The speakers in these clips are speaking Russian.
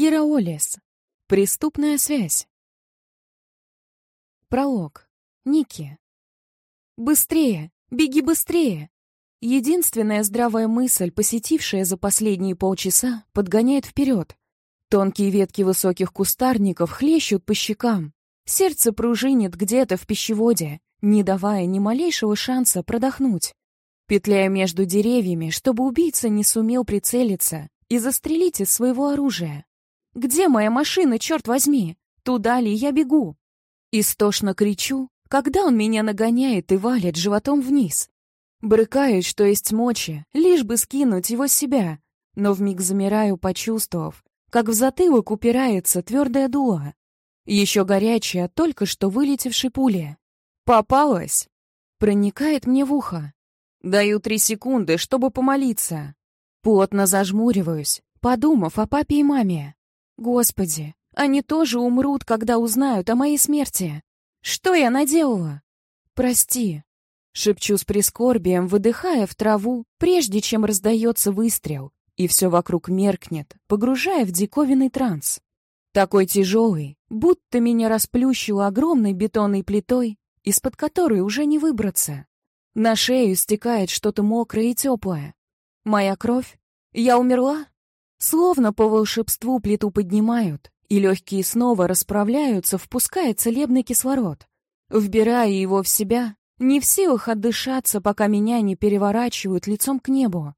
Кира Олес. Преступная связь. Пролог. Ники. Быстрее! Беги быстрее! Единственная здравая мысль, посетившая за последние полчаса, подгоняет вперед. Тонкие ветки высоких кустарников хлещут по щекам. Сердце пружинит где-то в пищеводе, не давая ни малейшего шанса продохнуть. Петляя между деревьями, чтобы убийца не сумел прицелиться и застрелить из своего оружия. «Где моя машина, черт возьми? Туда ли я бегу?» Истошно кричу, когда он меня нагоняет и валит животом вниз. Брыкаюсь, что есть мочи, лишь бы скинуть его с себя, но вмиг замираю, почувствовав, как в затылок упирается твердое дуло. Еще горячая, только что вылетевшей пули. «Попалась!» Проникает мне в ухо. Даю три секунды, чтобы помолиться. Плотно зажмуриваюсь, подумав о папе и маме. Господи, они тоже умрут, когда узнают о моей смерти. Что я наделала? Прости. Шепчу с прискорбием, выдыхая в траву, прежде чем раздается выстрел, и все вокруг меркнет, погружая в диковинный транс. Такой тяжелый, будто меня расплющило огромной бетонной плитой, из-под которой уже не выбраться. На шею стекает что-то мокрое и теплое. Моя кровь? Я умерла? Словно по волшебству плиту поднимают, и легкие снова расправляются, впуская целебный кислород. Вбирая его в себя, не в силах отдышаться, пока меня не переворачивают лицом к небу.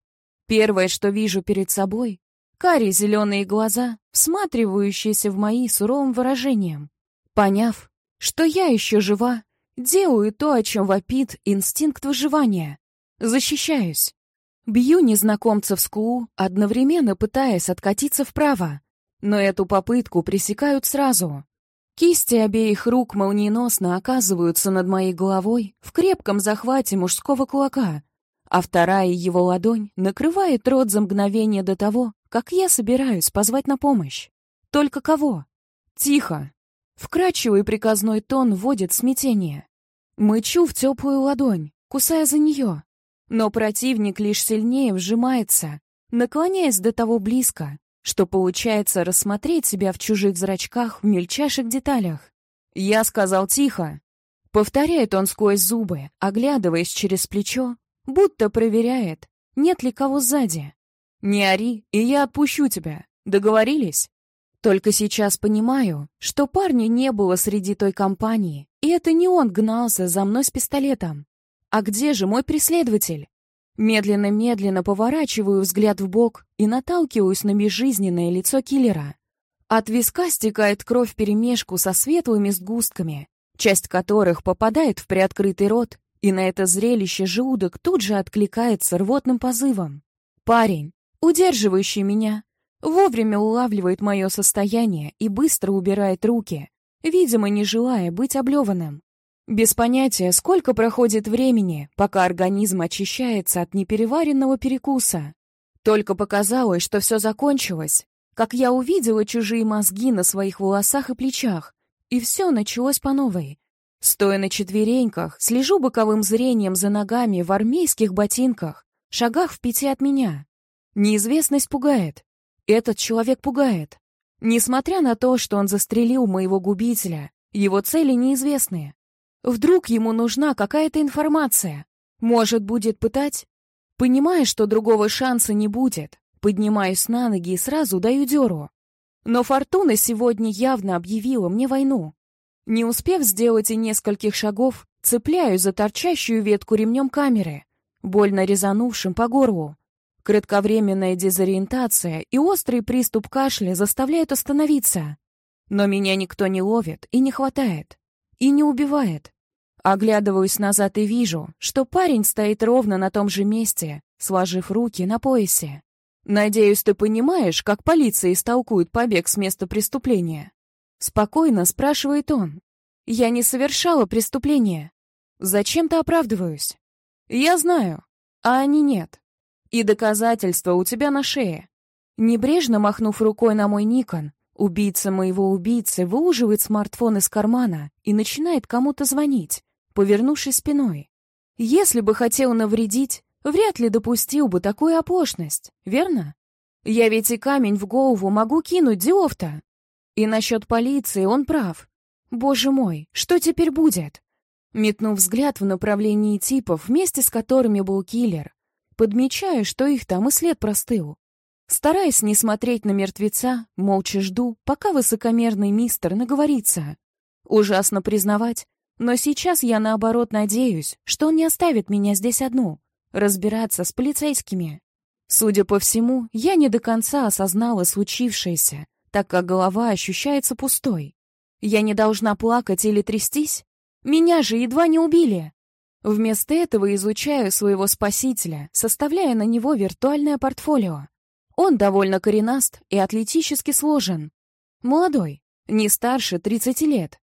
Первое, что вижу перед собой — карие зеленые глаза, всматривающиеся в мои суровым выражением. Поняв, что я еще жива, делаю то, о чем вопит инстинкт выживания. Защищаюсь. Бью незнакомца в скулу, одновременно пытаясь откатиться вправо. Но эту попытку пресекают сразу. Кисти обеих рук молниеносно оказываются над моей головой в крепком захвате мужского кулака, а вторая его ладонь накрывает рот за мгновение до того, как я собираюсь позвать на помощь. Только кого? Тихо. Вкрадчивый приказной тон вводит смятение. Мычу в теплую ладонь, кусая за нее. Но противник лишь сильнее вжимается, наклоняясь до того близко, что получается рассмотреть себя в чужих зрачках в мельчайших деталях. Я сказал тихо. Повторяет он сквозь зубы, оглядываясь через плечо, будто проверяет, нет ли кого сзади. «Не ори, и я отпущу тебя. Договорились?» Только сейчас понимаю, что парня не было среди той компании, и это не он гнался за мной с пистолетом. А где же мой преследователь? Медленно-медленно поворачиваю взгляд в бок и наталкиваюсь на безжизненное лицо киллера. От виска стекает кровь перемешку со светлыми сгустками, часть которых попадает в приоткрытый рот, и на это зрелище желудок тут же откликается рвотным позывом. Парень, удерживающий меня, вовремя улавливает мое состояние и быстро убирает руки, видимо, не желая быть облеванным. Без понятия, сколько проходит времени, пока организм очищается от непереваренного перекуса. Только показалось, что все закончилось, как я увидела чужие мозги на своих волосах и плечах, и все началось по новой. Стоя на четвереньках, слежу боковым зрением за ногами в армейских ботинках, шагах в пяти от меня. Неизвестность пугает. Этот человек пугает. Несмотря на то, что он застрелил моего губителя, его цели неизвестные. Вдруг ему нужна какая-то информация. Может, будет пытать? Понимая, что другого шанса не будет, поднимаюсь на ноги и сразу даю дёру. Но Фортуна сегодня явно объявила мне войну. Не успев сделать и нескольких шагов, цепляюсь за торчащую ветку ремнем камеры, больно резанувшим по горлу. Кратковременная дезориентация и острый приступ кашля заставляют остановиться. Но меня никто не ловит и не хватает. И не убивает. Оглядываюсь назад и вижу, что парень стоит ровно на том же месте, сложив руки на поясе. «Надеюсь, ты понимаешь, как полиция истолкует побег с места преступления?» Спокойно спрашивает он. «Я не совершала преступления. Зачем-то оправдываюсь. Я знаю, а они нет. И доказательства у тебя на шее». Небрежно махнув рукой на мой Никон, убийца моего убийцы выуживает смартфон из кармана и начинает кому-то звонить, повернувшись спиной. Если бы хотел навредить, вряд ли допустил бы такую оплошность, верно? Я ведь и камень в голову могу кинуть, Диофта. И насчет полиции он прав. Боже мой, что теперь будет? Метнув взгляд в направлении типов, вместе с которыми был киллер, подмечаю, что их там и след простыл. Стараясь не смотреть на мертвеца, молча жду, пока высокомерный мистер наговорится. Ужасно признавать, но сейчас я наоборот надеюсь, что он не оставит меня здесь одну, разбираться с полицейскими. Судя по всему, я не до конца осознала случившееся, так как голова ощущается пустой. Я не должна плакать или трястись? Меня же едва не убили. Вместо этого изучаю своего спасителя, составляя на него виртуальное портфолио. Он довольно коренаст и атлетически сложен. Молодой, не старше 30 лет.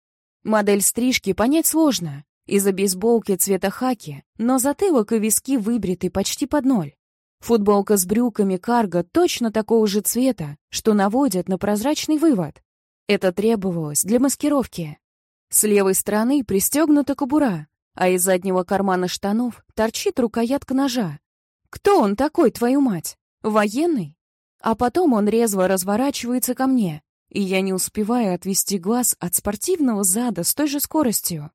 Модель стрижки понять сложно. Из-за бейсболки цвета хаки, но затылок и виски выбриты почти под ноль. Футболка с брюками карго точно такого же цвета, что наводит на прозрачный вывод. Это требовалось для маскировки. С левой стороны пристегнута кобура, а из заднего кармана штанов торчит рукоятка ножа. Кто он такой, твою мать? Военный? А потом он резво разворачивается ко мне, и я не успеваю отвести глаз от спортивного зада с той же скоростью.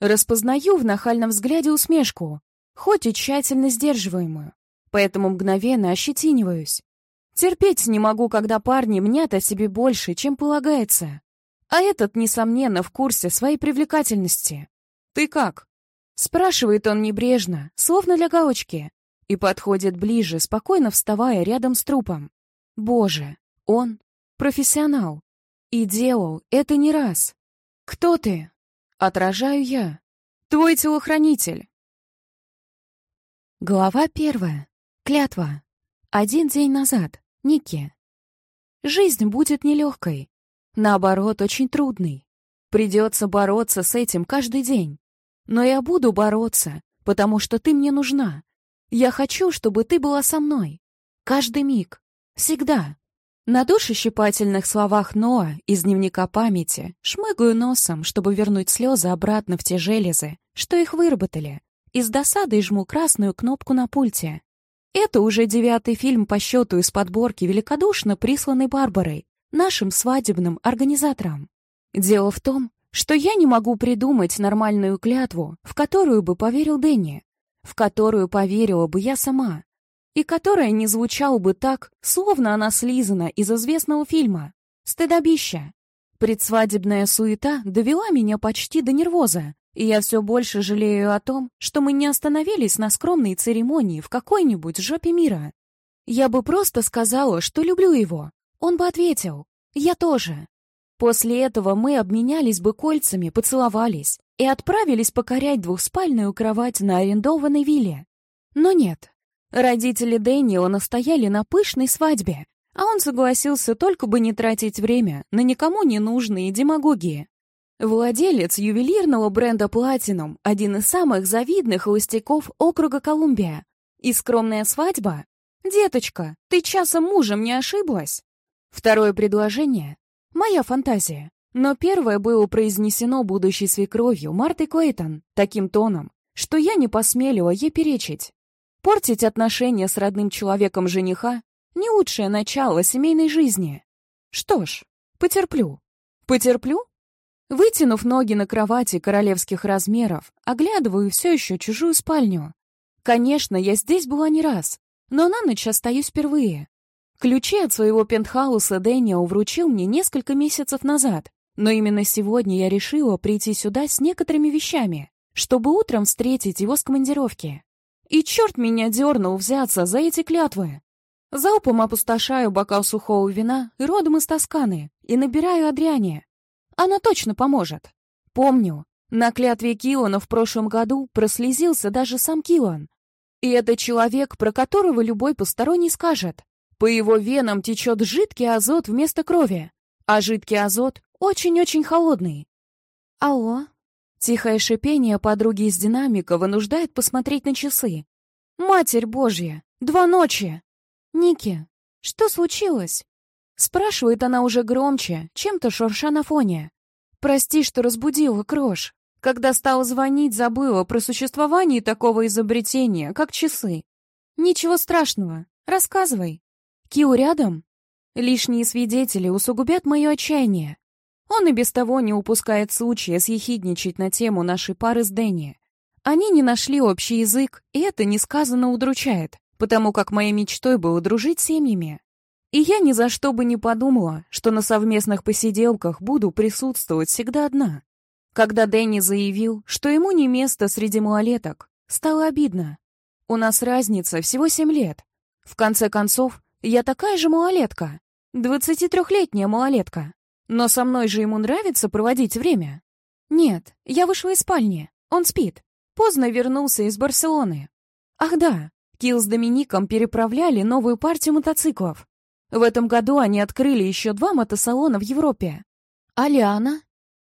Распознаю в нахальном взгляде усмешку, хоть и тщательно сдерживаемую, поэтому мгновенно ощетиниваюсь. Терпеть не могу, когда парни мнят о себе больше, чем полагается. А этот, несомненно, в курсе своей привлекательности. «Ты как?» Спрашивает он небрежно, словно для галочки, и подходит ближе, спокойно вставая рядом с трупом. Боже, он профессионал. И делал это не раз. Кто ты? Отражаю я. Твой телохранитель. Глава первая. Клятва. Один день назад. Ники. Жизнь будет нелегкой. Наоборот, очень трудной. Придется бороться с этим каждый день. Но я буду бороться, потому что ты мне нужна. Я хочу, чтобы ты была со мной. Каждый миг. Всегда. На душещипательных словах Ноа из дневника памяти шмыгаю носом, чтобы вернуть слезы обратно в те железы, что их выработали, и с досадой жму красную кнопку на пульте. Это уже девятый фильм по счету из подборки великодушно присланной Барбарой, нашим свадебным организатором. Дело в том, что я не могу придумать нормальную клятву, в которую бы поверил Дэнни, в которую поверила бы я сама и которая не звучала бы так, словно она слизана из известного фильма «Стыдобища». Предсвадебная суета довела меня почти до нервоза, и я все больше жалею о том, что мы не остановились на скромной церемонии в какой-нибудь жопе мира. Я бы просто сказала, что люблю его. Он бы ответил «Я тоже». После этого мы обменялись бы кольцами, поцеловались и отправились покорять двухспальную кровать на арендованной вилле. Но нет, Родители Дэниела настояли на пышной свадьбе, а он согласился только бы не тратить время на никому не нужные демагогии. Владелец ювелирного бренда Platinum, один из самых завидных холостяков округа Колумбия. И скромная свадьба? Деточка, ты часом мужем не ошиблась? Второе предложение — моя фантазия. Но первое было произнесено будущей свекровью Мартой Клейтон таким тоном, что я не посмелила ей перечить. Портить отношения с родным человеком жениха — не лучшее начало семейной жизни. Что ж, потерплю. Потерплю? Вытянув ноги на кровати королевских размеров, оглядываю все еще чужую спальню. Конечно, я здесь была не раз, но на ночь остаюсь впервые. Ключи от своего пентхауса Дэниел вручил мне несколько месяцев назад, но именно сегодня я решила прийти сюда с некоторыми вещами, чтобы утром встретить его с командировки. И черт меня дернул взяться за эти клятвы. Залпом опустошаю бокал сухого вина родом из Тосканы и набираю Адриане. Она точно поможет. Помню, на клятве Килана в прошлом году прослезился даже сам Килан. И это человек, про которого любой посторонний скажет. По его венам течет жидкий азот вместо крови, а жидкий азот очень-очень холодный. Алло, Тихое шипение подруги из динамика вынуждает посмотреть на часы. «Матерь Божья! Два ночи!» «Ники, что случилось?» Спрашивает она уже громче, чем-то шурша на фоне. «Прости, что разбудила, Крош. Когда стала звонить, забыла про существование такого изобретения, как часы. Ничего страшного, рассказывай». Киу рядом? Лишние свидетели усугубят мое отчаяние. Он и без того не упускает случая съехидничать на тему нашей пары с Дэнни. Они не нашли общий язык, и это несказанно удручает, потому как моей мечтой было дружить семьями. И я ни за что бы не подумала, что на совместных посиделках буду присутствовать всегда одна. Когда Дэнни заявил, что ему не место среди малолеток, стало обидно. У нас разница всего семь лет. В конце концов, я такая же малолетка. 23-летняя малолетка. Но со мной же ему нравится проводить время. Нет, я вышла из спальни. Он спит. Поздно вернулся из Барселоны. Ах да, Килл с Домиником переправляли новую партию мотоциклов. В этом году они открыли еще два мотосалона в Европе. А Лиана?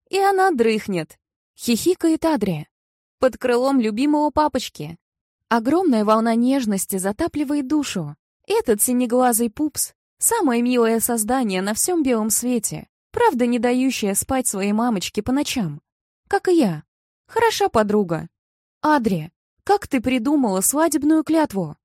И она дрыхнет. Хихикает Адри. Под крылом любимого папочки. Огромная волна нежности затапливает душу. Этот синеглазый пупс — самое милое создание на всем белом свете, правда не дающее спать своей мамочке по ночам. Как и я. Хороша подруга. Адри, как ты придумала свадебную клятву?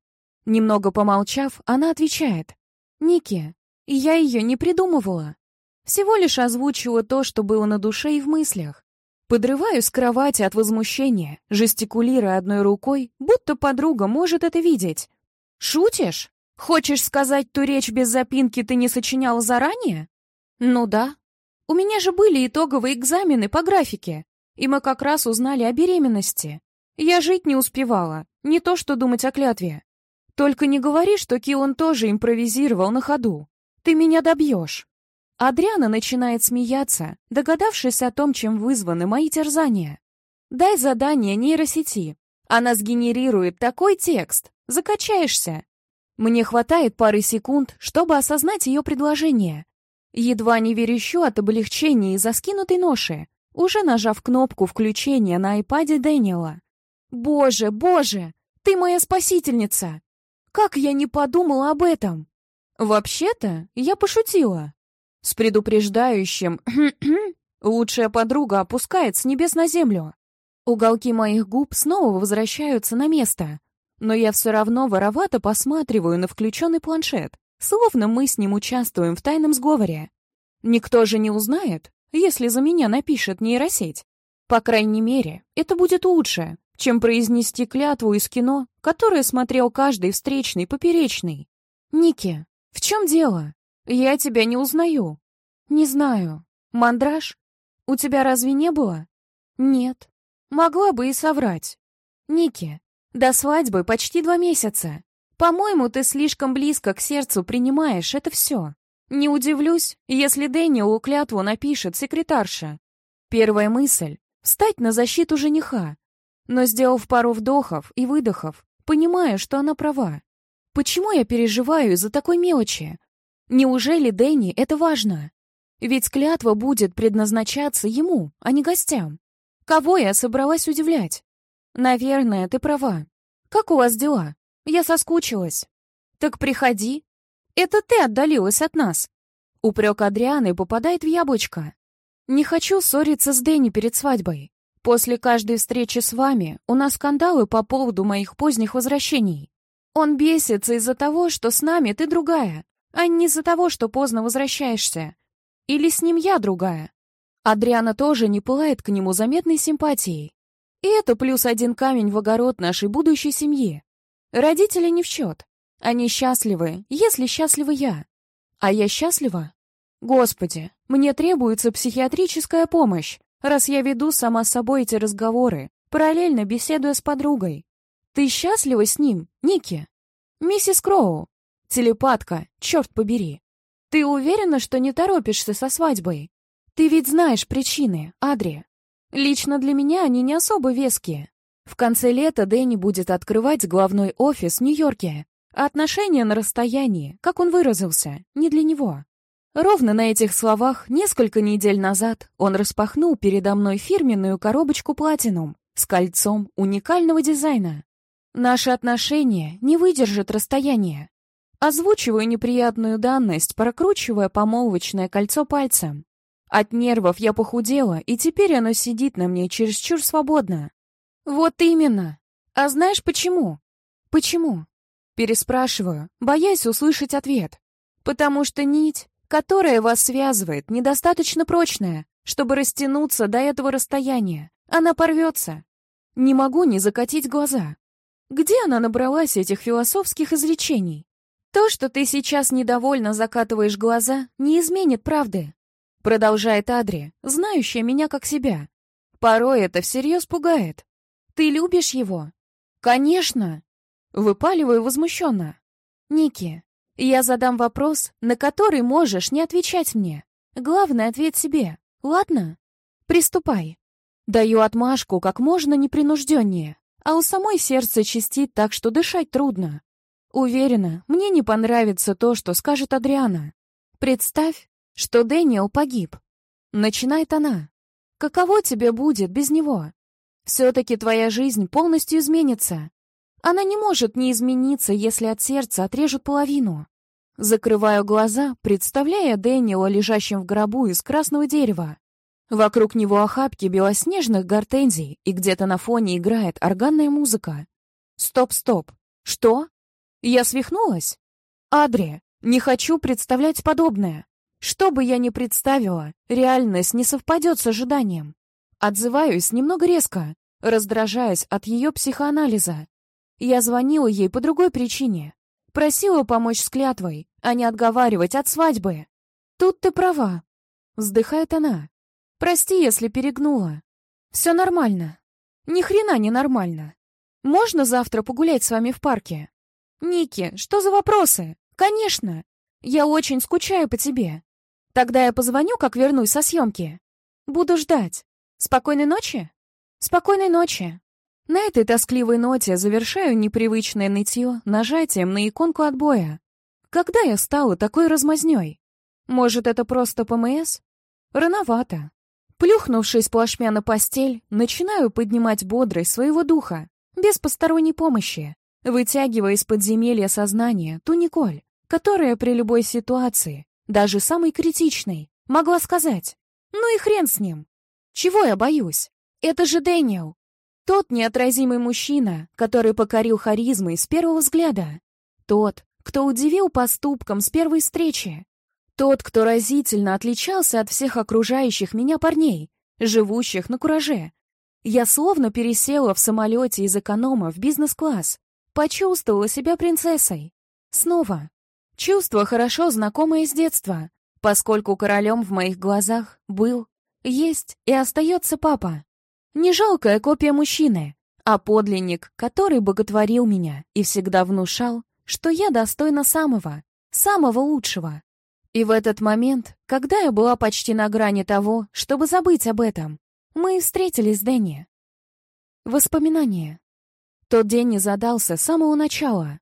Немного помолчав, она отвечает. Ники, я ее не придумывала. Всего лишь озвучила то, что было на душе и в мыслях. Подрываюсь с кровати от возмущения, жестикулируя одной рукой, будто подруга может это видеть. «Шутишь? Хочешь сказать, ту речь без запинки ты не сочиняла заранее?» «Ну да. У меня же были итоговые экзамены по графике, и мы как раз узнали о беременности. Я жить не успевала, не то что думать о клятве. Только не говори, что Кион тоже импровизировал на ходу. Ты меня добьешь. Адриана начинает смеяться, догадавшись о том, чем вызваны мои терзания. Дай задание нейросети. Она сгенерирует такой текст. Закачаешься. Мне хватает пары секунд, чтобы осознать ее предложение. Едва не верещу от облегчения из-за скинутой ноши, уже нажав кнопку включения на айпаде Дэниела. «Боже, боже! Ты моя спасительница! Как я не подумала об этом? Вообще-то, я пошутила. С предупреждающим лучшая подруга опускает с небес на землю. Уголки моих губ снова возвращаются на место, но я все равно воровато посматриваю на включенный планшет, словно мы с ним участвуем в тайном сговоре. Никто же не узнает, если за меня напишет нейросеть. По крайней мере, это будет лучше, чем произнести клятву из кино, которое смотрел каждый встречный поперечный. «Ники, в чем дело? Я тебя не узнаю». «Не знаю. Мандраж? У тебя разве не было?» «Нет. Могла бы и соврать». «Ники, до свадьбы почти два месяца. По-моему, ты слишком близко к сердцу принимаешь это все. Не удивлюсь, если Дэниелу клятву напишет секретарша. Первая мысль — встать на защиту жениха, но, сделав пару вдохов и выдохов, понимаю, что она права. Почему я переживаю из-за такой мелочи? Неужели Дэнни это важно? Ведь клятва будет предназначаться ему, а не гостям. Кого я собралась удивлять? Наверное, ты права. Как у вас дела? Я соскучилась. Так приходи. Это ты отдалилась от нас. Упрек Адрианы попадает в яблочко. Не хочу ссориться с Дэнни перед свадьбой. После каждой встречи с вами у нас скандалы по поводу моих поздних возвращений. Он бесится из-за того, что с нами ты другая, а не из-за того, что поздно возвращаешься. Или с ним я другая. Адриана тоже не пылает к нему заметной симпатией. И это плюс один камень в огород нашей будущей семьи. Родители не в счет. Они счастливы, если счастлива я. А я счастлива? Господи, мне требуется психиатрическая помощь, раз я веду сама с собой эти разговоры, параллельно беседуя с подругой. Ты счастлива с ним, Ники? Миссис Кроу, телепатка, черт побери. Ты уверена, что не торопишься со свадьбой? Ты ведь знаешь причины, Адри. Лично для меня они не особо веские. В конце лета Дэнни будет открывать главной офис в Нью-Йорке. А отношения на расстоянии, как он выразился, не для него. Ровно на этих словах несколько недель назад он распахнул передо мной фирменную коробочку «Платинум» с кольцом уникального дизайна. Наши отношения не выдержат расстояния. Озвучиваю неприятную данность, прокручивая помолвочное кольцо пальцем. От нервов я похудела, и теперь оно сидит на мне чересчур свободно. Вот именно. А знаешь почему? Почему? Переспрашиваю, боясь услышать ответ. Потому что нить, которая вас связывает, недостаточно прочная, чтобы растянуться до этого расстояния. Она порвется. Не могу не закатить глаза. Где она набралась этих философских изречений? То, что ты сейчас недовольно закатываешь глаза, не изменит правды. Продолжает Адри, знающая меня как себя. Порой это всерьез пугает. Ты любишь его? Конечно. Выпаливаю возмущенно. Ники, я задам вопрос, на который можешь не отвечать мне. Главное, ответь себе. Ладно? Приступай. Даю отмашку как можно непринужденнее, а у самой сердце чистит так, что дышать трудно. Уверена, мне не понравится то, что скажет Адриана. Представь, что Дэниел погиб. Начинает она. Каково тебе будет без него? Все-таки твоя жизнь полностью изменится. Она не может не измениться, если от сердца отрежут половину. Закрываю глаза, представляя Дэниела лежащим в гробу из красного дерева. Вокруг него охапки белоснежных гортензий, и где-то на фоне играет органная музыка. Стоп-стоп. Что? Я свихнулась? Адри, не хочу представлять подобное. Что бы я ни представила, реальность не совпадет с ожиданием. Отзываюсь немного резко, раздражаясь от ее психоанализа. Я звонила ей по другой причине. Просила помочь с клятвой, а не отговаривать от свадьбы. Тут ты права. Вздыхает она. Прости, если перегнула. Все нормально. Ни хрена не нормально. Можно завтра погулять с вами в парке? Ники, что за вопросы? Конечно. Я очень скучаю по тебе. Тогда я позвоню, как вернусь со съемки. Буду ждать. Спокойной ночи? Спокойной ночи. На этой тоскливой ноте завершаю непривычное нытье нажатием на иконку отбоя. Когда я стала такой размазнёй? Может, это просто ПМС? Рановато. Плюхнувшись плашмя на постель, начинаю поднимать бодрость своего духа, без посторонней помощи, вытягивая из подземелья сознания ту Николь, которая при любой ситуации, даже самой критичной, могла сказать «Ну и хрен с ним! Чего я боюсь? Это же Дэниел, тот неотразимый мужчина, который покорил харизмой с первого взгляда. Тот, кто удивил поступком с первой встречи. Тот, кто разительно отличался от всех окружающих меня парней, живущих на кураже. Я словно пересела в самолете из эконома в бизнес-класс. Почувствовала себя принцессой. Снова. Чувство хорошо знакомое с детства, поскольку королем в моих глазах был, есть и остается папа. Не жалкая копия мужчины, а подлинник, который боготворил меня и всегда внушал, что я достойна самого, самого лучшего. И в этот момент, когда я была почти на грани того, чтобы забыть об этом, мы встретились с Дэнни. Воспоминания. Тот день не задался с самого начала.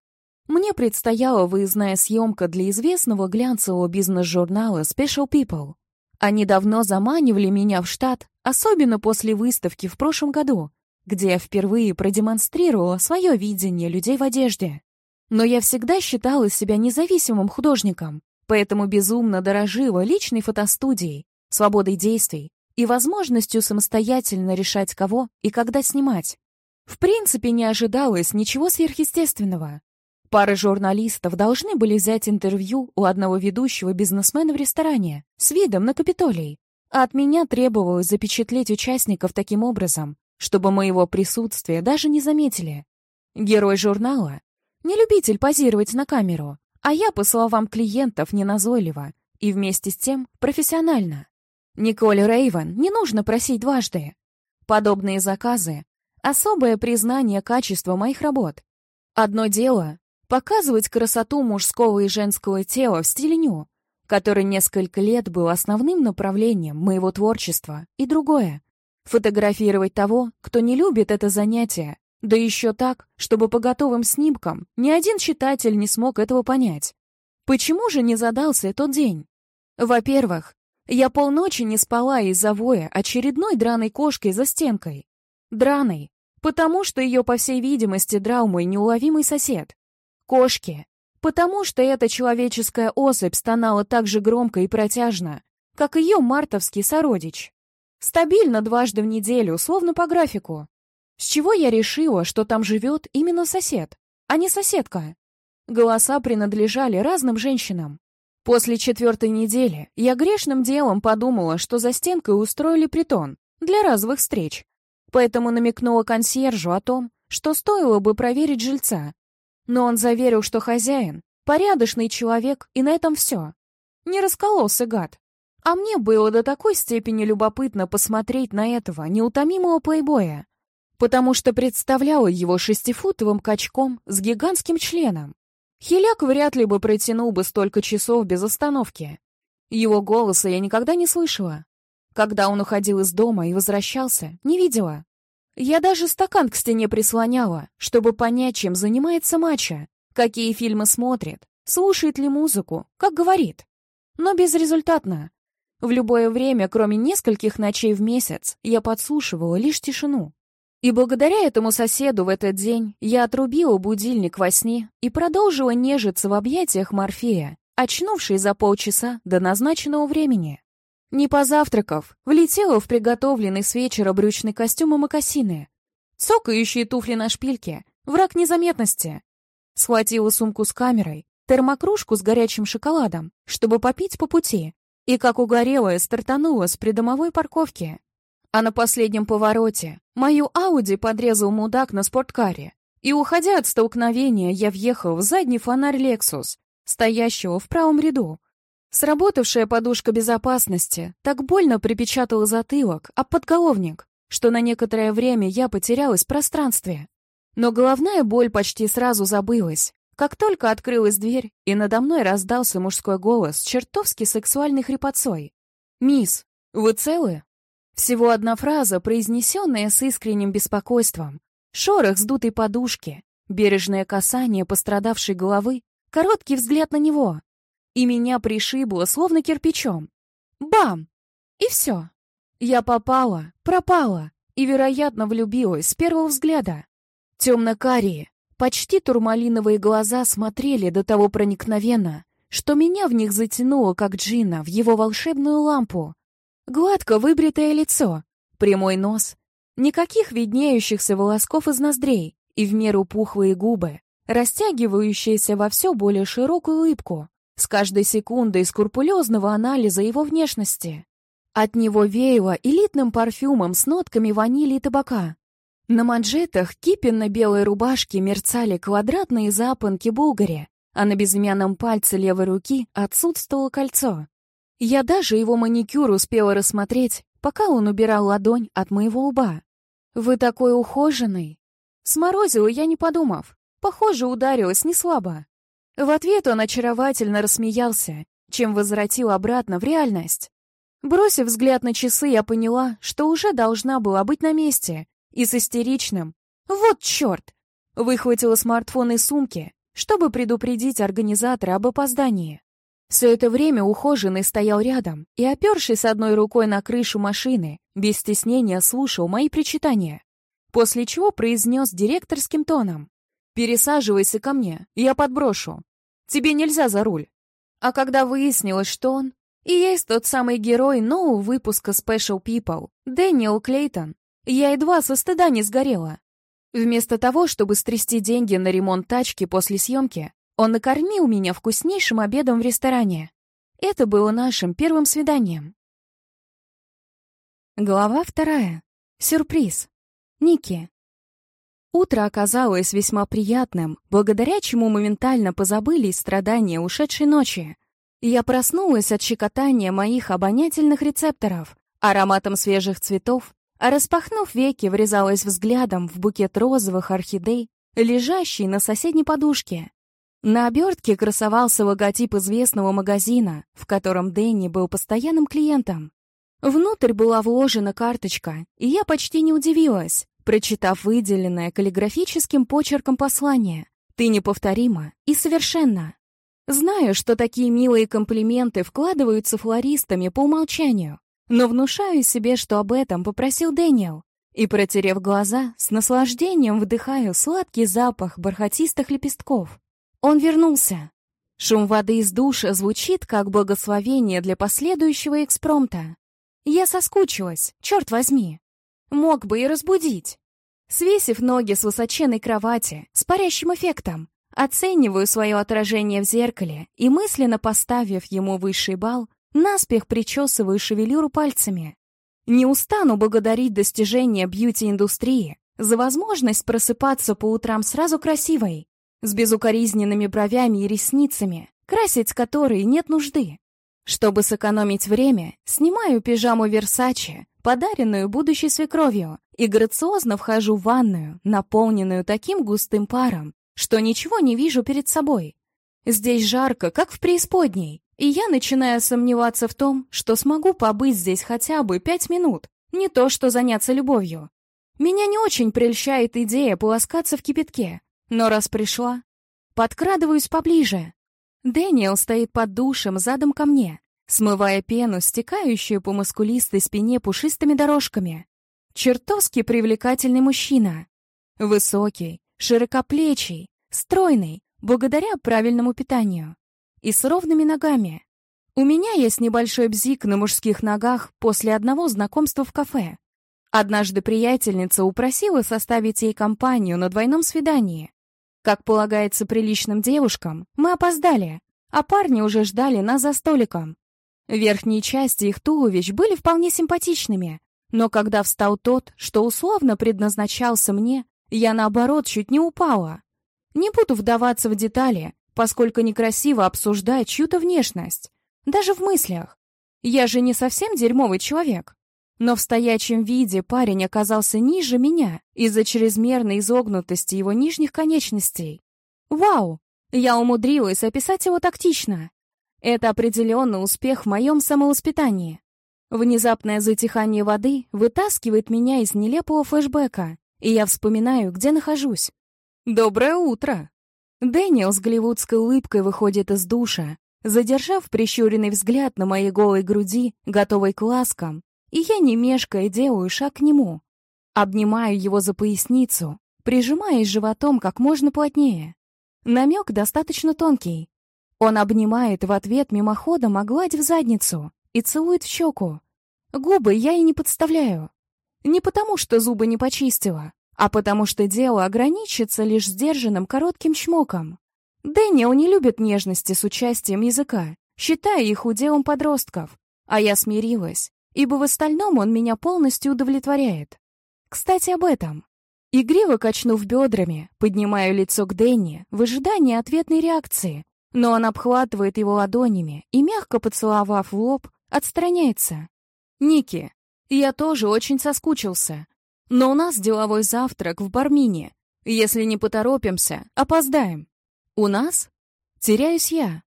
Мне предстояла выездная съемка для известного глянцевого бизнес-журнала Special People. Они давно заманивали меня в штат, особенно после выставки в прошлом году, где я впервые продемонстрировала свое видение людей в одежде. Но я всегда считала себя независимым художником, поэтому безумно дорожила личной фотостудией, свободой действий и возможностью самостоятельно решать, кого и когда снимать. В принципе, не ожидалось ничего сверхъестественного. Пара журналистов должны были взять интервью у одного ведущего бизнесмена в ресторане с видом на Капитолий. От меня требовалось запечатлеть участников таким образом, чтобы моего присутствия даже не заметили. Герой журнала — не любитель позировать на камеру, а я, по словам клиентов, не назойливо и вместе с тем профессионально. Николь Рейвен не нужно просить дважды. Подобные заказы — особое признание качества моих работ. Одно дело Показывать красоту мужского и женского тела в стиле ню, который несколько лет был основным направлением моего творчества, и другое — фотографировать того, кто не любит это занятие, да еще так, чтобы по готовым снимкам ни один читатель не смог этого понять. Почему же не задался тот день? Во-первых, я полночи не спала из-за воя очередной драной кошкой за стенкой. Драной, потому что ее, по всей видимости, драл мой неуловимый сосед кошки, потому что эта человеческая особь стонала так же громко и протяжно, как ее мартовский сородич. Стабильно дважды в неделю, словно по графику. С чего я решила, что там живет именно сосед, а не соседка? Голоса принадлежали разным женщинам. После четвертой недели я грешным делом подумала, что за стенкой устроили притон для разовых встреч. Поэтому намекнула консьержу о том, что стоило бы проверить жильца. Но он заверил, что хозяин — порядочный человек, и на этом все. Не раскололся гад. А мне было до такой степени любопытно посмотреть на этого неутомимого плейбоя, потому что представляла его шестифутовым качком с гигантским членом. Хиляк вряд ли бы протянул бы столько часов без остановки. Его голоса я никогда не слышала. Когда он уходил из дома и возвращался, не видела. Я даже стакан к стене прислоняла, чтобы понять, чем занимается Мача, какие фильмы смотрит, слушает ли музыку, как говорит. Но безрезультатно. В любое время, кроме нескольких ночей в месяц, я подслушивала лишь тишину. И благодаря этому соседу в этот день я отрубила будильник во сне и продолжила нежиться в объятиях Морфея, очнувшись за полчаса до назначенного времени. Не позавтракав, влетела в приготовленный с вечера брючный костюм и мокасины. Цокающие туфли на шпильке, враг незаметности. Схватила сумку с камерой, термокружку с горячим шоколадом, чтобы попить по пути, и, как угорелая, стартанула с придомовой парковки. А на последнем повороте мою Ауди подрезал мудак на спорткаре, и, уходя от столкновения, я въехал в задний фонарь «Лексус», стоящего в правом ряду. Сработавшая подушка безопасности так больно припечатала затылок, а подголовник, что на некоторое время я потерялась в пространстве. Но головная боль почти сразу забылась, как только открылась дверь, и надо мной раздался мужской голос чертовски сексуальной хрипотцой. «Мисс, вы целы?» Всего одна фраза, произнесенная с искренним беспокойством. Шорох сдутой подушки, бережное касание пострадавшей головы, короткий взгляд на него. И меня пришибло, словно кирпичом. Бам! И все. Я попала, пропала и, вероятно, влюбилась с первого взгляда. Темно-карие, Почти турмалиновые глаза смотрели до того проникновенно, что меня в них затянуло, как джина, в его волшебную лампу. Гладко выбритое лицо, прямой нос, никаких виднеющихся волосков из ноздрей и в меру пухлые губы, растягивающиеся во все более широкую улыбку, с каждой секундой скрупулезного анализа его внешности. От него веяло элитным парфюмом с нотками ванили и табака, на манжетах кипенно-белой рубашки мерцали квадратные запонки булгари, а на безымянном пальце левой руки отсутствовало кольцо. Я даже его маникюр успела рассмотреть, пока он убирал ладонь от моего лба. «Вы такой ухоженный!» Сморозила я, не подумав. Похоже, ударилась не слабо. В ответ он очаровательно рассмеялся, чем возвратил обратно в реальность. Бросив взгляд на часы, я поняла, что уже должна была быть на месте, и с истеричным «Вот черт!» выхватила смартфон из сумки, чтобы предупредить организатора об опоздании. Все это время ухоженный стоял рядом и, опершись одной рукой на крышу машины, без стеснения слушал мои причитания, после чего произнес директорским тоном. «Пересаживайся ко мне, я подброшу. Тебе нельзя за руль». А когда выяснилось, что он и есть тот самый герой нового выпуска Special People, Дэниел Клейтон, я едва со стыда не сгорела. Вместо того, чтобы стрясти деньги на ремонт тачки после съемки, он накормил меня вкуснейшим обедом в ресторане. Это было нашим первым свиданием. Глава вторая. Сюрприз. Ники. Утро оказалось весьма приятным, благодаря чему моментально позабыли страдания ушедшей ночи. Я проснулась от щекотания моих обонятельных рецепторов, ароматом свежих цветов а распахнув веки, врезалась взглядом в букет розовых орхидей, лежащий на соседней подушке. На обертке красовался логотип известного магазина, в котором Дэнни был постоянным клиентом. Внутрь была вложена карточка, и я почти не удивилась, прочитав выделенное каллиграфическим почерком послание «Ты неповторима и совершенно». Знаю, что такие милые комплименты вкладываются флористами по умолчанию, но внушаю себе, что об этом попросил Дэниел. И, протерев глаза, с наслаждением вдыхаю сладкий запах бархатистых лепестков. Он вернулся. Шум воды из душа звучит как благословение для последующего экспромта. Я соскучилась, черт возьми. Мог бы и разбудить. Свесив ноги с высоченной кровати, с парящим эффектом, Оцениваю свое отражение в зеркале и, мысленно поставив ему высший балл, наспех причесываю шевелюру пальцами. Не устану благодарить достижения бьюти-индустрии за возможность просыпаться по утрам сразу красивой, с безукоризненными бровями и ресницами, красить которые нет нужды. Чтобы сэкономить время, снимаю пижаму Версаче, подаренную будущей свекровью, и грациозно вхожу в ванную, наполненную таким густым паром, что ничего не вижу перед собой. Здесь жарко, как в преисподней, и я начинаю сомневаться в том, что смогу побыть здесь хотя бы пять минут, не то что заняться любовью. Меня не очень прельщает идея полоскаться в кипятке, но раз пришла, подкрадываюсь поближе, Дэниел стоит под душем задом ко мне, смывая пену, стекающую по мускулистой спине пушистыми дорожками. Чертовски привлекательный мужчина. Высокий, широкоплечий, стройный, благодаря правильному питанию. И с ровными ногами. У меня есть небольшой бзик на мужских ногах после одного знакомства в кафе. Однажды приятельница упросила составить ей компанию на двойном свидании. Как полагается приличным девушкам, мы опоздали, а парни уже ждали нас за столиком. Верхние части их туловищ были вполне симпатичными, но когда встал тот, что условно предназначался мне, я, наоборот, чуть не упала. Не буду вдаваться в детали, поскольку некрасиво обсуждать чью-то внешность, даже в мыслях. Я же не совсем дерьмовый человек. Но в стоячем виде парень оказался ниже меня из-за чрезмерной изогнутости его нижних конечностей. Вау! Я умудрилась описать его тактично. Это определенно успех в моем самовоспитании. Внезапное затихание воды вытаскивает меня из нелепого флешбека, и я вспоминаю, где нахожусь. «Доброе утро!» Дэниел с голливудской улыбкой выходит из душа, задержав прищуренный взгляд на моей голой груди, готовой к ласкам, и я, не мешкая, делаю шаг к нему. Обнимаю его за поясницу, прижимаясь животом как можно плотнее. Намек достаточно тонкий. Он обнимает в ответ мимоходом, огладив задницу, и целует в щеку. Губы я и не подставляю. Не потому, что зубы не почистила, а потому что дело ограничится лишь сдержанным коротким чмоком. Дэниел не любит нежности с участием языка, считая их уделом подростков, а я смирилась ибо в остальном он меня полностью удовлетворяет. Кстати, об этом. Игриво качнув бедрами, поднимаю лицо к Дэнни в ожидании ответной реакции, но он обхватывает его ладонями и, мягко поцеловав в лоб, отстраняется. «Ники, я тоже очень соскучился, но у нас деловой завтрак в Бармине. Если не поторопимся, опоздаем. У нас? Теряюсь я.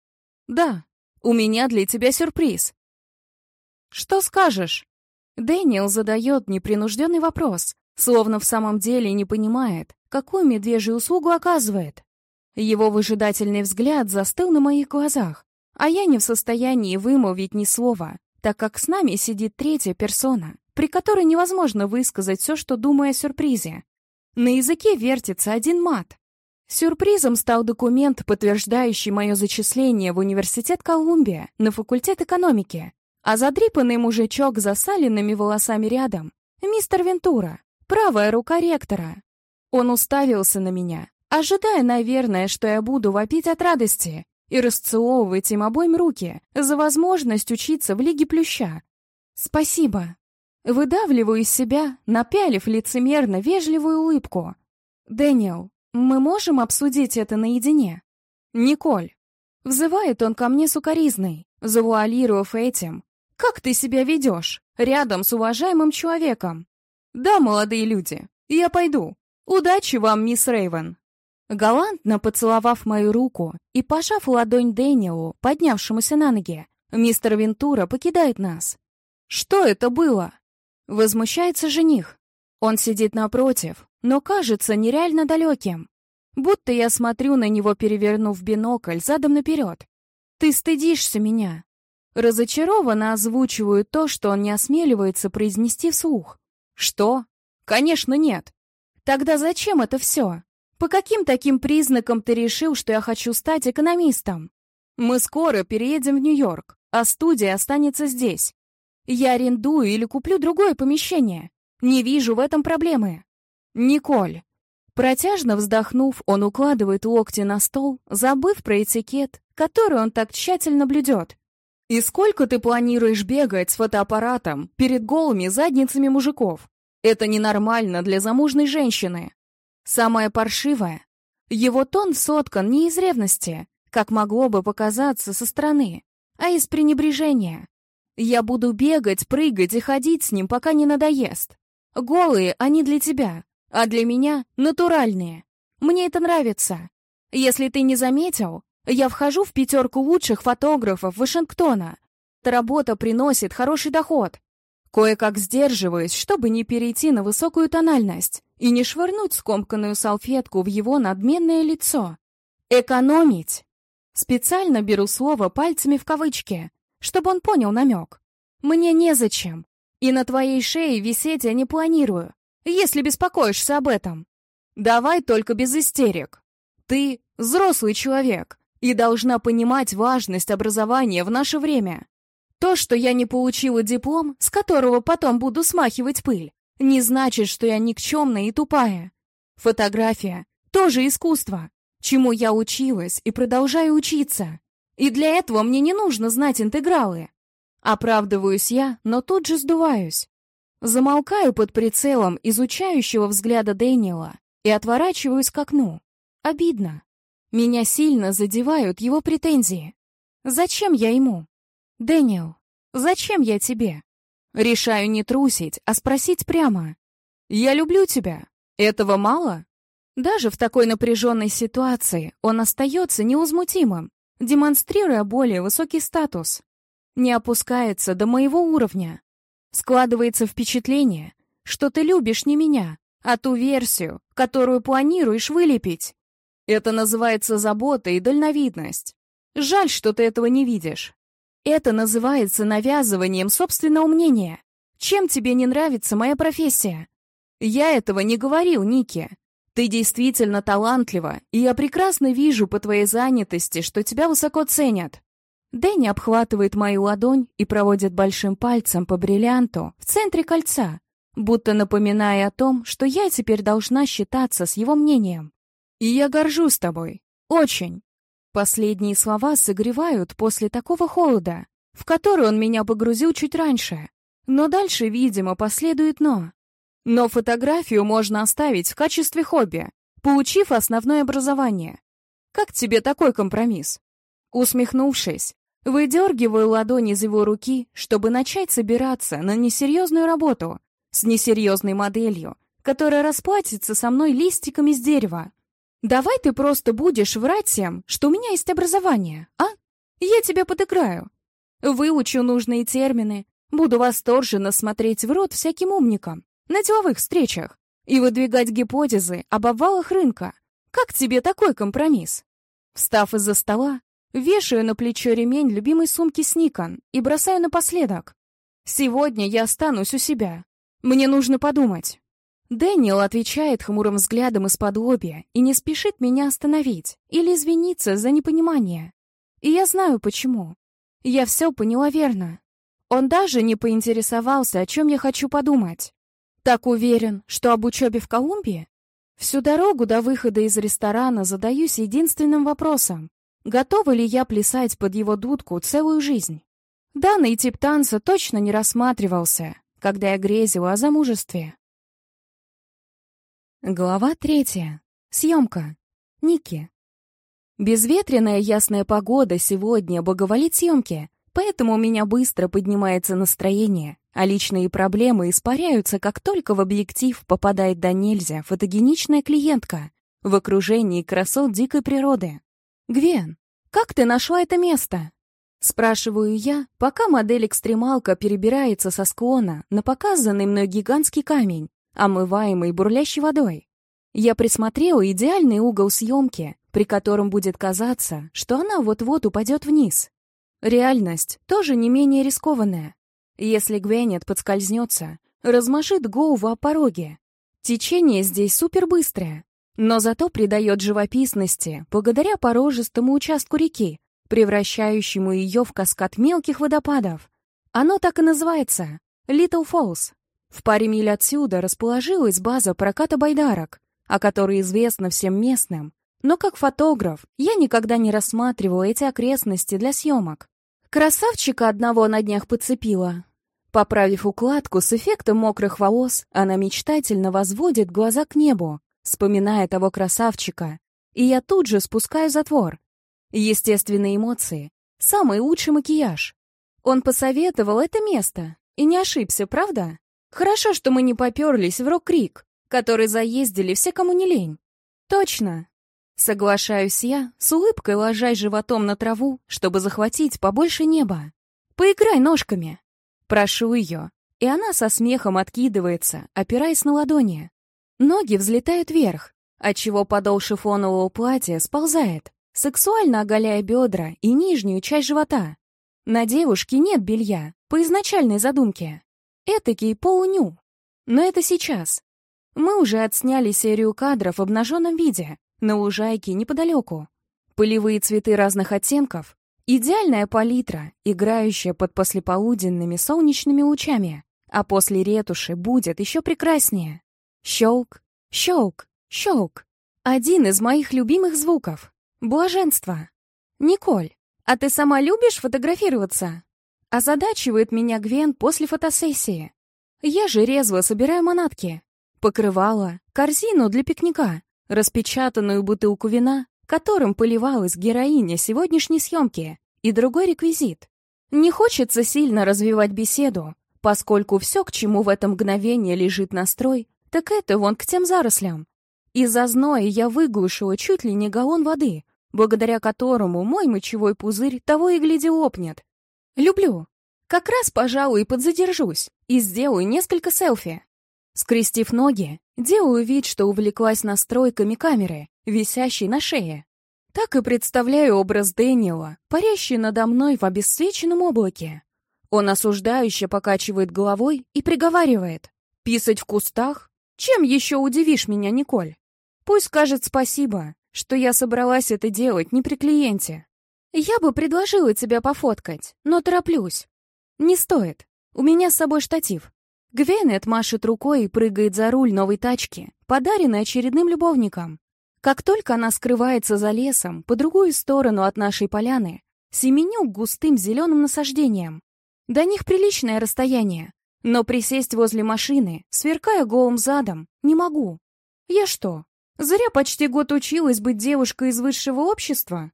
Да, у меня для тебя сюрприз. «Что скажешь?» Дэниел задает непринужденный вопрос, словно в самом деле не понимает, какую медвежью услугу оказывает. Его выжидательный взгляд застыл на моих глазах, а я не в состоянии вымолвить ни слова, так как с нами сидит третья персона, при которой невозможно высказать все, что думаю о сюрпризе. На языке вертится один мат. Сюрпризом стал документ, подтверждающий мое зачисление в Университет Колумбия на факультет экономики, а задрипанный мужичок с засаленными волосами рядом — мистер Вентура, правая рука ректора. Он уставился на меня, ожидая, наверное, что я буду вопить от радости и расцеловывать им обоим руки за возможность учиться в Лиге Плюща. Спасибо. Выдавливаю из себя, напялив лицемерно вежливую улыбку. «Дэниел, мы можем обсудить это наедине?» «Николь». Взывает он ко мне сукоризной, завуалировав этим, как ты себя ведешь рядом с уважаемым человеком? Да, молодые люди, я пойду. Удачи вам, мисс Рейвен. Галантно поцеловав мою руку и пожав ладонь Дэниелу, поднявшемуся на ноги, мистер Вентура покидает нас. Что это было? Возмущается жених. Он сидит напротив, но кажется нереально далеким. Будто я смотрю на него, перевернув бинокль задом наперед. Ты стыдишься меня, Разочарованно озвучиваю то, что он не осмеливается произнести вслух. Что? Конечно, нет. Тогда зачем это все? По каким таким признакам ты решил, что я хочу стать экономистом? Мы скоро переедем в Нью-Йорк, а студия останется здесь. Я арендую или куплю другое помещение. Не вижу в этом проблемы. Николь, Протяжно вздохнув, он укладывает локти на стол, забыв про этикет, который он так тщательно блюдет. «И сколько ты планируешь бегать с фотоаппаратом перед голыми задницами мужиков? Это ненормально для замужной женщины. Самое паршивое. Его тон соткан не из ревности, как могло бы показаться со стороны, а из пренебрежения. Я буду бегать, прыгать и ходить с ним, пока не надоест. Голые они для тебя, а для меня натуральные. Мне это нравится. Если ты не заметил, я вхожу в пятерку лучших фотографов Вашингтона. Эта работа приносит хороший доход. Кое-как сдерживаюсь, чтобы не перейти на высокую тональность и не швырнуть скомканную салфетку в его надменное лицо. Экономить. Специально беру слово пальцами в кавычки, чтобы он понял намек. Мне незачем. И на твоей шее висеть я не планирую если беспокоишься об этом. Давай только без истерик. Ты взрослый человек и должна понимать важность образования в наше время. То, что я не получила диплом, с которого потом буду смахивать пыль, не значит, что я никчемная и тупая. Фотография — тоже искусство, чему я училась и продолжаю учиться. И для этого мне не нужно знать интегралы. Оправдываюсь я, но тут же сдуваюсь. Замолкаю под прицелом изучающего взгляда Дэниела и отворачиваюсь к окну. Обидно. Меня сильно задевают его претензии. Зачем я ему? Дэниел, зачем я тебе? Решаю не трусить, а спросить прямо. Я люблю тебя. Этого мало? Даже в такой напряженной ситуации он остается невозмутимым, демонстрируя более высокий статус. Не опускается до моего уровня, Складывается впечатление, что ты любишь не меня, а ту версию, которую планируешь вылепить. Это называется забота и дальновидность. Жаль, что ты этого не видишь. Это называется навязыванием собственного мнения. Чем тебе не нравится моя профессия? Я этого не говорил, Ники. Ты действительно талантлива, и я прекрасно вижу по твоей занятости, что тебя высоко ценят. Дэнни обхватывает мою ладонь и проводит большим пальцем по бриллианту в центре кольца, будто напоминая о том, что я теперь должна считаться с его мнением. «И я горжусь тобой. Очень». Последние слова согревают после такого холода, в который он меня погрузил чуть раньше. Но дальше, видимо, последует «но». Но фотографию можно оставить в качестве хобби, получив основное образование. Как тебе такой компромисс? Усмехнувшись, Выдергиваю ладонь из его руки, чтобы начать собираться на несерьезную работу с несерьезной моделью, которая расплатится со мной листиками с дерева. Давай ты просто будешь врать всем, что у меня есть образование, а? Я тебе подыграю. Выучу нужные термины, буду восторженно смотреть в рот всяким умникам на деловых встречах и выдвигать гипотезы об обвалах рынка. Как тебе такой компромисс? Встав из-за стола, Вешаю на плечо ремень любимой сумки с Никон и бросаю напоследок. Сегодня я останусь у себя. Мне нужно подумать. Дэниел отвечает хмурым взглядом из-под лобья и не спешит меня остановить или извиниться за непонимание. И я знаю почему. Я все поняла верно. Он даже не поинтересовался, о чем я хочу подумать. Так уверен, что об учебе в Колумбии? Всю дорогу до выхода из ресторана задаюсь единственным вопросом. Готова ли я плясать под его дудку целую жизнь? Данный тип танца точно не рассматривался, когда я грезила о замужестве. Глава третья. Съемка. Ники. Безветренная ясная погода сегодня боговолит съемки, поэтому у меня быстро поднимается настроение, а личные проблемы испаряются, как только в объектив попадает до нельзя фотогеничная клиентка в окружении красот дикой природы. «Гвен, как ты нашла это место?» Спрашиваю я, пока модель-экстремалка перебирается со склона на показанный мной гигантский камень, омываемый бурлящей водой. Я присмотрела идеальный угол съемки, при котором будет казаться, что она вот-вот упадет вниз. Реальность тоже не менее рискованная. Если Гвенет подскользнется, размашит голову о пороге. Течение здесь супербыстрое, но зато придает живописности благодаря порожистому участку реки, превращающему ее в каскад мелких водопадов. Оно так и называется — Little Falls. В паре миль отсюда расположилась база проката байдарок, о которой известно всем местным, но как фотограф я никогда не рассматривала эти окрестности для съемок. Красавчика одного на днях подцепила. Поправив укладку с эффектом мокрых волос, она мечтательно возводит глаза к небу, вспоминая того красавчика, и я тут же спускаю затвор. Естественные эмоции — самый лучший макияж. Он посоветовал это место, и не ошибся, правда? Хорошо, что мы не поперлись в Рок-Крик, который заездили все, кому не лень. Точно. Соглашаюсь я, с улыбкой ложась животом на траву, чтобы захватить побольше неба. Поиграй ножками. Прошу ее, и она со смехом откидывается, опираясь на ладони. Ноги взлетают вверх, отчего подол шифонового платья сползает, сексуально оголяя бедра и нижнюю часть живота. На девушке нет белья, по изначальной задумке. Этакий полуню. Но это сейчас. Мы уже отсняли серию кадров в обнаженном виде, на лужайке неподалеку. Полевые цветы разных оттенков, идеальная палитра, играющая под послеполуденными солнечными лучами, а после ретуши будет еще прекраснее. Щелк, щелк, щелк. Один из моих любимых звуков. Блаженство. Николь, а ты сама любишь фотографироваться? Озадачивает меня Гвен после фотосессии. Я же резво собираю манатки. Покрывало, корзину для пикника, распечатанную бутылку вина, которым поливалась героиня сегодняшней съемки, и другой реквизит. Не хочется сильно развивать беседу, поскольку все, к чему в это мгновение лежит настрой, так это вон к тем зарослям. Из-за зноя я выглушила чуть ли не галлон воды, благодаря которому мой мочевой пузырь того и гляди лопнет, Люблю. Как раз, пожалуй, подзадержусь и сделаю несколько селфи. Скрестив ноги, делаю вид, что увлеклась настройками камеры, висящей на шее. Так и представляю образ Дэниела, парящий надо мной в обесцвеченном облаке. Он осуждающе покачивает головой и приговаривает. «Писать в кустах? Чем еще удивишь меня, Николь? Пусть скажет спасибо, что я собралась это делать не при клиенте. «Я бы предложила тебя пофоткать, но тороплюсь». «Не стоит. У меня с собой штатив». Гвенет машет рукой и прыгает за руль новой тачки, подаренной очередным любовником. Как только она скрывается за лесом, по другую сторону от нашей поляны, семеню густым зеленым насаждениям. До них приличное расстояние, но присесть возле машины, сверкая голым задом, не могу. Я что, зря почти год училась быть девушкой из высшего общества?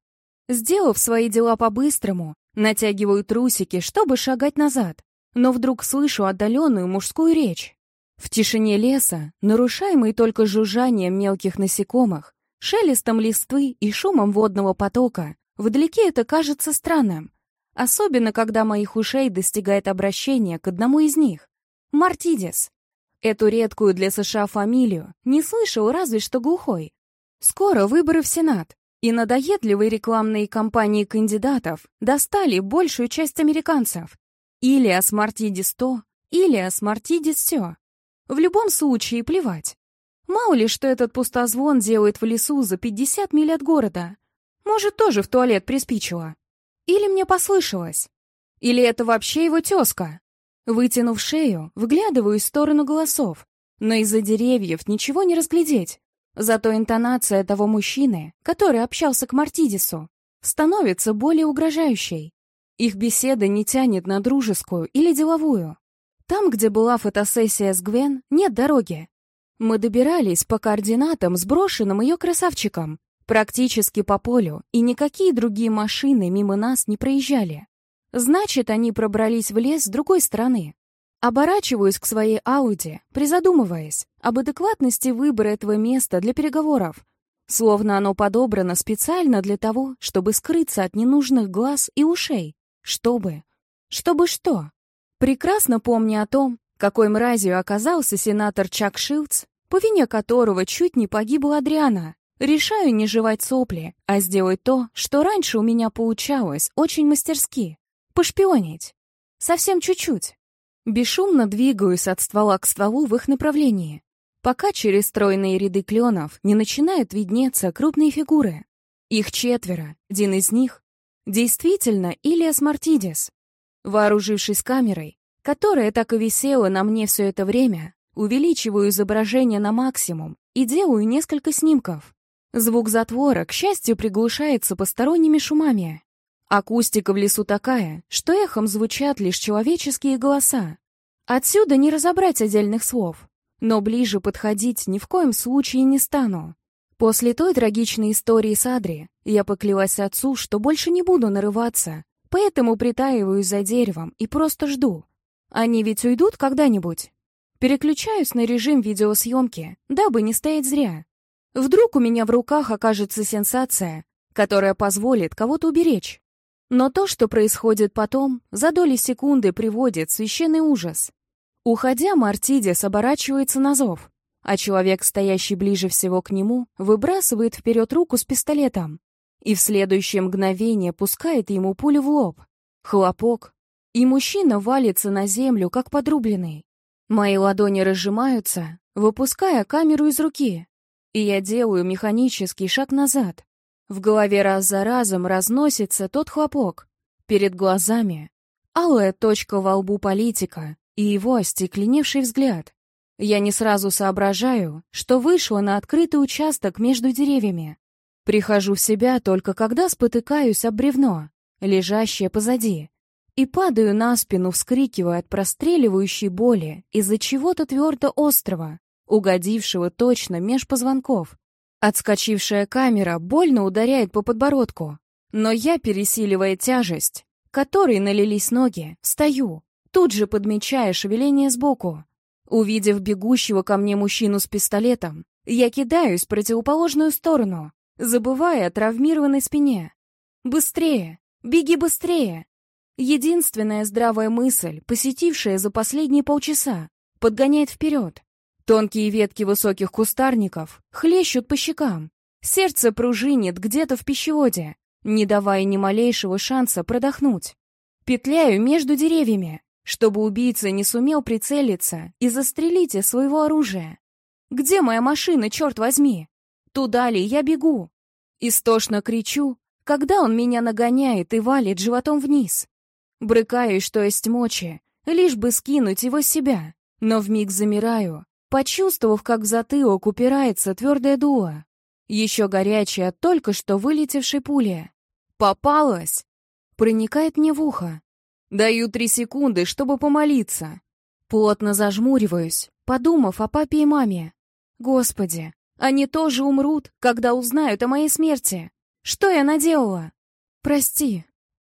Сделав свои дела по-быстрому, натягиваю трусики, чтобы шагать назад, но вдруг слышу отдаленную мужскую речь. В тишине леса, нарушаемой только жужжанием мелких насекомых, шелестом листвы и шумом водного потока, вдалеке это кажется странным, особенно когда моих ушей достигает обращение к одному из них — Мартидис. Эту редкую для США фамилию не слышал разве что глухой. Скоро выборы в Сенат, и надоедливые рекламные кампании кандидатов достали большую часть американцев. Или о Мартидис то, о Мартидис все. В любом случае плевать. Мало ли, что этот пустозвон делает в лесу за 50 миль от города. Может, тоже в туалет приспичило. Или мне послышалось. Или это вообще его тезка. Вытянув шею, вглядываю в сторону голосов, но из-за деревьев ничего не разглядеть. Зато интонация того мужчины, который общался к Мартидису, становится более угрожающей. Их беседа не тянет на дружескую или деловую. Там, где была фотосессия с Гвен, нет дороги. Мы добирались по координатам, сброшенным ее красавчиком, практически по полю, и никакие другие машины мимо нас не проезжали. Значит, они пробрались в лес с другой стороны. Оборачиваюсь к своей Ауди, призадумываясь об адекватности выбора этого места для переговоров, словно оно подобрано специально для того, чтобы скрыться от ненужных глаз и ушей. Чтобы... Чтобы что? Прекрасно помня о том, какой мразью оказался сенатор Чак Шилдс, по вине которого чуть не погибла Адриана, решаю не жевать сопли, а сделать то, что раньше у меня получалось очень мастерски — пошпионить. Совсем чуть-чуть. Бесшумно двигаюсь от ствола к стволу в их направлении, пока через стройные ряды кленов не начинают виднеться крупные фигуры. Их четверо, один из них — действительно Илиас Мартидис. Вооружившись камерой, которая так и висела на мне все это время, увеличиваю изображение на максимум и делаю несколько снимков. Звук затвора, к счастью, приглушается посторонними шумами. Акустика в лесу такая, что эхом звучат лишь человеческие голоса. Отсюда не разобрать отдельных слов, но ближе подходить ни в коем случае не стану. После той трагичной истории с Адри я поклялась отцу, что больше не буду нарываться, поэтому притаиваюсь за деревом и просто жду. Они ведь уйдут когда-нибудь. Переключаюсь на режим видеосъемки, дабы не стоять зря. Вдруг у меня в руках окажется сенсация, которая позволит кого-то уберечь. Но то, что происходит потом, за доли секунды приводит священный ужас. Уходя, Мартидис оборачивается на зов, а человек, стоящий ближе всего к нему, выбрасывает вперед руку с пистолетом и в следующее мгновение пускает ему пулю в лоб. Хлопок, и мужчина валится на землю, как подрубленный. Мои ладони разжимаются, выпуская камеру из руки, и я делаю механический шаг назад. В голове раз за разом разносится тот хлопок. Перед глазами алая точка во лбу политика и его остекленевший взгляд. Я не сразу соображаю, что вышла на открытый участок между деревьями. Прихожу в себя только когда спотыкаюсь об бревно, лежащее позади, и падаю на спину, вскрикивая от простреливающей боли из-за чего-то твердо острого, угодившего точно меж позвонков. Отскочившая камера больно ударяет по подбородку, но я, пересиливая тяжесть, которой налились ноги, стою, тут же подмечая шевеление сбоку. Увидев бегущего ко мне мужчину с пистолетом, я кидаюсь в противоположную сторону, забывая о травмированной спине. «Быстрее! Беги быстрее!» Единственная здравая мысль, посетившая за последние полчаса, подгоняет вперед. Тонкие ветки высоких кустарников хлещут по щекам. Сердце пружинит где-то в пищеводе, не давая ни малейшего шанса продохнуть. Петляю между деревьями, чтобы убийца не сумел прицелиться и застрелить из своего оружия. Где моя машина, черт возьми? Туда ли я бегу? Истошно кричу, когда он меня нагоняет и валит животом вниз. Брыкаюсь, что есть мочи, лишь бы скинуть его с себя, но вмиг замираю, почувствовав, как в затылок упирается твердое дуло. Еще горячее от только что вылетевшей пули. «Попалась!» Проникает мне в ухо. Даю три секунды, чтобы помолиться. Плотно зажмуриваюсь, подумав о папе и маме. Господи, они тоже умрут, когда узнают о моей смерти. Что я наделала? Прости.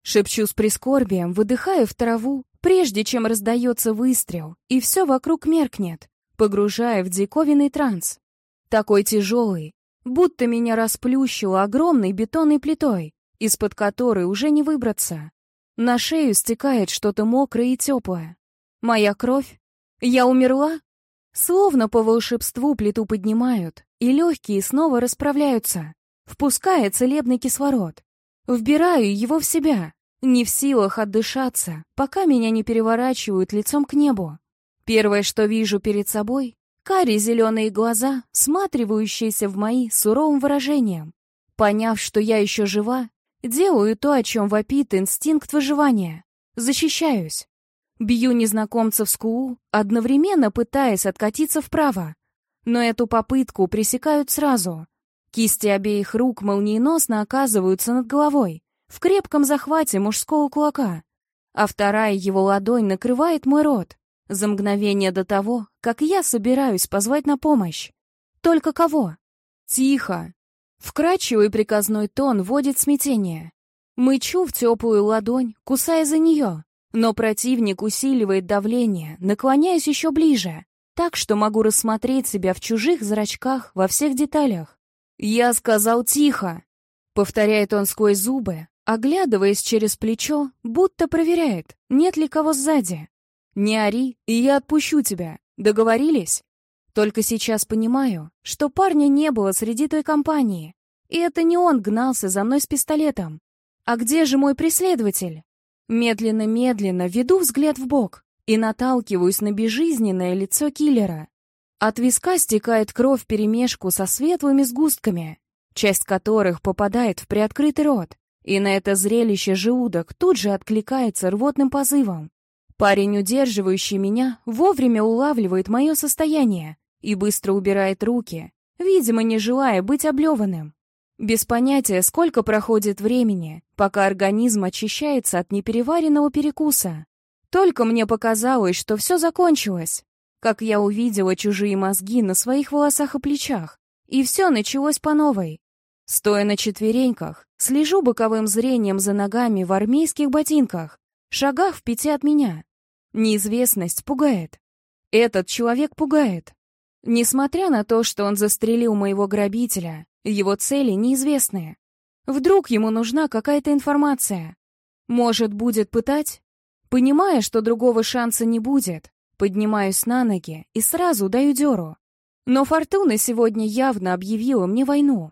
Шепчу с прискорбием, выдыхаю в траву, прежде чем раздается выстрел, и все вокруг меркнет погружая в диковинный транс. Такой тяжелый, будто меня расплющило огромной бетонной плитой, из-под которой уже не выбраться. На шею стекает что-то мокрое и теплое. Моя кровь? Я умерла? Словно по волшебству плиту поднимают, и легкие снова расправляются, впуская целебный кислород. Вбираю его в себя, не в силах отдышаться, пока меня не переворачивают лицом к небу. Первое, что вижу перед собой — карие зеленые глаза, сматривающиеся в мои суровым выражением. Поняв, что я еще жива, делаю то, о чем вопит инстинкт выживания. Защищаюсь. Бью незнакомца в скулу, одновременно пытаясь откатиться вправо. Но эту попытку пресекают сразу. Кисти обеих рук молниеносно оказываются над головой, в крепком захвате мужского кулака, а вторая его ладонь накрывает мой рот. За мгновение до того, как я собираюсь позвать на помощь. Только кого? Тихо. Вкрадчивый приказной тон вводит смятение. Мычу в теплую ладонь, кусая за нее. Но противник усиливает давление, наклоняясь еще ближе, так что могу рассмотреть себя в чужих зрачках во всех деталях. «Я сказал тихо!» — повторяет он сквозь зубы, оглядываясь через плечо, будто проверяет, нет ли кого сзади. «Не ори, и я отпущу тебя. Договорились?» Только сейчас понимаю, что парня не было среди той компании. И это не он гнался за мной с пистолетом. А где же мой преследователь? Медленно-медленно веду взгляд в бок и наталкиваюсь на безжизненное лицо киллера. От виска стекает кровь вперемешку со светлыми сгустками, часть которых попадает в приоткрытый рот, и на это зрелище желудок тут же откликается рвотным позывом. Парень, удерживающий меня, вовремя улавливает мое состояние и быстро убирает руки, видимо, не желая быть облеванным. Без понятия, сколько проходит времени, пока организм очищается от непереваренного перекуса. Только мне показалось, что все закончилось, как я увидела чужие мозги на своих волосах и плечах, и все началось по новой. Стоя на четвереньках, слежу боковым зрением за ногами в армейских ботинках, шагах в пяти от меня. Неизвестность пугает. Этот человек пугает. Несмотря на то, что он застрелил моего грабителя, его цели неизвестные. Вдруг ему нужна какая-то информация. Может, будет пытать? Понимая, что другого шанса не будет, поднимаюсь на ноги и сразу даю дёру. Но Фортуна сегодня явно объявила мне войну.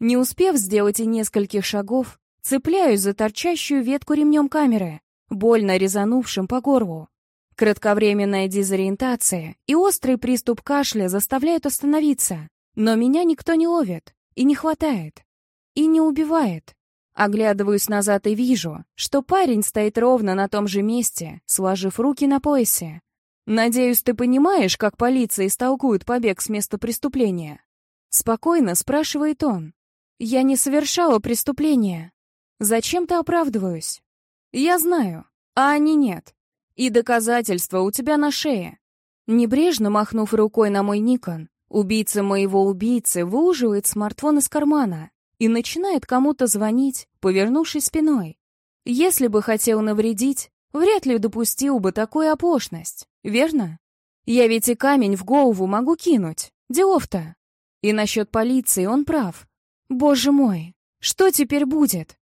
Не успев сделать и нескольких шагов, цепляюсь за торчащую ветку ремнем камеры, больно резанувшим по горлу. Кратковременная дезориентация и острый приступ кашля заставляют остановиться, но меня никто не ловит и не хватает, и не убивает. Оглядываюсь назад и вижу, что парень стоит ровно на том же месте, сложив руки на поясе. «Надеюсь, ты понимаешь, как полиция истолкует побег с места преступления?» Спокойно спрашивает он. «Я не совершала преступления. Зачем-то оправдываюсь. Я знаю, а они нет. И доказательства у тебя на шее. Небрежно махнув рукой на мой Никон, убийца моего убийцы выуживает смартфон из кармана и начинает кому-то звонить, повернувшись спиной. Если бы хотел навредить, вряд ли допустил бы такую оплошность, верно? Я ведь и камень в голову могу кинуть. Делов-то. И насчет полиции он прав. Боже мой, что теперь будет?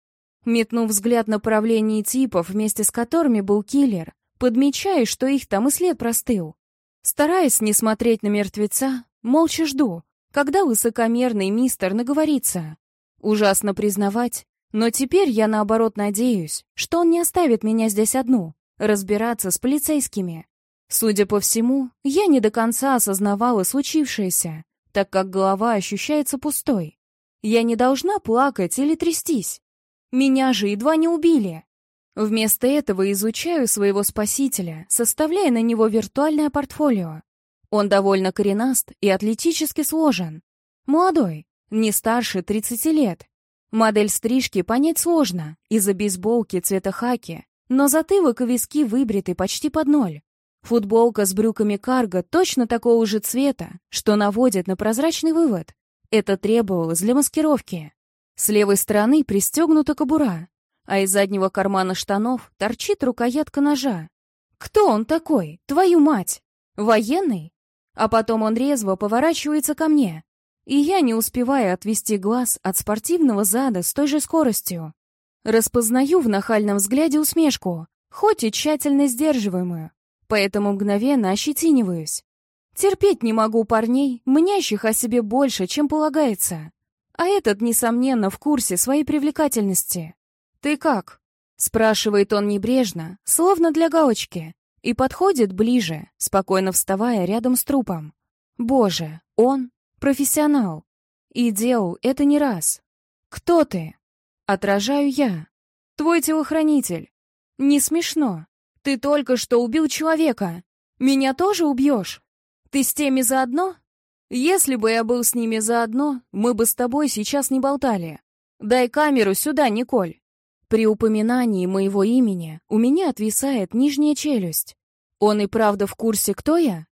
Метнув взгляд на направление типов, вместе с которыми был киллер, Подмечаю, что их там и след простыл. Стараясь не смотреть на мертвеца, молча жду, когда высокомерный мистер наговорится. Ужасно признавать, но теперь я наоборот надеюсь, что он не оставит меня здесь одну, разбираться с полицейскими. Судя по всему, я не до конца осознавала случившееся, так как голова ощущается пустой. Я не должна плакать или трястись. Меня же едва не убили. Вместо этого изучаю своего спасителя, составляя на него виртуальное портфолио. Он довольно коренаст и атлетически сложен. Молодой, не старше 30 лет. Модель стрижки понять сложно из-за бейсболки цвета хаки, но затылок и виски выбриты почти под ноль. Футболка с брюками карго точно такого же цвета, что наводит на прозрачный вывод. Это требовалось для маскировки. С левой стороны пристегнута кобура, а из заднего кармана штанов торчит рукоятка ножа. Кто он такой? Твою мать! Военный? А потом он резво поворачивается ко мне, и я не успеваю отвести глаз от спортивного зада с той же скоростью. Распознаю в нахальном взгляде усмешку, хоть и тщательно сдерживаемую, поэтому мгновенно ощетиниваюсь. Терпеть не могу парней, мнящих о себе больше, чем полагается. А этот, несомненно, в курсе своей привлекательности. «Ты как?» — спрашивает он небрежно, словно для галочки, и подходит ближе, спокойно вставая рядом с трупом. «Боже, он профессионал. И делал это не раз. Кто ты?» Отражаю я. «Твой телохранитель. Не смешно. Ты только что убил человека. Меня тоже убьешь? Ты с теми заодно? Если бы я был с ними заодно, мы бы с тобой сейчас не болтали. Дай камеру сюда, Николь. При упоминании моего имени у меня отвисает нижняя челюсть. Он и правда в курсе, кто я?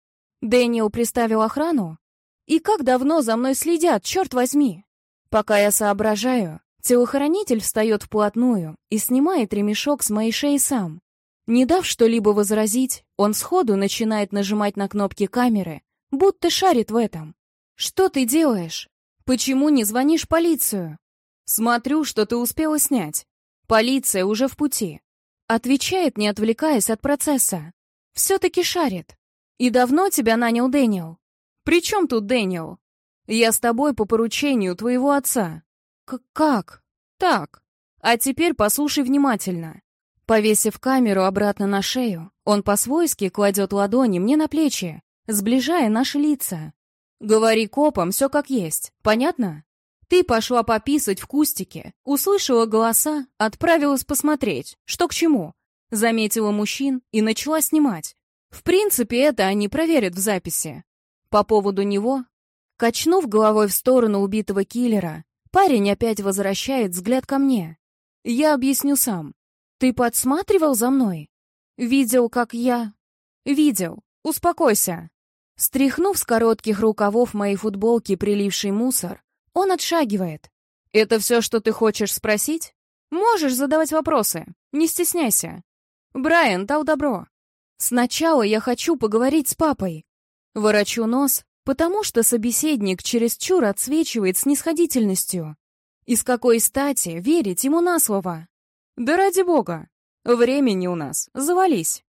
Дэниел приставил охрану? И как давно за мной следят, черт возьми? Пока я соображаю, телохранитель встает вплотную и снимает ремешок с моей шеи сам. Не дав что-либо возразить, он сходу начинает нажимать на кнопки камеры, будто шарит в этом. «Что ты делаешь? Почему не звонишь полицию?» «Смотрю, что ты успела снять. Полиция уже в пути. Отвечает, не отвлекаясь от процесса. Все-таки шарит. И давно тебя нанял Дэниел? При чем тут Дэниел? Я с тобой по поручению твоего отца. К как? Так. А теперь послушай внимательно. Повесив камеру обратно на шею, он по-свойски кладет ладони мне на плечи, сближая наши лица. Говори копам все как есть, понятно? Ты пошла пописать в кустике, услышала голоса, отправилась посмотреть, что к чему. Заметила мужчин и начала снимать. В принципе, это они проверят в записи. По поводу него... Качнув головой в сторону убитого киллера, парень опять возвращает взгляд ко мне. Я объясню сам. Ты подсматривал за мной? Видел, как я... Видел. Успокойся. Стряхнув с коротких рукавов моей футболки приливший мусор, он отшагивает. «Это все, что ты хочешь спросить? Можешь задавать вопросы, не стесняйся. Брайан дал добро. Сначала я хочу поговорить с папой. Ворочу нос, потому что собеседник чересчур отсвечивает снисходительностью. И с какой стати верить ему на слово? Да ради бога, времени у нас, завались.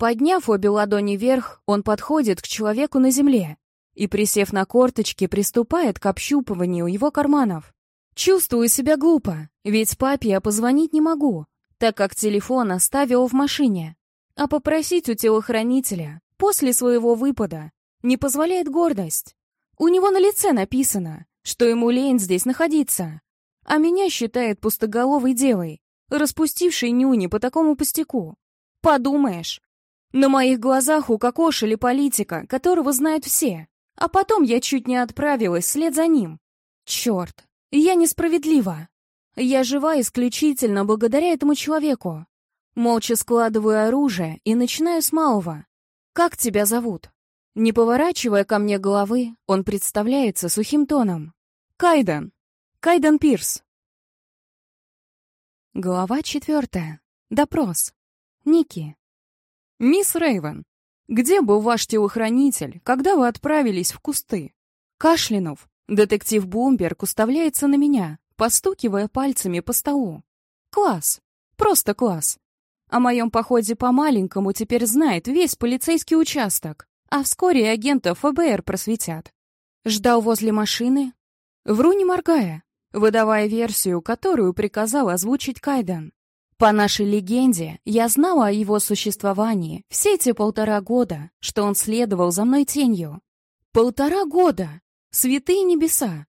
Подняв обе ладони вверх, он подходит к человеку на земле и, присев на корточки, приступает к общупыванию его карманов. Чувствую себя глупо, ведь папе я позвонить не могу, так как телефон оставил в машине. А попросить у телохранителя после своего выпада не позволяет гордость. У него на лице написано, что ему лень здесь находиться, а меня считает пустоголовой девой, распустившей нюни по такому пустяку. Подумаешь, на моих глазах укокошили политика, которого знают все. А потом я чуть не отправилась вслед за ним. Черт, я несправедлива. Я жива исключительно благодаря этому человеку. Молча складываю оружие и начинаю с малого. «Как тебя зовут?» Не поворачивая ко мне головы, он представляется сухим тоном. «Кайден. Кайден Пирс». Глава четвертая. Допрос. Ники. «Мисс Рейвен, где был ваш телохранитель, когда вы отправились в кусты?» Кашлянув, детектив Бумберг уставляется на меня, постукивая пальцами по столу. «Класс! Просто класс! О моем походе по-маленькому теперь знает весь полицейский участок, а вскоре агентов ФБР просветят. Ждал возле машины, вру не моргая, выдавая версию, которую приказал озвучить Кайден. По нашей легенде, я знала о его существовании все эти полтора года, что он следовал за мной тенью. Полтора года! Святые небеса!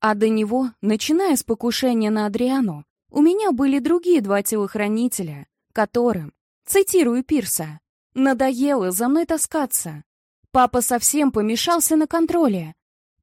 А до него, начиная с покушения на Адриану, у меня были другие два телохранителя, которым, цитирую Пирса, «надоело за мной таскаться». Папа совсем помешался на контроле.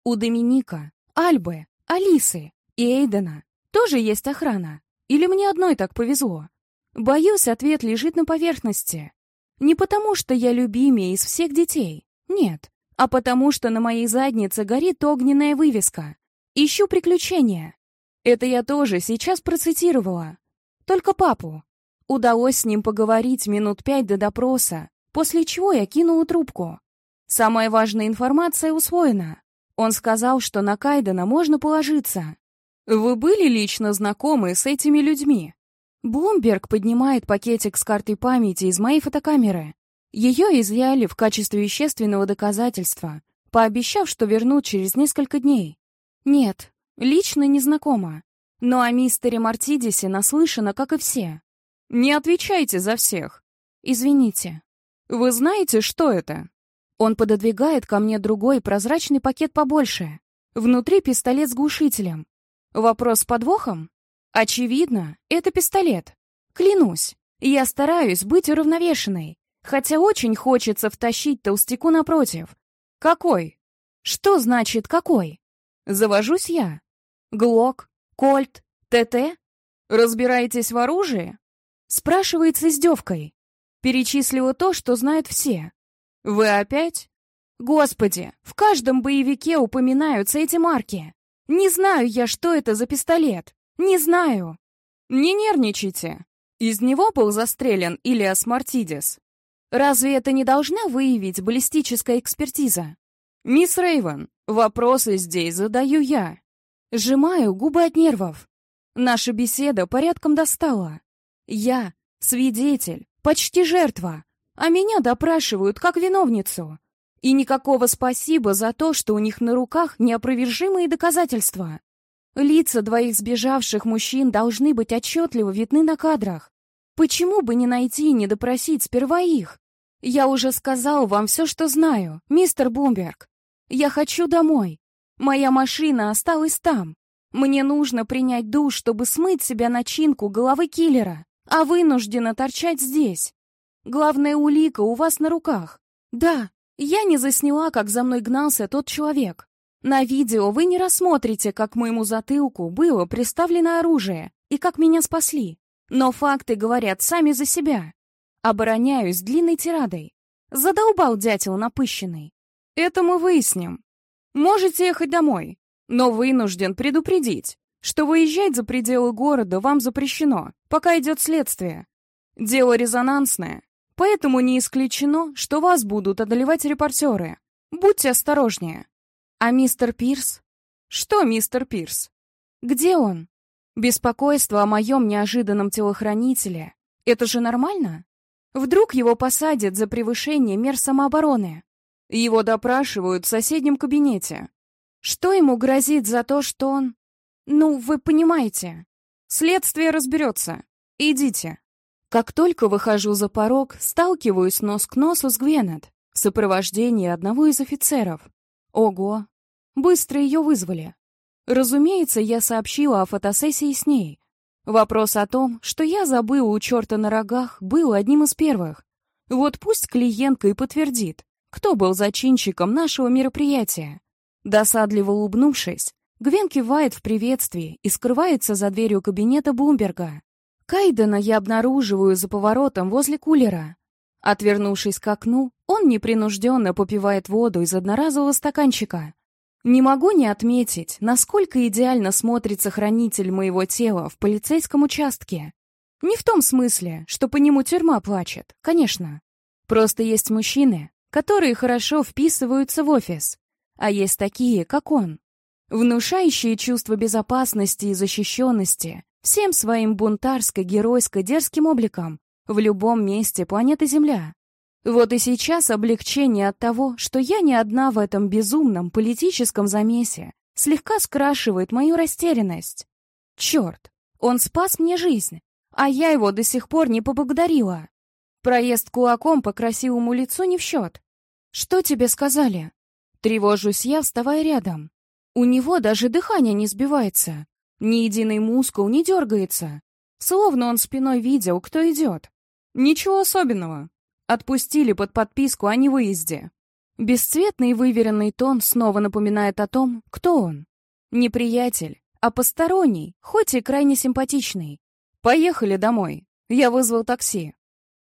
У Доминика, Альбы, Алисы и Эйдена тоже есть охрана. Или мне одной так повезло? Боюсь, ответ лежит на поверхности. Не потому, что я любимее из всех детей. Нет. А потому, что на моей заднице горит огненная вывеска. Ищу приключения. Это я тоже сейчас процитировала. Только папу. Удалось с ним поговорить минут пять до допроса, после чего я кинула трубку. Самая важная информация усвоена. Он сказал, что на Кайдена можно положиться. Вы были лично знакомы с этими людьми? Блумберг поднимает пакетик с картой памяти из моей фотокамеры. Ее изъяли в качестве вещественного доказательства, пообещав, что вернут через несколько дней. Нет, лично не знакома. Но о мистере Мартидисе наслышана, как и все. Не отвечайте за всех. Извините. Вы знаете, что это? Он пододвигает ко мне другой прозрачный пакет побольше. Внутри пистолет с глушителем. Вопрос с подвохом? Очевидно, это пистолет. Клянусь, я стараюсь быть уравновешенной, хотя очень хочется втащить толстяку напротив. Какой? Что значит «какой»? Завожусь я. Глок, кольт, ТТ? Разбираетесь в оружии? Спрашивает с издевкой. Перечислила то, что знают все. Вы опять? Господи, в каждом боевике упоминаются эти марки. Не знаю я, что это за пистолет. Не знаю. Не нервничайте. Из него был застрелен Илиас Мартидис. Разве это не должна выявить баллистическая экспертиза? Мисс Рейвен, вопросы здесь задаю я. Сжимаю губы от нервов. Наша беседа порядком достала. Я — свидетель, почти жертва, а меня допрашивают как виновницу. И никакого спасибо за то, что у них на руках неопровержимые доказательства. Лица двоих сбежавших мужчин должны быть отчетливо видны на кадрах. Почему бы не найти и не допросить сперва их? Я уже сказал вам все, что знаю, мистер Бумберг. Я хочу домой. Моя машина осталась там. Мне нужно принять душ, чтобы смыть себя начинку головы киллера, а вынуждена торчать здесь. Главная улика у вас на руках. Да, я не засняла, как за мной гнался тот человек. На видео вы не рассмотрите, как моему затылку было приставлено оружие и как меня спасли. Но факты говорят сами за себя. Обороняюсь длинной тирадой. Задолбал дятел напыщенный. Это мы выясним. Можете ехать домой, но вынужден предупредить, что выезжать за пределы города вам запрещено, пока идет следствие. Дело резонансное, поэтому не исключено, что вас будут одолевать репортеры. Будьте осторожнее. А мистер Пирс? Что мистер Пирс? Где он? Беспокойство о моем неожиданном телохранителе. Это же нормально? Вдруг его посадят за превышение мер самообороны? Его допрашивают в соседнем кабинете. Что ему грозит за то, что он... Ну, вы понимаете. Следствие разберется. Идите. Как только выхожу за порог, сталкиваюсь нос к носу с Гвенет в сопровождении одного из офицеров. Ого, Быстро ее вызвали. Разумеется, я сообщила о фотосессии с ней. Вопрос о том, что я забыла у черта на рогах, был одним из первых. Вот пусть клиентка и подтвердит, кто был зачинщиком нашего мероприятия. Досадливо улыбнувшись, Гвен кивает в приветствии и скрывается за дверью кабинета Бумберга. Кайдена я обнаруживаю за поворотом возле кулера. Отвернувшись к окну, он непринужденно попивает воду из одноразового стаканчика. Не могу не отметить, насколько идеально смотрится хранитель моего тела в полицейском участке. Не в том смысле, что по нему тюрьма плачет, конечно. Просто есть мужчины, которые хорошо вписываются в офис, а есть такие, как он, внушающие чувство безопасности и защищенности всем своим бунтарско-геройско-дерзким обликом в любом месте планеты Земля. Вот и сейчас облегчение от того, что я не одна в этом безумном политическом замесе, слегка скрашивает мою растерянность. Черт, он спас мне жизнь, а я его до сих пор не поблагодарила. Проезд кулаком по красивому лицу не в счет. Что тебе сказали? Тревожусь я, вставая рядом. У него даже дыхание не сбивается. Ни единый мускул не дергается. Словно он спиной видел, кто идет. Ничего особенного. Отпустили под подписку о невыезде. Бесцветный выверенный тон снова напоминает о том, кто он. Не приятель, а посторонний, хоть и крайне симпатичный. Поехали домой. Я вызвал такси.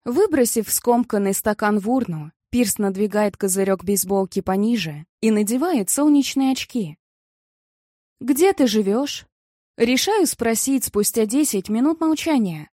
Выбросив скомканный стакан в урну, Пирс надвигает козырек бейсболки пониже и надевает солнечные очки. «Где ты живешь?» Решаю спросить спустя десять минут молчания.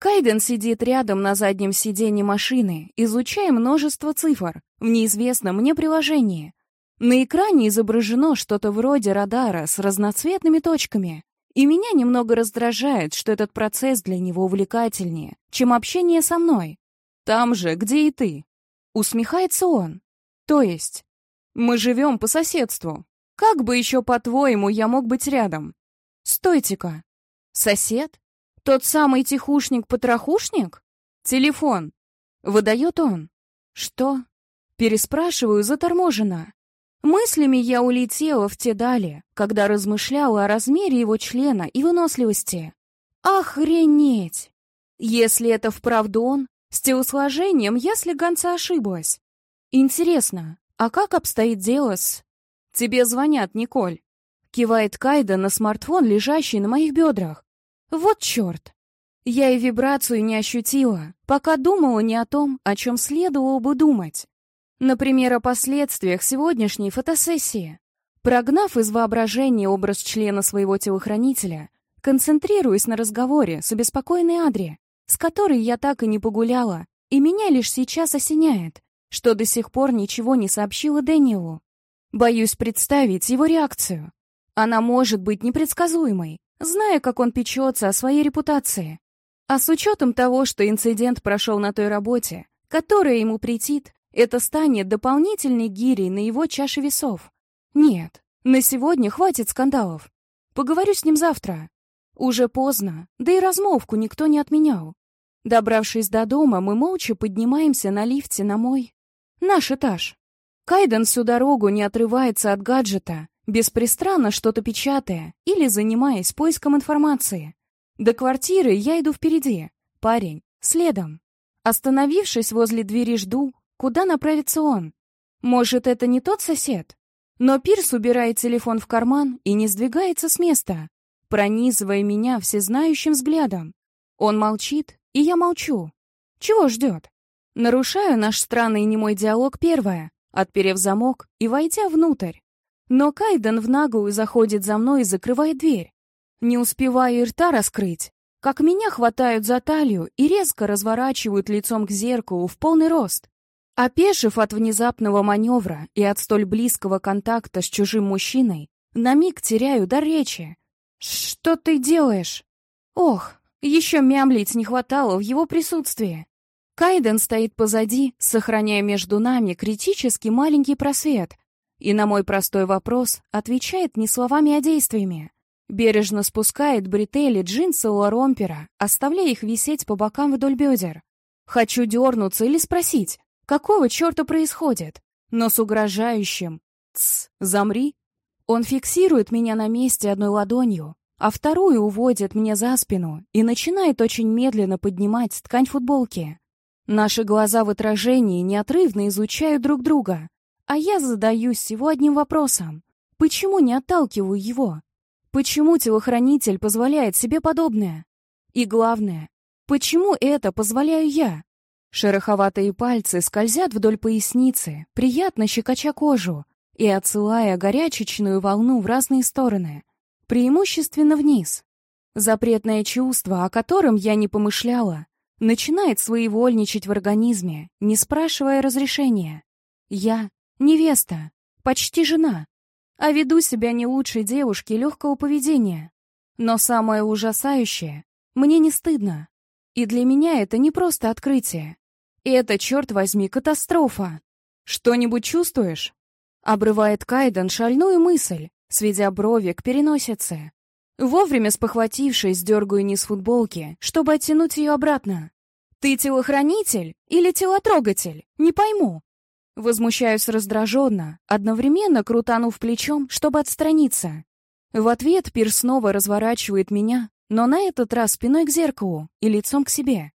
Кайден сидит рядом на заднем сиденье машины, изучая множество цифр в неизвестном мне приложении. На экране изображено что-то вроде радара с разноцветными точками, и меня немного раздражает, что этот процесс для него увлекательнее, чем общение со мной. Там же, где и ты. Усмехается он. То есть, мы живем по соседству. Как бы еще, по-твоему, я мог быть рядом? Стойте-ка. Сосед? Тот самый тихушник-потрохушник? Телефон. Выдает он. Что? Переспрашиваю заторможенно. Мыслями я улетела в те дали, когда размышляла о размере его члена и выносливости. Охренеть! Если это вправду он, с телосложением я слегонца ошиблась. Интересно, а как обстоит дело с... Тебе звонят, Николь. Кивает Кайда на смартфон, лежащий на моих бедрах. Вот черт! Я и вибрацию не ощутила, пока думала не о том, о чем следовало бы думать. Например, о последствиях сегодняшней фотосессии. Прогнав из воображения образ члена своего телохранителя, концентрируясь на разговоре с обеспокоенной Адри, с которой я так и не погуляла, и меня лишь сейчас осеняет, что до сих пор ничего не сообщила Дэниелу. Боюсь представить его реакцию. Она может быть непредсказуемой, зная, как он печется о своей репутации. А с учетом того, что инцидент прошел на той работе, которая ему претит, это станет дополнительной гирей на его чаше весов. Нет, на сегодня хватит скандалов. Поговорю с ним завтра. Уже поздно, да и размолвку никто не отменял. Добравшись до дома, мы молча поднимаемся на лифте на мой... Наш этаж. Кайден всю дорогу не отрывается от гаджета, беспристрастно что-то печатая или занимаясь поиском информации. До квартиры я иду впереди, парень, следом. Остановившись возле двери, жду, куда направится он. Может, это не тот сосед? Но Пирс убирает телефон в карман и не сдвигается с места, пронизывая меня всезнающим взглядом. Он молчит, и я молчу. Чего ждет? Нарушаю наш странный немой диалог первое, отперев замок и войдя внутрь. Но Кайден в наглую заходит за мной и закрывает дверь. Не успеваю и рта раскрыть, как меня хватают за талию и резко разворачивают лицом к зеркалу в полный рост. Опешив от внезапного маневра и от столь близкого контакта с чужим мужчиной, на миг теряю дар речи. «Что ты делаешь?» «Ох, еще мямлить не хватало в его присутствии». Кайден стоит позади, сохраняя между нами критически маленький просвет, и на мой простой вопрос отвечает не словами, а действиями. Бережно спускает бретели джинсового ромпера, оставляя их висеть по бокам вдоль бедер. Хочу дернуться или спросить, какого черта происходит? Но с угрожающим «Тсс, замри!» Он фиксирует меня на месте одной ладонью, а вторую уводит мне за спину и начинает очень медленно поднимать ткань футболки. Наши глаза в отражении неотрывно изучают друг друга, а я задаюсь всего одним вопросом. Почему не отталкиваю его? Почему телохранитель позволяет себе подобное? И главное, почему это позволяю я? Шероховатые пальцы скользят вдоль поясницы, приятно щекоча кожу и отсылая горячечную волну в разные стороны, преимущественно вниз. Запретное чувство, о котором я не помышляла, начинает своевольничать в организме, не спрашивая разрешения. Я невеста, почти жена, а веду себя не лучшей девушки легкого поведения. Но самое ужасающее, мне не стыдно. И для меня это не просто открытие. Это, черт возьми, катастрофа. Что-нибудь чувствуешь? Обрывает Кайден шальную мысль, сведя брови к переносице. Вовремя спохватившись, дергаю низ футболки, чтобы оттянуть ее обратно. «Ты телохранитель или телотрогатель? Не пойму». Возмущаюсь раздраженно, одновременно крутанув плечом, чтобы отстраниться. В ответ Пир снова разворачивает меня, но на этот раз спиной к зеркалу и лицом к себе.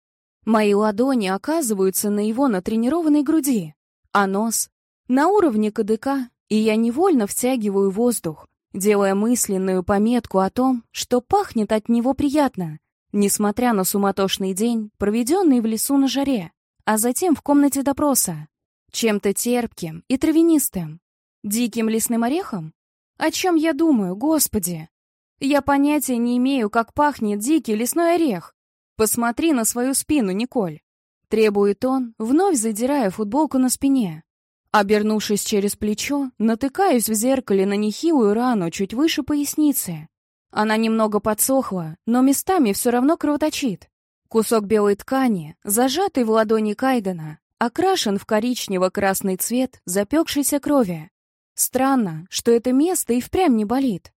Мои ладони оказываются на его натренированной груди, а нос — на уровне КДК, и я невольно втягиваю воздух, делая мысленную пометку о том, что пахнет от него приятно, несмотря на суматошный день, проведенный в лесу на жаре, а затем в комнате допроса. Чем-то терпким и травянистым. Диким лесным орехом? О чем я думаю, господи? Я понятия не имею, как пахнет дикий лесной орех. Посмотри на свою спину, Николь. Требует он, вновь задирая футболку на спине. Обернувшись через плечо, натыкаюсь в зеркале на нехилую рану чуть выше поясницы. Она немного подсохла, но местами все равно кровоточит. Кусок белой ткани, зажатый в ладони Кайдена, окрашен в коричнево-красный цвет запекшейся крови. Странно, что это место и впрямь не болит.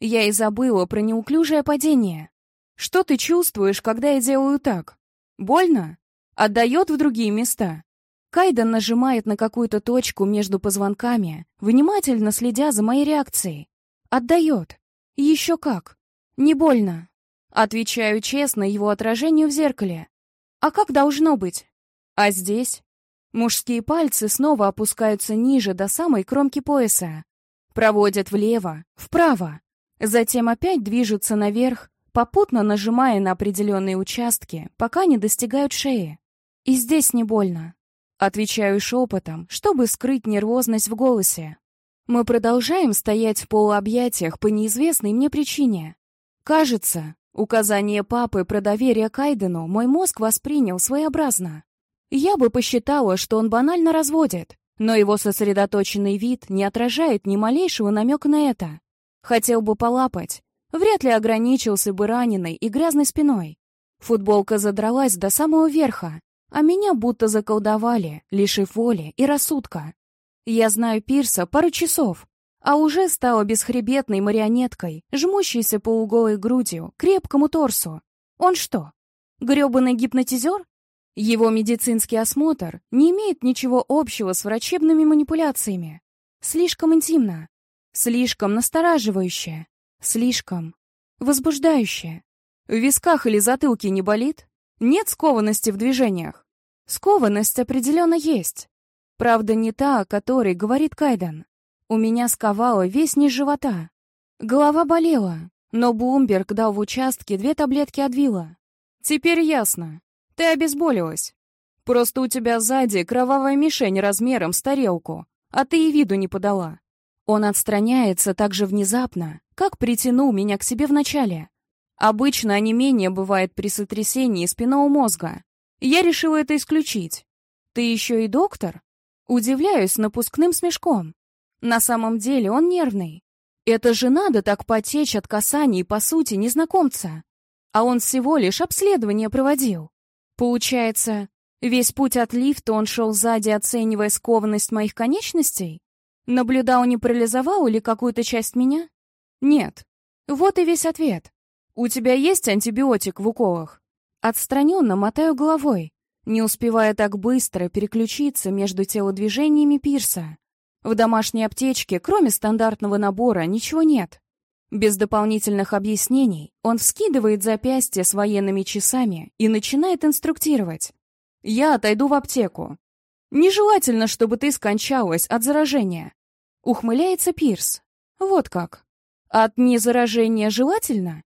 Я и забыла про неуклюжее падение. Что ты чувствуешь, когда я делаю так? Больно? Отдает в другие места? Кайден нажимает на какую-то точку между позвонками, внимательно следя за моей реакцией. Отдает. Еще как. Не больно. Отвечаю честно его отражению в зеркале. А как должно быть? А здесь? Мужские пальцы снова опускаются ниже до самой кромки пояса. Проводят влево, вправо. Затем опять движутся наверх, попутно нажимая на определенные участки, пока не достигают шеи. И здесь не больно. Отвечаю шепотом, чтобы скрыть нервозность в голосе. Мы продолжаем стоять в полуобъятиях по неизвестной мне причине. Кажется, указание папы про доверие Кайдену мой мозг воспринял своеобразно. Я бы посчитала, что он банально разводит, но его сосредоточенный вид не отражает ни малейшего намека на это. Хотел бы полапать, вряд ли ограничился бы раненой и грязной спиной. Футболка задралась до самого верха, а меня будто заколдовали, лишив воли и рассудка. Я знаю Пирса пару часов, а уже стала бесхребетной марионеткой, жмущейся по уголой грудью, крепкому торсу. Он что, грёбаный гипнотизер? Его медицинский осмотр не имеет ничего общего с врачебными манипуляциями. Слишком интимно, слишком настораживающе, слишком возбуждающе. В висках или затылке не болит? Нет скованности в движениях? Скованность определенно есть. Правда, не та, о которой говорит Кайден. У меня сковало весь низ живота. Голова болела, но Блумберг дал в участке две таблетки Адвила. Теперь ясно. Ты обезболилась. Просто у тебя сзади кровавая мишень размером с тарелку, а ты и виду не подала. Он отстраняется так же внезапно, как притянул меня к себе вначале. Обычно онемение бывает при сотрясении спинного мозга. Я решила это исключить. Ты еще и доктор? Удивляюсь напускным смешком. На самом деле он нервный. Это же надо так потечь от касаний, по сути, незнакомца. А он всего лишь обследование проводил. Получается, весь путь от лифта он шел сзади, оценивая скованность моих конечностей? Наблюдал, не парализовал ли какую-то часть меня? Нет. Вот и весь ответ. У тебя есть антибиотик в уколах? Отстраненно мотаю головой, не успевая так быстро переключиться между телодвижениями Пирса. В домашней аптечке, кроме стандартного набора, ничего нет. Без дополнительных объяснений он вскидывает запястье с военными часами и начинает инструктировать. «Я отойду в аптеку. Нежелательно, чтобы ты скончалась от заражения». Ухмыляется Пирс. «Вот как. От незаражения желательно?»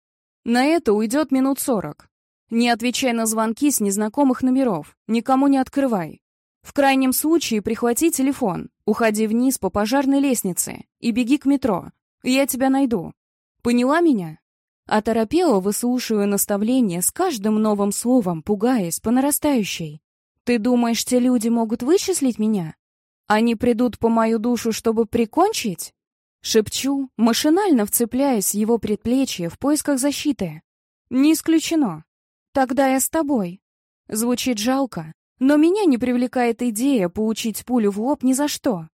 На это уйдет минут сорок. Не отвечай на звонки с незнакомых номеров, никому не открывай. В крайнем случае прихвати телефон, уходи вниз по пожарной лестнице и беги к метро. Я тебя найду. Поняла меня? Оторопела, выслушивая наставления с каждым новым словом, пугаясь по нарастающей. Ты думаешь, те люди могут вычислить меня? Они придут по мою душу, чтобы прикончить? Шепчу, машинально вцепляясь в его предплечье в поисках защиты. Не исключено. Тогда я с тобой. Звучит жалко, но меня не привлекает идея получить пулю в лоб ни за что.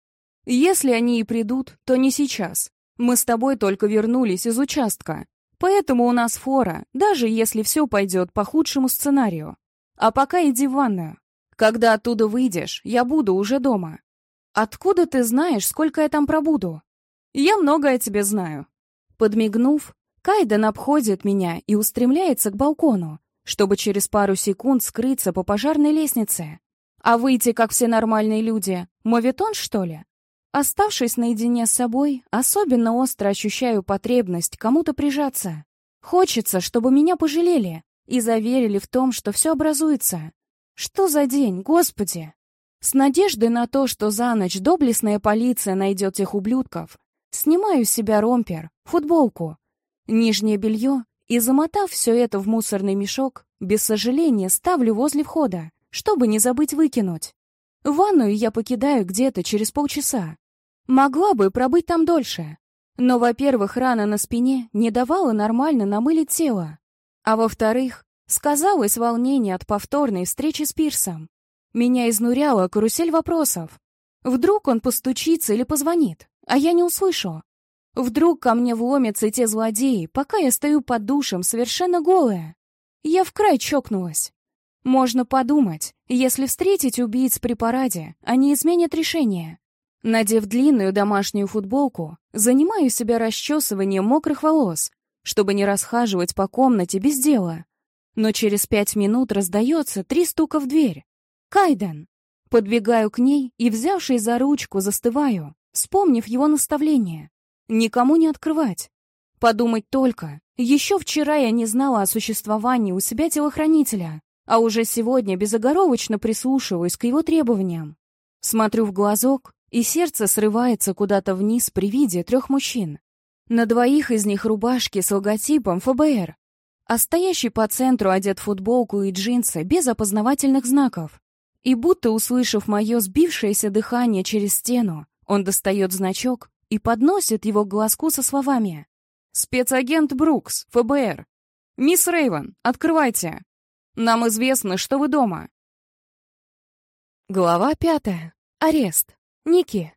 Если они и придут, то не сейчас. Мы с тобой только вернулись из участка. Поэтому у нас фора, даже если все пойдет по худшему сценарию. А пока иди в ванную. Когда оттуда выйдешь, я буду уже дома. Откуда ты знаешь, сколько я там пробуду? Я много о тебе знаю. Подмигнув, Кайден обходит меня и устремляется к балкону, чтобы через пару секунд скрыться по пожарной лестнице. А выйти, как все нормальные люди, моветон, что ли? Оставшись наедине с собой, особенно остро ощущаю потребность кому-то прижаться. Хочется, чтобы меня пожалели и заверили в том, что все образуется. Что за день, господи? С надеждой на то, что за ночь доблестная полиция найдет тех ублюдков, снимаю с себя ромпер, футболку, нижнее белье и, замотав все это в мусорный мешок, без сожаления ставлю возле входа, чтобы не забыть выкинуть. Ванную я покидаю где-то через полчаса. Могла бы пробыть там дольше. Но, во-первых, рана на спине не давала нормально намылить тело. А во-вторых, сказалось волнение от повторной встречи с Пирсом. Меня изнуряла карусель вопросов. Вдруг он постучится или позвонит, а я не услышу. Вдруг ко мне вломятся те злодеи, пока я стою под душем совершенно голая. Я в край чокнулась. Можно подумать, если встретить убийц при параде, они изменят решение. Надев длинную домашнюю футболку, занимаю себя расчесыванием мокрых волос, чтобы не расхаживать по комнате без дела. Но через пять минут раздается три стука в дверь. Кайден. Подбегаю к ней и, взявшись за ручку, застываю, вспомнив его наставление. Никому не открывать. Подумать только, еще вчера я не знала о существовании у себя телохранителя, а уже сегодня безоговорочно прислушиваюсь к его требованиям. Смотрю в глазок, и сердце срывается куда-то вниз при виде трех мужчин. На двоих из них рубашки с логотипом ФБР, а стоящий по центру одет футболку и джинсы без опознавательных знаков. И будто услышав мое сбившееся дыхание через стену, он достает значок и подносит его к глазку со словами. «Спецагент Брукс, ФБР. Мисс Рейвен, открывайте. Нам известно, что вы дома». Глава пятая. Арест. Ники.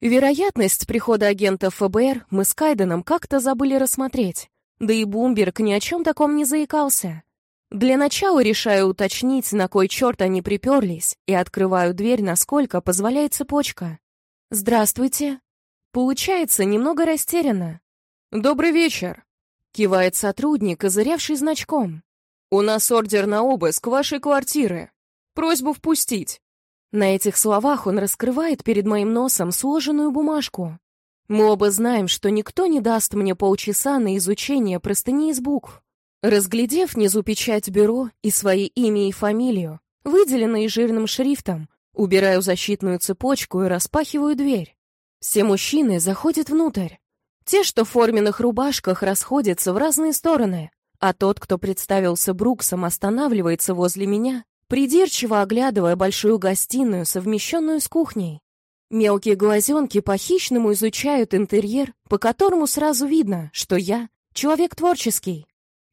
Вероятность прихода агента ФБР мы с Кайденом как-то забыли рассмотреть. Да и Бумберг ни о чем таком не заикался. Для начала решаю уточнить, на кой черт они приперлись, и открываю дверь, насколько позволяет цепочка. «Здравствуйте», Получается немного растерянно. «Добрый вечер», — кивает сотрудник, озырявший значком. «У нас ордер на обыск вашей квартиры. Просьбу впустить». На этих словах он раскрывает перед моим носом сложенную бумажку. Мы оба знаем, что никто не даст мне полчаса на изучение простыни из букв. Разглядев внизу печать бюро и свои имя и фамилию, выделенные жирным шрифтом, убираю защитную цепочку и распахиваю дверь. Все мужчины заходят внутрь. Те, что в форменных рубашках, расходятся в разные стороны, а тот, кто представился Бруксом, останавливается возле меня, придирчиво оглядывая большую гостиную, совмещенную с кухней. Мелкие глазенки по-хищному изучают интерьер, по которому сразу видно, что я — человек творческий.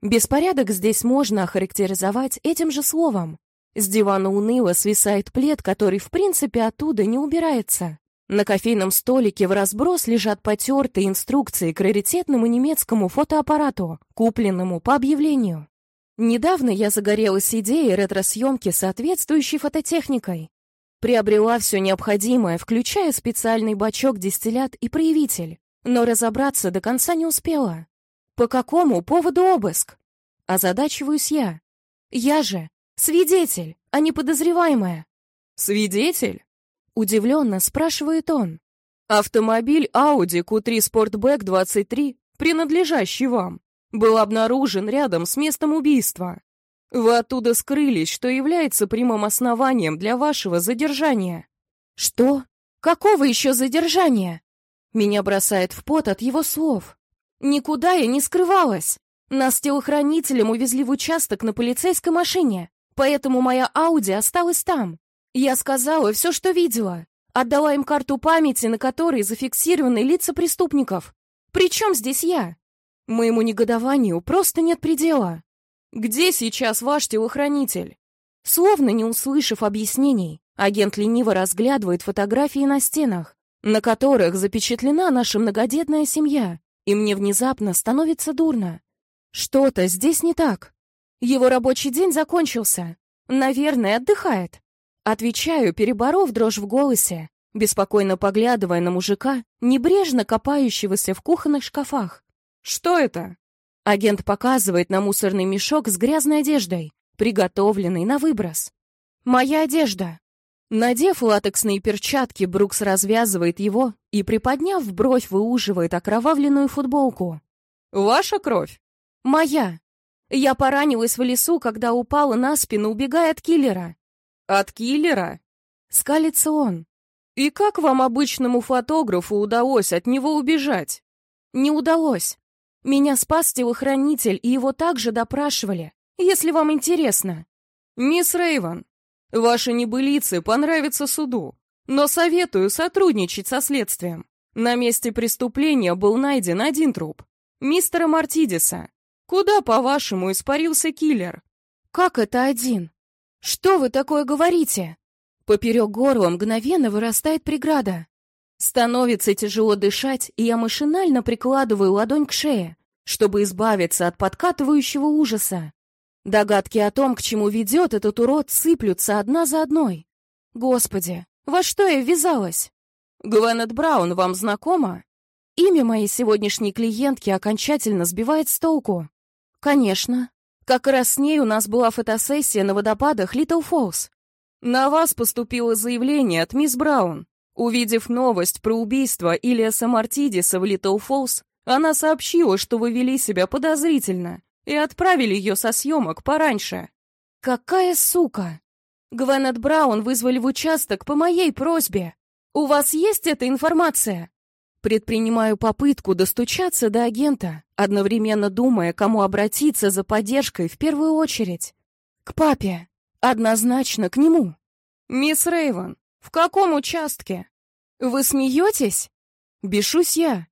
Беспорядок здесь можно охарактеризовать этим же словом. С дивана уныло свисает плед, который в принципе оттуда не убирается. На кофейном столике в разброс лежат потертые инструкции к раритетному немецкому фотоаппарату, купленному по объявлению. Недавно я загорелась идеей ретро-съемки соответствующей фототехникой. Приобрела все необходимое, включая специальный бачок дистиллят и проявитель, но разобраться до конца не успела. По какому поводу обыск? Озадачиваюсь я. Я же свидетель, а не подозреваемая. Свидетель? Удивленно спрашивает он. Автомобиль Audi Q3 Sportback 23, принадлежащий вам, был обнаружен рядом с местом убийства. Вы оттуда скрылись, что является прямым основанием для вашего задержания. Что? Какого еще задержания? Меня бросает в пот от его слов. Никуда я не скрывалась. Нас телохранителем увезли в участок на полицейской машине, поэтому моя Ауди осталась там. Я сказала все, что видела. Отдала им карту памяти, на которой зафиксированы лица преступников. Причем здесь я? Моему негодованию просто нет предела. Где сейчас ваш телохранитель? Словно не услышав объяснений, агент лениво разглядывает фотографии на стенах, на которых запечатлена наша многодетная семья, и мне внезапно становится дурно. Что-то здесь не так. Его рабочий день закончился. Наверное, отдыхает. Отвечаю, переборов дрожь в голосе, беспокойно поглядывая на мужика, небрежно копающегося в кухонных шкафах. «Что это?» Агент показывает на мусорный мешок с грязной одеждой, приготовленный на выброс. «Моя одежда!» Надев латексные перчатки, Брукс развязывает его и, приподняв бровь, выуживает окровавленную футболку. «Ваша кровь?» «Моя. Я поранилась в лесу, когда упала на спину, убегая от киллера». «От киллера?» Скалится он. «И как вам, обычному фотографу, удалось от него убежать?» «Не удалось. Меня спас телохранитель, и его также допрашивали, если вам интересно». «Мисс Рейвен, Ваши небылицы понравятся суду, но советую сотрудничать со следствием. На месте преступления был найден один труп. Мистера Мартидиса. Куда, по-вашему, испарился киллер? Как это один? Что вы такое говорите? Поперек горла мгновенно вырастает преграда. Становится тяжело дышать, и я машинально прикладываю ладонь к шее, чтобы избавиться от подкатывающего ужаса. Догадки о том, к чему ведет этот урод, сыплются одна за одной. Господи, во что я ввязалась? Гвенет Браун вам знакома? Имя моей сегодняшней клиентки окончательно сбивает с толку. Конечно. Как раз с ней у нас была фотосессия на водопадах Литл Фоллс. На вас поступило заявление от мисс Браун. Увидев новость про убийство Ильяса Мартидиса в Литл Фоллс, она сообщила, что вы вели себя подозрительно и отправили ее со съемок пораньше. Какая сука! Гвенет Браун вызвали в участок по моей просьбе. У вас есть эта информация? Предпринимаю попытку достучаться до агента, одновременно думая, кому обратиться за поддержкой в первую очередь. К папе. Однозначно к нему. Мисс Рейвен, в каком участке? Вы смеетесь? Бешусь я.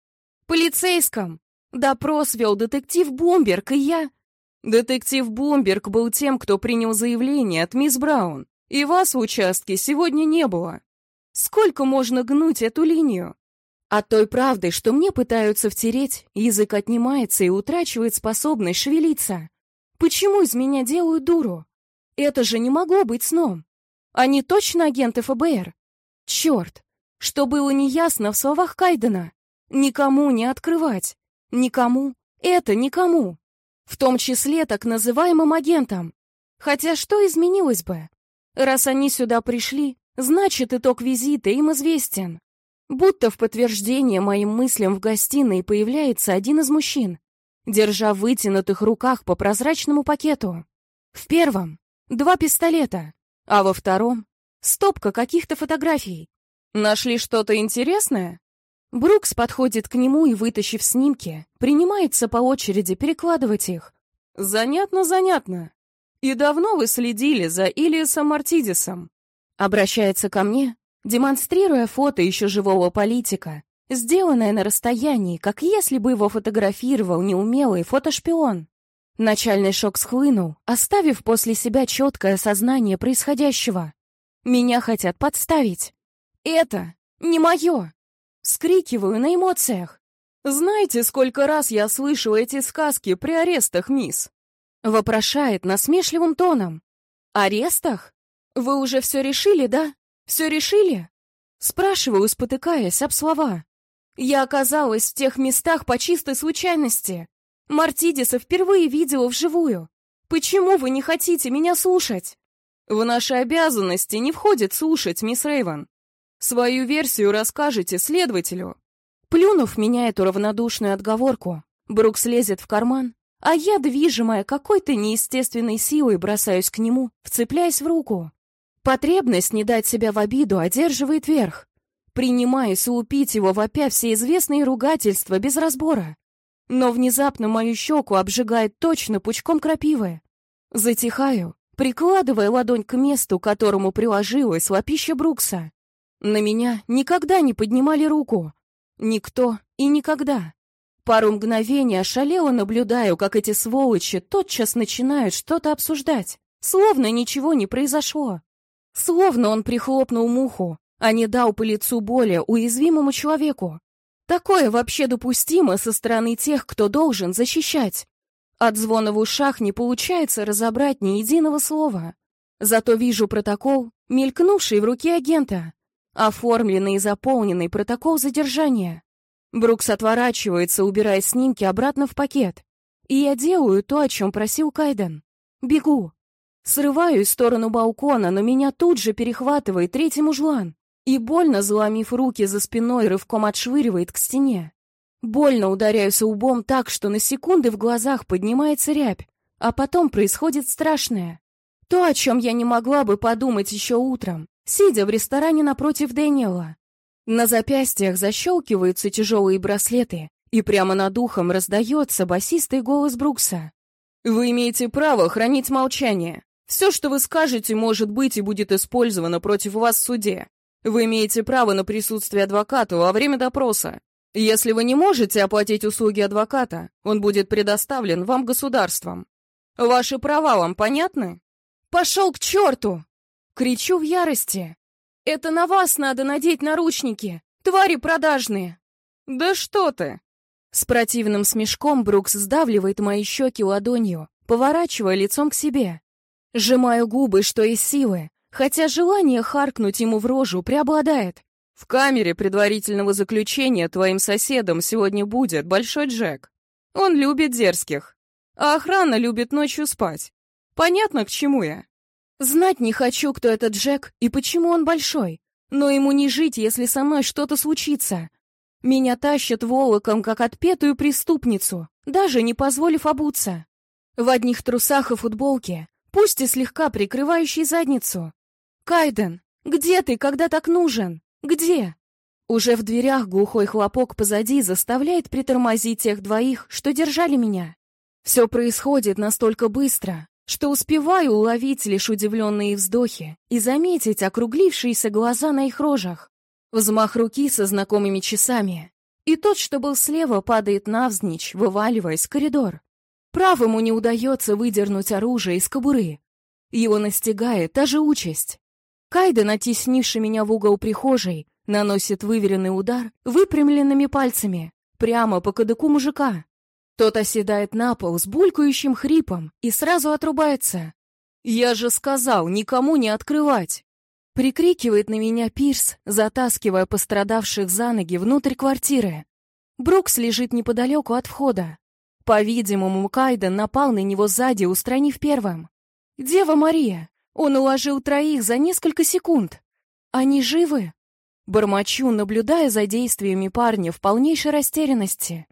Полицейском. Допрос вел детектив Бомберг, и я... Детектив Бомберг был тем, кто принял заявление от мисс Браун, и вас в участке сегодня не было. Сколько можно гнуть эту линию? От той правды, что мне пытаются втереть, язык отнимается и утрачивает способность шевелиться. Почему из меня делают дуру? Это же не могло быть сном. Они точно агенты ФБР? Черт! Что было неясно в словах Кайдена? Никому не открывать. Никому. Это никому. В том числе так называемым агентам. Хотя что изменилось бы? Раз они сюда пришли, Значит, итог визита им известен. Будто в подтверждение моим мыслям в гостиной появляется один из мужчин, держа в вытянутых руках по прозрачному пакету. В первом — два пистолета, а во втором — стопка каких-то фотографий. Нашли что-то интересное? Брукс подходит к нему и, вытащив снимки, принимается по очереди перекладывать их. «Занятно, занятно. И давно вы следили за Илиасом Мартидисом?» Обращается ко мне, демонстрируя фото еще живого политика, сделанное на расстоянии, как если бы его фотографировал неумелый фотошпион. Начальный шок схлынул, оставив после себя четкое сознание происходящего. Меня хотят подставить. Это не мое. Скрикиваю на эмоциях. «Знаете, сколько раз я слышал эти сказки при арестах, мисс?» Вопрошает насмешливым тоном. «Арестах? Вы уже все решили, да? Все решили?» Спрашиваю, спотыкаясь об слова. «Я оказалась в тех местах по чистой случайности. Мартидиса впервые видела вживую. Почему вы не хотите меня слушать?» «В наши обязанности не входит слушать, мисс Рейвен. Свою версию расскажете следователю. Плюнув меня эту равнодушную отговорку, Брук лезет в карман, а я, движимая какой-то неестественной силой, бросаюсь к нему, вцепляясь в руку. Потребность не дать себя в обиду одерживает верх. Принимаясь улупить его, вопя все известные ругательства без разбора. Но внезапно мою щеку обжигает точно пучком крапивы. Затихаю, прикладывая ладонь к месту, которому приложилась лапища Брукса. На меня никогда не поднимали руку. Никто и никогда. Пару мгновений ошалело наблюдаю, как эти сволочи тотчас начинают что-то обсуждать, словно ничего не произошло. Словно он прихлопнул муху, а не дал по лицу более уязвимому человеку. Такое вообще допустимо со стороны тех, кто должен защищать. От звона в ушах не получается разобрать ни единого слова. Зато вижу протокол, мелькнувший в руке агента. Оформленный и заполненный протокол задержания. Брукс отворачивается, убирая снимки обратно в пакет. И я делаю то, о чем просил Кайден. Бегу. Срываюсь в сторону балкона, но меня тут же перехватывает третий мужлан. И больно, заломив руки за спиной, рывком отшвыривает к стене. Больно ударяюсь лбом так, что на секунды в глазах поднимается рябь, а потом происходит страшное. То, о чем я не могла бы подумать еще утром сидя в ресторане напротив Дэниела. На запястьях защелкиваются тяжелые браслеты, и прямо над ухом раздается басистый голос Брукса. «Вы имеете право хранить молчание. Все, что вы скажете, может быть и будет использовано против вас в суде. Вы имеете право на присутствие адвоката во время допроса. Если вы не можете оплатить услуги адвоката, он будет предоставлен вам государством. Ваши права вам понятны? Пошел к черту! Кричу в ярости. «Это на вас надо надеть наручники! Твари продажные!» «Да что ты!» С противным смешком Брукс сдавливает мои щеки ладонью, поворачивая лицом к себе. Сжимаю губы, что из силы, хотя желание харкнуть ему в рожу преобладает. В камере предварительного заключения твоим соседом сегодня будет Большой Джек. Он любит дерзких, а охрана любит ночью спать. Понятно, к чему я? Знать не хочу, кто этот Джек и почему он большой, но ему не жить, если со мной что-то случится. Меня тащат волоком, как отпетую преступницу, даже не позволив обуться. В одних трусах и футболке, пусть и слегка прикрывающей задницу. «Кайден, где ты, когда так нужен? Где?» Уже в дверях глухой хлопок позади заставляет притормозить тех двоих, что держали меня. Все происходит настолько быстро, что успеваю уловить лишь удивленные вздохи и заметить округлившиеся глаза на их рожах. Взмах руки со знакомыми часами. И тот, что был слева, падает навзничь, вываливаясь в коридор. Правому не удается выдернуть оружие из кобуры. Его настигает та же участь. Кайда, натеснивший меня в угол прихожей, наносит выверенный удар выпрямленными пальцами прямо по кадыку мужика. Тот оседает на пол с булькающим хрипом и сразу отрубается. «Я же сказал, никому не открывать!» Прикрикивает на меня Пирс, затаскивая пострадавших за ноги внутрь квартиры. Брукс лежит неподалеку от входа. По-видимому, Кайден напал на него сзади, устранив первым. «Дева Мария!» Он уложил троих за несколько секунд. Они живы? Бормочу, наблюдая за действиями парня в полнейшей растерянности.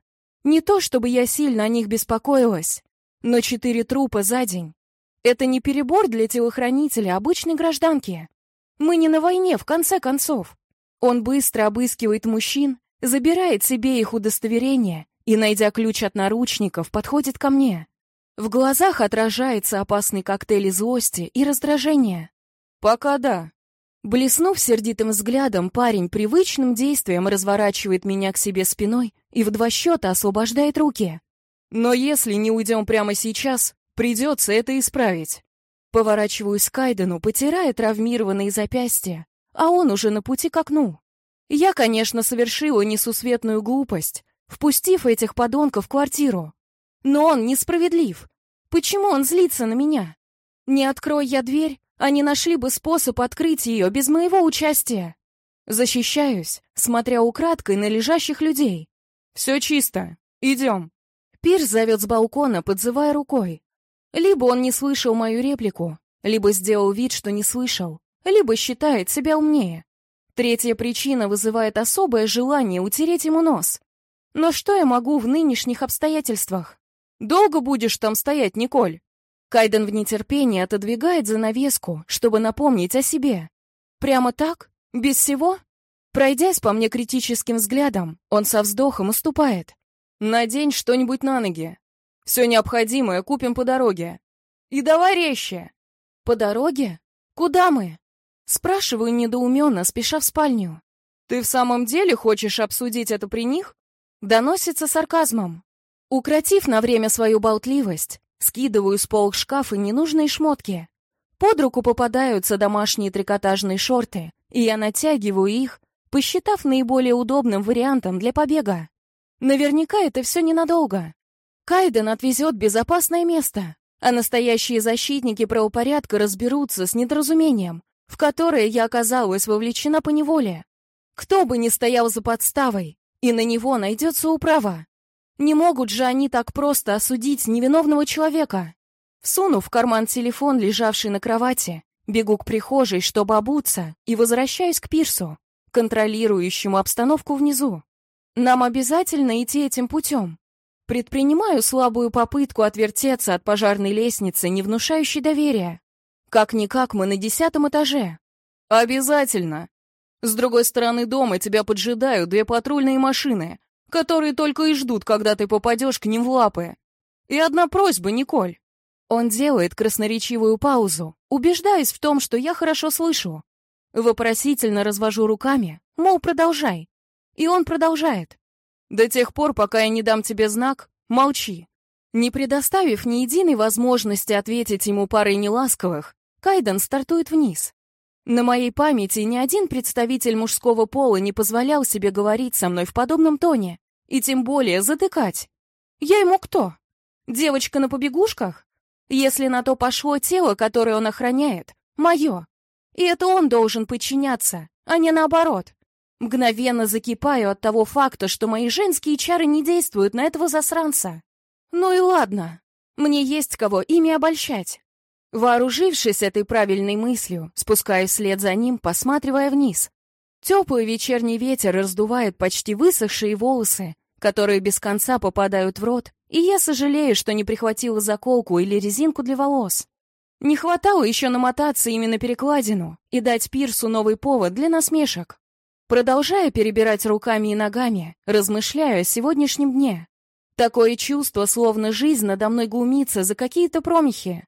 Не то, чтобы я сильно о них беспокоилась, но четыре трупа за день. Это не перебор для телохранителя обычной гражданки. Мы не на войне, в конце концов. Он быстро обыскивает мужчин, забирает себе их удостоверение и, найдя ключ от наручников, подходит ко мне. В глазах отражается опасный коктейль злости и раздражения. «Пока да». Блеснув сердитым взглядом, парень привычным действием разворачивает меня к себе спиной и в два счета освобождает руки. «Но если не уйдем прямо сейчас, придется это исправить». Поворачиваюсь к Кайдену, потирая травмированные запястья, а он уже на пути к окну. Я, конечно, совершила несусветную глупость, впустив этих подонков в квартиру. Но он несправедлив. Почему он злится на меня? Не открой я дверь, они нашли бы способ открыть ее без моего участия. Защищаюсь, смотря украдкой на лежащих людей. Все чисто. Идем. Пирс зовет с балкона, подзывая рукой. Либо он не слышал мою реплику, либо сделал вид, что не слышал, либо считает себя умнее. Третья причина вызывает особое желание утереть ему нос. Но что я могу в нынешних обстоятельствах? Долго будешь там стоять, Николь? Кайден в нетерпении отодвигает занавеску, чтобы напомнить о себе. Прямо так? Без всего? Пройдясь по мне критическим взглядом, он со вздохом уступает. «Надень что-нибудь на ноги. Все необходимое купим по дороге. И давай резче!» «По дороге? Куда мы?» Спрашиваю недоуменно, спеша в спальню. «Ты в самом деле хочешь обсудить это при них?» Доносится сарказмом. Укротив на время свою болтливость, скидываю с полок шкафа ненужные шмотки. Под руку попадаются домашние трикотажные шорты, и я натягиваю их, посчитав наиболее удобным вариантом для побега. Наверняка это все ненадолго. Кайден отвезет безопасное место, а настоящие защитники правопорядка разберутся с недоразумением, в которое я оказалась вовлечена по неволе. Кто бы ни стоял за подставой, и на него найдется управа. Не могут же они так просто осудить невиновного человека. Всунув в карман телефон, лежавший на кровати, бегу к прихожей, чтобы обуться, и возвращаюсь к пирсу, контролирующему обстановку внизу. Нам обязательно идти этим путем. Предпринимаю слабую попытку отвертеться от пожарной лестницы, не внушающей доверия. Как-никак мы на десятом этаже. Обязательно. С другой стороны дома тебя поджидают две патрульные машины, которые только и ждут, когда ты попадешь к ним в лапы. И одна просьба, Николь. Он делает красноречивую паузу, убеждаясь в том, что я хорошо слышу. Вопросительно развожу руками, мол, продолжай. И он продолжает. До тех пор, пока я не дам тебе знак, молчи. Не предоставив ни единой возможности ответить ему парой неласковых, Кайден стартует вниз. На моей памяти ни один представитель мужского пола не позволял себе говорить со мной в подобном тоне, и тем более затыкать. Я ему кто? Девочка на побегушках? Если на то пошло тело, которое он охраняет, мое. И это он должен подчиняться, а не наоборот. Мгновенно закипаю от того факта, что мои женские чары не действуют на этого засранца. Ну и ладно, мне есть кого ими обольщать. Вооружившись этой правильной мыслью, спускаюсь вслед за ним, посматривая вниз. Теплый вечерний ветер раздувает почти высохшие волосы, которые без конца попадают в рот, и я сожалею, что не прихватила заколку или резинку для волос. Не хватало еще намотаться именно перекладину и дать Пирсу новый повод для насмешек. Продолжая перебирать руками и ногами, размышляю о сегодняшнем дне. Такое чувство, словно жизнь надо мной глумится за какие-то промахи.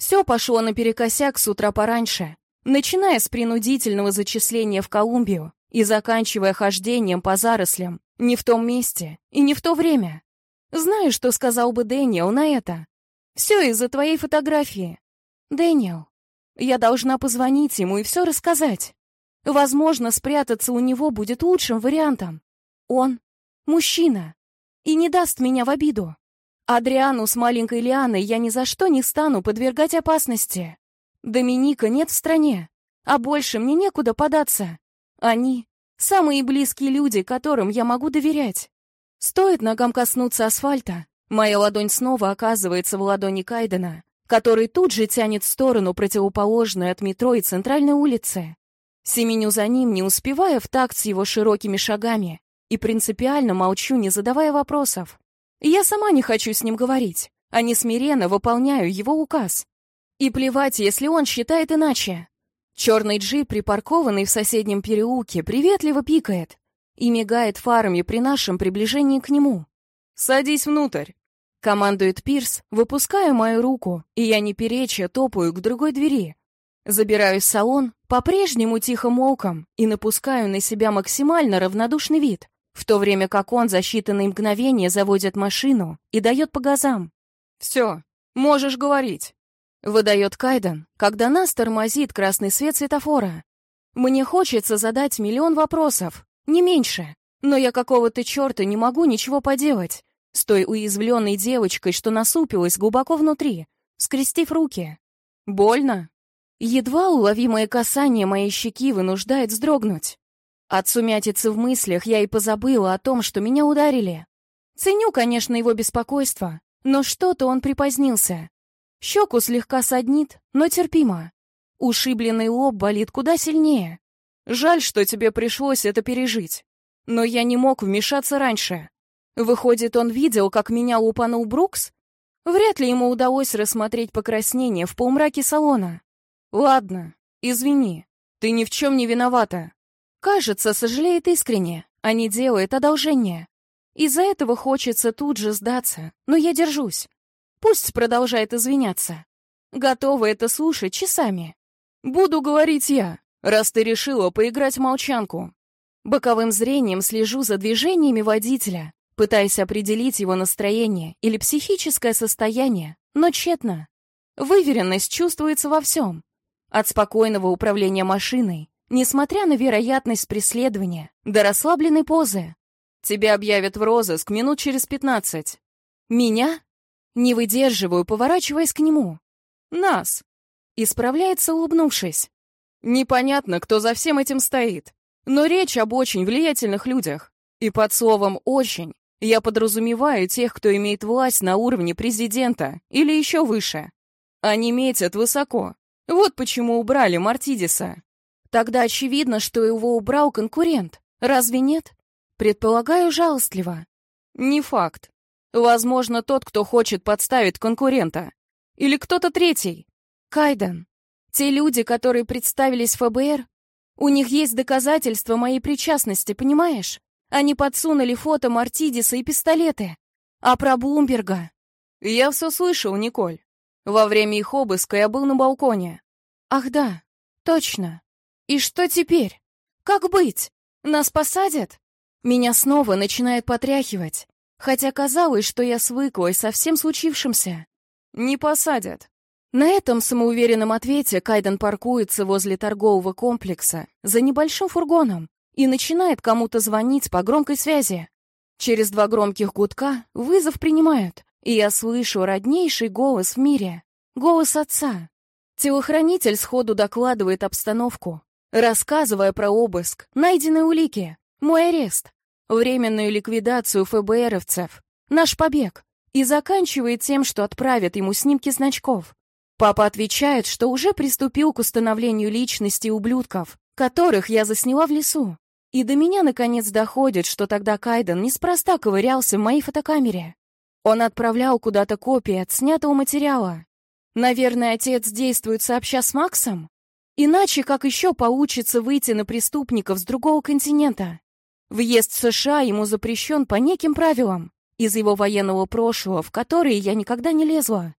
Все пошло наперекосяк с утра пораньше, начиная с принудительного зачисления в Колумбию и заканчивая хождением по зарослям, не в том месте и не в то время. Знаю, что сказал бы Дэниел на это. Все из-за твоей фотографии. Дэниел, я должна позвонить ему и все рассказать. Возможно, спрятаться у него будет лучшим вариантом. Он — мужчина и не даст меня в обиду. Адриану с маленькой Лианой я ни за что не стану подвергать опасности. Доминика нет в стране, а больше мне некуда податься. Они — самые близкие люди, которым я могу доверять. Стоит ногам коснуться асфальта, моя ладонь снова оказывается в ладони Кайдена, который тут же тянет в сторону противоположную от метро и центральной улицы. Семеню за ним, не успевая в такт с его широкими шагами, и принципиально молчу, не задавая вопросов. Я сама не хочу с ним говорить, а не смиренно выполняю его указ. И плевать, если он считает иначе. Черный джип, припаркованный в соседнем переулке, приветливо пикает и мигает фарами при нашем приближении к нему. «Садись внутрь!» — командует Пирс, выпуская мою руку, и я не переча топаю к другой двери. Забираюсь в салон, по-прежнему тихо молком, и напускаю на себя максимально равнодушный вид в то время как он за считанные мгновения заводит машину и дает по газам. «Все, можешь говорить», — выдает Кайден, когда нас тормозит красный свет светофора. Мне хочется задать миллион вопросов, не меньше, но я какого-то черта не могу ничего поделать с той уязвленной девочкой, что насупилась глубоко внутри, скрестив руки. Больно. Едва уловимое касание моей щеки вынуждает вздрогнуть. От сумятицы в мыслях я и позабыла о том, что меня ударили. Ценю, конечно, его беспокойство, но что-то он припозднился. Щеку слегка саднит, но терпимо. Ушибленный лоб болит куда сильнее. Жаль, что тебе пришлось это пережить. Но я не мог вмешаться раньше. Выходит, он видел, как меня лупанул Брукс? Вряд ли ему удалось рассмотреть покраснение в полумраке салона. Ладно, извини, ты ни в чем не виновата. Кажется, сожалеет искренне, а не делает одолжение. Из-за этого хочется тут же сдаться, но я держусь. Пусть продолжает извиняться. Готова это слушать часами. Буду говорить я, раз ты решила поиграть в молчанку. Боковым зрением слежу за движениями водителя, пытаясь определить его настроение или психическое состояние, но тщетно. Выверенность чувствуется во всем. От спокойного управления машиной Несмотря на вероятность преследования, до расслабленной позы. Тебя объявят в розыск минут через пятнадцать. Меня? Не выдерживаю, поворачиваясь к нему. Нас. Исправляется, улыбнувшись. Непонятно, кто за всем этим стоит. Но речь об очень влиятельных людях. И под словом «очень» я подразумеваю тех, кто имеет власть на уровне президента или еще выше. Они метят высоко. Вот почему убрали Мартидиса. Тогда очевидно, что его убрал конкурент. Разве нет? Предполагаю жалостливо. Не факт. Возможно, тот, кто хочет подставить конкурента. Или кто-то третий. Кайден. Те люди, которые представились ФБР, у них есть доказательства моей причастности, понимаешь? Они подсунули фото Мартидиса и пистолеты. А про Блумберга? Я все слышал, Николь. Во время их обыска я был на балконе. Ах да, точно. И что теперь? Как быть? Нас посадят? Меня снова начинает потряхивать, хотя казалось, что я свыклась со всем случившимся. Не посадят. На этом самоуверенном ответе Кайден паркуется возле торгового комплекса за небольшим фургоном и начинает кому-то звонить по громкой связи. Через два громких гудка вызов принимают, и я слышу роднейший голос в мире. Голос отца. Телохранитель сходу докладывает обстановку, рассказывая про обыск, найденные улики, мой арест, временную ликвидацию ФБРовцев, наш побег, и заканчивает тем, что отправят ему снимки значков. Папа отвечает, что уже приступил к установлению личности ублюдков, которых я засняла в лесу. И до меня наконец доходит, что тогда Кайден неспроста ковырялся в моей фотокамере. Он отправлял куда-то копии отснятого материала. Наверное, отец действует сообща с Максом? Иначе как еще получится выйти на преступников с другого континента? Въезд в США ему запрещен по неким правилам, из его военного прошлого, в которые я никогда не лезла.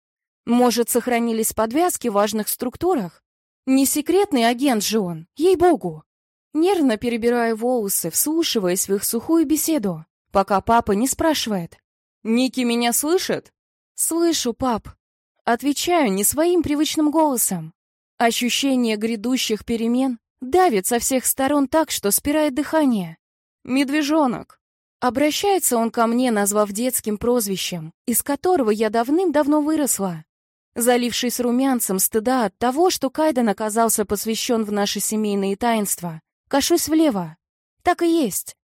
Может, сохранились подвязки в важных структурах? Не секретный агент же он, ей-богу. Нервно перебираю волосы, вслушиваясь в их сухую беседу, пока папа не спрашивает. «Ники меня слышит?» «Слышу, пап». Отвечаю не своим привычным голосом. Ощущение грядущих перемен давит со всех сторон так, что спирает дыхание. «Медвежонок!» Обращается он ко мне, назвав детским прозвищем, из которого я давным-давно выросла. Залившись румянцем стыда от того, что Кайден оказался посвящен в наши семейные таинства, кашусь влево. Так и есть.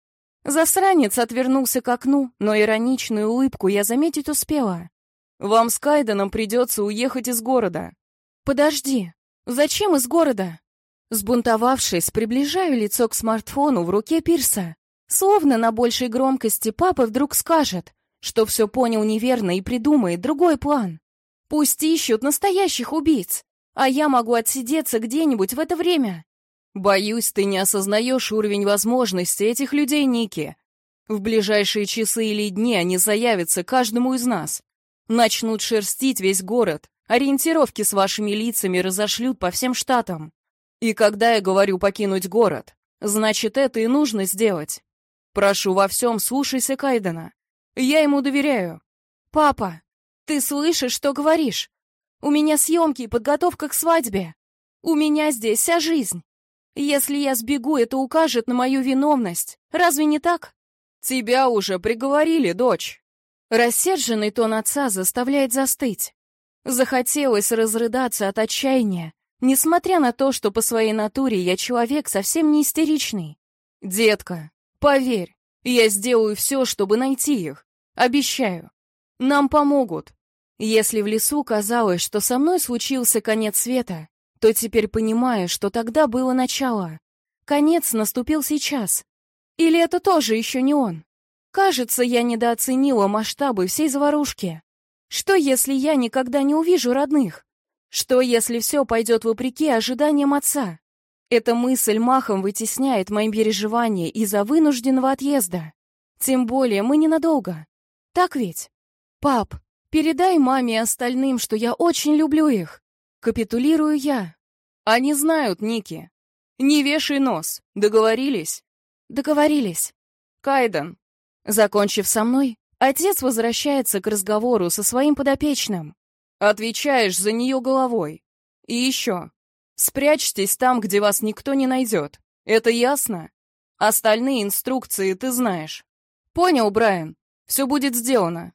Засранец отвернулся к окну, но ироничную улыбку я заметить успела. «Вам с Кайденом придется уехать из города». «Подожди, «Зачем из города?» Сбунтовавшись, приближаю лицо к смартфону в руке Пирса. Словно на большей громкости папа вдруг скажет, что все понял неверно и придумает другой план. Пусть ищут настоящих убийц, а я могу отсидеться где-нибудь в это время. Боюсь, ты не осознаешь уровень возможностей этих людей, Ники. В ближайшие часы или дни они заявятся каждому из нас. Начнут шерстить весь город, ориентировки с вашими лицами разошлют по всем штатам. И когда я говорю покинуть город, значит, это и нужно сделать. Прошу во всем, слушайся Кайдена. Я ему доверяю. Папа, ты слышишь, что говоришь? У меня съемки и подготовка к свадьбе. У меня здесь вся жизнь. Если я сбегу, это укажет на мою виновность. Разве не так? Тебя уже приговорили, дочь. Рассерженный тон отца заставляет застыть. Захотелось разрыдаться от отчаяния, несмотря на то, что по своей натуре я человек совсем не истеричный. Детка, поверь, я сделаю все, чтобы найти их. Обещаю. Нам помогут. Если в лесу казалось, что со мной случился конец света, то теперь понимаю, что тогда было начало. Конец наступил сейчас. Или это тоже еще не он? Кажется, я недооценила масштабы всей заварушки. Что, если я никогда не увижу родных? Что, если все пойдет вопреки ожиданиям отца? Эта мысль махом вытесняет мои переживания из-за вынужденного отъезда. Тем более мы ненадолго. Так ведь? Пап, передай маме и остальным, что я очень люблю их. Капитулирую я. Они знают, Ники. Не вешай нос. Договорились? Договорились. Кайден. Закончив со мной, отец возвращается к разговору со своим подопечным. Отвечаешь за нее головой. И еще. Спрячьтесь там, где вас никто не найдет. Это ясно? Остальные инструкции ты знаешь. Понял, Брайан? Все будет сделано.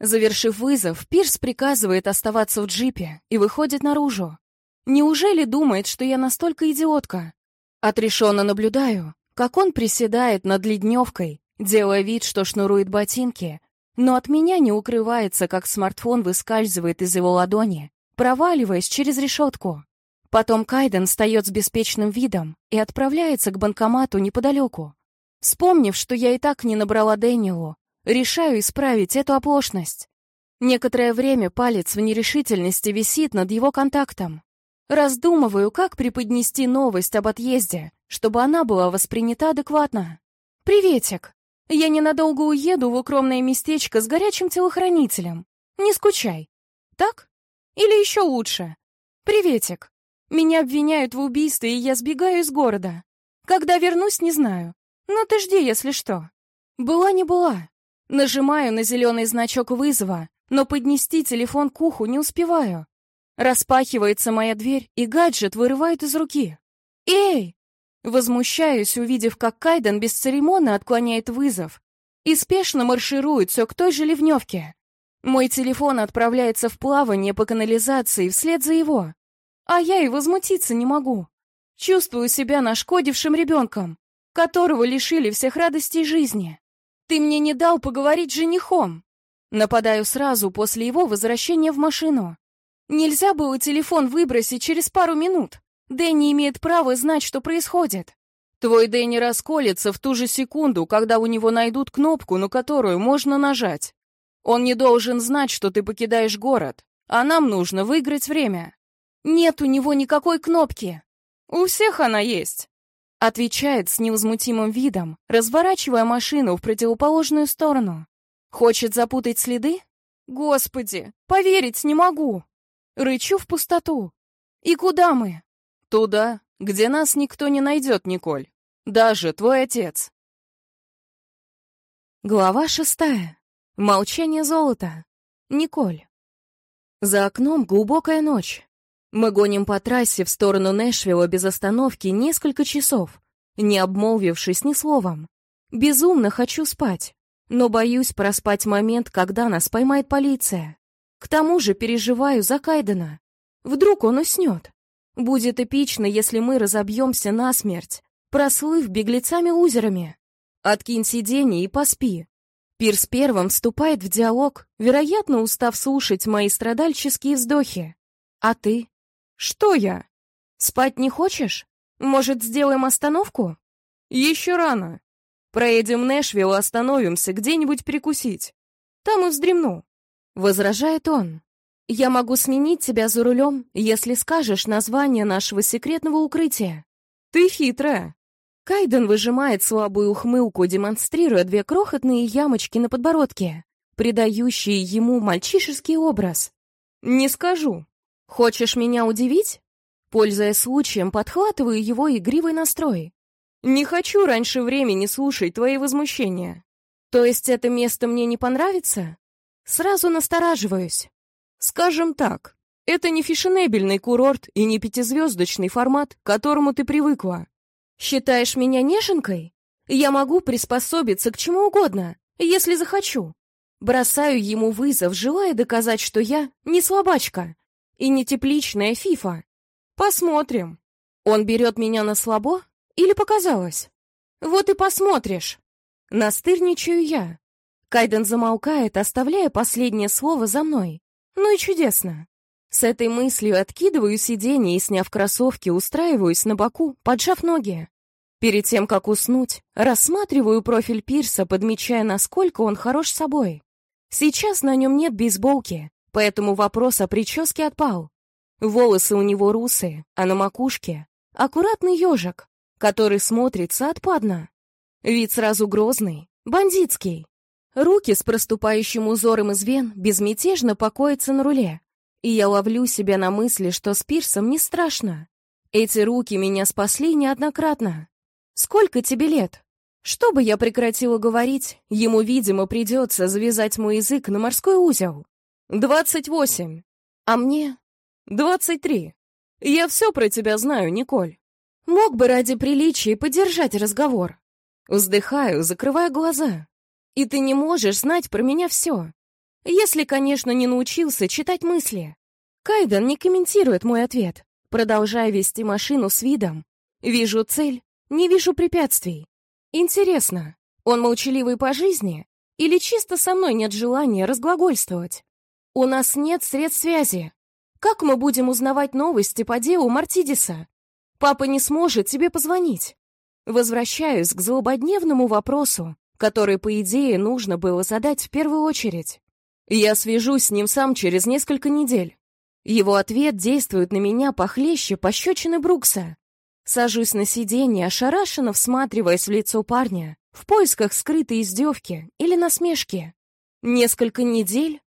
Завершив вызов, Пирс приказывает оставаться в джипе и выходит наружу. Неужели думает, что я настолько идиотка? Отрешенно наблюдаю, как он приседает над ледневкой, делая вид, что шнурует ботинки, но от меня не укрывается, как смартфон выскальзывает из его ладони, проваливаясь через решетку. Потом Кайден встает с беспечным видом и отправляется к банкомату неподалеку. Вспомнив, что я и так не набрала Дэниелу, решаю исправить эту оплошность. Некоторое время палец в нерешительности висит над его контактом. Раздумываю, как преподнести новость об отъезде, чтобы она была воспринята адекватно. «Приветик! Я ненадолго уеду в укромное местечко с горячим телохранителем. Не скучай. Так? Или еще лучше? Приветик! Меня обвиняют в убийстве, и я сбегаю из города. Когда вернусь, не знаю. Но ты жди, если что. Была не была. Нажимаю на зеленый значок вызова, но поднести телефон к уху не успеваю. Распахивается моя дверь, и гаджет вырывает из руки. «Эй!» Возмущаюсь, увидев, как Кайден бесцеремонно отклоняет вызов и спешно марширует все к той же ливневке. Мой телефон отправляется в плавание по канализации вслед за его. А я и возмутиться не могу. Чувствую себя нашкодившим ребенком, которого лишили всех радостей жизни. Ты мне не дал поговорить с женихом. Нападаю сразу после его возвращения в машину. Нельзя было телефон выбросить через пару минут. Дэнни имеет право знать, что происходит. Твой Дэнни расколется в ту же секунду, когда у него найдут кнопку, на которую можно нажать. Он не должен знать, что ты покидаешь город, а нам нужно выиграть время. Нет у него никакой кнопки. У всех она есть. Отвечает с невозмутимым видом, разворачивая машину в противоположную сторону. Хочет запутать следы? Господи, поверить не могу. Рычу в пустоту. И куда мы? Туда, где нас никто не найдет, Николь. Даже твой отец. Глава шестая. Молчание золота. Николь. За окном глубокая ночь. Мы гоним по трассе в сторону Нэшвилла без остановки несколько часов, не обмолвившись ни словом. Безумно хочу спать, но боюсь проспать момент, когда нас поймает полиция. К тому же переживаю за Кайдена. Вдруг он уснет. Будет эпично, если мы разобьемся насмерть, прослыв беглецами-узерами. Откинь сиденье и поспи. Пирс первым вступает в диалог, вероятно, устав слушать мои страдальческие вздохи. А ты? Что я? Спать не хочешь? Может, сделаем остановку? Еще рано. Проедем Нэшвилл остановимся где-нибудь перекусить. Там и вздремну. Возражает он. Я могу сменить тебя за рулем, если скажешь название нашего секретного укрытия. Ты хитрая. Кайден выжимает слабую ухмылку, демонстрируя две крохотные ямочки на подбородке, придающие ему мальчишеский образ. «Не скажу. Хочешь меня удивить?» Пользуясь случаем, подхватываю его игривый настрой. «Не хочу раньше времени слушать твои возмущения». «То есть это место мне не понравится?» Сразу настораживаюсь. «Скажем так, это не фешенебельный курорт и не пятизвездочный формат, к которому ты привыкла. Считаешь меня неженкой? Я могу приспособиться к чему угодно, если захочу. Бросаю ему вызов, желая доказать, что я не слабачка и не тепличная фифа. Посмотрим. Он берет меня на слабо или показалось? Вот и посмотришь. Настырничаю я. Кайден замолкает, оставляя последнее слово за мной. Ну и чудесно. С этой мыслью откидываю сиденье и, сняв кроссовки, устраиваюсь на боку, поджав ноги. Перед тем, как уснуть, рассматриваю профиль Пирса, подмечая, насколько он хорош собой. Сейчас на нем нет бейсболки, поэтому вопрос о прическе отпал. Волосы у него русые, а на макушке — аккуратный ежик, который смотрится отпадно. Вид сразу грозный, бандитский. Руки с проступающим узором из вен безмятежно покоятся на руле, и я ловлю себя на мысли, что с Пирсом не страшно. Эти руки меня спасли неоднократно. «Сколько тебе лет?» Чтобы я прекратила говорить, ему, видимо, придется завязать мой язык на морской узел. «Двадцать восемь. А мне?» «Двадцать три. Я все про тебя знаю, Николь». Мог бы ради приличия поддержать разговор. Вздыхаю, закрывая глаза. И ты не можешь знать про меня все. Если, конечно, не научился читать мысли. Кайден не комментирует мой ответ, продолжая вести машину с видом. Вижу цель, не вижу препятствий. Интересно, он молчаливый по жизни или чисто со мной нет желания разглагольствовать? У нас нет средств связи. Как мы будем узнавать новости по делу Мартидиса? Папа не сможет тебе позвонить. Возвращаюсь к злободневному вопросу, который, по идее, нужно было задать в первую очередь. Я свяжусь с ним сам через несколько недель. Его ответ действует на меня похлеще пощечины Брукса. Сажусь на сиденье, ошарашенно всматриваясь в лицо парня, в поисках скрытой издевки или насмешки. Несколько недель?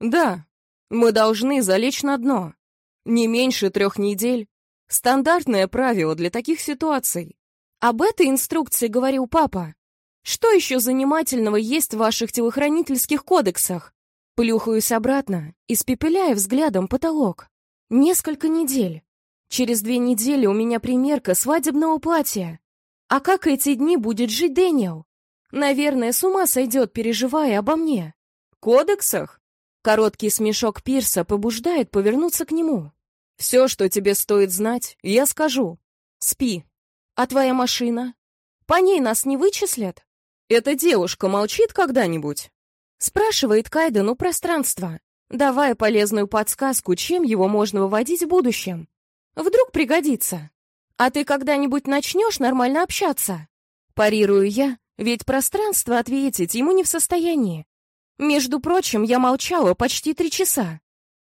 Да, мы должны залечь на дно. Не меньше трех недель. Стандартное правило для таких ситуаций. Об этой инструкции говорил папа. Что еще занимательного есть в ваших телохранительских кодексах? Плюхаюсь обратно, испепеляя взглядом потолок. Несколько недель. Через две недели у меня примерка свадебного платья. А как эти дни будет жить Дэниел? Наверное, с ума сойдет, переживая обо мне. Кодексах? Короткий смешок Пирса побуждает повернуться к нему. Все, что тебе стоит знать, я скажу. Спи. А твоя машина? По ней нас не вычислят? Эта девушка молчит когда-нибудь? Спрашивает Кайден у пространства, давая полезную подсказку, чем его можно выводить в будущем. Вдруг пригодится. А ты когда-нибудь начнешь нормально общаться? Парирую я, ведь пространство ответить ему не в состоянии. Между прочим, я молчала почти три часа.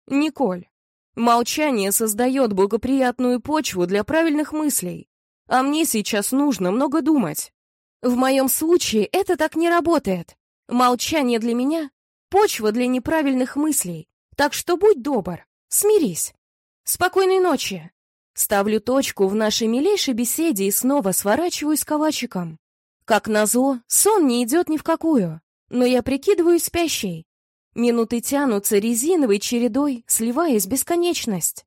Николь, молчание создает благоприятную почву для правильных мыслей. А мне сейчас нужно много думать. В моем случае это так не работает. Молчание для меня — почва для неправильных мыслей. Так что будь добр, смирись. Спокойной ночи. Ставлю точку в нашей милейшей беседе и снова сворачиваюсь калачиком. Как назло, сон не идет ни в какую, но я прикидываюсь спящей. Минуты тянутся резиновой чередой, сливаясь в бесконечность.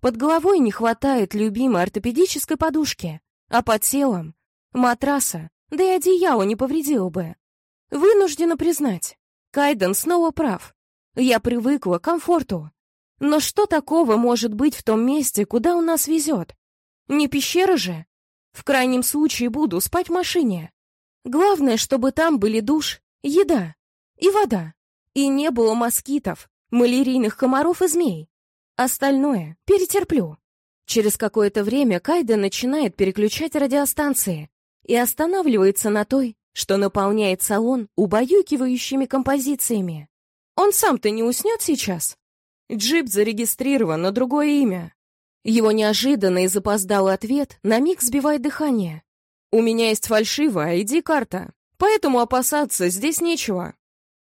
Под головой не хватает любимой ортопедической подушки, а под телом — матраса, да и одеяло не повредило бы. Вынуждена признать, Кайден снова прав. Я привыкла к комфорту, но что такого может быть в том месте, куда он нас везет? Не пещера же? В крайнем случае буду спать в машине. Главное, чтобы там были душ, еда и вода. И не было москитов, малярийных комаров и змей. Остальное перетерплю. Через какое-то время Кайда начинает переключать радиостанции и останавливается на той, что наполняет салон убаюкивающими композициями. Он сам-то не уснет сейчас? Джип зарегистрирован на другое имя. Его неожиданный и запоздалый ответ на миг сбивает дыхание. У меня есть фальшивая ID-карта, поэтому опасаться здесь нечего.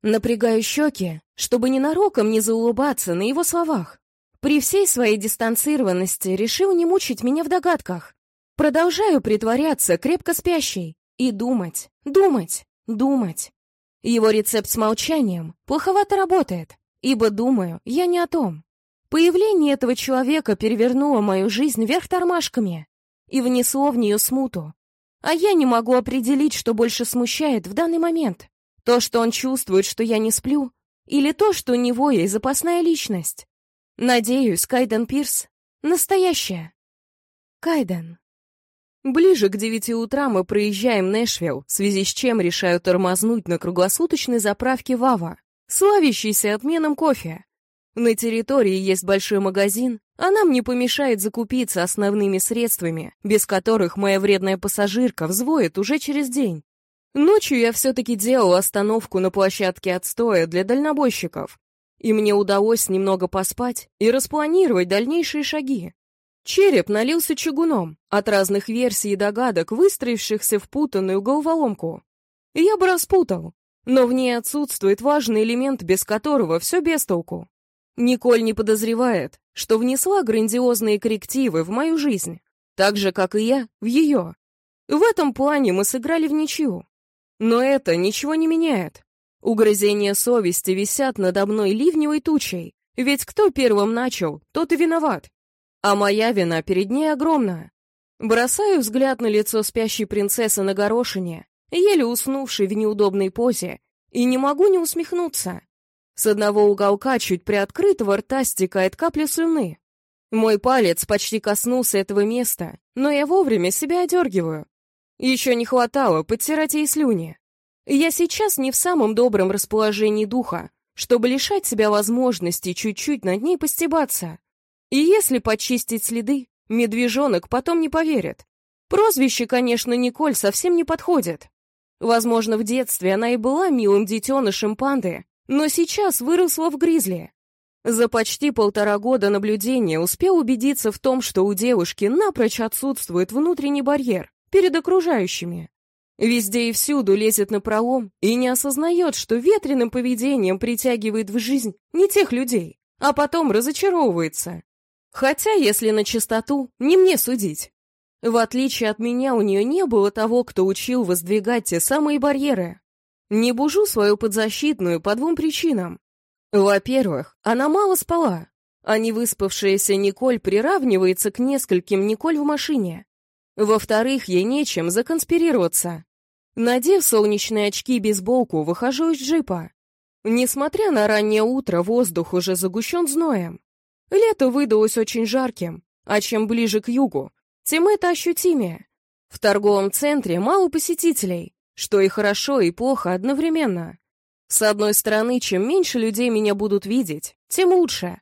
Напрягаю щеки, чтобы ненароком не заулыбаться на его словах. При всей своей дистанцированности решил не мучить меня в догадках. Продолжаю притворяться крепко спящей и думать, думать, думать. Его рецепт с молчанием плоховато работает, ибо, думаю, я не о том. Появление этого человека перевернуло мою жизнь вверх тормашками и внесло в нее смуту. А я не могу определить, что больше смущает в данный момент. То, что он чувствует, что я не сплю, или то, что у него есть запасная личность. Надеюсь, Кайден Пирс — настоящая. Кайден. Ближе к девяти утра мы проезжаем Нэшвилл, в связи с чем решаю тормознуть на круглосуточной заправке Вава, славящейся отменом кофе. На территории есть большой магазин, а нам не помешает закупиться основными средствами, без которых моя вредная пассажирка взвоет уже через день. Ночью я все-таки делал остановку на площадке отстоя для дальнобойщиков, и мне удалось немного поспать и распланировать дальнейшие шаги. Череп налился чугуном от разных версий и догадок, выстроившихся в путанную головоломку. Я бы распутал, но в ней отсутствует важный элемент, без которого все без толку. Николь не подозревает, что внесла грандиозные коррективы в мою жизнь, так же, как и я в ее. В этом плане мы сыграли в ничью. Но это ничего не меняет. Угрызения совести висят надо мной ливневой тучей, ведь кто первым начал, тот и виноват. А моя вина перед ней огромна. Бросаю взгляд на лицо спящей принцессы на горошине, еле уснувшей в неудобной позе, и не могу не усмехнуться. С одного уголка чуть приоткрытого рта стекает капля слюны. Мой палец почти коснулся этого места, но я вовремя себя одергиваю. Еще не хватало подтирать ей слюни. Я сейчас не в самом добром расположении духа, чтобы лишать себя возможности чуть-чуть над ней постебаться. И если почистить следы, медвежонок потом не поверит. Прозвище, конечно, Николь совсем не подходит. Возможно, в детстве она и была милым детенышем панды, но сейчас выросла в гризли. За почти полтора года наблюдения успел убедиться в том, что у девушки напрочь отсутствует внутренний барьер перед окружающими. Везде и всюду лезет на пролом и не осознает, что ветреным поведением притягивает в жизнь не тех людей, а потом разочаровывается. Хотя, если на чистоту, не мне судить. В отличие от меня, у нее не было того, кто учил воздвигать те самые барьеры. Не бужу свою подзащитную по двум причинам. Во-первых, она мало спала, а невыспавшаяся Николь приравнивается к нескольким Николь в машине. Во-вторых, ей нечем законспирироваться. Надев солнечные очки бейсболку, выхожу из джипа. Несмотря на раннее утро, воздух уже загущен зноем. Лето выдалось очень жарким, а чем ближе к югу, тем это ощутимее. В торговом центре мало посетителей, что и хорошо, и плохо одновременно. С одной стороны, чем меньше людей меня будут видеть, тем лучше.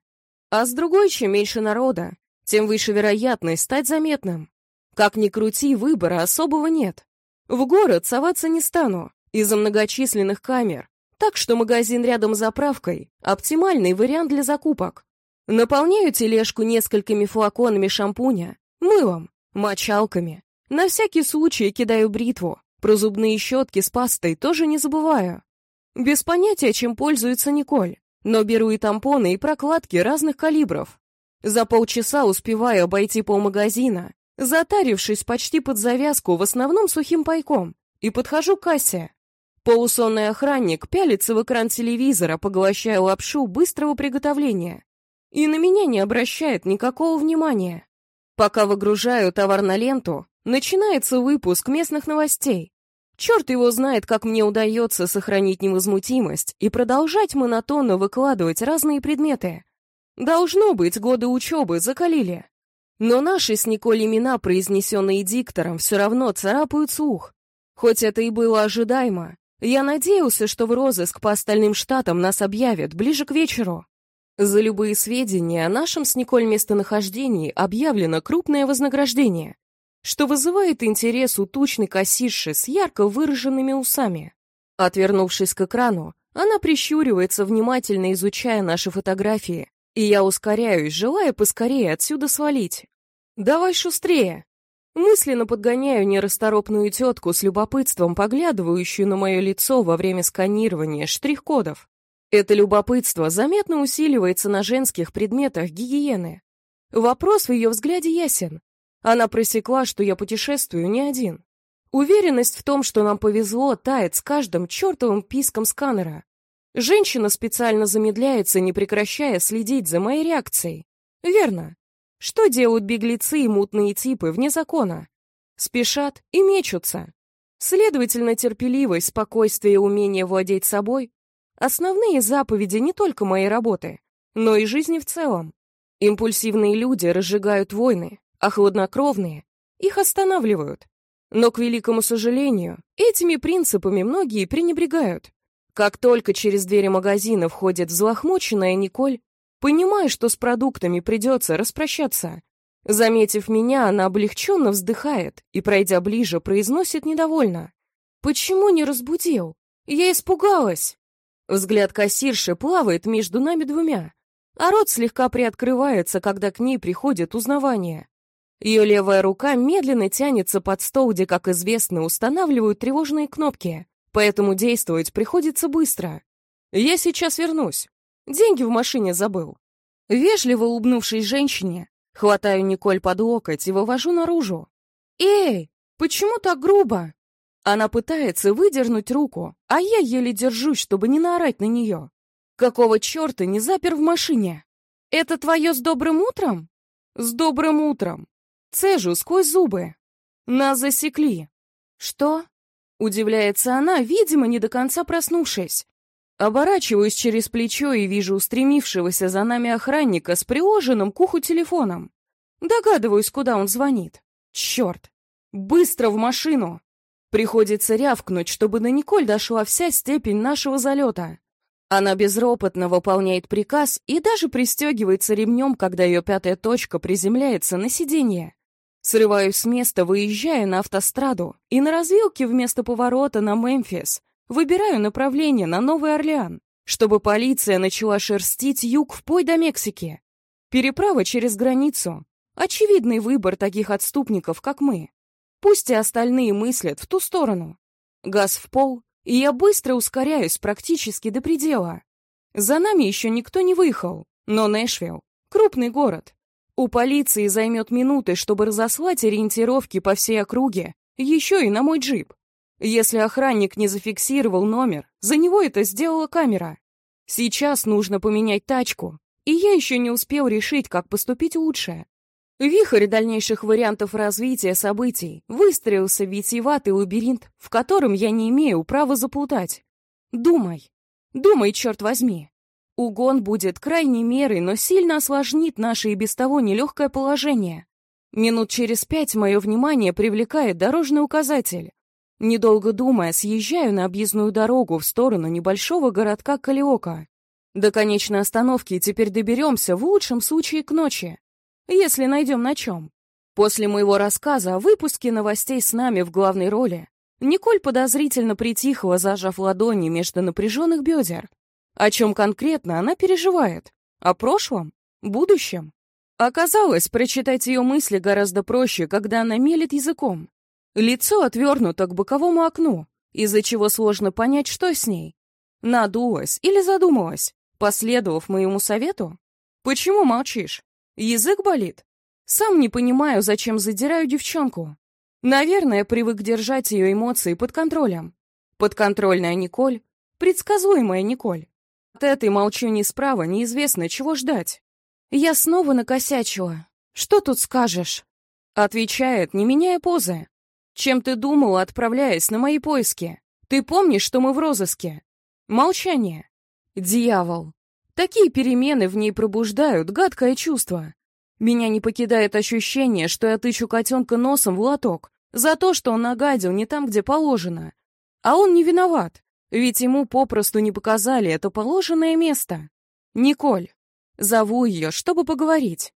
А с другой, чем меньше народа, тем выше вероятность стать заметным. Как ни крути, выбора особого нет. В город соваться не стану, из-за многочисленных камер, так что магазин рядом с заправкой — оптимальный вариант для закупок. Наполняю тележку несколькими флаконами шампуня, мылом, мочалками. На всякий случай кидаю бритву. Про зубные щетки с пастой тоже не забываю. Без понятия, чем пользуется Николь, но беру и тампоны, и прокладки разных калибров. За полчаса успеваю обойти полмагазина, затарившись почти под завязку в основном сухим пайком, и подхожу к кассе. Полусонный охранник пялится в экран телевизора, поглощая лапшу быстрого приготовления и на меня не обращает никакого внимания. Пока выгружаю товар на ленту, начинается выпуск местных новостей. Черт его знает, как мне удается сохранить невозмутимость и продолжать монотонно выкладывать разные предметы. Должно быть, годы учебы закалили. Но наши с Николь имена, произнесенные диктором, все равно царапают слух. Хоть это и было ожидаемо, я надеялся, что в розыск по остальным штатам нас объявят ближе к вечеру. За любые сведения о нашем с Николь местонахождении объявлено крупное вознаграждение, что вызывает интерес у тучной кассирши с ярко выраженными усами. Отвернувшись к экрану, она прищуривается, внимательно изучая наши фотографии, и я ускоряюсь, желая поскорее отсюда свалить. «Давай шустрее!» Мысленно подгоняю нерасторопную тетку с любопытством, поглядывающую на мое лицо во время сканирования штрих-кодов. Это любопытство заметно усиливается на женских предметах гигиены. Вопрос в ее взгляде ясен. Она просекла, что я путешествую не один. Уверенность в том, что нам повезло, тает с каждым чертовым писком сканера. Женщина специально замедляется, не прекращая следить за моей реакцией. Верно. Что делают беглецы и мутные типы вне закона? Спешат и мечутся. Следовательно, терпеливость, спокойствие и умение владеть собой — основные заповеди не только моей работы, но и жизни в целом. Импульсивные люди разжигают войны, а хладнокровные их останавливают. Но, к великому сожалению, этими принципами многие пренебрегают. Как только через двери магазина входит взлохмоченная Николь, Понимая, что с продуктами придется распрощаться. Заметив меня, она облегченно вздыхает и, пройдя ближе, произносит недовольно. «Почему не разбудил? Я испугалась!» Взгляд кассирши плавает между нами двумя, а рот слегка приоткрывается, когда к ней приходит узнавание. Ее левая рука медленно тянется под стол, где, как известно, устанавливают тревожные кнопки, поэтому действовать приходится быстро. «Я сейчас вернусь». Деньги в машине забыл. Вежливо улыбнувшись женщине, хватаю Николь под локоть и вывожу наружу. «Эй, почему так грубо?» Она пытается выдернуть руку, а я еле держусь, чтобы не наорать на нее. «Какого черта не запер в машине?» «Это твое с добрым утром?» «С добрым утром!» Цежу сквозь зубы. Нас засекли. «Что?» Удивляется она, видимо, не до конца проснувшись. Оборачиваюсь через плечо и вижу устремившегося за нами охранника с приложенным к уху телефоном. Догадываюсь, куда он звонит. Черт! Быстро в машину! Приходится рявкнуть, чтобы до Николь дошла вся степень нашего залета. Она безропотно выполняет приказ и даже пристегивается ремнем, когда ее пятая точка приземляется на сиденье. Срываюсь с места, выезжая на автостраду, и на развилке вместо поворота на Мемфис Выбираю направление на Новый Орлеан, чтобы полиция начала шерстить юг вплоть до Мексики. Переправа через границу — очевидный выбор таких отступников, как мы. Пусть и остальные мыслят в ту сторону. Газ в пол, и я быстро ускоряюсь практически до предела. За нами еще никто не выехал, но Нэшвилл — крупный город. У полиции займет минуты, чтобы разослать ориентировки по всей округе, еще и на мой джип. Если охранник не зафиксировал номер, за него это сделала камера. Сейчас нужно поменять тачку, и я еще не успел решить, как поступить лучше. Вихрь дальнейших вариантов развития событий выстроился витиеватый лабиринт, в котором я не имею права заплутать. Думай, думай, черт возьми. Угон будет крайней мерой, но сильно осложнит наше и без того нелегкое положение. Минут через пять мое внимание привлекает дорожный указатель. Недолго думая, съезжаю на объездную дорогу в сторону небольшого городка Калиока. До конечной остановки теперь доберемся в лучшем случае к ночи, если найдем на чем. После моего рассказа о выпуске новостей с нами в главной роли, Николь подозрительно притихла, зажав ладони между напряженных бедер. О чем конкретно она переживает? О прошлом? Будущем? Оказалось, прочитать ее мысли гораздо проще, когда она мелет языком. Лицо отвернуто к боковому окну, из-за чего сложно понять, что с ней. Надулась или задумалась, последовав моему совету? Почему молчишь? Язык болит? Сам не понимаю, зачем задираю девчонку. Наверное, привык держать ее эмоции под контролем. Подконтрольная Николь, предсказуемая Николь. От этой молчу ни справа, неизвестно, чего ждать. Я снова накосячила. Что тут скажешь? Отвечает, не меняя позы. Чем ты думала, отправляясь на мои поиски? Ты помнишь, что мы в розыске? Молчание. Дьявол. Такие перемены в ней пробуждают гадкое чувство. Меня не покидает ощущение, что я тычу котенка носом в лоток за то, что он нагадил не там, где положено. А он не виноват, ведь ему попросту не показали это положенное место. Николь, Зову ее, чтобы поговорить.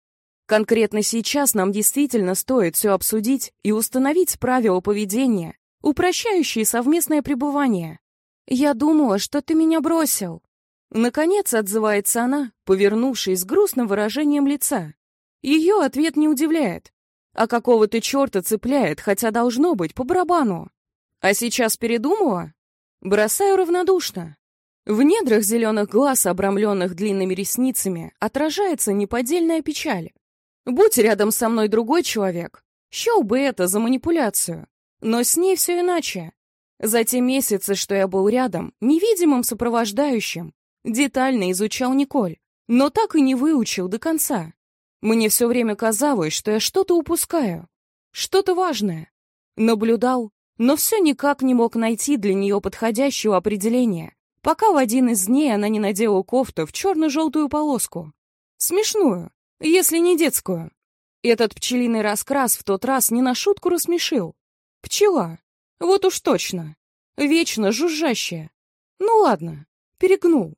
Конкретно сейчас нам действительно стоит все обсудить и установить правила поведения, упрощающие совместное пребывание. «Я думала, что ты меня бросил». Наконец отзывается она, повернувшись с грустным выражением лица. Ее ответ не удивляет, а какого-то черта цепляет, хотя должно быть по барабану. А сейчас передумала? Бросаю равнодушно. В недрах зеленых глаз, обрамленных длинными ресницами, отражается неподдельная печаль. Будь рядом со мной другой человек, счел бы это за манипуляцию. Но с ней все иначе. За те месяцы, что я был рядом, невидимым сопровождающим, детально изучал Николь, но так и не выучил до конца. Мне все время казалось, что я что-то упускаю, что-то важное. Наблюдал, но все никак не мог найти для нее подходящего определения, пока в один из дней она не надела кофту в черно-желтую полоску. Смешную, если не детскую. Этот пчелиный раскрас в тот раз не на шутку рассмешил. Пчела. Вот уж точно. Вечно жужжащая. Ну ладно, перегнул.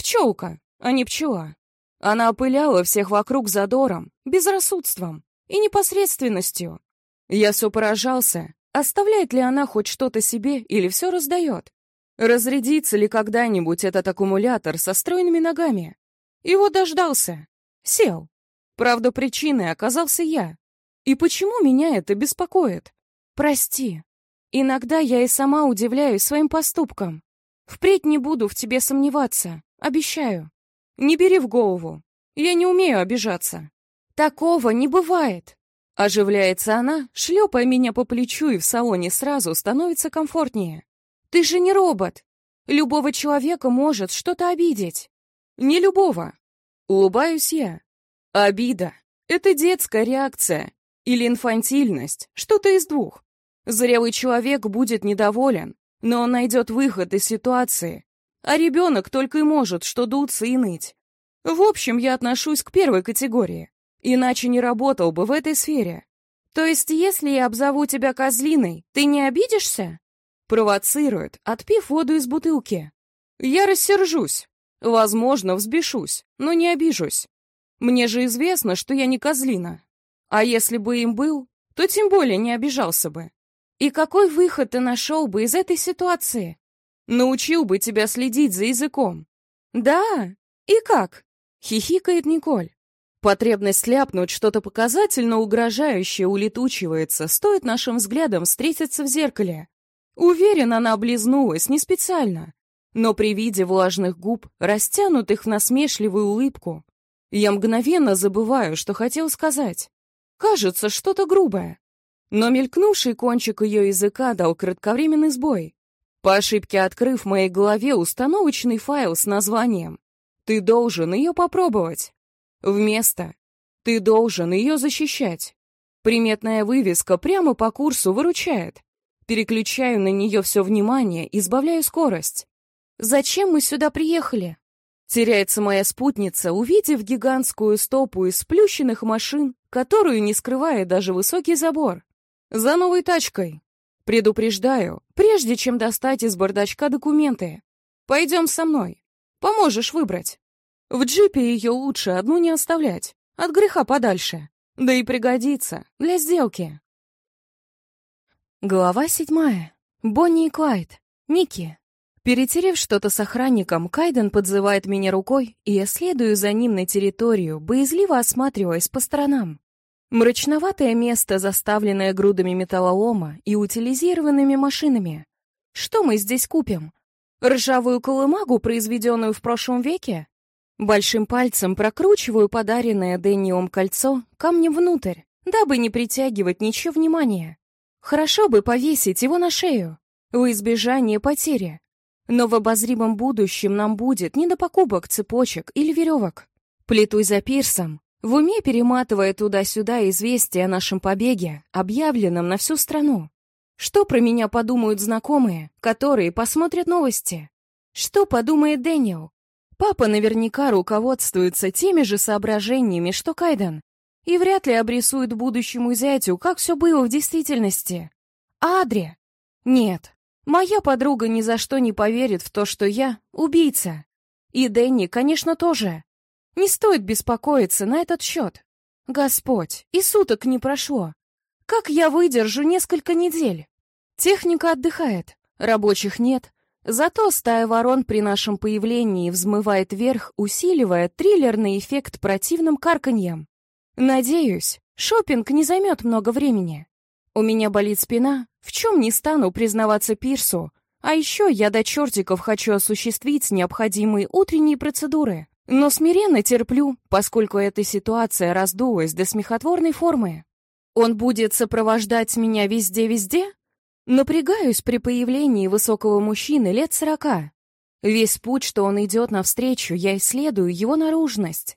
Пчелка, а не пчела. Она опыляла всех вокруг задором, безрассудством и непосредственностью. Я все поражался, оставляет ли она хоть что-то себе или все раздает. Разрядится ли когда-нибудь этот аккумулятор со стройными ногами? Его дождался. Сел. Правда, причиной оказался я. И почему меня это беспокоит? Прости. Иногда я и сама удивляюсь своим поступкам. Впредь не буду в тебе сомневаться, обещаю. Не бери в голову. Я не умею обижаться. Такого не бывает. Оживляется она, шлепая меня по плечу, и в салоне сразу становится комфортнее. Ты же не робот. Любого человека может что-то обидеть. Не любого. Улыбаюсь я. Обида — это детская реакция или инфантильность, что-то из двух. Зрелый человек будет недоволен, но он найдет выход из ситуации, а ребенок только и может что дуться и ныть. В общем, я отношусь к первой категории, иначе не работал бы в этой сфере. То есть, если я обзову тебя козлиной, ты не обидишься? Провоцирует, отпив воду из бутылки. Я рассержусь, возможно, взбешусь, но не обижусь. Мне же известно, что я не козлина. А если бы им был, то тем более не обижался бы. И какой выход ты нашел бы из этой ситуации? Научил бы тебя следить за языком. Да? И как? Хихикает Николь. Потребность ляпнуть что-то показательно угрожающее улетучивается, стоит нашим взглядом встретиться в зеркале. Уверен, она облизнулась, не специально. Но при виде влажных губ, растянутых в насмешливую улыбку, я мгновенно забываю, что хотел сказать. Кажется, что-то грубое. Но мелькнувший кончик ее языка дал кратковременный сбой, по ошибке открыв в моей голове установочный файл с названием «Ты должен ее попробовать». Вместо «Ты должен ее защищать». Приметная вывеска прямо по курсу выручает. Переключаю на нее все внимание, избавляю скорость. «Зачем мы сюда приехали?» Теряется моя спутница, увидев гигантскую стопу из сплющенных машин, которую не скрывает даже высокий забор. За новой тачкой. Предупреждаю, прежде чем достать из бардачка документы. Пойдем со мной. Поможешь выбрать. В джипе ее лучше одну не оставлять. От греха подальше. Да и пригодится для сделки. Глава седьмая. Бонни и Клайд. Ники. Перетерев что-то с охранником, Кайден подзывает меня рукой, и я следую за ним на территорию, боязливо осматриваясь по сторонам. Мрачноватое место, заставленное грудами металлолома и утилизированными машинами. Что мы здесь купим? Ржавую колымагу, произведенную в прошлом веке? Большим пальцем прокручиваю подаренное Дэниом кольцо камнем внутрь, дабы не притягивать ничего внимания. Хорошо бы повесить его на шею, в избежание потери. Но в обозримом будущем нам будет не до покупок цепочек или веревок. Плетуй за пирсом, в уме перематывая туда-сюда известие о нашем побеге, объявленном на всю страну. Что про меня подумают знакомые, которые посмотрят новости? Что подумает Дэниел? Папа наверняка руководствуется теми же соображениями, что Кайден, и вряд ли обрисует будущему зятю, как все было в действительности. А Адри? Нет, моя подруга ни за что не поверит в то, что я — убийца. И Дэнни, конечно, тоже. Не стоит беспокоиться на этот счет. Господь, и суток не прошло. Как я выдержу несколько недель? Техника отдыхает, рабочих нет, зато стая ворон при нашем появлении взмывает вверх, усиливая триллерный эффект противным карканьем. Надеюсь, шопинг не займет много времени. У меня болит спина, в чем не стану признаваться Пирсу, а еще я до чертиков хочу осуществить необходимые утренние процедуры. Но смиренно терплю, поскольку эта ситуация раздулась до смехотворной формы. Он будет сопровождать меня везде-везде? Напрягаюсь при появлении высокого мужчины лет сорока. Весь путь, что он идет навстречу, я исследую его наружность.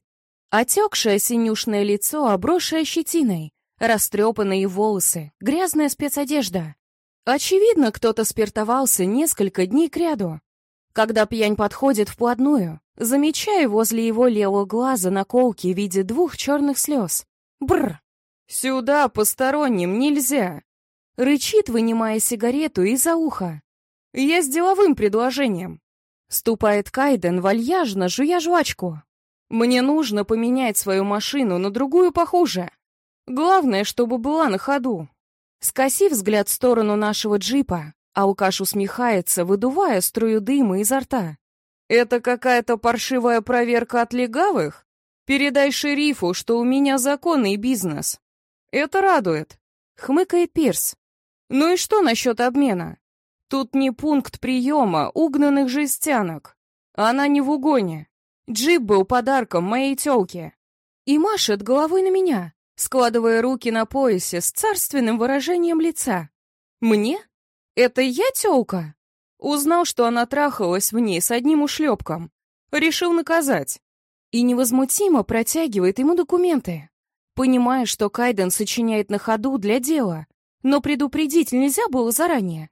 Отекшее синюшное лицо, обросшее щетиной, растрепанные волосы, грязная спецодежда. Очевидно, кто-то спиртовался несколько дней кряду. Когда пьянь подходит вплотную, замечаю возле его левого глаза наколки в виде двух черных слез. Бр! «Сюда посторонним нельзя!» Рычит, вынимая сигарету из-за уха. «Я с деловым предложением!» Ступает Кайден, вальяжно жуя жвачку. «Мне нужно поменять свою машину на другую похуже. Главное, чтобы была на ходу». Скосив взгляд в сторону нашего джипа, Алкаш усмехается, выдувая струю дыма изо рта. «Это какая-то паршивая проверка от легавых? Передай шерифу, что у меня законный бизнес. Это радует», — хмыкает Пирс. «Ну и что насчет обмена? Тут не пункт приема угнанных жестянок. Она не в угоне. Джип был подарком моей тёлке». И машет головой на меня, складывая руки на поясе с царственным выражением лица. «Мне? Это я тёлка?» Узнал, что она трахалась в ней с одним ушлепком. Решил наказать. И невозмутимо протягивает ему документы. Понимая, что Кайден сочиняет на ходу для дела, но предупредить нельзя было заранее.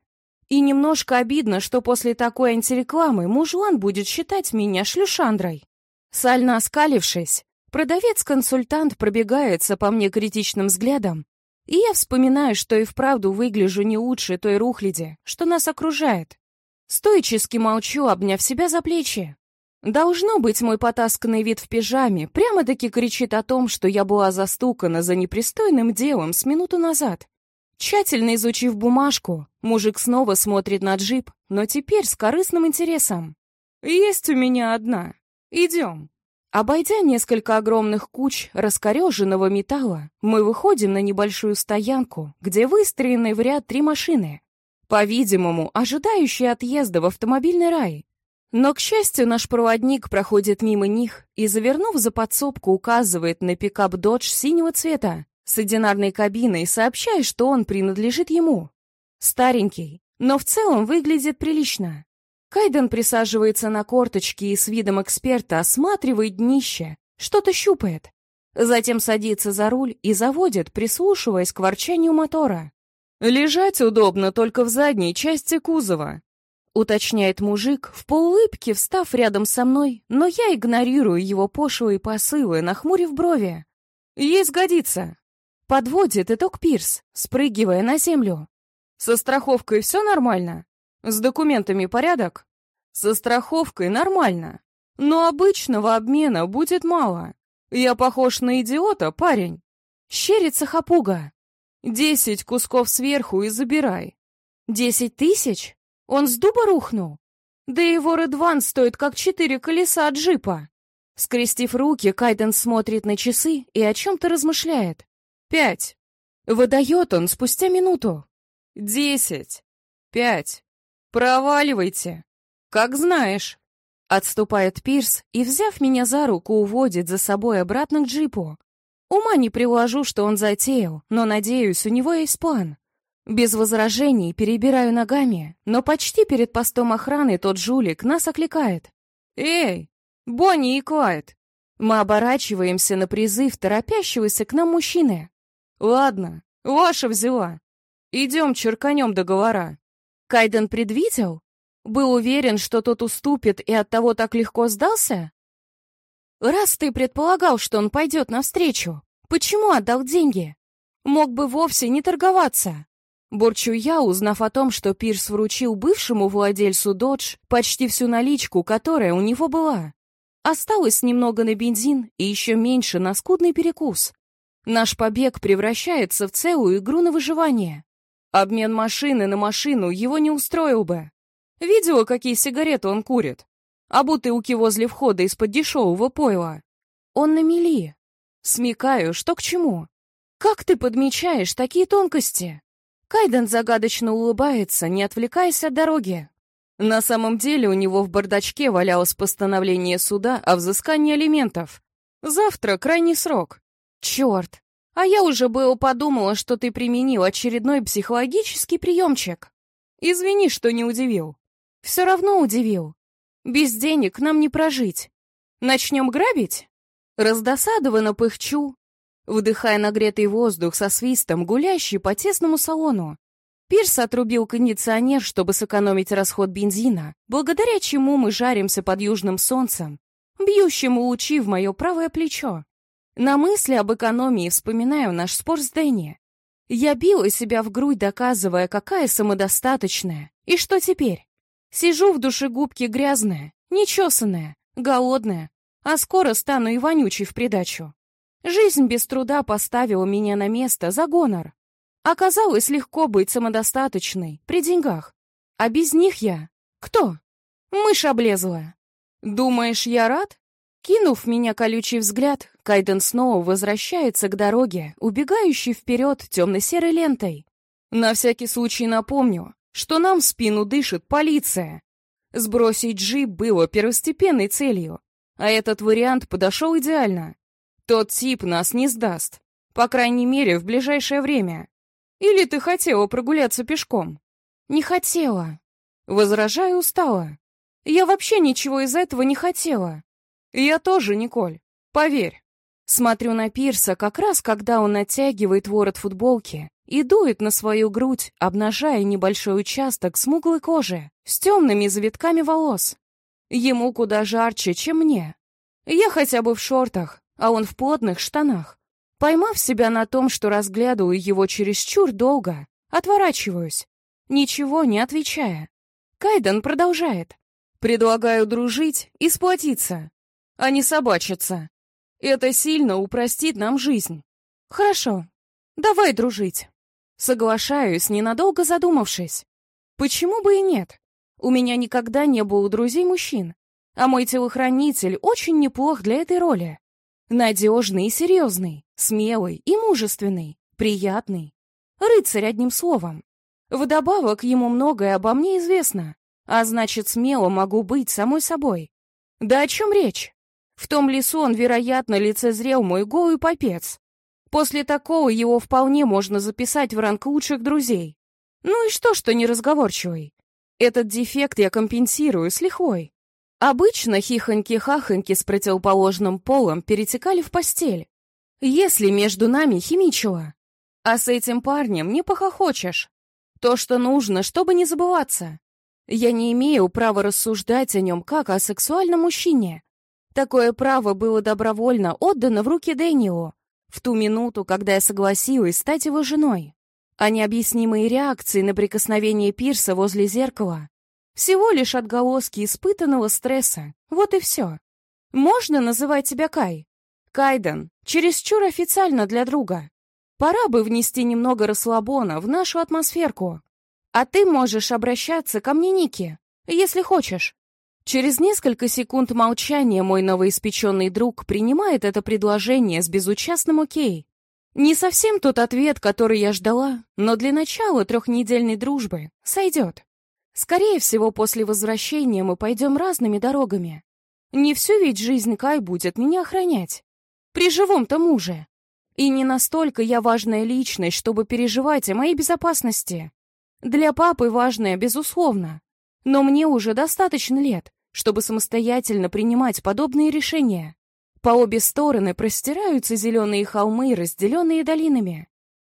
И немножко обидно, что после такой антирекламы мужлан будет считать меня шлюшандрой. Сально оскалившись, продавец-консультант пробегается по мне критичным взглядом, и я вспоминаю, что и вправду выгляжу не лучше той рухляди, что нас окружает. Стоически молчу, обняв себя за плечи. Должно быть, мой потасканный вид в пижаме прямо-таки кричит о том, что я была застукана за непристойным делом с минуту назад. Тщательно изучив бумажку, мужик снова смотрит на джип, но теперь с корыстным интересом. «Есть у меня одна. Идем». Обойдя несколько огромных куч раскореженного металла, мы выходим на небольшую стоянку, где выстроены в ряд три машины. По-видимому, ожидающие отъезда в автомобильный рай. Но, к счастью, наш проводник проходит мимо них и, завернув за подсобку, указывает на пикап «Додж» синего цвета с одинарной кабиной, сообщая, что он принадлежит ему. Старенький, но в целом выглядит прилично. Кайден присаживается на корточки и с видом эксперта осматривает днище, что-то щупает. Затем садится за руль и заводит, прислушиваясь к ворчанию мотора. «Лежать удобно только в задней части кузова», — уточняет мужик, в полулыбке встав рядом со мной, но я игнорирую его пошлые посылы, нахмурив брови. «Есть годится». Подводит итог Пирс, спрыгивая на землю. «Со страховкой все нормально?» С документами порядок? Со страховкой нормально. Но обычного обмена будет мало. Я похож на идиота, парень. Щерится хапуга. Десять кусков сверху и забирай. Десять тысяч? Он с дуба рухнул? Да его Редван стоит как четыре колеса джипа. Скрестив руки, Кайден смотрит на часы и о чем-то размышляет. Пять. Выдает он спустя минуту. Десять. Пять. «Проваливайте! Как знаешь!» Отступает Пирс и, взяв меня за руку, уводит за собой обратно к джипу. Ума не приложу, что он затеял, но, надеюсь, у него есть план. Без возражений перебираю ногами, но почти перед постом охраны тот жулик нас окликает. «Эй, Бонни и Клайд!» Мы оборачиваемся на призыв торопящегося к нам мужчины. «Ладно, ваша взяла. Идем черканем договора». Кайден предвидел? Был уверен, что тот уступит и оттого так легко сдался? Раз ты предполагал, что он пойдет навстречу, почему отдал деньги? Мог бы вовсе не торговаться. Борчу я, узнав о том, что Пирс вручил бывшему владельцу Додж почти всю наличку, которая у него была. Осталось немного на бензин и еще меньше на скудный перекус. Наш побег превращается в целую игру на выживание. Обмен машины на машину его не устроил бы. Видела, какие сигареты он курит? А бутылки возле входа из-под дешевого пойла. Он на мели. Смекаю, что к чему. Как ты подмечаешь такие тонкости? Кайден загадочно улыбается, не отвлекаясь от дороги. На самом деле у него в бардачке валялось постановление суда о взыскании алиментов. Завтра крайний срок. Черт! А я уже было подумала, что ты применил очередной психологический приемчик. Извини, что не удивил. Все равно удивил. Без денег нам не прожить. Начнем грабить? Раздосадованно пыхчу, вдыхая нагретый воздух со свистом, гулящий по тесному салону. Пирс отрубил кондиционер, чтобы сэкономить расход бензина, благодаря чему мы жаримся под южным солнцем, бьющим лучи в мое правое плечо. На мысли об экономии вспоминаю наш спор с Дэнни. Я била себя в грудь, доказывая, какая самодостаточная. И что теперь? Сижу в душегубке грязная, нечесанная, голодная, а скоро стану и вонючей в придачу. Жизнь без труда поставила меня на место за гонор. Оказалось легко быть самодостаточной, при деньгах. А без них я... Кто? Мышь облезла. Думаешь, я рад? Кинув меня колючий взгляд, Кайден снова возвращается к дороге, убегающей вперед темно-серой лентой. На всякий случай напомню, что нам в спину дышит полиция. Сбросить джип было первостепенной целью, а этот вариант подошел идеально. Тот тип нас не сдаст, по крайней мере, в ближайшее время. Или ты хотела прогуляться пешком? Не хотела. Возражаю устала. Я вообще ничего из этого не хотела. Я тоже, Николь. Поверь. Смотрю на Пирса как раз, когда он натягивает ворот футболки и дует на свою грудь, обнажая небольшой участок смуглой кожи с темными завитками волос. Ему куда жарче, чем мне. Я хотя бы в шортах, а он в плотных штанах. Поймав себя на том, что разглядываю его чересчур долго, отворачиваюсь, ничего не отвечая. Кайден продолжает. Предлагаю дружить и сплотиться а не собачиться. Это сильно упростит нам жизнь. Хорошо, давай дружить. Соглашаюсь, ненадолго задумавшись. Почему бы и нет? У меня никогда не было друзей мужчин, а мой телохранитель очень неплох для этой роли. Надежный и серьезный, смелый и мужественный, приятный. Рыцарь, одним словом. Вдобавок, ему многое обо мне известно, а значит, смело могу быть самой собой. Да о чем речь? В том лесу он, вероятно, лицезрел мой голый попец. После такого его вполне можно записать в ранг лучших друзей. Ну и что, что неразговорчивый? Этот дефект я компенсирую с лихвой. Обычно хихоньки-хахоньки с противоположным полом перетекали в постель. Если между нами химичило. А с этим парнем не похохочешь. То, что нужно, чтобы не забываться. Я не имею права рассуждать о нем как о сексуальном мужчине. Такое право было добровольно отдано в руки Дэниелу в ту минуту, когда я согласилась стать его женой. А необъяснимые реакции на прикосновение Пирса возле зеркала всего лишь отголоски испытанного стресса. Вот и все. Можно называть тебя Кай? Кайден, чересчур официально для друга. Пора бы внести немного расслабона в нашу атмосферку. А ты можешь обращаться ко мне, Ники, если хочешь. Через несколько секунд молчания мой новоиспеченный друг принимает это предложение с безучастным окей. Не совсем тот ответ, который я ждала, но для начала трехнедельной дружбы сойдет. Скорее всего, после возвращения мы пойдем разными дорогами. Не всю ведь жизнь Кай будет меня охранять. При живом-то муже. И не настолько я важная личность, чтобы переживать о моей безопасности. Для папы важная, безусловно. Но мне уже достаточно лет, чтобы самостоятельно принимать подобные решения. По обе стороны простираются зеленые холмы, разделенные долинами.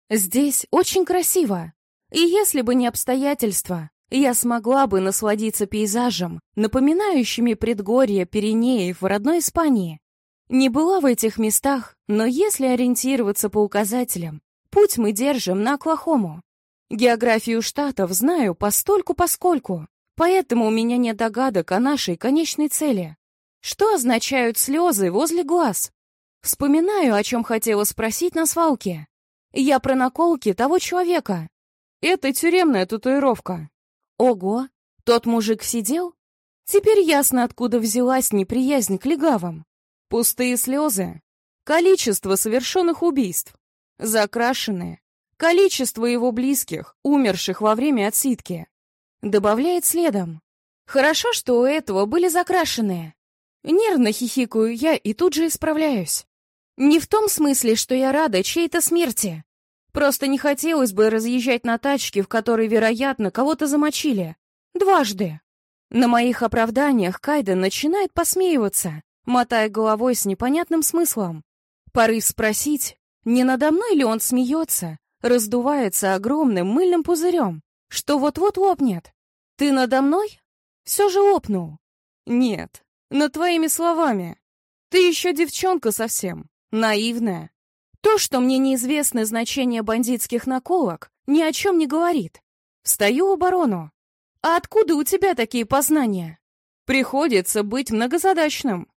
Здесь очень красиво. И если бы не обстоятельства, я смогла бы насладиться пейзажем, напоминающими предгорья Пиренеев в родной Испании. Не была в этих местах, но если ориентироваться по указателям, путь мы держим на Оклахому. Географию штатов знаю постольку-поскольку. Поэтому у меня нет догадок о нашей конечной цели. Что означают слезы возле глаз? Вспоминаю, о чем хотела спросить на свалке. Я про наколки того человека. Это тюремная татуировка. Ого, тот мужик сидел? Теперь ясно, откуда взялась неприязнь к легавым. Пустые слезы. Количество совершенных убийств. Закрашенные. Количество его близких, умерших во время отсидки. Добавляет следом. Хорошо, что у этого были закрашенные. Нервно хихикаю я и тут же исправляюсь. Не в том смысле, что я рада чьей-то смерти. Просто не хотелось бы разъезжать на тачке, в которой, вероятно, кого-то замочили. Дважды. На моих оправданиях Кайден начинает посмеиваться, мотая головой с непонятным смыслом. Порыв спросить, не надо мной ли он смеется, раздувается огромным мыльным пузырем, что вот-вот лопнет. Ты надо мной? Все же лопнул. Нет, над твоими словами. Ты еще девчонка совсем, наивная. То, что мне неизвестно значение бандитских наколок, ни о чем не говорит. Встаю в оборону. А откуда у тебя такие познания? Приходится быть многозадачным.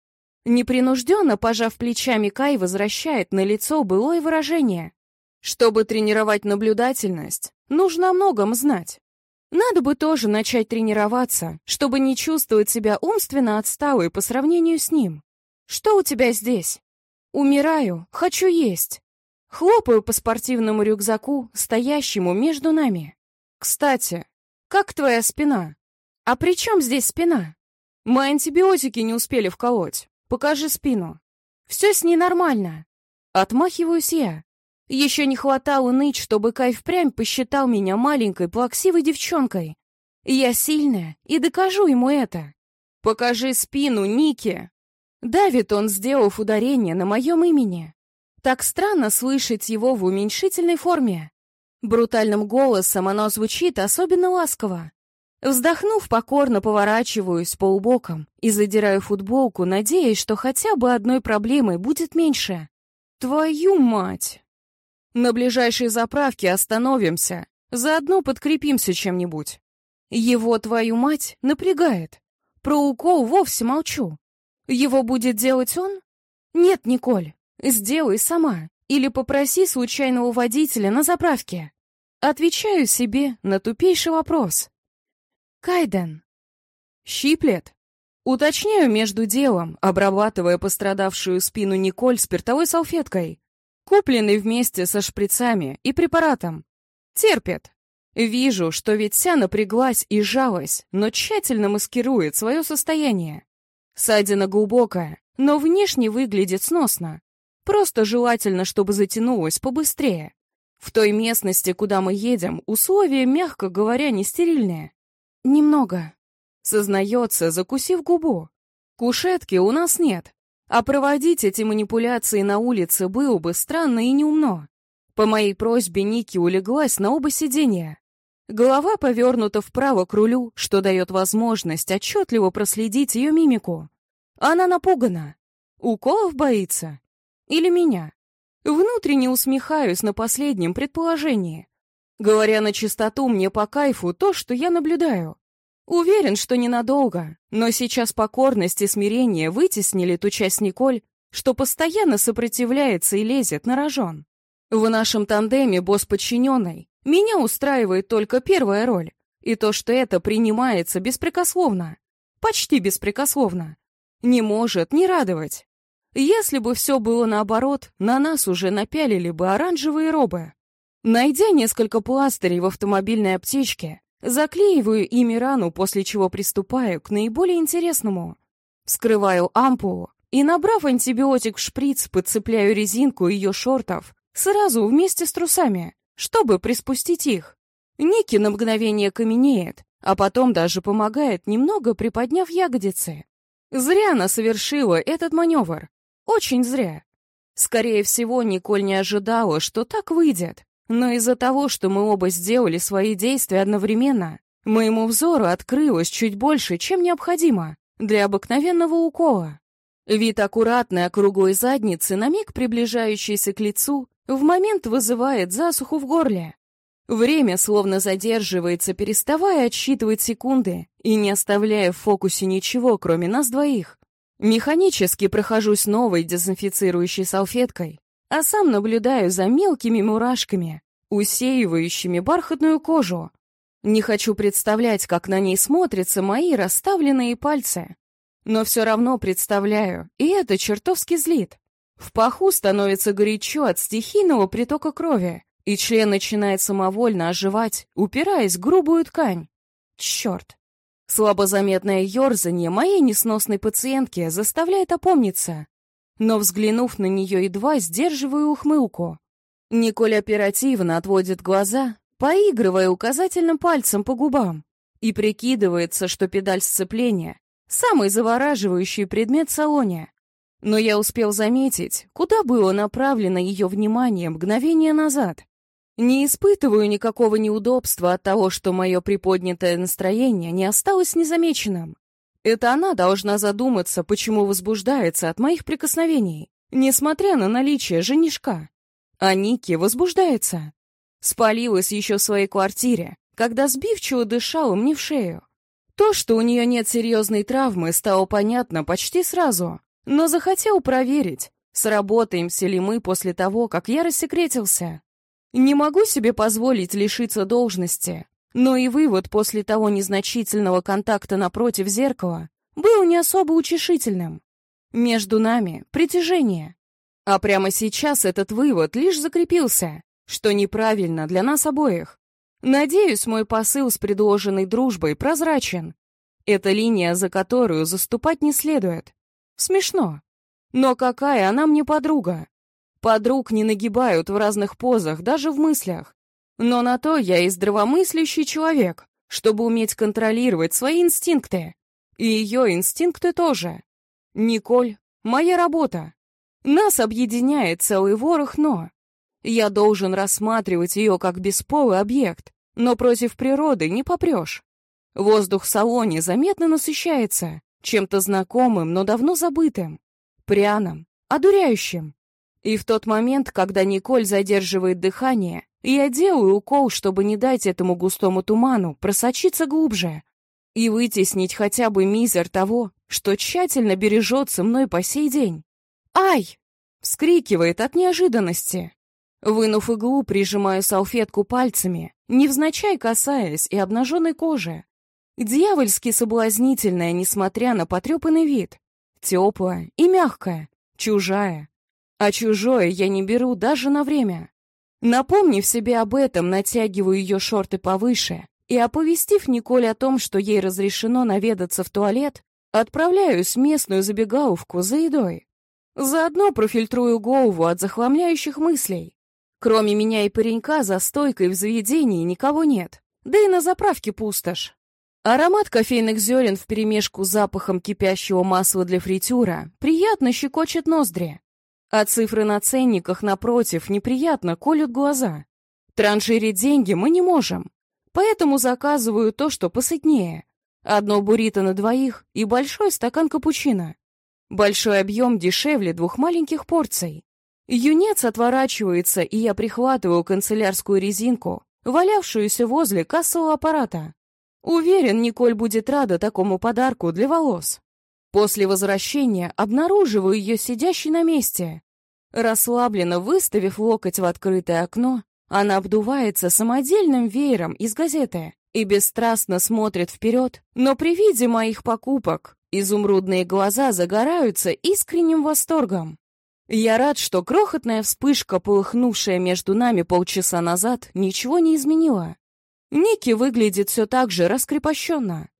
Непринужденно, пожав плечами, Кай возвращает на лицо былое выражение. Чтобы тренировать наблюдательность, нужно о многом знать. Надо бы тоже начать тренироваться, чтобы не чувствовать себя умственно отсталой по сравнению с ним. Что у тебя здесь? Умираю, хочу есть. Хлопаю по спортивному рюкзаку, стоящему между нами. Кстати, как твоя спина? А при чем здесь спина? Мы антибиотики не успели вколоть. Покажи спину. Все с ней нормально. Отмахиваюсь я. Еще не хватало ныть, чтобы Кай впрямь посчитал меня маленькой плаксивой девчонкой. Я сильная и докажу ему это. Покажи спину, Ники. Давит он, сделав ударение на моем имени. Так странно слышать его в уменьшительной форме. Брутальным голосом оно звучит особенно ласково. Вздохнув, покорно поворачиваюсь полубоком и задираю футболку, надеясь, что хотя бы одной проблемой будет меньше. Твою мать! На ближайшей заправке остановимся, заодно подкрепимся чем-нибудь. Его, твою мать, напрягает. Про укол вовсе молчу. Его будет делать он? Нет, Николь, сделай сама. Или попроси случайного водителя на заправке. Отвечаю себе на тупейший вопрос. Кайден. Щиплет? Уточняю между делом, обрабатывая пострадавшую спину Николь спиртовой салфеткой купленный вместе со шприцами и препаратом. Терпит. Вижу, что ведь вся напряглась и жалась, но тщательно маскирует свое состояние. Ссадина глубокая, но внешне выглядит сносно. Просто желательно, чтобы затянулось побыстрее. В той местности, куда мы едем, условия, мягко говоря, не стерильные. Немного. Сознается, закусив губу. Кушетки у нас нет, а проводить эти манипуляции на улице было бы странно и неумно. По моей просьбе Ники улеглась на оба сиденья. Голова повернута вправо к рулю, что дает возможность отчетливо проследить ее мимику. Она напугана. Уколов боится? Или меня? Внутренне усмехаюсь на последнем предположении. Говоря на чистоту, мне по кайфу то, что я наблюдаю. Уверен, что ненадолго, но сейчас покорность и смирение вытеснили ту часть Николь, что постоянно сопротивляется и лезет на рожон. В нашем тандеме босс-подчиненный меня устраивает только первая роль, и то, что это принимается беспрекословно, почти беспрекословно, не может не радовать. Если бы все было наоборот, на нас уже напялили бы оранжевые робы. Найдя несколько пластырей в автомобильной аптечке, Заклеиваю ими рану, после чего приступаю к наиболее интересному. Вскрываю ампулу и, набрав антибиотик в шприц, подцепляю резинку ее шортов сразу вместе с трусами, чтобы приспустить их. Ники на мгновение каменеет, а потом даже помогает, немного приподняв ягодицы. Зря она совершила этот маневр. Очень зря. Скорее всего, Николь не ожидала, что так выйдет. Но из-за того, что мы оба сделали свои действия одновременно, моему взору открылось чуть больше, чем необходимо для обыкновенного укола. Вид аккуратной округлой задницы, на миг приближающейся к лицу, в момент вызывает засуху в горле. Время словно задерживается, переставая отсчитывать секунды и не оставляя в фокусе ничего, кроме нас двоих. Механически прохожусь новой дезинфицирующей салфеткой, а сам наблюдаю за мелкими мурашками, усеивающими бархатную кожу. Не хочу представлять, как на ней смотрятся мои расставленные пальцы. Но все равно представляю, и это чертовски злит. В паху становится горячо от стихийного притока крови, и член начинает самовольно оживать, упираясь в грубую ткань. Черт! Слабозаметное ерзание моей несносной пациентки заставляет опомниться. Но, взглянув на нее, едва сдерживаю ухмылку. Николь оперативно отводит глаза, поигрывая указательным пальцем по губам, и прикидывается, что педаль сцепления — самый завораживающий предмет в салоне. Но я успел заметить, куда было направлено ее внимание мгновение назад. Не испытываю никакого неудобства от того, что мое приподнятое настроение не осталось незамеченным. Это она должна задуматься, почему возбуждается от моих прикосновений, несмотря на наличие женишка. А Ники возбуждается. Спалилась еще в своей квартире, когда сбивчиво дышала мне в шею. То, что у нее нет серьезной травмы, стало понятно почти сразу, но захотел проверить, сработаемся ли мы после того, как я рассекретился. Не могу себе позволить лишиться должности, но и вывод после того незначительного контакта напротив зеркала был не особо утешительным. Между нами притяжение. А прямо сейчас этот вывод лишь закрепился, что неправильно для нас обоих. Надеюсь, мой посыл с предложенной дружбой прозрачен. Это линия, за которую заступать не следует. Смешно. Но какая она мне подруга? Подруг не нагибают в разных позах, даже в мыслях. Но на то я и здравомыслящий человек, чтобы уметь контролировать свои инстинкты. И ее инстинкты тоже. Николь — моя работа. Нас объединяет целый ворох «но». Я должен рассматривать ее как бесполый объект, но против природы не попрешь. Воздух в салоне заметно насыщается чем-то знакомым, но давно забытым, пряным, одуряющим. И в тот момент, когда Николь задерживает дыхание, я делаю укол, чтобы не дать этому густому туману просочиться глубже и вытеснить хотя бы мизер того, что тщательно бережется мной по сей день. «Ай!» — вскрикивает от неожиданности. Вынув иглу, прижимаю салфетку пальцами, невзначай касаясь и обнаженной кожи. Дьявольски соблазнительная, несмотря на потрепанный вид. Теплая и мягкая, чужая, а чужое я не беру даже на время. Напомнив себе об этом, натягиваю ее шорты повыше и, оповестив Николь о том, что ей разрешено наведаться в туалет, отправляюсь в местную забегаловку за едой. Заодно профильтрую голову от захламляющих мыслей. Кроме меня и паренька за стойкой в заведении никого нет, да и на заправке пустошь. Аромат кофейных зерен вперемешку с запахом кипящего масла для фритюра приятно щекочет ноздри. А цифры на ценниках, напротив, неприятно колют глаза. Транжирить деньги мы не можем, поэтому заказываю то, что посытнее. Одно буррито на двоих и большой стакан капучино. Большой объем дешевле двух маленьких порций. Юнец отворачивается, и я прихватываю канцелярскую резинку, валявшуюся возле кассового аппарата. Уверен, Николь будет рада такому подарку для волос. После возвращения обнаруживаю ее сидящей на месте. Расслабленно выставив локоть в открытое окно, она обдувается самодельным веером из газеты и бесстрастно смотрит вперед, но при виде моих покупок изумрудные глаза загораются искренним восторгом. Я рад, что крохотная вспышка, полыхнувшая между нами полчаса назад, ничего не изменила. Ники выглядит все так же раскрепощенно.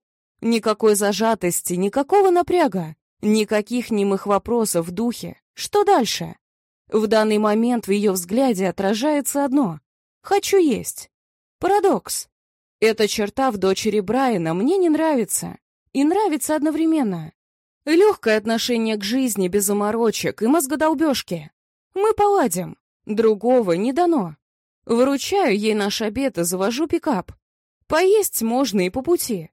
Никакой зажатости, никакого напряга, никаких немых вопросов в духе. Что дальше? В данный момент в ее взгляде отражается одно — «хочу есть». Парадокс. Эта черта в дочери Брайана мне не нравится. И нравится одновременно. Легкое отношение к жизни без заморочек и мозгодолбежки. Мы поладим. Другого не дано. Выручаю ей наш обед и завожу пикап. Поесть можно и по пути.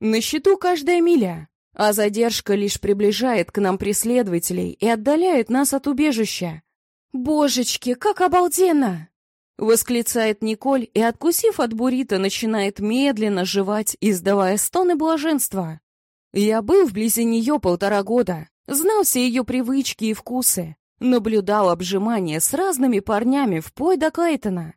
На счету каждая миля, а задержка лишь приближает к нам преследователей и отдаляет нас от убежища. «Божечки, как обалденно!» Восклицает Николь и, откусив от буррито, начинает медленно жевать, издавая стоны блаженства. Я был вблизи нее полтора года, Знал все ее привычки и вкусы. Наблюдал обжимания с разными парнями вплоть до Клейтона.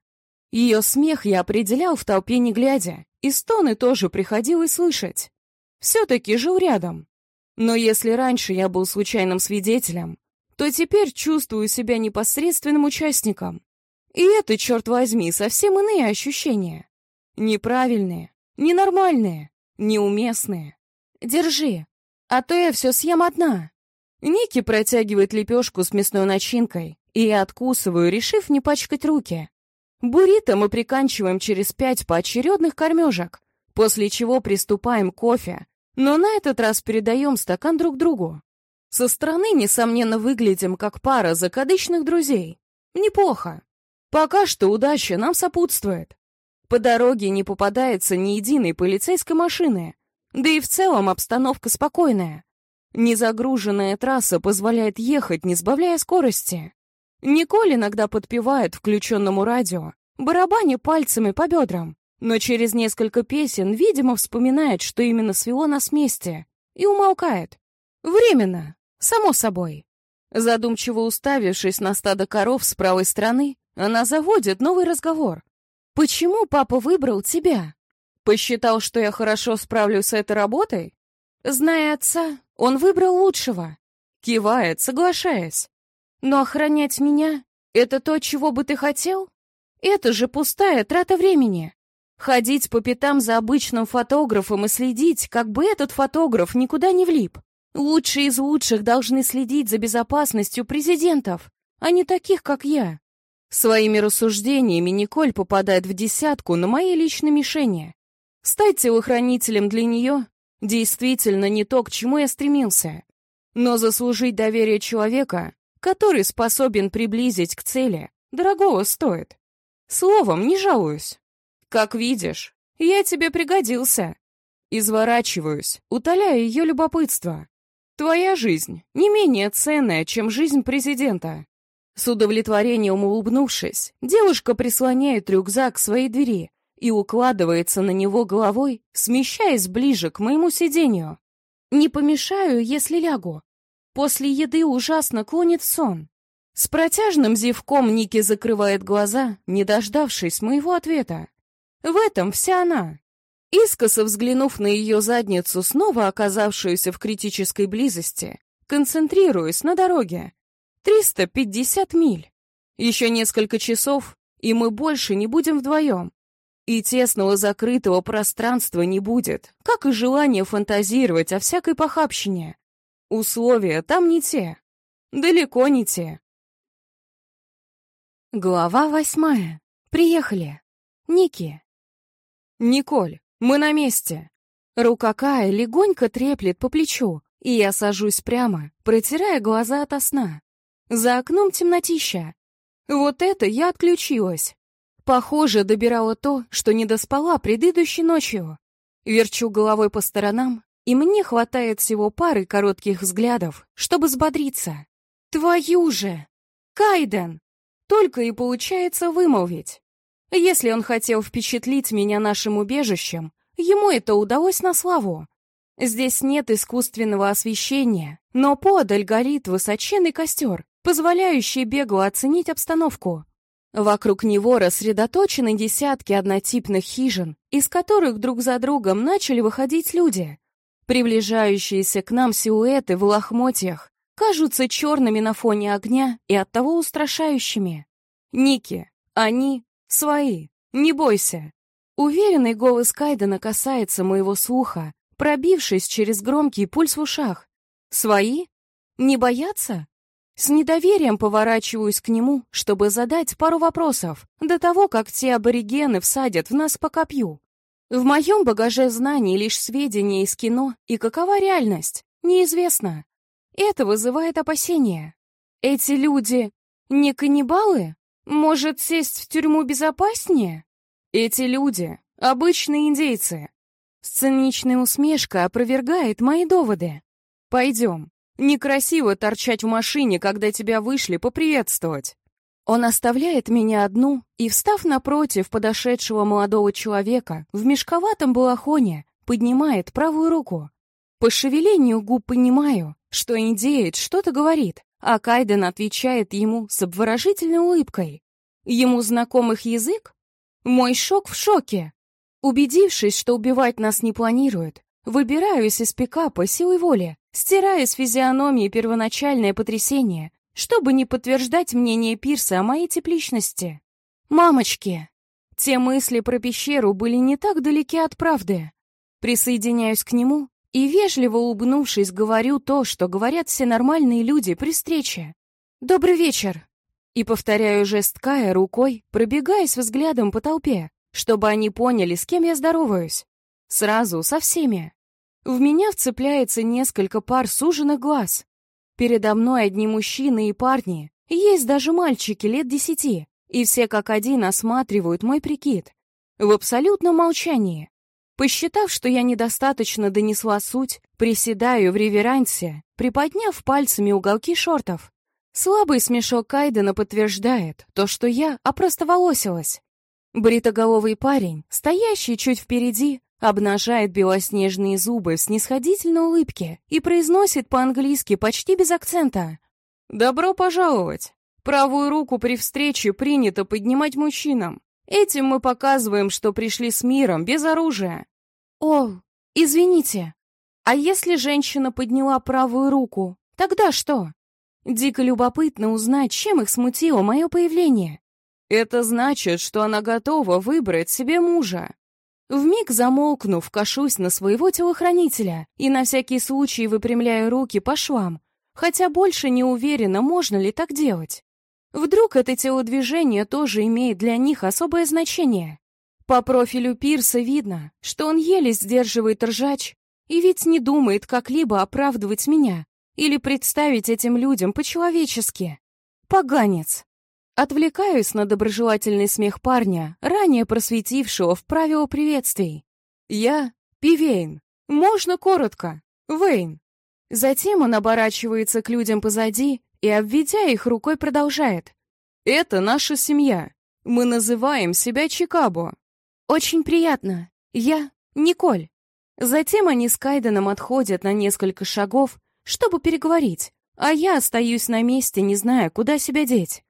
Ее смех я определял в толпе не глядя, и стоны тоже приходилось слышать. Все-таки жил рядом. Но если раньше я был случайным свидетелем, то теперь чувствую себя непосредственным участником. И это, черт возьми, совсем иные ощущения. Неправильные, ненормальные, неуместные. Держи, а то я все съем одна. Ники протягивает лепешку с мясной начинкой, и я откусываю, решив не пачкать руки. Буррито мы приканчиваем через пять поочередных кормежек, после чего приступаем к кофе, но на этот раз передаем стакан друг другу. Со стороны, несомненно, выглядим как пара закадычных друзей. Неплохо. Пока что удача нам сопутствует. По дороге не попадается ни единой полицейской машины, да и в целом обстановка спокойная. Незагруженная трасса позволяет ехать, не сбавляя скорости. Николь иногда подпевает включенному радио, барабаня пальцами по бедрам, но через несколько песен, видимо, вспоминает, что именно свело нас вместе, и умолкает. Временно, само собой. Задумчиво уставившись на стадо коров с правой стороны, она заводит новый разговор. «Почему папа выбрал тебя? Посчитал, что я хорошо справлюсь с этой работой? Зная отца, он выбрал лучшего». Кивает, соглашаясь. «Но охранять меня — это то, чего бы ты хотел? Это же пустая трата времени. Ходить по пятам за обычным фотографом и следить, как бы этот фотограф никуда не влип. Лучшие из лучших должны следить за безопасностью президентов, а не таких, как я. Своими рассуждениями Николь попадает в десятку на моей личной мишени. Стать телохранителем для нее действительно не то, к чему я стремился. Но заслужить доверие человека, который способен приблизить к цели, дорогого стоит. Словом, не жалуюсь. Как видишь, я тебе пригодился. Изворачиваюсь, утоляя ее любопытство. Твоя жизнь не менее ценная, чем жизнь президента. С удовлетворением улыбнувшись, девушка прислоняет рюкзак к своей двери и укладывается на него головой, смещаясь ближе к моему сиденью. Не помешаю, если лягу. После еды ужасно клонит сон. С протяжным зевком Ники закрывает глаза, не дождавшись моего ответа. В этом вся она. Искоса взглянув на ее задницу, снова оказавшуюся в критической близости, концентрируясь на дороге, 350 миль. Еще несколько часов, и мы больше не будем вдвоем. И тесного закрытого пространства не будет, как и желание фантазировать о всякой похабщине. Условия там не те. Далеко не те. Глава восьмая. Приехали. Ники. Николь, мы на месте. Рука Кая легонько треплет по плечу, и я сажусь прямо, протирая глаза ото сна. За окном темнотища. Вот это я отключилась. Похоже, добирала то, что не доспала предыдущей ночью. Верчу головой по сторонам, и мне хватает всего пары коротких взглядов, чтобы взбодриться. Твою же! Кайден! Только и получается вымолвить. Если он хотел впечатлить меня нашим убежищем, ему это удалось на славу. Здесь нет искусственного освещения, но подаль горит высоченный костер, позволяющий бегло оценить обстановку. Вокруг него рассредоточены десятки однотипных хижин, из которых друг за другом начали выходить люди. Приближающиеся к нам силуэты в лохмотьях кажутся черными на фоне огня и оттого устрашающими. Ники, они свои, не бойся. Уверенный голос Кайдена касается моего слуха, пробившись через громкий пульс в ушах. Свои? Не боятся? С недоверием поворачиваюсь к нему, чтобы задать пару вопросов, до того, как те аборигены всадят в нас по копью. В моем багаже знаний лишь сведения из кино, и какова реальность, неизвестно. Это вызывает опасения. Эти люди не каннибалы? Может, сесть в тюрьму безопаснее? Эти люди — обычные индейцы. Сценичная усмешка опровергает мои доводы. Пойдем. Некрасиво торчать в машине, когда тебя вышли поприветствовать. Он оставляет меня одну и, встав напротив подошедшего молодого человека в мешковатом балахоне, поднимает правую руку. По шевелению губ понимаю, что индеец что-то говорит, а Кайден отвечает ему с обворожительной улыбкой. Ему знакомых язык? Мой шок в шоке. Убедившись, что убивать нас не планируют, выбираюсь из пикапа силой воли, стирая с физиономии первоначальное потрясение, чтобы не подтверждать мнение Пирса о моей тепличности. Мамочки! Те мысли про пещеру были не так далеки от правды. Присоединяюсь к нему и, вежливо улыбнувшись, говорю то, что говорят все нормальные люди при встрече. «Добрый вечер!» И повторяю жест Кая рукой, пробегаясь взглядом по толпе, чтобы они поняли, с кем я здороваюсь. Сразу, со всеми. В меня вцепляется несколько пар суженных глаз. Передо мной одни мужчины и парни, есть даже мальчики лет десяти, и все как один осматривают мой прикид. В абсолютном молчании. Посчитав, что я недостаточно донесла суть, приседаю в реверансе, приподняв пальцами уголки шортов. Слабый смешок Кайдена подтверждает то, что я опростоволосилась. Бритоголовый парень, стоящий чуть впереди, обнажает белоснежные зубы в снисходительной улыбке и произносит по-английски почти без акцента. «Добро пожаловать! Правую руку при встрече принято поднимать мужчинам. Этим мы показываем, что пришли с миром, без оружия. О, извините. А если женщина подняла правую руку, тогда что? Дико любопытно узнать, чем их смутило мое появление. Это значит, что она готова выбрать себе мужа. Вмиг замолкнув, кашусь на своего телохранителя и на всякий случай выпрямляю руки по швам, хотя больше не уверена, можно ли так делать. Вдруг это телодвижение тоже имеет для них особое значение? По профилю Пирса видно, что он еле сдерживает ржач и ведь не думает как-либо оправдывать меня или представить этим людям по-человечески. Поганец. Отвлекаюсь на доброжелательный смех парня, ранее просветившего в правило приветствий. Я Пивейн. Можно коротко. Вейн. Затем он оборачивается к людям позади и, обведя их рукой, продолжает. «Это наша семья. Мы называем себя Чикабо». «Очень приятно. Я Николь». Затем они с Кайденом отходят на несколько шагов, чтобы переговорить, а я остаюсь на месте, не зная, куда себя деть.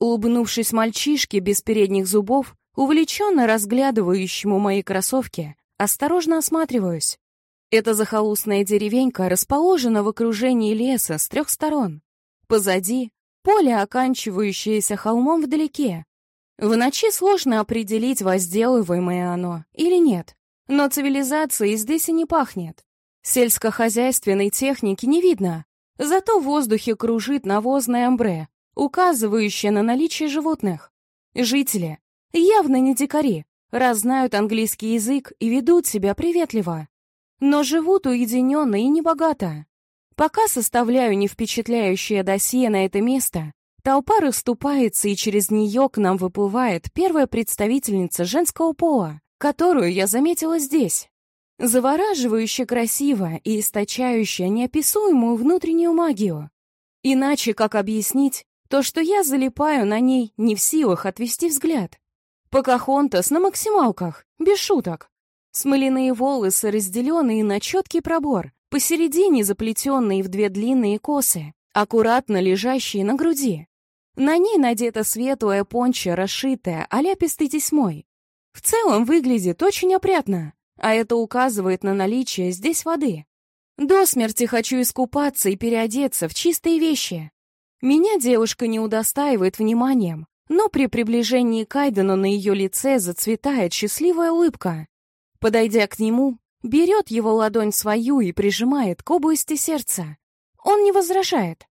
Улыбнувшись мальчишке без передних зубов, увлеченно разглядывающему мои кроссовки, осторожно осматриваюсь. Эта захолустная деревенька расположена в окружении леса с трех сторон. Позади — поле, оканчивающееся холмом вдалеке. В ночи сложно определить, возделываемое оно или нет, но цивилизацией здесь и не пахнет. Сельскохозяйственной техники не видно, зато в воздухе кружит навозное амбре, указывающее на наличие животных. Жители явно не дикари, раз знают английский язык и ведут себя приветливо. Но живут уединенно и небогато. Пока составляю невпечатляющее досье на это место, толпа расступается, и через нее к нам выплывает первая представительница женского пола, которую я заметила здесь. Завораживающе красиво и источающая неописуемую внутреннюю магию. Иначе как объяснить то, что я залипаю на ней, не в силах отвести взгляд? Покахонтас на максималках, без шуток. Смоляные волосы, разделенные на четкий пробор, посередине заплетенные в две длинные косы, аккуратно лежащие на груди. На ней надета светлая понча, расшитая оляпистой тесьмой. В целом выглядит очень опрятно, а это указывает на наличие здесь воды. До смерти хочу искупаться и переодеться в чистые вещи. Меня девушка не удостаивает вниманием, но при приближении к Айдену на ее лице зацветает счастливая улыбка. Подойдя к нему, берет его ладонь свою и прижимает к области сердца. Он не возражает.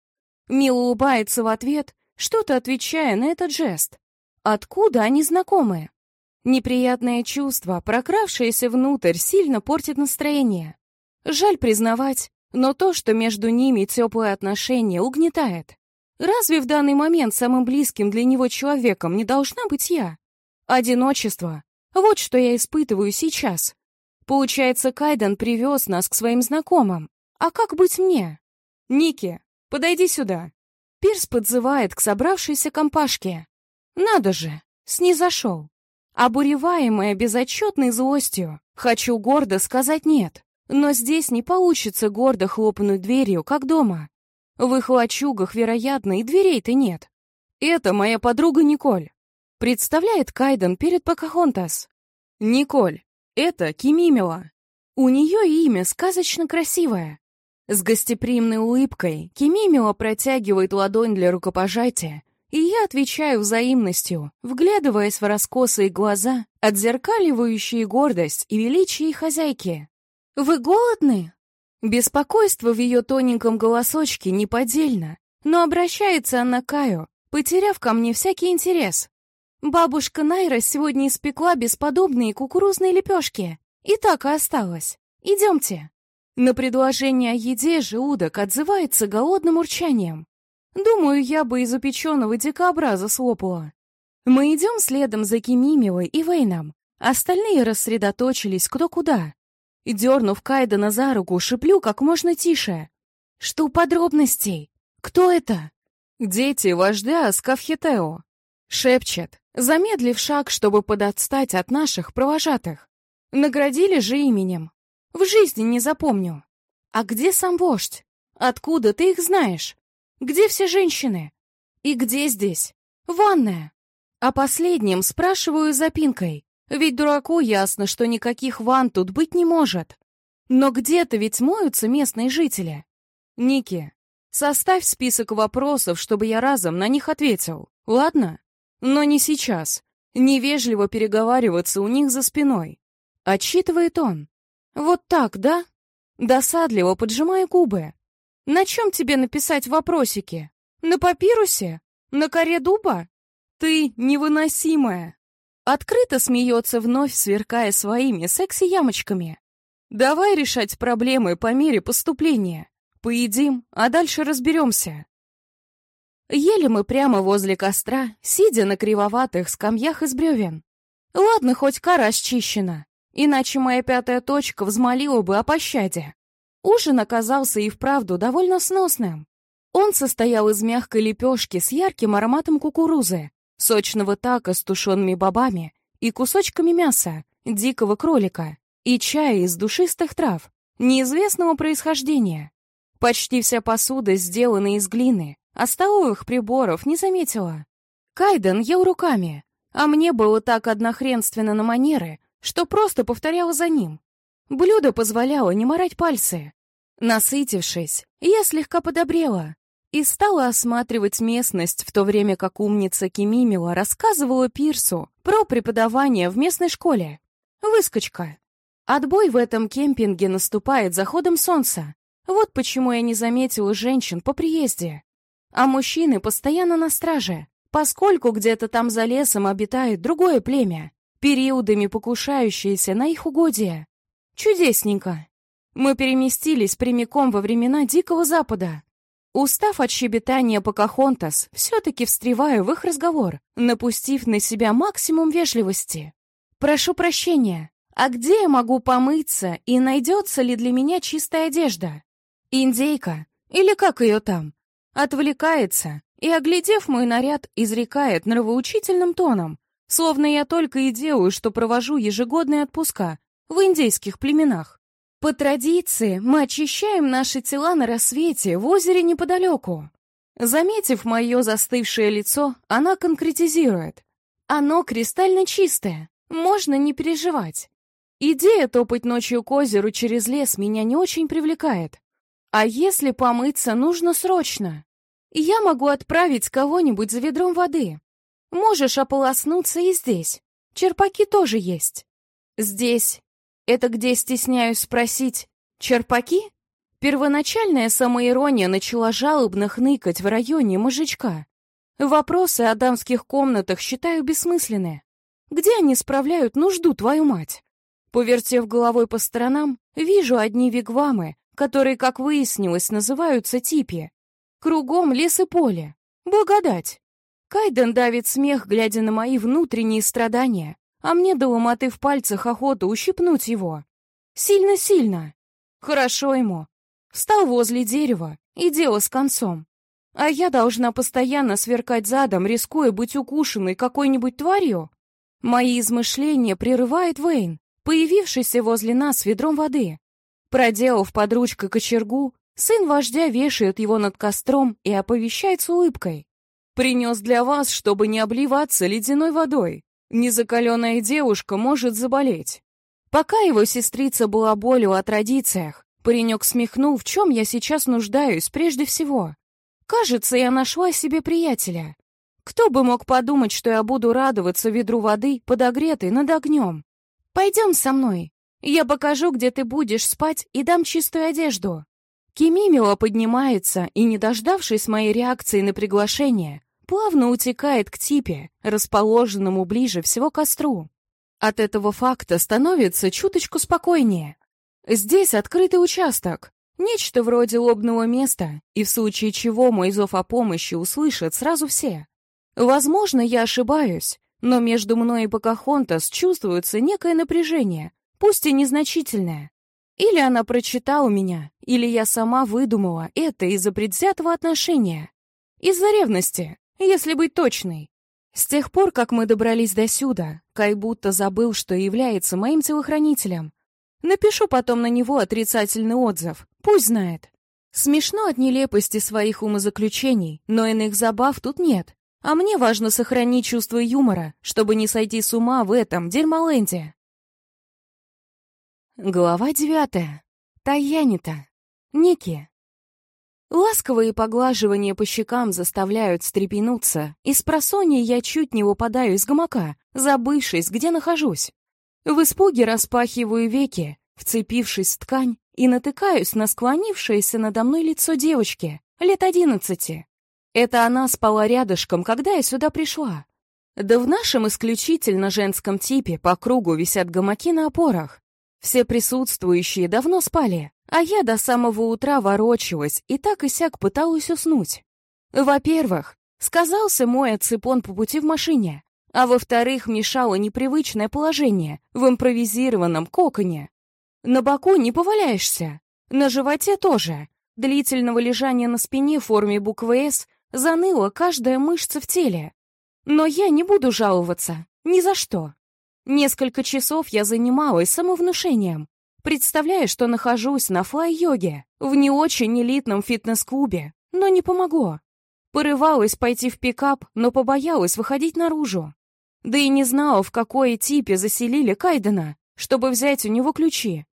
Мил улыбается в ответ, что-то отвечая на этот жест. Откуда они знакомы? Неприятное чувство, прокравшееся внутрь, сильно портит настроение. Жаль признавать, но то, что между ними теплые отношения, угнетает. Разве в данный момент самым близким для него человеком не должна быть я? Одиночество. Вот что я испытываю сейчас. Получается, Кайден привез нас к своим знакомым. А как быть мне? Ники, подойди сюда. Пирс подзывает к собравшейся компашке. Надо же, снизошел. Обуреваемая безотчетной злостью, хочу гордо сказать «нет». Но здесь не получится гордо хлопнуть дверью, как дома. В их лачугах, вероятно, и дверей-то нет. Это моя подруга Николь. Представляет Кайден перед Покахонтас. Николь. Это Кимимела. У нее имя сказочно красивое. С гостеприимной улыбкой Кимимела протягивает ладонь для рукопожатия, и я отвечаю взаимностью, вглядываясь в раскосые глаза, отзеркаливающие гордость и величие хозяйки. «Вы голодны?» Беспокойство в ее тоненьком голосочке неподдельно, но обращается она к Каю, потеряв ко мне всякий интерес. Бабушка Найра сегодня испекла бесподобные кукурузные лепешки. И так и осталось. Идемте. На предложение о еде желудок отзывается голодным урчанием. Думаю, я бы из упеченного дикобраза слопала. Мы идем следом за Кимимевой и Вейном. Остальные рассредоточились кто куда. Дернув Кайдена за руку, шиплю как можно тише. Что подробностей? Кто это? Дети вождя Скафхетео. Шепчет, замедлив шаг, чтобы подотстать от наших провожатых. Наградили же именем. В жизни не запомню. А где сам вождь? Откуда ты их знаешь? Где все женщины? И где здесь? Ванная. А последним спрашиваю запинкой. Ведь дураку ясно, что никаких ванн тут быть не может. Но где-то ведь моются местные жители. Ники, составь список вопросов, чтобы я разом на них ответил. Ладно? Но не сейчас. Невежливо переговариваться у них за спиной. Отчитывает он. Вот так, да? Досадливо поджимая губы. На чем тебе написать вопросики? На папирусе? На коре дуба? Ты невыносимая. Открыто смеется вновь, сверкая своими секси-ямочками. Давай решать проблемы по мере поступления. Поедим, а дальше разберемся. Ели мы прямо возле костра, сидя на кривоватых скамьях из бревен. Ладно, хоть кора счищена. Иначе моя пятая точка взмолила бы о пощаде. Ужин оказался и вправду довольно сносным. Он состоял из мягкой лепешки с ярким ароматом кукурузы, сочного така с тушеными бобами и кусочками мяса, дикого кролика и чая из душистых трав, неизвестного происхождения. Почти вся посуда сделана из глины, а столовых приборов не заметила. Кайден ел руками, а мне было так однохренственно на манеры, что просто повторяла за ним. Блюдо позволяло не морать пальцы. Насытившись, я слегка подобрела и стала осматривать местность, в то время как умница Кимимила рассказывала Пирсу про преподавание в местной школе. Выскочка. Отбой в этом кемпинге наступает заходом солнца. Вот почему я не заметила женщин по приезде. А мужчины постоянно на страже, поскольку где-то там за лесом обитает другое племя, периодами покушающиеся на их угодья. Чудесненько. Мы переместились прямиком во времена Дикого Запада. Устав от щебетания Покахонтас, все-таки встреваю в их разговор, напустив на себя максимум вежливости. «Прошу прощения, а где я могу помыться и найдется ли для меня чистая одежда?» Индейка, или как ее там, отвлекается и, оглядев мой наряд, изрекает нравоучительным тоном, Словно я только и делаю, что провожу ежегодные отпуска в индейских племенах. По традиции мы очищаем наши тела на рассвете в озере неподалеку. Заметив мое застывшее лицо, она конкретизирует. Оно кристально чистое, можно не переживать. Идея топать ночью к озеру через лес меня не очень привлекает. А если помыться нужно срочно? Я могу отправить кого-нибудь за ведром воды. Можешь ополоснуться и здесь. Черпаки тоже есть. Здесь. Это где, стесняюсь спросить, черпаки? Первоначальная самоирония начала жалобно хныкать в районе мужичка. Вопросы о дамских комнатах считаю бессмысленны. Где они справляют нужду, твою мать? Повертев головой по сторонам, вижу одни вигвамы, которые, как выяснилось, называются типи. Кругом лес и поле. Благодать. Кайден давит смех, глядя на мои внутренние страдания, а мне до ломоты в пальцах охота ущипнуть его. Сильно-сильно. Хорошо ему. Встал возле дерева, и дело с концом. А я должна постоянно сверкать задом, рискуя быть укушенной какой-нибудь тварью? Мои измышления прерывает Вейн, появившийся возле нас ведром воды. Проделав под ручкой кочергу, сын вождя вешает его над костром и оповещает с улыбкой. «Принес для вас, чтобы не обливаться ледяной водой. Незакаленная девушка может заболеть». Пока его сестрица была болью о традициях, паренек смехнул, в чем я сейчас нуждаюсь прежде всего. Кажется, я нашла себе приятеля. Кто бы мог подумать, что я буду радоваться ведру воды, подогретой над огнем? Пойдем со мной. Я покажу, где ты будешь спать, и дам чистую одежду. Кимимила поднимается и, не дождавшись моей реакции на приглашение, плавно утекает к типе, расположенному ближе всего к костру. От этого факта становится чуточку спокойнее. Здесь открытый участок, нечто вроде лобного места, и в случае чего мой зов о помощи услышат сразу все. Возможно, я ошибаюсь, но между мной и Покахонтас чувствуется некое напряжение, пусть и незначительное. Или она прочитала меня, или я сама выдумала это из-за предвзятого отношения. Из-за ревности, если быть точной. С тех пор, как мы добрались до сюда, Кай будто забыл, что является моим телохранителем. Напишу потом на него отрицательный отзыв, пусть знает. Смешно от нелепости своих умозаключений, но иных забав тут нет. А мне важно сохранить чувство юмора, чтобы не сойти с ума в этом дерьмоленде. Глава девятая. Таянита. Ники. Ласковые поглаживания по щекам заставляют стрепенуться, и с просонья я чуть не выпадаю из гамака, забывшись, где нахожусь. В испуге распахиваю веки, вцепившись в ткань, и натыкаюсь на склонившееся надо мной лицо девочки, лет одиннадцати. Это она спала рядышком, когда я сюда пришла. Да в нашем исключительно женском типе по кругу висят гамаки на опорах. Все присутствующие давно спали, а я до самого утра ворочалась и так и сяк пыталась уснуть. Во-первых, сказался мой отцепон по пути в машине, а во-вторых, мешало непривычное положение в импровизированном коконе. На боку не поваляешься, на животе тоже. Длительного лежания на спине в форме буквы «С» заныла каждая мышца в теле. Но я не буду жаловаться, ни за что. Несколько часов я занималась самовнушением, Представляю, что нахожусь на флай-йоге, в не очень элитном фитнес-клубе, но не помогло. Порывалась пойти в пикап, но побоялась выходить наружу. Да и не знала, в какой типе заселили Кайдена, чтобы взять у него ключи.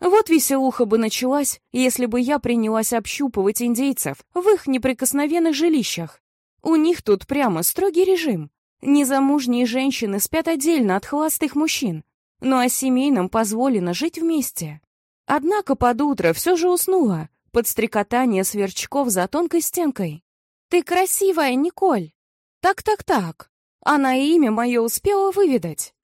Вот веселуха бы началась, если бы я принялась общупывать индейцев в их неприкосновенных жилищах. У них тут прямо строгий режим. Незамужние женщины спят отдельно от холостых мужчин, но о семейном позволено жить вместе. Однако под утро все же уснула, под стрекотание сверчков за тонкой стенкой. «Ты красивая, Николь!» «Так-так-так, она имя мое успела выведать».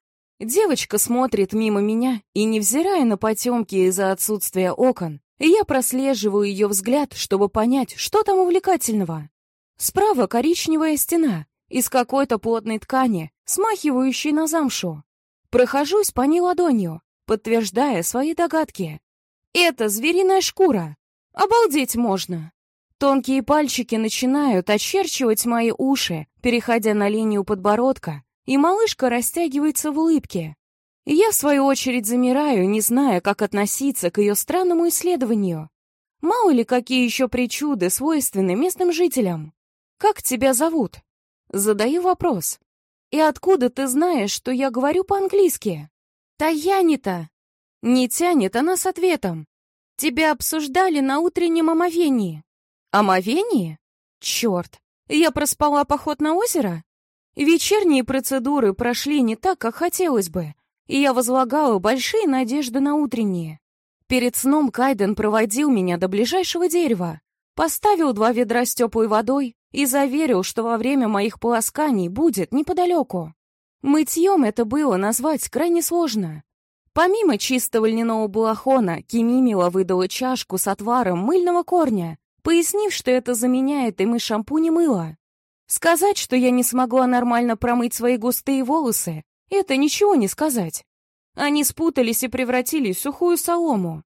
Девочка смотрит мимо меня, и, невзирая на потемки из-за отсутствия окон, я прослеживаю ее взгляд, чтобы понять, что там увлекательного. Справа коричневая стена из какой-то плотной ткани, смахивающей на замшу. Прохожусь по ней ладонью, подтверждая свои догадки. Это звериная шкура. Обалдеть можно. Тонкие пальчики начинают очерчивать мои уши, переходя на линию подбородка, и малышка растягивается в улыбке. Я, в свою очередь, замираю, не зная, как относиться к ее странному исследованию. Мало ли, какие еще причуды свойственны местным жителям. «Как тебя зовут?» Задаю вопрос. И откуда ты знаешь, что я говорю по-английски? Таянита. Не тянет она с ответом. Тебя обсуждали на утреннем омовении. Омовении? Черт, я проспала поход на озеро? Вечерние процедуры прошли не так, как хотелось бы, и я возлагала большие надежды на утренние. Перед сном Кайден проводил меня до ближайшего дерева, поставил два ведра с теплой водой, и заверил, что во время моих полосканий будет неподалеку. Мытьем это было назвать крайне сложно. Помимо чистого льняного балахона, Кимимила выдала чашку с отваром мыльного корня, пояснив, что это заменяет им и шампунь и мыло. Сказать, что я не смогла нормально промыть свои густые волосы, это ничего не сказать. Они спутались и превратились в сухую солому.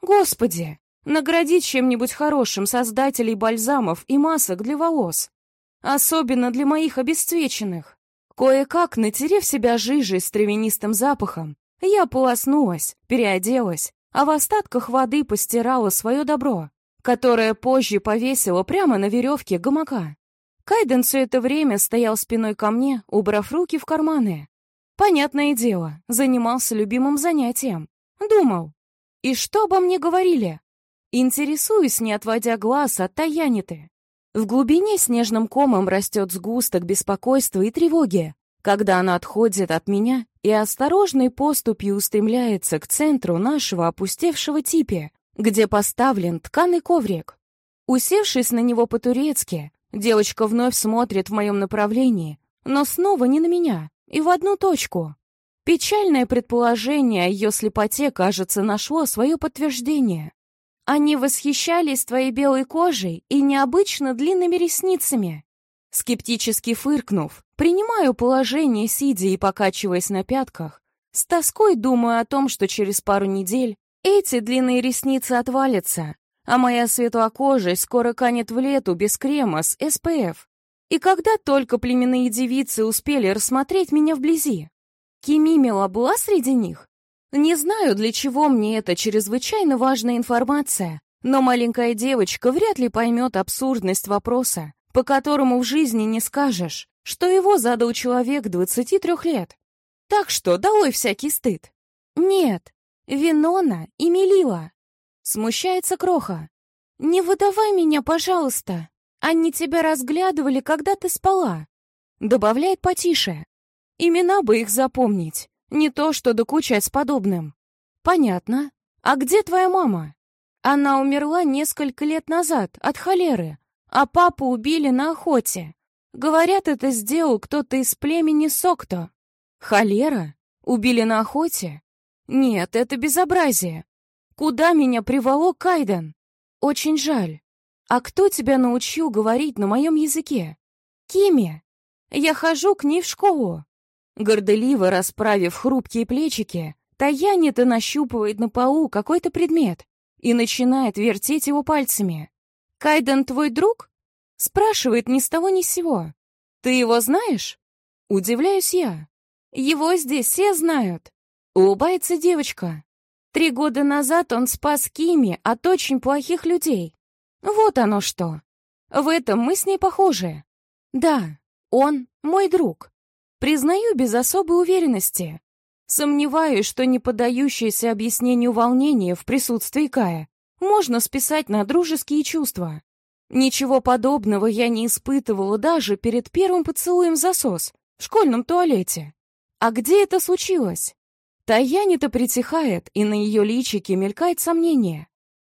Господи, Наградить чем-нибудь хорошим создателей бальзамов и масок для волос. Особенно для моих обесцвеченных. Кое-как, натерев себя жижей с травянистым запахом, я полоснулась, переоделась а в остатках воды постирала свое добро, которое позже повесила прямо на веревке гамака. Кайден все это время стоял спиной ко мне, убрав руки в карманы. Понятное дело, занимался любимым занятием. Думал. И что обо мне говорили? Интересуюсь, не отводя глаз от Таяниты. В глубине снежным комом растет сгусток беспокойства и тревоги, когда она отходит от меня и осторожной поступью устремляется к центру нашего опустевшего типе, где поставлен тканый коврик. Усевшись на него по-турецки, девочка вновь смотрит в моем направлении, но снова не на меня, и в одну точку. Печальное предположение о ее слепоте, кажется, нашло свое подтверждение. Они восхищались твоей белой кожей и необычно длинными ресницами. Скептически фыркнув, принимаю положение, сидя и покачиваясь на пятках, с тоской думаю о том, что через пару недель эти длинные ресницы отвалятся, а моя светлокожесть скоро канет в лету без крема с СПФ. И когда только племенные девицы успели рассмотреть меня вблизи? Кимимила была среди них? Не знаю, для чего мне эта чрезвычайно важная информация, но маленькая девочка вряд ли поймет абсурдность вопроса, по которому в жизни не скажешь, что его задал человек 23 лет. Так что долой всякий стыд. Нет, Винона и Мелила. Смущается Кроха. «Не выдавай меня, пожалуйста. Они тебя разглядывали, когда ты спала». Добавляет потише. Имена бы их запомнить. Не то, что докучать с подобным. Понятно. А где твоя мама? Она умерла несколько лет назад от холеры, а папу убили на охоте. Говорят, это сделал кто-то из племени Сокто. Холера? Убили на охоте? Нет, это безобразие. Куда меня приволок Кайден? Очень жаль. А кто тебя научил говорить на моем языке? Кими. Я хожу к ней в школу. Горделиво расправив хрупкие плечики, Таянита нащупывает на полу какой-то предмет и начинает вертеть его пальцами. «Кайден твой друг?» Спрашивает ни с того ни с сего. «Ты его знаешь?» Удивляюсь я. «Его здесь все знают». Улыбается девочка. Три года назад он спас Кими от очень плохих людей. Вот оно что. В этом мы с ней похожи. Да, он мой друг. Признаю без особой уверенности. Сомневаюсь, что не поддающееся объяснению волнение в присутствии Кая можно списать на дружеские чувства. Ничего подобного я не испытывала даже перед первым поцелуем засос в школьном туалете. А где это случилось? Таянита притихает, и на ее личике мелькает сомнение.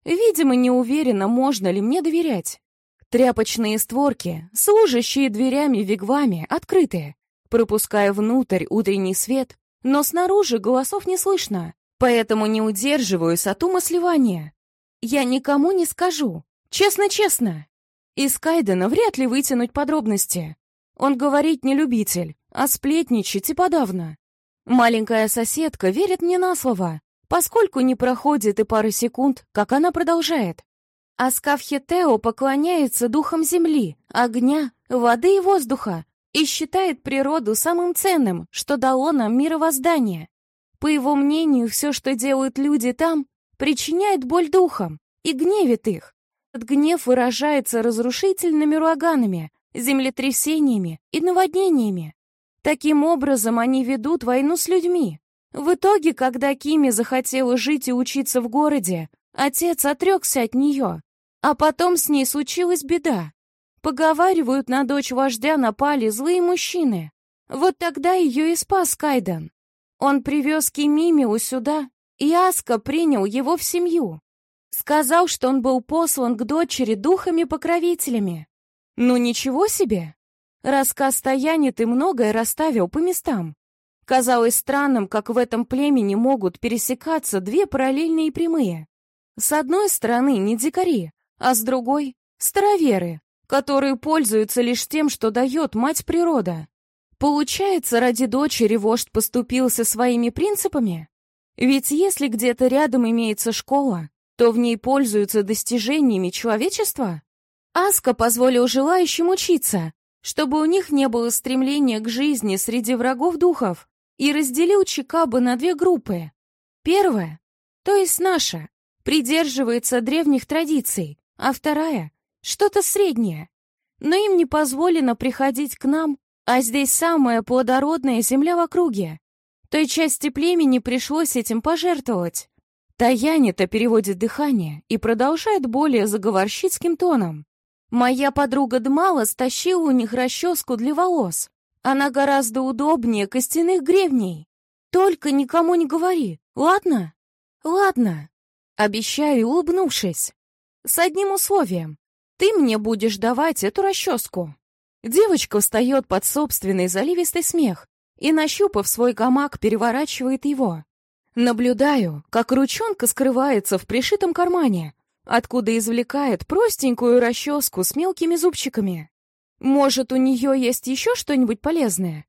Видимо, не уверена, можно ли мне доверять. Тряпочные створки, служащие дверями вигвами, открытые пропуская внутрь утренний свет, но снаружи голосов не слышно, поэтому не удерживаюсь от ума сливания. Я никому не скажу, честно-честно. Из Кайдена вряд ли вытянуть подробности. Он говорить не любитель, а сплетничать и подавно. Маленькая соседка верит мне на слово, поскольку не проходит и пары секунд, как она продолжает. Аскафхетео поклоняется духам земли, огня, воды и воздуха, и считает природу самым ценным, что дало нам мировоздание. По его мнению, все, что делают люди там, причиняет боль духам и гневит их. Этот гнев выражается разрушительными ураганами, землетрясениями и наводнениями. Таким образом, они ведут войну с людьми. В итоге, когда Кими захотела жить и учиться в городе, отец отрекся от нее. А потом с ней случилась беда. Поговаривают, на дочь вождя напали злые мужчины. Вот тогда ее и спас Кайден. Он привез Кимимиу сюда, и Аска принял его в семью. Сказал, что он был послан к дочери духами-покровителями. Ну ничего себе! Рассказ таянит и многое расставил по местам. Казалось странным, как в этом племени могут пересекаться две параллельные прямые. С одной стороны не дикари, а с другой — староверы, которые пользуются лишь тем, что дает мать природа. Получается, ради дочери вождь поступился своими принципами? Ведь если где-то рядом имеется школа, то в ней пользуются достижениями человечества? Аска позволил желающим учиться, чтобы у них не было стремления к жизни среди врагов духов, и разделил Чикабо на две группы. Первая то есть наша, придерживается древних традиций, а вторая — что-то среднее. Но им не позволено приходить к нам, а здесь самая плодородная земля в округе. Той части племени пришлось этим пожертвовать. Таянита переводит дыхание и продолжает более заговорщицким тоном. Моя подруга Дмала стащила у них расческу для волос. Она гораздо удобнее костяных гребней. Только никому не говори, ладно? Ладно. Обещаю, улыбнувшись. С одним условием. Ты мне будешь давать эту расческу. Девочка встает под собственный заливистый смех и, нащупав свой гамак, переворачивает его. Наблюдаю, как ручонка скрывается в пришитом кармане, откуда извлекает простенькую расческу с мелкими зубчиками. Может, у нее есть еще что-нибудь полезное?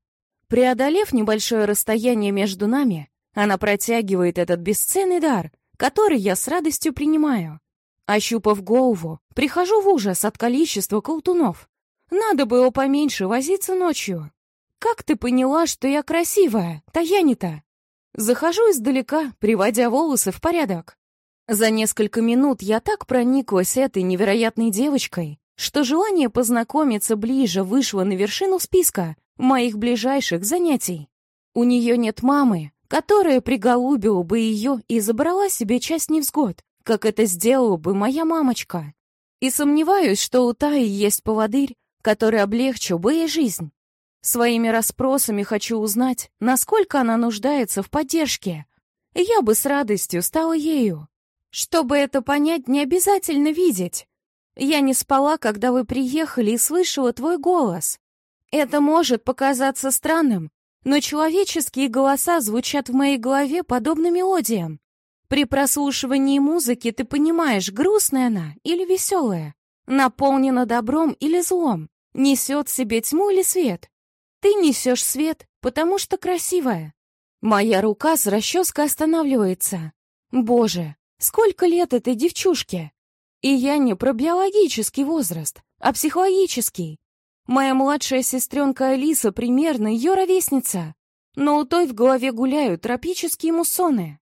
Преодолев небольшое расстояние между нами, она протягивает этот бесценный дар, который я с радостью принимаю. Ощупав голову, прихожу в ужас от количества колтунов. Надо было поменьше возиться ночью. Как ты поняла, что я красивая, Таянита? Захожу издалека, приводя волосы в порядок. За несколько минут я так прониклась этой невероятной девочкой, что желание познакомиться ближе вышло на вершину списка моих ближайших занятий. У нее нет мамы, которая приголубила бы ее и забрала себе часть невзгод, как это сделала бы моя мамочка. И сомневаюсь, что у Таи есть поводырь, который облегчил бы ей жизнь. Своими расспросами хочу узнать, насколько она нуждается в поддержке. Я бы с радостью стала ею. Чтобы это понять, не обязательно видеть. Я не спала, когда вы приехали и слышала твой голос. Это может показаться странным, но человеческие голоса звучат в моей голове подобно мелодиям. При прослушивании музыки ты понимаешь, грустная она или веселая, наполнена добром или злом, несет себе тьму или свет. Ты несешь свет, потому что красивая. Моя рука с расческой останавливается. Боже, сколько лет этой девчушке? И я не про биологический возраст, а психологический. Моя младшая сестренка Алиса примерно ее ровесница, но у той в голове гуляют тропические муссоны.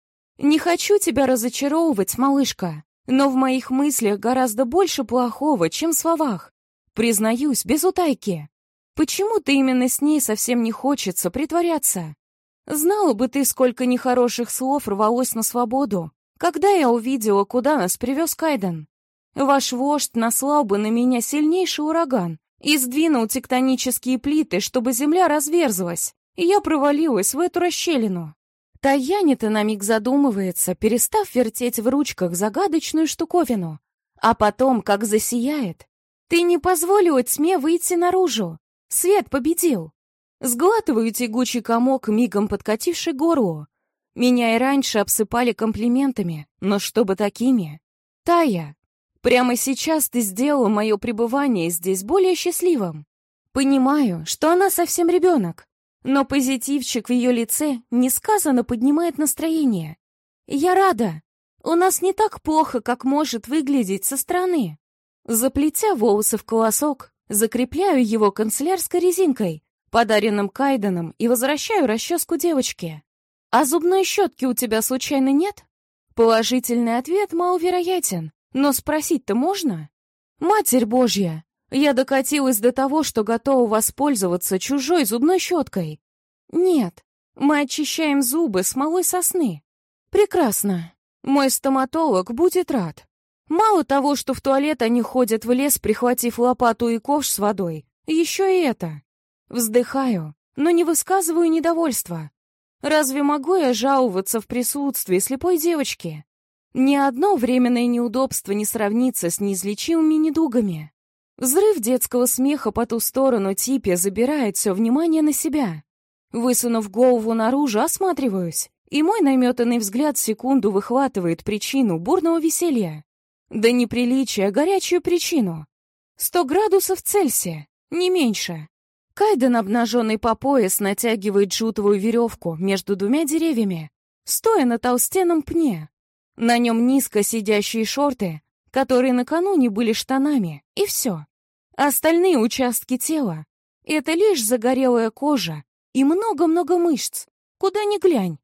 Не хочу тебя разочаровывать, малышка, но в моих мыслях гораздо больше плохого, чем в словах. Признаюсь, без утайки. Почему-то именно с ней совсем не хочется притворяться. Знала бы ты, сколько нехороших слов рвалось на свободу, когда я увидела, куда нас привез Кайден. Ваш вождь наслал бы на меня сильнейший ураган и сдвинул тектонические плиты, чтобы земля разверзлась, и я провалилась в эту расщелину. Таянита на миг задумывается, перестав вертеть в ручках загадочную штуковину, а потом, как засияет. Ты не позволила тьме выйти наружу, Свет победил. Сглатываю тягучий комок, мигом подкативший горло. Меня и раньше обсыпали комплиментами, но чтобы такими. Тая, прямо сейчас ты сделала мое пребывание здесь более счастливым. Понимаю, что она совсем ребенок, но позитивчик в ее лице несказанно поднимает настроение. Я рада. У нас не так плохо, как может выглядеть со стороны. Заплетя волосы в колосок, Закрепляю его канцелярской резинкой, подаренным Кайденом, и возвращаю расческу девочке. «А зубной щетки у тебя случайно нет?» Положительный ответ маловероятен, но спросить-то можно? «Матерь Божья, я докатилась до того, что готова воспользоваться чужой зубной щеткой. Нет, мы очищаем зубы смолой сосны. Прекрасно. Мой стоматолог будет рад. Мало того, что в туалет они ходят в лес, прихватив лопату и ковш с водой, еще и это. Вздыхаю, но не высказываю недовольства. Разве могу я жаловаться в присутствии слепой девочки? Ни одно временное неудобство не сравнится с неизлечимыми недугами. Взрыв детского смеха по ту сторону типе забирает все внимание на себя. Высунув голову наружу, осматриваюсь, и мой наметанный взгляд секунду выхватывает причину бурного веселья. Да неприличие, а горячую причину. Сто градусов Цельсия, не меньше. Кайден, обнаженный по пояс, натягивает жутовую веревку между двумя деревьями, стоя на толстенном пне. На нем низко сидящие шорты, которые накануне были штанами, и все. Остальные участки тела — это лишь загорелая кожа и много-много мышц, куда ни глянь.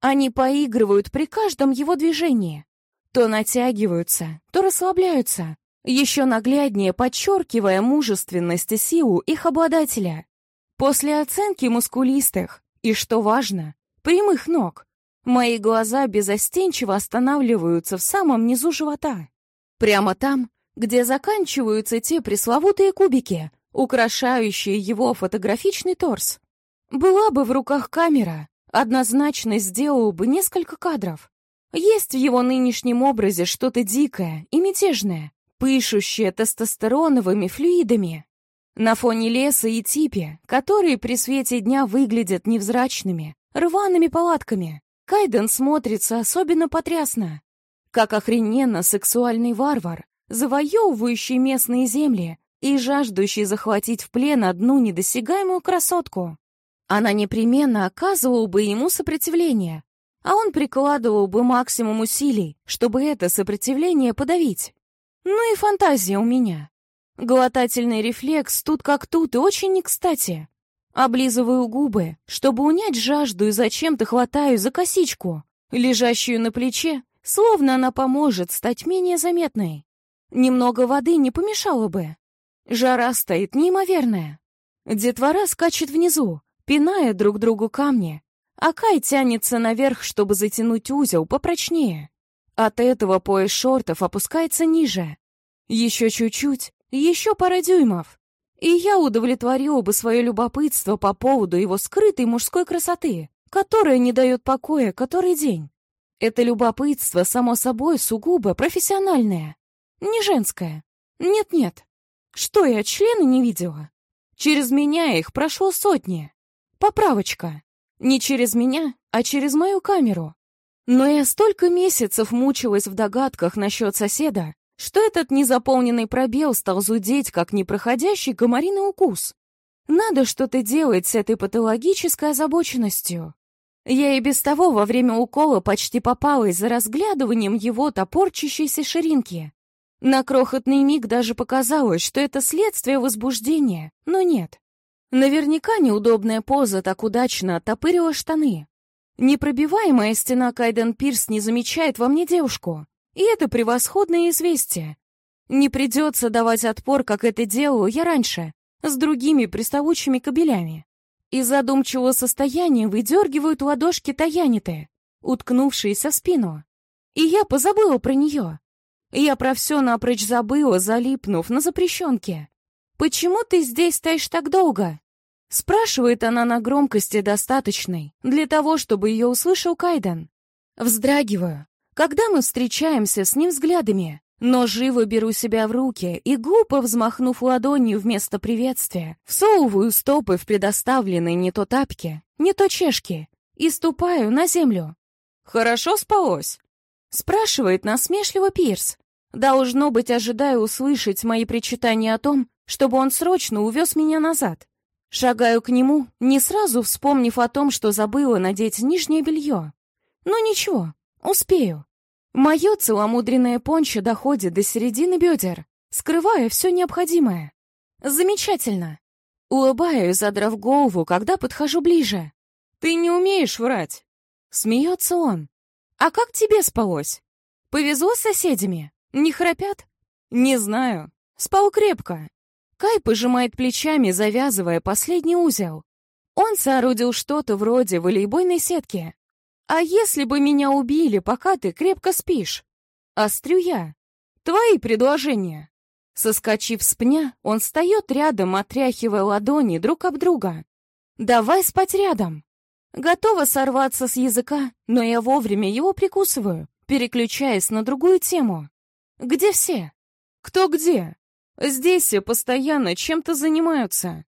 Они поигрывают при каждом его движении. То натягиваются, то расслабляются, еще нагляднее подчеркивая мужественность и силу их обладателя. После оценки мускулистых и, что важно, прямых ног, мои глаза безостенчиво останавливаются в самом низу живота. Прямо там, где заканчиваются те пресловутые кубики, украшающие его фотографичный торс. Была бы в руках камера, однозначно сделал бы несколько кадров. Есть в его нынешнем образе что-то дикое и мятежное, пышущее тестостероновыми флюидами. На фоне леса и типи, которые при свете дня выглядят невзрачными, рваными палатками, Кайден смотрится особенно потрясно. Как охрененно сексуальный варвар, завоевывающий местные земли и жаждущий захватить в плен одну недосягаемую красотку. Она непременно оказывала бы ему сопротивление, а он прикладывал бы максимум усилий, чтобы это сопротивление подавить. Ну и фантазия у меня. Глотательный рефлекс тут как тут и очень не кстати. Облизываю губы, чтобы унять жажду и зачем-то хватаю за косичку, лежащую на плече, словно она поможет стать менее заметной. Немного воды не помешало бы. Жара стоит неимоверная. Детвора скачет внизу, пиная друг другу камни, а Кай тянется наверх, чтобы затянуть узел попрочнее. От этого пояс шортов опускается ниже. Еще чуть-чуть, еще пара дюймов. И я удовлетворила бы свое любопытство по поводу его скрытой мужской красоты, которая не дает покоя который день. Это любопытство, само собой, сугубо профессиональное, не женское. Нет-нет. Что я члены не видела? Через меня их прошло сотни. Поправочка. Не через меня, а через мою камеру. Но я столько месяцев мучилась в догадках насчет соседа, что этот незаполненный пробел стал зудеть, как непроходящий комариный укус. Надо что-то делать с этой патологической озабоченностью. Я и без того во время укола почти попалась за разглядыванием его топорчащейся ширинки. На крохотный миг даже показалось, что это следствие возбуждения, но нет. Наверняка неудобная поза так удачно оттопырила штаны. Непробиваемая стена Кайден Пирс не замечает во мне девушку. И это превосходное известие. Не придется давать отпор, как это делаю я раньше, с другими приставучими кобелями. Из задумчивого состояния выдергивают ладошки Таяниты, уткнувшиеся в спину. И я позабыла про нее. Я про все напрочь забыла, залипнув на запрещенке. «Почему ты здесь стоишь так долго?» Спрашивает она на громкости достаточной, для того, чтобы ее услышал Кайден. Вздрагиваю, когда мы встречаемся с ним взглядами, но живо беру себя в руки и, глупо взмахнув ладонью вместо приветствия, всовываю стопы в предоставленные не то тапки, не то чешки и ступаю на землю. «Хорошо спалось?» — спрашивает насмешливо Пирс. Должно быть, ожидая услышать мои причитания о том, чтобы он срочно увез меня назад. Шагаю к нему, не сразу вспомнив о том, что забыла надеть нижнее белье. Но ничего, успею. Мое целомудренное пончо доходит до середины бедер, скрывая все необходимое. Замечательно. Улыбаюсь, задрав голову, когда подхожу ближе. Ты не умеешь врать. Смеется он. А как тебе спалось? Повезло с соседями? Не храпят? Не знаю. Спал крепко. Кай пожимает плечами, завязывая последний узел. Он соорудил что-то вроде волейбольной сетки. «А если бы меня убили, пока ты крепко спишь?» Острю я. «Твои предложения». Соскочив с пня, он встает рядом, отряхивая ладони друг об друга. «Давай спать рядом». Готова сорваться с языка, но я вовремя его прикусываю, переключаясь на другую тему. «Где все?» «Кто где?» Здесь все постоянно чем-то занимаются.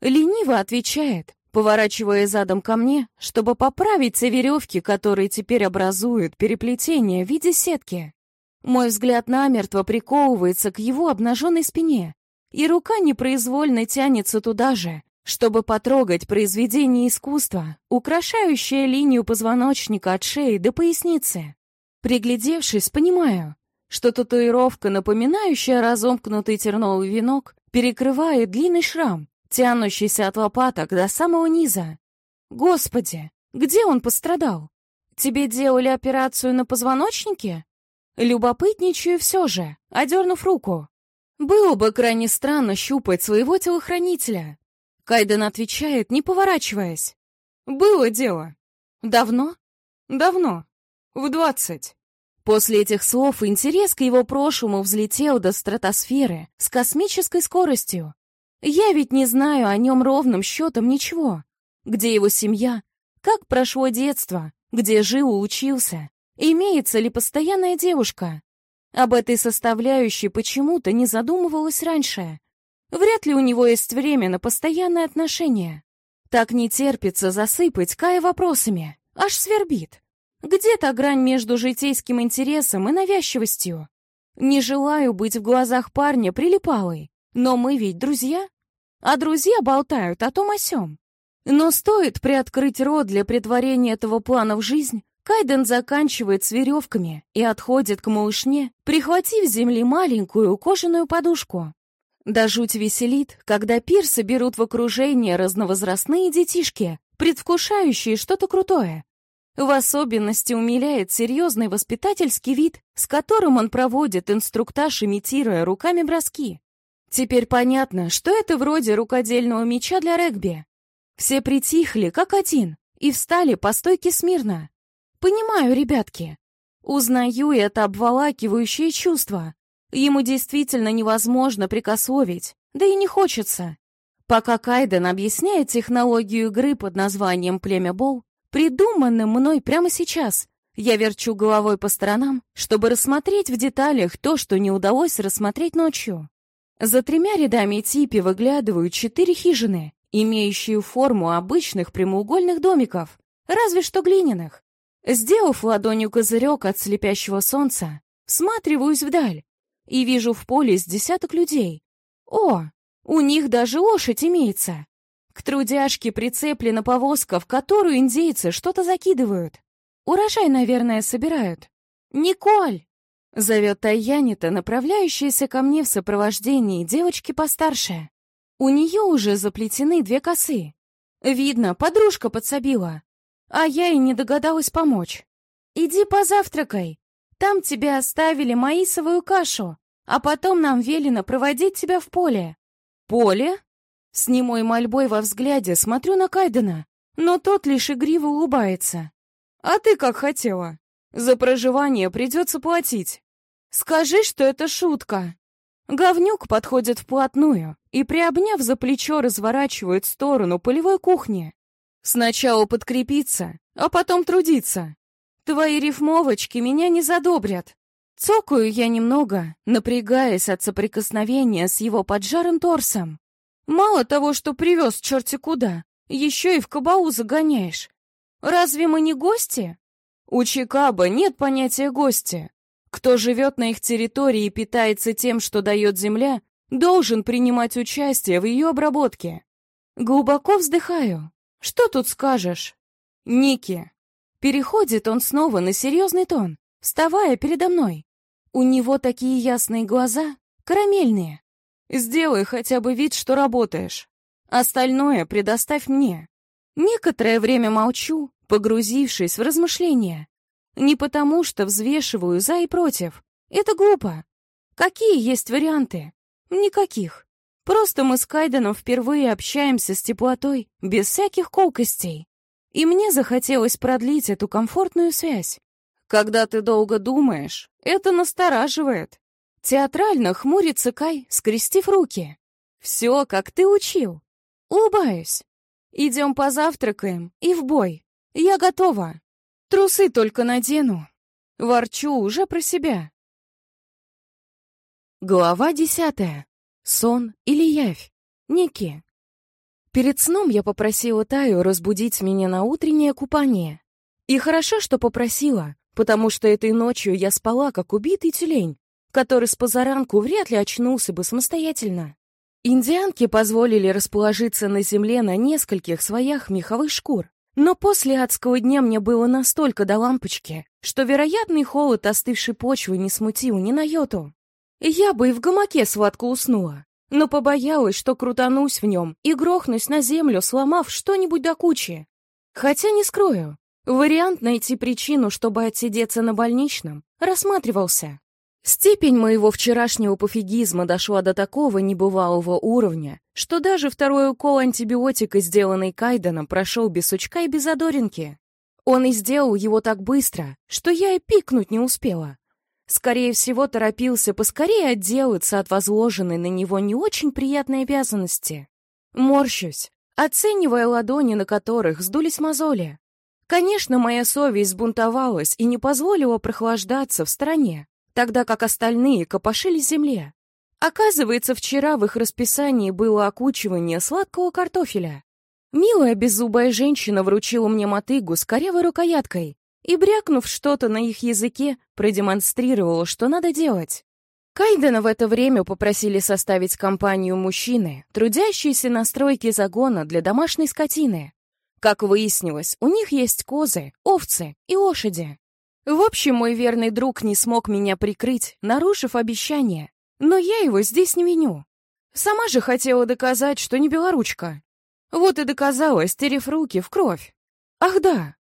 Лениво отвечает, поворачивая задом ко мне, чтобы поправить те веревки, которые теперь образуют переплетение в виде сетки. Мой взгляд намертво приковывается к его обнаженной спине, и рука непроизвольно тянется туда же, чтобы потрогать произведение искусства, украшающее линию позвоночника от шеи до поясницы. Приглядевшись, понимаю, что татуировка, напоминающая разомкнутый терновый венок, перекрывает длинный шрам, тянущийся от лопаток до самого низа. Господи, где он пострадал? Тебе делали операцию на позвоночнике? Любопытничаю все же, одернув руку. Было бы крайне странно щупать своего телохранителя. Кайден отвечает, не поворачиваясь. Было дело. Давно? Давно. В двадцать. После этих слов интерес к его прошлому взлетел до стратосферы с космической скоростью. Я ведь не знаю о нем ровным счетом ничего. Где его семья? Как прошло детство? где жил и учился, имеется ли постоянная девушка. Об этой составляющей почему-то не задумывалась раньше. Вряд ли у него есть время на постоянные отношения. Так не терпится засыпать Кая вопросами, аж свербит. Где та грань между житейским интересом и навязчивостью? Не желаю быть в глазах парня прилипалой, но мы ведь друзья. А друзья болтают о том о сём. Но стоит приоткрыть рот для притворения этого плана в жизнь, Кайден заканчивает с веревками и отходит к малышне, прихватив с земли маленькую кожаную подушку. Да жуть веселит, когда пирсы берут в окружение разновозрастные детишки, предвкушающие что-то крутое. В особенности умиляет серьезный воспитательский вид, с которым он проводит инструктаж, имитируя руками броски. Теперь понятно, что это вроде рукодельного меча для регби, все притихли, как один, и встали по стойке смирно. Понимаю, ребятки. Узнаю это обволакивающее чувство. Ему действительно невозможно прикосовить, да и не хочется. Пока Кайден объясняет технологию игры под названием «Племя Бол», придуманным мной прямо сейчас, я верчу головой по сторонам, чтобы рассмотреть в деталях то, что не удалось рассмотреть ночью. За тремя рядами типи выглядывают четыре хижины, имеющие форму обычных прямоугольных домиков, разве что глиняных. Сделав ладонью козырек от слепящего солнца, всматриваюсь вдаль и вижу в поле с десяток людей. О, у них даже лошадь имеется. К трудяжке прицеплена повозка, в которую индейцы что-то закидывают. Урожай, наверное, собирают. «Николь!» — зовет Таянита, направляющаяся ко мне в сопровождении девочки постарше. У нее уже заплетены две косы. Видно, подружка подсобила. А я и не догадалась помочь. Иди позавтракай. Там тебе оставили маисовую кашу, а потом нам велено проводить тебя в поле. Поле? С немой мольбой во взгляде смотрю на Кайдена, но тот лишь игриво улыбается. А ты как хотела. За проживание придется платить. Скажи, что это шутка. Говнюк подходит вплотную и, приобняв за плечо, разворачивает в сторону полевой кухни. Сначала подкрепиться, а потом трудиться. Твои рифмовочки меня не задобрят. Цокаю я немного, напрягаясь от соприкосновения с его поджарым торсом. Мало того, что привез черти куда, еще и в кабау загоняешь. Разве мы не гости? У Чикаба нет понятия гости. Кто живет на их территории и питается тем, что дает земля, должен принимать участие в ее обработке. Глубоко вздыхаю. Что тут скажешь? Ники. Переходит он снова на серьезный тон, вставая передо мной. У него такие ясные глаза, карамельные. Сделай хотя бы вид, что работаешь. Остальное предоставь мне. Некоторое время молчу, погрузившись в размышления. Не потому, что взвешиваю за и против. Это глупо. Какие есть варианты? Никаких. Просто мы с Кайденом впервые общаемся с теплотой, без всяких колкостей. И мне захотелось продлить эту комфортную связь. Когда ты долго думаешь, это настораживает. Театрально хмурится Кай, скрестив руки. Все, как ты учил. Улыбаюсь. Идем позавтракаем и в бой. Я готова. Трусы только надену. Ворчу уже про себя. Глава десятая. Сон или явь? Ники. Перед сном я попросила Таю разбудить меня на утреннее купание. И хорошо, что попросила, потому что этой ночью я спала, как убитый тюлень, который с позаранку вряд ли очнулся бы самостоятельно. Индианки позволили расположиться на земле на нескольких своях меховых шкур. Но после адского дня мне было настолько до лампочки, что вероятный холод остывшей почвы не смутил ни на йоту. Я бы и в гамаке сладко уснула, но побоялась, что крутанусь в нем и грохнусь на землю, сломав что-нибудь до кучи. Хотя не скрою, Вариант найти причину, чтобы отсидеться на больничном, рассматривался. Степень моего вчерашнего пофигизма дошла до такого небывалого уровня, что даже второй укол антибиотика, сделанный Кайденом, прошел без сучка и без одоринки. Он и сделал его так быстро, что я и пикнуть не успела. Скорее всего, торопился поскорее отделаться от возложенной на него не очень приятной обязанности. Морщусь, оценивая ладони, на которых сдулись мозоли. Конечно, моя совесть сбунтовалась и не позволила прохлаждаться в стороне, тогда как остальные копошили земле. Оказывается, вчера в их расписании было окучивание сладкого картофеля. Милая беззубая женщина вручила мне мотыгу с корявой рукояткой, и, брякнув что-то на их языке, продемонстрировала, что надо делать. Кайдена в это время попросили составить компанию мужчины, трудящиеся на стройке загона для домашней скотины. Как выяснилось, у них есть козы, овцы и лошади. В общем, мой верный друг не смог меня прикрыть, нарушив обещание. Но я его здесь не виню. Сама же хотела доказать, что не белоручка. Вот и доказала, стерев руки в кровь. Ах да,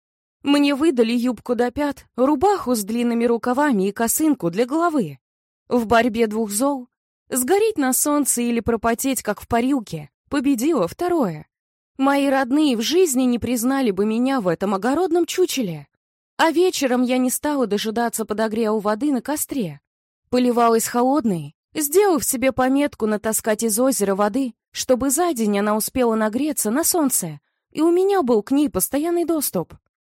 мне выдали юбку до пят, рубаху с длинными рукавами и косынку для головы. В борьбе двух зол — сгореть на солнце или пропотеть, как в парилке — победило второе. Мои родные в жизни не признали бы меня в этом огородном чучеле. А вечером я не стала дожидаться подогрева воды на костре. Поливалась холодной, сделав себе пометку натаскать из озера воды, чтобы за день она успела нагреться на солнце, и у меня был к ней постоянный доступ.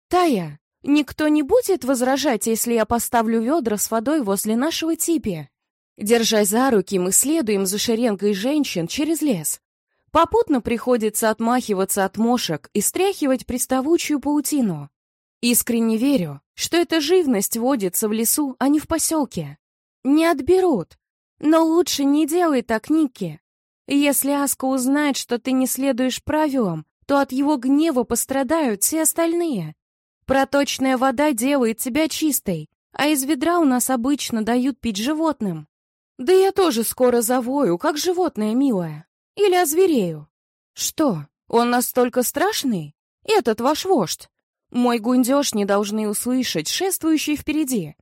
«Тая, никто не будет возражать, если я поставлю ведра с водой возле нашего типи?» Держась за руки, мы следуем за шеренгой женщин через лес. Попутно приходится отмахиваться от мошек и стряхивать приставучую паутину. Искренне верю, что эта живность водится в лесу, а не в поселке. Не отберут. Но лучше не делай так, Ники. Если Аска узнает, что ты не следуешь правилам, то от его гнева пострадают все остальные. Проточная вода делает тебя чистой, а из ведра у нас обычно дают пить животным. Да я тоже скоро завою, как животное милое. Или озверею. Что, он настолько страшный? Этот ваш вождь. Мой гундеж не должны услышать, шествующий впереди.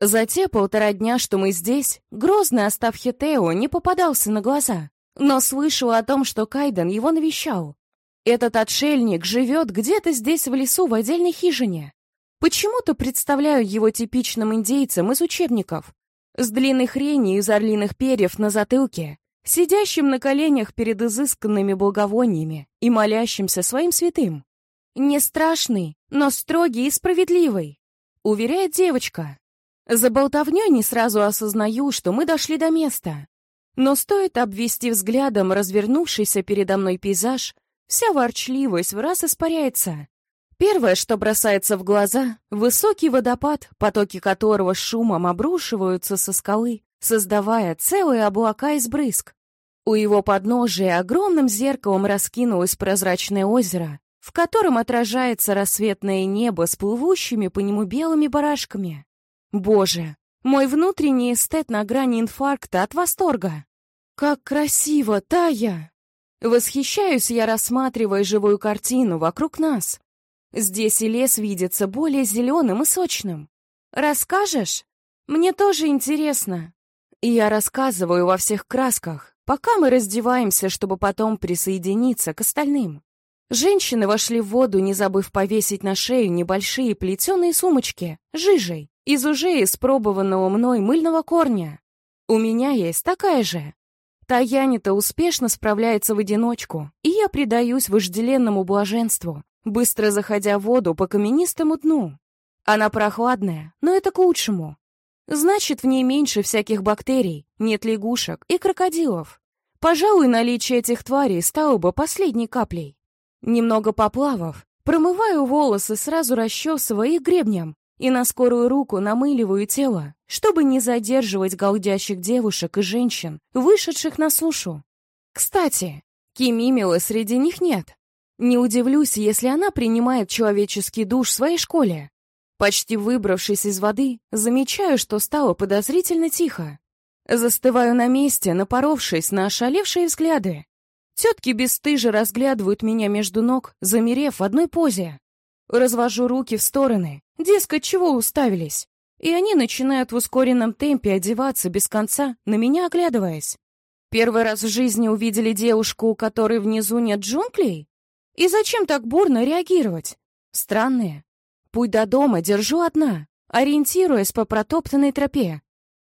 За те полтора дня, что мы здесь, грозный Астафхетео не попадался на глаза, но слышал о том, что Кайден его навещал. Этот отшельник живет где-то здесь в лесу в отдельной хижине. Почему-то представляю его типичным индейцем из учебников, с длинной хренью из орлиных перьев на затылке, сидящим на коленях перед изысканными благовониями и молящимся своим святым. Не страшный, но строгий и справедливый, уверяет девочка. За болтовнёй не сразу осознаю, что мы дошли до места. Но стоит обвести взглядом развернувшийся передо мной пейзаж, Вся ворчливость в раз испаряется. Первое, что бросается в глаза — высокий водопад, потоки которого шумом обрушиваются со скалы, создавая целые облака из брызг. У его подножия огромным зеркалом раскинулось прозрачное озеро, в котором отражается рассветное небо с плывущими по нему белыми барашками. Боже, мой внутренний эстет на грани инфаркта от восторга. Как красиво, Тая! Восхищаюсь я, рассматривая живую картину вокруг нас. Здесь и лес видится более зеленым и сочным. Расскажешь? Мне тоже интересно. И я рассказываю во всех красках, пока мы раздеваемся, чтобы потом присоединиться к остальным. Женщины вошли в воду, не забыв повесить на шею небольшие плетеные сумочки, жижей, из уже испробованного мной мыльного корня. У меня есть такая же. Таяни-то успешно справляется в одиночку, и я предаюсь вожделенному блаженству, быстро заходя в воду по каменистому дну. Она прохладная, но это к лучшему. Значит, в ней меньше всяких бактерий, нет лягушек и крокодилов. Пожалуй, наличие этих тварей стало бы последней каплей. Немного поплавав, промываю волосы, сразу расчесывая их гребнем, и на скорую руку намыливаю тело, чтобы не задерживать голдящих девушек и женщин, вышедших на сушу. Кстати, Кимимилы среди них нет. Не удивлюсь, если она принимает человеческий душ в своей школе. Почти выбравшись из воды, замечаю, что стало подозрительно тихо. Застываю на месте, напоровшись на ошалевшие взгляды. Тетки бесстыже разглядывают меня между ног, замерев в одной позе. Развожу руки в стороны, дескать, чего уставились. И они начинают в ускоренном темпе одеваться без конца, на меня оглядываясь. Первый раз в жизни увидели девушку, у которой внизу нет джунглей? И зачем так бурно реагировать? Странные. Путь до дома держу одна, ориентируясь по протоптанной тропе.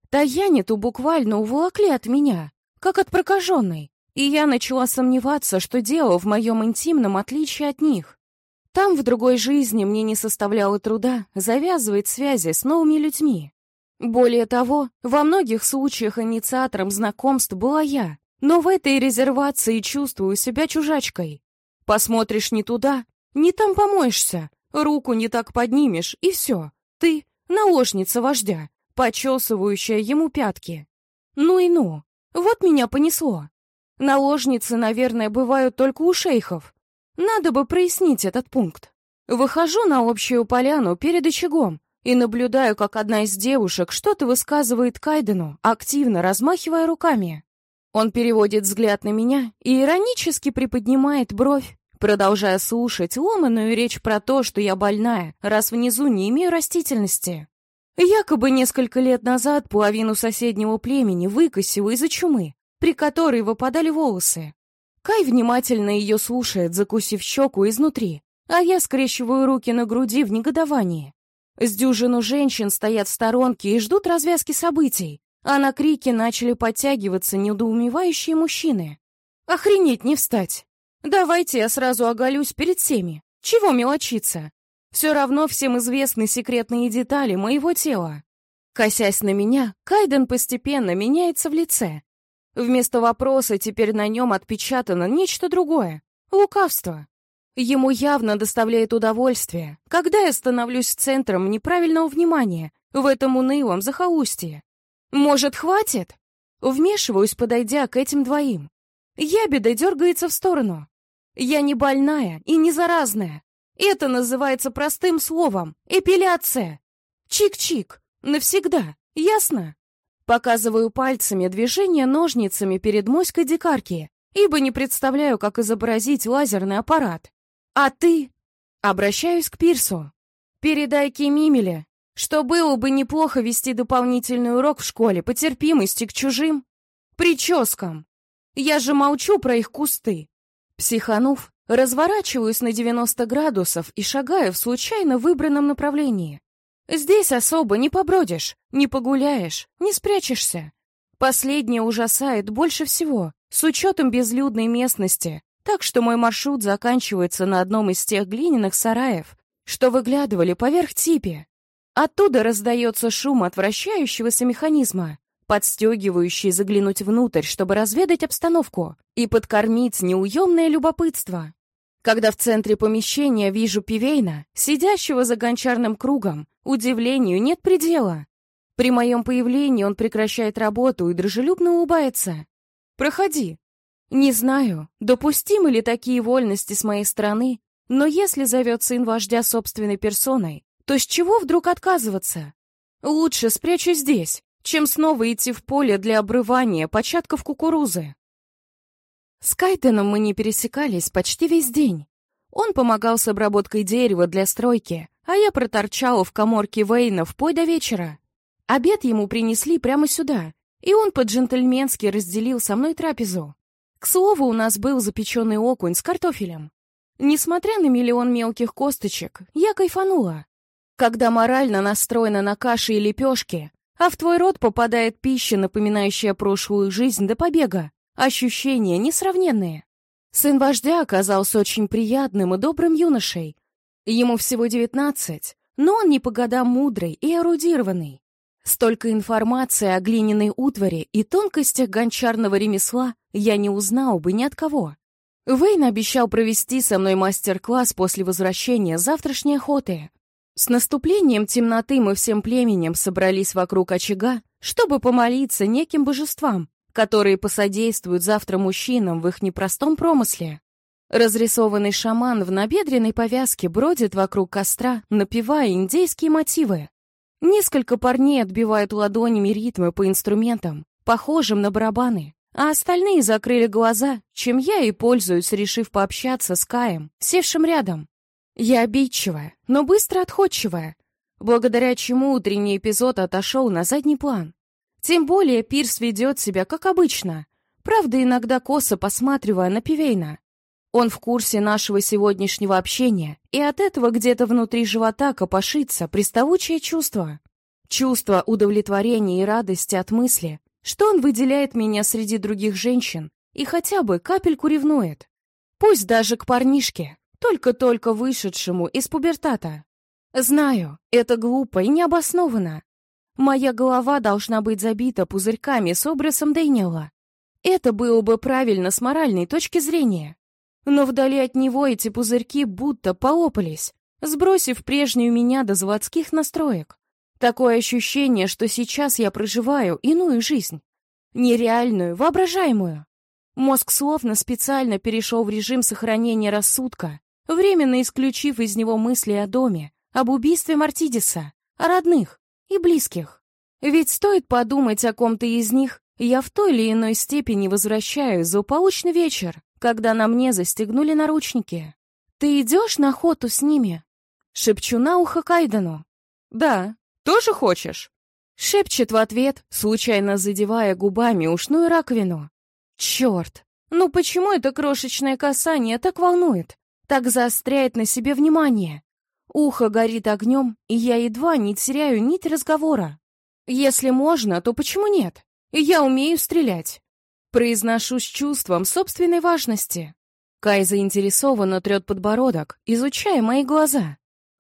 Таяниту буквально уволокли от меня, как от прокаженной, и я начала сомневаться, что дело в моем интимном отличии от них. Там, в другой жизни, мне не составляло труда завязывать связи с новыми людьми. Более того, во многих случаях инициатором знакомств была я, но в этой резервации чувствую себя чужачкой. Посмотришь не туда, не там помоешься, руку не так поднимешь, и все. Ты — наложница вождя, почесывающая ему пятки. Ну и ну, вот меня понесло. Наложницы, наверное, бывают только у шейхов. Надо бы прояснить этот пункт. Выхожу на общую поляну перед очагом, и наблюдаю, как одна из девушек что-то высказывает Кайдену, активно размахивая руками. Он переводит взгляд на меня и иронически приподнимает бровь, продолжая слушать ломаную речь про то, что я больная, раз внизу не имею растительности. Якобы несколько лет назад половину соседнего племени выкосило из-за чумы, при которой выпадали волосы. Кай внимательно ее слушает, закусив щеку изнутри, а я скрещиваю руки на груди в негодовании. С дюжину женщин стоят в сторонке и ждут развязки событий, а на крики начали подтягиваться недоумевающие мужчины. Охренеть не встать. Давайте я сразу оголюсь перед всеми. Чего мелочиться? Все равно всем известны секретные детали моего тела. Косясь на меня, Кайден постепенно меняется в лице. Вместо вопроса теперь на нем отпечатано нечто другое — лукавство. Ему явно доставляет удовольствие, когда я становлюсь центром неправильного внимания в этом унылом захолустье. Может, хватит? Вмешиваюсь, подойдя к этим двоим. Ябеда дергается в сторону. Я не больная и не заразная. Это называется простым словом — эпиляция. Чик-чик. Навсегда. Ясно? Показываю пальцами движение ножницами перед моськой дикарки, ибо не представляю, как изобразить лазерный аппарат. А ты? Обращаюсь к Пирсу. Передай Кемимеле, что было бы неплохо вести дополнительный урок в школе по терпимости к чужим прическам. Я же молчу про их кусты. Психанув, разворачиваюсь на 90 градусов и шагаю в случайно выбранном направлении. Здесь особо не побродишь, не погуляешь, не спрячешься. Последнее ужасает больше всего, с учетом безлюдной местности, так что мой маршрут заканчивается на одном из тех глиняных сараев, что выглядывали поверх типи. Оттуда раздается шум от вращающегося механизма, подстегивающий заглянуть внутрь, чтобы разведать обстановку и подкормить неуемное любопытство. Когда в центре помещения вижу Пивейна, сидящего за гончарным кругом, удивлению нет предела. При моем появлении он прекращает работу и дружелюбно улыбается. «Проходи», не знаю, допустимы ли такие вольности с моей стороны, но если зовет сын вождя собственной персоной, то с чего вдруг отказываться? Лучше спрячу здесь, чем снова идти в поле для обрывания початков кукурузы. С Кайтеном мы не пересекались почти весь день. Он помогал с обработкой дерева для стройки, а я проторчала в коморке Вейна вплоть до вечера. Обед ему принесли прямо сюда, и он по-джентльменски разделил со мной трапезу. К слову, у нас был запеченный окунь с картофелем. Несмотря на миллион мелких косточек, я кайфанула. Когда морально настроена на каши и лепешки, а в твой рот попадает пища, напоминающая прошлую жизнь до побега, ощущения несравненные. Сын вождя оказался очень приятным и добрым юношей. Ему всего девятнадцать, но он не по годам мудрый и эрудированный. Столько информации о глиняной утвари и тонкостях гончарного ремесла я не узнал бы ни от кого. Вейн обещал провести со мной мастер-класс после возвращения завтрашней охоты. С наступлением темноты мы всем племенем собрались вокруг очага, чтобы помолиться неким божествам, которые посодействуют завтра мужчинам в их непростом промысле. Разрисованный шаман в набедренной повязке бродит вокруг костра, напевая индейские мотивы. Несколько парней отбивают ладонями ритмы по инструментам, похожим на барабаны, а остальные закрыли глаза, чем я и пользуюсь, решив пообщаться с Каем, севшим рядом. Я обидчивая, но быстро отходчивая, благодаря чему утренний эпизод отошел на задний план. Тем более Пирс ведет себя как обычно, правда, иногда косо посматривая на Пивейна. Он в курсе нашего сегодняшнего общения, и от этого где-то внутри живота копошится приставучее чувство. Чувство удовлетворения и радости от мысли, что он выделяет меня среди других женщин и хотя бы капельку ревнует. Пусть даже к парнишке, только-только вышедшему из пубертата. Знаю, это глупо и необоснованно. Моя голова должна быть забита пузырьками с образом Дэниела. Это было бы правильно с моральной точки зрения. Но вдали от него эти пузырьки будто полопались, сбросив прежнюю меня до заводских настроек. Такое ощущение, что сейчас я проживаю иную жизнь. Нереальную, воображаемую. Мозг словно специально перешел в режим сохранения рассудка, временно исключив из него мысли о доме, об убийстве Мартидиса, о родных и близких. Ведь стоит подумать о ком-то из них, я в той или иной степени возвращаюсь за злополучный вечер, когда на мне застегнули наручники. «Ты идешь на охоту с ними?» Шепчу на ухо Кайдену. «Да, тоже хочешь?» Шепчет в ответ, случайно задевая губами ушную раковину. «Черт! Ну почему это крошечное касание так волнует? Так заостряет на себе внимание? Ухо горит огнем, и я едва не теряю нить разговора. Если можно, то почему нет? Я умею стрелять. Произношу с чувством собственной важности. Кай заинтересованно трет подбородок, изучая мои глаза.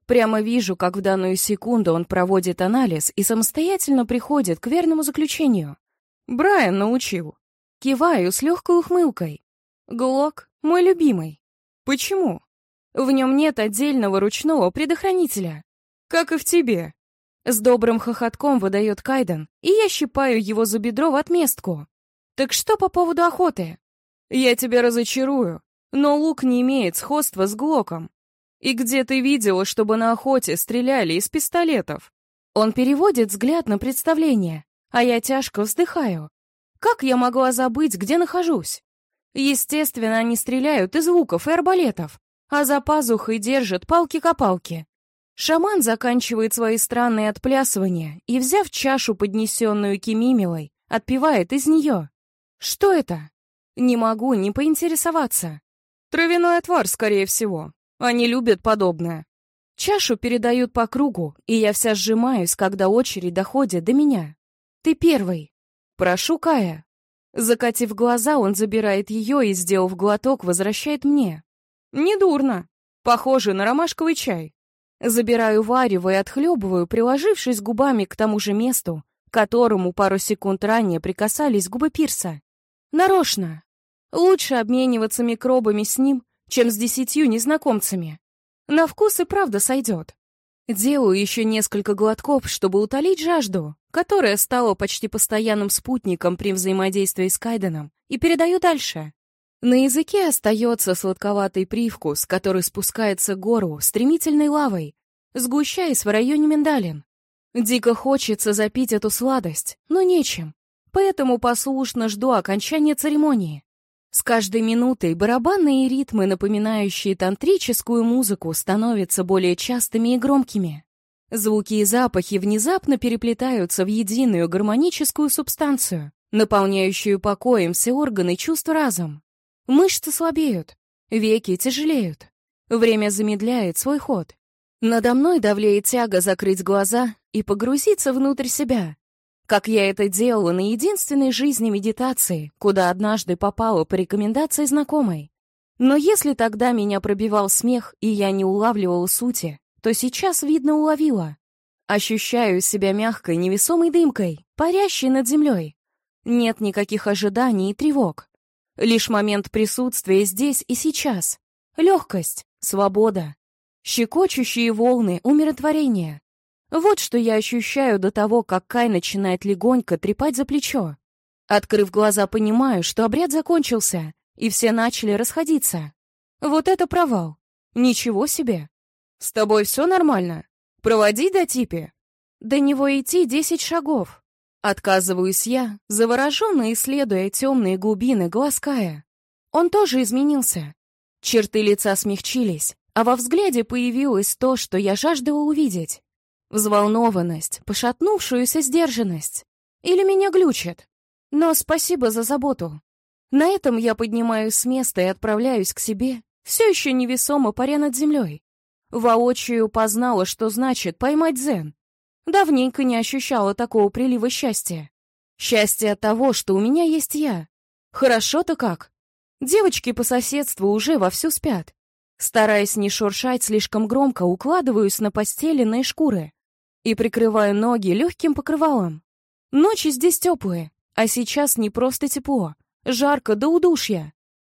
Прямо вижу, как в данную секунду он проводит анализ и самостоятельно приходит к верному заключению. Брайан научил. Киваю с легкой ухмылкой. Глок — мой любимый. Почему? В нем нет отдельного ручного предохранителя. Как и в тебе. С добрым хохотком выдает Кайден, и я щипаю его за бедро в отместку. Так что по поводу охоты? Я тебя разочарую, но лук не имеет сходства с Глоком. И где ты видела, чтобы на охоте стреляли из пистолетов? Он переводит взгляд на представление, а я тяжко вздыхаю. Как я могла забыть, где нахожусь? Естественно, они стреляют из луков и арбалетов, а за пазухой держат палки-копалки. Шаман заканчивает свои странные отплясывания и, взяв чашу, поднесенную Кимимилой, отпивает из нее. Что это? Не могу не поинтересоваться. Травяной отвар, скорее всего. Они любят подобное. Чашу передают по кругу, и я вся сжимаюсь, когда очередь доходит до меня. Ты первый. Прошу, Кая. Закатив глаза, он забирает ее и, сделав глоток, возвращает мне. Недурно. Похоже на ромашковый чай. Забираю варево и отхлебываю, приложившись губами к тому же месту, к которому пару секунд ранее прикасались губы Пирса. Нарочно. Лучше обмениваться микробами с ним, чем с десятью незнакомцами. На вкус и правда сойдет. Делаю еще несколько глотков, чтобы утолить жажду, которая стала почти постоянным спутником при взаимодействии с Кайденом, и передаю дальше. На языке остается сладковатый привкус, который спускается гору стремительной лавой, сгущаясь в районе миндалин. Дико хочется запить эту сладость, но нечем поэтому послушно жду окончания церемонии. С каждой минутой барабанные ритмы, напоминающие тантрическую музыку, становятся более частыми и громкими. Звуки и запахи внезапно переплетаются в единую гармоническую субстанцию, наполняющую покоем все органы чувств разом. Мышцы слабеют, веки тяжелеют. Время замедляет свой ход. Надо мной давлеет тяга закрыть глаза и погрузиться внутрь себя, как я это делала на единственной жизни медитации, куда однажды попала по рекомендации знакомой. Но если тогда меня пробивал смех, и я не улавливала сути, то сейчас, видно, уловила. Ощущаю себя мягкой, невесомой дымкой, парящей над землей. Нет никаких ожиданий и тревог. Лишь момент присутствия здесь и сейчас. Легкость, свобода. Щекочущие волны умиротворения. Вот что я ощущаю до того, как Кай начинает легонько трепать за плечо. Открыв глаза, понимаю, что обряд закончился, и все начали расходиться. Вот это провал. Ничего себе. С тобой все нормально? Проводи до типи. До него идти десять шагов. Отказываюсь я, завороженно исследуя темные глубины глаз Кая. Он тоже изменился. Черты лица смягчились, а во взгляде появилось то, что я жаждала увидеть. Взволнованность, пошатнувшуюся сдержанность. Или меня глючит. Но спасибо за заботу. На этом я поднимаюсь с места и отправляюсь к себе, все еще невесомо паря над землей. Воочию познала, что значит поймать дзен. Давненько не ощущала такого прилива счастья. Счастье от того, что у меня есть я. Хорошо-то как. Девочки по соседству уже вовсю спят. Стараясь не шуршать слишком громко, укладываюсь на постеленные шкуры и прикрываю ноги легким покрывалом. Ночи здесь теплые, а сейчас не просто тепло, жарко до удушья.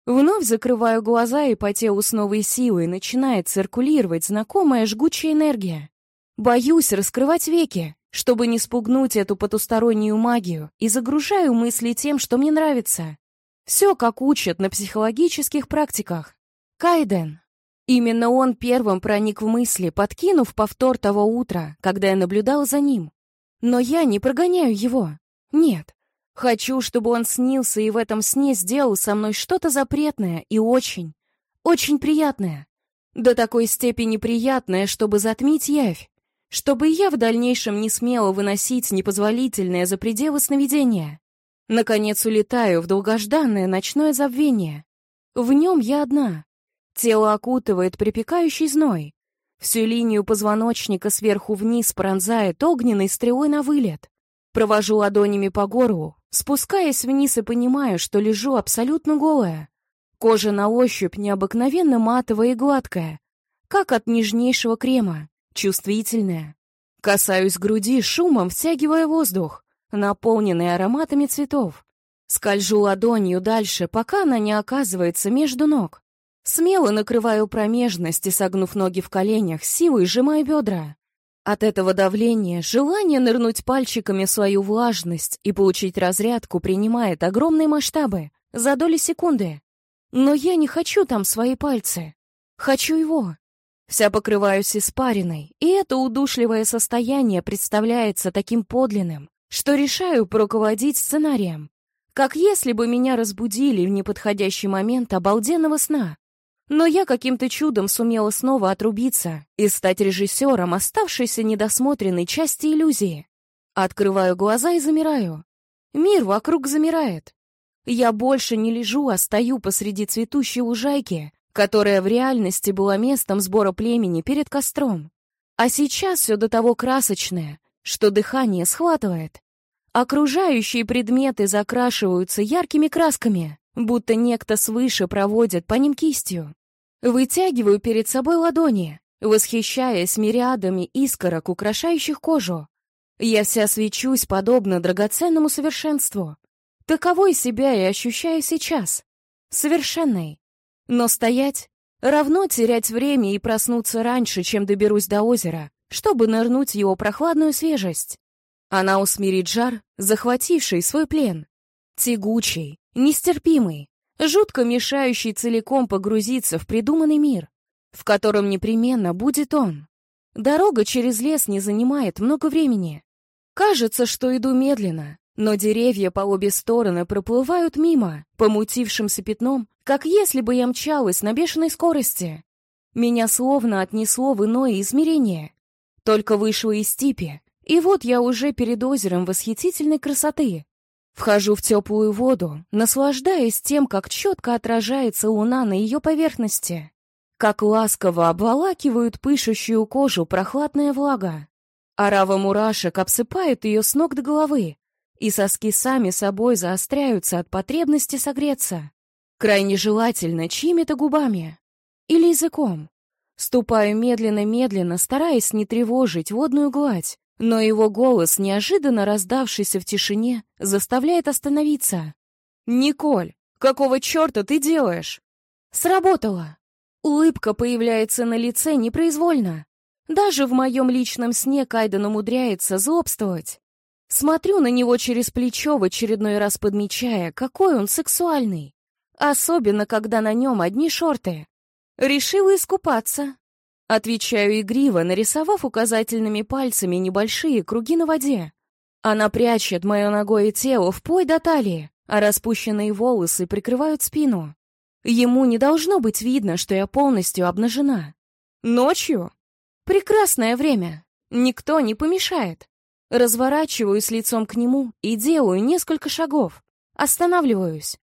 Вновь закрываю глаза, и по телу с новой силой начинает циркулировать знакомая жгучая энергия. Боюсь раскрывать веки, чтобы не спугнуть эту потустороннюю магию, и загружаю мысли тем, что мне нравится. Все, как учат на психологических практиках. Кайден. Именно он первым проник в мысли, подкинув повтор того утра, когда я наблюдал за ним. Но я не прогоняю его. Нет. Хочу, чтобы он снился и в этом сне сделал со мной что-то запретное и очень, очень приятное. До такой степени приятное, чтобы затмить явь. Чтобы я в дальнейшем не смела выносить непозволительное за пределы сновидения. Наконец улетаю в долгожданное ночное забвение. В нем я одна. Тело окутывает припекающий зной. Всю линию позвоночника сверху вниз пронзает огненной стрелой на вылет. Провожу ладонями по горлу, спускаясь вниз и понимаю, что лежу абсолютно голая. Кожа на ощупь необыкновенно матовая и гладкая, как от нежнейшего крема, чувствительная. Касаюсь груди, шумом втягивая воздух, наполненный ароматами цветов. Скольжу ладонью дальше, пока она не оказывается между ног. Смело накрываю промежность и, согнув ноги в коленях, силой сжимаю бедра. От этого давления желание нырнуть пальчиками свою влажность и получить разрядку принимает огромные масштабы за доли секунды. Но я не хочу там свои пальцы. Хочу его. Вся покрываюсь испариной, и это удушливое состояние представляется таким подлинным, что решаю руководить сценарием. Как если бы меня разбудили в неподходящий момент обалденного сна. Но я каким-то чудом сумела снова отрубиться и стать режиссером оставшейся недосмотренной части иллюзии. Открываю глаза и замираю. Мир вокруг замирает. Я больше не лежу, а стою посреди цветущей лужайки, которая в реальности была местом сбора племени перед костром. А сейчас все до того красочное, что дыхание схватывает. Окружающие предметы закрашиваются яркими красками будто некто свыше проводит по ним кистью. Вытягиваю перед собой ладони, восхищаясь мириадами искорок, украшающих кожу. Я вся свечусь, подобно драгоценному совершенству. Таковой себя и ощущаю сейчас. Совершенной. Но стоять равно терять время и проснуться раньше, чем доберусь до озера, чтобы нырнуть его прохладную свежесть. Она усмирит жар, захвативший свой плен. Тягучий, Нестерпимый, жутко мешающий целиком погрузиться в придуманный мир, в котором непременно будет он. Дорога через лес не занимает много времени. Кажется, что иду медленно, но деревья по обе стороны проплывают мимо, помутившимся пятном, как если бы я мчалась на бешеной скорости. Меня словно отнесло в иное измерение. Только вышла из степи, и вот я уже перед озером восхитительной красоты. Вхожу в теплую воду, наслаждаясь тем, как четко отражается луна на ее поверхности, как ласково обволакивают пышущую кожу прохладная влага. Арава мурашек обсыпает ее с ног до головы, и соски сами собой заостряются от потребности согреться. Крайне желательно чьими-то губами или языком. Ступаю медленно-медленно, стараясь не тревожить водную гладь, но его голос, неожиданно раздавшийся в тишине, заставляет остановиться. «Николь, какого черта ты делаешь?» «Сработало!» Улыбка появляется на лице непроизвольно. Даже в моем личном сне Кайден умудряется злобствовать. Смотрю на него через плечо, в очередной раз подмечая, какой он сексуальный. Особенно, когда на нем одни шорты. Решила искупаться. Отвечаю игриво, нарисовав указательными пальцами небольшие круги на воде. Она прячет мое ногое тело вплоть до талии, а распущенные волосы прикрывают спину. Ему не должно быть видно, что я полностью обнажена. Ночью? Прекрасное время. Никто не помешает. Разворачиваюсь лицом к нему и делаю несколько шагов. Останавливаюсь.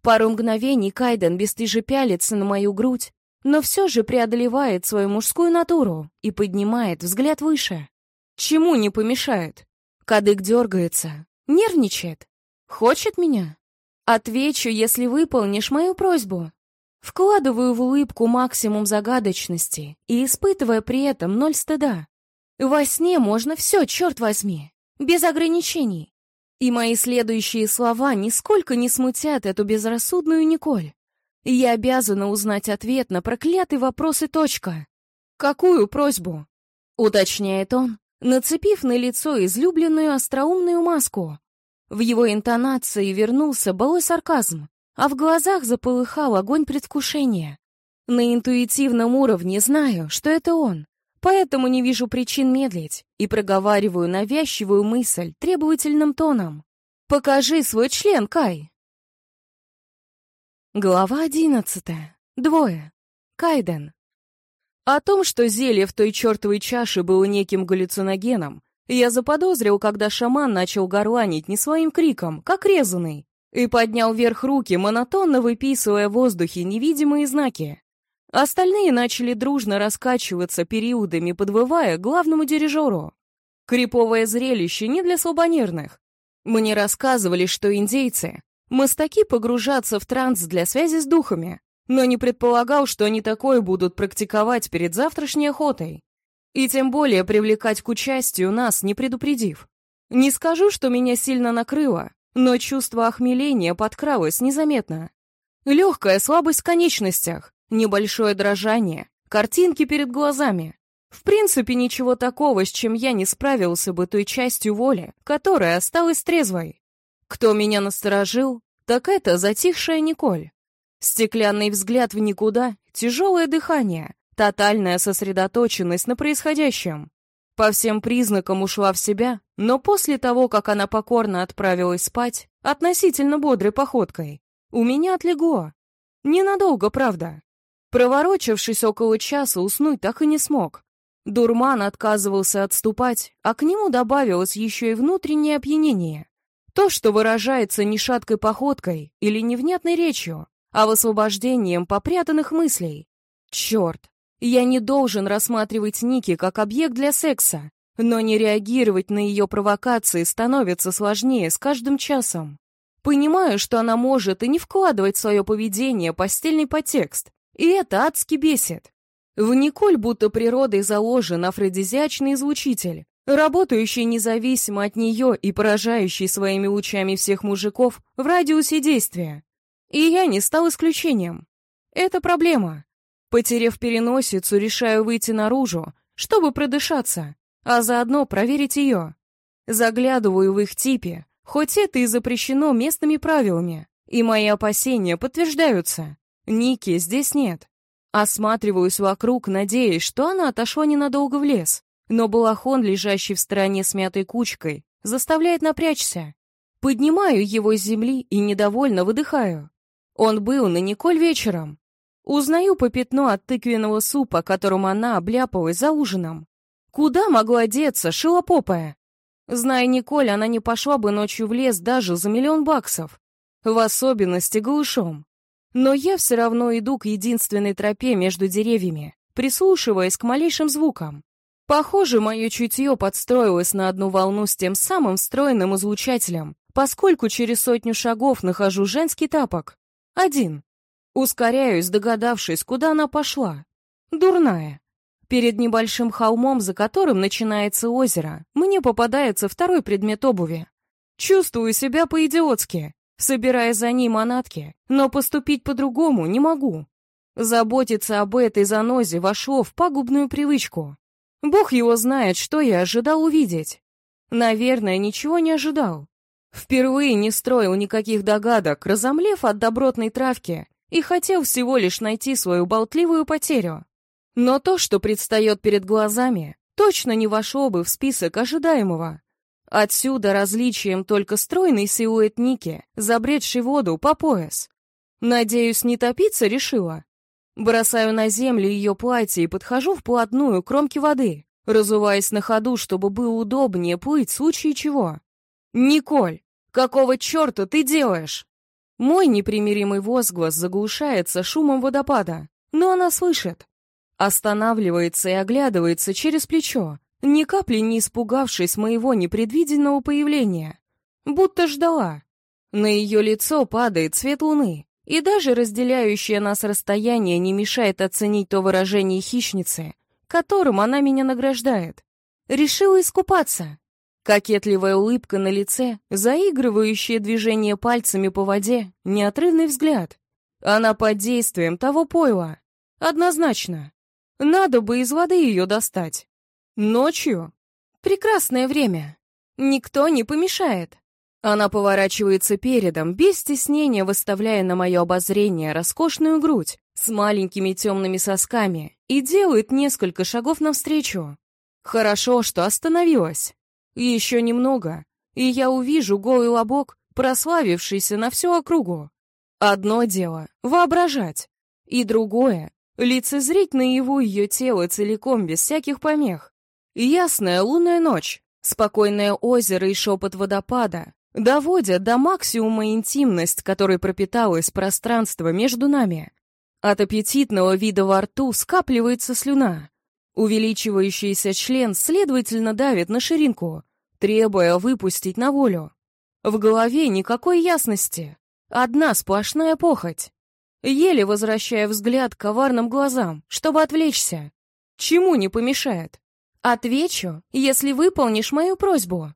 Пару мгновений Кайден бесстыже пялится на мою грудь, но все же преодолевает свою мужскую натуру и поднимает взгляд выше. Чему не помешает? Кадык дергается, нервничает. Хочет меня? Отвечу, если выполнишь мою просьбу. Вкладываю в улыбку максимум загадочности и испытывая при этом ноль стыда. Во сне можно все, черт возьми, без ограничений. И мои следующие слова нисколько не смутят эту безрассудную Николь. Я обязана узнать ответ на проклятый вопрос и точка. «Какую просьбу?» — уточняет он, нацепив на лицо излюбленную остроумную маску. В его интонации вернулся былой сарказм, а в глазах заполыхал огонь предвкушения. На интуитивном уровне знаю, что это он, поэтому не вижу причин медлить и проговариваю навязчивую мысль требовательным тоном. «Покажи свой член, Кай!» Глава одиннадцатая. Двое. Кайден. О том, что зелье в той чертовой чаше было неким галлюциногеном, я заподозрил, когда шаман начал горланить не своим криком, как резанный, и поднял вверх руки, монотонно выписывая в воздухе невидимые знаки. Остальные начали дружно раскачиваться периодами, подвывая главному дирижеру. Криповое зрелище не для слабонервных. Мне рассказывали, что индейцы Мастаки погружаться в транс для связи с духами, но не предполагал, что они такое будут практиковать перед завтрашней охотой. И тем более привлекать к участию нас, не предупредив. Не скажу, что меня сильно накрыло, но чувство охмеления подкралось незаметно. Легкая слабость в конечностях, небольшое дрожание, картинки перед глазами. В принципе, ничего такого, с чем я не справился бы той частью воли, которая осталась трезвой. Кто меня насторожил, так это затихшая Николь. Стеклянный взгляд в никуда, тяжелое дыхание, тотальная сосредоточенность на происходящем. По всем признакам ушла в себя, но после того, как она покорно отправилась спать, относительно бодрой походкой, у меня отлегло. Ненадолго, правда. Проворочившись около часа, уснуть так и не смог. Дурман отказывался отступать, а к нему добавилось еще и внутреннее опьянение. То, что выражается не шаткой походкой или невнятной речью, а высвобождением попрятанных мыслей. Черт, я не должен рассматривать Ники как объект для секса, но не реагировать на ее провокации становится сложнее с каждым часом. Понимаю, что она может и не вкладывать в свое поведение постельный подтекст, и это адски бесит. В Николь будто природой заложен афродизиачный звучитель, работающий независимо от нее и поражающий своими лучами всех мужиков в радиусе действия. И я не стал исключением. Это проблема. Потерев переносицу, решаю выйти наружу, чтобы продышаться, а заодно проверить ее. Заглядываю в их типе, хоть это и запрещено местными правилами, и мои опасения подтверждаются. Ники здесь нет. Осматриваюсь вокруг, надеясь, что она отошла ненадолго в лес. Но балахон, лежащий в стороне смятой кучкой, заставляет напрячься. Поднимаю его с земли и недовольно выдыхаю. Он был на Николь вечером. Узнаю по пятну от тыквенного супа, которым она обляпалась за ужином. Куда могла деться, шилопопая? Зная Николь, она не пошла бы ночью в лес даже за миллион баксов. В особенности голышом. Но я все равно иду к единственной тропе между деревьями, прислушиваясь к малейшим звукам. Похоже, мое чутье подстроилось на одну волну с тем самым встроенным излучателем, поскольку через сотню шагов нахожу женский тапок. Один. Ускоряюсь, догадавшись, куда она пошла. Дурная. Перед небольшим холмом, за которым начинается озеро, мне попадается второй предмет обуви. Чувствую себя по-идиотски, собирая за ним манатки, но поступить по-другому не могу. Заботиться об этой занозе вошло в пагубную привычку. Бог его знает, что я ожидал увидеть. Наверное, ничего не ожидал. Впервые не строил никаких догадок, разомлев от добротной травки, и хотел всего лишь найти свою болтливую потерю. Но то, что предстает перед глазами, точно не вошло бы в список ожидаемого. Отсюда различием только стройный силуэт Ники, забредший воду по пояс. Надеюсь, не топиться решила. Бросаю на землю ее платье и подхожу вплотную к кромке воды, разуваясь на ходу, чтобы было удобнее плыть в случае чего. «Николь, какого черта ты делаешь?» Мой непримиримый возглас заглушается шумом водопада, но она слышит. Останавливается и оглядывается через плечо, ни капли не испугавшись моего непредвиденного появления. Будто ждала. На ее лицо падает свет луны, и даже разделяющее нас расстояние не мешает оценить то выражение хищницы, которым она меня награждает. Решила искупаться. Кокетливая улыбка на лице, заигрывающее движение пальцами по воде, неотрывный взгляд. Она под действием того пойла. Однозначно. Надо бы из воды ее достать. Ночью? Прекрасное время. Никто не помешает. Она поворачивается передом, без стеснения выставляя на мое обозрение роскошную грудь с маленькими темными сосками и делает несколько шагов навстречу. Хорошо, что остановилась. Еще немного, и я увижу голый лобок, прославившийся на всю округу. Одно дело — воображать, и другое — лицезреть наяву ее тело целиком без всяких помех. Ясная лунная ночь, спокойное озеро и шепот водопада доводят до максимума интимность, которой пропиталось пространство между нами. От аппетитного вида во рту скапливается слюна, Увеличивающийся член следовательно давит на ширинку, требуя выпустить на волю. В голове никакой ясности. Одна сплошная похоть. Еле возвращая взгляд к коварным глазам, чтобы отвлечься. Чему не помешает? Отвечу, если выполнишь мою просьбу.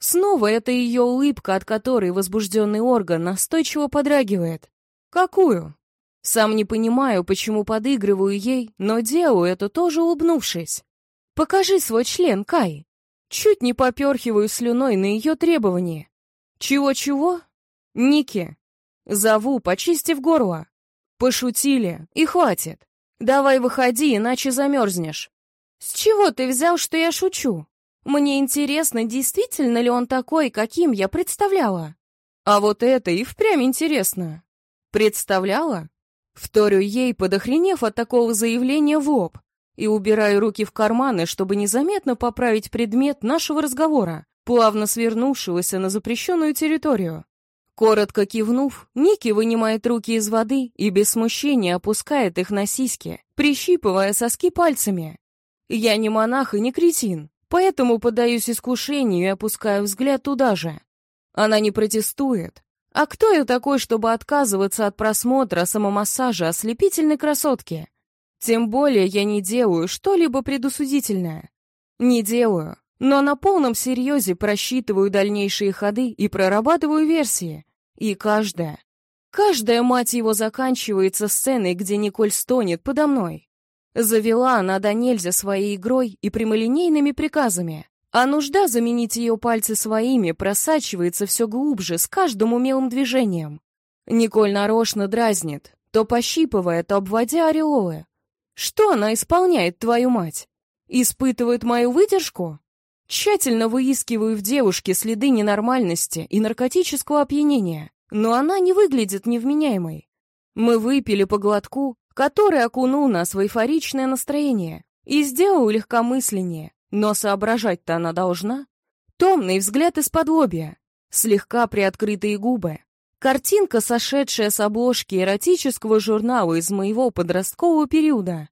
Снова это ее улыбка, от которой возбужденный орган настойчиво подрагивает. Какую? Сам не понимаю, почему подыгрываю ей, но делаю это тоже улыбнувшись. «Покажи свой член, Кай!» Чуть не поперхиваю слюной на ее требования. «Чего-чего?» «Ники!» Зову, почистив горло. «Пошутили, и хватит. Давай выходи, иначе замерзнешь». «С чего ты взял, что я шучу? Мне интересно, действительно ли он такой, каким я представляла?» «А вот это и впрямь интересно». «Представляла? Вторю ей, подохренев от такого заявления в лоб, и убираю руки в карманы, чтобы незаметно поправить предмет нашего разговора, плавно свернувшегося на запрещенную территорию. Коротко кивнув, Ники вынимает руки из воды и без смущения опускает их на сиськи, прищипывая соски пальцами. Я не монах и не кретин, поэтому поддаюсь искушению и опускаю взгляд туда же. Она не протестует, а кто я такой, чтобы отказываться от просмотра самомассажа ослепительной красотки? Тем более я не делаю что-либо предусудительное. Не делаю, но на полном серьезе просчитываю дальнейшие ходы и прорабатываю версии. И каждая, каждая, мать его, заканчивается сценой, где Николь стонет подо мной. Завела она до нельзя своей игрой и прямолинейными приказами. А нужда заменить ее пальцы своими просачивается все глубже с каждым умелым движением. Николь нарочно дразнит, то пощипывая, то обводя ореолы. Что она исполняет, твою мать? Испытывает мою выдержку? Тщательно выискиваю в девушке следы ненормальности и наркотического опьянения, но она не выглядит невменяемой. Мы выпили по глотку, который окунул нас в эйфоричное настроение и сделал легкомысленнее, но соображать-то она должна. Томный взгляд из-под лобья, слегка приоткрытые губы. Картинка, сошедшая с обложки эротического журнала из моего подросткового периода.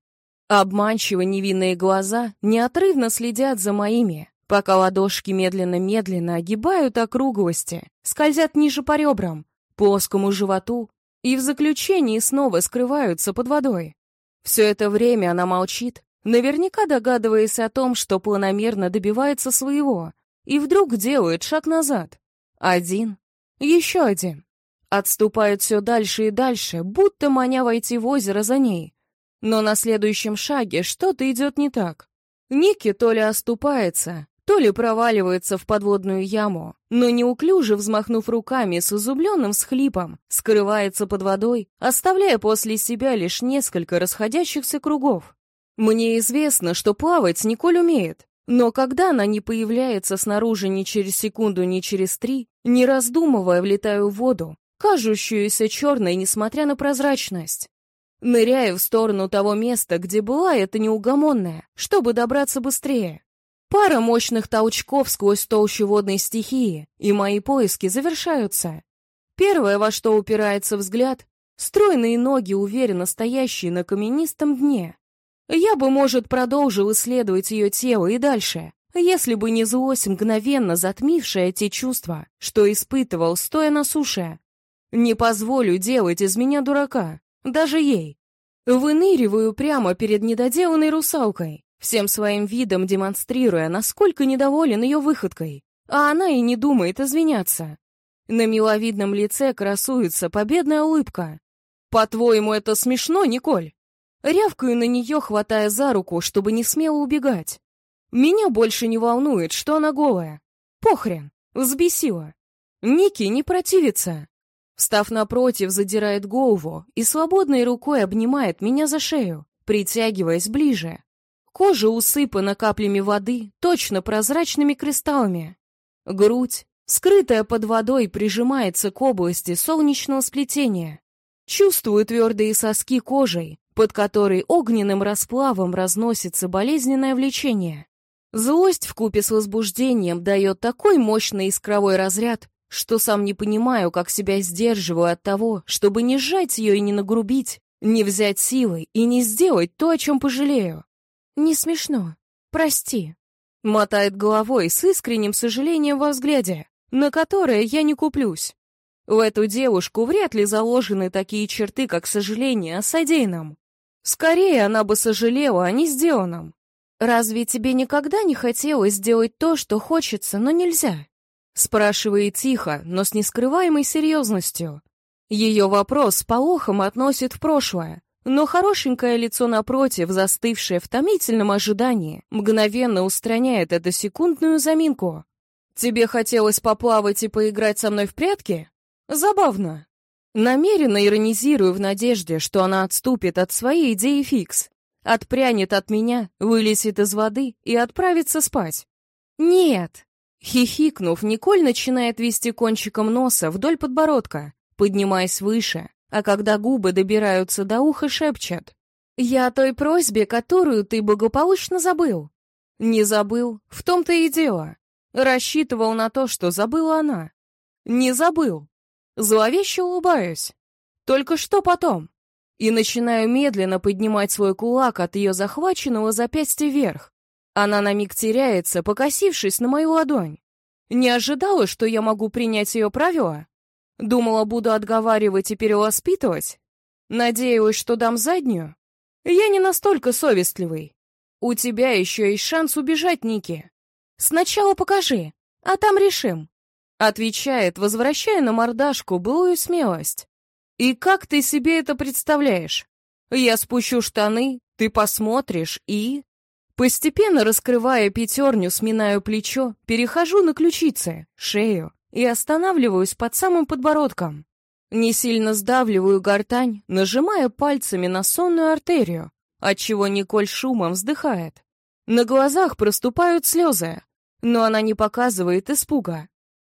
Обманчиво невинные глаза неотрывно следят за моими, пока ладошки медленно-медленно огибают округлости, скользят ниже по ребрам, плоскому животу и в заключении снова скрываются под водой. Все это время она молчит, наверняка догадываясь о том, что планомерно добивается своего, и вдруг делает шаг назад. Один, еще один. Отступает все дальше и дальше, будто маня войти в озеро за ней. Но на следующем шаге что-то идет не так. Ники то ли оступается, то ли проваливается в подводную яму, но неуклюже взмахнув руками с изумленным схлипом, скрывается под водой, оставляя после себя лишь несколько расходящихся кругов. Мне известно, что плавать Николь умеет, но когда она не появляется снаружи ни через секунду, ни через три, не раздумывая, влетаю в воду, кажущуюся черной, несмотря на прозрачность. Ныряю в сторону того места, где была эта неугомонная, чтобы добраться быстрее. Пара мощных толчков сквозь толщу водной стихии, и мои поиски завершаются. Первое, во что упирается взгляд, стройные ноги, уверенно стоящие на каменистом дне. Я бы, может, продолжил исследовать ее тело и дальше, если бы не злость, мгновенно затмившая те чувства, что испытывал, стоя на суше. Не позволю делать из меня дурака, даже ей. Выныриваю прямо перед недоделанной русалкой, всем своим видом демонстрируя, насколько недоволен ее выходкой, а она и не думает извиняться. На миловидном лице красуется победная улыбка. «По-твоему, это смешно, Николь?» Рявкаю на нее, хватая за руку, чтобы не смело убегать. Меня больше не волнует, что она голая. Похрен, взбесила. Ники не противится. Встав напротив, задирает голову и свободной рукой обнимает меня за шею, притягиваясь ближе. Кожа усыпана каплями воды, точно прозрачными кристаллами. Грудь, скрытая под водой, прижимается к области солнечного сплетения. Чувствую твердые соски кожей, под которой огненным расплавом разносится болезненное влечение. Злость вкупе с возбуждением дает такой мощный искровой разряд, что сам не понимаю, как себя сдерживаю от того, чтобы не сжать ее и не нагрубить, не взять силой и не сделать то, о чем пожалею. Не смешно. Прости. Мотает головой с искренним сожалением во взгляде, на которое я не куплюсь. В эту девушку вряд ли заложены такие черты, как сожаление о содеянном. Скорее, она бы сожалела о несделанном. «Разве тебе никогда не хотелось сделать то, что хочется, но нельзя?» Спрашивает тихо, но с нескрываемой серьезностью. Ее вопрос с полохом относит в прошлое, но хорошенькое лицо напротив, застывшее в томительном ожидании, мгновенно устраняет эту секундную заминку. «Тебе хотелось поплавать и поиграть со мной в прятки? Забавно. Намеренно иронизирую в надежде, что она отступит от своей идеи фикс, отпрянет от меня, вылезет из воды и отправится спать. Нет. Хихикнув, Николь начинает вести кончиком носа вдоль подбородка, поднимаясь выше, а когда губы добираются до уха, шепчет. «Я о той просьбе, которую ты благополучно забыл». «Не забыл, в том-то и дело. Рассчитывал на то, что забыла она. Не забыл. Зловеще улыбаюсь. Только что потом? И начинаю медленно поднимать свой кулак от ее захваченного запястья вверх. Она на миг теряется, покосившись на мою ладонь. Не ожидала, что я могу принять ее правила? Думала, буду отговаривать и перевоспитывать? Надеялась, что дам заднюю? Я не настолько совестливый. У тебя еще есть шанс убежать, Ники. Сначала покажи, а там решим. Отвечает, возвращая на мордашку былую смелость. «И как ты себе это представляешь? Я спущу штаны, ты посмотришь и...» Постепенно раскрывая пятерню, сминаю плечо, перехожу на ключицы, шею и останавливаюсь под самым подбородком. Не сильно сдавливаю гортань, нажимая пальцами на сонную артерию, отчего Николь шумом вздыхает. На глазах проступают слезы, но она не показывает испуга,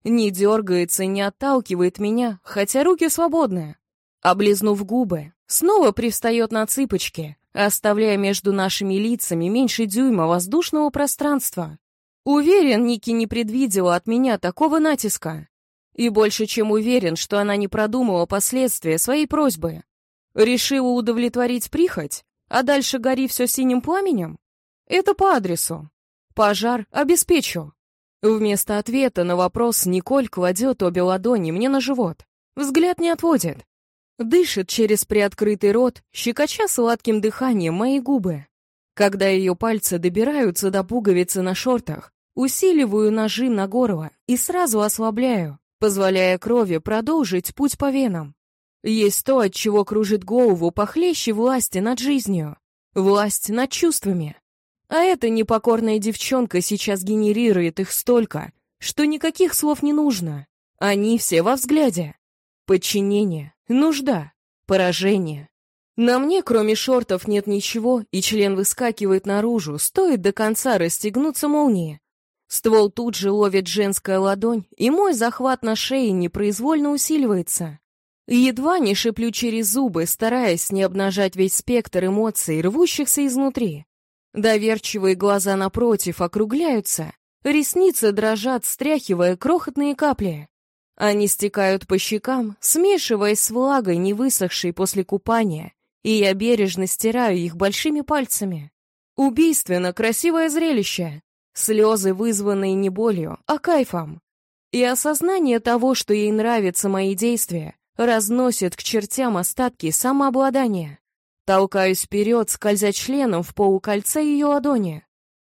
не дергается не отталкивает меня, хотя руки свободные. Облизнув губы, снова привстает на цыпочки, оставляя между нашими лицами меньше дюйма воздушного пространства. Уверен, Ники не предвидела от меня такого натиска. И больше чем уверен, что она не продумала последствия своей просьбы. Решила удовлетворить прихоть, а дальше гори все синим пламенем? Это по адресу. Пожар обеспечу. Вместо ответа на вопрос Николь кладет обе ладони мне на живот. Взгляд не отводит. Дышит через приоткрытый рот, щекоча сладким дыханием мои губы. Когда ее пальцы добираются до пуговицы на шортах, усиливаю нажим на горло и сразу ослабляю, позволяя крови продолжить путь по венам. Есть то, от чего кружит голову похлеще власти над жизнью, власть над чувствами. А эта непокорная девчонка сейчас генерирует их столько, что никаких слов не нужно. Они все во взгляде. Подчинение, нужда, поражение. На мне, кроме шортов, нет ничего, и член выскакивает наружу, стоит до конца расстегнуться молнии. Ствол тут же ловит женская ладонь, и мой захват на шее непроизвольно усиливается. Едва не шиплю через зубы, стараясь не обнажать весь спектр эмоций, рвущихся изнутри. Доверчивые глаза напротив округляются, ресницы дрожат, стряхивая крохотные капли. Они стекают по щекам, смешиваясь с влагой, не высохшей после купания, и я бережно стираю их большими пальцами. Убийственно красивое зрелище. Слезы, вызванные не болью, а кайфом. И осознание того, что ей нравятся мои действия, разносит к чертям остатки самообладания. Толкаюсь вперед, скользя членом в полукольца ее ладони.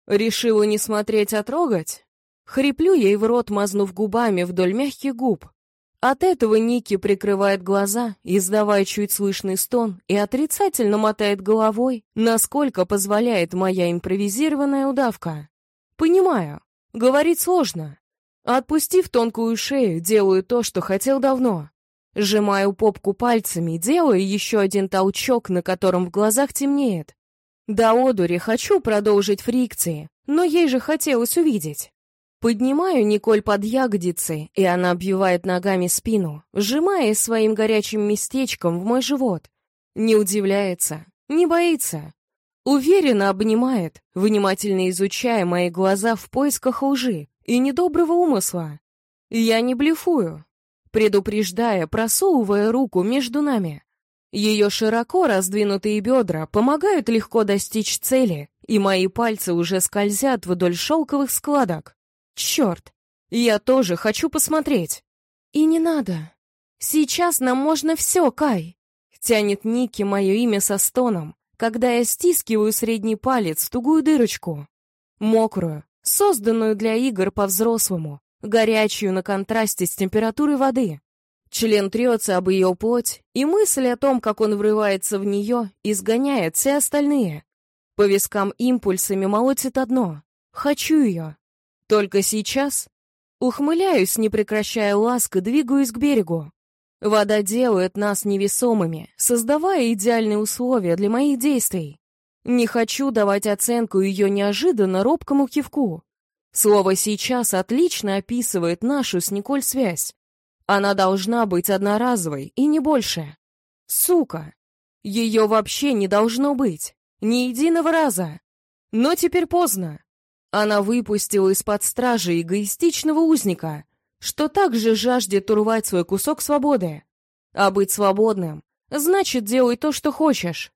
Решила не смотреть, а трогать? Хриплю ей в рот, мазнув губами вдоль мягких губ. От этого Ники прикрывает глаза, издавая чуть слышный стон, и отрицательно мотает головой, насколько позволяет моя импровизированная удавка. Понимаю, говорить сложно. Отпустив тонкую шею, делаю то, что хотел давно. Сжимаю попку пальцами, делаю еще один толчок, на котором в глазах темнеет. До одури хочу продолжить фрикции, но ей же хотелось увидеть. Поднимаю Николь под ягодицы, и она обвивает ногами спину, сжимая своим горячим местечком в мой живот. Не удивляется, не боится. Уверенно обнимает, внимательно изучая мои глаза в поисках лжи и недоброго умысла. Я не блефую, предупреждая, просовывая руку между нами. Ее широко раздвинутые бедра помогают легко достичь цели, и мои пальцы уже скользят вдоль шелковых складок. Черт, я тоже хочу посмотреть. И не надо. Сейчас нам можно все, Кай. Тянет Ники мое имя со стоном, когда я стискиваю средний палец в тугую дырочку. Мокрую, созданную для игр по-взрослому, горячую на контрасте с температурой воды. Член трется об ее плоть, и мысль о том, как он врывается в нее, изгоняет все остальные. По вискам импульсами молотит одно — «хочу ее». Только сейчас ухмыляюсь, не прекращая ласк, и двигаюсь к берегу. Вода делает нас невесомыми, создавая идеальные условия для моих действий. Не хочу давать оценку ее неожиданно робкому кивку. Слово «сейчас» отлично описывает нашу с Николь связь. Она должна быть одноразовой и не больше. Сука! Ее вообще не должно быть. Ни единого раза. Но теперь поздно. Она выпустила из-под стражи эгоистичного узника, что также жаждет урвать свой кусок свободы. А быть свободным значит делай то, что хочешь.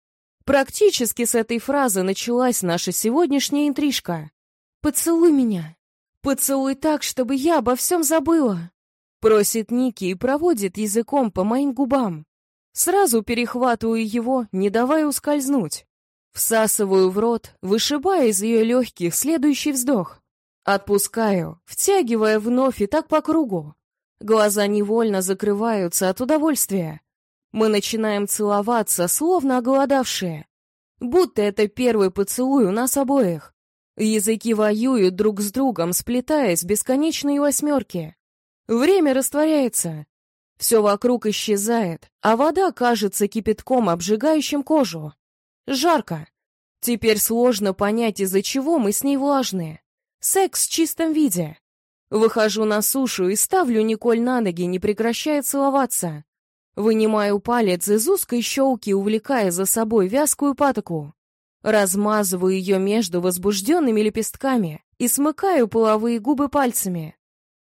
Практически с этой фразы началась наша сегодняшняя интрижка. «Поцелуй меня. Поцелуй так, чтобы я обо всем забыла». Просит Ники и проводит языком по моим губам. Сразу перехватываю его, не давая ускользнуть. Всасываю в рот, вышибая из ее легких следующий вздох. Отпускаю, втягивая вновь и так по кругу. Глаза невольно закрываются от удовольствия. Мы начинаем целоваться, словно оголодавшие. Будто это первый поцелуй у нас обоих. Языки воюют друг с другом, сплетаясь в бесконечные восьмерки. Время растворяется. Все вокруг исчезает, а вода кажется кипятком, обжигающим кожу. Жарко. Теперь сложно понять, из-за чего мы с ней влажные. Секс в чистом виде. Выхожу на сушу и ставлю Николь на ноги, не прекращая целоваться. Вынимаю палец из узкой щелки, увлекая за собой вязкую патоку. Размазываю ее между возбужденными лепестками и смыкаю половые губы пальцами.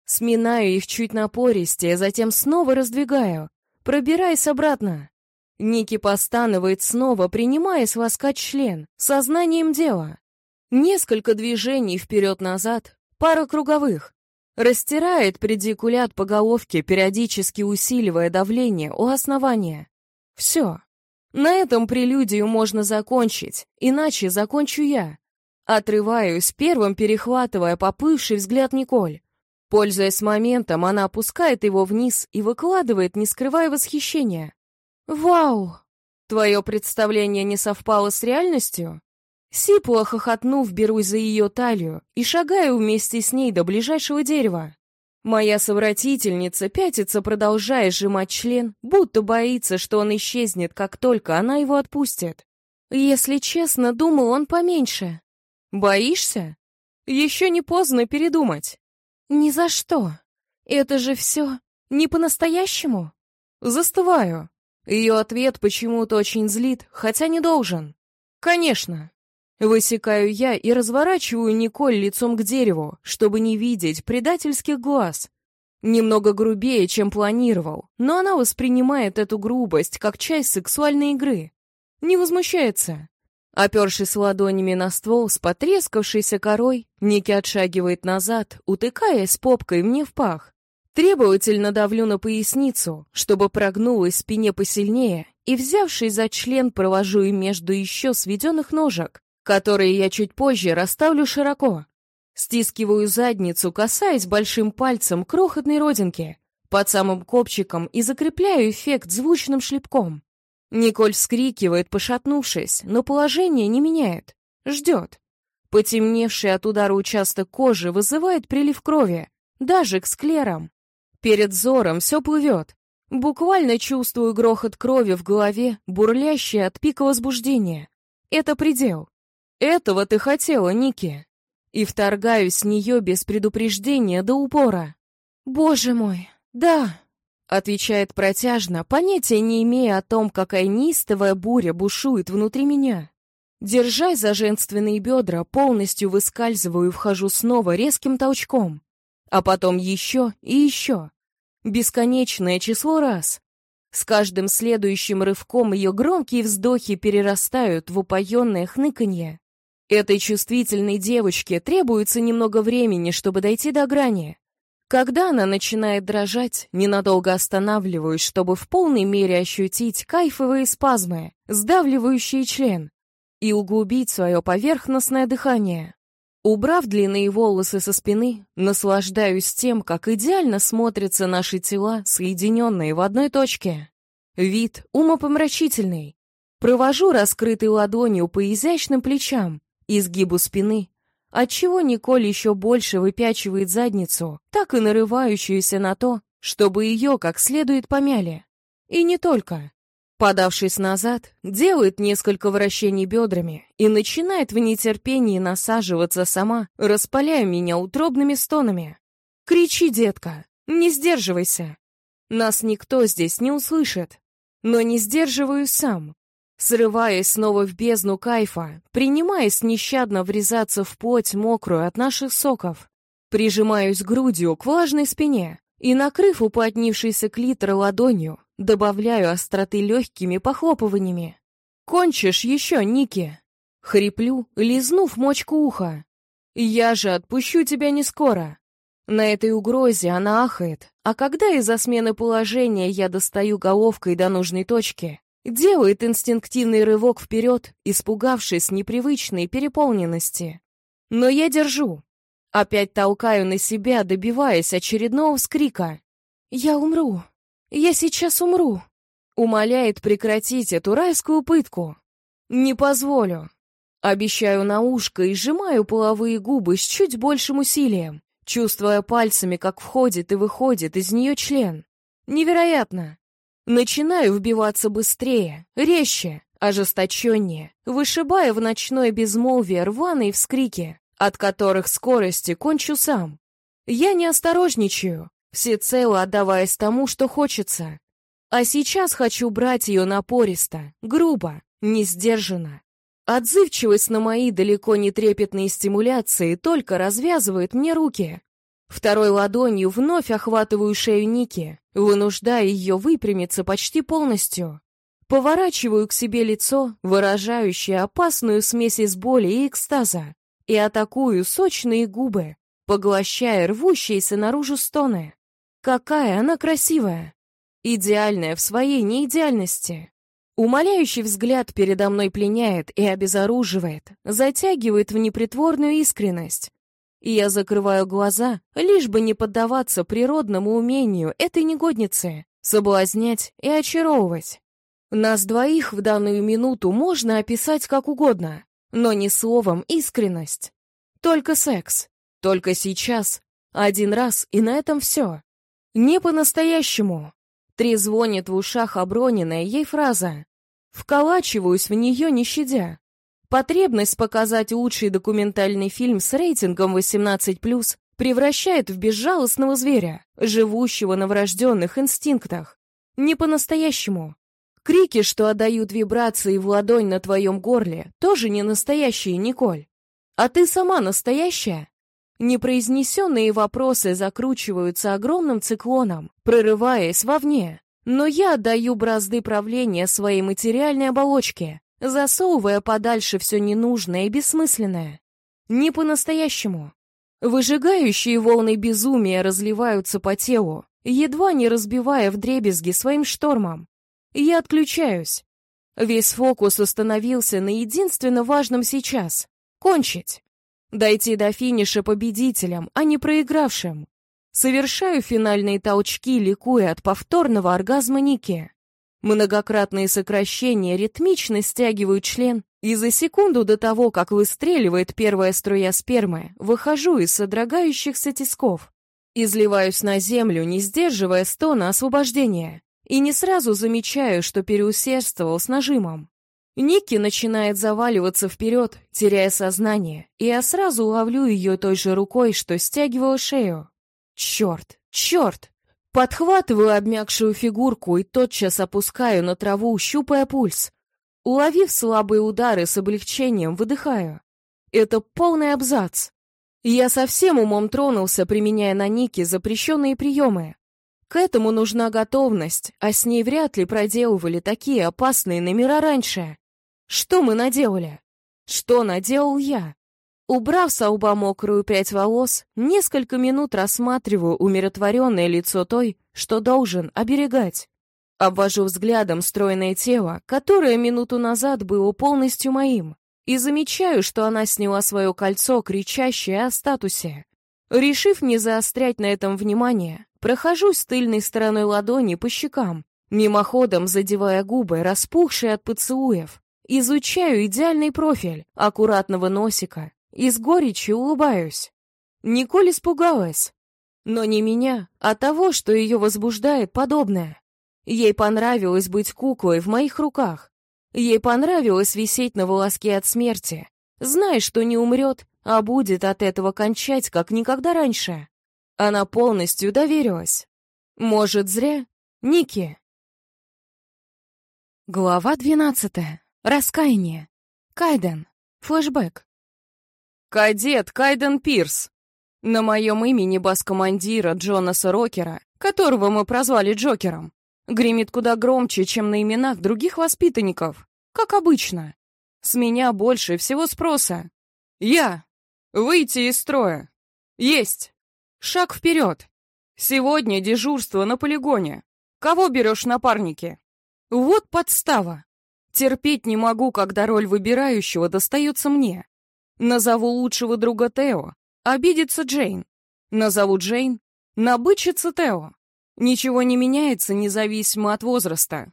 Сминаю их чуть напористее, затем снова раздвигаю, пробираясь обратно. Ники постанывает снова, принимаясь ласкать член, сознанием дела. Несколько движений вперед-назад, пара круговых. Растирает предикулят по головке, периодически усиливая давление у основания. Все. На этом прелюдию можно закончить, иначе закончу я. Отрываюсь, первым перехватывая поплывший взгляд Николь. Пользуясь моментом, она опускает его вниз и выкладывает, не скрывая восхищения. «Вау! Твое представление не совпало с реальностью?» Сипло хохотнув, берусь за ее талию и шагаю вместе с ней до ближайшего дерева. Моя совратительница пятится, продолжая сжимать член, будто боится, что он исчезнет, как только она его отпустит. Если честно, думал он поменьше. Боишься? Еще не поздно передумать. Ни за что. Это же все не по-настоящему. Застываю. Ее ответ почему-то очень злит, хотя не должен. Конечно. Высекаю я и разворачиваю Николь лицом к дереву, чтобы не видеть предательских глаз. Немного грубее, чем планировал, но она воспринимает эту грубость как часть сексуальной игры. Не возмущается. Опершись ладонями на ствол с потрескавшейся корой, Ники отшагивает назад, утыкаясь попкой мне в пах. Требовательно давлю на поясницу, чтобы прогнулась спине посильнее, и, взявшись за член, провожу им между еще сведенных ножек, которые я чуть позже расставлю широко. Стискиваю задницу, касаясь большим пальцем крохотной родинки, под самым копчиком и закрепляю эффект звучным шлепком. Николь вскрикивает, пошатнувшись, но положение не меняет. Ждет. Потемневший от удара участок кожи вызывает прилив крови, даже к склерам. Перед взором все плывет. Буквально чувствую грохот крови в голове, бурлящий от пика возбуждения. Это предел. Этого ты хотела, Ники. И вторгаюсь в нее без предупреждения до упора. Боже мой, да, Отвечает протяжно, понятия не имея о том, какая неистовая буря бушует внутри меня. Держась за женственные бедра, полностью выскальзываю и вхожу снова резким толчком. А потом еще и еще. Бесконечное число раз. С каждым следующим рывком ее громкие вздохи перерастают в упоенное хныканье. Этой чувствительной девочке требуется немного времени, чтобы дойти до грани. Когда она начинает дрожать, ненадолго останавливаюсь, чтобы в полной мере ощутить кайфовые спазмы, сдавливающие член, и углубить свое поверхностное дыхание. Убрав длинные волосы со спины, наслаждаюсь тем, как идеально смотрятся наши тела, соединенные в одной точке. Вид умопомрачительный. Провожу раскрытой ладонью по изящным плечам, изгибу спины, отчего Николь еще больше выпячивает задницу, так и нарывающуюся на то, чтобы ее как следует помяли. И не только. Подавшись назад, делает несколько вращений бедрами и начинает в нетерпении насаживаться сама, распаляя меня утробными стонами. «Кричи, детка! Не сдерживайся! Нас никто здесь не услышит, но не сдерживаюсь сам, Срываясь снова в бездну кайфа, принимаясь нещадно врезаться в плоть мокрую от наших соков, прижимаюсь грудью к влажной спине и, накрыв уплотнившийся клитор ладонью, добавляю остроты легкими похлопываниями. «Кончишь еще, Ники!» Хриплю, лизнув мочку уха. «Я же отпущу тебя не скоро!» На этой угрозе она ахает, а когда из-за смены положения я достаю головкой до нужной точки, Делает инстинктивный рывок вперед, испугавшись непривычной переполненности. Но я держу. Опять толкаю на себя, добиваясь очередного вскрика. «Я умру! Я сейчас умру!» Умоляет прекратить эту райскую пытку. «Не позволю!» Обещаю на ушко и сжимаю половые губы с чуть большим усилием, чувствуя пальцами, как входит и выходит из нее член. Невероятно! Начинаю вбиваться быстрее, резче, ожесточеннее, вышибая в ночное безмолвие рваные вскрики, от которых скорости кончу сам. Я не осторожничаю, всецело отдаваясь тому, что хочется. А сейчас хочу брать ее напористо, грубо, несдержанно. Отзывчивость на мои далеко не трепетные стимуляции только развязывает мне руки, Второй ладонью вновь охватываю шею Ники, вынуждая ее выпрямиться почти полностью. Поворачиваю к себе лицо, выражающее опасную смесь из боли и экстаза, и атакую сочные губы, поглощая рвущиеся наружу стоны. Какая она красивая! Идеальная в своей неидеальности. Умоляющий взгляд передо мной пленяет и обезоруживает, затягивает в непритворную искренность, и я закрываю глаза, лишь бы не поддаваться природному умению этой негодницы соблазнять и очаровывать. Нас двоих в данную минуту можно описать как угодно, но не словом искренность. Только секс. Только сейчас. Один раз, и на этом все. Не по-настоящему. Трезвонит в ушах оброненная ей фраза. Вколачиваюсь в нее не щадя. Потребность показать лучший документальный фильм с рейтингом 18+, превращает в безжалостного зверя, живущего на врожденных инстинктах. Не по-настоящему. Крики, что отдают вибрации в ладонь на твоем горле, тоже не настоящие, Николь. А ты сама настоящая? Непроизнесенные вопросы закручиваются огромным циклоном, прорываясь вовне. Но я отдаю бразды правления своей материальной оболочке, засовывая подальше все ненужное и бессмысленное. Не по-настоящему. Выжигающие волны безумия разливаются по телу, едва не разбивая вдребезги своим штормом. Я отключаюсь. Весь фокус установился на единственно важном сейчас — кончить. Дойти до финиша победителем, а не проигравшим. Совершаю финальные толчки, ликуя от повторного оргазма Ники. Многократные сокращения ритмично стягивают член, и за секунду до того, как выстреливает первая струя спермы, выхожу из содрогающихся тисков. Изливаюсь на землю, не сдерживая стона освобождения, и не сразу замечаю, что переусердствовал с нажимом. Ники начинает заваливаться вперед, теряя сознание, и я сразу ловлю ее той же рукой, что стягивала шею. Черт, черт! Подхватываю обмякшую фигурку и тотчас опускаю на траву, щупая пульс. Уловив слабые удары с облегчением, выдыхаю. Это полный абзац. Я совсем умом тронулся, применяя на Нике запрещенные приемы. К этому нужна готовность, а с ней вряд ли проделывали такие опасные номера раньше. Что мы наделали? Что наделал я? Убрав с лба мокрую прядь волос, несколько минут рассматриваю умиротворенное лицо той, что должен оберегать. Обвожу взглядом стройное тело, которое минуту назад было полностью моим, и замечаю, что она сняла свое кольцо, кричащее о статусе. Решив не заострять на этом внимание, прохожусь тыльной стороной ладони по щекам, мимоходом задевая губы, распухшие от поцелуев, Изучаю идеальный профиль, аккуратного носика, и с горечью улыбаюсь. Николь испугалась. Но не меня, а того, что ее возбуждает подобное. Ей понравилось быть куклой в моих руках. Ей понравилось висеть на волоске от смерти, зная, что не умрет, а будет от этого кончать, как никогда раньше. Она полностью доверилась. Может, зря? Ники. Глава двенадцатая. Раскаяние. Кайден. Флэшбэк. Кадет Кайден Пирс. На моем имени бас-командира Джонаса Рокера, которого мы прозвали Джокером, гремит куда громче, чем на именах других воспитанников, как обычно. С меня больше всего спроса. Я. Выйти из строя. Есть. Шаг вперед. Сегодня дежурство на полигоне. Кого берешь напарники? Вот подстава. Терпеть не могу, когда роль выбирающего достается мне. Назову лучшего друга Тео. Обидится Джейн. Назову Джейн. Набычится Тео. Ничего не меняется независимо от возраста.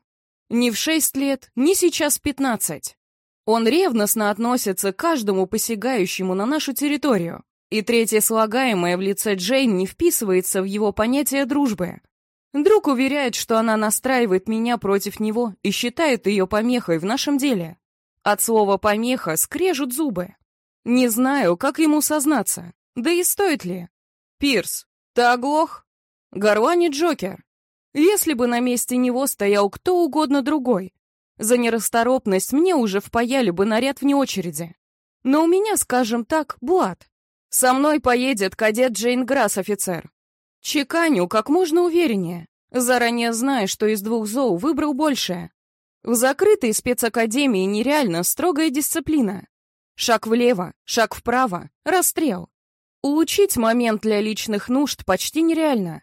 Ни в шесть лет, ни сейчас пятнадцать. Он ревностно относится к каждому посягающему на нашу территорию. И третье слагаемое в лице Джейн не вписывается в его понятие дружбы. Друг уверяет, что она настраивает меня против него и считает ее помехой в нашем деле. От слова «помеха» скрежут зубы. Не знаю, как ему сознаться. Да и стоит ли? Пирс, ты оглох? Горлани Джокер. Если бы на месте него стоял кто угодно другой, за нерасторопность мне уже впаяли бы наряд вне очереди. Но у меня, скажем так, Блад. Со мной поедет кадет Джейн Грасс, офицер. Чеканю как можно увереннее, заранее зная, что из двух зоу выбрал большее. В закрытой спецакадемии нереально строгая дисциплина. Шаг влево, шаг вправо, расстрел. Улучшить момент для личных нужд почти нереально.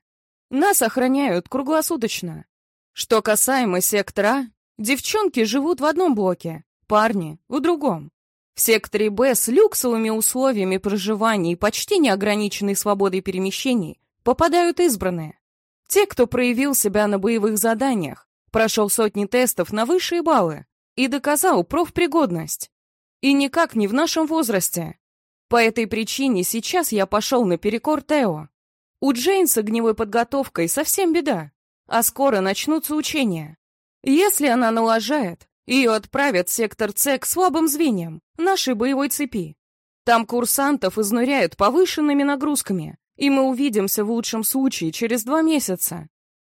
Нас охраняют круглосуточно. Что касаемо сектора, девчонки живут в одном блоке, парни — в другом. В секторе Б с люксовыми условиями проживания и почти неограниченной свободой перемещений попадают избранные. Те, кто проявил себя на боевых заданиях, прошел сотни тестов на высшие баллы и доказал профпригодность. И никак не в нашем возрасте. По этой причине сейчас я пошел наперекор Тео. У Джейн с огневой подготовкой совсем беда, а скоро начнутся учения. Если она налажает, ее отправят в сектор С к слабым звеньям нашей боевой цепи. Там курсантов изнуряют повышенными нагрузками, и мы увидимся в лучшем случае через два месяца.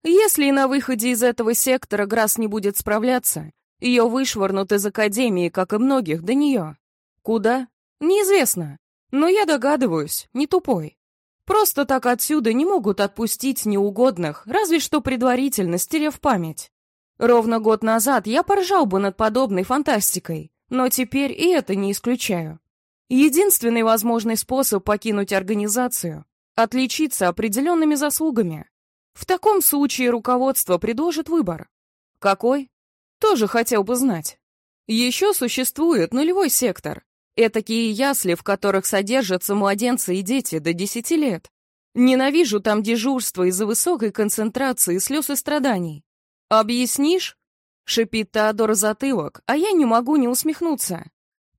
Если на выходе из этого сектора Грасс не будет справляться, ее вышвырнут из Академии, как и многих до нее. Куда? Неизвестно. Но я догадываюсь, не тупой. Просто так отсюда не могут отпустить неугодных, разве что предварительно стерев память. Ровно год назад я поржал бы над подобной фантастикой, но теперь и это не исключаю. Единственный возможный способ покинуть организацию — отличиться определенными заслугами. В таком случае руководство предложит выбор. Какой? Тоже хотел бы знать. Еще существует нулевой сектор. Этакие ясли, в которых содержатся младенцы и дети до 10 лет. Ненавижу там дежурство из-за высокой концентрации слез и страданий. «Объяснишь?» — шипит Теодор затылок, а я не могу не усмехнуться.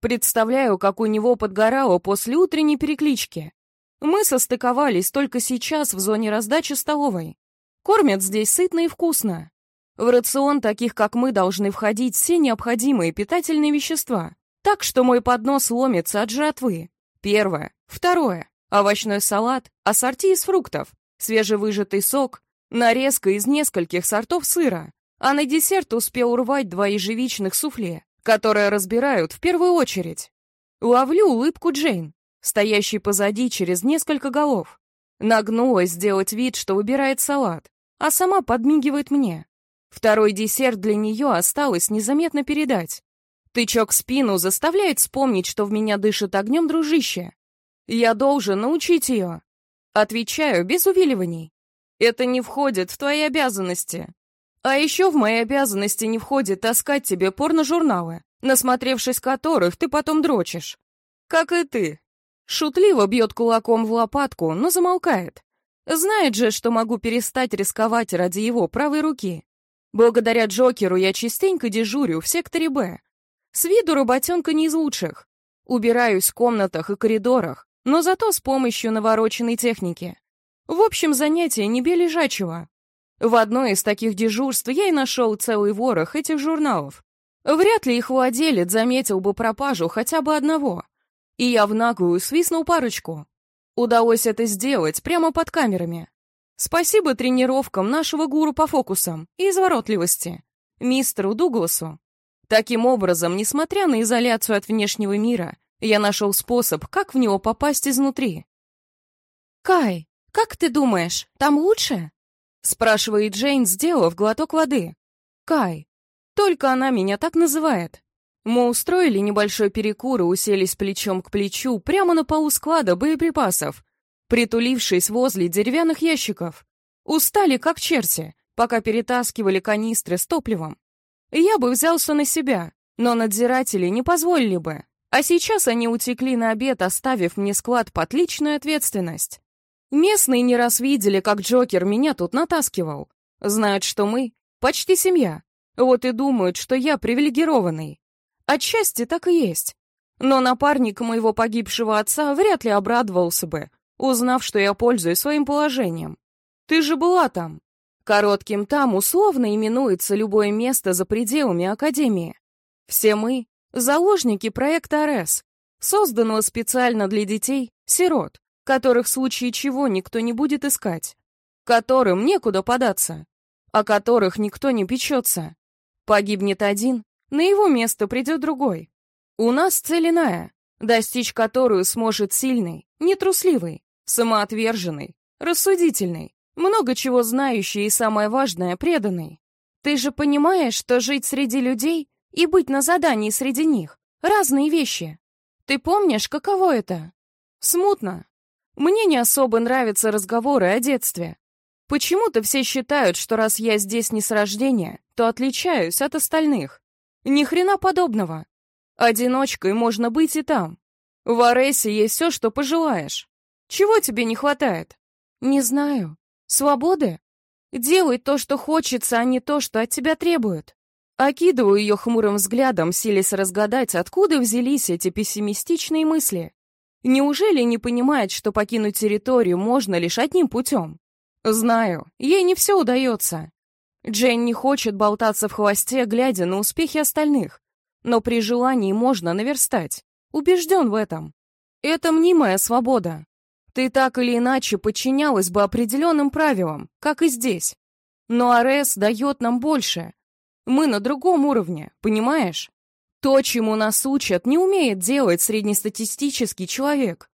Представляю, как у него подгорало после утренней переклички. Мы состыковались только сейчас в зоне раздачи столовой. Кормят здесь сытно и вкусно. В рацион таких, как мы, должны входить все необходимые питательные вещества. Так что мой поднос ломится от жратвы. Первое. Второе. Овощной салат, ассорти из фруктов, свежевыжатый сок, нарезка из нескольких сортов сыра. А на десерт успел урвать два ежевичных суфле которые разбирают в первую очередь. Ловлю улыбку Джейн, стоящей позади через несколько голов. Нагнулась сделать вид, что выбирает салат, а сама подмигивает мне. Второй десерт для нее осталось незаметно передать. Тычок в спину заставляет вспомнить, что в меня дышит огнем дружище. Я должен научить ее. Отвечаю без увиливаний. Это не входит в твои обязанности. А еще в мои обязанности не входит таскать тебе порно-журналы, насмотревшись которых ты потом дрочишь. Как и ты. Шутливо бьет кулаком в лопатку, но замолкает. Знает же, что могу перестать рисковать ради его правой руки. Благодаря Джокеру я частенько дежурю в секторе «Б». С виду работенка не из лучших. Убираюсь в комнатах и коридорах, но зато с помощью навороченной техники. В общем, занятие не бей лежачего. В одной из таких дежурств я и нашел целый ворох этих журналов. Вряд ли их владелец заметил бы пропажу хотя бы одного. И я в наглую свистнул парочку. Удалось это сделать прямо под камерами. Спасибо тренировкам нашего гуру по фокусам и изворотливости, мистеру Дугласу. Таким образом, несмотря на изоляцию от внешнего мира, я нашел способ, как в него попасть изнутри. «Кай, как ты думаешь, там лучше?» Спрашивает Джейн, сделав глоток воды. Кай. Только она меня так называет. Мы устроили небольшой перекур и уселись плечом к плечу прямо на полу склада боеприпасов, притулившись возле деревянных ящиков. Устали, как черти, пока перетаскивали канистры с топливом. Я бы взялся на себя, но надзиратели не позволили бы. А сейчас они утекли на обед, оставив мне склад под личную ответственность. Местные не раз видели, как Джокер меня тут натаскивал. Знают, что мы почти семья. Вот и думают, что я привилегированный. Отчасти так и есть. Но напарник моего погибшего отца вряд ли обрадовался бы, узнав, что я пользуюсь своим положением. Ты же была там. Коротким там условно именуется любое место за пределами Академии. Все мы — заложники проекта АРЭС, созданного специально для детей, сирот, которых в случае чего никто не будет искать, которым некуда податься, о которых никто не печется. Погибнет один, на его место придет другой. У нас цель иная, достичь которую сможет сильный, нетрусливый, самоотверженный, рассудительный, много чего знающий и, самое важное, преданный. Ты же понимаешь, что жить среди людей и быть на задании среди них — разные вещи. Ты помнишь, каково это? Смутно, мне не особо нравятся разговоры о детстве. Почему-то все считают, что раз я здесь не с рождения, то отличаюсь от остальных. Ни хрена подобного. Одиночкой можно быть и там. В Аресе есть все, что пожелаешь. Чего тебе не хватает? Не знаю. Свободы? Делай то, что хочется, а не то, что от тебя требуют. Окидываю ее хмурым взглядом, силясь разгадать, откуда взялись эти пессимистичные мысли. Неужели не понимает, что покинуть территорию можно лишь одним путем? Знаю, ей не все удается. Джейн не хочет болтаться в хвосте, глядя на успехи остальных. Но при желании можно наверстать. Убежден в этом. Это мнимая свобода. Ты так или иначе подчинялась бы определенным правилам, как и здесь. Но Арес дает нам больше. Мы на другом уровне, понимаешь? То, чему нас учат, не умеет делать среднестатистический человек.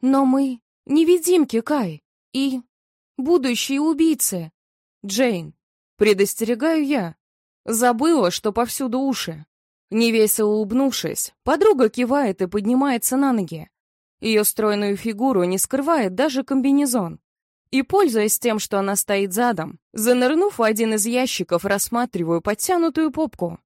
Но мы невидимки, Кай, и будущие убийцы. Джейн, предостерегаю я. Забыла, что повсюду уши. Невесело улыбнувшись, подруга кивает и поднимается на ноги. Ее стройную фигуру не скрывает даже комбинезон. И, пользуясь тем, что она стоит задом, занырнув в один из ящиков, рассматриваю подтянутую попку.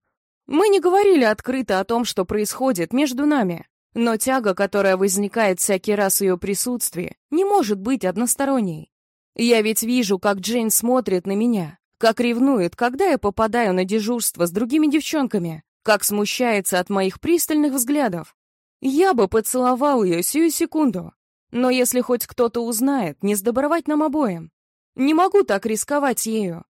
Мы не говорили открыто о том, что происходит между нами, но тяга, которая возникает всякий раз в ее присутствии, не может быть односторонней. Я ведь вижу, как Джейн смотрит на меня, как ревнует, когда я попадаю на дежурство с другими девчонками, как смущается от моих пристальных взглядов. Я бы поцеловал ее сию секунду, но если хоть кто-то узнает, не сдобровать нам обоим. Не могу так рисковать ею.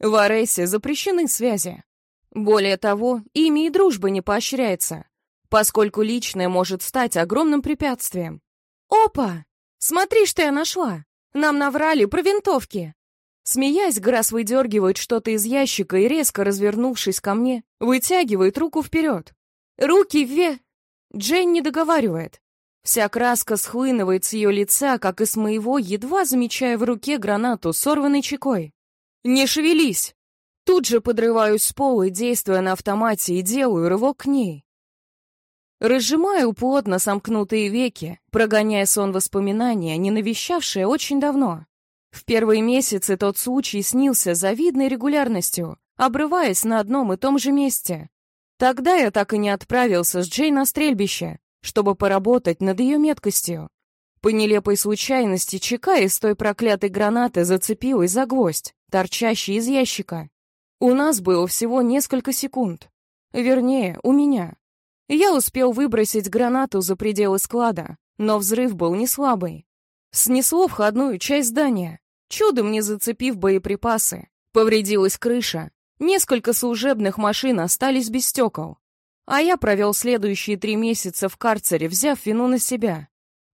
В Аресе запрещены связи. Более того, ими и дружба не поощряется, поскольку личное может стать огромным препятствием. «Опа! Смотри, что я нашла! Нам наврали про винтовки!» Смеясь, Грасс выдергивает что-то из ящика и, резко развернувшись ко мне, вытягивает руку вперед. «Руки вверх!» Джейн не договаривает. Вся краска схлынывает с ее лица, как и с моего, едва замечая в руке гранату, сорванной чекой. «Не шевелись!» Тут же подрываюсь с пола, действуя на автомате, и делаю рывок к ней. Разжимаю плотно сомкнутые веки, прогоняя сон воспоминания, не навещавшие очень давно. В первые месяцы тот случай снился завидной регулярностью, обрываясь на одном и том же месте. Тогда я так и не отправился с Джей на стрельбище, чтобы поработать над ее меткостью. По нелепой случайности чека из той проклятой гранаты зацепилась за гвоздь, торчащий из ящика. У нас было всего несколько секунд. Вернее, у меня. Я успел выбросить гранату за пределы склада, но взрыв был не слабый. Снесло входную часть здания, чудом не зацепив боеприпасы. Повредилась крыша. Несколько служебных машин остались без стекол. А я провел следующие три месяца в карцере, взяв вину на себя.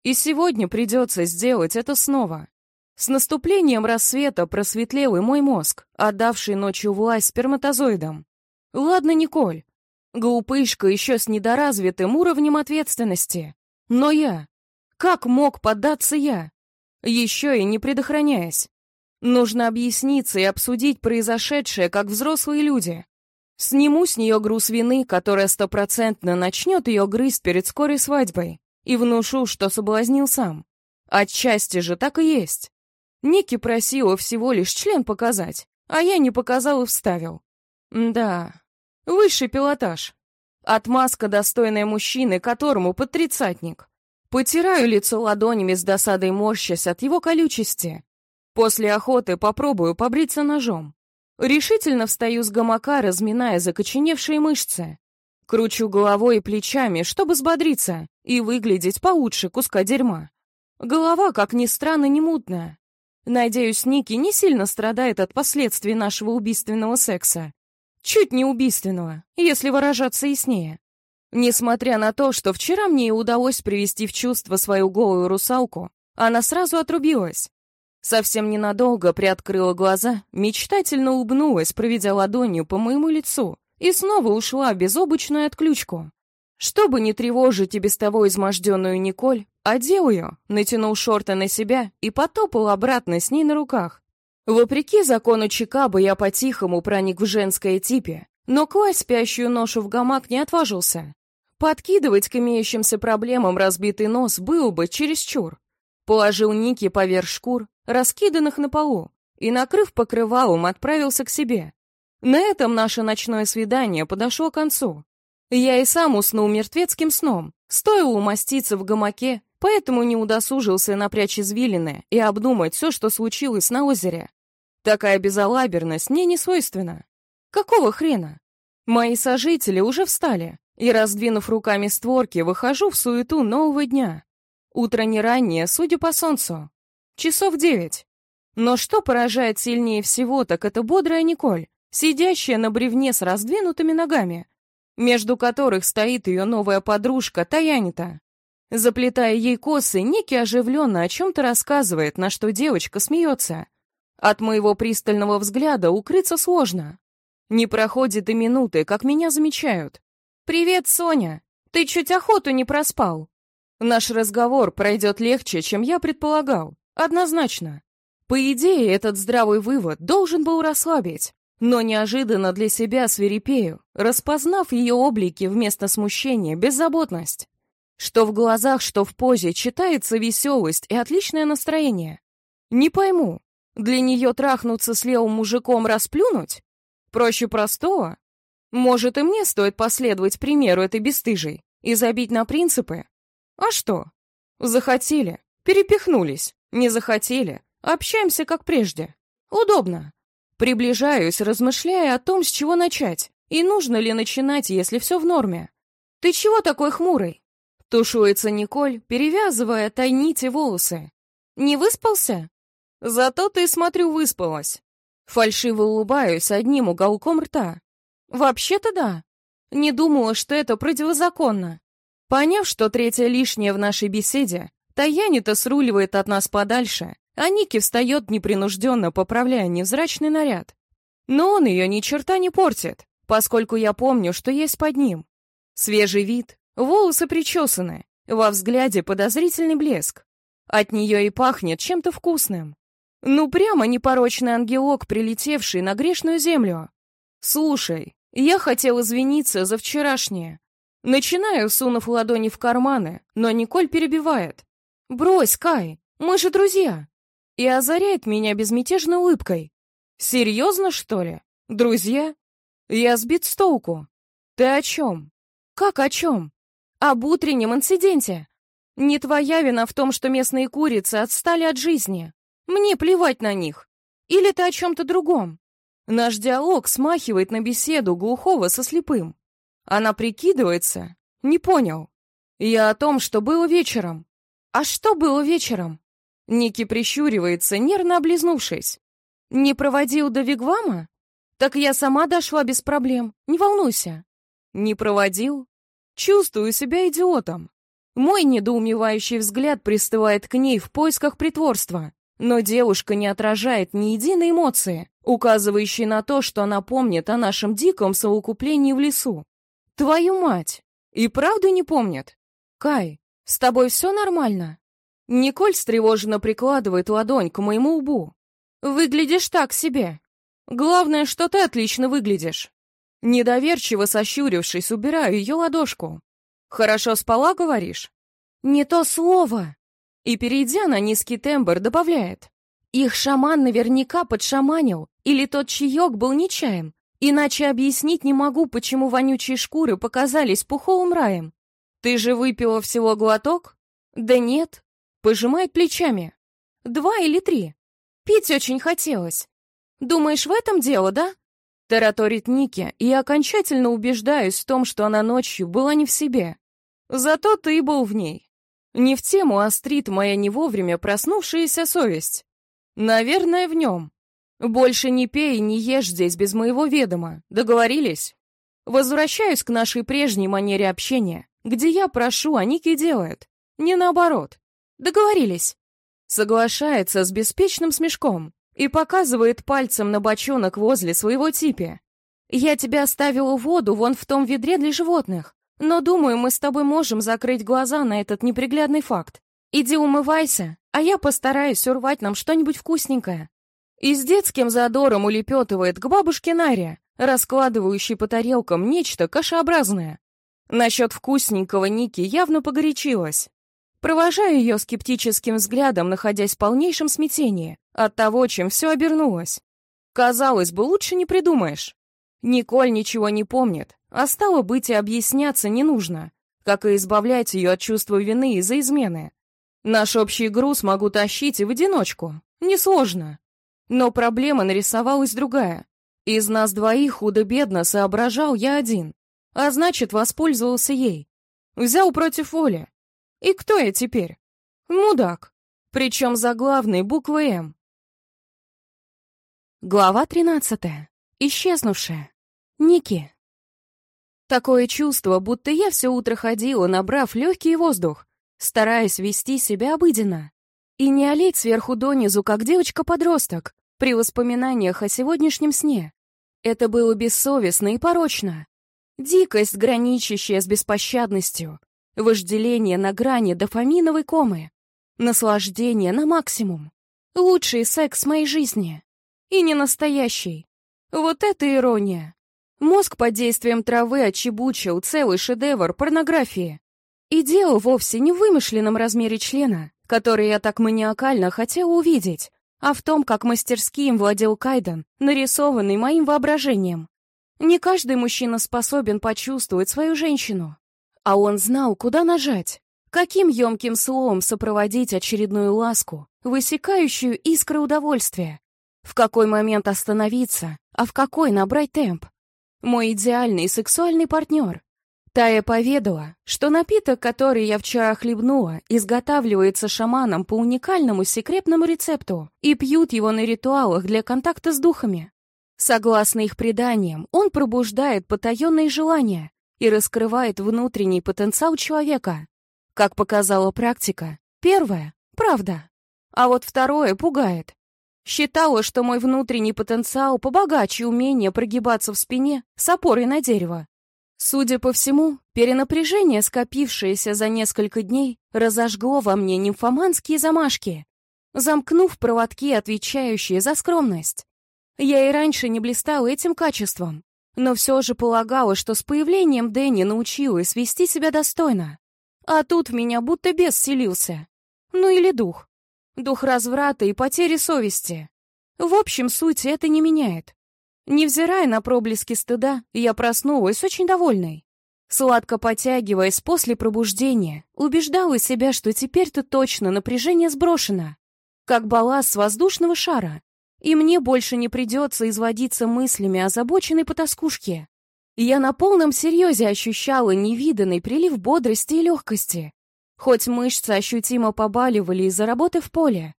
И сегодня придется сделать это снова. С наступлением рассвета просветлел и мой мозг, отдавший ночью власть сперматозоидам. Ладно, Николь. Глупышка еще с недоразвитым уровнем ответственности. Но я... Как мог поддаться я? Еще и не предохраняясь. Нужно объясниться и обсудить произошедшее, как взрослые люди. Сниму с нее груз вины, которая стопроцентно начнет ее грызть перед скорой свадьбой, и внушу, что соблазнил сам. Отчасти же так и есть. Ники просила всего лишь член показать, а я не показал и вставил. Да, высший пилотаж. Отмазка, достойная мужчины, которому под тридцатник. Потираю лицо ладонями с досадой морщась от его колючести. После охоты попробую побриться ножом. Решительно встаю с гамака, разминая закоченевшие мышцы. Кручу головой и плечами, чтобы взбодриться и выглядеть получше куска дерьма. Голова, как ни странно, не мутная. Надеюсь, Ники не сильно страдает от последствий нашего убийственного секса. Чуть не убийственного, если выражаться яснее. Несмотря на то, что вчера мне и удалось привести в чувство свою голую русалку, она сразу отрубилась. Совсем ненадолго приоткрыла глаза, мечтательно улыбнулась, проведя ладонью по моему лицу, и снова ушла в безобычную отключку. Чтобы не тревожить и без того изможденную Николь, одел ее, натянул шорты на себя и потопал обратно с ней на руках. Вопреки закону Чикабы я по-тихому проник в женское типе, но класть спящую ношу в гамак не отважился. Подкидывать к имеющимся проблемам разбитый нос было бы чересчур. Положил Ники поверх шкур, раскиданных на полу, и, накрыв покрывалом, отправился к себе. На этом наше ночное свидание подошло к концу. Я и сам уснул мертвецким сном, стоило умоститься в гамаке, поэтому не удосужился напрячь извилины и обдумать все, что случилось на озере. Такая безалаберность мне не свойственна. Какого хрена? Мои сожители уже встали, и, раздвинув руками створки, выхожу в суету нового дня. Утро не раннее, судя по солнцу. Часов девять. Но что поражает сильнее всего, так это бодрая Николь, сидящая на бревне с раздвинутыми ногами, между которых стоит ее новая подружка Таянита. Заплетая ей косы, Ники оживленно о чем-то рассказывает, на что девочка смеется. От моего пристального взгляда укрыться сложно. Не проходит и минуты, как меня замечают. «Привет, Соня! Ты чуть охоту не проспал!» Наш разговор пройдет легче, чем я предполагал. Однозначно. По идее, этот здравый вывод должен был расслабить. Но неожиданно для себя свирепею, распознав ее облики вместо смущения, беззаботность. Что в глазах, что в позе читается веселость и отличное настроение. Не пойму, для нее трахнуться с левым мужиком расплюнуть? Проще простого? Может, и мне стоит последовать примеру этой бесстыжей и забить на принципы? А что? Захотели, перепихнулись, не захотели, общаемся как прежде. Удобно. Приближаюсь, размышляя о том, с чего начать, и нужно ли начинать, если все в норме. «Ты чего такой хмурый?» Тушуется Николь, перевязывая тайните волосы. «Не выспался?» «Зато ты, смотрю, выспалась». Фальшиво улыбаюсь одним уголком рта. «Вообще-то да. Не думала, что это противозаконно. Поняв, что третья лишняя в нашей беседе, Таянита сруливает от нас подальше, а Ники встает непринужденно, поправляя невзрачный наряд. Но он ее ни черта не портит, поскольку я помню, что есть под ним. Свежий вид, волосы причесаны, во взгляде подозрительный блеск. От нее и пахнет чем-то вкусным. Ну, прямо непорочный ангелок, прилетевший на грешную землю. Слушай, я хотел извиниться за вчерашнее. Начинаю, сунув ладони в карманы, но Николь перебивает. «Брось, Кай, мы же друзья!» И озаряет меня безмятежной улыбкой. «Серьезно, что ли? Друзья?» Я сбит с толку. «Ты о чем?» «Как о чем?» «Об утреннем инциденте. Не твоя вина в том, что местные курицы отстали от жизни. Мне плевать на них. Или ты о чем-то другом?» Наш диалог смахивает на беседу глухого со слепым. Она прикидывается? Не понял. Я о том, что было вечером. А что было вечером? Ники прищуривается, нервно облизнувшись. Не проводил до Вигвама? Так я сама дошла без проблем, не волнуйся. Не проводил? Чувствую себя идиотом. Мой недоумевающий взгляд пристывает к ней в поисках притворства, но девушка не отражает ни единой эмоции, указывающей на то, что она помнит о нашем диком совокуплении в лесу. Твою мать! И правда не помнят? Кай, с тобой все нормально? Николь встревоженно прикладывает ладонь к моему лбу. Выглядишь так себе. Главное, что ты отлично выглядишь. Недоверчиво сощурившись, убираю ее ладошку. Хорошо спала, говоришь? Не то слово. И, перейдя на низкий тембр, добавляет. Их шаман наверняка подшаманил, или тот чаек был нечаем, Иначе объяснить не могу, почему вонючие шкуры показались пуховым раем. Ты же выпила всего глоток? Да нет. Пожимает плечами. Два или три. Пить очень хотелось. Думаешь, в этом дело, да? Тараторит Ники, и окончательно убеждаюсь в том, что она ночью была не в себе. Зато ты был в ней. Не в тему острит моя не вовремя проснувшаяся совесть. Наверное, в нем. Больше не пей и не ешь здесь без моего ведома. Договорились? Возвращаюсь к нашей прежней манере общения, где я прошу, а Ники делает. Не наоборот. Договорились. Соглашается с беспечным смешком и показывает пальцем на бочонок возле своего типи. Я тебе оставила воду вон в том ведре для животных, но думаю, мы с тобой можем закрыть глаза на этот неприглядный факт. Иди умывайся, а я постараюсь урвать нам что-нибудь вкусненькое. И с детским задором улепетывает к бабушке Наре, раскладывающей по тарелкам нечто кашеобразное. Насчет вкусненького Ники явно погорячилась. Провожаю ее скептическим взглядом, находясь в полнейшем смятении от того, чем все обернулось. Казалось бы, лучше не придумаешь. Николь ничего не помнит, а стало быть и объясняться не нужно, как и избавлять ее от чувства вины из-за измены. Наш общий груз могу тащить и в одиночку. Несложно. Но проблема нарисовалась другая. Из нас двоих худо-бедно соображал я один, а значит, воспользовался ей. Взял против воли. И кто я теперь? Мудак. Причем за главной буквы «М». Глава тринадцатая. Исчезнувшая. Ники. Такое чувство, будто я все утро ходила, набрав легкий воздух, стараясь вести себя обыденно. И не олеть сверху донизу, как девочка-подросток, при воспоминаниях о сегодняшнем сне. Это было бессовестно и порочно. Дикость, граничащая с беспощадностью, вожделение на грани дофаминовой комы, наслаждение на максимум, лучший секс моей жизни. И не настоящий. Вот это ирония. Мозг под действием травы отчебучил целый шедевр порнографии. И дело вовсе не в вымышленном размере члена, который я так маниакально хотела увидеть, а в том, как мастерски им владел Кайден, нарисованный моим воображением. Не каждый мужчина способен почувствовать свою женщину. А он знал, куда нажать, каким емким словом сопроводить очередную ласку, высекающую искры удовольствия, в какой момент остановиться, а в какой набрать темп. Мой идеальный сексуальный партнер. Тая поведала, что напиток, который я вчера хлебнула, изготавливается шаманом по уникальному секретному рецепту и пьют его на ритуалах для контакта с духами. Согласно их преданиям, он пробуждает потаенные желания и раскрывает внутренний потенциал человека. Как показала практика, первое — правда, а вот второе пугает. Считала, что мой внутренний потенциал побогаче умения прогибаться в спине с опорой на дерево. Судя по всему, перенапряжение, скопившееся за несколько дней, разожгло во мне нимфоманские замашки, замкнув проводки, отвечающие за скромность. Я и раньше не блистала этим качеством, но все же полагала, что с появлением Дэнни научилась вести себя достойно. А тут в меня будто бес селился. Ну или дух дух разврата и потери совести. В общем, суть это не меняет. Невзирая на проблески стыда, я проснулась очень довольной. Сладко потягиваясь после пробуждения, убеждала себя, что теперь-то точно напряжение сброшено, как балласт воздушного шара, и мне больше не придется изводиться мыслями о озабоченной потаскушке. Я на полном серьезе ощущала невиданный прилив бодрости и легкости, Хоть мышцы ощутимо побаливали из-за работы в поле.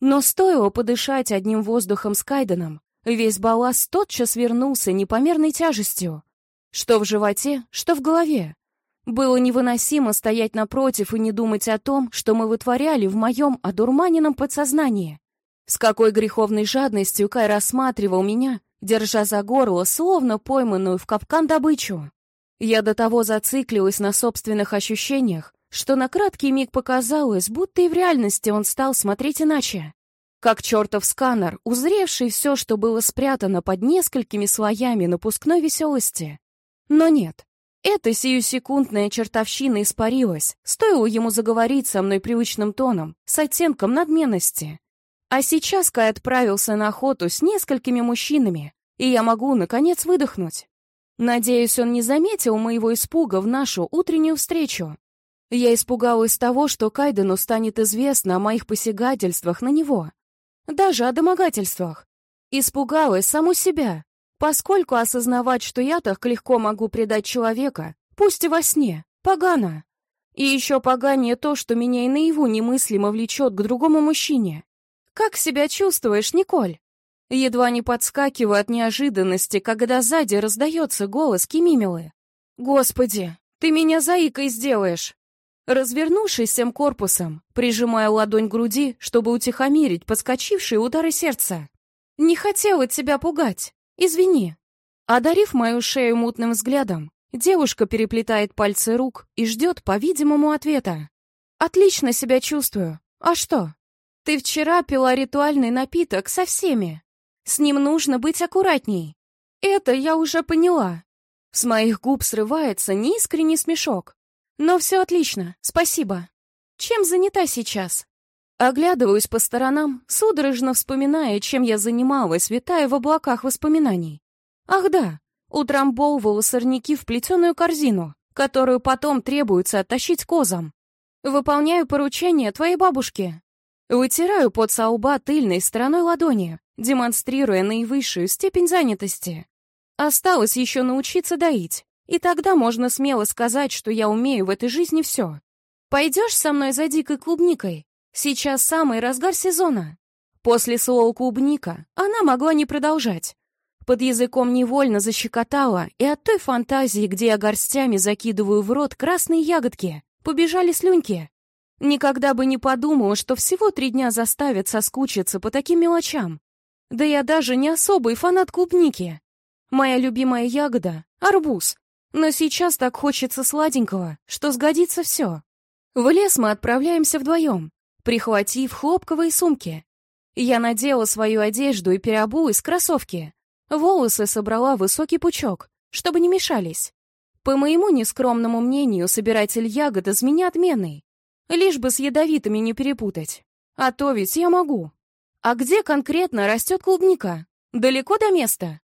Но стоило подышать одним воздухом с Кайденом, весь балласт тотчас вернулся непомерной тяжестью. Что в животе, что в голове. Было невыносимо стоять напротив и не думать о том, что мы вытворяли в моем одурманенном подсознании. С какой греховной жадностью Кай рассматривал меня, держа за горло, словно пойманную в капкан добычу. Я до того зациклилась на собственных ощущениях, что на краткий миг показалось, будто и в реальности он стал смотреть иначе. Как чертов сканер, узревший все, что было спрятано под несколькими слоями напускной веселости. Но нет, эта сиюсекундная чертовщина испарилась, стоило ему заговорить со мной привычным тоном, с оттенком надменности. А сейчас Кай отправился на охоту с несколькими мужчинами, и я могу, наконец, выдохнуть. Надеюсь, он не заметил моего испуга в нашу утреннюю встречу. Я испугалась того, что Кайдену станет известно о моих посягательствах на него. Даже о домогательствах. Испугалась саму себя, поскольку осознавать, что я так легко могу предать человека, пусть и во сне, погано. И еще поганее то, что меня и наяву немыслимо влечет к другому мужчине. Как себя чувствуешь, Николь? Едва не подскакиваю от неожиданности, когда сзади раздается голос Кимимилы. «Господи, ты меня заикой сделаешь!» Развернувшись всем корпусом, прижимая ладонь к груди, чтобы утихомирить подскочившие удары сердца. «Не хотела тебя пугать. Извини». Одарив мою шею мутным взглядом, девушка переплетает пальцы рук и ждет, по-видимому, ответа. «Отлично себя чувствую. А что? Ты вчера пила ритуальный напиток со всеми. С ним нужно быть аккуратней. Это я уже поняла». С моих губ срывается неискренний смешок. Но все отлично, спасибо. Чем занята сейчас? Оглядываюсь по сторонам, судорожно вспоминая, чем я занималась, витая в облаках воспоминаний. Ах да, утрамбовывала сорняки в плетеную корзину, которую потом требуется оттащить козам. Выполняю поручение твоей бабушки. Вытираю под со тыльной стороной ладони, демонстрируя наивысшую степень занятости. Осталось еще научиться доить. И тогда можно смело сказать, что я умею в этой жизни все. Пойдешь со мной за дикой клубникой? Сейчас самый разгар сезона. После слова «клубника» она могла не продолжать. Под языком невольно защекотала, и от той фантазии, где я горстями закидываю в рот красные ягодки, побежали слюнки. Никогда бы не подумала, что всего три дня заставят соскучиться по таким мелочам. Да я даже не особый фанат клубники. Моя любимая ягода — арбуз. Но сейчас так хочется сладенького, что сгодится все. В лес мы отправляемся вдвоем, прихватив хлопковые сумки. Я надела свою одежду и переобулась кроссовки. Волосы собрала высокий пучок, чтобы не мешались. По моему нескромному мнению, собиратель ягод из меня отменный. Лишь бы с ядовитыми не перепутать. А то ведь я могу. А где конкретно растет клубника? Далеко до места?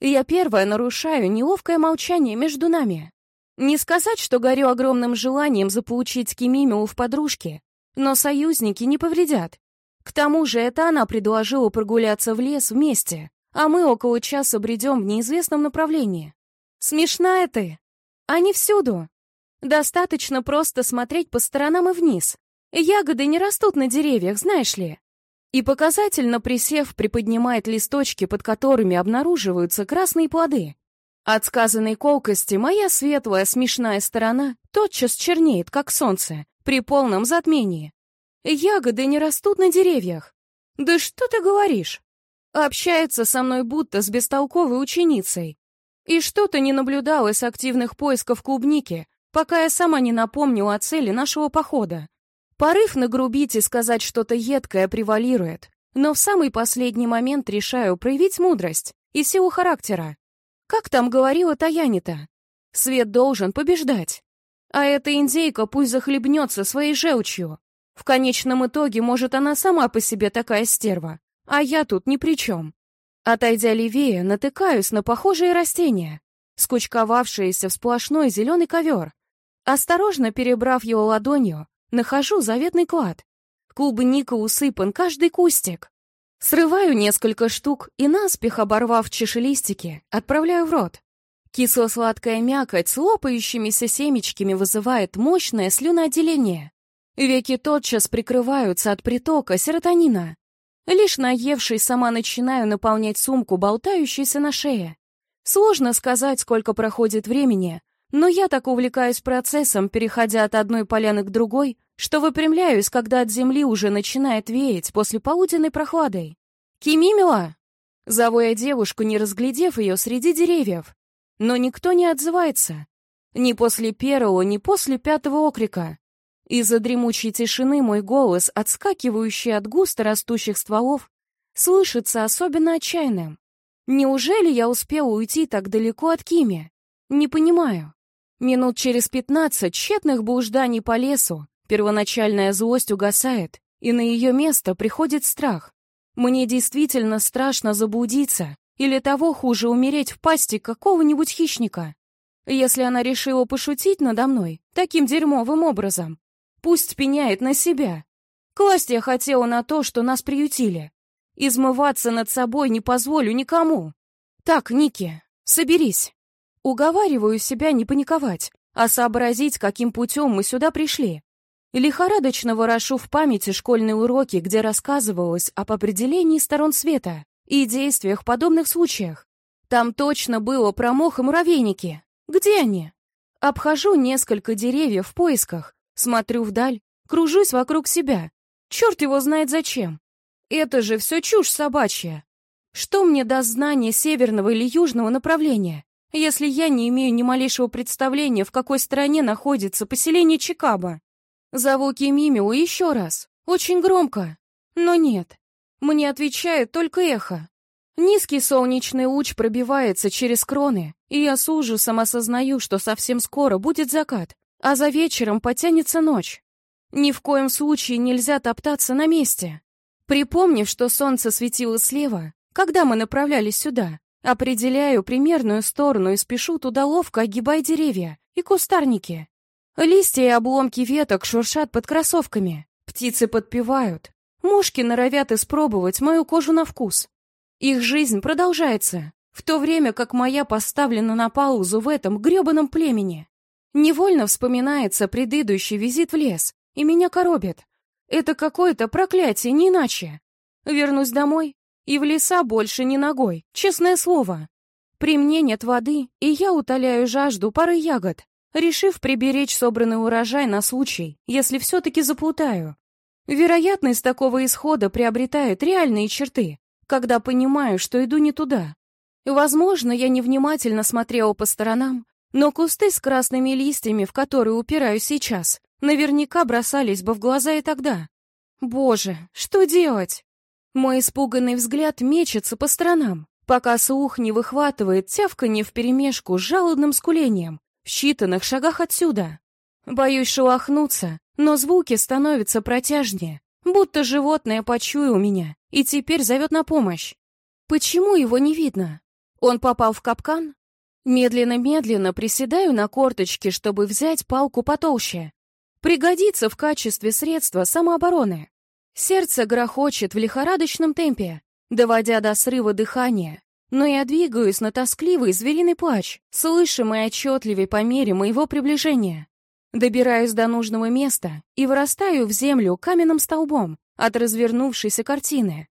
Я первая нарушаю неловкое молчание между нами. Не сказать, что горю огромным желанием заполучить Кимимиу в подружке, но союзники не повредят. К тому же это она предложила прогуляться в лес вместе, а мы около часа бредем в неизвестном направлении. Смешная ты. Они всюду. Достаточно просто смотреть по сторонам и вниз. Ягоды не растут на деревьях, знаешь ли. И показательно присев, приподнимает листочки, под которыми обнаруживаются красные плоды. От сказанной колкости моя светлая смешная сторона тотчас чернеет, как солнце, при полном затмении. Ягоды не растут на деревьях. Да что ты говоришь? Общается со мной будто с бестолковой ученицей. И что-то не наблюдалось активных поисков клубники, пока я сама не напомнила о цели нашего похода. Порыв нагрубить и сказать что-то едкое превалирует, но в самый последний момент решаю проявить мудрость и силу характера. Как там говорила Таянита? Свет должен побеждать. А эта индейка пусть захлебнется своей желчью. В конечном итоге, может, она сама по себе такая стерва, а я тут ни при чем. Отойдя левее, натыкаюсь на похожие растения, скучковавшиеся в сплошной зеленый ковер. Осторожно перебрав его ладонью, нахожу заветный клад. Клубника усыпан каждый кустик. Срываю несколько штук и, наспех оборвав чешелистики, отправляю в рот. Кисло-сладкая мякоть с лопающимися семечками вызывает мощное слюноотделение. Веки тотчас прикрываются от притока серотонина. Лишь наевшись, сама начинаю наполнять сумку, болтающейся на шее. Сложно сказать, сколько проходит времени, но я так увлекаюсь процессом, переходя от одной поляны к другой, что выпрямляюсь, когда от земли уже начинает веять после полуденной прохладой. «Кимимила!» Зову я девушку, не разглядев ее среди деревьев. Но никто не отзывается. Ни после первого, ни после пятого окрика. Из-за дремучей тишины мой голос, отскакивающий от густо растущих стволов, слышится особенно отчаянным. Неужели я успела уйти так далеко от Кими? Не понимаю. Минут через пятнадцать тщетных блужданий по лесу первоначальная злость угасает, и на ее место приходит страх. Мне действительно страшно заблудиться, или того хуже умереть в пасти какого-нибудь хищника. Если она решила пошутить надо мной таким дерьмовым образом, пусть пеняет на себя. Класть я хотела на то, что нас приютили. Измываться над собой не позволю никому. Так, Ники, соберись. Уговариваю себя не паниковать, а сообразить, каким путем мы сюда пришли. Лихорадочно ворошу в памяти школьные уроки, где рассказывалось об определении сторон света и действиях в подобных случаях. Там точно было про мох и муравейники. Где они? Обхожу несколько деревьев в поисках, смотрю вдаль, кружусь вокруг себя. Черт его знает зачем. Это же все чушь собачья. Что мне даст знание северного или южного направления, если я не имею ни малейшего представления, в какой стране находится поселение Чикаго? Зову Кимимиу еще раз, очень громко. Но нет, мне отвечает только эхо. Низкий солнечный луч пробивается через кроны, и я с ужасом осознаю, что совсем скоро будет закат, а за вечером потянется ночь. Ни в коем случае нельзя топтаться на месте. Припомнив, что солнце светило слева, когда мы направлялись сюда, определяю примерную сторону и спешу туда ловко, огибая деревья и кустарники. Листья и обломки веток шуршат под кроссовками, птицы подпевают, Мушки норовят испробовать мою кожу на вкус. Их жизнь продолжается, в то время как моя поставлена на паузу в этом грёбаном племени. Невольно вспоминается предыдущий визит в лес, и меня коробит. Это какое-то проклятие, не иначе. Вернусь домой, и в леса больше ни ногой, честное слово. При мне нет воды, и я утоляю жажду пары ягод, решив приберечь собранный урожай на случай, если все-таки заплутаю. Вероятность такого исхода приобретает реальные черты, когда понимаю, что иду не туда. Возможно, я невнимательно смотрела по сторонам, но кусты с красными листьями, в которые упираюсь сейчас, наверняка бросались бы в глаза и тогда. Боже, что делать? Мой испуганный взгляд мечется по сторонам, пока слух не выхватывает тявканье вперемешку с жалобным скулением в считанных шагах отсюда. Боюсь шелохнуться, но звуки становятся протяжнее, будто животное почуяло меня и теперь зовет на помощь. Почему его не видно? Он попал в капкан? Медленно-медленно приседаю на корточки, чтобы взять палку потолще. Пригодится в качестве средства самообороны. Сердце грохочет в лихорадочном темпе, доводя до срыва дыхания, но я двигаюсь на тоскливый звериный плач, слышимый отчетливее по мере моего приближения. Добираюсь до нужного места и вырастаю в землю каменным столбом от развернувшейся картины.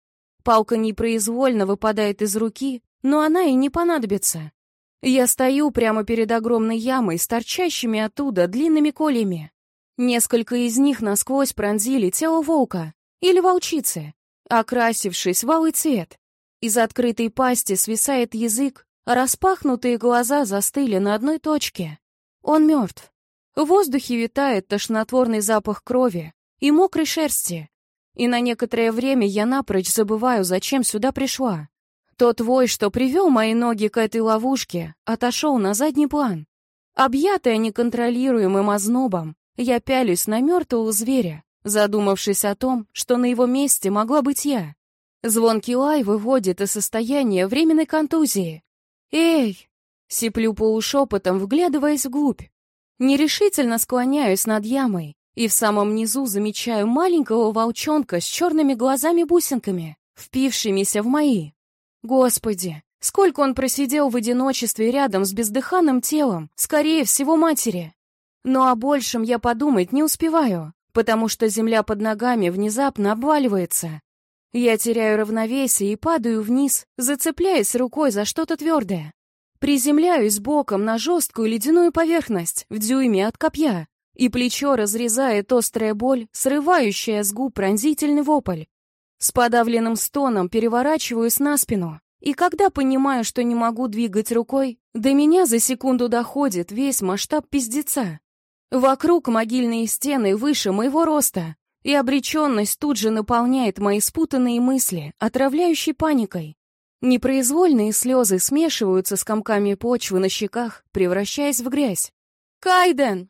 Палка непроизвольно выпадает из руки, но она и не понадобится. Я стою прямо перед огромной ямой с торчащими оттуда длинными колями. Несколько из них насквозь пронзили тело волка или волчицы, окрасившись в алый цвет. Из открытой пасти свисает язык, а распахнутые глаза застыли на одной точке. Он мертв. В воздухе витает тошнотворный запах крови и мокрой шерсти. И на некоторое время я напрочь забываю, зачем сюда пришла. Тот вой, что привел мои ноги к этой ловушке, отошел на задний план. Объятая неконтролируемым ознобом, я пялюсь на мертвого зверя, задумавшись о том, что на его месте могла быть я. Звонкий лай выводит из состояния временной контузии. «Эй!» — сиплю полушепотом, вглядываясь вглубь. Нерешительно склоняюсь над ямой и в самом низу замечаю маленького волчонка с черными глазами-бусинками, впившимися в мои. Господи, сколько он просидел в одиночестве рядом с бездыханным телом, скорее всего, матери. Но о большем я подумать не успеваю, потому что земля под ногами внезапно обваливается. Я теряю равновесие и падаю вниз, зацепляясь рукой за что-то твердое. Приземляюсь боком на жесткую ледяную поверхность в дюйме от копья, и плечо разрезает острая боль, срывающая с губ пронзительный вопль. С подавленным стоном переворачиваюсь на спину, и когда понимаю, что не могу двигать рукой, до меня за секунду доходит весь масштаб пиздеца. Вокруг могильные стены выше моего роста, и обреченность тут же наполняет мои спутанные мысли, отравляющей паникой. Непроизвольные слезы смешиваются с комками почвы на щеках, превращаясь в грязь. «Кайден!»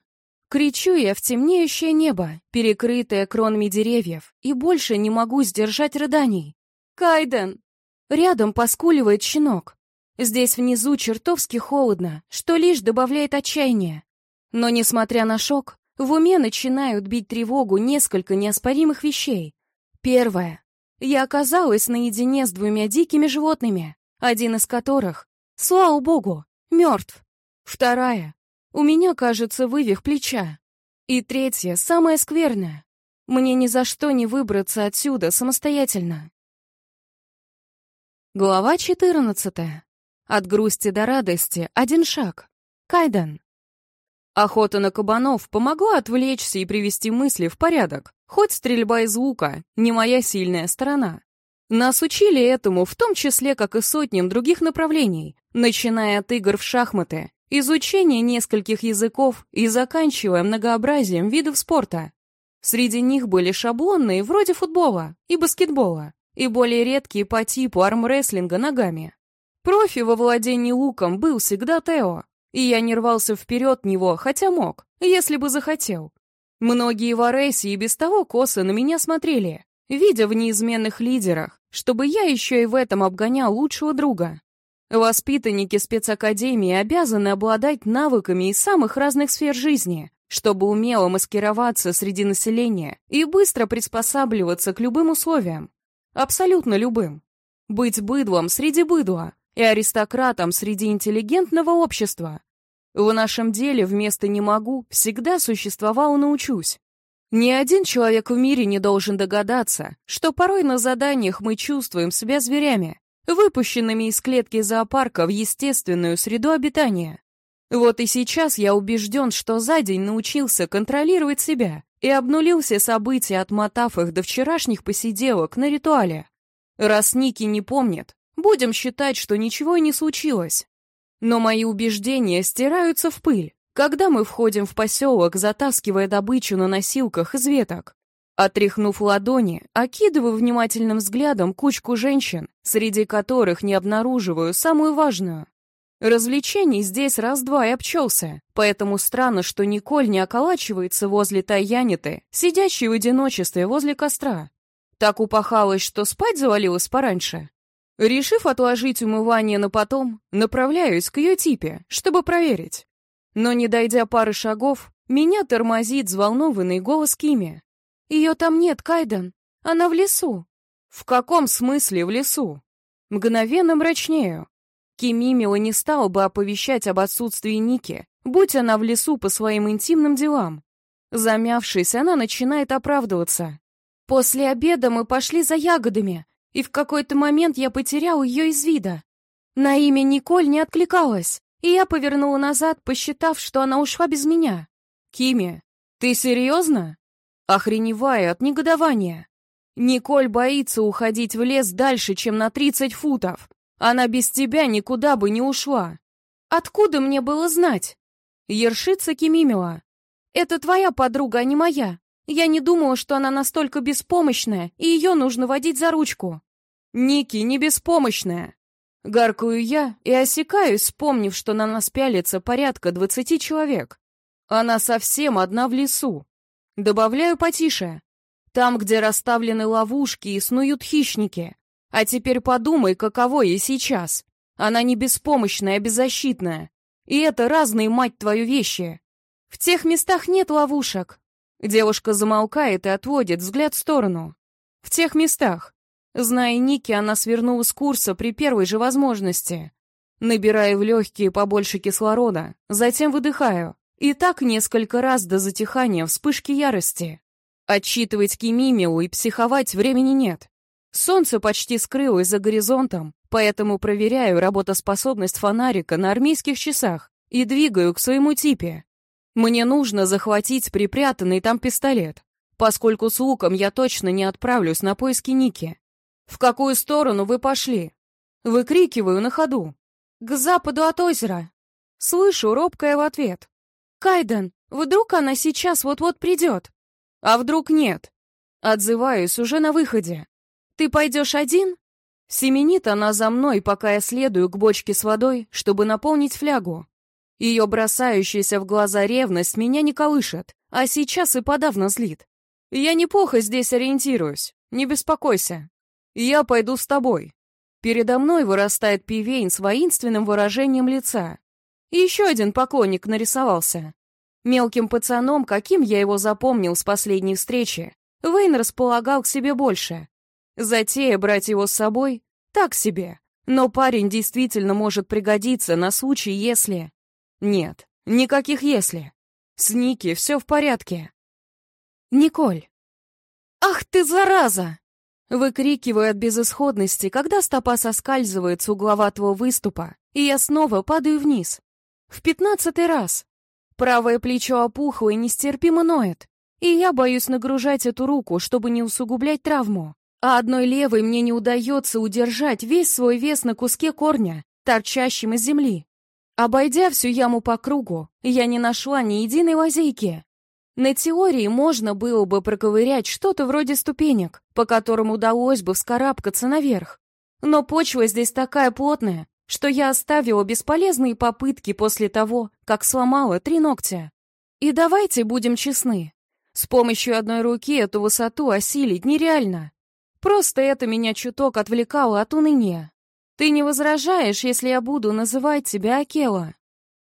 Кричу я в темнеющее небо, перекрытое кронами деревьев, и больше не могу сдержать рыданий. «Кайден!» Рядом поскуливает щенок. Здесь внизу чертовски холодно, что лишь добавляет отчаяния. Но, несмотря на шок, в уме начинают бить тревогу несколько неоспоримых вещей. Первое. Я оказалась наедине с двумя дикими животными, один из которых, слава богу, мертв. Вторая. У меня, кажется, вывих плеча. И третье, самое скверное. Мне ни за что не выбраться отсюда самостоятельно. Глава 14. От грусти до радости один шаг. Кайден. Охота на кабанов помогла отвлечься и привести мысли в порядок, хоть стрельба из лука не моя сильная сторона. Нас учили этому, в том числе, как и сотням других направлений, начиная от игр в шахматы, изучения нескольких языков и заканчивая многообразием видов спорта. Среди них были шаблонные, вроде футбола и баскетбола, и более редкие по типу армрестлинга ногами. Профи во владении луком был всегда Тео, и я не рвался вперед него, хотя мог, если бы захотел. Многие в Аресе и без того косо на меня смотрели, видя в неизменных лидерах, чтобы я еще и в этом обгонял лучшего друга. Воспитанники спецакадемии обязаны обладать навыками из самых разных сфер жизни, чтобы умело маскироваться среди населения и быстро приспосабливаться к любым условиям. Абсолютно любым. Быть быдлом среди быдла и аристократом среди интеллигентного общества. В нашем деле вместо «не могу» всегда существовало «научусь». Ни один человек в мире не должен догадаться, что порой на заданиях мы чувствуем себя зверями, выпущенными из клетки зоопарка в естественную среду обитания. Вот и сейчас я убежден, что за день научился контролировать себя и обнулил все события, отмотав их до вчерашних посиделок на ритуале. Раз Ники не помнит, будем считать, что ничего и не случилось. Но мои убеждения стираются в пыль, когда мы входим в поселок, затаскивая добычу на носилках из веток. Отряхнув ладони, окидываю внимательным взглядом кучку женщин, среди которых не обнаруживаю самую важную. Развлечений здесь раз-два и обчелся, поэтому странно, что Николь не околачивается возле Таяниты, сидящей в одиночестве возле костра. Так упахалась, что спать завалилась пораньше. Решив отложить умывание на потом, направляюсь к ее типе, чтобы проверить. Но не дойдя пары шагов, меня тормозит взволнованный голос Кими. Ее там нет, Кайден. Она в лесу. В каком смысле в лесу? Мгновенно мрачнею. Кимимила не стала бы оповещать об отсутствии Ники, будь она в лесу по своим интимным делам. Замявшись, она начинает оправдываться. После обеда мы пошли за ягодами, и в какой-то момент я потерял ее из вида. На имя Николь не откликалась, и я повернула назад, посчитав, что она ушла без меня. «Кими, ты серьезно?» Охреневая от негодования. Николь боится уходить в лес дальше, чем на 30 футов. Она без тебя никуда бы не ушла. Откуда мне было знать? Ершица Кимимила. Это твоя подруга, а не моя. Я не думала, что она настолько беспомощная, и ее нужно водить за ручку. Ники не беспомощная. Гаркую я и осекаюсь, вспомнив, что на нас пялится порядка двадцати человек. Она совсем одна в лесу. Добавляю потише. Там, где расставлены ловушки и снуют хищники. А теперь подумай, каково ей сейчас. Она не беспомощная, а беззащитная. И это разные, мать твою, вещи. В тех местах нет ловушек. Девушка замолкает и отводит взгляд в сторону. В тех местах. Зная Ники, она свернула с курса при первой же возможности. Набираю в легкие побольше кислорода, затем выдыхаю. И так несколько раз до затихания вспышки ярости. Отчитывать Кимимиу и психовать времени нет. Солнце почти скрылось за горизонтом, поэтому проверяю работоспособность фонарика на армейских часах и двигаю к своему типе. Мне нужно захватить припрятанный там пистолет, поскольку с луком я точно не отправлюсь на поиски Ники. В какую сторону вы пошли? Выкрикиваю на ходу. К западу от озера. Слышу робкое в ответ. «Кайден, вдруг она сейчас вот-вот придет?» «А вдруг нет?» Отзываюсь уже на выходе. «Ты пойдешь один?» Семенит она за мной, пока я следую к бочке с водой, чтобы наполнить флягу. Ее бросающаяся в глаза ревность меня не колышет, а сейчас и подавно злит. Я неплохо здесь ориентируюсь, не беспокойся. Я пойду с тобой. Передо мной вырастает пивейн с воинственным выражением лица. Еще один поклонник нарисовался. Мелким пацаном, каким я его запомнил с последней встречи, Вейн располагал к себе больше. Затея брать его с собой — так себе. Но парень действительно может пригодиться на случай, если... Нет, никаких «если». С Ники все в порядке. Николь. «Ах ты, зараза!» Выкрикиваю от безысходности, когда стопа соскальзывает с угловатого выступа, и я снова падаю вниз. В пятнадцатый раз. Правое плечо опухло и нестерпимо ноет. И я боюсь нагружать эту руку, чтобы не усугублять травму. А одной левой мне не удается удержать весь свой вес на куске корня, торчащем из земли. Обойдя всю яму по кругу, я не нашла ни единой лазейки. На теории можно было бы проковырять что-то вроде ступенек, по которым удалось бы вскарабкаться наверх. Но почва здесь такая плотная, что я оставила бесполезные попытки после того, как сломала три ногтя. И давайте будем честны. С помощью одной руки эту высоту осилить нереально. Просто это меня чуток отвлекало от уныния. Ты не возражаешь, если я буду называть тебя Акела?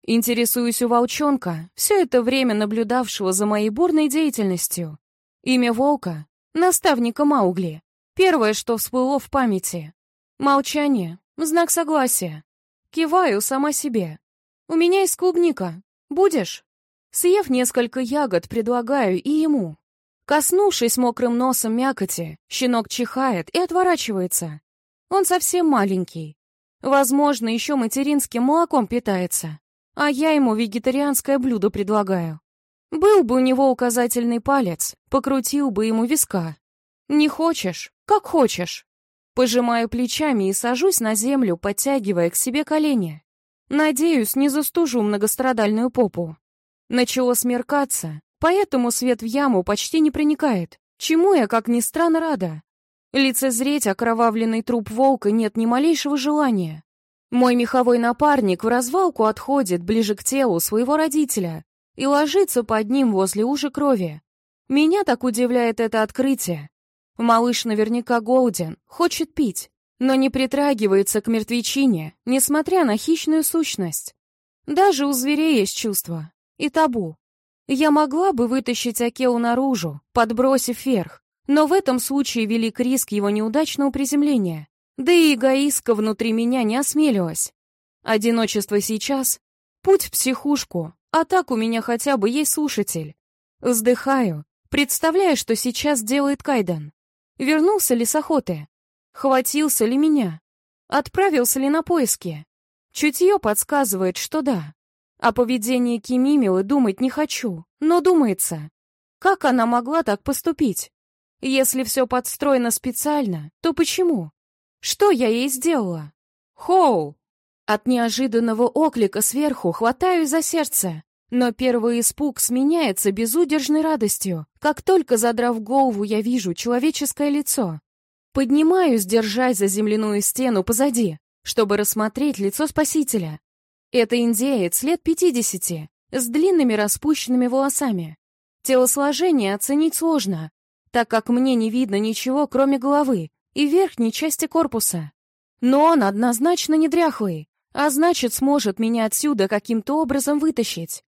Интересуюсь у волчонка, все это время наблюдавшего за моей бурной деятельностью. Имя волка — наставника Маугли. Первое, что всплыло в памяти. Молчание, Знак согласия. Киваю сама себе. У меня есть клубника. Будешь? Съев несколько ягод, предлагаю и ему. Коснувшись мокрым носом мякоти, щенок чихает и отворачивается. Он совсем маленький. Возможно, еще материнским молоком питается. А я ему вегетарианское блюдо предлагаю. Был бы у него указательный палец, покрутил бы ему виска. Не хочешь? Как хочешь. Пожимаю плечами и сажусь на землю, подтягивая к себе колени. Надеюсь, не застужу многострадальную попу. Начало смеркаться, поэтому свет в яму почти не проникает, чему я, как ни странно, рада. Лицезреть окровавленный труп волка нет ни малейшего желания. Мой меховой напарник в развалку отходит ближе к телу своего родителя и ложится под ним возле уши крови. Меня так удивляет это открытие. Малыш наверняка голоден, хочет пить, но не притрагивается к мертвечине, несмотря на хищную сущность. Даже у зверей есть чувства и табу. Я могла бы вытащить Акеу наружу, подбросив вверх, но в этом случае велик риск его неудачного приземления. Да и эгоистка внутри меня не осмелилась. Одиночество сейчас — путь в психушку, а так у меня хотя бы есть слушатель. Вздыхаю, представляя, что сейчас делает Кайдан. Вернулся ли с охоты? Хватился ли меня? Отправился ли на поиски? Чутье подсказывает, что да. О поведении Кимимилы думать не хочу, но думается. Как она могла так поступить? Если все подстроено специально, то почему? Что я ей сделала? Хоу! От неожиданного оклика сверху хватаю за сердце, но первый испуг сменяется безудержной радостью, как только, задрав голову, я вижу человеческое лицо. Поднимаюсь, держась за земляную стену позади, чтобы рассмотреть лицо спасителя. Это индеец лет пятидесяти, с длинными распущенными волосами. Телосложение оценить сложно, так как мне не видно ничего, кроме головы и верхней части корпуса. Но он однозначно не дряхлый, а значит, сможет меня отсюда каким-то образом вытащить.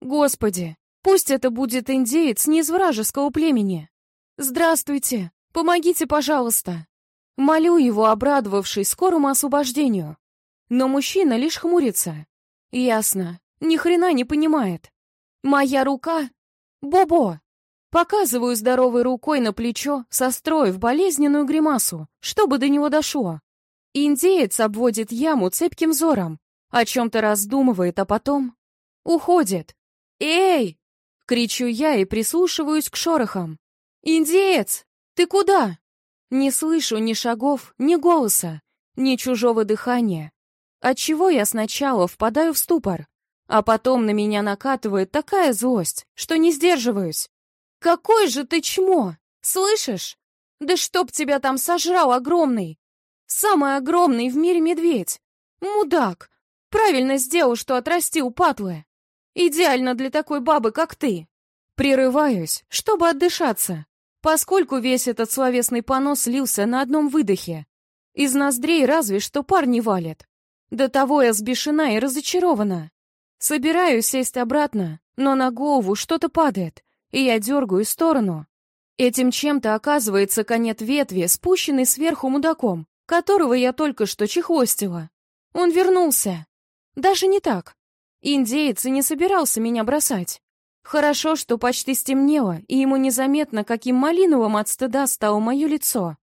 Господи, пусть это будет индеец не из вражеского племени. Здравствуйте, помогите, пожалуйста. Молю его, обрадовавшись скорому освобождению. Но мужчина лишь хмурится. Ясно, ни хрена не понимает. Моя рука... Бобо! Показываю здоровой рукой на плечо, состроив болезненную гримасу, чтобы до него дошло. Индеец обводит яму цепким взором, о чем-то раздумывает, а потом... Уходит. «Эй!» — кричу я и прислушиваюсь к шорохам. «Индеец! Ты куда?» Не слышу ни шагов, ни голоса, ни чужого дыхания. Отчего я сначала впадаю в ступор, а потом на меня накатывает такая злость, что не сдерживаюсь. «Какой же ты чмо! Слышишь? Да чтоб тебя там сожрал огромный! Самый огромный в мире медведь! Мудак! Правильно сделал, что отрастил патлы! Идеально для такой бабы, как ты!» Прерываюсь, чтобы отдышаться, поскольку весь этот словесный понос лился на одном выдохе. Из ноздрей разве что пар не валит. До того я сбешена и разочарована. Собираюсь сесть обратно, но на голову что-то падает, и я дергаю в сторону. Этим чем-то оказывается конец ветви, спущенный сверху мудаком, которого я только что чехвостила. Он вернулся. Даже не так. Индеец и не собирался меня бросать. Хорошо, что почти стемнело, и ему незаметно, каким малиновым от стыда стало мое лицо.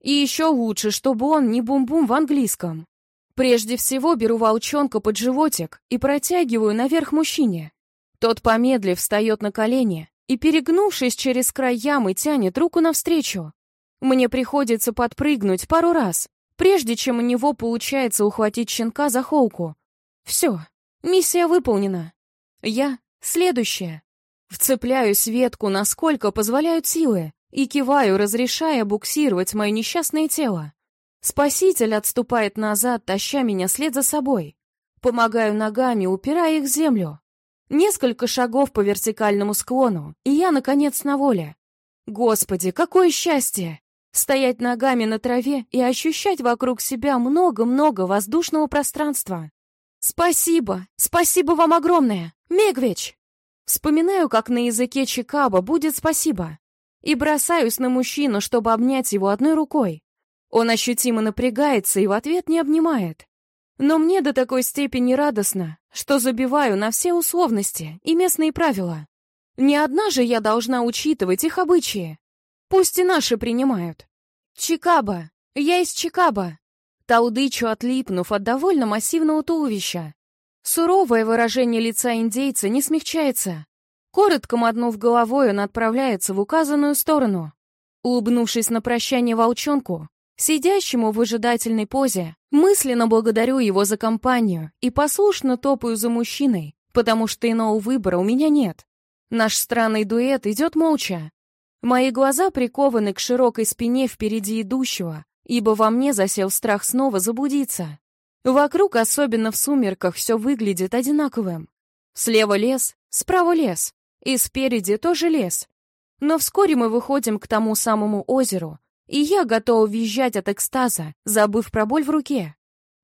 И еще лучше, чтобы он не бум-бум в английском. Прежде всего беру волчонка под животик и протягиваю наверх мужчине. Тот, помедлив, встает на колени, и, перегнувшись через край ямы, тянет руку навстречу. Мне приходится подпрыгнуть пару раз, прежде чем у него получается ухватить щенка за холку. Все, миссия выполнена. Я следующая. Вцепляюсь в ветку, насколько позволяют силы, и киваю, разрешая буксировать мое несчастное тело. Спаситель отступает назад, таща меня след за собой. Помогаю ногами, упирая их в землю. Несколько шагов по вертикальному склону, и я, наконец, на воле. Господи, какое счастье! Стоять ногами на траве и ощущать вокруг себя много-много воздушного пространства. Спасибо, спасибо вам огромное, Мегвич! Вспоминаю, как на языке Чикаго будет спасибо. И бросаюсь на мужчину, чтобы обнять его одной рукой. Он ощутимо напрягается и в ответ не обнимает. Но мне до такой степени радостно, что забиваю на все условности и местные правила. Не одна же я должна учитывать их обычаи. Пусть и наши принимают. Чикаба! Я из Чикаба! Таудычу отлипнув от довольно массивного туловища. Суровое выражение лица индейца не смягчается. Коротко мотнув головой, он отправляется в указанную сторону. Улыбнувшись на прощание волчонку, сидящему в выжидательной позе, мысленно благодарю его за компанию и послушно топаю за мужчиной, потому что иного выбора у меня нет. Наш странный дуэт идет молча. Мои глаза прикованы к широкой спине впереди идущего, ибо во мне засел страх снова забудиться. Вокруг, особенно в сумерках, все выглядит одинаковым. Слева лес, справа лес, и спереди тоже лес. Но вскоре мы выходим к тому самому озеру, и я готова визжать от экстаза, забыв про боль в руке.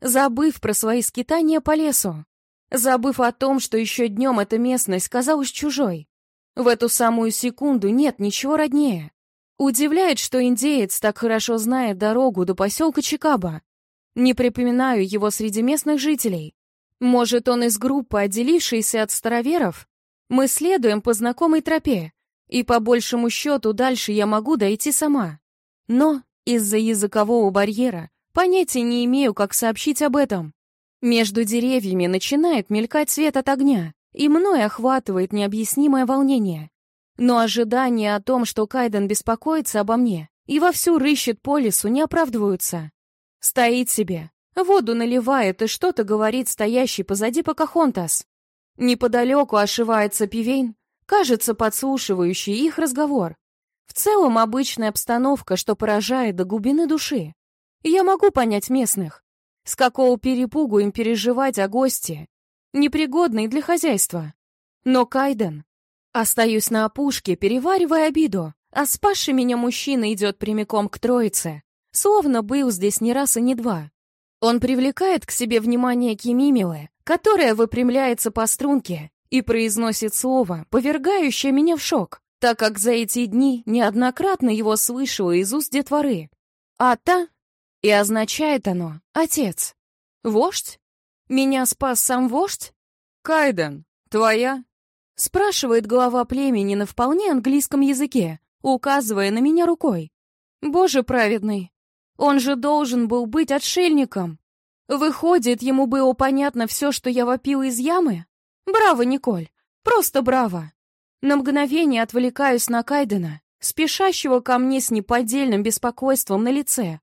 Забыв про свои скитания по лесу. Забыв о том, что еще днем эта местность казалась чужой. В эту самую секунду нет ничего роднее. Удивляет, что индеец так хорошо знает дорогу до поселка Чикаба, не припоминаю его среди местных жителей. Может, он из группы, отделившейся от староверов? Мы следуем по знакомой тропе, и по большему счету дальше я могу дойти сама. Но из-за языкового барьера понятия не имею, как сообщить об этом. Между деревьями начинает мелькать свет от огня, и мной охватывает необъяснимое волнение. Но ожидания о том, что Кайден беспокоится обо мне и вовсю рыщет по лесу, не оправдываются. Стоит себе, воду наливает и что-то говорит стоящий позади Покахонтас. Неподалеку ошивается пивейн, кажется подслушивающий их разговор. В целом обычная обстановка, что поражает до глубины души. Я могу понять местных. С какого перепугу им переживать о гости, непригодной для хозяйства. Но Кайден... Остаюсь на опушке, переваривая обиду, а спасший меня мужчина идет прямиком к троице. Словно был здесь не раз и не два. Он привлекает к себе внимание Кимимилы, которая выпрямляется по струнке и произносит слово, повергающее меня в шок, так как за эти дни неоднократно его слышала из уст детворы. «Ата» и означает оно «отец». «Вождь? Меня спас сам вождь?» «Кайден, твоя?» спрашивает глава племени на вполне английском языке, указывая на меня рукой. «Боже праведный, он же должен был быть отшельником. Выходит, ему было понятно все, что я вопила из ямы? Браво, Николь, просто браво. На мгновение отвлекаюсь на Кайдена, спешащего ко мне с неподдельным беспокойством на лице.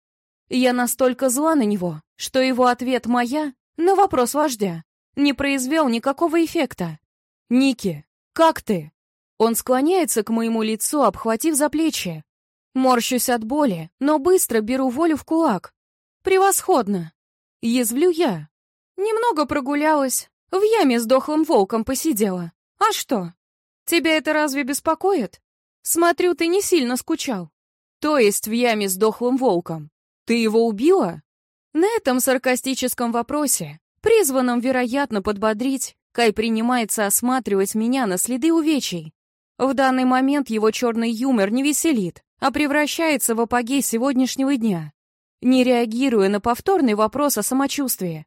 Я настолько зла на него, что его ответ «моя» на вопрос вождя не произвел никакого эффекта. «Ники, как ты?» Он склоняется к моему лицу, обхватив за плечи, Морщусь от боли, но быстро беру волю в кулак. Превосходно. Язвлю я. Немного прогулялась, в яме с дохлым волком посидела. А что? Тебя это разве беспокоит? Смотрю, ты не сильно скучал. То есть в яме с дохлым волком. Ты его убила? На этом саркастическом вопросе, призванном, вероятно, подбодрить, Кай принимается осматривать меня на следы увечий. В данный момент его черный юмор не веселит а превращается в апогей сегодняшнего дня. Не реагируя на повторный вопрос о самочувствии,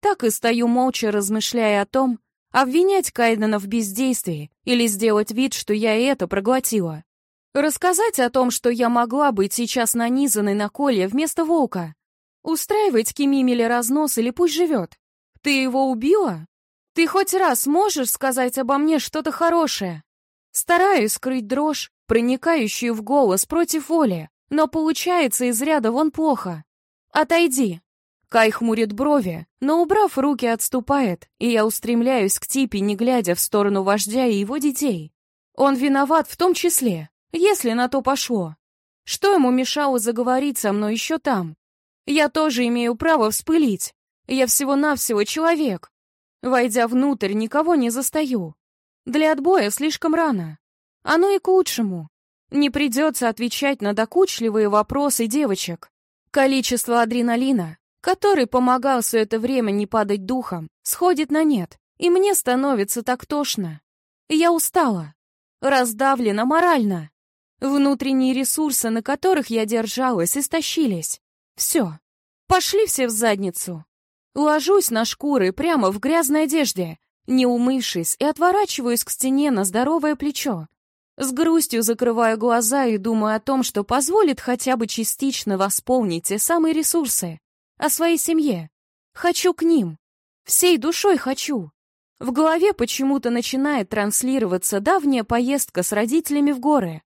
так и стою молча, размышляя о том, обвинять Кайдена в бездействии или сделать вид, что я это проглотила. Рассказать о том, что я могла быть сейчас нанизанной на колье вместо волка. Устраивать Кимимеле разнос или пусть живет. Ты его убила? Ты хоть раз можешь сказать обо мне что-то хорошее? Стараюсь скрыть дрожь, проникающую в голос против воли, но получается из ряда вон плохо. «Отойди!» Кай хмурит брови, но, убрав руки, отступает, и я устремляюсь к Типе, не глядя в сторону вождя и его детей. Он виноват в том числе, если на то пошло. Что ему мешало заговорить со мной еще там? Я тоже имею право вспылить. Я всего-навсего человек. Войдя внутрь, никого не застаю. Для отбоя слишком рано. Оно и к лучшему. Не придется отвечать на докучливые вопросы девочек. Количество адреналина, который помогал все это время не падать духом, сходит на нет, и мне становится так тошно. Я устала, раздавлена морально. Внутренние ресурсы, на которых я держалась, истощились. Все. Пошли все в задницу. Ложусь на шкуры прямо в грязной одежде, не умывшись, и отворачиваюсь к стене на здоровое плечо. С грустью закрываю глаза и думаю о том, что позволит хотя бы частично восполнить те самые ресурсы. О своей семье. Хочу к ним. Всей душой хочу. В голове почему-то начинает транслироваться давняя поездка с родителями в горы.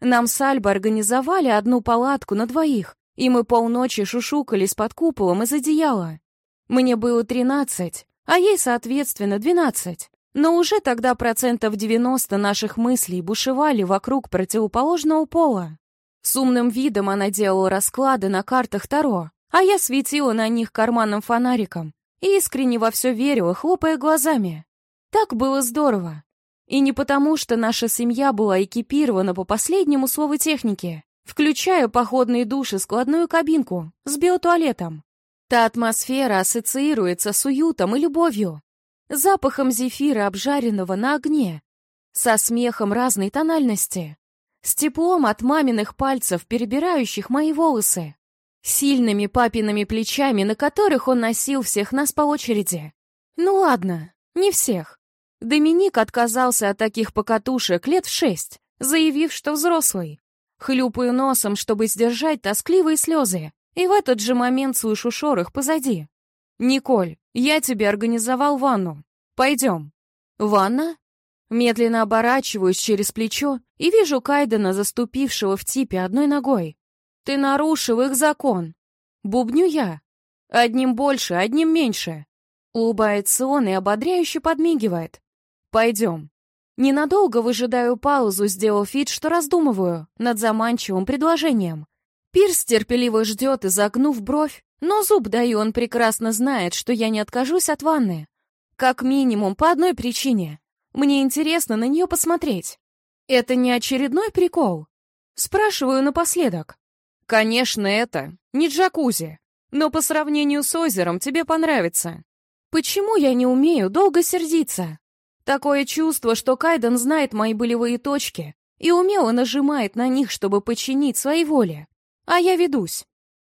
Нам с Альбо организовали одну палатку на двоих, И мы полночи шушукались под куполом из одеяла. Мне было тринадцать, а ей, соответственно, двенадцать. Но уже тогда процентов 90 наших мыслей бушевали вокруг противоположного пола. С умным видом она делала расклады на картах Таро, а я светила на них карманным фонариком и искренне во все верила, хлопая глазами. Так было здорово. И не потому, что наша семья была экипирована по последнему слову техники, включая походные души, складную кабинку с биотуалетом. Та атмосфера ассоциируется с уютом и любовью, запахом зефира, обжаренного на огне, со смехом разной тональности, с теплом от маминых пальцев, перебирающих мои волосы, сильными папиными плечами, на которых он носил всех нас по очереди. Ну ладно, не всех. Доминик отказался от таких покатушек лет в шесть, заявив, что взрослый. Хлюпаю носом, чтобы сдержать тоскливые слезы, и в этот же момент слышу шорох позади. «Николь, я тебе организовал ванну. Пойдем». «Ванна?» Медленно оборачиваюсь через плечо и вижу Кайдена, заступившего в типе одной ногой. «Ты нарушил их закон!» Бубню я. «Одним больше, одним меньше!» Улыбается он и ободряюще подмигивает. «Пойдем». Ненадолго выжидаю паузу, сделав вид, что раздумываю над заманчивым предложением. Пирс терпеливо ждет, изогнув бровь, но зуб даю, он прекрасно знает, что я не откажусь от ванны. Как минимум, по одной причине. Мне интересно на нее посмотреть. Это не очередной прикол? Спрашиваю напоследок. Конечно, это не джакузи, но по сравнению с озером тебе понравится. Почему я не умею долго сердиться? Такое чувство, что Кайден знает мои болевые точки и умело нажимает на них, чтобы подчинить своей воле. А я ведусь.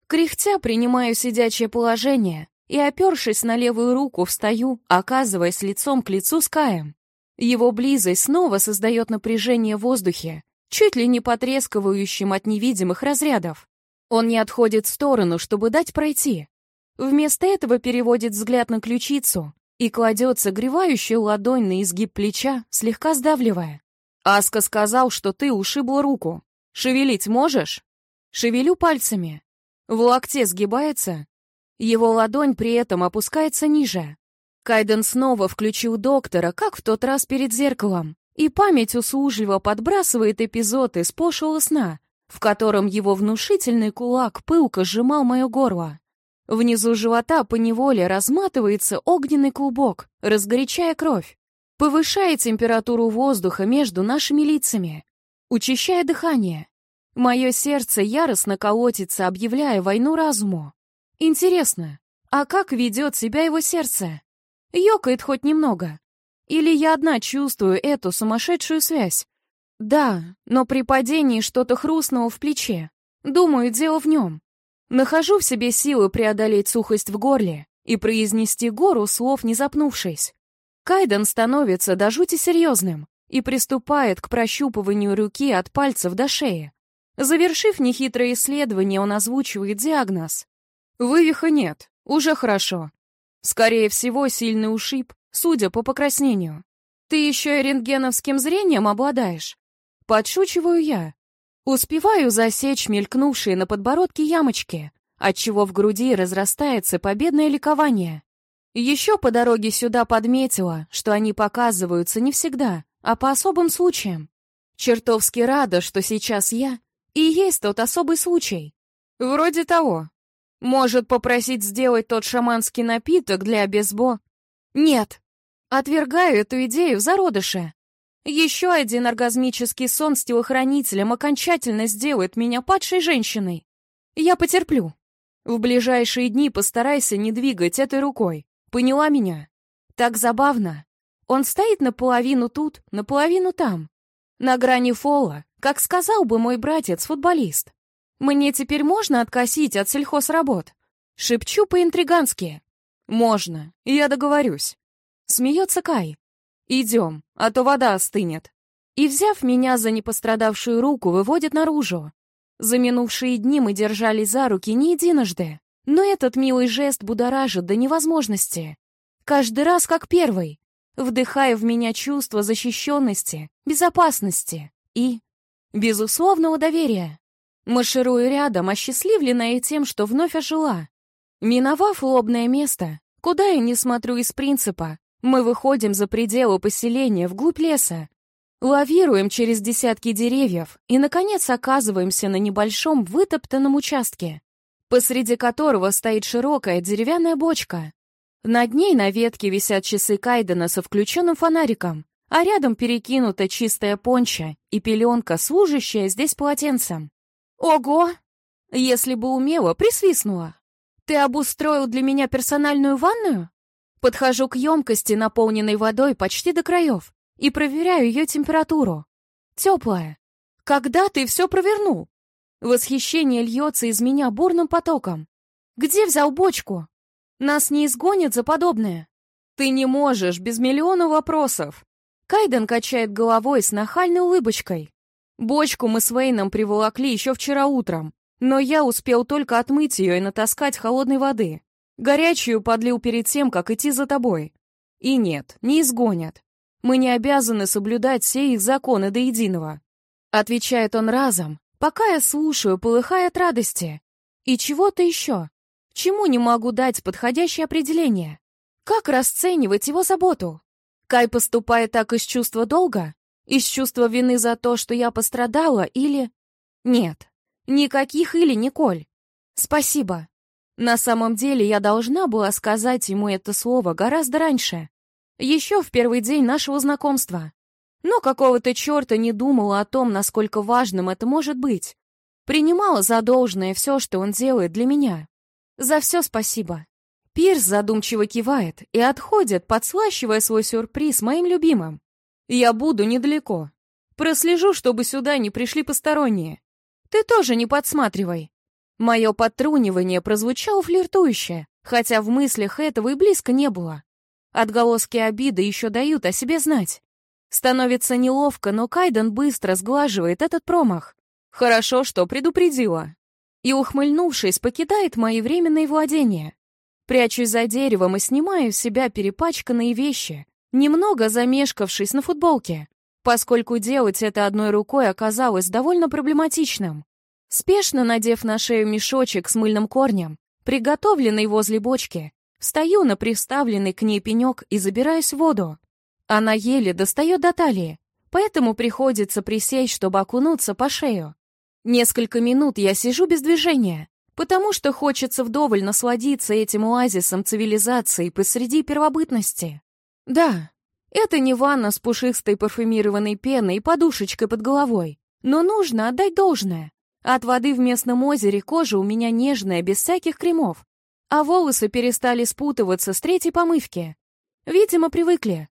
Кряхтя принимаю сидячее положение и, опершись на левую руку, встаю, оказываясь лицом к лицу с Каем. Его близость снова создает напряжение в воздухе, чуть ли не потрескивающим от невидимых разрядов. Он не отходит в сторону, чтобы дать пройти. Вместо этого переводит взгляд на ключицу и кладет согревающую ладонь на изгиб плеча, слегка сдавливая. «Аска сказал, что ты ушибла руку. Шевелить можешь?» Шевелю пальцами. В локте сгибается. Его ладонь при этом опускается ниже. Кайден снова включил доктора, как в тот раз перед зеркалом, и память услужливо подбрасывает эпизод из пошлого сна, в котором его внушительный кулак пылко сжимал мое горло. Внизу живота поневоле разматывается огненный клубок, разгорячая кровь, повышая температуру воздуха между нашими лицами, учащая дыхание. Мое сердце яростно колотится, объявляя войну разуму. Интересно, а как ведет себя его сердце? Ёкает хоть немного. Или я одна чувствую эту сумасшедшую связь? Да, но при падении что-то хрустнуло в плече. Думаю, дело в нем. Нахожу в себе силы преодолеть сухость в горле и произнести гору слов, не запнувшись. Кайден становится до жути серьезным и приступает к прощупыванию руки от пальцев до шеи. Завершив нехитрое исследование, он озвучивает диагноз. Вывиха нет, уже хорошо. Скорее всего, сильный ушиб, судя по покраснению. Ты еще и рентгеновским зрением обладаешь. Подшучиваю я. Успеваю засечь мелькнувшие на подбородке ямочки, отчего в груди разрастается победное ликование. Еще по дороге сюда подметила, что они показываются не всегда, а по особым случаям. Чертовски рада, что сейчас я и есть тот особый случай. Вроде того, может попросить сделать тот шаманский напиток для обезбо? Нет. Отвергаю эту идею в зародыше. Еще один оргазмический сон с телохранителем окончательно сделает меня падшей женщиной. Я потерплю. В ближайшие дни постарайся не двигать этой рукой. Поняла меня? Так забавно. Он стоит наполовину тут, наполовину там. На грани фола, как сказал бы мой братец-футболист. «Мне теперь можно откосить от сельхозработ?» Шепчу по-интригански. «Можно, я договорюсь». Смеется Кай. «Идем, а то вода остынет». И, взяв меня за непострадавшую руку, выводит наружу. За минувшие дни мы держались за руки не единожды, но этот милый жест будоражит до невозможности. Каждый раз как первый, вдыхая в меня чувство защищенности, безопасности и безусловного доверия. Марширую рядом, осчастливленная тем, что вновь ожила. Миновав лобное место, куда я не смотрю из принципа, мы выходим за пределы поселения вглубь леса, лавируем через десятки деревьев и, наконец, оказываемся на небольшом вытоптанном участке, посреди которого стоит широкая деревянная бочка. Над ней на ветке висят часы Кайдена со включенным фонариком, а рядом перекинута чистая понча и пеленка, служащая здесь полотенцем. Ого! Если бы умела, присвистнула. Ты обустроил для меня персональную ванную? Подхожу к емкости, наполненной водой почти до краев, и проверяю ее температуру. Теплая. Когда ты все провернул? Восхищение льется из меня бурным потоком. Где взял бочку? Нас не изгонят за подобное. Ты не можешь, без миллиона вопросов. Кайден качает головой с нахальной улыбочкой. Бочку мы с Вейном приволокли еще вчера утром, но я успел только отмыть ее и натаскать холодной воды. Горячую подлил перед тем, как идти за тобой. И нет, не изгонят. Мы не обязаны соблюдать все их законы до единого. Отвечает он разом, пока я слушаю, полыхая от радости. И чего-то еще. Чему не могу дать подходящее определение? Как расценивать его заботу? Кай поступает так из чувства долга? Из чувства вины за то, что я пострадала, или... Нет, никаких или, Николь. Спасибо. На самом деле я должна была сказать ему это слово гораздо раньше. Еще в первый день нашего знакомства. Но какого-то черта не думала о том, насколько важным это может быть. Принимала за должное все, что он делает для меня. За все спасибо. Пирс задумчиво кивает и отходит, подслащивая свой сюрприз моим любимым. Я буду недалеко. Прослежу, чтобы сюда не пришли посторонние. Ты тоже не подсматривай. Мое подтрунивание прозвучало флиртующе, хотя в мыслях этого и близко не было. Отголоски обиды еще дают о себе знать. Становится неловко, но Кайден быстро сглаживает этот промах. Хорошо, что предупредила. И, ухмыльнувшись, покидает мои временные владения. Прячусь за деревом и снимаю с себя перепачканные вещи, немного замешкавшись на футболке, поскольку делать это одной рукой оказалось довольно проблематичным. Спешно надев на шею мешочек с мыльным корнем, приготовленный возле бочки, Встаю на приставленный к ней пенек и забираюсь в воду. Она еле достает до талии, поэтому приходится присесть, чтобы окунуться по шею. Несколько минут я сижу без движения, потому что хочется вдоволь насладиться этим оазисом цивилизации посреди первобытности. Да, это не ванна с пушистой парфюмированной пеной и подушечкой под головой, но нужно отдать должное. От воды в местном озере кожа у меня нежная, без всяких кремов, а волосы перестали спутываться с третьей помывки. Видимо, привыкли.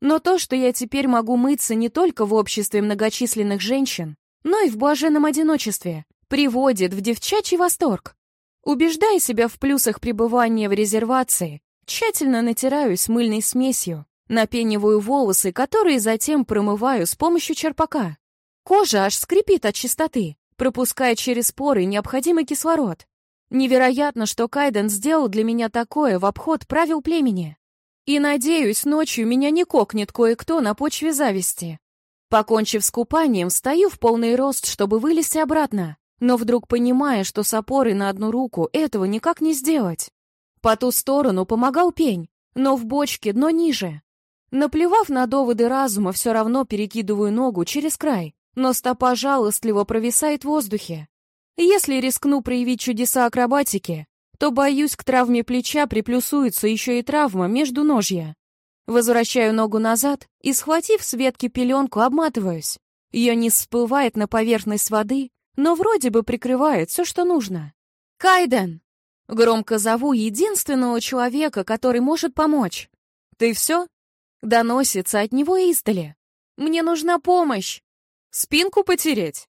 Но то, что я теперь могу мыться не только в обществе многочисленных женщин, но и в блаженном одиночестве, приводит в девчачий восторг. Убеждая себя в плюсах пребывания в резервации, тщательно натираюсь мыльной смесью, напениваю волосы, которые затем промываю с помощью черпака. Кожа аж скрипит от чистоты, пропуская через поры необходимый кислород. Невероятно, что Кайден сделал для меня такое в обход правил племени. И, надеюсь, ночью меня не кокнет кое-кто на почве зависти. Покончив с купанием, стою в полный рост, чтобы вылезти обратно, но вдруг понимая, что с опорой на одну руку этого никак не сделать. По ту сторону помогал пень, но в бочке дно ниже. Наплевав на доводы разума, все равно перекидываю ногу через край, но стопа жалостливо провисает в воздухе. Если рискну проявить чудеса акробатики, то, боюсь, к травме плеча приплюсуется еще и травма между ножья. Возвращаю ногу назад и, схватив с ветки пеленку, обматываюсь. Ее не всплывает на поверхность воды, но вроде бы прикрывает все, что нужно. «Кайден!» Громко зову единственного человека, который может помочь. «Ты все?» Доносится от него издали. «Мне нужна помощь!» «Спинку потереть?»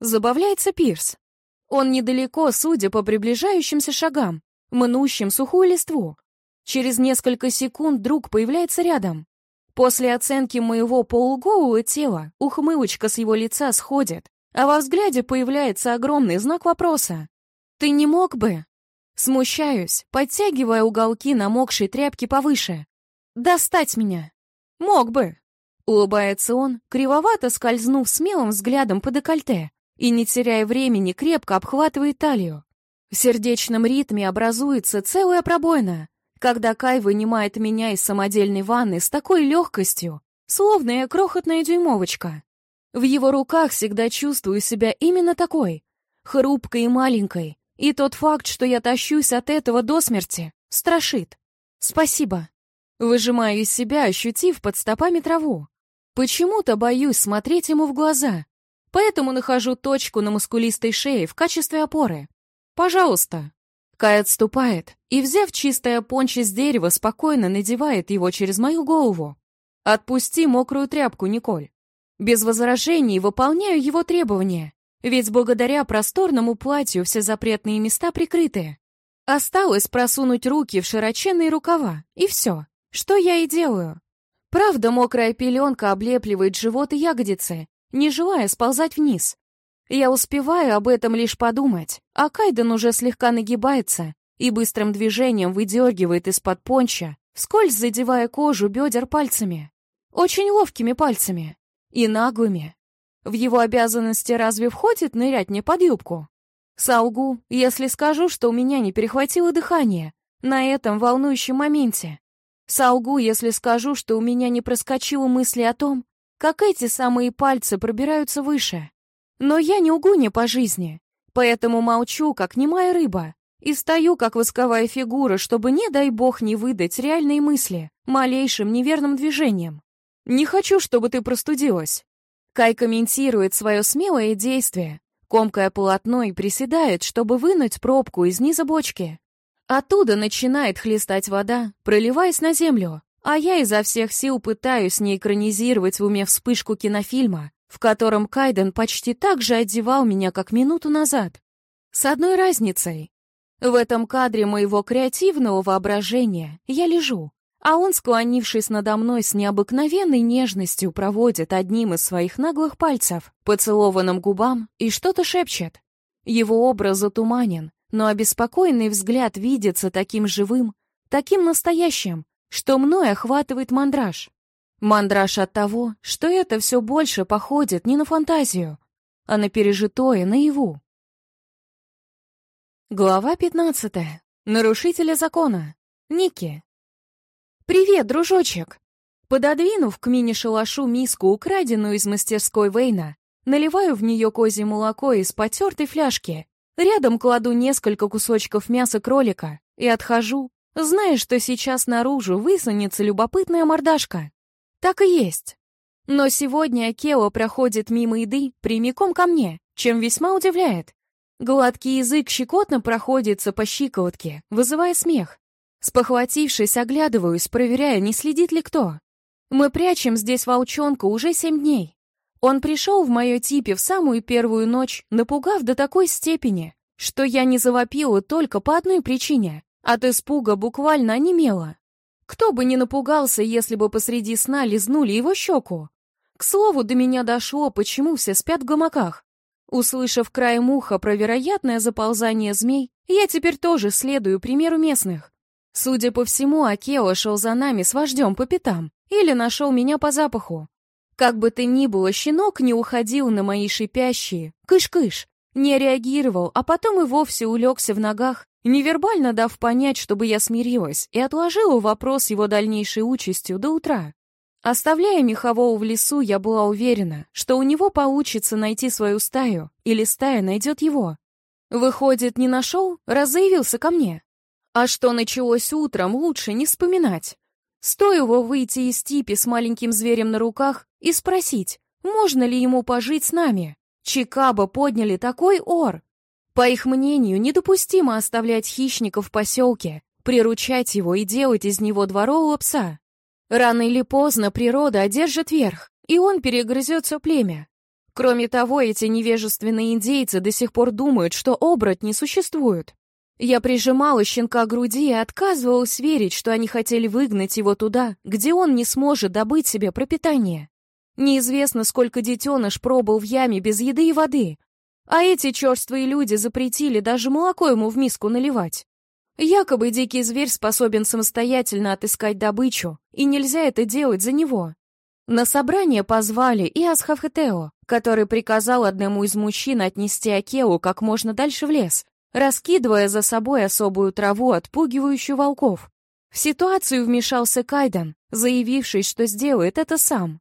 Забавляется Пирс. Он недалеко, судя по приближающимся шагам, мнущим сухую листву. Через несколько секунд друг появляется рядом. После оценки моего полуголого тела ухмылочка с его лица сходит, а во взгляде появляется огромный знак вопроса. «Ты не мог бы?» Смущаюсь, подтягивая уголки намокшей тряпки повыше. «Достать меня!» «Мог бы!» Улыбается он, кривовато скользнув смелым взглядом по декольте, и, не теряя времени, крепко обхватывает талию. В сердечном ритме образуется целая пробоина, когда Кай вынимает меня из самодельной ванны с такой легкостью, словно я крохотная дюймовочка. В его руках всегда чувствую себя именно такой, хрупкой и маленькой, и тот факт, что я тащусь от этого до смерти, страшит. Спасибо. Выжимаю из себя, ощутив под стопами траву. Почему-то боюсь смотреть ему в глаза, поэтому нахожу точку на мускулистой шее в качестве опоры. Пожалуйста. Кай отступает и, взяв чистое понче с дерева, спокойно надевает его через мою голову. Отпусти мокрую тряпку, Николь. Без возражений выполняю его требования, ведь благодаря просторному платью все запретные места прикрыты. Осталось просунуть руки в широченные рукава, и все, что я и делаю. Правда, мокрая пеленка облепливает живот и ягодицы, не желая сползать вниз. Я успеваю об этом лишь подумать, а Кайден уже слегка нагибается и быстрым движением выдергивает из-под понча, вскользь задевая кожу бедер пальцами. Очень ловкими пальцами. И наглыми. В его обязанности разве входит нырять мне под юбку? Солгу, если скажу, что у меня не перехватило дыхание на этом волнующем моменте. Солгу, если скажу, что у меня не проскочило мысли о том, как эти самые пальцы пробираются выше. Но я не угуня по жизни, поэтому молчу, как немая рыба, и стою, как восковая фигура, чтобы, не дай бог, не выдать реальные мысли малейшим неверным движением. «Не хочу, чтобы ты простудилась». Кай комментирует свое смелое действие, комкая полотно и приседает, чтобы вынуть пробку из низа бочки. Оттуда начинает хлестать вода, проливаясь на землю, а я изо всех сил пытаюсь не экранизировать в уме вспышку кинофильма, в котором Кайден почти так же одевал меня, как минуту назад. С одной разницей. В этом кадре моего креативного воображения я лежу, а он, склонившись надо мной с необыкновенной нежностью, проводит одним из своих наглых пальцев по целованным губам и что-то шепчет. Его образ затуманен, но обеспокоенный взгляд видится таким живым, таким настоящим, что мной охватывает мандраж. Мандраж от того, что это все больше походит не на фантазию, а на пережитое наяву. Глава 15. Нарушители закона. Ники. «Привет, дружочек!» Пододвинув к мини-шалашу миску, украденную из мастерской Вейна, наливаю в нее козье молоко из потертой фляжки Рядом кладу несколько кусочков мяса кролика и отхожу, зная, что сейчас наружу высунется любопытная мордашка. Так и есть. Но сегодня Акео проходит мимо еды прямиком ко мне, чем весьма удивляет. Гладкий язык щекотно проходится по щиколотке, вызывая смех. Спохватившись, оглядываюсь, проверяя, не следит ли кто. Мы прячем здесь волчонка уже семь дней. Он пришел в мое типе в самую первую ночь, напугав до такой степени, что я не завопила только по одной причине. От испуга буквально онемела. Кто бы не напугался, если бы посреди сна лизнули его щеку. К слову, до меня дошло, почему все спят в гамаках. Услышав краем уха про вероятное заползание змей, я теперь тоже следую примеру местных. Судя по всему, Акео шел за нами с вождем по пятам или нашел меня по запаху. Как бы то ни было, щенок не уходил на мои шипящие «кыш-кыш», не реагировал, а потом и вовсе улегся в ногах, невербально дав понять, чтобы я смирилась, и отложила вопрос его дальнейшей участью до утра. Оставляя Мехового в лесу, я была уверена, что у него получится найти свою стаю, или стая найдет его. Выходит, не нашел, раз заявился ко мне. А что началось утром, лучше не вспоминать. Стоило выйти из типи с маленьким зверем на руках и спросить, можно ли ему пожить с нами. Чикаго подняли такой ор. По их мнению, недопустимо оставлять хищников в поселке, приручать его и делать из него дворового пса. Рано или поздно природа одержит верх, и он перегрызется племя. Кроме того, эти невежественные индейцы до сих пор думают, что оборот не существует. Я прижимала щенка к груди и отказывалась верить, что они хотели выгнать его туда, где он не сможет добыть себе пропитание. Неизвестно, сколько детеныш пробыл в яме без еды и воды, а эти черствые люди запретили даже молоко ему в миску наливать. Якобы дикий зверь способен самостоятельно отыскать добычу, и нельзя это делать за него. На собрание позвали и Асхафетео, который приказал одному из мужчин отнести Акеу как можно дальше в лес, раскидывая за собой особую траву, отпугивающую волков. В ситуацию вмешался Кайдан, заявивший, что сделает это сам.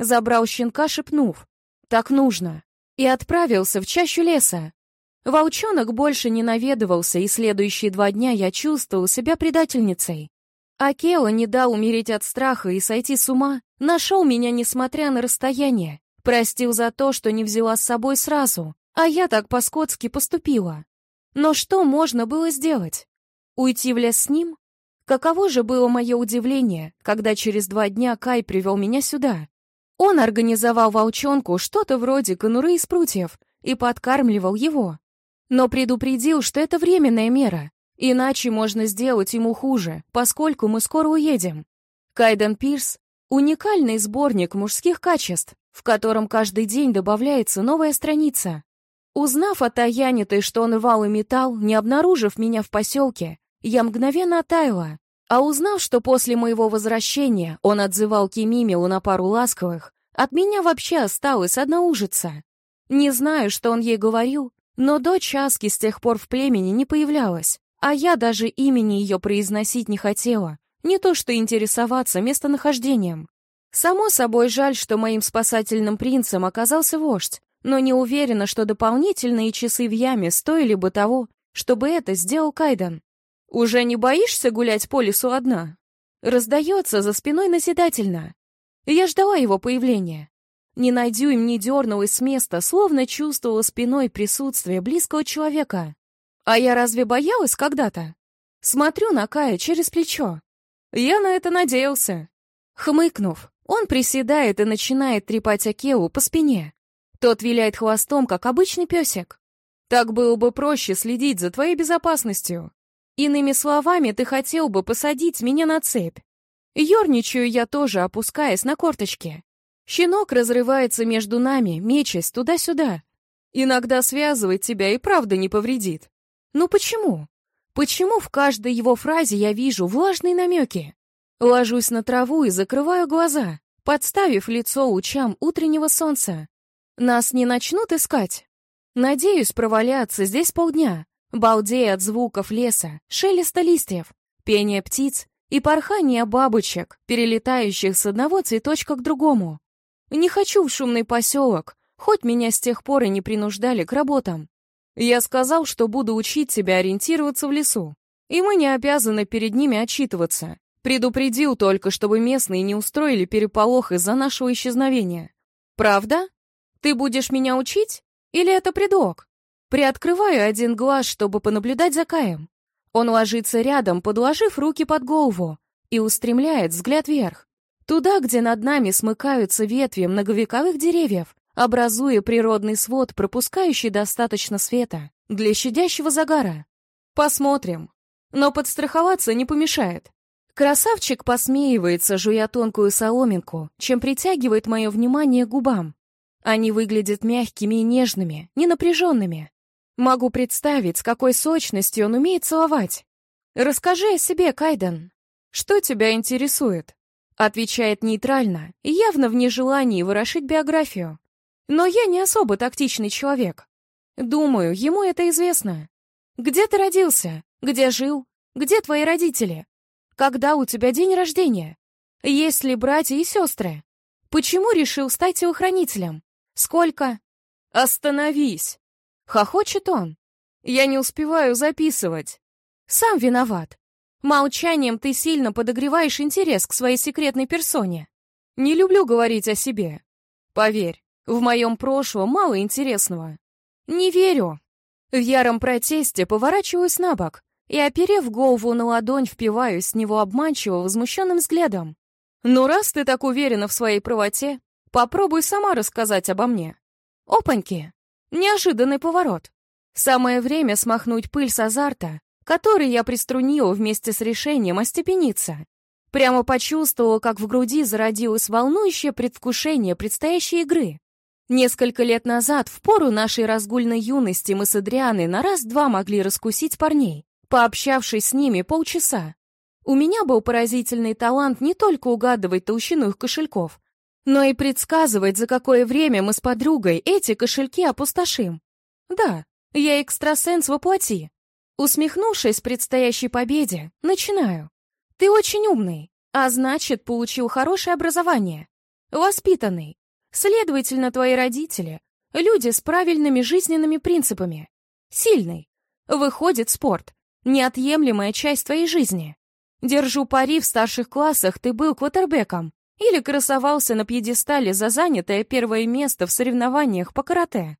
Забрал щенка, шепнув «Так нужно», и отправился в чащу леса. Волчонок больше не наведывался, и следующие два дня я чувствовал себя предательницей. Акео не дал умереть от страха и сойти с ума, нашел меня, несмотря на расстояние, простил за то, что не взяла с собой сразу, а я так по-скотски поступила. Но что можно было сделать? Уйти в лес с ним? Каково же было мое удивление, когда через два дня Кай привел меня сюда. Он организовал волчонку что-то вроде конуры из прутьев и подкармливал его. Но предупредил, что это временная мера, Иначе можно сделать ему хуже, поскольку мы скоро уедем. Кайден Пирс — уникальный сборник мужских качеств, в котором каждый день добавляется новая страница. Узнав от Аяниты, что он рвал и металл, не обнаружив меня в поселке, я мгновенно оттаяла. А узнав, что после моего возвращения он отзывал Кимимилу на пару ласковых, от меня вообще осталась одна ужица. Не знаю, что он ей говорил, но дочь Аски с тех пор в племени не появлялась. А я даже имени ее произносить не хотела, не то что интересоваться местонахождением. Само собой жаль, что моим спасательным принцем оказался вождь, но не уверена, что дополнительные часы в яме стоили бы того, чтобы это сделал Кайден. «Уже не боишься гулять по лесу одна?» Раздается за спиной назидательно. Я ждала его появления. Не найдю им не дернулась с места, словно чувствовала спиной присутствие близкого человека. А я разве боялась когда-то? Смотрю на Кая через плечо. Я на это надеялся. Хмыкнув, он приседает и начинает трепать Акеу по спине. Тот виляет хвостом, как обычный песик. Так было бы проще следить за твоей безопасностью. Иными словами, ты хотел бы посадить меня на цепь. Ёрничаю я тоже, опускаясь на корточки. Щенок разрывается между нами, мечась туда-сюда. Иногда связывать тебя и правда не повредит. Ну почему? Почему в каждой его фразе я вижу влажные намеки? Ложусь на траву и закрываю глаза, подставив лицо лучам утреннего солнца. Нас не начнут искать? Надеюсь проваляться здесь полдня, балдея от звуков леса, шелеста листьев, пения птиц и порхания бабочек, перелетающих с одного цветочка к другому. Не хочу в шумный поселок, хоть меня с тех пор и не принуждали к работам. Я сказал, что буду учить тебя ориентироваться в лесу, и мы не обязаны перед ними отчитываться. Предупредил только, чтобы местные не устроили переполох из-за нашего исчезновения. Правда? Ты будешь меня учить? Или это предлог? Приоткрываю один глаз, чтобы понаблюдать за Каем. Он ложится рядом, подложив руки под голову, и устремляет взгляд вверх. Туда, где над нами смыкаются ветви многовековых деревьев, образуя природный свод, пропускающий достаточно света для щадящего загара. Посмотрим. Но подстраховаться не помешает. Красавчик посмеивается, жуя тонкую соломинку, чем притягивает мое внимание к губам. Они выглядят мягкими и нежными, не напряженными. Могу представить, с какой сочностью он умеет целовать. «Расскажи о себе, Кайден. Что тебя интересует?» Отвечает нейтрально, явно в нежелании ворошить биографию. Но я не особо тактичный человек. Думаю, ему это известно. Где ты родился? Где жил? Где твои родители? Когда у тебя день рождения? Есть ли братья и сестры? Почему решил стать телохранителем? Сколько? Остановись! Хохочет он. Я не успеваю записывать. Сам виноват. Молчанием ты сильно подогреваешь интерес к своей секретной персоне. Не люблю говорить о себе. Поверь, в моем прошлом мало интересного. Не верю. В яром протесте поворачиваюсь на бок и, оперев голову на ладонь, впиваюсь с него обманчиво возмущенным взглядом. «Ну, раз ты так уверена в своей правоте, попробуй сама рассказать обо мне». Опаньки! Неожиданный поворот. Самое время смахнуть пыль с азарта, который я приструнила вместе с решением остепениться. Прямо почувствовала, как в груди зародилось волнующее предвкушение предстоящей игры. Несколько лет назад, в пору нашей разгульной юности, мы с Адрианой на раз-два могли раскусить парней, пообщавшись с ними полчаса. У меня был поразительный талант не только угадывать толщину их кошельков, но и предсказывать, за какое время мы с подругой эти кошельки опустошим. Да, я экстрасенс воплоти. Усмехнувшись предстоящей победе, начинаю. Ты очень умный, а значит, получил хорошее образование. Воспитанный. Следовательно, твои родители — люди с правильными жизненными принципами. Сильный. Выходит, спорт — неотъемлемая часть твоей жизни. Держу пари, в старших классах ты был квотербеком или красовался на пьедестале за занятое первое место в соревнованиях по карате.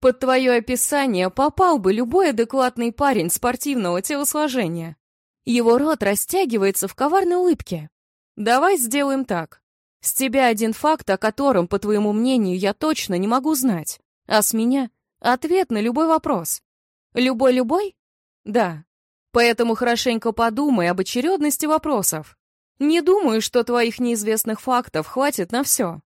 Под твое описание попал бы любой адекватный парень спортивного телосложения. Его рот растягивается в коварной улыбке. Давай сделаем так. С тебя один факт, о котором, по твоему мнению, я точно не могу знать. А с меня — ответ на любой вопрос. Любой-любой? Да. Поэтому хорошенько подумай об очередности вопросов. Не думаю, что твоих неизвестных фактов хватит на все.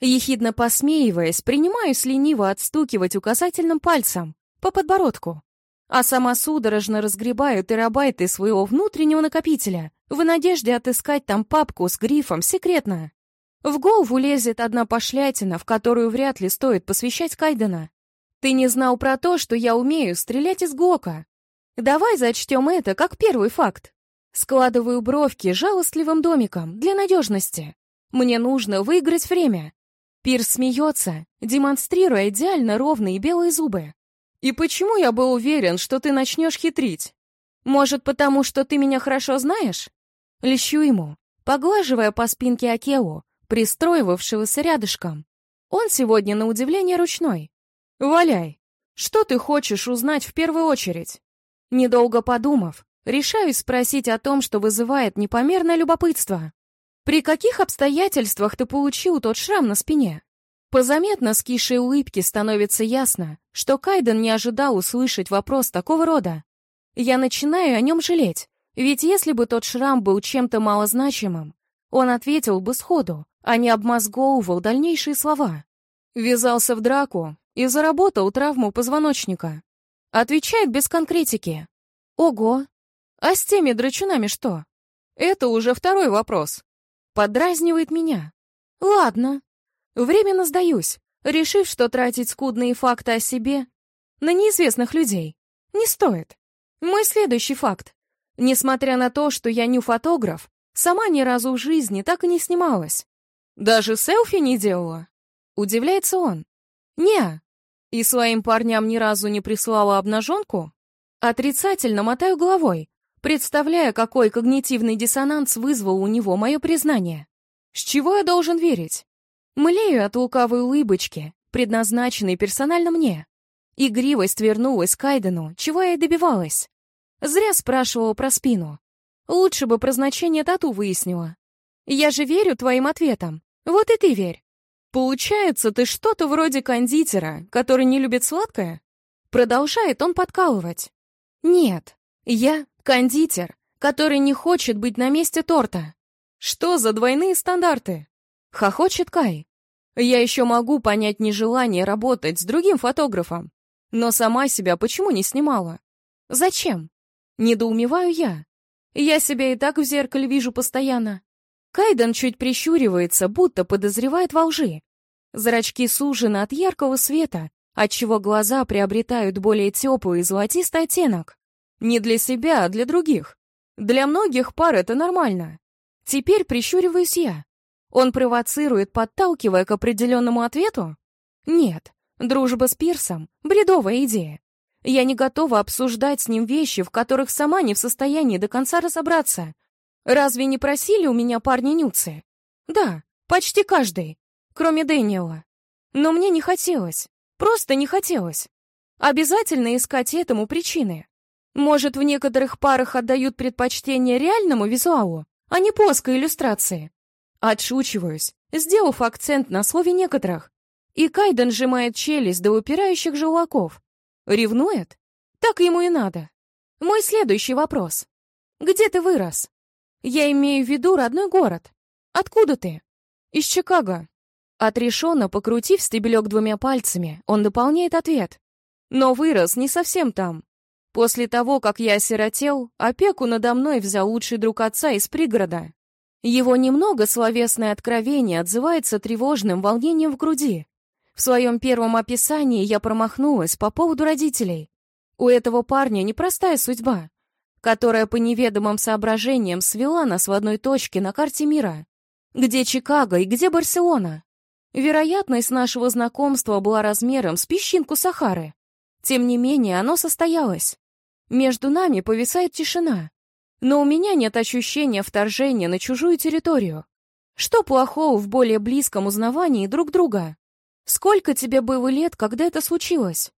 Ехидно посмеиваясь, принимаюсь лениво отстукивать указательным пальцем по подбородку. А сама судорожно разгребаю терабайты своего внутреннего накопителя в надежде отыскать там папку с грифом «Секретно». В голову лезет одна пошлятина, в которую вряд ли стоит посвящать Кайдена. Ты не знал про то, что я умею стрелять из Глока. Давай зачтем это как первый факт. Складываю бровки жалостливым домиком для надежности. Мне нужно выиграть время. Пирс смеется, демонстрируя идеально ровные белые зубы. И почему я был уверен, что ты начнешь хитрить? Может, потому что ты меня хорошо знаешь? Лещу ему, поглаживая по спинке Акео, пристроивавшегося рядышком. Он сегодня, на удивление, ручной. «Валяй! Что ты хочешь узнать в первую очередь?» Недолго подумав, решаюсь спросить о том, что вызывает непомерное любопытство. При каких обстоятельствах ты получил тот шрам на спине? По заметно скисшей улыбке становится ясно, что Кайден не ожидал услышать вопрос такого рода. Я начинаю о нем жалеть, ведь если бы тот шрам был чем-то малозначимым, он ответил бы сходу, а не обмозговывал дальнейшие слова. Ввязался в драку и заработал травму позвоночника. Отвечает без конкретики. Ого! А с теми драчунами что? Это уже второй вопрос. Подразнивает меня. Ладно. Временно сдаюсь, решив, что тратить скудные факты о себе на неизвестных людей не стоит. Мой следующий факт. Несмотря на то, что я не фотограф, сама ни разу в жизни так и не снималась. Даже селфи не делала. Удивляется он. Не, и своим парням ни разу не прислала обнаженку? Отрицательно мотаю головой, представляя, какой когнитивный диссонанс вызвал у него мое признание. С чего я должен верить? Млею от лукавой улыбочки, предназначенной персонально мне. Игривость вернулась к Айдену, чего я и добивалась. Зря спрашивала про спину. Лучше бы про значение тату выяснила. Я же верю твоим ответам. Вот и ты верь. Получается, ты что-то вроде кондитера, который не любит сладкое? Продолжает он подкалывать. Нет, я кондитер, который не хочет быть на месте торта. Что за двойные стандарты? Хохочет Кай. Я еще могу понять нежелание работать с другим фотографом, но сама себя почему не снимала? Зачем? Недоумеваю я. Я себя и так в зеркале вижу постоянно. Кайден чуть прищуривается, будто подозревает во лжи. Зрачки сужены от яркого света, отчего глаза приобретают более теплый и золотистый оттенок. Не для себя, а для других. Для многих пар это нормально. Теперь прищуриваюсь я. Он провоцирует, подталкивая к определенному ответу? Нет, дружба с Пирсом — бредовая идея. Я не готова обсуждать с ним вещи, в которых сама не в состоянии до конца разобраться, Разве не просили у меня парни нюцы? Да, почти каждый, кроме Дэниела. Но мне не хотелось, просто не хотелось. Обязательно искать этому причины. Может, в некоторых парах отдают предпочтение реальному визуалу, а не плоской иллюстрации. Отшучиваюсь, сделав акцент на слове «некоторых». И Кайден сжимает челюсть до упирающих желваков. Ревнует? Так ему и надо. Мой следующий вопрос. Где ты вырос? Я имею в виду родной город. Откуда ты? Из Чикаго. Отрешенно покрутив стебелек двумя пальцами, он дополняет ответ. Но вырос не совсем там. После того, как я осиротел, опеку надо мной взял лучший друг отца из пригорода. Его немного словесное откровение отзывается тревожным волнением в груди. В своем первом описании я промахнулась по поводу родителей. У этого парня непростая судьба, которая по неведомым соображениям свела нас в одной точке на карте мира. Где Чикаго и где Барселона? Вероятность нашего знакомства была размером с песчинку Сахары. Тем не менее, оно состоялось. Между нами повисает тишина. Но у меня нет ощущения вторжения на чужую территорию. Что плохого в более близком узнавании друг друга? Сколько тебе было лет, когда это случилось?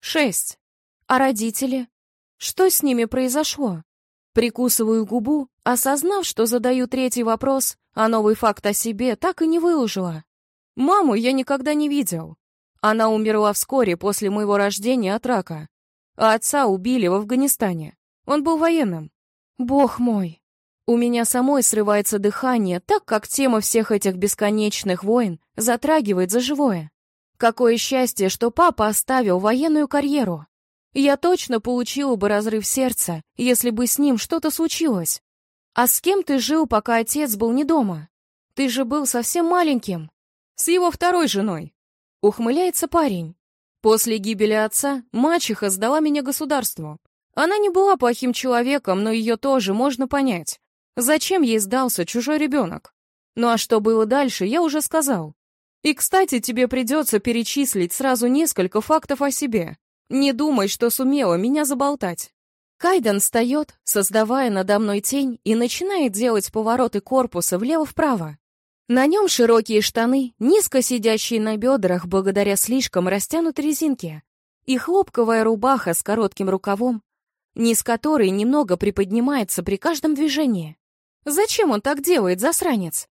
Шесть. А родители? Что с ними произошло? Прикусываю губу, осознав, что задаю третий вопрос, а новый факт о себе так и не выложила. Маму я никогда не видел. Она умерла вскоре после моего рождения от рака. А отца убили в Афганистане. Он был военным. Бог мой. У меня самой срывается дыхание, так как тема всех этих бесконечных войн затрагивает за живое. Какое счастье, что папа оставил военную карьеру. Я точно получила бы разрыв сердца, если бы с ним что-то случилось. А с кем ты жил, пока отец был не дома? Ты же был совсем маленьким. С его второй женой. Ухмыляется парень. После гибели отца мачеха сдала меня государству. Она не была плохим человеком, но ее тоже можно понять. Зачем ей сдался чужой ребенок? Ну а что было дальше, я уже сказал. И, кстати, тебе придется перечислить сразу несколько фактов о себе. Не думай, что сумела меня заболтать. Кайден встает, создавая надо мной тень, и начинает делать повороты корпуса влево-вправо. На нем широкие штаны, низко сидящие на бедрах благодаря слишком растянутой резинке, и хлопковая рубаха с коротким рукавом, низ которой немного приподнимается при каждом движении. Зачем он так делает, засранец?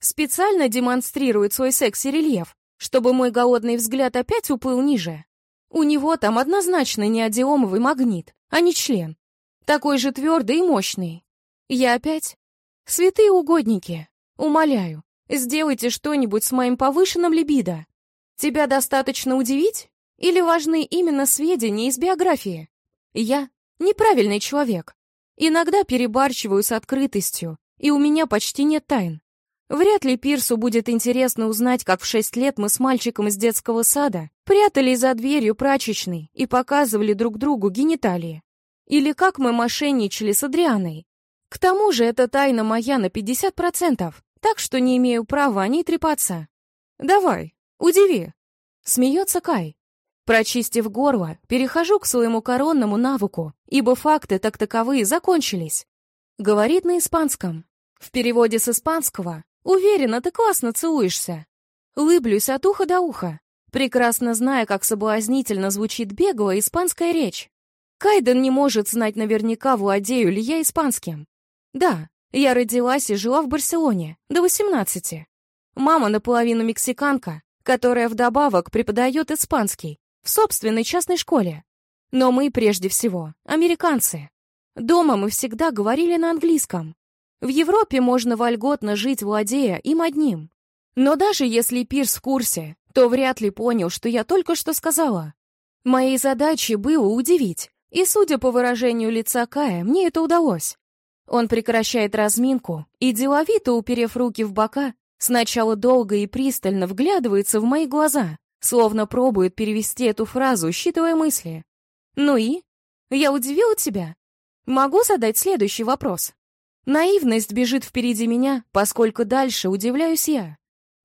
Специально демонстрирует свой секси-рельеф, чтобы мой голодный взгляд опять уплыл ниже. У него там однозначно не адиомовый магнит, а не член. Такой же твердый и мощный. Я опять? Святые угодники, умоляю, сделайте что-нибудь с моим повышенным либидо. Тебя достаточно удивить? Или важны именно сведения из биографии? Я неправильный человек. Иногда перебарщиваю с открытостью, и у меня почти нет тайн. Вряд ли Пирсу будет интересно узнать, как в шесть лет мы с мальчиком из детского сада прятались за дверью прачечной и показывали друг другу гениталии. Или как мы мошенничали с Адрианой. К тому же это тайна моя на 50%, так что не имею права ней трепаться. Давай, удиви. Смеется Кай. Прочистив горло, перехожу к своему коронному навыку, ибо факты так таковые закончились. Говорит на испанском. В переводе с испанского Уверена, ты классно целуешься. Улыблюсь от уха до уха, прекрасно зная, как соблазнительно звучит беглая испанская речь. Кайден не может знать наверняка, владею ли я испанским. Да, я родилась и жила в Барселоне до 18. Мама наполовину мексиканка, которая вдобавок преподает испанский в собственной частной школе. Но мы, прежде всего, американцы. Дома мы всегда говорили на английском, в Европе можно вольготно жить, владея им одним. Но даже если Пирс в курсе, то вряд ли понял, что я только что сказала. Моей задачей было удивить, и, судя по выражению лица Кая, мне это удалось. Он прекращает разминку и, деловито уперев руки в бока, сначала долго и пристально вглядывается в мои глаза, словно пробует перевести эту фразу, считывая мысли. «Ну и? Я удивила тебя? Могу задать следующий вопрос?» Наивность бежит впереди меня, поскольку дальше удивляюсь я.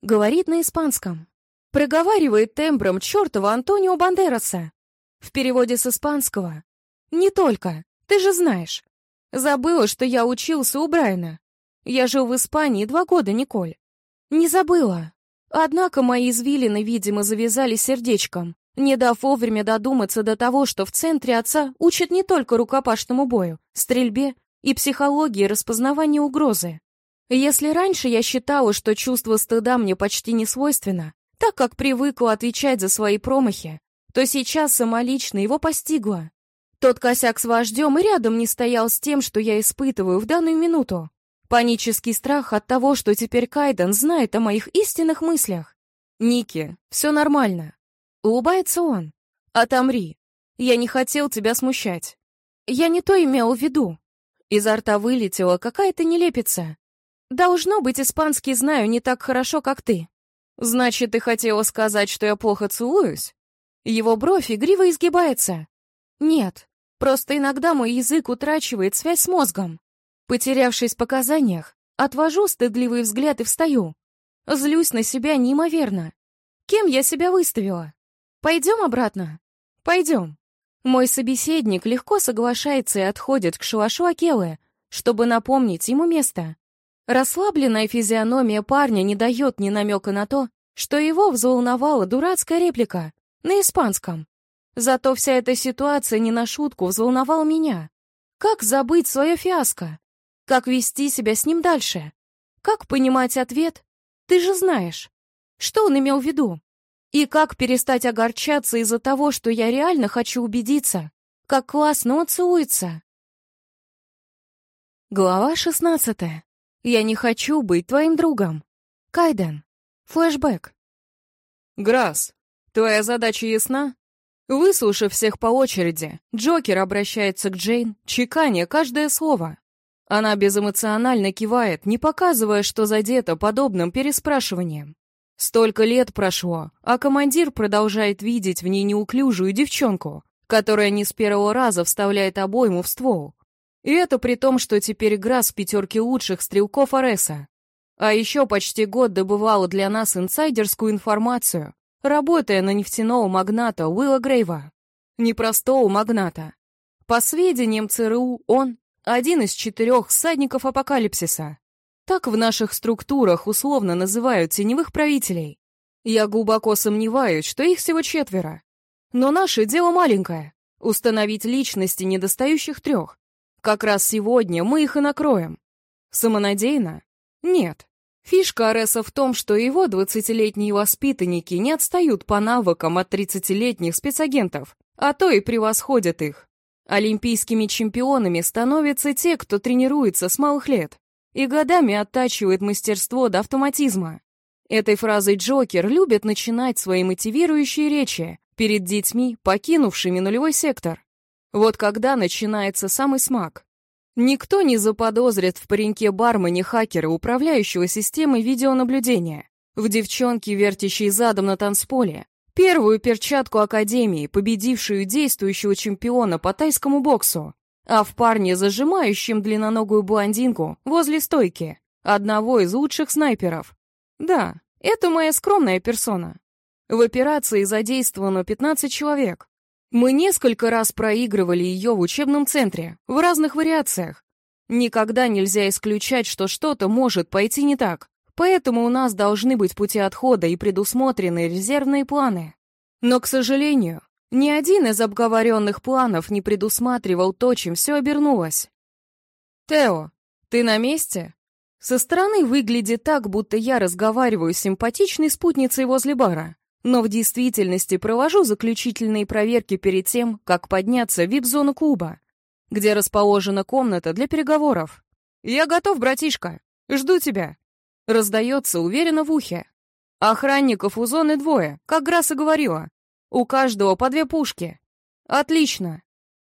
Говорит на испанском. Проговаривает тембром чертова Антонио Бандераса. В переводе с испанского. Не только, ты же знаешь. Забыла, что я учился у Брайана. Я жил в Испании два года, Николь. Не забыла. Однако мои извилины, видимо, завязали сердечком, не дав вовремя додуматься до того, что в центре отца учат не только рукопашному бою, стрельбе и психологии распознавания угрозы. Если раньше я считала, что чувство стыда мне почти не свойственно, так как привыкла отвечать за свои промахи, то сейчас самолично его постигла. Тот косяк с вождем и рядом не стоял с тем, что я испытываю в данную минуту. Панический страх от того, что теперь Кайден знает о моих истинных мыслях. «Ники, все нормально». Улыбается он. «Отомри. Я не хотел тебя смущать. Я не то имел в виду. Изо рта вылетела какая-то нелепица. Должно быть, испанский знаю не так хорошо, как ты. Значит, ты хотела сказать, что я плохо целуюсь? Его бровь игриво изгибается. Нет, просто иногда мой язык утрачивает связь с мозгом. Потерявшись в показаниях, отвожу стыдливый взгляд и встаю. Злюсь на себя неимоверно. Кем я себя выставила? Пойдем обратно? Пойдем. Мой собеседник легко соглашается и отходит к шалашу Акелы, чтобы напомнить ему место. Расслабленная физиономия парня не дает ни намека на то, что его взволновала дурацкая реплика на испанском. Зато вся эта ситуация не на шутку взволновала меня. Как забыть свое фиаско? Как вести себя с ним дальше? Как понимать ответ «ты же знаешь»? Что он имел в виду? И как перестать огорчаться из-за того, что я реально хочу убедиться, как классно он целуется? Глава шестнадцатая. Я не хочу быть твоим другом. Кайден. Флэшбэк. Грасс, твоя задача ясна? Выслушав всех по очереди, Джокер обращается к Джейн, чеканя каждое слово. Она безэмоционально кивает, не показывая, что задета подобным переспрашиванием. Столько лет прошло, а командир продолжает видеть в ней неуклюжую девчонку, которая не с первого раза вставляет обойму в ствол. И это при том, что теперь игра с пятерки лучших стрелков Ареса. А еще почти год добывала для нас инсайдерскую информацию, работая на нефтяного магната Уилла Грейва. Непростого магната. По сведениям ЦРУ, он один из четырех всадников апокалипсиса. Так в наших структурах условно называют теневых правителей. Я глубоко сомневаюсь, что их всего четверо. Но наше дело маленькое — установить личности недостающих трех. Как раз сегодня мы их и накроем. Самонадеянно? Нет. Фишка Ареса в том, что его двадцатилетние воспитанники не отстают по навыкам от тридцатилетних спецагентов, а то и превосходят их. Олимпийскими чемпионами становятся те, кто тренируется с малых лет и годами оттачивает мастерство до автоматизма. Этой фразой Джокер любит начинать свои мотивирующие речи перед детьми, покинувшими нулевой сектор. Вот когда начинается самый смак. Никто не заподозрит в пареньке-бармене хакера, управляющего системой видеонаблюдения, в девчонке, вертящей задом на танцполе, первую перчатку Академии, победившую действующего чемпиона по тайскому боксу, а в парне, зажимающем длинноногую блондинку возле стойки, одного из лучших снайперов. Да, это моя скромная персона. В операции задействовано 15 человек. Мы несколько раз проигрывали ее в учебном центре, в разных вариациях. Никогда нельзя исключать, что что-то может пойти не так, поэтому у нас должны быть пути отхода и предусмотрены резервные планы. Но, к сожалению, ни один из обговоренных планов не предусматривал то, чем все обернулось. «Тео, ты на месте?» Со стороны выглядит так, будто я разговариваю с симпатичной спутницей возле бара, но в действительности провожу заключительные проверки перед тем, как подняться в вип-зону клуба, где расположена комната для переговоров. «Я готов, братишка. Жду тебя». Раздается уверенно в ухе. Охранников у зоны двое, как Грасса говорила. У каждого по две пушки. Отлично.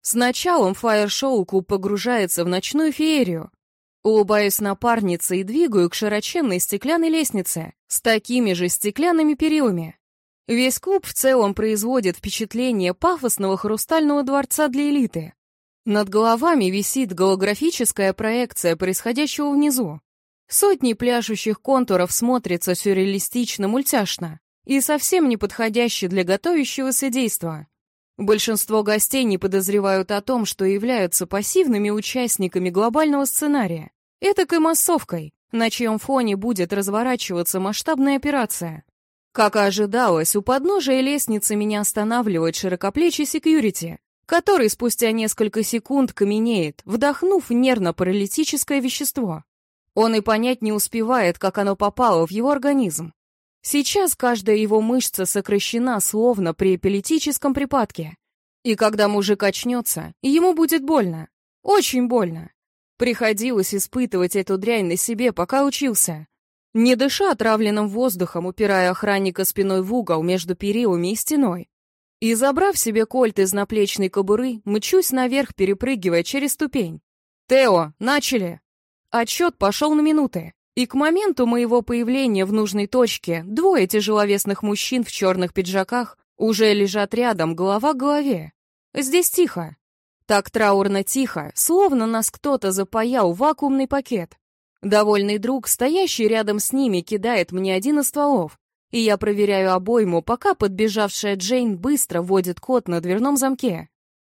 С началом фаер-шоу клуб погружается в ночную феерию. Улыбаюсь напарнице и двигаю к широченной стеклянной лестнице с такими же стеклянными перилами. Весь клуб в целом производит впечатление пафосного хрустального дворца для элиты. Над головами висит голографическая проекция происходящего внизу. Сотни пляшущих контуров смотрятся сюрреалистично-мультяшно и совсем не подходящий для готовящегося действа. Большинство гостей не подозревают о том, что являются пассивными участниками глобального сценария, этакой массовкой, на чьем фоне будет разворачиваться масштабная операция. Как и ожидалось, у подножия лестницы меня останавливает широкоплечий секьюрити, который спустя несколько секунд каменеет, вдохнув нервно-паралитическое вещество. Он и понять не успевает, как оно попало в его организм. Сейчас каждая его мышца сокращена, словно при эпилептическом припадке. И когда мужик очнется, ему будет больно. Очень больно. Приходилось испытывать эту дрянь на себе, пока учился. Не дыша отравленным воздухом, упирая охранника спиной в угол между перилами и стеной. И забрав себе кольт из наплечной кобуры, мчусь наверх, перепрыгивая через ступень. «Тео, начали!» Отчет пошел на минуты. И к моменту моего появления в нужной точке двое тяжеловесных мужчин в черных пиджаках уже лежат рядом, голова к голове. Здесь тихо. Так траурно тихо, словно нас кто-то запаял в вакуумный пакет. Довольный друг, стоящий рядом с ними, кидает мне один из стволов, и я проверяю обойму, пока подбежавшая Джейн быстро вводит код на дверном замке.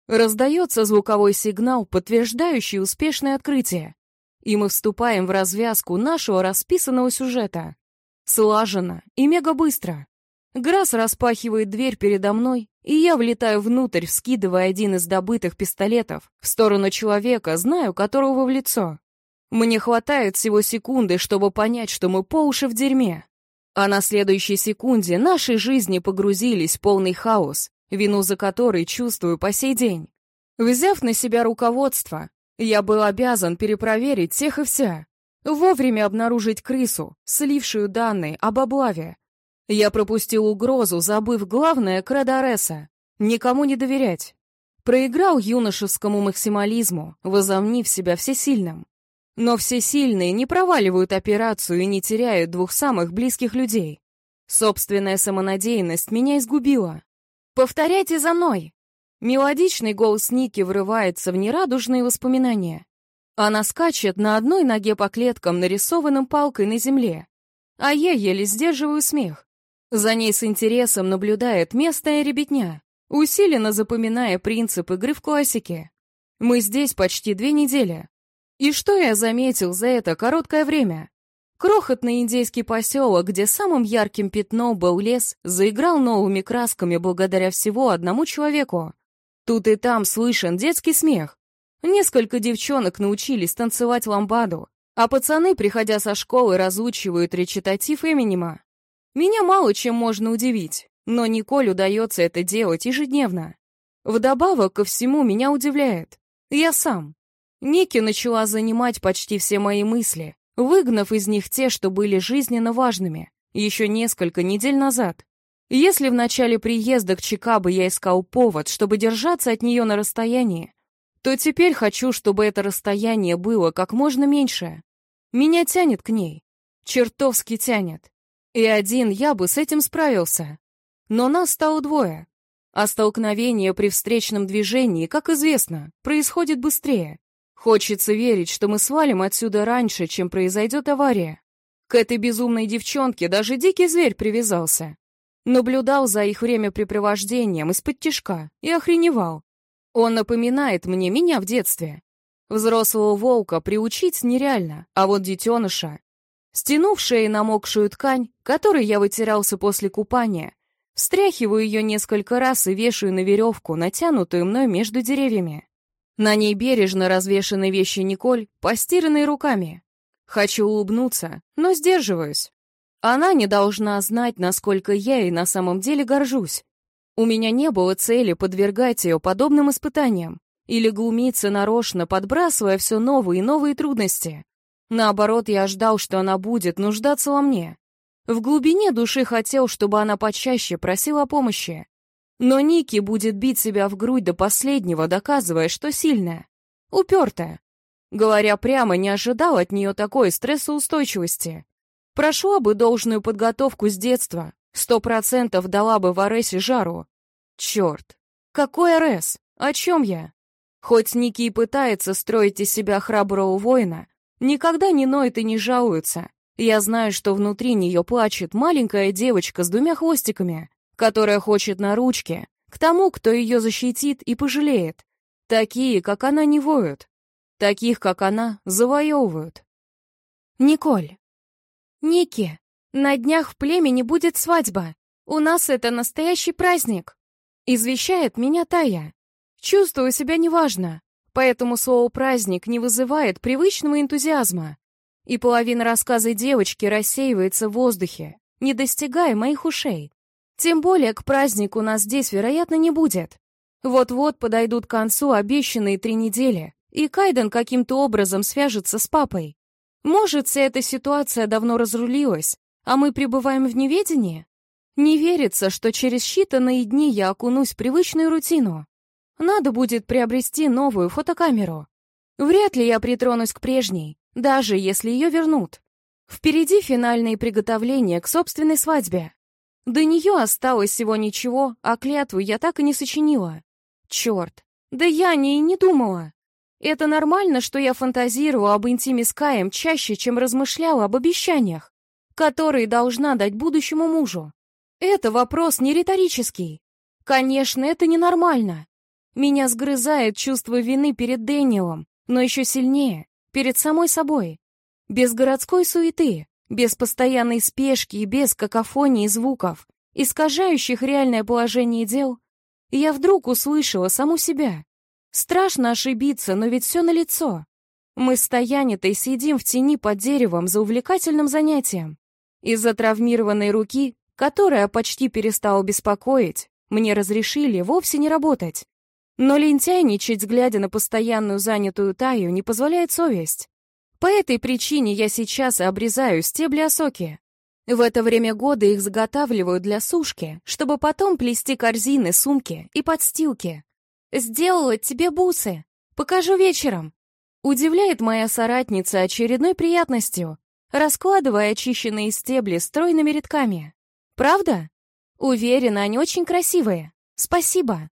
Раздается звуковой сигнал, подтверждающий успешное открытие. И мы вступаем в развязку нашего расписанного сюжета. Слаженно и мега быстро. Грасс распахивает дверь передо мной, и я влетаю внутрь, вскидывая один из добытых пистолетов в сторону человека, знаю которого в лицо. Мне хватает всего секунды, чтобы понять, что мы по уши в дерьме. А на следующей секунде нашей жизни погрузились в полный хаос, вину за который чувствую по сей день. Взяв на себя руководство, я был обязан перепроверить всех и вся, вовремя обнаружить крысу, слившую данные об облаве. Я пропустил угрозу, забыв главное кредо Ареса — никому не доверять. Проиграл юношескому максимализму, возомнив себя всесильным. Но все сильные не проваливают операцию и не теряют двух самых близких людей. Собственная самонадеянность меня изгубила. «Повторяйте за мной!» Мелодичный голос Ники врывается в нерадужные воспоминания. Она скачет на одной ноге по клеткам, нарисованным палкой на земле. А я еле сдерживаю смех. За ней с интересом наблюдает местная ребятня, усиленно запоминая принцип игры в классике. Мы здесь почти две недели, и что я заметил за это короткое время? Крохотный индейский поселок, где самым ярким пятном был лес, заиграл новыми красками благодаря всего одному человеку. Тут и там слышен детский смех. Несколько девчонок научились танцевать ламбаду, а пацаны, приходя со школы, разучивают речитатив Эминема. Меня мало чем можно удивить, но Николь удается это делать ежедневно. Вдобавок ко всему меня удивляет. Я сам. Ники начала занимать почти все мои мысли, выгнав из них те, что были жизненно важными, еще несколько недель назад. Если в начале приезда к Чикаго я искал повод, чтобы держаться от нее на расстоянии, то теперь хочу, чтобы это расстояние было как можно меньше. Меня тянет к ней. Чертовски тянет. И один я бы с этим справился. Но нас стало двое. А столкновение при встречном движении, как известно, происходит быстрее. Хочется верить, что мы свалим отсюда раньше, чем произойдет авария. К этой безумной девчонке даже дикий зверь привязался. Наблюдал за их времяпрепровождением из-под тишка и охреневал. Он напоминает мне меня в детстве. Взрослого волка приучить нереально, а вот детеныша... Стянув шеи намокшую ткань, которой я вытирался после купания, встряхиваю ее несколько раз и вешаю на веревку, натянутую мной между деревьями. На ней бережно развешаны вещи Николь, постиранные руками. Хочу улыбнуться, но сдерживаюсь. Она не должна знать, насколько я ей на самом деле горжусь. У меня не было цели подвергать ее подобным испытаниям или глумиться нарочно, подбрасывая все новые и новые трудности. Наоборот, я ждал, что она будет нуждаться во мне. В глубине души хотел, чтобы она почаще просила о помощи. Но Ники будет бить себя в грудь до последнего, доказывая, что сильная, упертая. Говоря прямо, не ожидал от нее такой стрессоустойчивости. Прошла бы должную подготовку с детства, сто процентов дала бы в Аресе жару. Черт, какой Арес? О чем я? Хоть Ники и пытается строить из себя храброго воина, никогда не ноет и не жалуется. Я знаю, что внутри нее плачет маленькая девочка с двумя хвостиками, которая хочет на ручке, к тому, кто ее защитит и пожалеет. Такие, как она, не воют. Таких, как она, завоевывают. Николь. Ники, на днях в племени будет свадьба. У нас это настоящий праздник. Извещает меня Тая. Чувствую себя неважно, поэтому слово «праздник» не вызывает привычного энтузиазма. И половина рассказа девочки рассеивается в воздухе, не достигая моих ушей. Тем более к празднику нас здесь, вероятно, не будет. Вот-вот подойдут к концу обещанные три недели, и Кайден каким-то образом свяжется с папой. Может, вся эта ситуация давно разрулилась, а мы пребываем в неведении? Не верится, что через считанные дни я окунусь в привычную рутину. Надо будет приобрести новую фотокамеру. Вряд ли я притронусь к прежней, даже если ее вернут. Впереди финальные приготовления к собственной свадьбе. До нее осталось всего ничего, а клятву я так и не сочинила. Черт, да я о ней не думала. Это нормально, что я фантазировала об интиме с Каем чаще, чем размышляла об обещаниях, которые должна дать будущему мужу. Это вопрос не риторический. Конечно, это ненормально. Меня сгрызает чувство вины перед Дэниелом, но еще сильнее — перед самой собой. Без городской суеты, без постоянной спешки и без какофонии звуков, искажающих реальное положение дел, я вдруг услышала саму себя. Страшно ошибиться, но ведь все налицо. Мы с Таянитой сидим в тени под деревом за увлекательным занятием. Из-за травмированной руки, которая почти перестала беспокоить, мне разрешили вовсе не работать. Но лентяйничать, глядя на постоянную занятую Таю, не позволяет совесть. По этой причине я сейчас обрезаю стебли осоки. В это время года их заготавливают для сушки, чтобы потом плести корзины, сумки и подстилки. «Сделала тебе бусы. Покажу вечером». Удивляет моя соратница очередной приятностью, раскладывая очищенные стебли стройными рядками. «Правда?» «Уверена, они очень красивые. Спасибо».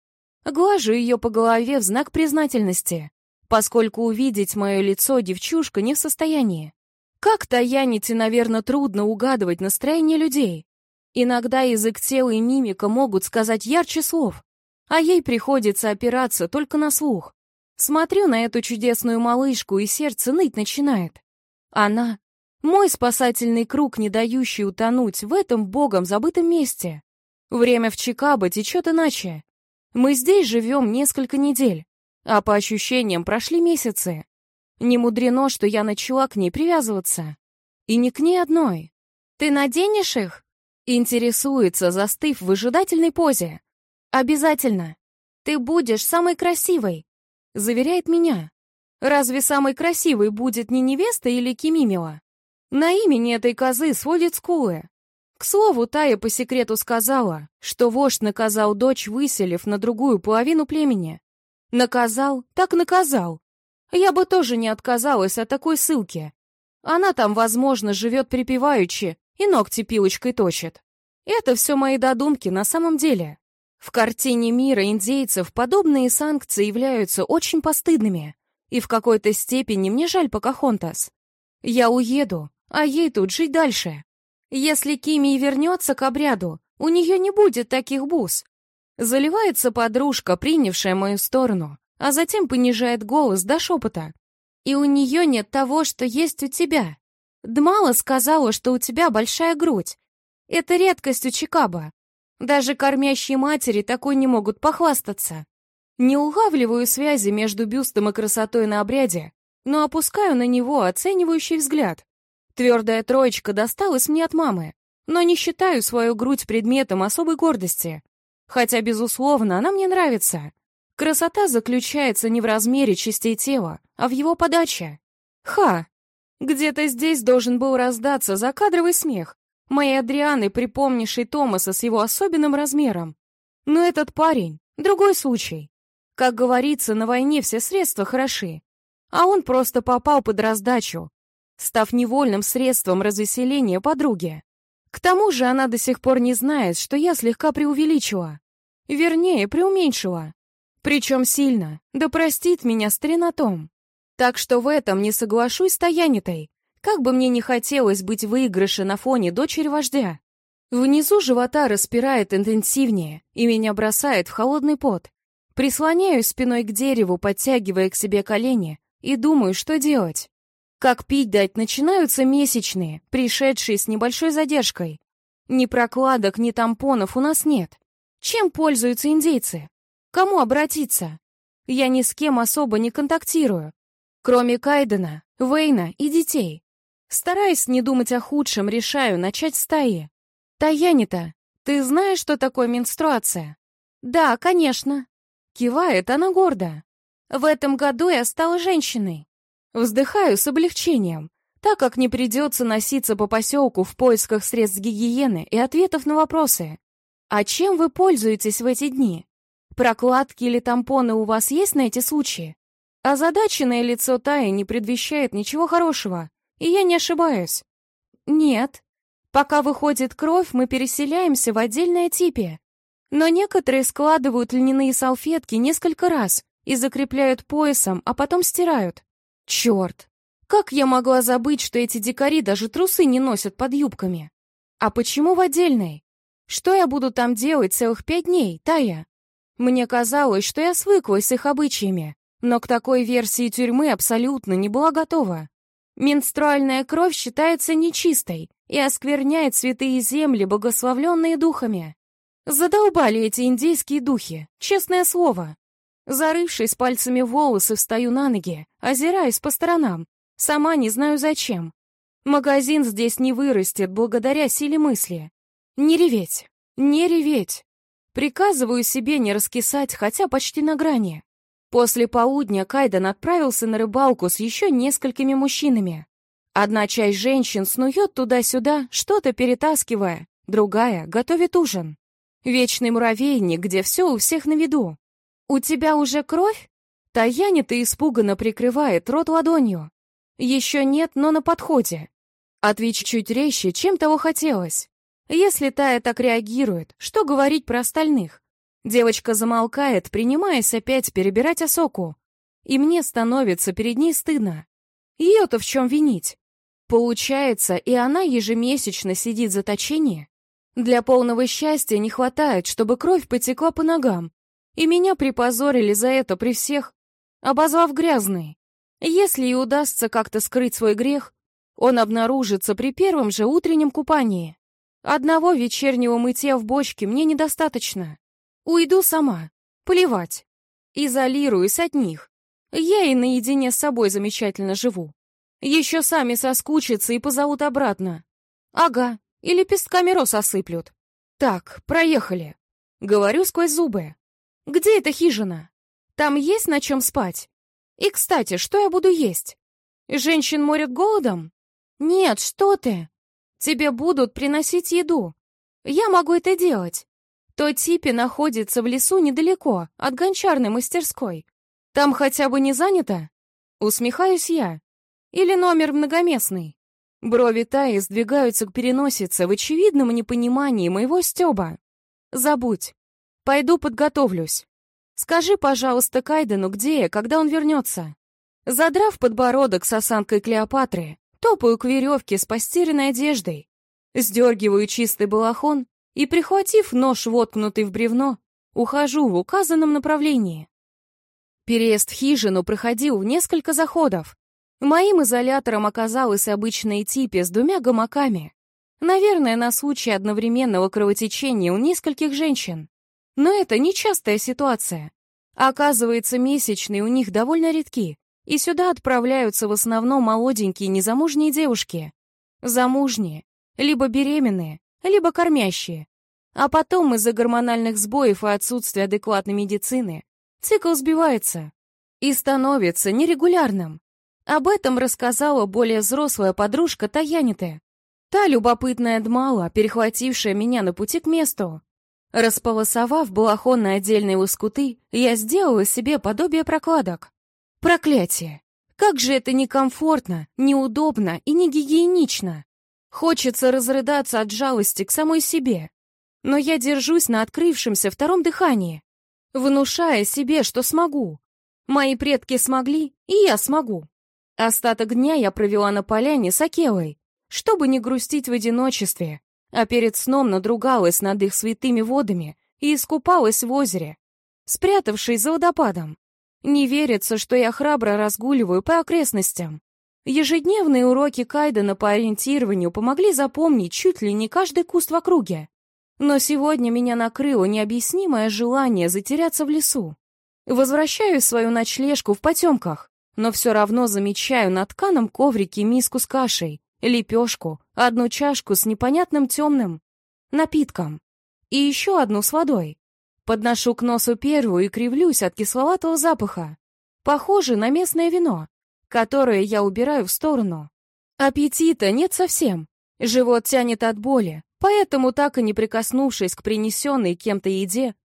Глажу ее по голове в знак признательности поскольку увидеть мое лицо девчушка не в состоянии. Как-то Яните, наверное, трудно угадывать настроение людей. Иногда язык тела и мимика могут сказать ярче слов, а ей приходится опираться только на слух. Смотрю на эту чудесную малышку, и сердце ныть начинает. Она — мой спасательный круг, не дающий утонуть в этом богом забытом месте. Время в Чикаго течет иначе. Мы здесь живем несколько недель. А по ощущениям прошли месяцы. Не мудрено, что я начала к ней привязываться. И не к ней одной. «Ты наденешь их?» Интересуется, застыв в выжидательной позе. «Обязательно. Ты будешь самой красивой», — заверяет меня. «Разве самой красивой будет не невеста или Кимимила?» На имени этой козы сводит скулы. К слову, Тая по секрету сказала, что вождь наказал дочь, выселив на другую половину племени. Наказал, так наказал. Я бы тоже не отказалась от такой ссылки. Она там, возможно, живет припеваючи и ногти пилочкой точит. Это все мои додумки на самом деле. В картине мира индейцев подобные санкции являются очень постыдными, и в какой-то степени мне жаль Покахонтас. Я уеду, а ей тут жить дальше. Если Кими вернется к обряду, у нее не будет таких бус, Заливается подружка, принявшая мою сторону, а затем понижает голос до шепота. И у нее нет того, что есть у тебя. Дмала сказала, что у тебя большая грудь. Это редкость у Чикаба. Даже кормящие матери такой не могут похвастаться. Не улавливаю связи между бюстом и красотой на обряде, но опускаю на него оценивающий взгляд. Твердая троечка досталась мне от мамы, но не считаю свою грудь предметом особой гордости. Хотя, безусловно, она мне нравится. Красота заключается не в размере частей тела, а в его подаче. Ха! Где-то здесь должен был раздаться закадровый смех моей Адрианы, припомнившей Томаса с его особенным размером. Но этот парень — другой случай. Как говорится, на войне все средства хороши. А он просто попал под раздачу, став невольным средством развеселения подруги. К тому же она до сих пор не знает, что я слегка преувеличила. Вернее, преуменьшила. Причем сильно, да простит меня старинотом. Так что в этом не соглашусь с Таянитой, как бы мне не хотелось быть выигрыше на фоне дочери вождя. Внизу живота распирает интенсивнее, и меня бросает в холодный пот. Прислоняюсь спиной к дереву, подтягивая к себе колени, и думаю, что делать. Как пить дать начинаются месячные, пришедшие с небольшой задержкой. Ни прокладок, ни тампонов у нас нет. Чем пользуются индейцы? Кому обратиться? Я ни с кем особо не контактирую, кроме Кайдена, Вейна и детей. Стараясь не думать о худшем, решаю начать с Таи. Таянита, ты знаешь, что такое менструация? Да, конечно. Кивает она гордо. В этом году я стала женщиной. Вздыхаю с облегчением, так как не придется носиться по поселку в поисках средств гигиены и ответов на вопросы. А чем вы пользуетесь в эти дни? Прокладки или тампоны у вас есть на эти случаи? Озадаченное лицо Таи не предвещает ничего хорошего, и я не ошибаюсь. Нет. Пока выходит кровь, мы переселяемся в отдельное типе. Но некоторые складывают льняные салфетки несколько раз и закрепляют поясом, а потом стирают. Черт! Как я могла забыть, что эти дикари даже трусы не носят под юбками? А почему в отдельной? Что я буду там делать целых пять дней, Тая? Мне казалось, что я свыклась с их обычаями, но к такой версии тюрьмы абсолютно не была готова. Менструальная кровь считается нечистой и оскверняет святые земли, благословленные духами. Задолбали эти индейские духи, честное слово. Зарывшись пальцами волосы, встаю на ноги, озираясь по сторонам. Сама не знаю зачем. Магазин здесь не вырастет благодаря силе мысли. Не реветь, не реветь. Приказываю себе не раскисать, хотя почти на грани. После полудня Кайден отправился на рыбалку с еще несколькими мужчинами. Одна часть женщин снует туда-сюда, что-то перетаскивая, другая готовит ужин. Вечный муравейник, где все у всех на виду. «У тебя уже кровь?» Таяня-то испуганно прикрывает рот ладонью. «Еще нет, но на подходе». Отвечу чуть резче, чем того хотелось. Если Тая так реагирует, что говорить про остальных? Девочка замолкает, принимаясь опять перебирать осоку. И мне становится перед ней стыдно. Ее-то в чем винить? Получается, и она ежемесячно сидит в заточении? Для полного счастья не хватает, чтобы кровь потекла по ногам. И меня припозорили за это при всех, обозвав грязной. Если и удастся как-то скрыть свой грех, он обнаружится при первом же утреннем купании. Одного вечернего мытья в бочке мне недостаточно. Уйду сама. Плевать. Изолируюсь от них. Я и наедине с собой замечательно живу. Еще сами соскучатся и позовут обратно. Ага, и лепестками роз осыплют. Так, проехали. Говорю сквозь зубы. Где эта хижина? Там есть на чем спать? И, кстати, что я буду есть? Женщин морят голодом? Нет, что ты? Тебе будут приносить еду. Я могу это делать. То типи находится в лесу недалеко от гончарной мастерской. Там хотя бы не занято? Усмехаюсь я. Или номер многоместный? Брови Таи сдвигаются к переносице в очевидном непонимании моего стёба. Забудь. Пойду подготовлюсь. Скажи, пожалуйста, Кайдену, где я, когда он вернется. Задрав подбородок с осанкой Клеопатры, топаю к веревке с постиранной одеждой. Сдергиваю чистый балахон и, прихватив нож, воткнутый в бревно, ухожу в указанном направлении. Переезд в хижину проходил в несколько заходов. Моим изолятором оказалась обычная типе с двумя гамаками. Наверное, на случай одновременного кровотечения у нескольких женщин. Но это нечастая ситуация. Оказывается, месячные у них довольно редки, и сюда отправляются в основном молоденькие незамужние девушки. Замужние, либо беременные, либо кормящие. А потом из-за гормональных сбоев и отсутствия адекватной медицины цикл сбивается и становится нерегулярным. Об этом рассказала более взрослая подружка Таяните. Та любопытная Дмала, перехватившая меня на пути к месту. Располосовав балахон на отдельные лоскуты, я сделала себе подобие прокладок. Проклятие! Как же это некомфортно, неудобно и не гигиенично. Хочется разрыдаться от жалости к самой себе. Но я держусь на открывшемся втором дыхании, внушая себе, что смогу. Мои предки смогли, и я смогу. Остаток дня я провела на поляне с Акелой, чтобы не грустить в одиночестве, а перед сном надругалась над их святыми водами и искупалась в озере, спрятавшись за водопадом. Не верится, что я храбро разгуливаю по окрестностям. Ежедневные уроки Кайдена по ориентированию помогли запомнить чуть ли не каждый куст в округе. Но сегодня меня накрыло необъяснимое желание затеряться в лесу. Возвращаю свою ночлежку в потемках, но все равно замечаю на тканом коврике миску с кашей, лепешку, одну чашку с непонятным темным напитком и еще одну с водой. Подношу к носу первую и кривлюсь от кисловатого запаха. Похоже на местное вино, которые я убираю в сторону. Аппетита нет совсем. Живот тянет от боли, поэтому, так и не прикоснувшись к принесенной кем-то еде,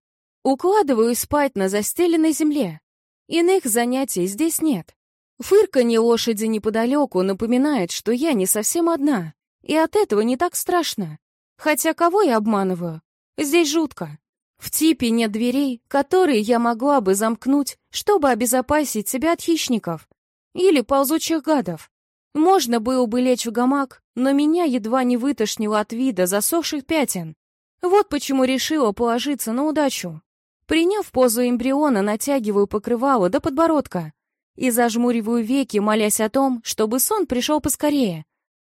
укладываю спать на застеленной земле. Иных занятий здесь нет. Фырканье лошади неподалеку напоминает, что я не совсем одна, И от этого не так страшно. Хотя кого я обманываю? Здесь жутко. В типе нет дверей, которые я могла бы замкнуть, чтобы обезопасить себя от хищников или ползучих гадов. Можно было бы лечь в гамак, но меня едва не вытошнило от вида засохших пятен. Вот почему решила положиться на удачу. Приняв позу эмбриона, натягиваю покрывало до подбородка и зажмуриваю веки, молясь о том, чтобы сон пришел поскорее.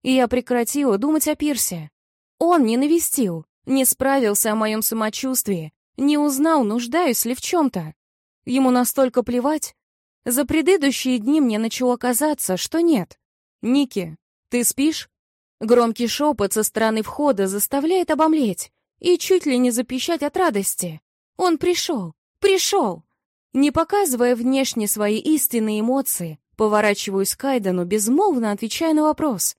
И я прекратила думать о пирсе. Он не навестил, не справился о моем самочувствии, не узнал, нуждаюсь ли в чем-то. Ему настолько плевать. За предыдущие дни мне начало казаться, что нет. «Ники, ты спишь?» Громкий шепот со стороны входа заставляет обомлеть и чуть ли не запищать от радости. Он пришел, пришел! Не показывая внешне свои истинные эмоции, поворачиваюсь к Айдену, безмолвно отвечая на вопрос.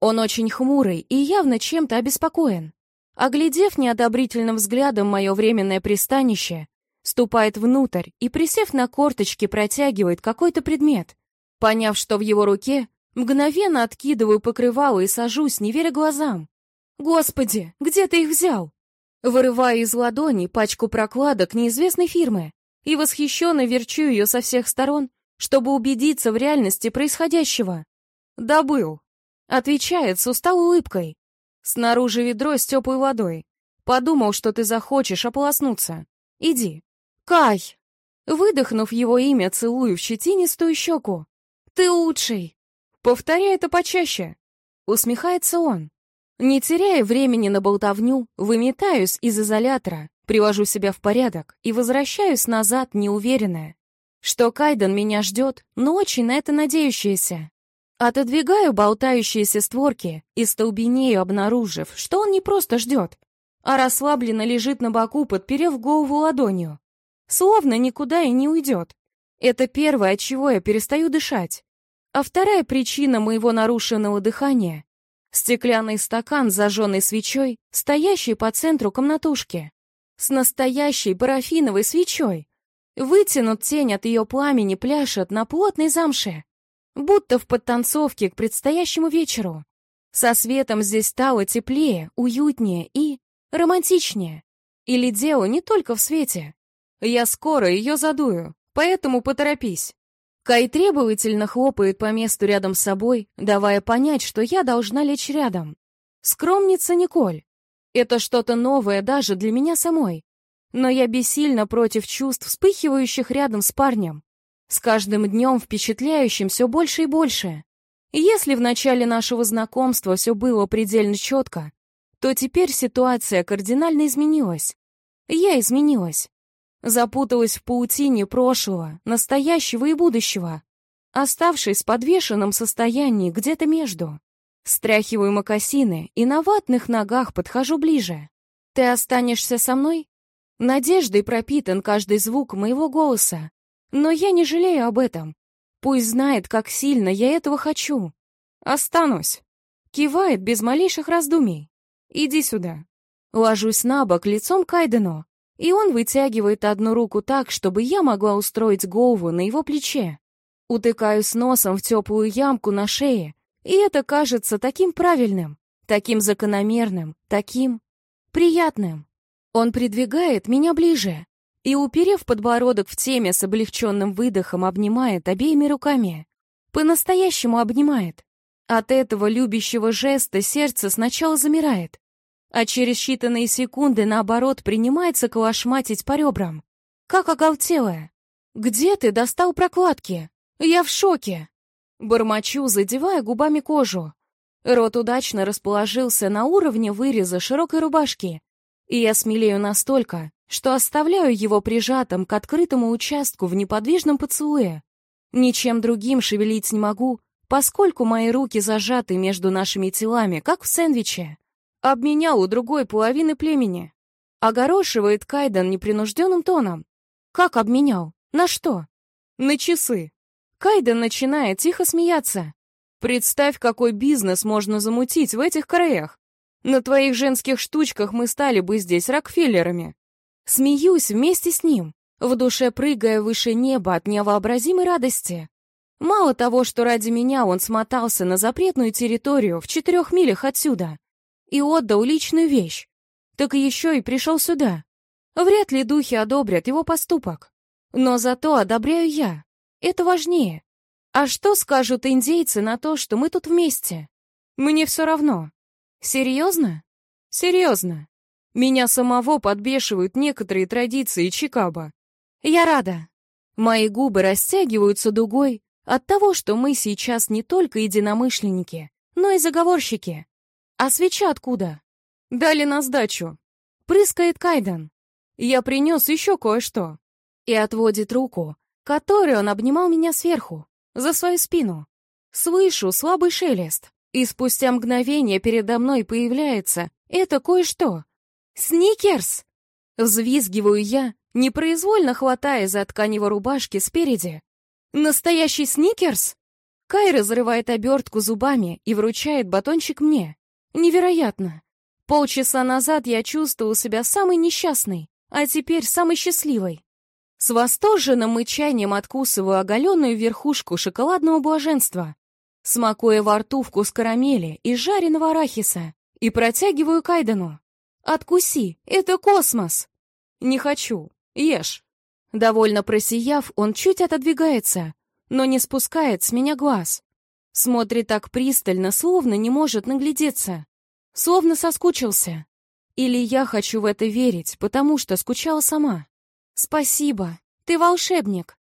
Он очень хмурый и явно чем-то обеспокоен. Оглядев неодобрительным взглядом мое временное пристанище, ступает внутрь и, присев на корточки, протягивает какой-то предмет. Поняв, что в его руке, мгновенно откидываю покрывало и сажусь, не веря глазам. «Господи, где ты их взял?» Вырываю из ладони пачку прокладок неизвестной фирмы и восхищенно верчу ее со всех сторон, чтобы убедиться в реальности происходящего. «Добыл», — отвечает с усталой улыбкой. Снаружи ведро с теплой водой. Подумал, что ты захочешь ополоснуться. Иди. Кай! Выдохнув его имя, целую в щетинистую щеку. Ты лучший! Повторяй это почаще. Усмехается он. Не теряя времени на болтовню, выметаюсь из изолятора, привожу себя в порядок и возвращаюсь назад неуверенная, что Кайден меня ждет, но очень на это надеющаяся. Отодвигаю болтающиеся створки и столбенею, обнаружив, что он не просто ждет, а расслабленно лежит на боку, подперев голову ладонью. Словно никуда и не уйдет. Это первое, от чего я перестаю дышать. А вторая причина моего нарушенного дыхания — стеклянный стакан с зажженной свечой, стоящий по центру комнатушки. С настоящей парафиновой свечой. Вытянут тень от ее пламени пляшет на плотной замше будто в подтанцовке к предстоящему вечеру. Со светом здесь стало теплее, уютнее и романтичнее. Или дело не только в свете. Я скоро ее задую, поэтому поторопись. Кай требовательно хлопает по месту рядом с собой, давая понять, что я должна лечь рядом. Скромница Николь. Это что-то новое даже для меня самой. Но я бессильно против чувств, вспыхивающих рядом с парнем. С каждым днем впечатляющим все больше и больше. И если в начале нашего знакомства все было предельно четко, то теперь ситуация кардинально изменилась. Я изменилась. Запуталась в паутине прошлого, настоящего и будущего, оставшись в подвешенном состоянии где-то между. Стряхиваю мокасины и на ватных ногах подхожу ближе. «Ты останешься со мной?» Надеждой пропитан каждый звук моего голоса, но я не жалею об этом. Пусть знает, как сильно я этого хочу. Останусь. Кивает без малейших раздумий. Иди сюда. Ложусь на бок лицом к Айдену, и он вытягивает одну руку так, чтобы я могла устроить голову на его плече. Утыкаюсь носом в теплую ямку на шее, и это кажется таким правильным, таким закономерным, таким приятным. Он придвигает меня ближе, и, уперев подбородок в теме с облегченным выдохом, обнимает обеими руками. По-настоящему обнимает. От этого любящего жеста сердце сначала замирает, а через считанные секунды, наоборот, принимается колошматить по ребрам. Как оголтелая. «Где ты достал прокладки? Я в шоке!» Бормочу, задевая губами кожу. Рот удачно расположился на уровне выреза широкой рубашки, и я смелею настолько, что оставляю его прижатым к открытому участку в неподвижном поцелуе. Ничем другим шевелить не могу, поскольку мои руки зажаты между нашими телами, как в сэндвиче. Обменял у другой половины племени. Огорошивает Кайден непринужденным тоном. Как обменял? На что? На часы. Кайден начинает тихо смеяться. Представь, какой бизнес можно замутить в этих краях. На твоих женских штучках мы стали бы здесь Рокфеллерами. Смеюсь вместе с ним, в душе прыгая выше неба от невообразимой радости. Мало того, что ради меня он смотался на запретную территорию в четырех милях отсюда и отдал личную вещь, так еще и пришел сюда. Вряд ли духи одобрят его поступок. Но зато одобряю я. Это важнее. А что скажут индейцы на то, что мы тут вместе? Мне все равно. Серьезно? Серьезно. Меня самого подбешивают некоторые традиции Чикаго. Я рада. Мои губы растягиваются дугой от того, что мы сейчас не только единомышленники, но и заговорщики. А свеча откуда? Дали на сдачу. Прыскает Кайден. Я принес еще кое-что. И отводит руку, которой он обнимал меня сверху, за свою спину. Слышу слабый шелест, и спустя мгновение передо мной появляется это кое-что. «Сникерс!» Взвизгиваю я, непроизвольно хватая за ткань его рубашки спереди. «Настоящий сникерс?» Кай разрывает обертку зубами и вручает батончик мне. Невероятно. Полчаса назад я чувствовал себя самой несчастной, а теперь самой счастливой. С восторженным мычанием откусываю оголенную верхушку шоколадного блаженства, смакуя во рту вкус карамели и жареного арахиса, и протягиваю Кайдену. «Откуси, это космос!» «Не хочу, ешь!» Довольно просияв, он чуть отодвигается, но не спускает с меня глаз. Смотрит так пристально, словно не может наглядеться. Словно соскучился. Или я хочу в это верить, потому что скучала сама. Спасибо, ты волшебник.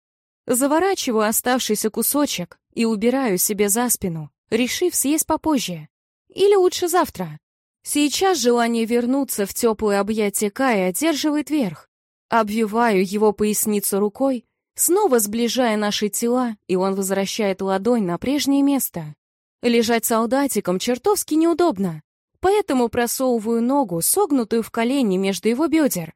Заворачиваю оставшийся кусочек и убираю себе за спину, решив съесть попозже. Или лучше завтра. Сейчас желание вернуться в теплое объятие Кая одерживает верх. Обвиваю его поясницу рукой, снова сближая наши тела, и он возвращает ладонь на прежнее место. Лежать солдатиком чертовски неудобно, поэтому просовываю ногу, согнутую в колени между его бедер,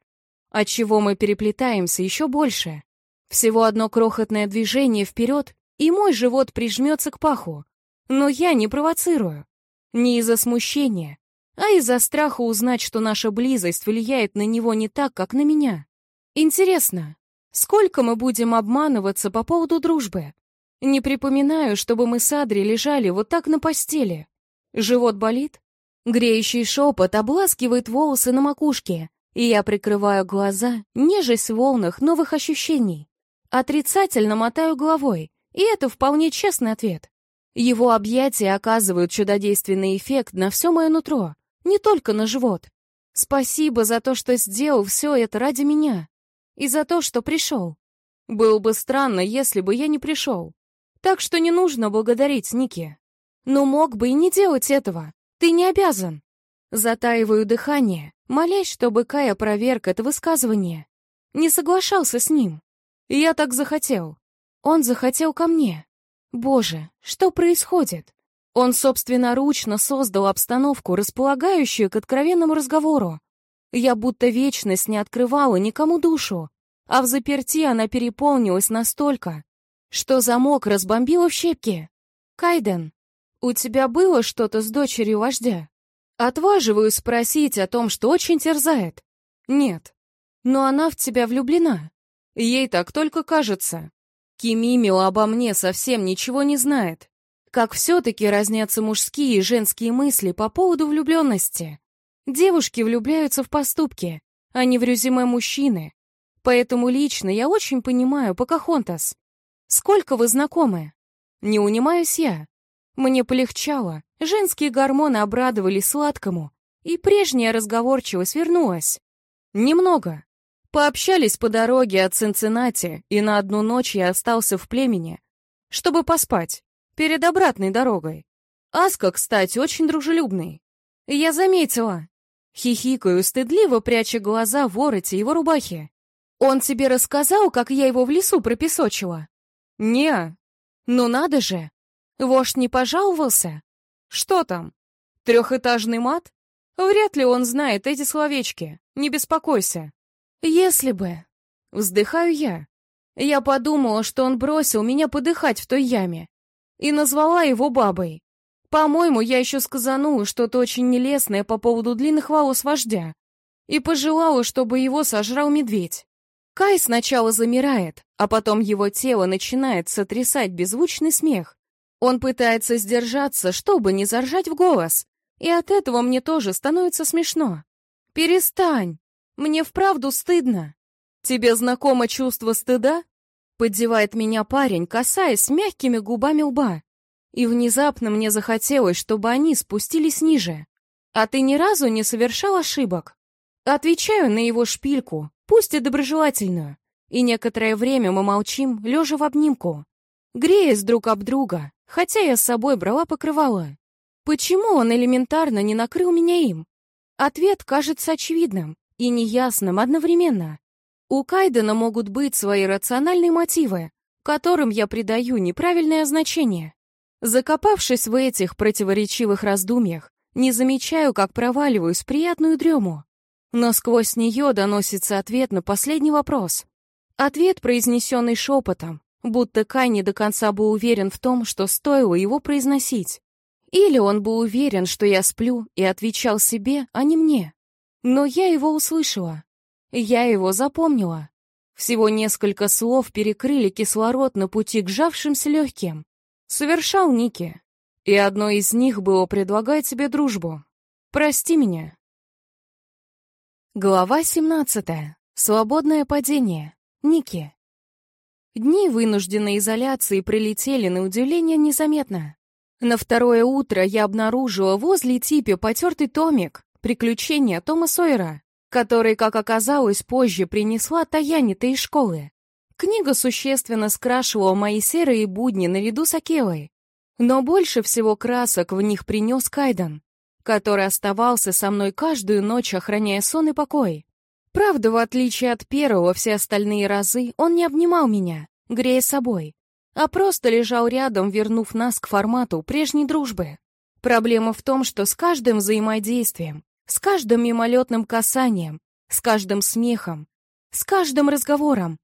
отчего мы переплетаемся еще больше. Всего одно крохотное движение вперед, и мой живот прижмется к паху. Но я не провоцирую. Не из-за смущения, а из-за страха узнать, что наша близость влияет на него не так, как на меня. Интересно, сколько мы будем обманываться по поводу дружбы? Не припоминаю, чтобы мы с Адри лежали вот так на постели. Живот болит? Греющий шепот обласкивает волосы на макушке, и я прикрываю глаза, нежесть в волнах новых ощущений. Отрицательно мотаю головой, и это вполне честный ответ. Его объятия оказывают чудодейственный эффект на все мое нутро, не только на живот. Спасибо за то, что сделал все это ради меня. И за то, что пришел. Было бы странно, если бы я не пришел. Так что не нужно благодарить Ники. Но мог бы и не делать этого. Ты не обязан. Затаиваю дыхание, молясь, чтобы Кай опроверг это высказывание. Не соглашался с ним. Я так захотел. Он захотел ко мне. Боже, что происходит? Он собственноручно создал обстановку, располагающую к откровенному разговору. Я будто вечность не открывала никому душу, а в заперти она переполнилась настолько, что замок разбомбила в щепки. Кайден, «У тебя было что-то с дочерью вождя?» Отваживаю спросить о том, что очень терзает. «Нет. Но она в тебя влюблена. Ей так только кажется. Кимимио обо мне совсем ничего не знает. Как все-таки разнятся мужские и женские мысли по поводу влюбленности. Девушки влюбляются в поступки, а не в резюме мужчины. Поэтому лично я очень понимаю Покахонтас. Сколько вы знакомы? Не унимаюсь я. Мне полегчало, женские гормоны обрадовали сладкому, и прежняя разговорчивость вернулась. Немного. Пообщались по дороге от Цинциннати, и на одну ночь я остался в племени, чтобы поспать, перед обратной дорогой. Аска, кстати, очень дружелюбный. Я заметила. Хихикаю, стыдливо пряча глаза в вороте его рубахи. Он тебе рассказал, как я его в лесу пропесочила? Не. Ну надо же, Вождь не пожаловался? Что там? Трехэтажный мат? Вряд ли он знает эти словечки. Не беспокойся. Если бы... Вздыхаю я. Я подумала, что он бросил меня подыхать в той яме. И назвала его бабой. По-моему, я еще сказанула что-то очень нелестное по поводу длинных волос вождя. И пожелала, чтобы его сожрал медведь. Кай сначала замирает, а потом его тело начинает сотрясать беззвучный смех. Он пытается сдержаться, чтобы не заржать в голос, и от этого мне тоже становится смешно. «Перестань! Мне вправду стыдно!» «Тебе знакомо чувство стыда?» Поддевает меня парень, касаясь мягкими губами лба. И внезапно мне захотелось, чтобы они спустились ниже. «А ты ни разу не совершал ошибок?» Отвечаю на его шпильку, пусть и доброжелательную. И некоторое время мы молчим, лежа в обнимку. Греясь друг об друга, хотя я с собой брала покрывало. Почему он элементарно не накрыл меня им? Ответ кажется очевидным и неясным одновременно. У Кайдена могут быть свои рациональные мотивы, которым я придаю неправильное значение. Закопавшись в этих противоречивых раздумьях, не замечаю, как проваливаюсь в приятную дрему. Но сквозь нее доносится ответ на последний вопрос. Ответ, произнесенный шепотом, будто Кай не до конца был уверен в том, что стоило его произносить. Или он был уверен, что я сплю, и отвечал себе, а не мне. Но я его услышала. Я его запомнила. Всего несколько слов перекрыли кислород на пути к сжавшимся легким. Совершал Ники. И одно из них было предлагать себе дружбу. Прости меня. Глава 17. Свободное падение. Ники. Дни вынужденной изоляции прилетели на удивление незаметно. На второе утро я обнаружила возле типе потертый томик «Приключения Тома Сойера», который, как оказалось, позже принесла Таянита из школы. Книга существенно скрашивала мои серые будни наряду с Акелой. Но больше всего красок в них принес Кайден, который оставался со мной каждую ночь, охраняя сон и покой. Правда, в отличие от первого, все остальные разы он не обнимал меня, грея собой, а просто лежал рядом, вернув нас к формату прежней дружбы. Проблема в том, что с каждым взаимодействием с каждым мимолетным касанием, с каждым смехом, с каждым разговором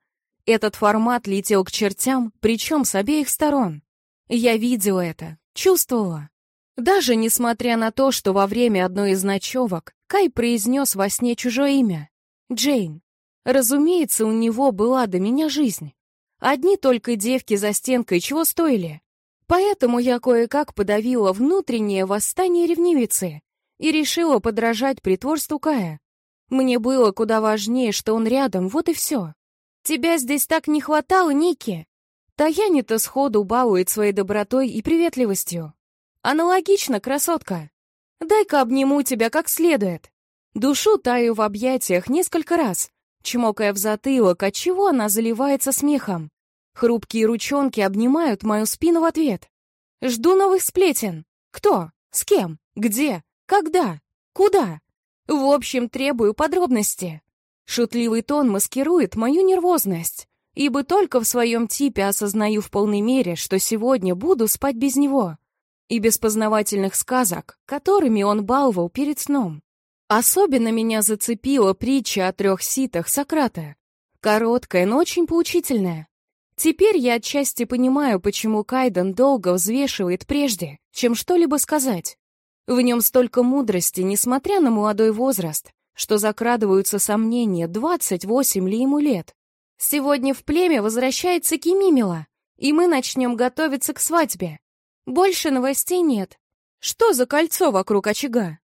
этот формат летел к чертям, причем с обеих сторон. Я видела это, чувствовала. Даже несмотря на то, что во время одной из ночевок Кай произнес во сне чужое имя — Джейн. Разумеется, у него была до меня жизнь. Одни только девки за стенкой чего стоили. Поэтому я кое-как подавила внутреннее восстание ревнивицы и решила подражать притворству Кая. Мне было куда важнее, что он рядом, вот и все. Тебя здесь так не хватало, Ники. Таяни-то сходу балует своей добротой и приветливостью. Аналогично, красотка. Дай-ка обниму тебя как следует. Душу таю в объятиях несколько раз, чмокая в затылок, отчего она заливается смехом. Хрупкие ручонки обнимают мою спину в ответ. Жду новых сплетен. Кто? С кем? Где? Когда? Куда? В общем, требую подробности. Шутливый тон маскирует мою нервозность, ибо только в своем типе осознаю в полной мере, что сегодня буду спать без него и без познавательных сказок, которыми он баловал перед сном. Особенно меня зацепила притча о трех ситах Сократа. Короткая, но очень поучительная. Теперь я отчасти понимаю, почему Кайден долго взвешивает прежде, чем что-либо сказать. В нем столько мудрости, несмотря на молодой возраст, что закрадываются сомнения, 28 ли ему лет. Сегодня в племя возвращается Кимимила, и мы начнем готовиться к свадьбе. Больше новостей нет. Что за кольцо вокруг очага?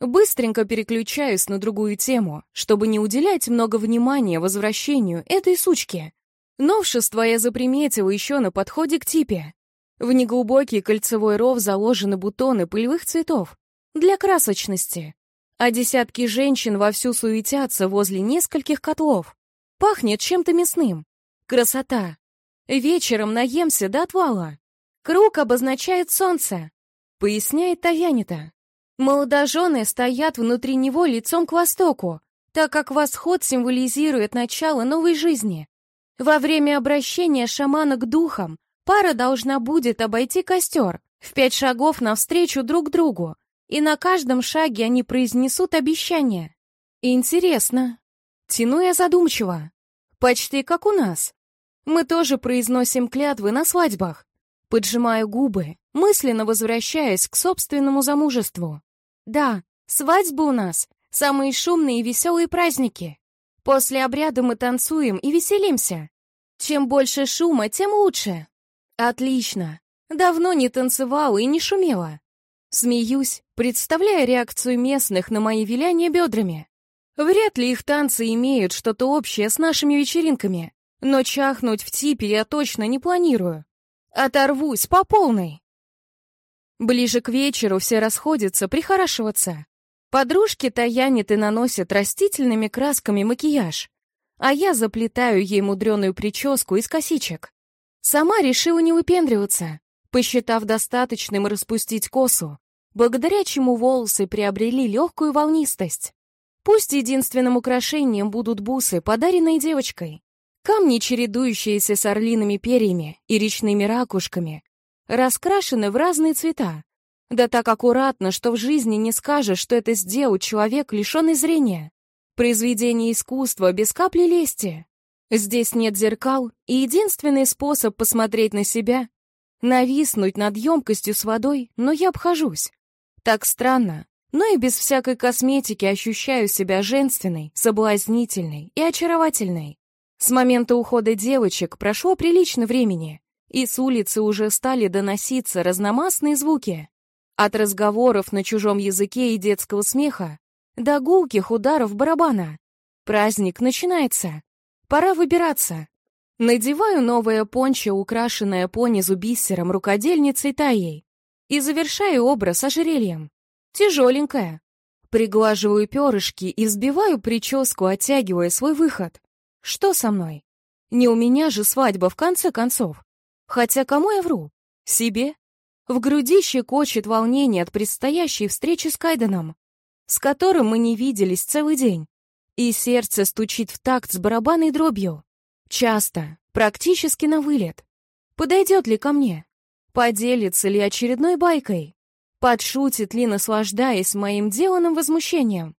Быстренько переключаюсь на другую тему, чтобы не уделять много внимания возвращению этой сучки. Новшество я заприметила еще на подходе к типе. В неглубокий кольцевой ров заложены бутоны пылевых цветов для красочности, а десятки женщин вовсю суетятся возле нескольких котлов. Пахнет чем-то мясным. Красота. Вечером наемся до отвала. Круг обозначает солнце, поясняет Таянита. Молодожены стоят внутри него лицом к востоку, так как восход символизирует начало новой жизни. Во время обращения шамана к духам Пара должна будет обойти костер в пять шагов навстречу друг другу, и на каждом шаге они произнесут обещание. Интересно. Тяну я задумчиво. Почти как у нас. Мы тоже произносим клятвы на свадьбах. Поджимаю губы, мысленно возвращаясь к собственному замужеству. Да, свадьбы у нас — самые шумные и веселые праздники. После обряда мы танцуем и веселимся. Чем больше шума, тем лучше. Отлично. Давно не танцевала и не шумела. Смеюсь, представляя реакцию местных на мои виляния бедрами. Вряд ли их танцы имеют что-то общее с нашими вечеринками, но чахнуть в типе я точно не планирую. Оторвусь по полной. Ближе к вечеру все расходятся прихорашиваться. Подружки таянят и наносят растительными красками макияж, а я заплетаю ей мудреную прическу из косичек. Сама решила не выпендриваться, посчитав достаточным распустить косу, благодаря чему волосы приобрели легкую волнистость. Пусть единственным украшением будут бусы, подаренные девочкой. Камни, чередующиеся с орлиными перьями и речными ракушками, раскрашены в разные цвета. Да так аккуратно, что в жизни не скажешь, что это сделал человек, лишенный зрения. Произведение искусства без капли лести. Здесь нет зеркал, и единственный способ посмотреть на себя — нависнуть над емкостью с водой, но я обхожусь. Так странно, но и без всякой косметики ощущаю себя женственной, соблазнительной и очаровательной. С момента ухода девочек прошло прилично времени, и с улицы уже стали доноситься разномастные звуки. От разговоров на чужом языке и детского смеха до гулких ударов барабана. Праздник начинается. Пора выбираться. Надеваю новое пончо, украшенное понизу бисером рукодельницей Таей, и завершаю образ ожерельем. Тяжеленькое. Приглаживаю перышки и взбиваю прическу, оттягивая свой выход. Что со мной? Не у меня же свадьба, в конце концов. Хотя кому я вру? Себе? В груди щекочет волнение от предстоящей встречи с Кайденом, с которым мы не виделись целый день. И сердце стучит в такт с барабанной дробью. Часто, практически на вылет. Подойдет ли ко мне? Поделится ли очередной байкой? Подшутит ли, наслаждаясь моим деланным возмущением?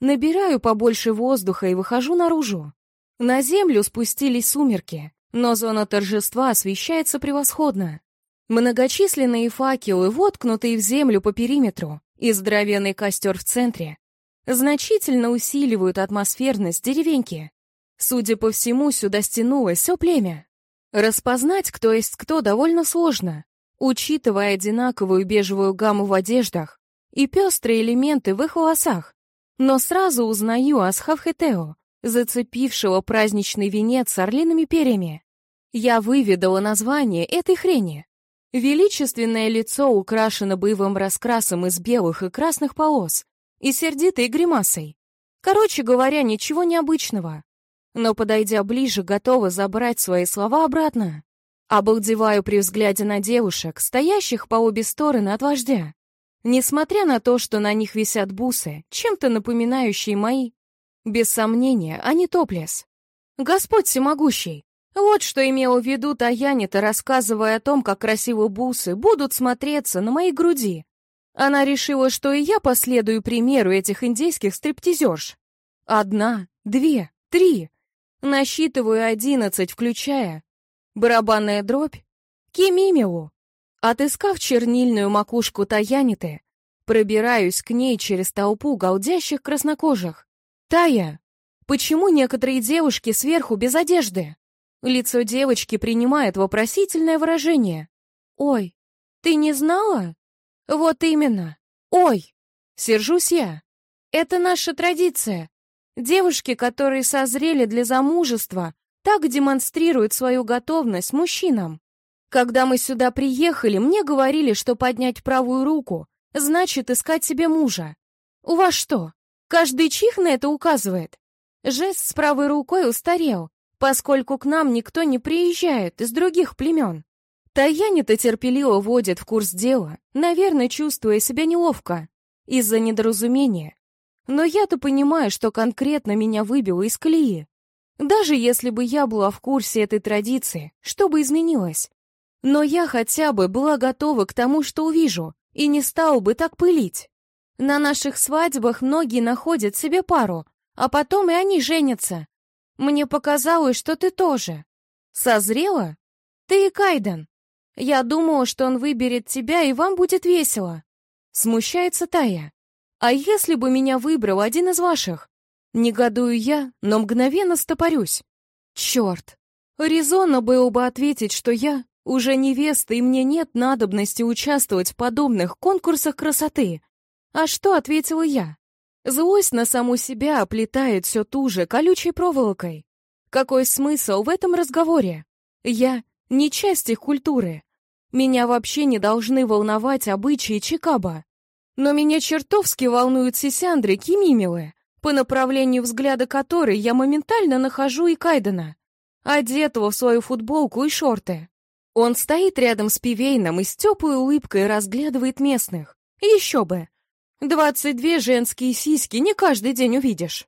Набираю побольше воздуха и выхожу наружу. На землю спустились сумерки, но зона торжества освещается превосходно. Многочисленные факелы, воткнутые в землю по периметру, и здоровенный костер в центре, значительно усиливают атмосферность деревеньки. Судя по всему, сюда стянулось все племя. Распознать, кто есть кто, довольно сложно, учитывая одинаковую бежевую гамму в одеждах и пестрые элементы в их волосах. Но сразу узнаю Асхавхетео, зацепившего праздничный венец орлиными перьями. Я выведала название этой хрени. Величественное лицо украшено боевым раскрасом из белых и красных полос, и сердитой гримасой. Короче говоря, ничего необычного. Но, подойдя ближе, готова забрать свои слова обратно. Обалдеваю при взгляде на девушек, стоящих по обе стороны от вождя. Несмотря на то, что на них висят бусы, чем-то напоминающие мои, без сомнения, они топлес. Господь всемогущий, вот что имела в виду Таянита, рассказывая о том, как красиво бусы будут смотреться на моей груди. Она решила, что и я последую примеру этих индейских стриптизерш. Одна, две, три. Насчитываю одиннадцать, включая. Барабанная дробь. Кимимиу. Отыскав чернильную макушку Таяниты, пробираюсь к ней через толпу голдящих краснокожих. Тая, почему некоторые девушки сверху без одежды? Лицо девочки принимает вопросительное выражение. «Ой, ты не знала?» Вот именно. Ой, сержусь я. Это наша традиция. Девушки, которые созрели для замужества, так демонстрируют свою готовность мужчинам. Когда мы сюда приехали, мне говорили, что поднять правую руку значит искать себе мужа. У вас что, каждый чих на это указывает? Жест с правой рукой устарел, поскольку к нам никто не приезжает из других племен. Таяни-то терпеливо вводит в курс дела, наверное, чувствуя себя неловко из-за недоразумения. Но я-то понимаю, что конкретно меня выбило из колеи. Даже если бы я была в курсе этой традиции, что бы изменилось? Но я хотя бы была готова к тому, что увижу, и не стала бы так пылить. На наших свадьбах многие находят себе пару, а потом и они женятся. Мне показалось, что ты тоже. Созрела? Ты и Кайден. Я думала, что он выберет тебя, и вам будет весело. Смущается Тая. А если бы меня выбрал один из ваших? Негодую я, но мгновенно стопорюсь. Черт! Резонно было бы ответить, что я уже невеста, и мне нет надобности участвовать в подобных конкурсах красоты. А что ответила я? Злость на саму себя оплетает все ту же колючей проволокой. Какой смысл в этом разговоре? Я не часть их культуры. Меня вообще не должны волновать обычаи Чикаба. Но меня чертовски волнуют сисяндры Кимимилы, по направлению взгляда которой я моментально нахожу и Кайдена, одетого в свою футболку и шорты. Он стоит рядом с Пивейном и с теплой улыбкой разглядывает местных. Еще бы! Двадцать две женские сиськи не каждый день увидишь.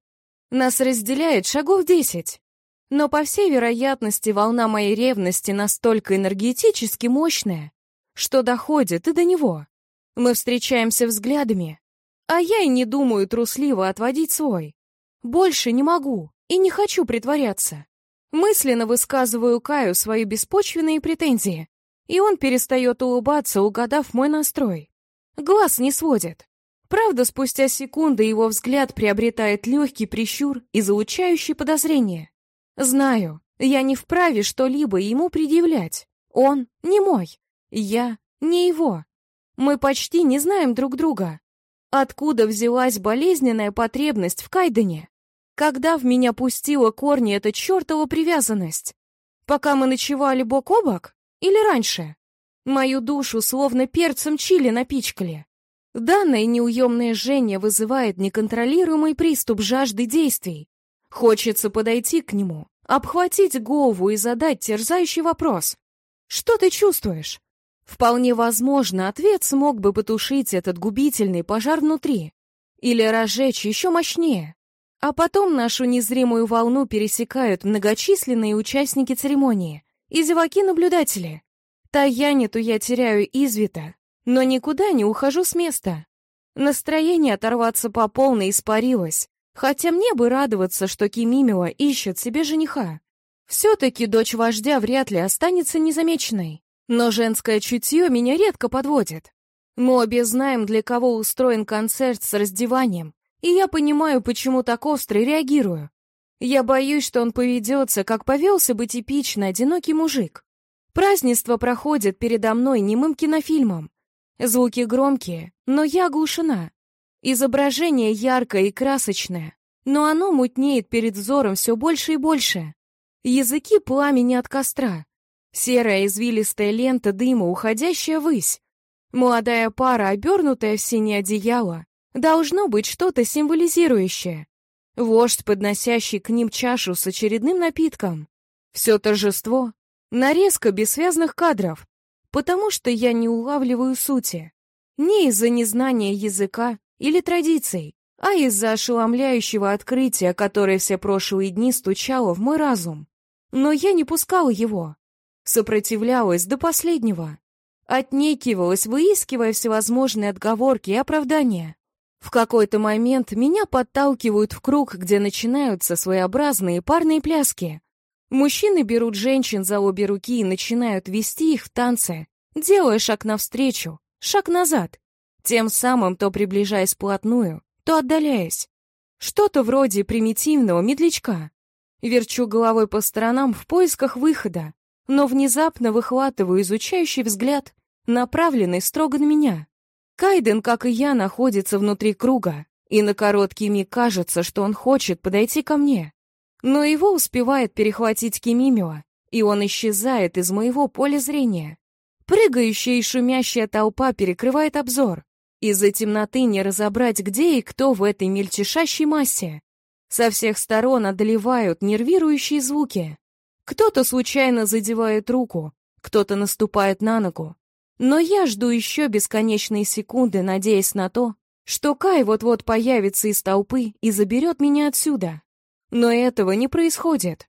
Нас разделяет шагов десять. Но, по всей вероятности, волна моей ревности настолько энергетически мощная, что доходит и до него. Мы встречаемся взглядами, а я и не думаю трусливо отводить свой. Больше не могу и не хочу притворяться. Мысленно высказываю Каю свои беспочвенные претензии, и он перестает улыбаться, угадав мой настрой. Глаз не сводит. Правда, спустя секунды его взгляд приобретает легкий прищур и заучающий подозрение. Знаю, я не вправе что-либо ему предъявлять. Он не мой, я не его. Мы почти не знаем друг друга. Откуда взялась болезненная потребность в Кайдене? Когда в меня пустила корни эта чертова привязанность? Пока мы ночевали бок о бок? Или раньше? Мою душу словно перцем чили напичкали. Данное неуемное жжение вызывает неконтролируемый приступ жажды действий. Хочется подойти к нему, обхватить голову и задать терзающий вопрос. Что ты чувствуешь? Вполне возможно, ответ смог бы потушить этот губительный пожар внутри. Или разжечь еще мощнее. А потом нашу незримую волну пересекают многочисленные участники церемонии и зеваки-наблюдатели. Таяние то я теряю извита, но никуда не ухожу с места. Настроение оторваться по полной испарилось, Хотя мне бы радоваться, что Кимимила ищет себе жениха. Все-таки дочь вождя вряд ли останется незамеченной. Но женское чутье меня редко подводит. Мы обе знаем, для кого устроен концерт с раздеванием, и я понимаю, почему так остро реагирую. Я боюсь, что он поведется, как повелся бы типично одинокий мужик. Празднество проходит передо мной немым кинофильмом. Звуки громкие, но я оглушена. Изображение яркое и красочное, но оно мутнеет перед взором все больше и больше. Языки пламени от костра. Серая извилистая лента дыма, уходящая ввысь. Молодая пара, обернутая в синее одеяло. Должно быть что-то символизирующее. Вождь, подносящий к ним чашу с очередным напитком. Все торжество. Нарезка бессвязных кадров. Потому что я не улавливаю сути. Не из-за незнания языка, или традиций, а из-за ошеломляющего открытия, которое все прошлые дни стучало в мой разум. Но я не пускала его. Сопротивлялась до последнего. Отнекивалась, выискивая всевозможные отговорки и оправдания. В какой-то момент меня подталкивают в круг, где начинаются своеобразные парные пляски. Мужчины берут женщин за обе руки и начинают вести их в танце, делая шаг навстречу, шаг назад, тем самым то приближаясь вплотную, то отдаляясь. Что-то вроде примитивного медлячка. Верчу головой по сторонам в поисках выхода, но внезапно выхватываю изучающий взгляд, направленный строго на меня. Кайден, как и я, находится внутри круга, и на короткий миг кажется, что он хочет подойти ко мне. Но его успевает перехватить Кимимио, и он исчезает из моего поля зрения. Прыгающая и шумящая толпа перекрывает обзор. Из-за темноты не разобрать, где и кто в этой мельчешащей массе. Со всех сторон одолевают нервирующие звуки. Кто-то случайно задевает руку, кто-то наступает на ногу. Но я жду еще бесконечные секунды, надеясь на то, что Кай вот-вот появится из толпы и заберет меня отсюда. Но этого не происходит.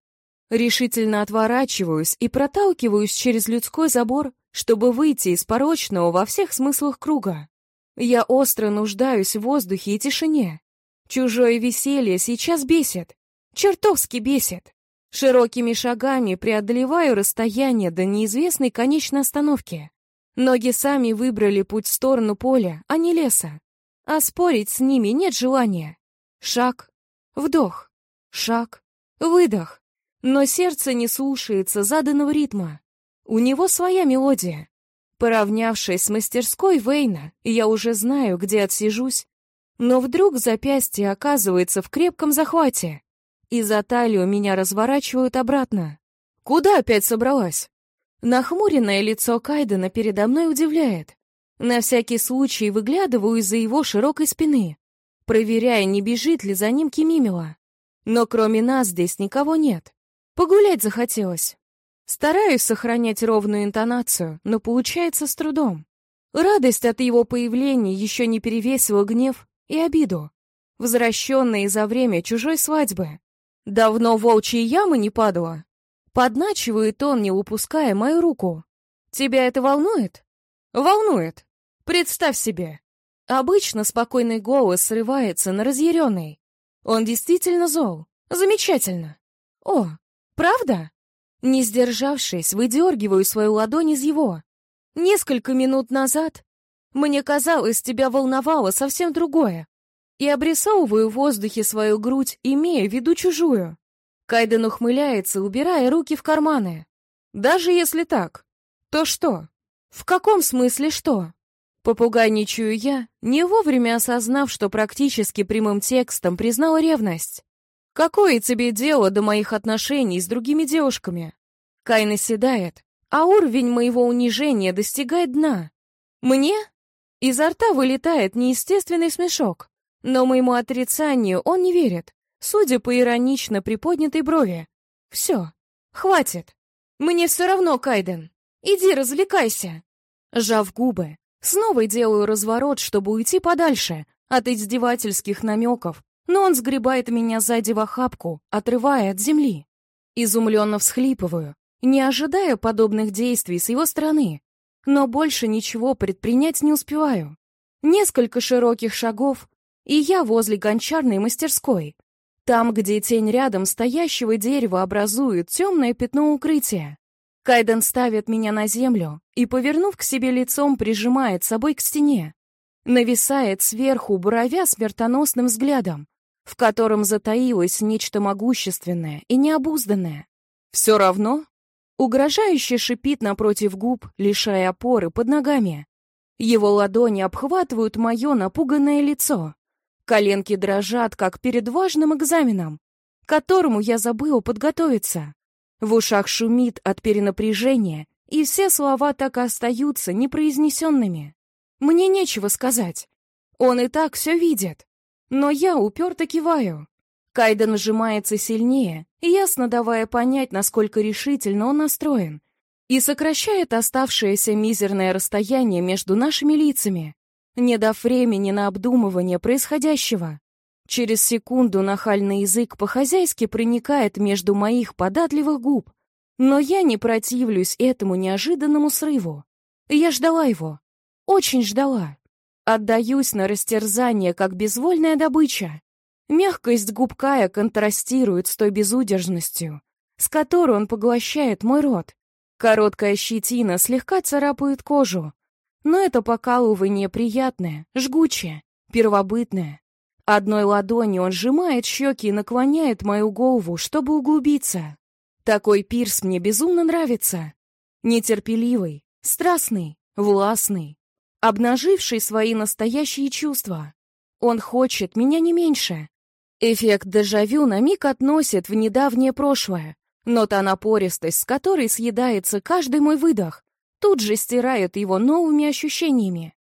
Решительно отворачиваюсь и проталкиваюсь через людской забор, чтобы выйти из порочного во всех смыслах круга. Я остро нуждаюсь в воздухе и тишине. Чужое веселье сейчас бесит. Чертовски бесит. Широкими шагами преодолеваю расстояние до неизвестной конечной остановки. Ноги сами выбрали путь в сторону поля, а не леса. А спорить с ними нет желания. Шаг, Вдох, шаг, выдох. Но сердце не слушается заданного ритма. У него своя мелодия. Поравнявшись с мастерской Вейна, я уже знаю, где отсижусь, но вдруг запястье оказывается в крепком захвате, и за талию меня разворачивают обратно. Куда опять собралась? Нахмуренное лицо Кайдена передо мной удивляет. На всякий случай выглядываю из-за его широкой спины, проверяя, не бежит ли за ним Кимимила. Но кроме нас здесь никого нет. Погулять захотелось. Стараюсь сохранять ровную интонацию, но получается с трудом. Радость от его появления еще не перевесила гнев и обиду, возвращенные за время чужой свадьбы. Давно волчьей ямы не падала. Подначивает он, не упуская мою руку. Тебя это волнует? Волнует. Представь себе. Обычно спокойный голос срывается на разъяренный. Он действительно зол. Замечательно. О, правда? Не сдержавшись, выдергиваю свою ладонь из его. Несколько минут назад мне казалось, тебя волновало совсем другое. И обрисовываю в воздухе свою грудь, имея в виду чужую. Кайден ухмыляется, убирая руки в карманы. Даже если так, то что? В каком смысле что? Попугайничаю я, не вовремя осознав, что практически прямым текстом признала ревность. Какое тебе дело до моих отношений с другими девушками? Кай наседает, а уровень моего унижения достигает дна. Мне Изо рта вылетает неестественный смешок, но моему отрицанию он не верит, судя по иронично приподнятой брови. Все, хватит. Мне все равно, Кайден. Иди развлекайся. Жав губы, снова делаю разворот, чтобы уйти подальше от издевательских намеков, но он сгребает меня сзади в охапку, отрывая от земли. Изумленно всхлипываю, не ожидая подобных действий с его стороны, но больше ничего предпринять не успеваю. Несколько широких шагов, и я возле гончарной мастерской. Там, где тень рядом стоящего дерева образует темное пятно укрытия. Кайден ставит меня на землю и, повернув к себе лицом, прижимает собой к стене. Нависает сверху, буровя смертоносным взглядом, в котором затаилось нечто могущественное и необузданное. Все равно Угрожающе шипит напротив губ, лишая опоры под ногами. Его ладони обхватывают мое напуганное лицо. Коленки дрожат, как перед важным экзаменом, к которому я забыла подготовиться. В ушах шумит от перенапряжения, и все слова так и остаются непроизнесенными. Мне нечего сказать. Он и так все видит. Но я уперто киваю. Кайден сжимается сильнее, ясно давая понять, насколько решительно он настроен, и сокращает оставшееся мизерное расстояние между нашими лицами, не дав времени на обдумывание происходящего. Через секунду нахальный язык по-хозяйски проникает между моих податливых губ, но я не противлюсь этому неожиданному срыву. Я ждала его. Очень ждала. Отдаюсь на растерзание, как безвольная добыча. Мягкость губ Кая контрастирует с той безудержностью, с которой он поглощает мой рот. Короткая щетина слегка царапает кожу, но это покалывание приятное, жгучее, первобытное. Одной ладонью он сжимает щеки и наклоняет мою голову, чтобы углубиться. Такой пирс мне безумно нравится. Нетерпеливый, страстный, властный, обнаживший свои настоящие чувства. Он хочет меня не меньше, Эффект дежавю на миг относит в недавнее прошлое, но та напористость, с которой съедается каждый мой выдох, тут же стирает его новыми ощущениями.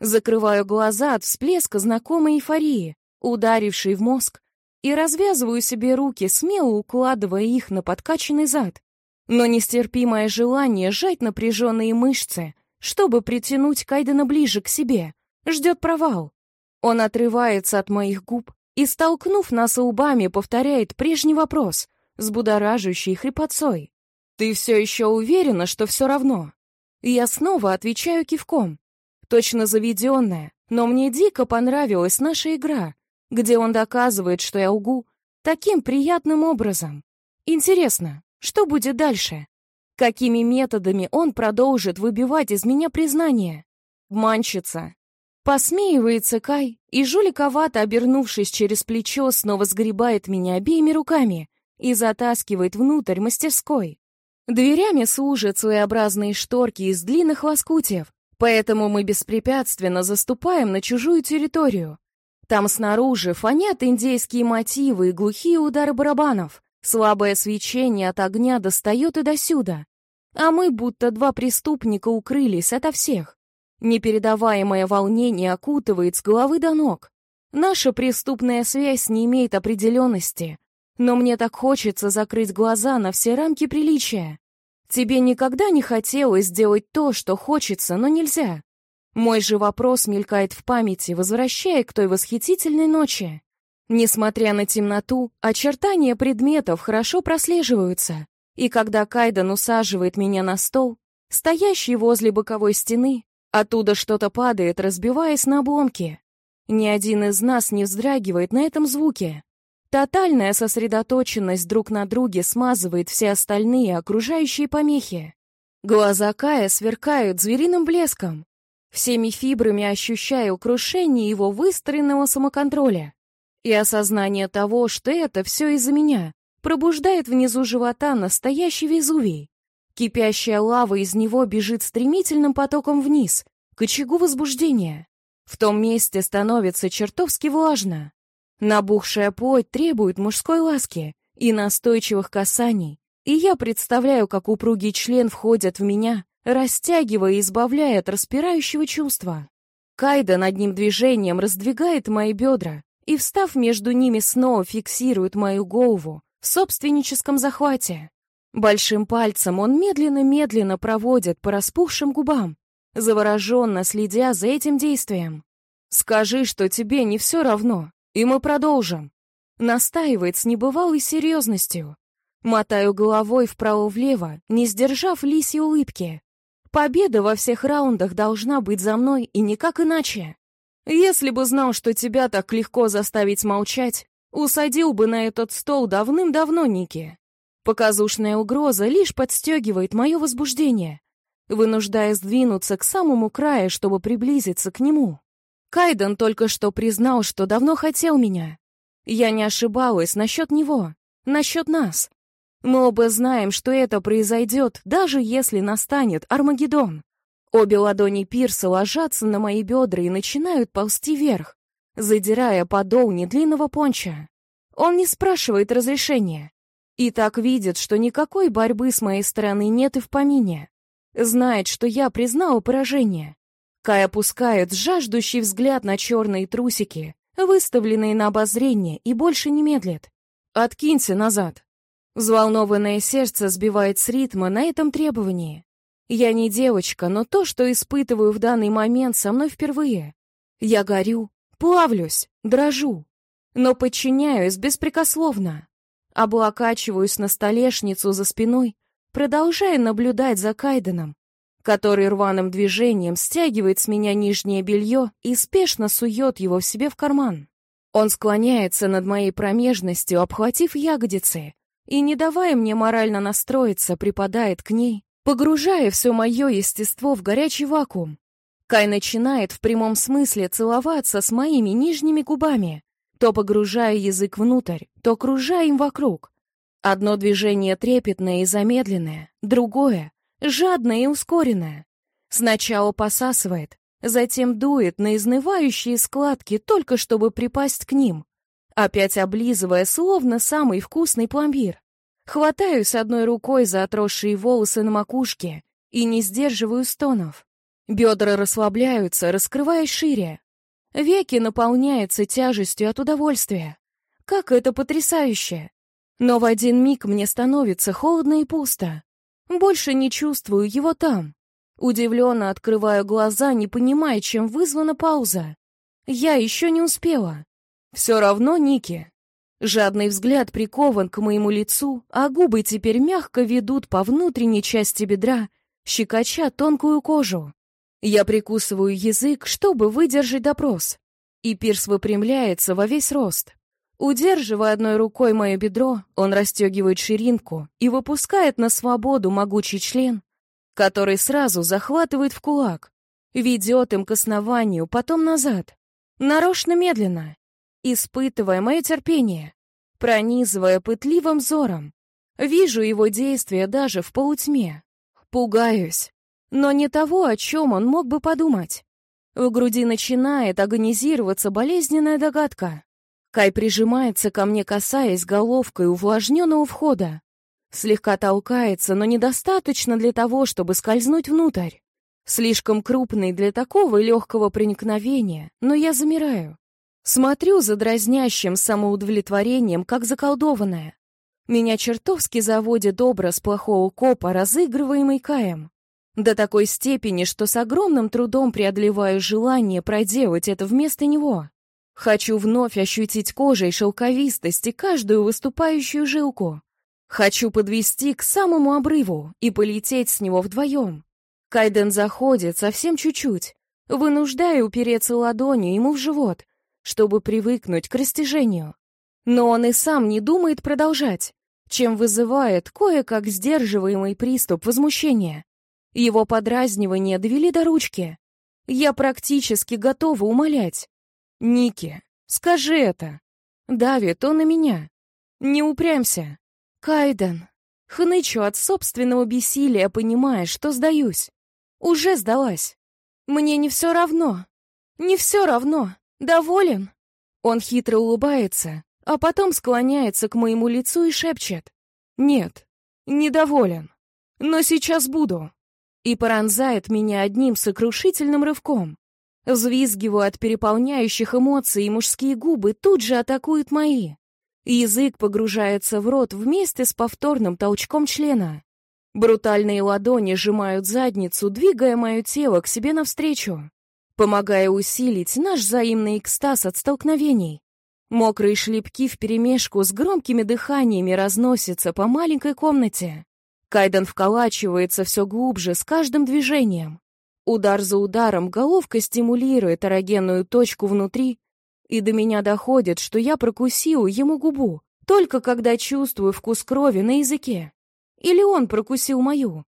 Закрываю глаза от всплеска знакомой эйфории, ударившей в мозг, и развязываю себе руки, смело укладывая их на подкачанный зад. Но нестерпимое желание сжать напряженные мышцы, чтобы притянуть Кайдена ближе к себе, ждет провал. Он отрывается от моих губ, и, столкнув нас лбами, повторяет прежний вопрос с будоражащей хрипотцой. «Ты все еще уверена, что все равно?» Я снова отвечаю кивком. Точно заведенная, но мне дико понравилась наша игра, где он доказывает, что я лгу, таким приятным образом. Интересно, что будет дальше? Какими методами он продолжит выбивать из меня признание? Манчица. Посмеивается Кай, и жуликовато, обернувшись через плечо, снова сгребает меня обеими руками и затаскивает внутрь мастерской. Дверями служат своеобразные шторки из длинных лоскутьев, поэтому мы беспрепятственно заступаем на чужую территорию. Там снаружи фонят индейские мотивы и глухие удары барабанов. Слабое свечение от огня достает и досюда. А мы, будто два преступника, укрылись ото всех. Непередаваемое волнение окутывает с головы до ног. Наша преступная связь не имеет определенности, но мне так хочется закрыть глаза на все рамки приличия. Тебе никогда не хотелось сделать то, что хочется, но нельзя. Мой же вопрос мелькает в памяти, возвращая к той восхитительной ночи. Несмотря на темноту, очертания предметов хорошо прослеживаются, и когда Кайден усаживает меня на стол, стоящий возле боковой стены, Оттуда что-то падает, разбиваясь на обломки. Ни один из нас не вздрагивает на этом звуке. Тотальная сосредоточенность друг на друге смазывает все остальные окружающие помехи. Глаза Кая сверкают звериным блеском, всеми фибрами ощущая крушение его выстроенного самоконтроля. И осознание того, что это все из-за меня, пробуждает внизу живота настоящий Везувий. Кипящая лава из него бежит стремительным потоком вниз, к очагу возбуждения. В том месте становится чертовски влажно. Набухшая плоть требует мужской ласки и настойчивых касаний, и я представляю, как упругий член входит в меня, растягивая и избавляя от распирающего чувства. Кайда над ним движением раздвигает мои бедра и, встав между ними, снова фиксирует мою голову в собственническом захвате. Большим пальцем он медленно-медленно проводит по распухшим губам, завороженно следя за этим действием. «Скажи, что тебе не все равно, и мы продолжим», настаивает с небывалой серьезностью. Мотаю головой вправо-влево, не сдержав лисьей улыбки. Победа во всех раундах должна быть за мной и никак иначе. Если бы знал, что тебя так легко заставить молчать, усадил бы на этот стол давным-давно, Ники. Показушная угроза лишь подстегивает мое возбуждение, вынуждая сдвинуться к самому краю, чтобы приблизиться к нему. Кайден только что признал, что давно хотел меня. Я не ошибалась насчет него, насчет нас. Мы оба знаем, что это произойдет, даже если настанет Армагеддон. Обе ладони Пирса ложатся на мои бедра и начинают ползти вверх, задирая подол недлинного понча. Он не спрашивает разрешения, и так видит, что никакой борьбы с моей стороны нет и в помине. Знает, что я признала поражение. Кай опускает жаждущий взгляд на черные трусики, выставленные на обозрение, и больше не медлит. «Откинься назад». Взволнованное сердце сбивает с ритма на этом требовании. Я не девочка, но то, что испытываю в данный момент, со мной впервые. Я горю, плавлюсь, дрожу, но подчиняюсь беспрекословно. Облокачиваюсь на столешницу за спиной, продолжая наблюдать за Кайденом, который рваным движением стягивает с меня нижнее белье и спешно сует его в себе в карман. Он склоняется над моей промежностью, обхватив ягодицы, и, не давая мне морально настроиться, припадает к ней, погружая все мое естество в горячий вакуум. Кай начинает в прямом смысле целоваться с моими нижними губами, то погружая язык внутрь, то кружая им вокруг. Одно движение трепетное и замедленное, другое — жадное и ускоренное. Сначала посасывает, затем дует на изнывающие складки, только чтобы припасть к ним, опять облизывая, словно самый вкусный пломбир. Хватаюсь одной рукой за отросшие волосы на макушке и не сдерживаю стонов. Бедра расслабляются, раскрываясь шире. Веки наполняются тяжестью от удовольствия. Как это потрясающе! Но в один миг мне становится холодно и пусто. Больше не чувствую его там. Удивленно открываю глаза, не понимая, чем вызвана пауза. Я еще не успела. Все равно Ники. Жадный взгляд прикован к моему лицу, а губы теперь мягко ведут по внутренней части бедра, щекоча тонкую кожу. Я прикусываю язык, чтобы выдержать допрос. И Пирс выпрямляется во весь рост. Удерживая одной рукой мое бедро, он расстегивает ширинку и выпускает на свободу могучий член, который сразу захватывает в кулак. Ведет им к основанию, потом назад. Нарочно медленно. Испытывая мое терпение. Пронизывая пытливым взором. Вижу его действия даже в полутьме. Пугаюсь. Но не того, о чем он мог бы подумать. В груди начинает агонизироваться болезненная догадка. Кай прижимается ко мне, касаясь головкой увлажненного входа. Слегка толкается, но недостаточно для того, чтобы скользнуть внутрь. Слишком крупный для такого легкого проникновения, но я замираю. Смотрю за дразнящим самоудовлетворением, как заколдованная. Меня чертовски заводит образ плохого копа, разыгрываемый Каем. До такой степени, что с огромным трудом преодолеваю желание проделать это вместо него. Хочу вновь ощутить кожей шелковистость и каждую выступающую жилку. Хочу подвести к самому обрыву и полететь с него вдвоем. Кайден заходит совсем чуть-чуть, вынуждая упереться ладонью ему в живот, чтобы привыкнуть к растяжению. Но он и сам не думает продолжать, чем вызывает кое-как сдерживаемый приступ возмущения. Его подразнивания довели до ручки. Я практически готова умолять. «Ники, скажи это!» Давит он на меня. «Не упрямься!» «Кайден!» Хнычу от собственного бессилия, понимая, что сдаюсь. Уже сдалась. Мне не все равно. Не все равно. Доволен? Он хитро улыбается, а потом склоняется к моему лицу и шепчет. «Нет, недоволен. Но сейчас буду». И пронзает меня одним сокрушительным рывком. Взвизгиваю от переполняющих эмоций, и мужские губы тут же атакуют мои. Язык погружается в рот вместе с повторным толчком члена. Брутальные ладони сжимают задницу, двигая мое тело к себе навстречу, помогая усилить наш взаимный экстаз от столкновений. Мокрые шлепки вперемешку с громкими дыханиями разносятся по маленькой комнате. Кайден вколачивается все глубже с каждым движением. Удар за ударом головка стимулирует эрогенную точку внутри, и до меня доходит, что я прокусил ему губу, только когда чувствую вкус крови на языке. Или он прокусил мою.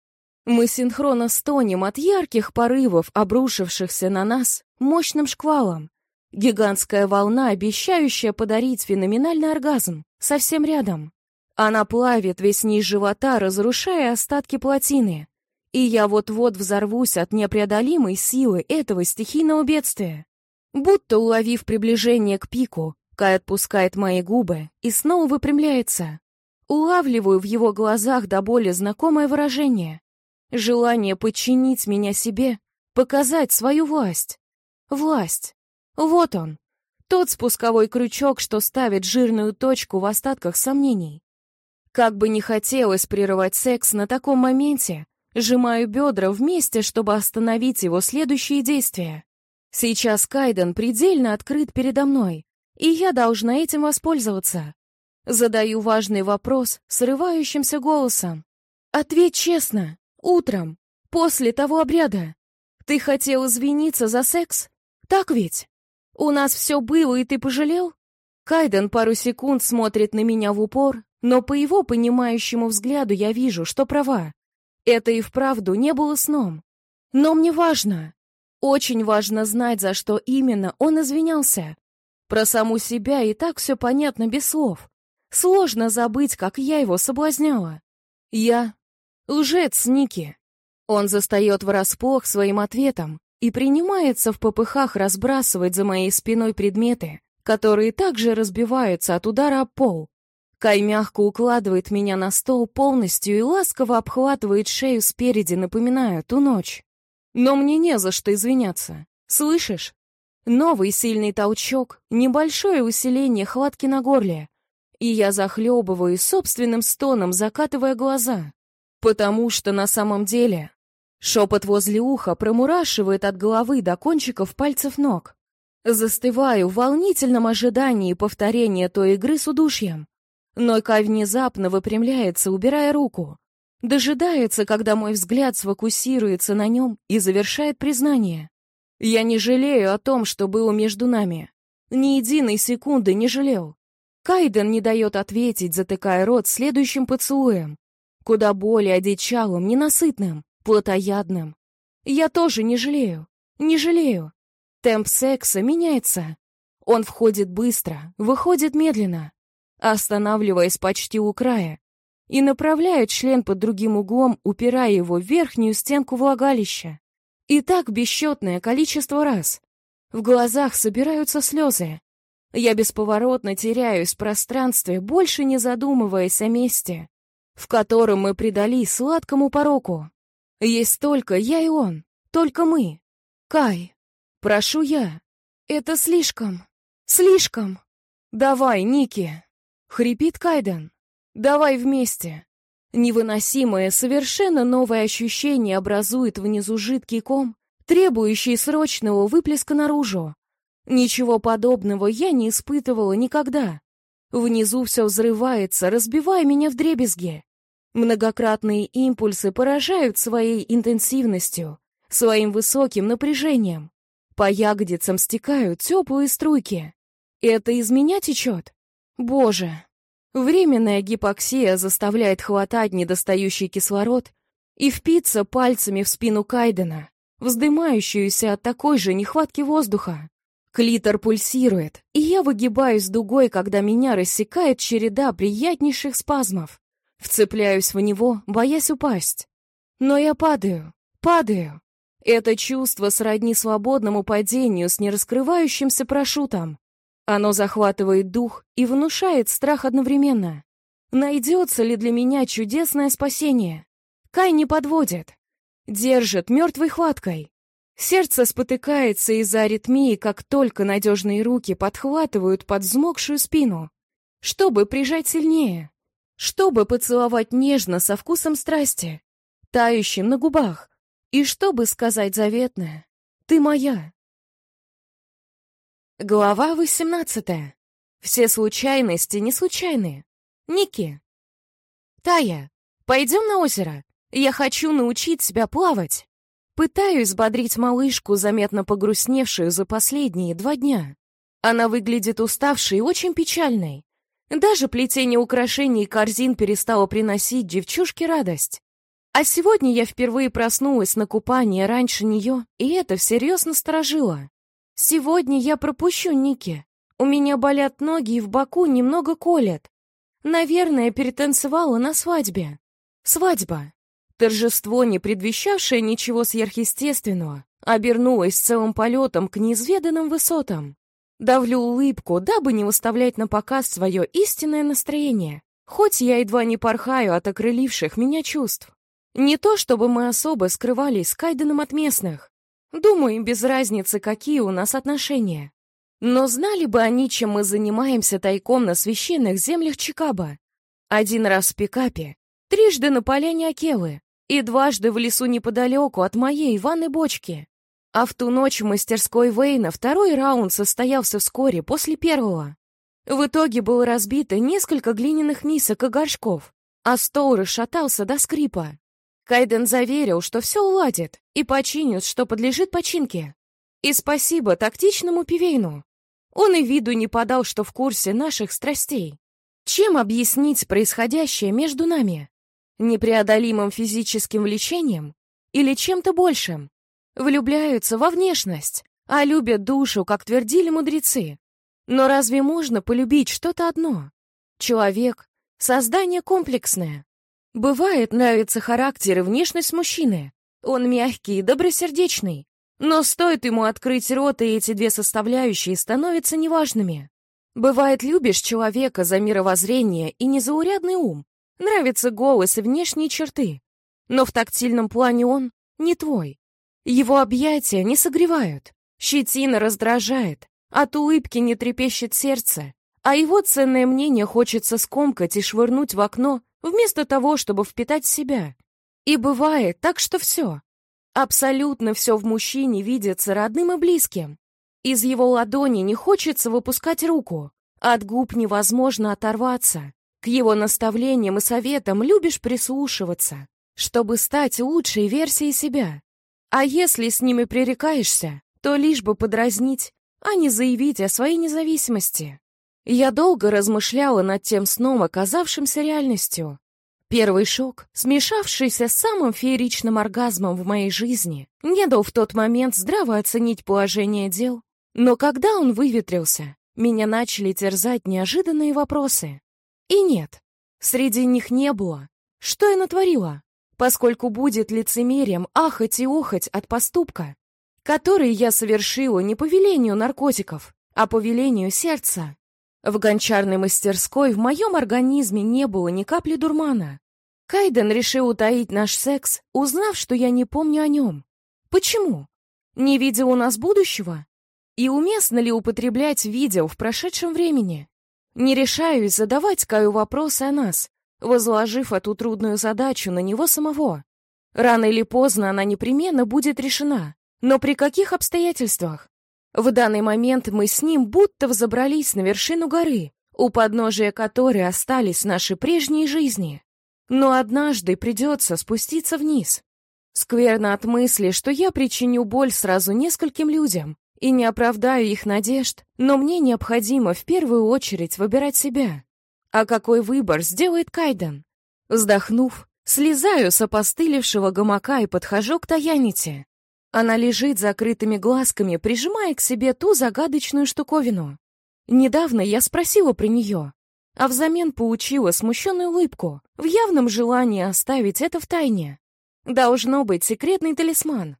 Мы синхронно стонем от ярких порывов, обрушившихся на нас мощным шквалом. Гигантская волна, обещающая подарить феноменальный оргазм, совсем рядом. Она плавит весь низ живота, разрушая остатки плотины, и я вот-вот взорвусь от непреодолимой силы этого стихийного бедствия. Будто уловив приближение к пику, Кай отпускает мои губы и снова выпрямляется. Улавливаю в его глазах до боли знакомое выражение. Желание подчинить меня себе, показать свою власть. Власть. Вот он. Тот спусковой крючок, что ставит жирную точку в остатках сомнений. Как бы не хотелось прерывать секс на таком моменте, Сжимаю бедра вместе, чтобы остановить его следующие действия. Сейчас Кайден предельно открыт передо мной, и я должна этим воспользоваться. Задаю важный вопрос срывающимся голосом. Ответь честно, утром, после того обряда. Ты хотел извиниться за секс? Так ведь? У нас все было, и ты пожалел? Кайден пару секунд смотрит на меня в упор, но по его понимающему взгляду я вижу, что права. Это и вправду не было сном. Но мне важно, очень важно знать, за что именно он извинялся. Про саму себя и так все понятно без слов. Сложно забыть, как я его соблазняла. Я лжец Ники. Он застает врасплох своим ответом и принимается в попыхах разбрасывать за моей спиной предметы, которые также разбиваются от удара об пол. Кай мягко укладывает меня на стол полностью и ласково обхватывает шею спереди, напоминая ту ночь. Но мне не за что извиняться. Слышишь? Новый сильный толчок, небольшое усиление хватки на горле. И я захлебываюсь собственным стоном, закатывая глаза. Потому что на самом деле... Шепот возле уха промурашивает от головы до кончиков пальцев ног. Застываю в волнительном ожидании повторения той игры с удушьем. Но Кай внезапно выпрямляется, убирая руку. Дожидается, когда мой взгляд сфокусируется на нем и завершает признание. Я не жалею о том, что было между нами. Ни единой секунды не жалел. Кайден не дает ответить, затыкая рот следующим поцелуем. Куда более одичалым, ненасытным, плотоядным. Я тоже не жалею. не жалею. Темп секса меняется. Он входит быстро, выходит медленно, останавливаясь почти у края, и направляет член под другим углом, упирая его в верхнюю стенку влагалища. И так бесчетное количество раз. В глазах собираются слезы. Я бесповоротно теряюсь в пространстве, больше не задумываясь о месте, в котором мы предались сладкому пороку. Есть только я и он, только мы. Кай, прошу я. Это слишком, слишком. Давай, Ники. Хрипит Кайден. Давай вместе. Невыносимое, совершенно новое ощущение образует внизу жидкий ком, требующий срочного выплеска наружу. Ничего подобного я не испытывала никогда. Внизу все взрывается, разбивая меня в дребезги. Многократные импульсы поражают своей интенсивностью, своим высоким напряжением. По ягодицам стекают теплые струйки. Это из меня течет? Боже! Временная гипоксия заставляет хватать недостающий кислород и впиться пальцами в спину Кайдена, вздымающуюся от такой же нехватки воздуха. Клитор пульсирует, и я выгибаюсь дугой, когда меня рассекает череда приятнейших спазмов. Вцепляюсь в него, боясь упасть. Но я падаю, падаю. Это чувство сродни свободному падению с нераскрывающимся парашютом. Оно захватывает дух и внушает страх одновременно. Найдется ли для меня чудесное спасение? Кай не подводит. Держит мертвой хваткой. Сердце спотыкается из-за аритмии, как только надежные руки подхватывают под взмокшую спину, чтобы прижать сильнее, чтобы поцеловать нежно со вкусом страсти, тающим на губах, и чтобы сказать заветное «Ты моя». Глава восемнадцатая. Все случайности не случайные. Ники. Тая, пойдем на озеро. Я хочу научить себя плавать. Пытаюсь взбодрить малышку, заметно погрустневшую за последние два дня. Она выглядит уставшей и очень печальной. Даже плетение украшений и корзин перестало приносить девчушке радость. А сегодня я впервые проснулась на купание раньше нее, и это всерьез насторожило. Сегодня я пропущу Ники. У меня болят ноги и в боку немного колят. Наверное, перетанцевала на свадьбе. Свадьба. Торжество, не предвещавшее ничего сверхъестественного, обернулось целым полетом к неизведанным высотам. Давлю улыбку, дабы не выставлять на показ свое истинное настроение, хоть я едва не порхаю от окрыливших меня чувств. Не то, чтобы мы особо скрывались с Кайденом от местных. Думаю, без разницы, какие у нас отношения. Но знали бы они, чем мы занимаемся тайком на священных землях Чикаго. Один раз в пикапе, трижды на поляне Акелы, и дважды в лесу неподалеку от моей ванной бочки. А в ту ночь в мастерской Вейна второй раунд состоялся вскоре после первого. В итоге было разбито несколько глиняных мисок и горшков, а стол расшатался до скрипа. Кайден заверил, что все уладит и починит, что подлежит починке. И спасибо тактичному пивейну. Он и виду не подал, что в курсе наших страстей. Чем объяснить происходящее между нами? Непреодолимым физическим влечением или чем-то большим? Влюбляются во внешность, а любят душу, как твердили мудрецы. Но разве можно полюбить что-то одно? Человек — создание комплексное. Бывает, нравится характер и внешность мужчины. Он мягкий и добросердечный. Но стоит ему открыть рот, и эти две составляющие становятся неважными. Бывает, любишь человека за мировоззрение и незаурядный ум, Нравится голос и внешние черты. Но в тактильном плане он не твой. Его объятия не согревают. Щетина раздражает. От улыбки не трепещет сердце. А его ценное мнение хочется скомкать и швырнуть в окно, вместо того, чтобы впитать себя. И бывает так, что все. Абсолютно все в мужчине видится родным и близким. Из его ладони не хочется выпускать руку. От губ невозможно оторваться. К его наставлениям и советам любишь прислушиваться, чтобы стать лучшей версией себя. А если с ними пререкаешься, то лишь бы подразнить, а не заявить о своей независимости. Я долго размышляла над тем сном, оказавшимся реальностью. Первый шок, смешавшийся с самым фееричным оргазмом в моей жизни, не дал в тот момент здраво оценить положение дел. Но когда он выветрился, меня начали терзать неожиданные вопросы. И нет, среди них не было. Что я натворила? Поскольку будет лицемерием ахать и охать от поступка, который я совершила не по велению наркотиков, а по велению сердца. В гончарной мастерской в моем организме не было ни капли дурмана. Кайден решил утаить наш секс, узнав, что я не помню о нем. Почему? Не видел у нас будущего? И уместно ли употреблять видео в прошедшем времени? Не решаюсь задавать Каю вопросы о нас, возложив эту трудную задачу на него самого. Рано или поздно она непременно будет решена. Но при каких обстоятельствах? В данный момент мы с ним будто взобрались на вершину горы, у подножия которой остались наши прежние жизни. Но однажды придется спуститься вниз. Скверно от мысли, что я причиню боль сразу нескольким людям и не оправдаю их надежд, но мне необходимо в первую очередь выбирать себя. А какой выбор сделает Кайден? Вздохнув, слезаю с опостылевшего гамака и подхожу к Таяните. Она лежит закрытыми глазками, прижимая к себе ту загадочную штуковину. Недавно я спросила про нее, а взамен получила смущенную улыбку, в явном желании оставить это в тайне. Должно быть секретный талисман.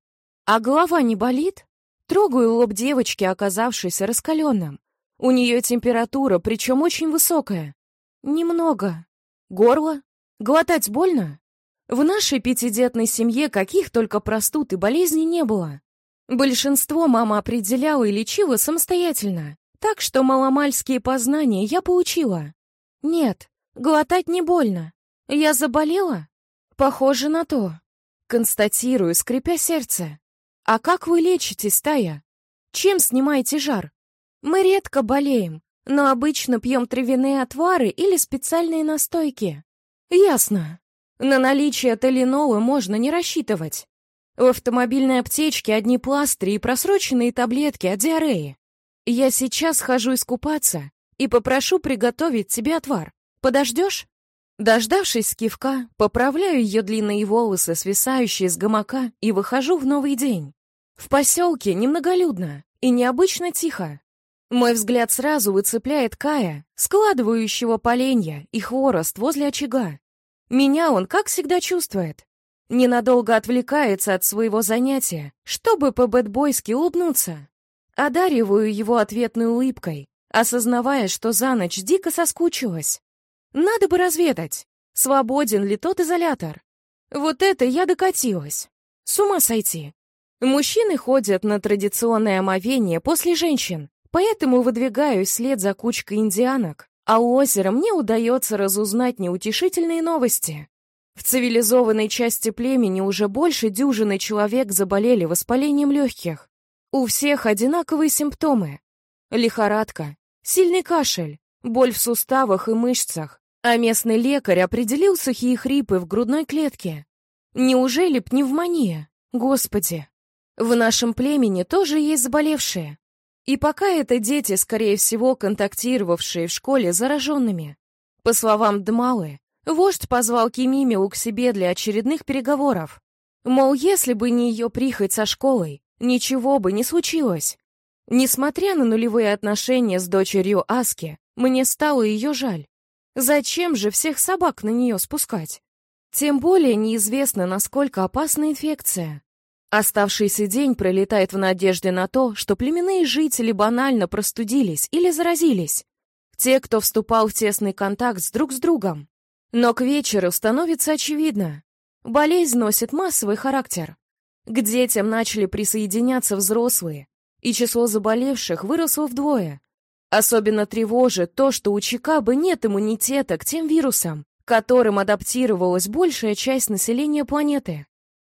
А голова не болит? Трогаю лоб девочки, оказавшейся раскаленным. У нее температура, причем очень высокая. Немного. Горло? Глотать больно? В нашей пятидетной семье каких только простуд и болезней не было. Большинство мама определяла и лечила самостоятельно, так что маломальские познания я получила. Нет, глотать не больно. Я заболела? Похоже на то. Констатирую, скрипя сердце. А как вы лечитесь, Тая? Чем снимаете жар? Мы редко болеем, но обычно пьем травяные отвары или специальные настойки. Ясно. На наличие талинола можно не рассчитывать. В автомобильной аптечке одни пластыри и просроченные таблетки от диареи. Я сейчас хожу искупаться и попрошу приготовить тебе отвар. Подождешь? Дождавшись кивка, поправляю ее длинные волосы, свисающие с гамака, и выхожу в новый день. В поселке немноголюдно и необычно тихо. Мой взгляд сразу выцепляет Кая, складывающего поленья и хворост возле очага. Меня он, как всегда, чувствует. Ненадолго отвлекается от своего занятия, чтобы по-бэтбойски улыбнуться. Одариваю его ответной улыбкой, осознавая, что за ночь дико соскучилась. Надо бы разведать, свободен ли тот изолятор. Вот это я докатилась. С ума сойти. Мужчины ходят на традиционное омовение после женщин, поэтому выдвигаюсь след за кучкой индианок, а у озера мне удается разузнать неутешительные новости. В цивилизованной части племени уже больше дюжины человек заболели воспалением легких. У всех одинаковые симптомы. Лихорадка, сильный кашель, боль в суставах и мышцах, а местный лекарь определил сухие хрипы в грудной клетке. Неужели пневмония? Господи! В нашем племени тоже есть заболевшие. И пока это дети, скорее всего, контактировавшие в школе зараженными. По словам Дмалы, вождь позвал Кимимилу к себе для очередных переговоров. Мол, если бы не ее прихоть со школой, ничего бы не случилось. Несмотря на нулевые отношения с дочерью Аски, мне стало ее жаль. Зачем же всех собак на нее спускать? Тем более неизвестно, насколько опасна инфекция. Оставшийся день пролетает в надежде на то, что племенные жители банально простудились или заразились. Те, кто вступал в тесный контакт с друг с другом. Но к вечеру становится очевидно. Болезнь носит массовый характер. К детям начали присоединяться взрослые, и число заболевших выросло вдвое. Особенно тревожит то, что у Чикабы нет иммунитета к тем вирусам, которым адаптировалась большая часть населения планеты.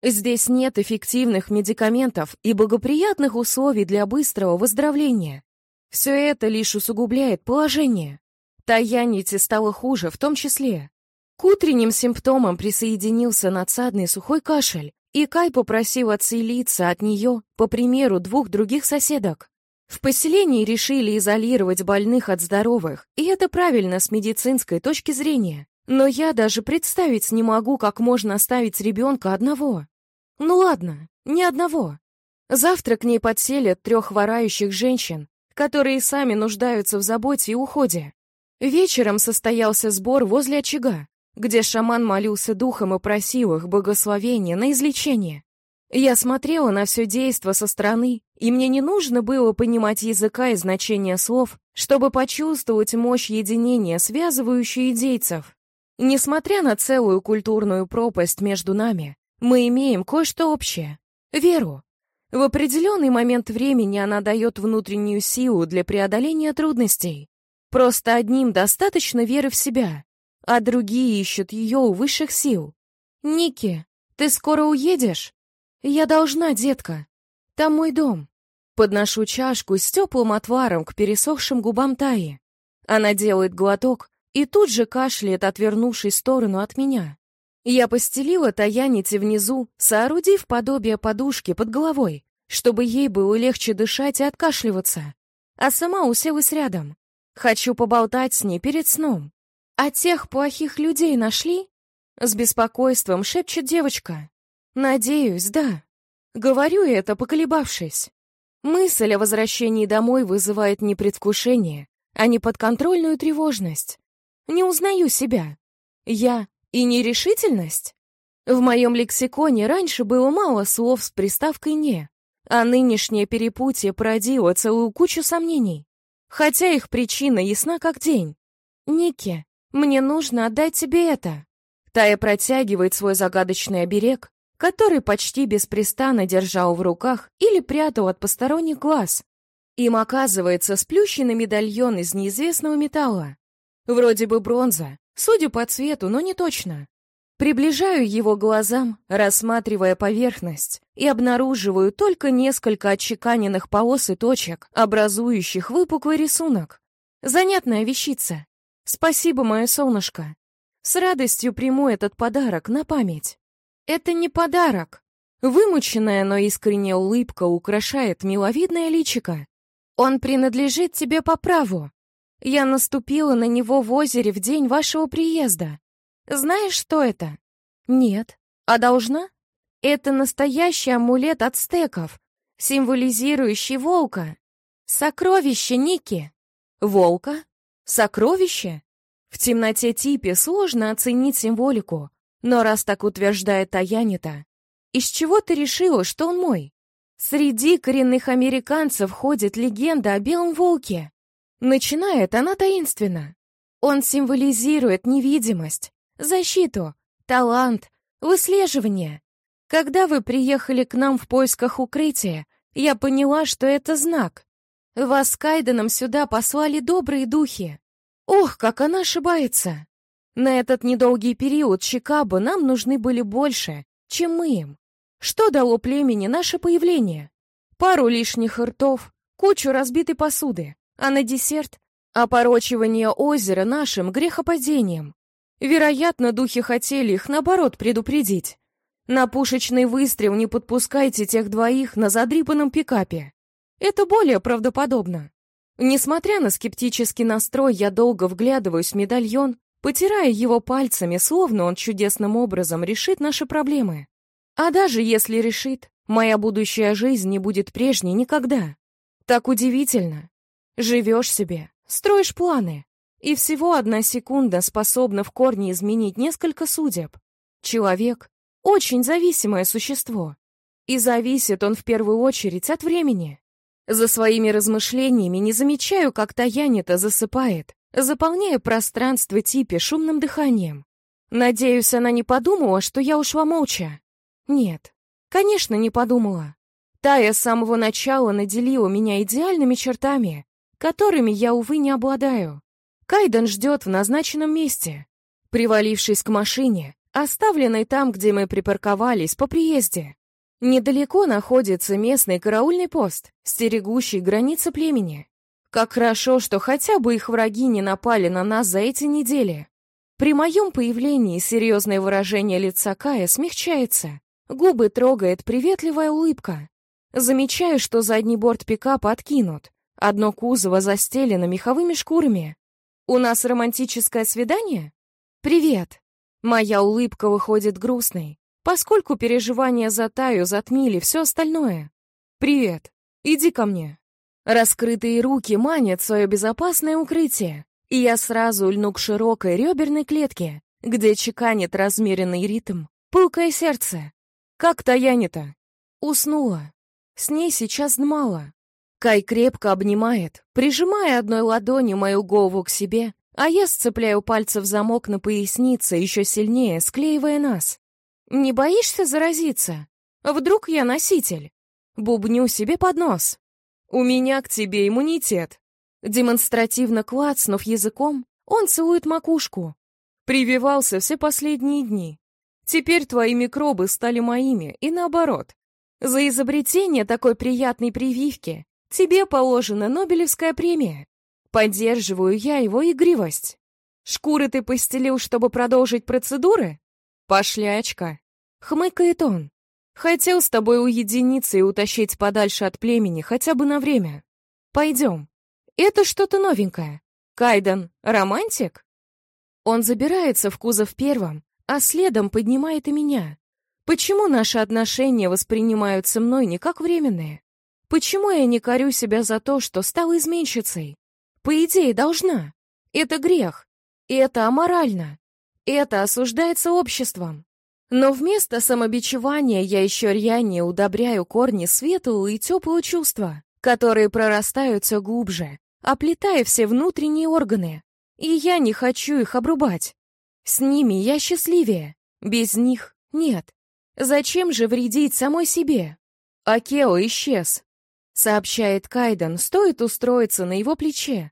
Здесь нет эффективных медикаментов и благоприятных условий для быстрого выздоровления. Все это лишь усугубляет положение. Таяните стало хуже в том числе. К утренним симптомам присоединился надсадный сухой кашель, и Кай попросил отселиться от нее, по примеру двух других соседок. В поселении решили изолировать больных от здоровых, и это правильно с медицинской точки зрения. Но я даже представить не могу, как можно оставить ребенка одного. Ну ладно, не одного. Завтра к ней подселят трех ворающих женщин, которые сами нуждаются в заботе и уходе. Вечером состоялся сбор возле очага, где шаман молился духом и просил их благословения на излечение. Я смотрела на все действо со стороны, и мне не нужно было понимать языка и значения слов, чтобы почувствовать мощь единения, связывающую идейцев. Несмотря на целую культурную пропасть между нами, мы имеем кое-что общее — веру. В определенный момент времени она дает внутреннюю силу для преодоления трудностей. Просто одним достаточно веры в себя, а другие ищут ее у высших сил. «Ники, ты скоро уедешь?» «Я должна, детка. Там мой дом». Подношу чашку с теплым отваром к пересохшим губам Таи. Она делает глоток и тут же кашляет, отвернувшись в сторону от меня. Я постелила Таяните внизу, соорудив подобие подушки под головой, чтобы ей было легче дышать и откашливаться. А сама уселась рядом. Хочу поболтать с ней перед сном. «А тех плохих людей нашли?» С беспокойством шепчет девочка. «Надеюсь, да». Говорю это, поколебавшись. Мысль о возвращении домой вызывает не предвкушение, а неподконтрольную тревожность. Не узнаю себя. Я и нерешительность? В моем лексиконе раньше было мало слов с приставкой «не», а нынешнее перепутье породило целую кучу сомнений. Хотя их причина ясна как день. «Ники, мне нужно отдать тебе это». Тая протягивает свой загадочный оберег, который почти беспрестанно держал в руках или прятал от посторонних глаз. Им оказывается сплющенный медальон из неизвестного металла. Вроде бы бронза, Судя по цвету, но не точно. Приближаю его глазам, рассматривая поверхность, и обнаруживаю только несколько отчеканенных полос и точек, образующих выпуклый рисунок. Занятная вещица. Спасибо, мое солнышко. С радостью приму этот подарок на память. Это не подарок. Вымученная, но искренняя улыбка украшает миловидное личико. Он принадлежит тебе по праву. Я наступила на него в озере в день вашего приезда. Знаешь, что это? Нет. А должна? Это настоящий амулет ацтеков, символизирующий волка. Сокровище Ники. Волка? Сокровище? В темноте типе сложно оценить символику, но раз так утверждает Таянита, из чего ты решила, что он мой? Среди коренных американцев ходит легенда о белом волке. Начинает она таинственно. Он символизирует невидимость, защиту, талант, выслеживание. Когда вы приехали к нам в поисках укрытия, я поняла, что это знак. Вас с Кайденом сюда послали добрые духи. Ох, как она ошибается! На этот недолгий период Чикаго нам нужны были больше, чем мы им. Что дало племени наше появление? Пару лишних ртов, кучу разбитой посуды, а на десерт — опорочивание озера нашим грехопадением. Вероятно, духи хотели их, наоборот, предупредить. На пушечный выстрел не подпускайте тех двоих на задрипанном пикапе. Это более правдоподобно. Несмотря на скептический настрой, я долго вглядываюсь в медальон, потирая его пальцами, словно он чудесным образом решит наши проблемы. А даже если решит, моя будущая жизнь не будет прежней никогда. Так удивительно, Живешь себе, строишь планы, и всего одна секунда способна в корне изменить несколько судеб. Человек — очень зависимое существо. И зависит он в первую очередь от времени. За своими размышлениями не замечаю, как Таянита засыпает, заполняя пространство типе шумным дыханием. Надеюсь, она не подумала, что я ушла молча. Нет, конечно, не подумала. Тая с самого начала наделила меня идеальными чертами, которыми я, увы, не обладаю. Кайден ждет в назначенном месте, привалившись к машине, оставленной там, где мы припарковались по приезде. Недалеко находится местный караульный пост, стерегущий границы племени. Как хорошо, что хотя бы их враги не напали на нас за эти недели. При моем появлении серьезное выражение лица Кая смягчается. Губы трогает приветливая улыбка. Замечаю, что задний борт пикапа откинут. Одно кузово застелено меховыми шкурами. У нас романтическое свидание? «Привет!» Моя улыбка выходит грустной, поскольку переживания за Таю затмили все остальное. «Привет! Иди ко мне!» Раскрытые руки манят свое безопасное укрытие, и я сразу льну к широкой реберной клетке, где чеканит размеренный ритм, пылкое сердце. Как Таяне-то? Уснула. С ней сейчас мало. Кай крепко обнимает, прижимая одной ладонью мою голову к себе, а я сцепляю пальцы в замок на пояснице, еще сильнее склеивая нас. «Не боишься заразиться? Вдруг я носитель?» Бубню себе под нос. «У меня к тебе иммунитет». Демонстративно клацнув языком, он целует макушку. Прививался все последние дни. Теперь твои микробы стали моими, и наоборот. За изобретение такой приятной прививки тебе положена Нобелевская премия. Поддерживаю я его игривость. Шкуры ты постелил, чтобы продолжить процедуры? Пошлячка. Хмыкает он. Хотел с тобой уединиться и утащить подальше от племени хотя бы на время. Пойдем. Это что-то новенькое. Кайден — романтик? Он забирается в кузов первым, а следом поднимает и меня. Почему наши отношения воспринимаются мной не как временные? Почему я не корю себя за то, что стала изменщицей? По идее, должна. Это грех. Это аморально. Это осуждается обществом. Но вместо самобичевания я еще рьянее удобряю корни светлого и теплого чувства, которые прорастают все глубже, оплетая все внутренние органы. И я не хочу их обрубать. С ними я счастливее, без них нет. Зачем же вредить самой себе? Акео исчез. Сообщает Кайден, стоит устроиться на его плече.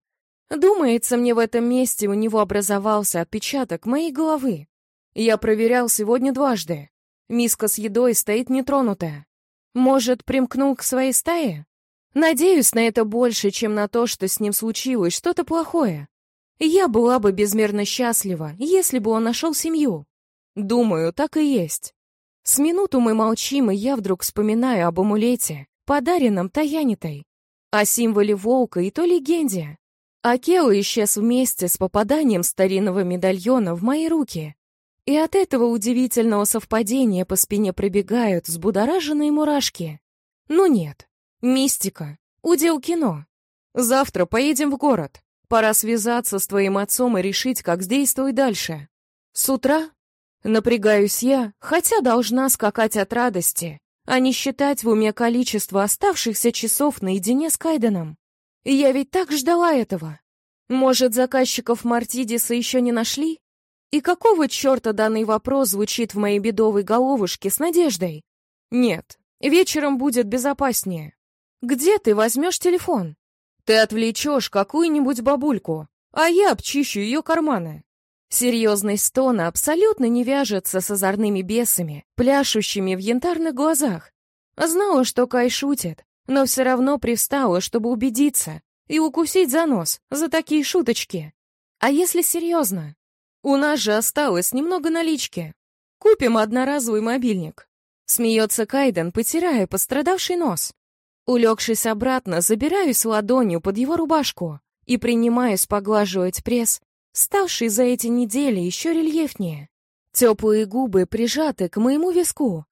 Думается, мне в этом месте у него образовался отпечаток моей головы. Я проверял сегодня дважды. Миска с едой стоит нетронутая. Может, примкнул к своей стае? Надеюсь на это больше, чем на то, что с ним случилось что-то плохое. Я была бы безмерно счастлива, если бы он нашел семью. Думаю, так и есть. С минуту мы молчим, и я вдруг вспоминаю об амулете, подаренном Таянитой, о символе волка и то легенде. Акео исчез вместе с попаданием старинного медальона в мои руки. И от этого удивительного совпадения по спине пробегают взбудораженные мурашки. Ну нет, мистика, удел кино. Завтра поедем в город. Пора связаться с твоим отцом и решить, как действовать дальше. С утра Напрягаюсь я, хотя должна скакать от радости, а не считать в уме количество оставшихся часов наедине с Кайденом. Я ведь так ждала этого. Может, заказчиков Мартидиса еще не нашли? И какого черта данный вопрос звучит в моей бедовой головушке с надеждой? Нет, вечером будет безопаснее. Где ты возьмешь телефон? Ты отвлечешь какую-нибудь бабульку, а я обчищу ее карманы. Серьезный стон абсолютно не вяжется с озорными бесами, пляшущими в янтарных глазах. Знала, что Кай шутит, но все равно привстала, чтобы убедиться и укусить за нос за такие шуточки. А если серьезно? У нас же осталось немного налички. Купим одноразовый мобильник. Смеется Кайден, потирая пострадавший нос. Улегшись обратно, забираюсь ладонью под его рубашку и принимаюсь поглаживать пресс, ставший за эти недели еще рельефнее. Теплые губы прижаты к моему виску.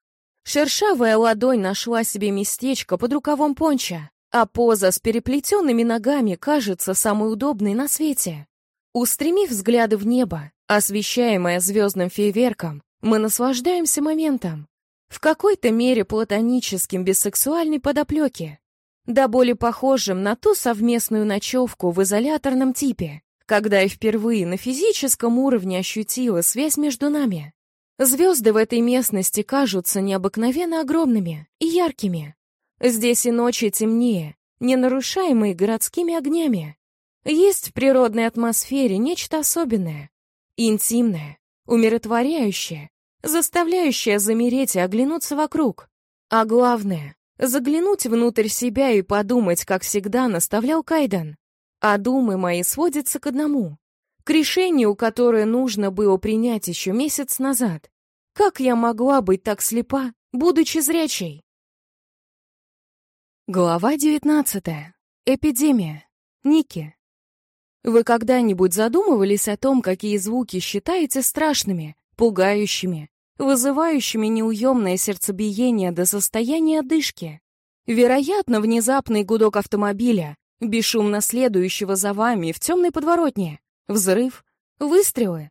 Шершавая ладонь нашла себе местечко под рукавом понча, а поза с переплетенными ногами кажется самой удобной на свете. Устремив взгляды в небо, освещаемое звездным фейерверком, мы наслаждаемся моментом. В какой-то мере платоническим без сексуальной подоплеки. Да более похожим на ту совместную ночевку в изоляторном типе, когда я впервые на физическом уровне ощутила связь между нами. Звезды в этой местности кажутся необыкновенно огромными и яркими. Здесь и ночи темнее, не нарушаемые городскими огнями. Есть в природной атмосфере нечто особенное, интимное, умиротворяющее, заставляющее замереть и оглянуться вокруг. А главное — заглянуть внутрь себя и подумать, как всегда наставлял Кайден. А думы мои сводятся к одному. К решению, которое нужно было принять еще месяц назад. Как я могла быть так слепа, будучи зрячей? Глава девятнадцатая. Эпидемия. Ники. Вы когда-нибудь задумывались о том, какие звуки считаете страшными, пугающими, вызывающими неуемное сердцебиение до состояния одышки? Вероятно, внезапный гудок автомобиля, бесшумно следующего за вами в темной подворотне, взрыв, выстрелы,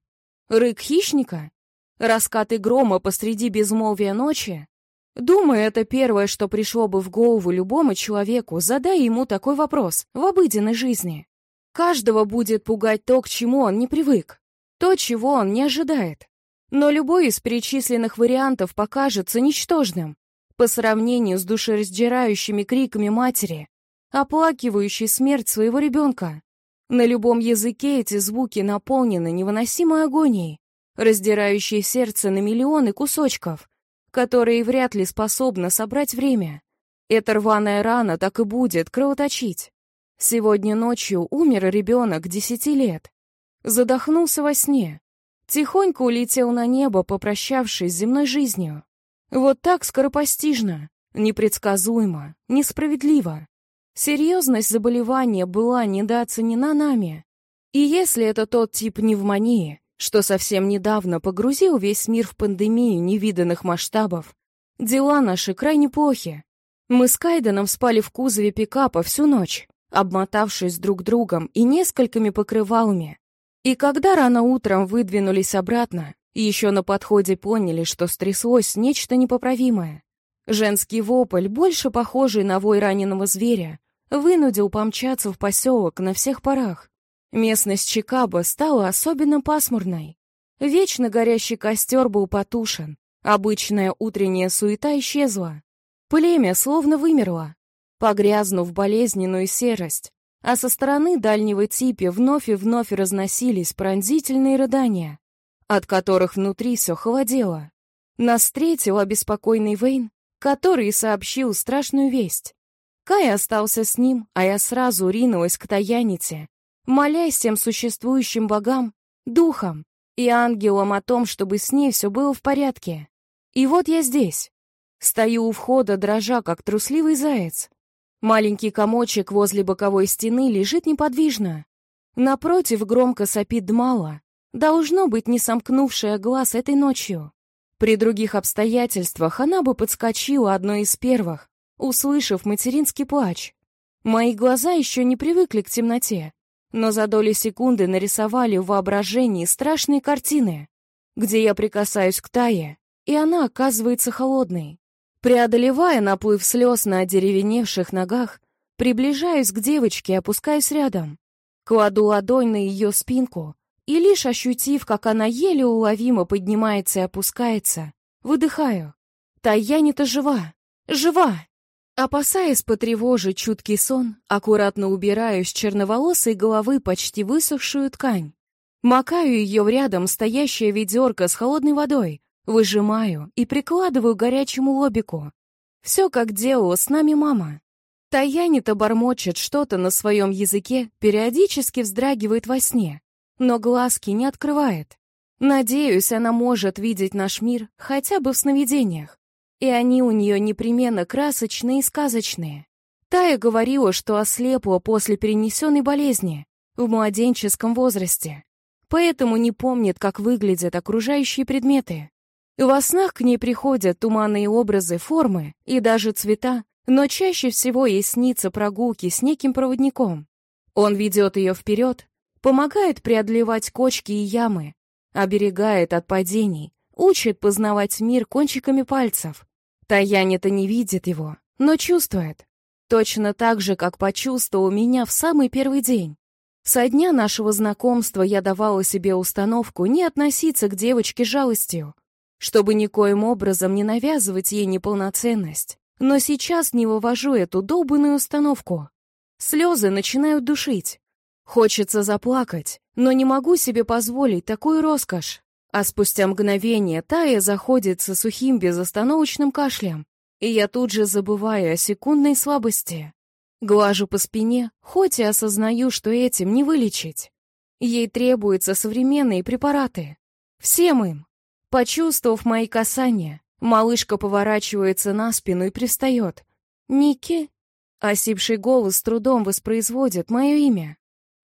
рык хищника, раскаты грома посреди безмолвия ночи. Думаю, это первое, что пришло бы в голову любому человеку, задая ему такой вопрос. В обыденной жизни. Каждого будет пугать то, к чему он не привык, то, чего он не ожидает. Но любой из перечисленных вариантов покажется ничтожным. По сравнению с душераздирающими криками матери, оплакивающей смерть своего ребенка. На любом языке эти звуки наполнены невыносимой агонией, раздирающей сердце на миллионы кусочков, которые вряд ли способны собрать время. Эта рваная рана так и будет кровоточить. Сегодня ночью умер ребенок десяти лет. Задохнулся во сне. Тихонько улетел на небо, попрощавшись с земной жизнью. Вот так скоропостижно, непредсказуемо, несправедливо. Серьезность заболевания была недооценена нами. И если это тот тип пневмонии, что совсем недавно погрузил весь мир в пандемию невиданных масштабов, дела наши крайне плохи. Мы с Кайденом спали в кузове пикапа всю ночь обмотавшись друг другом и несколькими покрывалами. И когда рано утром выдвинулись обратно, еще на подходе поняли, что стряслось нечто непоправимое. Женский вопль, больше похожий на вой раненого зверя, вынудил помчаться в поселок на всех парах. Местность Чикаго стала особенно пасмурной. Вечно горящий костер был потушен, обычная утренняя суета исчезла. Племя словно вымерло, погрязнув в болезненную серость, а со стороны дальнего типа вновь и вновь разносились пронзительные рыдания, от которых внутри все холодело. Нас встретил обеспокоенный Вейн, который сообщил страшную весть. Кай остался с ним, а я сразу ринулась к Таяните, молясь всем существующим богам, духам и ангелам о том, чтобы с ней все было в порядке. И вот я здесь. Стою у входа, дрожа, как трусливый заяц, Маленький комочек возле боковой стены лежит неподвижно. Напротив громко сопит Дмала, должно быть не сомкнувшая глаз этой ночью. При других обстоятельствах она бы подскочила одной из первых, услышав материнский плач. Мои глаза еще не привыкли к темноте, но за доли секунды нарисовали в воображении страшные картины, где я прикасаюсь к Тае, и она оказывается холодной. Преодолевая наплыв слез на одеревеневших ногах, приближаюсь к девочке и опускаюсь рядом. Кладу ладонь на ее спинку и, лишь ощутив, как она еле уловимо поднимается и опускается, выдыхаю. Таянита жива! Жива! Опасаясь потревожить чуткий сон, аккуратно убираю с черноволосой головы почти высохшую ткань. Макаю ее в рядом стоящее ведерко с холодной водой, Выжимаю и прикладываю горячему лобику. Все, как делала с нами мама. Таянита бормочет что-то на своем языке, периодически вздрагивает во сне, но глазки не открывает. Надеюсь, она может видеть наш мир хотя бы в сновидениях, и они у нее непременно красочные и сказочные. Тая говорила, что ослепла после перенесенной болезни в младенческом возрасте, поэтому не помнит, как выглядят окружающие предметы. Во снах к ней приходят туманные образы, формы и даже цвета, но чаще всего ей снится прогулки с неким проводником. Он ведет ее вперед, помогает преодолевать кочки и ямы, оберегает от падений, учит познавать мир кончиками пальцев. Таяня-то не видит его, но чувствует. Точно так же, как почувствовал меня в самый первый день. Со дня нашего знакомства я давала себе установку не относиться к девочке жалостью, чтобы никоим образом не навязывать ей неполноценность. Но сейчас не вывожу эту долбанную установку. Слезы начинают душить. Хочется заплакать, но не могу себе позволить такую роскошь. А спустя мгновение Тая заходит со сухим безостановочным кашлем, и я тут же забываю о секундной слабости. Глажу по спине, хоть и осознаю, что этим не вылечить. Ей требуются современные препараты. Всем им. Почувствовав мои касания, малышка поворачивается на спину и пристает. «Ники?» Осипший голос с трудом воспроизводит мое имя.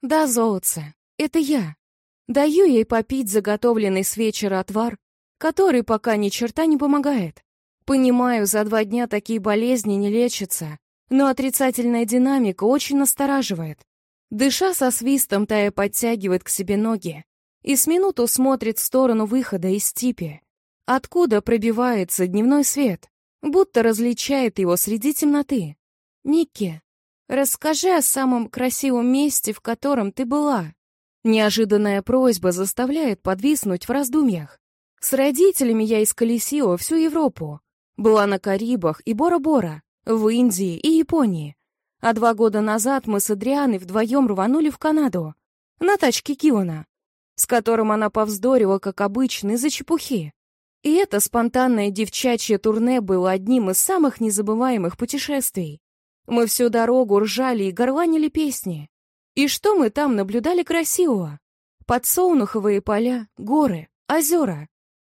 Да, золотце, это я. Даю ей попить заготовленный с вечера отвар, который пока ни черта не помогает. Понимаю, за два дня такие болезни не лечатся, но отрицательная динамика очень настораживает. Дыша со свистом, Тая подтягивает к себе ноги и с минуту смотрит в сторону выхода из типи, откуда пробивается дневной свет, будто различает его среди темноты. «Никки, расскажи о самом красивом месте, в котором ты была». Неожиданная просьба заставляет подвиснуть в раздумьях. С родителями я исколесила всю Европу. Была на Карибах и Бора-Бора, в Индии и Японии. А два года назад мы с Адрианой вдвоем рванули в Канаду. На тачке Киона, с которым она повздорила, как обычно, из-за чепухи. И это спонтанное девчачье турне было одним из самых незабываемых путешествий. Мы всю дорогу ржали и горланили песни. И что мы там наблюдали красивого? Подсолнуховые поля, горы, озера.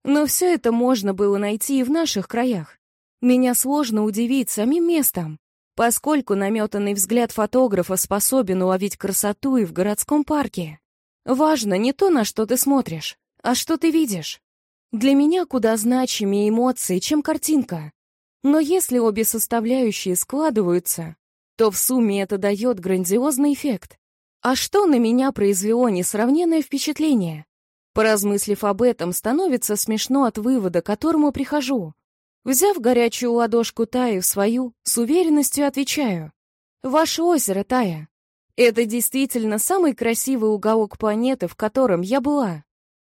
Но все это можно было найти и в наших краях. Меня сложно удивить самим местом, поскольку наметанный взгляд фотографа способен уловить красоту и в городском парке. Важно не то, на что ты смотришь, а что ты видишь. Для меня куда значимее эмоции, чем картинка. Но если обе составляющие складываются, то в сумме это дает грандиозный эффект. А что на меня произвело несравненное впечатление? Поразмыслив об этом, становится смешно от вывода, к которому прихожу. Взяв горячую ладошку Таи в свою, с уверенностью отвечаю. «Ваше озеро, Тая. Это действительно самый красивый уголок планеты, в котором я была.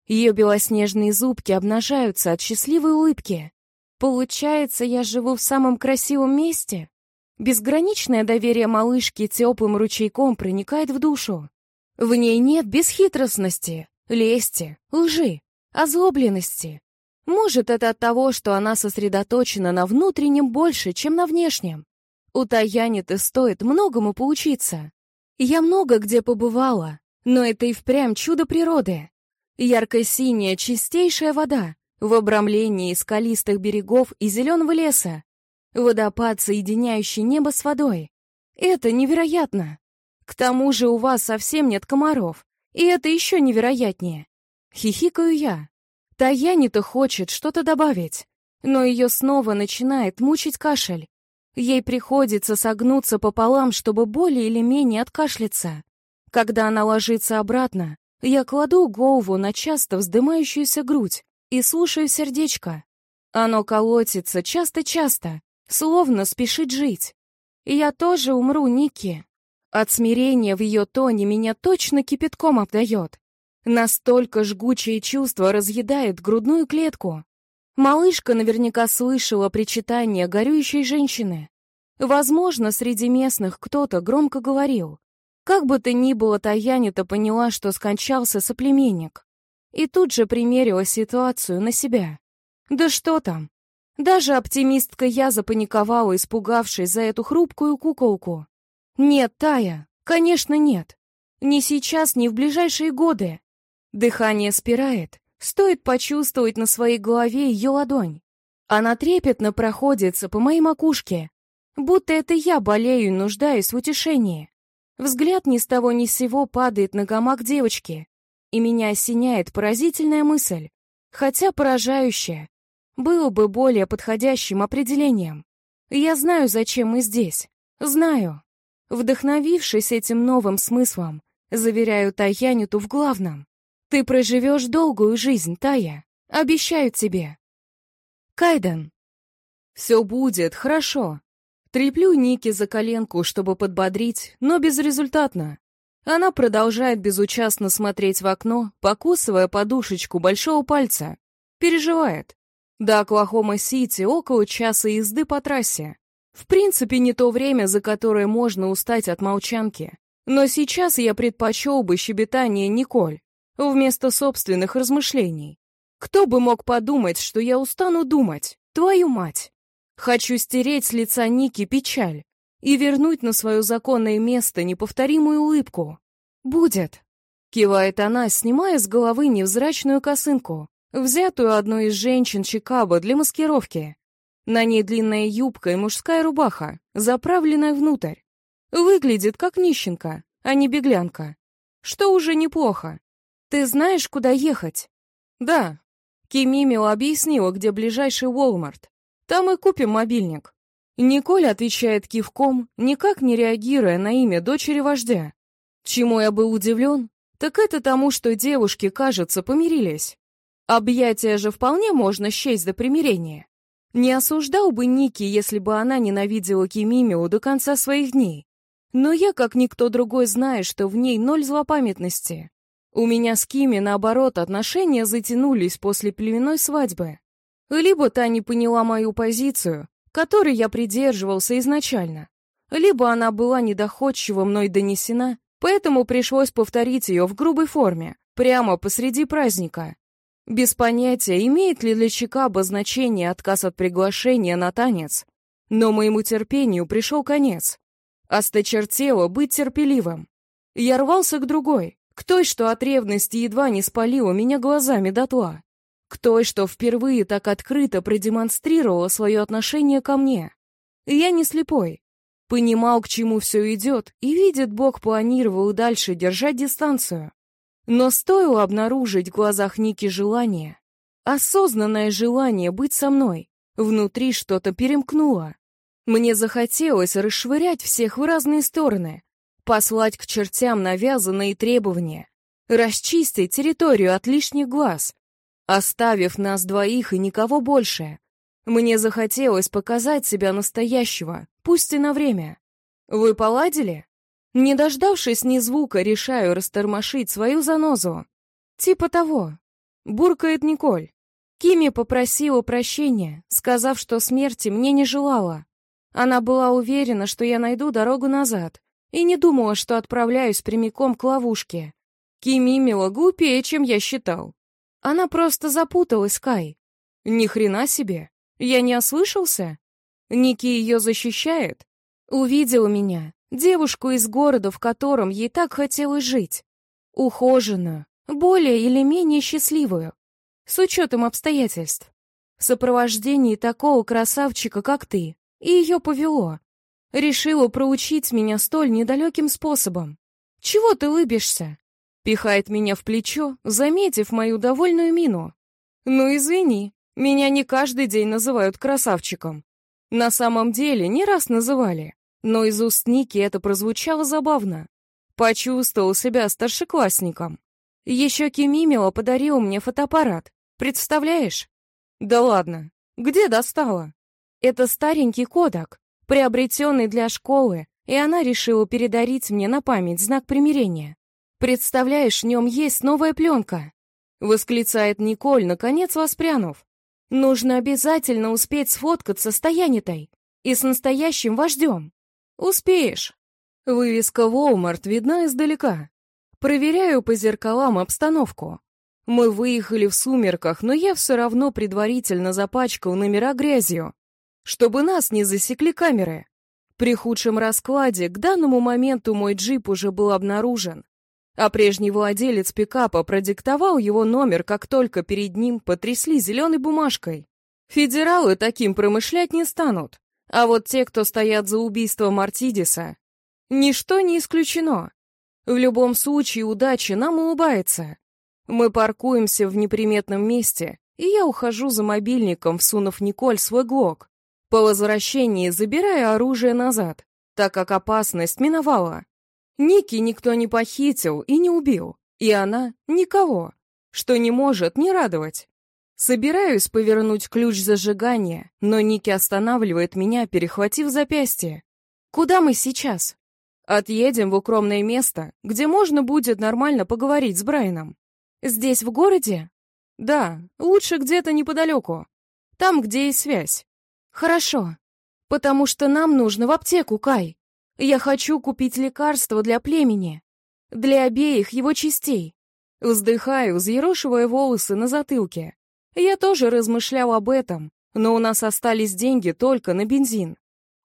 Ее белоснежные зубки обнажаются от счастливой улыбки. Получается, я живу в самом красивом месте?» Безграничное доверие малышки теплым ручейком проникает в душу. В ней нет бесхитростности, лести, лжи, озлобленности. Может, это от того, что она сосредоточена на внутреннем больше, чем на внешнем. У Таяниты стоит многому поучиться. Я много где побывала, но это и впрямь чудо природы. Ярко-синяя, чистейшая вода в обрамлении скалистых берегов и зеленого леса. Водопад, соединяющий небо с водой. Это невероятно. К тому же у вас совсем нет комаров, и это еще невероятнее. Хихикаю я. Таяни-то хочет что-то добавить, но ее снова начинает мучить кашель. Ей приходится согнуться пополам, чтобы более или менее откашляться. Когда она ложится обратно, я кладу голову на часто вздымающуюся грудь и слушаю сердечко. Оно колотится часто-часто, словно спешит жить. Я тоже умру, Ники. От смирения в ее тоне меня точно кипятком обдает. Настолько жгучее чувство разъедает грудную клетку. Малышка наверняка слышала причитание горюющей женщины. Возможно, среди местных кто-то громко говорил. Как бы то ни было, Таянита поняла, что скончался соплеменник. И тут же примерила ситуацию на себя. Да что там? Даже оптимистка я запаниковала, испугавшись за эту хрупкую куколку. Нет, Тая, конечно, нет. Ни сейчас, ни в ближайшие годы. Дыхание спирает. Стоит почувствовать на своей голове ее ладонь. Она трепетно проходится по моей макушке, будто это я болею и нуждаюсь в утешении. Взгляд ни с того ни с сего падает на гамак девочки, и меня осеняет поразительная мысль, хотя поражающая, было бы более подходящим определением. Я знаю, зачем мы здесь. Знаю. Вдохновившись этим новым смыслом, заверяю Таяниту в главном. Ты проживешь долгую жизнь, Тая. Обещаю тебе. Кайден. Все будет хорошо. Треплю Ники за коленку, чтобы подбодрить, но безрезультатно. Она продолжает безучастно смотреть в окно, покусывая подушечку большого пальца. Переживает. До Оклахома-Сити около часа езды по трассе. В принципе, не то время, за которое можно устать от молчанки. Но сейчас я предпочел бы щебетание Николь вместо собственных размышлений. Кто бы мог подумать, что я устану думать? Твою мать! Хочу стереть с лица Ники печаль и вернуть на свое законное место неповторимую улыбку. «Будет!» — кивает она, снимая с головы невзрачную косынку, взятую одной из женщин Чикаго для маскировки. На ней длинная юбка и мужская рубаха, заправленная внутрь. Выглядит как нищенка, а не беглянка. что уже неплохо. Ты знаешь, куда ехать? Да. Кимимио объяснила, где ближайший Walmart. Там и купим мобильник. Николь отвечает кивком, никак не реагируя на имя дочери вождя. Чему я был удивлен, так это тому, что девушки, кажется, помирились. Объятия же вполне можно счесть до примирения. Не осуждал бы Ники, если бы она ненавидела Кимимио до конца своих дней. Но я, как никто другой, знаю, что в ней ноль злопамятности. У меня с Кими, наоборот, отношения затянулись после племенной свадьбы. Либо та не поняла мою позицию, которой я придерживался изначально, либо она была недоходчиво мной донесена, поэтому пришлось повторить ее в грубой форме, прямо посреди праздника. Без понятия, имеет ли для Чикаба значение отказ от приглашения на танец. Но моему терпению пришел конец. Осточертело быть терпеливым. Я рвался к другой, к той, что от ревности едва не спалила меня глазами дотла. К той, что впервые так открыто продемонстрировала свое отношение ко мне. Я не слепой. Понимал, к чему все идет, и, видит Бог, планировал дальше держать дистанцию. Но стоило обнаружить в глазах Ники желание, осознанное желание быть со мной, внутри что-то перемкнуло. Мне захотелось расшвырять всех в разные стороны, послать к чертям навязанные требования, расчистить территорию от лишних глаз, оставив нас двоих и никого больше. Мне захотелось показать себя настоящего, пусть и на время. Вы поладили? Не дождавшись ни звука, решаю растормошить свою занозу. Типа того. Буркает Николь. Кими попросила прощения, сказав, что смерти мне не желала. Она была уверена, что я найду дорогу назад, и не думала, что отправляюсь прямиком к ловушке. Кими мила глупее, чем я считал. Она просто запуталась, Кай. Ни хрена себе. Я не ослышался? Ники ее защищает? Увидела меня, Девушку из города, в котором ей так хотелось жить. Ухоженную, более или менее счастливую. С учетом обстоятельств. В сопровождении такого красавчика, как ты. И ее повело. Решила проучить меня столь недалеким способом. Чего ты лыбишься? Пихает меня в плечо, заметив мою довольную мину. Ну, извини, меня не каждый день называют красавчиком. На самом деле, не раз называли но из уст Ники это прозвучало забавно. Почувствовал себя старшеклассником. Еще Кимимила подарил мне фотоаппарат. Представляешь? Да ладно. Где достала? Это старенький кодек, приобретенный для школы, и она решила передарить мне на память знак примирения. Представляешь, в нем есть новая пленка. Восклицает Николь, наконец воспрянув. Нужно обязательно успеть сфоткаться с Таянитой и с настоящим вождем. «Успеешь». Вывеска Walmart видна издалека. Проверяю по зеркалам обстановку. Мы выехали в сумерках, но я все равно предварительно запачкал номера грязью, чтобы нас не засекли камеры. При худшем раскладе к данному моменту мой джип уже был обнаружен, а прежний владелец пикапа продиктовал его номер, как только перед ним потрясли зеленой бумажкой. Федералы таким промышлять не станут. А вот те, кто стоят за убийством Мартидиса, ничто не исключено. В любом случае удача нам улыбается. Мы паркуемся в неприметном месте, и я ухожу за мобильником, всунув Николь свой глок. По возвращении забираю оружие назад, так как опасность миновала. Ники никто не похитил и не убил, и она — никого, что не может не радовать. Собираюсь повернуть ключ зажигания, но Ники останавливает меня, перехватив запястье. «Куда мы сейчас?» «Отъедем в укромное место, где можно будет нормально поговорить с Брайаном». «Здесь, в городе?» «Да, лучше где-то неподалеку. Там, где есть связь». «Хорошо. Потому что нам нужно в аптеку, Кай. Я хочу купить лекарство для племени. Для обеих его частей». Вздыхаю, взъерошивая волосы на затылке. Я тоже размышлял об этом, но у нас остались деньги только на бензин.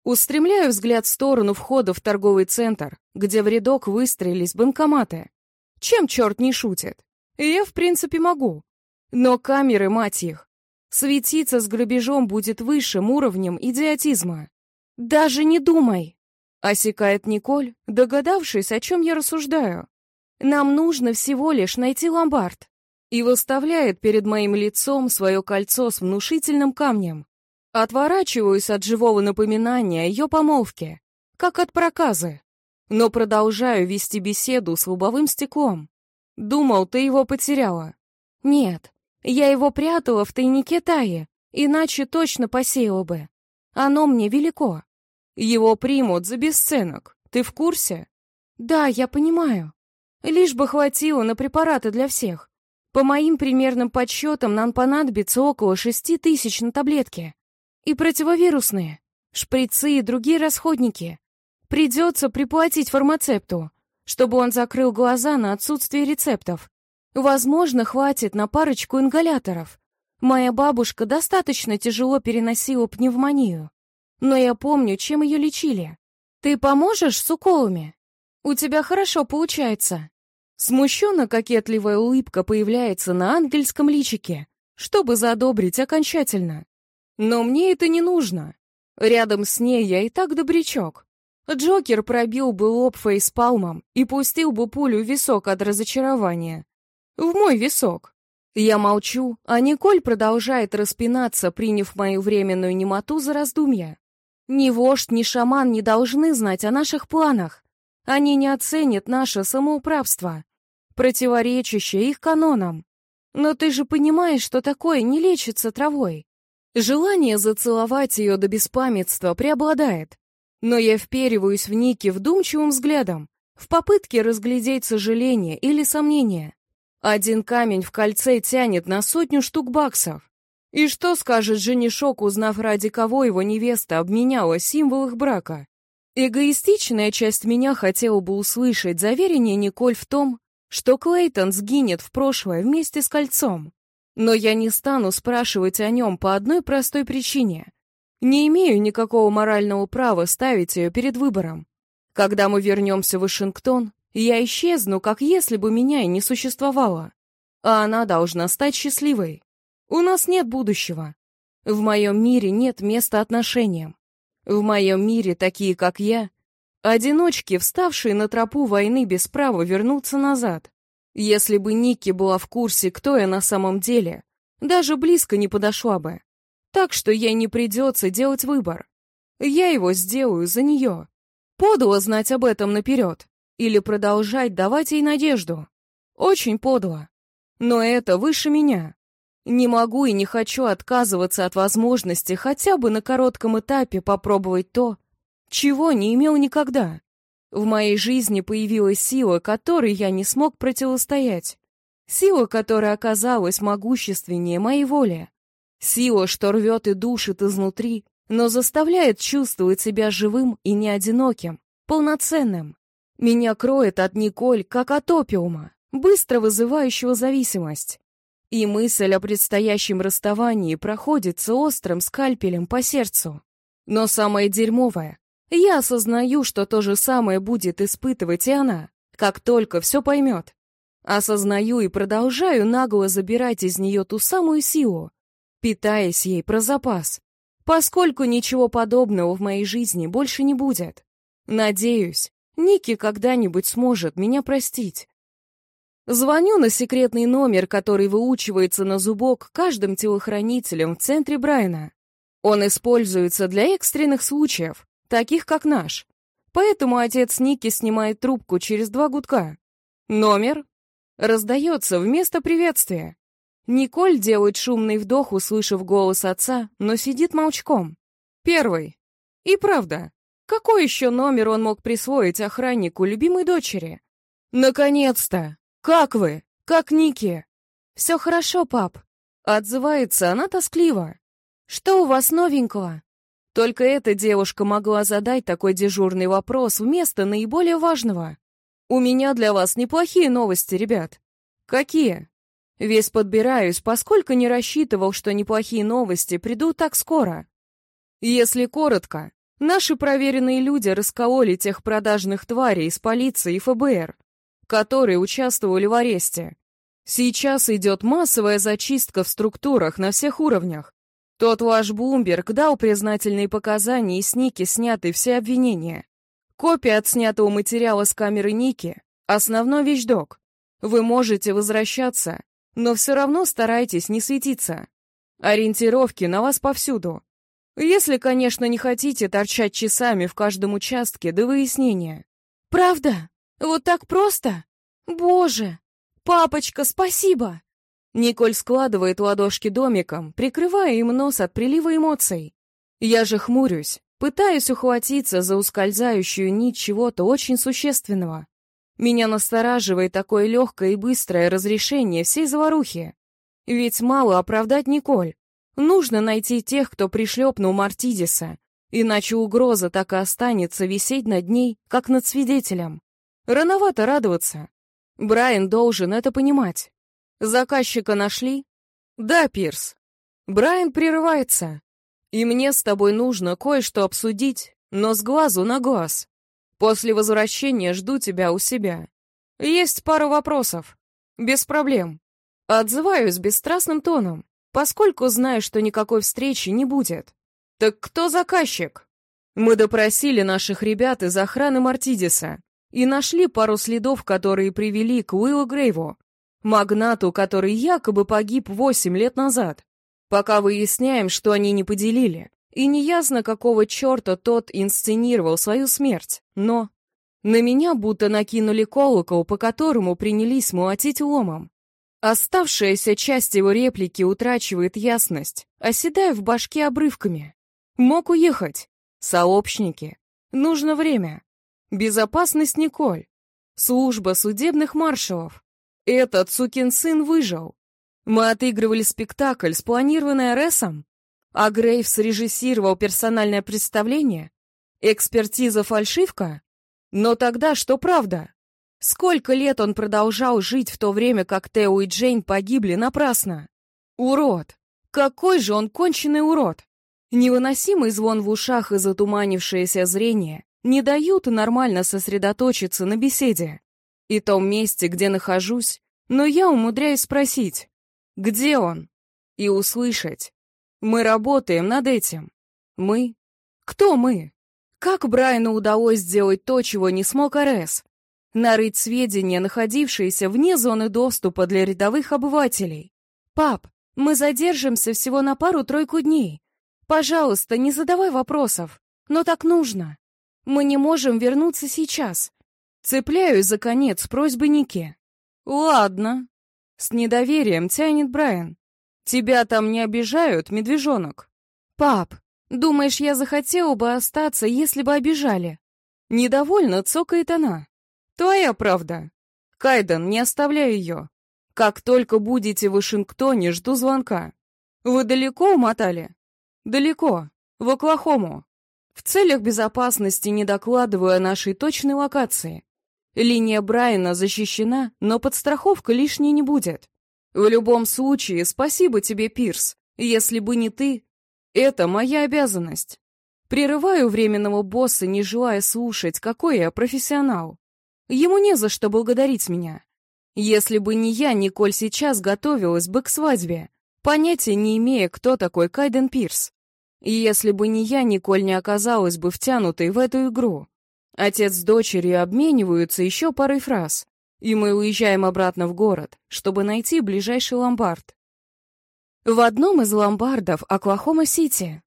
Устремляю взгляд в сторону входа в торговый центр, где в рядок выстроились банкоматы. Чем черт не шутит? Я, в принципе, могу. Но камеры, мать их, светиться с грабежом будет высшим уровнем идиотизма. «Даже не думай!» — осекает Николь, догадавшись, о чем я рассуждаю. Нам нужно всего лишь найти ломбард. И выставляет перед моим лицом свое кольцо с внушительным камнем. Отворачиваюсь от живого напоминания ее помолвке, как от проказы. Но продолжаю вести беседу с лобовым стеклом. Думал, ты его потеряла. Нет, я его прятала в тайнике Таи, иначе точно посеяла бы. Оно мне велико. Его примут за бесценок. Ты в курсе? Да, я понимаю. Лишь бы хватило на препараты для всех. По моим примерным подсчетам, нам понадобится около шести тысяч на таблетки. И противовирусные, шприцы и другие расходники. Придется приплатить фармацепту, чтобы он закрыл глаза на отсутствие рецептов. Возможно, хватит на парочку ингаляторов. Моя бабушка достаточно тяжело переносила пневмонию. Но я помню, чем ее лечили. Ты поможешь с уколами? У тебя хорошо получается. Смущенно кокетливая улыбка появляется на ангельском личике, чтобы задобрить окончательно. Но мне это не нужно. Рядом с ней я и так добрячок. Джокер пробил бы лоб фейспалмом и пустил бы пулю в висок от разочарования. В мой висок. Я молчу, а Николь продолжает распинаться, приняв мою временную немоту за раздумья. Ни вождь, ни шаман не должны знать о наших планах. Они не оценят наше самоуправство, противоречащее их канонам. Но ты же понимаешь, что такое не лечится травой. Желание зацеловать ее до беспамятства преобладает. Но я впериваюсь в Ники вдумчивым взглядом, в попытке разглядеть сожаление или сомнение. Один камень в кольце тянет на сотню штук баксов. И что скажет женишок, узнав, ради кого его невеста обменяла символ их брака? Эгоистичная часть меня хотела бы услышать заверение Николь в том, что Клейтон сгинет в прошлое вместе с кольцом. Но я не стану спрашивать о нем по одной простой причине. Не имею никакого морального права ставить ее перед выбором. Когда мы вернемся в Вашингтон, я исчезну, как если бы меня и не существовало. А она должна стать счастливой. У нас нет будущего. В моем мире нет места отношениям. В моем мире такие, как я, одиночки, вставшие на тропу войны без права вернуться назад. Если бы Ники была в курсе, кто я на самом деле, даже близко не подошла бы. Так что ей не придется делать выбор. Я его сделаю за нее. Подло знать об этом наперед. Или продолжать давать ей надежду. Очень подло. Но это выше меня. Не могу и не хочу отказываться от возможности хотя бы на коротком этапе попробовать то, чего не имел никогда. В моей жизни появилась сила, которой я не смог противостоять. Сила, которая оказалась могущественнее моей воли. Сила, что рвет и душит изнутри, но заставляет чувствовать себя живым и не одиноким, полноценным. Меня кроет от Николь, как от опиума, быстро вызывающего зависимость. И мысль о предстоящем расставании проходится острым скальпелем по сердцу. Но самое дерьмовое, я осознаю, что то же самое будет испытывать и она, как только все поймет. Осознаю и продолжаю нагло забирать из нее ту самую силу, питаясь ей про запас, поскольку ничего подобного в моей жизни больше не будет. Надеюсь, Ники когда-нибудь сможет меня простить. Звоню на секретный номер, который выучивается на зубок каждым телохранителем в центре Брайна. Он используется для экстренных случаев, таких как наш. Поэтому отец Ники снимает трубку через два гудка. Номер раздается вместо приветствия. Николь делает шумный вдох, услышав голос отца, но сидит молчком. Первый. И правда, какой еще номер он мог присвоить охраннику любимой дочери? Наконец-то! «Как вы? Как Ники?» «Все хорошо, пап», — отзывается она тоскливо. «Что у вас новенького?» Только эта девушка могла задать такой дежурный вопрос вместо наиболее важного. «У меня для вас неплохие новости, ребят». «Какие?» Весь подбираюсь, поскольку не рассчитывал, что неплохие новости придут так скоро. Если коротко, наши проверенные люди раскололи тех продажных тварей из полиции и ФБР, которые участвовали в аресте. Сейчас идет массовая зачистка в структурах на всех уровнях. Тот ваш Блумберг дал признательные показания, и с Ники сняты все обвинения. Копия отснятого материала с камеры Ники, Основной вещдок. Вы можете возвращаться, но все равно старайтесь не светиться. Ориентировки на вас повсюду. Если, конечно, не хотите торчать часами в каждом участке до выяснения. Правда? Вот так просто? Боже! Папочка, спасибо! Николь складывает ладошки домиком, прикрывая им нос от прилива эмоций. Я же хмурюсь, пытаюсь ухватиться за ускользающую нить чего-то очень существенного. Меня настораживает такое легкое и быстрое разрешение всей заварухи. Ведь мало оправдать Николь. Нужно найти тех, кто пришлепнул Мартидиса, иначе угроза так и останется висеть над ней, как над свидетелем. Рановато радоваться. Брайан должен это понимать. Заказчика нашли? Да, Пирс. Брайан прерывается. И мне с тобой нужно кое-что обсудить, но с глазу на глаз. После возвращения жду тебя у себя. Есть пара вопросов. Без проблем. Отзываюсь бесстрастным тоном, поскольку знаю, что никакой встречи не будет. Так кто заказчик? Мы допросили наших ребят из охраны Мартидиса и нашли пару следов, которые привели к Уиллу Грейву, магнату, который якобы погиб восемь лет назад. Пока выясняем, что они не поделили. И неясно, какого черта тот инсценировал свою смерть. Но на меня будто накинули колокол, по которому принялись молотить ломом. Оставшаяся часть его реплики утрачивает ясность, оседая в башке обрывками. Мог уехать. Сообщники. Нужно время. Безопасность Николь. Служба судебных маршалов. Этот сукин сын выжил. Мы отыгрывали спектакль, спланированный Ресом, а Грейв срежиссировал персональное представление? Экспертиза фальшивка? Но тогда что правда? Сколько лет он продолжал жить в то время, как Тео и Джейн погибли напрасно? Урод! Какой же он конченый урод! Невыносимый звон в ушах и затуманившееся зрение не дают нормально сосредоточиться на беседе и том месте, где нахожусь, но я умудряюсь спросить, где он, и услышать. Мы работаем над этим. Мы? Кто мы? Как Брайану удалось сделать то, чего не смог Арес? Нарыть сведения, находившиеся вне зоны доступа для рядовых обывателей. «Пап, мы задержимся всего на пару-тройку дней. Пожалуйста, не задавай вопросов, но так нужно. Мы не можем вернуться сейчас. Цепляюсь за конец просьбы Ники. «Ладно». С недоверием тянет Брайан. «Тебя там не обижают, медвежонок?» «Пап, думаешь, я захотела бы остаться, если бы обижали?» Недовольно цокает она. «Твоя правда. Кайден, не оставляй ее. Как только будете в Вашингтоне, жду звонка. Вы далеко умотали?» «Далеко. В Оклахому. В целях безопасности не докладываю о нашей точной локации. Линия Брайана защищена, но подстраховка лишней не будет. В любом случае, спасибо тебе, Пирс. Если бы не ты, это моя обязанность. Прерываю временного босса, не желая слушать, какой я профессионал. Ему не за что благодарить меня. Если бы не я, Николь сейчас готовилась бы к свадьбе, понятия не имея, кто такой Кайден Пирс. И если бы не я, Николь не оказалась бы втянутой в эту игру. Отец с дочерью обмениваются еще парой фраз, и мы уезжаем обратно в город, чтобы найти ближайший ломбард. В одном из ломбардов Оклахома-Сити.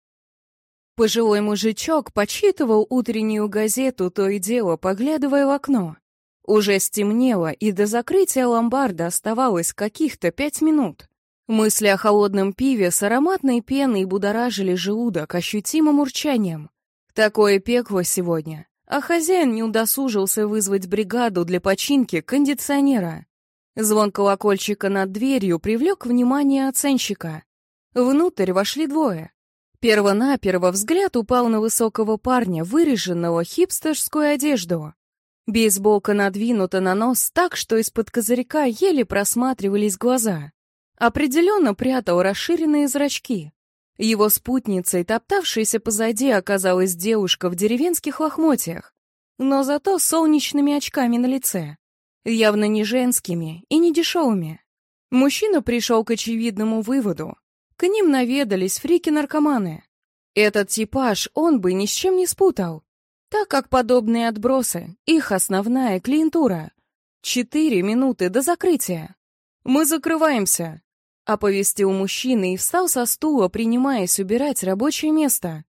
Пожилой мужичок почитывал утреннюю газету, то и дело, поглядывая в окно. Уже стемнело, и до закрытия ломбарда оставалось каких-то пять минут. Мысли о холодном пиве с ароматной пеной будоражили желудок ощутимым урчанием. Такое пекло сегодня а хозяин не удосужился вызвать бригаду для починки кондиционера. Звон колокольчика над дверью привлек внимание оценщика. Внутрь вошли двое. Первонаперво взгляд упал на высокого парня, выреженного хипстерскую одежду. Бейсболка надвинута на нос так, что из-под козырька еле просматривались глаза. Определенно прятал расширенные зрачки. Его спутницей, топтавшейся позади, оказалась девушка в деревенских лохмотьях, но зато солнечными очками на лице, явно не женскими и не дешевыми. Мужчина пришел к очевидному выводу. К ним наведались фрики-наркоманы. Этот типаж он бы ни с чем не спутал, так как подобные отбросы — их основная клиентура. Четыре минуты до закрытия. Мы закрываемся. Оповестил мужчина и встал со стула, принимаясь убирать рабочее место.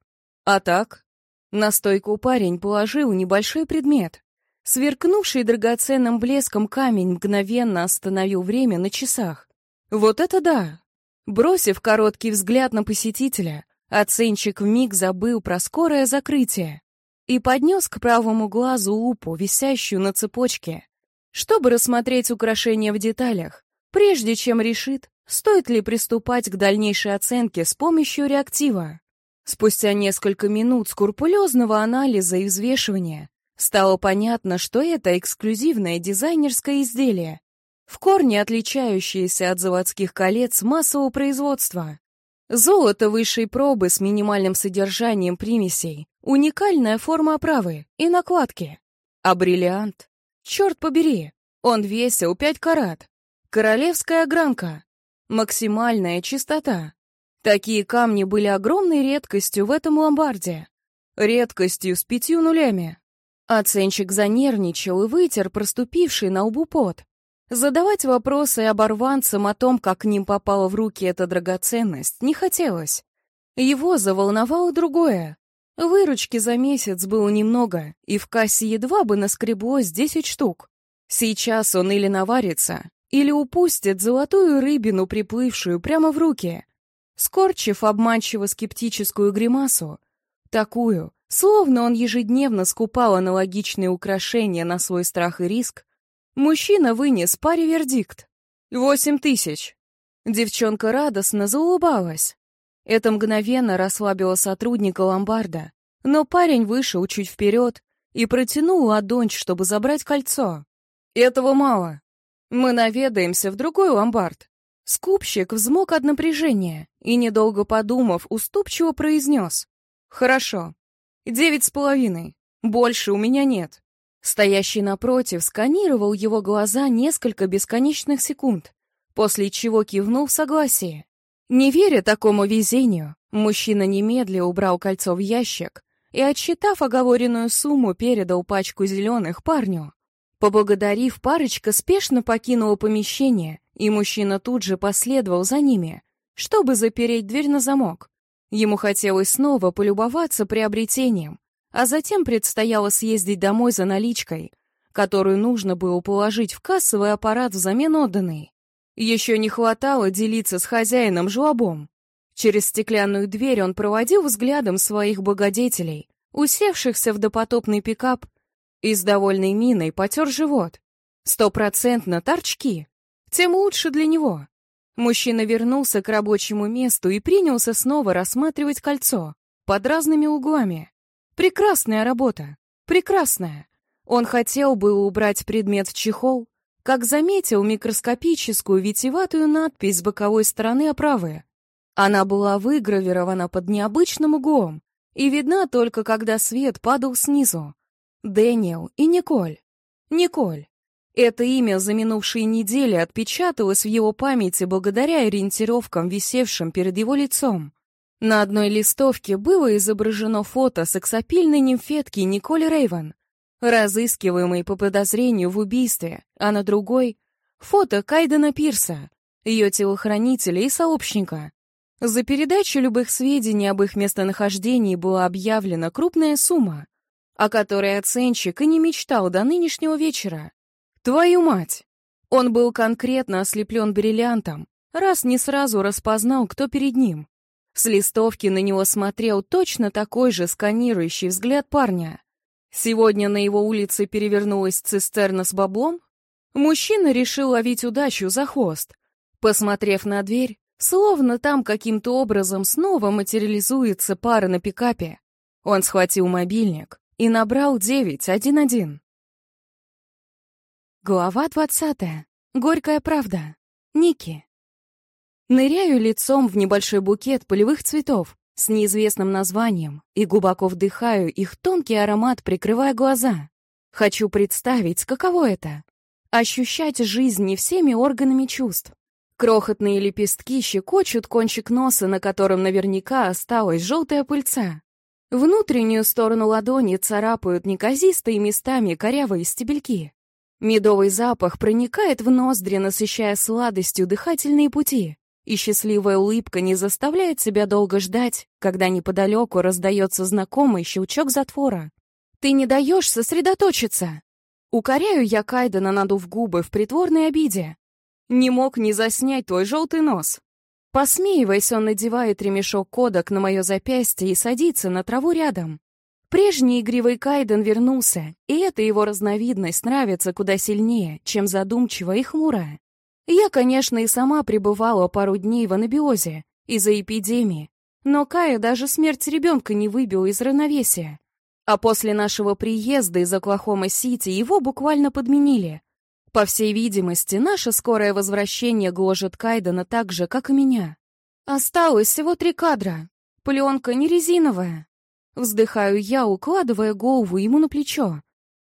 А так? На стойку парень положил небольшой предмет. Сверкнувший драгоценным блеском камень мгновенно остановил время на часах. Вот это да! Бросив короткий взгляд на посетителя, оценщик вмиг забыл про скорое закрытие и поднес к правому глазу лупу, висящую на цепочке, чтобы рассмотреть украшение в деталях, прежде чем решит, стоит ли приступать к дальнейшей оценке с помощью реактива. Спустя несколько минут скрупулезного анализа и взвешивания стало понятно, что это эксклюзивное дизайнерское изделие, в корне отличающееся от заводских колец массового производства. Золото высшей пробы с минимальным содержанием примесей, уникальная форма оправы и накладки. А бриллиант? Черт побери, он весил 5 карат. Королевская огранка. Максимальная чистота. Такие камни были огромной редкостью в этом ломбарде. Редкостью с пятью нулями. Оценщик занервничал и вытер проступивший на лбу пот. Задавать вопросы оборванцам о том, как к ним попала в руки эта драгоценность, не хотелось. Его заволновало другое. Выручки за месяц было немного, и в кассе едва бы наскреблось десять штук. Сейчас он или наварится, или упустит золотую рыбину, приплывшую прямо в руки. Скорчив обманчиво скептическую гримасу, такую, словно он ежедневно скупал аналогичные украшения на свой страх и риск, Мужчина вынес паре вердикт. Восемь тысяч. Девчонка радостно заулыбалась. Это мгновенно расслабило сотрудника ломбарда, но парень вышел чуть вперед и протянул ладонь, чтобы забрать кольцо. Этого мало. Мы наведаемся в другой ломбард. Скупщик взмок от напряжения и, недолго подумав, уступчиво произнес. «Хорошо. Девять с половиной. Больше у меня нет». Стоящий напротив сканировал его глаза несколько бесконечных секунд, после чего кивнул в согласии. Не веря такому везению, мужчина немедля убрал кольцо в ящик и, отсчитав оговоренную сумму, передал пачку зеленых парню. Поблагодарив, парочка спешно покинула помещение, и мужчина тут же последовал за ними, чтобы запереть дверь на замок. Ему хотелось снова полюбоваться приобретением, а затем предстояло съездить домой за наличкой, которую нужно было положить в кассовый аппарат взамен отданной. Еще не хватало делиться с хозяином жлобом. Через стеклянную дверь он проводил взглядом своих благодетелей, усевшихся в допотопный пикап, и с довольной миной потер живот. Стопроцентно торчки. Тем лучше для него. Мужчина вернулся к рабочему месту и принялся снова рассматривать кольцо под разными углами. Прекрасная работа. Прекрасная. Он хотел бы убрать предмет в чехол, как заметил микроскопическую витиеватую надпись с боковой стороны оправы. Она была выгравирована под необычным углом и видна только когда свет падал снизу. Дэниел и Николь. Николь. Это имя за минувшие недели отпечаталось в его памяти благодаря ориентировкам, висевшим перед его лицом. На одной листовке было изображено фото сексапильной нимфетки Николь Рейвен, разыскиваемой по подозрению в убийстве, а на другой — фото Кайдена Пирса, ее телохранителя и сообщника. За передачу любых сведений об их местонахождении была объявлена крупная сумма, о которой оценщик и не мечтал до нынешнего вечера. Твою мать! Он был конкретно ослеплен бриллиантом, раз не сразу распознал, кто перед ним. С листовки на него смотрел точно такой же сканирующий взгляд парня. Сегодня на его улице перевернулась цистерна с баблом. Мужчина решил ловить удачу за хвост. Посмотрев на дверь, словно там каким-то образом снова материализуется пара на пикапе, он схватил мобильник и набрал 911. Глава 20. Горькая правда. Ники. Ныряю лицом в небольшой букет полевых цветов с неизвестным названием и глубоко вдыхаю их тонкий аромат, прикрывая глаза. Хочу представить, каково это — ощущать жизнь не всеми органами чувств. Крохотные лепестки щекочут кончик носа, на котором наверняка осталась желтая пыльца. Внутреннюю сторону ладони царапают неказистые местами корявые стебельки. Медовый запах проникает в ноздри, насыщая сладостью дыхательные пути, и счастливая улыбка не заставляет себя долго ждать, когда неподалеку раздается знакомый щелчок затвора. «Ты не даешь сосредоточиться!» Укоряю я Кайдена, надув губы в притворной обиде. Не мог не заснять твой желтый нос. Посмеиваясь, он надевает ремешок кодок на мое запястье и садится на траву рядом. Прежний игривый Кайден вернулся, и эта его разновидность нравится куда сильнее, чем задумчивая и хмурая. Я, конечно, и сама пребывала пару дней в анабиозе из-за эпидемии, но Кая даже смерть ребенка не выбила из равновесия. А после нашего приезда из Оклахома-Сити его буквально подменили. По всей видимости, наше скорое возвращение гложет Кайдена так же, как и меня. Осталось всего три кадра. Пленка не резиновая. Вздыхаю я, укладывая голову ему на плечо.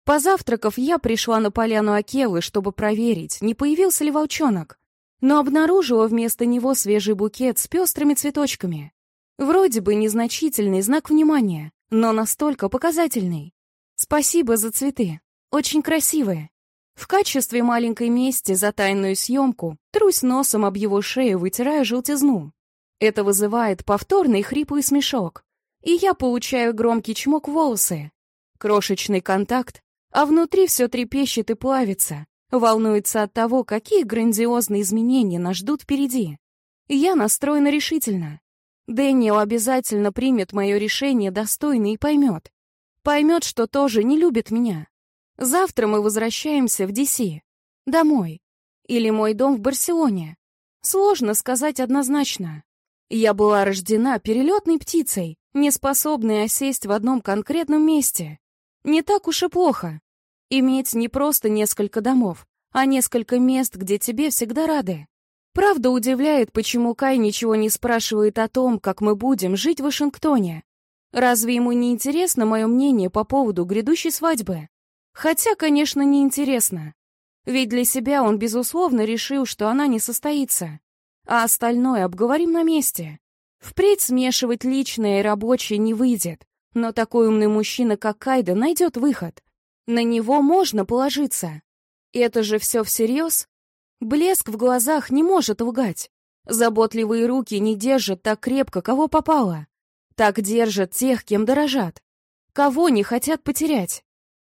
Позавтракав, я пришла на поляну Акелы, чтобы проверить, не появился ли волчонок, но обнаружила вместо него свежий букет с пестрыми цветочками. Вроде бы незначительный знак внимания, но настолько показательный. Спасибо за цветы. Очень красивые. В качестве маленькой мести за тайную съемку трусь носом об его шею, вытирая желтизну. Это вызывает повторный хриплый смешок и я получаю громкий чмок волосы. Крошечный контакт, а внутри все трепещет и плавится, волнуется от того, какие грандиозные изменения нас ждут впереди. Я настроена решительно. Дэниел обязательно примет мое решение достойно и поймет. Поймет, что тоже не любит меня. Завтра мы возвращаемся в Диси. Домой. Или мой дом в Барселоне. Сложно сказать однозначно. Я была рождена перелетной птицей, не способной осесть в одном конкретном месте. Не так уж и плохо. Иметь не просто несколько домов, а несколько мест, где тебе всегда рады. Правда удивляет, почему Кай ничего не спрашивает о том, как мы будем жить в Вашингтоне. Разве ему не интересно мое мнение по поводу грядущей свадьбы? Хотя, конечно, не интересно. Ведь для себя он, безусловно, решил, что она не состоится а остальное обговорим на месте. Впредь смешивать личное и рабочее не выйдет, но такой умный мужчина, как Кайда, найдет выход. На него можно положиться. Это же все всерьез? Блеск в глазах не может лгать. Заботливые руки не держат так крепко, кого попало. Так держат тех, кем дорожат. Кого не хотят потерять.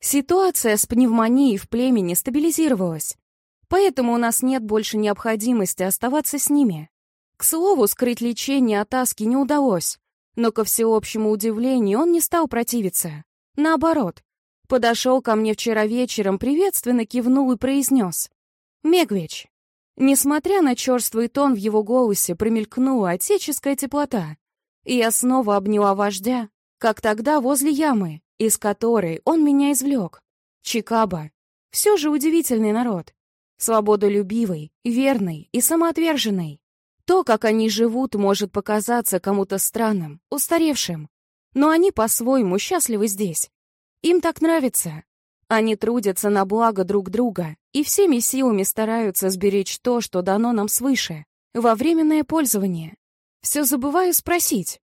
Ситуация с пневмонией в племени стабилизировалась. Поэтому у нас нет больше необходимости оставаться с ними. К слову, скрыть лечение от Аски не удалось, но ко всеобщему удивлению он не стал противиться. Наоборот, подошел ко мне вчера вечером, приветственно кивнул и произнес. «Мегвич». Несмотря на черствый тон в его голосе, промелькнула отеческая теплота, и я снова обняла вождя, как тогда возле ямы, из которой он меня извлек. Чикаба. Все же удивительный народ свободолюбивой, верной и самоотверженной. То, как они живут, может показаться кому-то странным, устаревшим. Но они по-своему счастливы здесь. Им так нравится. Они трудятся на благо друг друга и всеми силами стараются сберечь то, что дано нам свыше, во временное пользование. Все забываю спросить.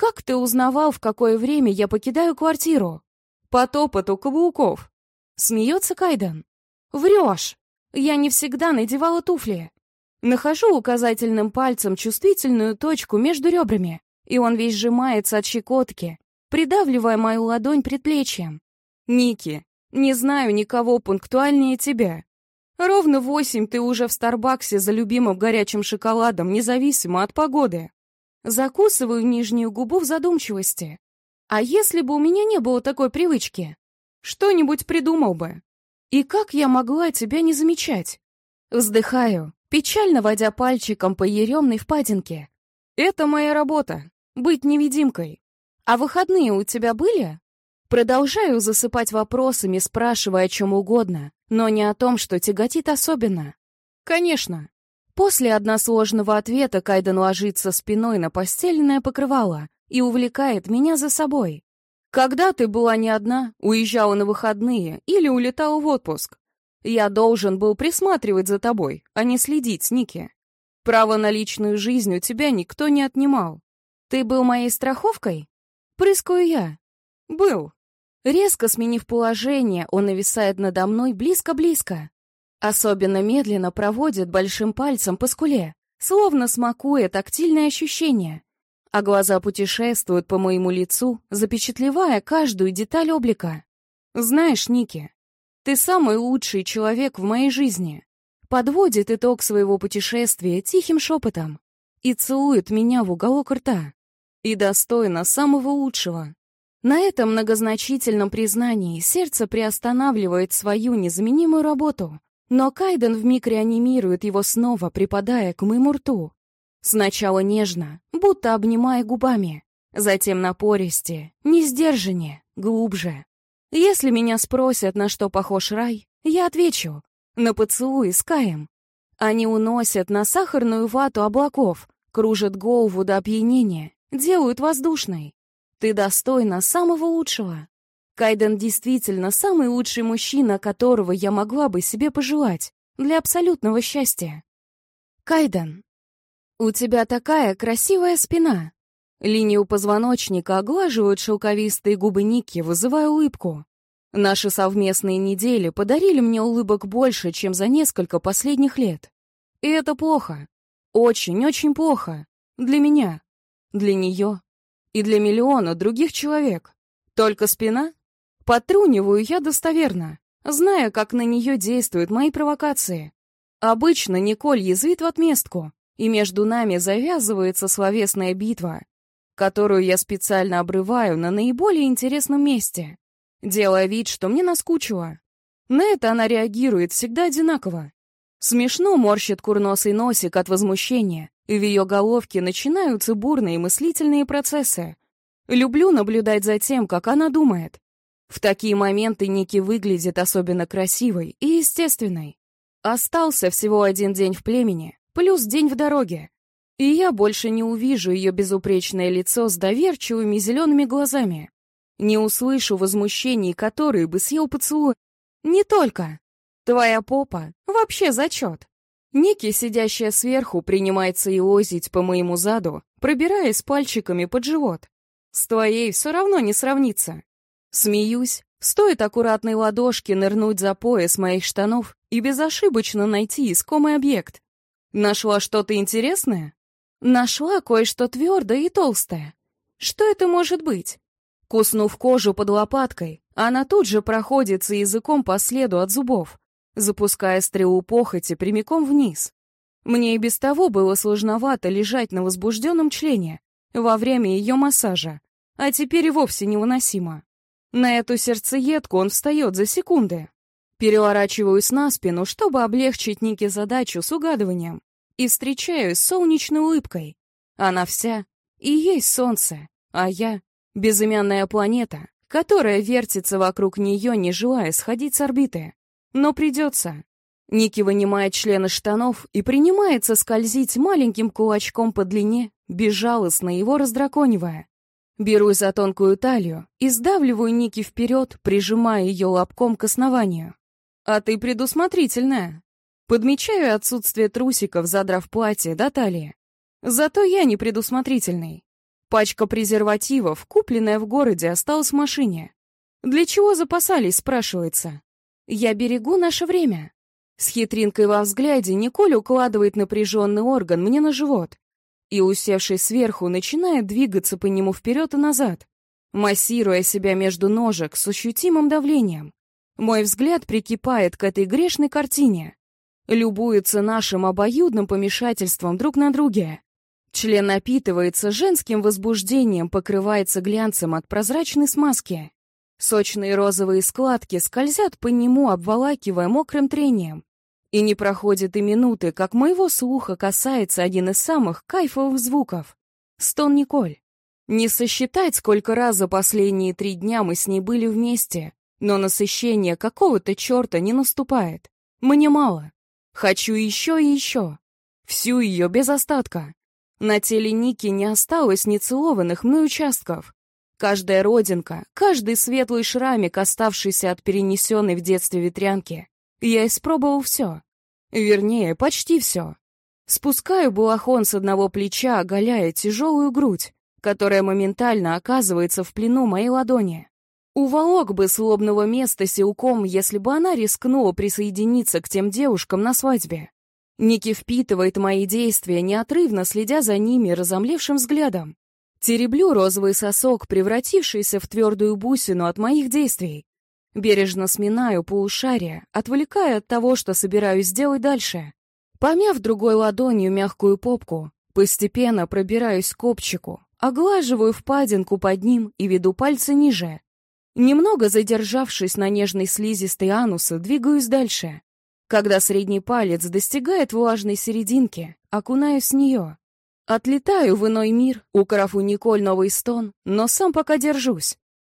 Как ты узнавал, в какое время я покидаю квартиру? По топоту каблуков. Смеется Кайден. Врешь. Я не всегда надевала туфли. Нахожу указательным пальцем чувствительную точку между ребрами, и он весь сжимается от щекотки, придавливая мою ладонь предплечьем. «Ники, не знаю никого пунктуальнее тебя. Ровно восемь ты уже в Старбаксе за любимым горячим шоколадом, независимо от погоды. Закусываю нижнюю губу в задумчивости. А если бы у меня не было такой привычки? Что-нибудь придумал бы. И как я могла тебя не замечать? Вздыхаю, печально водя пальчиком по еремной впадинке. Это моя работа — быть невидимкой. А выходные у тебя были? Продолжаю засыпать вопросами, спрашивая о чем угодно, но не о том, что тяготит особенно. Конечно. После односложного ответа Кайден ложится спиной на постельное покрывало и увлекает меня за собой. Когда ты была не одна, уезжала на выходные или улетала в отпуск, я должен был присматривать за тобой, а не следить, Ники. Право на личную жизнь у тебя никто не отнимал. Ты был моей страховкой? Прыскаю я. Был. Резко сменив положение, он нависает надо мной близко-близко. Особенно медленно проводит большим пальцем по скуле, словно смакуя тактильное ощущение. А глаза путешествуют по моему лицу, запечатлевая каждую деталь облика. Знаешь, Ники, ты самый лучший человек в моей жизни. Подводит итог своего путешествия тихим шепотом и целует меня в уголок рта. И достойно самого лучшего. На этом многозначительном признании сердце приостанавливает свою незаменимую работу, но Кайден вмиг реанимирует его снова, припадая к моему рту. Сначала нежно, будто обнимая губами, затем напористе, несдержаннее, глубже. Если меня спросят, на что похож рай, я отвечу — на поцелуй с Каем. Они уносят на сахарную вату облаков, кружат голову до опьянения, делают воздушной. Ты достойна самого лучшего. Кайден действительно самый лучший мужчина, которого я могла бы себе пожелать для абсолютного счастья. Кайден, у тебя такая красивая спина. Линию позвоночника оглаживают шелковистые губы Ники, вызывая улыбку. Наши совместные недели подарили мне улыбок больше, чем за несколько последних лет. И это плохо. Очень-очень плохо. Для меня. Для нее и для миллиона других человек. Только спина? Потруниваю я достоверно, зная, как на нее действуют мои провокации. Обычно Николь язвит в отместку, и между нами завязывается словесная битва, которую я специально обрываю на наиболее интересном месте, делая вид, что мне наскучило. На это она реагирует всегда одинаково. Смешно морщит курносый носик от возмущения, и в ее головке начинаются бурные мыслительные процессы. Люблю наблюдать за тем, как она думает. В такие моменты Ники выглядит особенно красивой и естественной. Остался всего один день в племени, плюс день в дороге. И я больше не увижу ее безупречное лицо с доверчивыми зелеными глазами. Не услышу возмущений, которые бы съел поцелуй. Не только. Твоя попа — вообще зачет. Ники, сидящая сверху, принимается иозить по моему заду, пробираясь пальчиками под живот. С твоей все равно не сравнится. Смеюсь, стоит аккуратной ладошке нырнуть за пояс моих штанов и безошибочно найти искомый объект. Нашла что-то интересное? Нашла кое-что твердое и толстое. Что это может быть? Куснув кожу под лопаткой, она тут же проходится языком по следу от зубов запуская стрелу похоти прямиком вниз. Мне и без того было сложновато лежать на возбужденном члене во время ее массажа, а теперь и вовсе невыносимо. На эту сердцеедку он встает за секунды. Переворачиваюсь на спину, чтобы облегчить Нике задачу с угадыванием, и встречаюсь с солнечной улыбкой. Она вся и есть солнце, а я — безымянная планета, которая вертится вокруг нее, не желая сходить с орбиты. Но придется. Ники вынимает члены штанов и принимается скользить маленьким кулачком по длине, безжалостно его раздраконивая. Беру за тонкую талию и сдавливаю Ники вперед, прижимая ее лобком к основанию. А ты предусмотрительная. Подмечаю отсутствие трусиков, задрав платье до талии. Зато я не предусмотрительный. Пачка презервативов, купленная в городе, осталась в машине. Для чего запасались, спрашивается. Я берегу наше время. С хитринкой во взгляде Николь укладывает напряженный орган мне на живот и, усевшись сверху, начинает двигаться по нему вперед и назад, массируя себя между ножек с ощутимым давлением. Мой взгляд прикипает к этой грешной картине. Любуется нашим обоюдным помешательством друг на друге. Член напитывается женским возбуждением, покрывается глянцем от прозрачной смазки. Сочные розовые складки скользят по нему, обволакивая мокрым трением. И не проходит и минуты, как моего слуха касается один из самых кайфовых звуков. Стон Николь. Не сосчитать, сколько раз за последние три дня мы с ней были вместе, но насыщение какого-то черта не наступает. Мне мало. Хочу еще и еще. Всю ее без остатка. На теле Ники не осталось нецелованных мной участков. Каждая родинка, каждый светлый шрамик, оставшийся от перенесенной в детстве ветрянки. Я испробовал все. Вернее, почти все. Спускаю балахон с одного плеча, оголяя тяжелую грудь, которая моментально оказывается в плену моей ладони. Уволок бы с лобного места силком, если бы она рискнула присоединиться к тем девушкам на свадьбе. Ники впитывает мои действия, неотрывно следя за ними разомлевшим взглядом. Тереблю розовый сосок, превратившийся в твердую бусину от моих действий. Бережно сминаю полушария, отвлекая от того, что собираюсь сделать дальше. Помяв другой ладонью мягкую попку, постепенно пробираюсь к копчику, оглаживаю впадинку под ним и веду пальцы ниже. Немного задержавшись на нежной слизистой ануса, двигаюсь дальше. Когда средний палец достигает влажной серединки, окунаюсь в нее. Отлетаю в иной мир, украв у Николь новый стон, но сам пока держусь.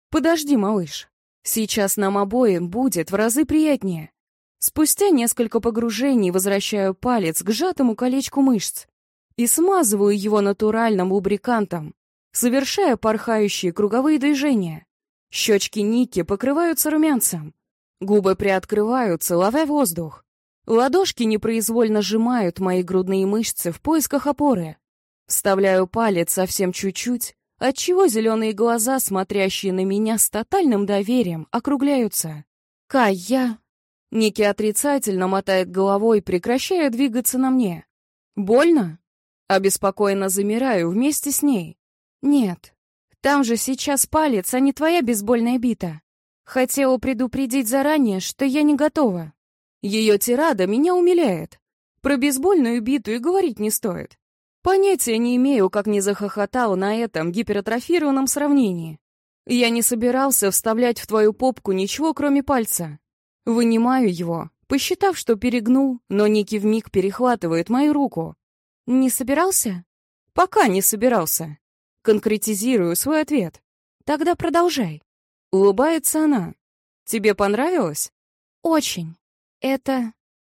Подожди, малыш. Сейчас нам обоим будет в разы приятнее. Спустя несколько погружений возвращаю палец к сжатому колечку мышц и смазываю его натуральным лубрикантом, совершая порхающие круговые движения. Щечки Ники покрываются румянцем. Губы приоткрываются, ловя воздух. Ладошки непроизвольно сжимают мои грудные мышцы в поисках опоры. Вставляю палец совсем чуть-чуть, отчего зеленые глаза, смотрящие на меня с тотальным доверием, округляются. «Кай, я...» Ники отрицательно мотает головой, прекращая двигаться на мне. «Больно?» Обеспокоенно замираю вместе с ней. «Нет. Там же сейчас палец, а не твоя бейсбольная бита. Хотела предупредить заранее, что я не готова. Ее тирада меня умиляет. Про бейсбольную биту и говорить не стоит. Понятия не имею, как не захохотал на этом гипертрофированном сравнении. Я не собирался вставлять в твою попку ничего, кроме пальца. Вынимаю его, посчитав, что перегнул, но Ники вмиг перехватывает мою руку. Не собирался? Пока не собирался. Конкретизирую свой ответ. Тогда продолжай. Улыбается она. Тебе понравилось? Очень. Это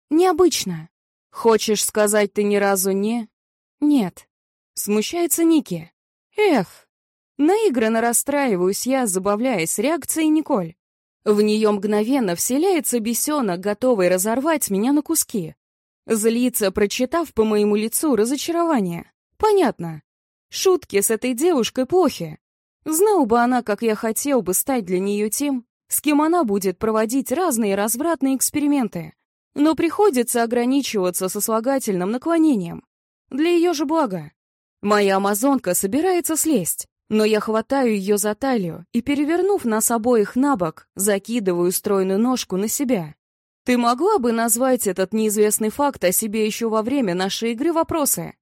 необычно. Хочешь сказать, ты ни разу не... «Нет». Смущается Ники. «Эх». Наигранно расстраиваюсь я, забавляясь реакцией Николь. В нее мгновенно вселяется бесенок, готовый разорвать меня на куски. Злится, прочитав по моему лицу разочарование. Понятно. Шутки с этой девушкой плохи. Знал бы она, как я хотел бы стать для нее тем, с кем она будет проводить разные развратные эксперименты. Но приходится ограничиваться сослагательным наклонением. Для ее же блага. Моя амазонка собирается слезть, но я хватаю ее за талию и, перевернув нас обоих на бок, закидываю стройную ножку на себя. Ты могла бы назвать этот неизвестный факт о себе еще во время нашей игры вопросы?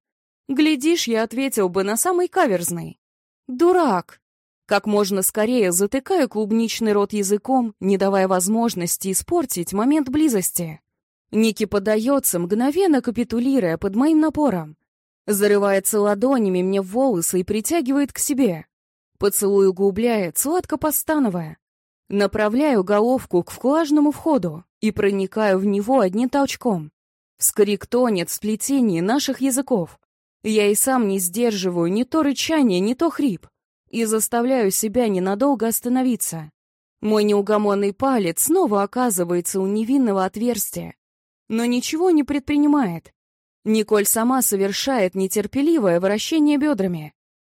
Глядишь, я ответил бы на самый каверзный. Дурак! Как можно скорее затыкаю клубничный рот языком, не давая возможности испортить момент близости. Ники подается, мгновенно капитулируя под моим напором. Зарывается ладонями мне в волосы и притягивает к себе. Поцелуй углубляет, сладко постановая. Направляю головку к влажному входу и проникаю в него одним толчком. Вскрик тонет в сплетении наших языков. Я и сам не сдерживаю ни то рычание, ни то хрип. И заставляю себя ненадолго остановиться. Мой неугомонный палец снова оказывается у невинного отверстия, но ничего не предпринимает. Николь сама совершает нетерпеливое вращение бедрами,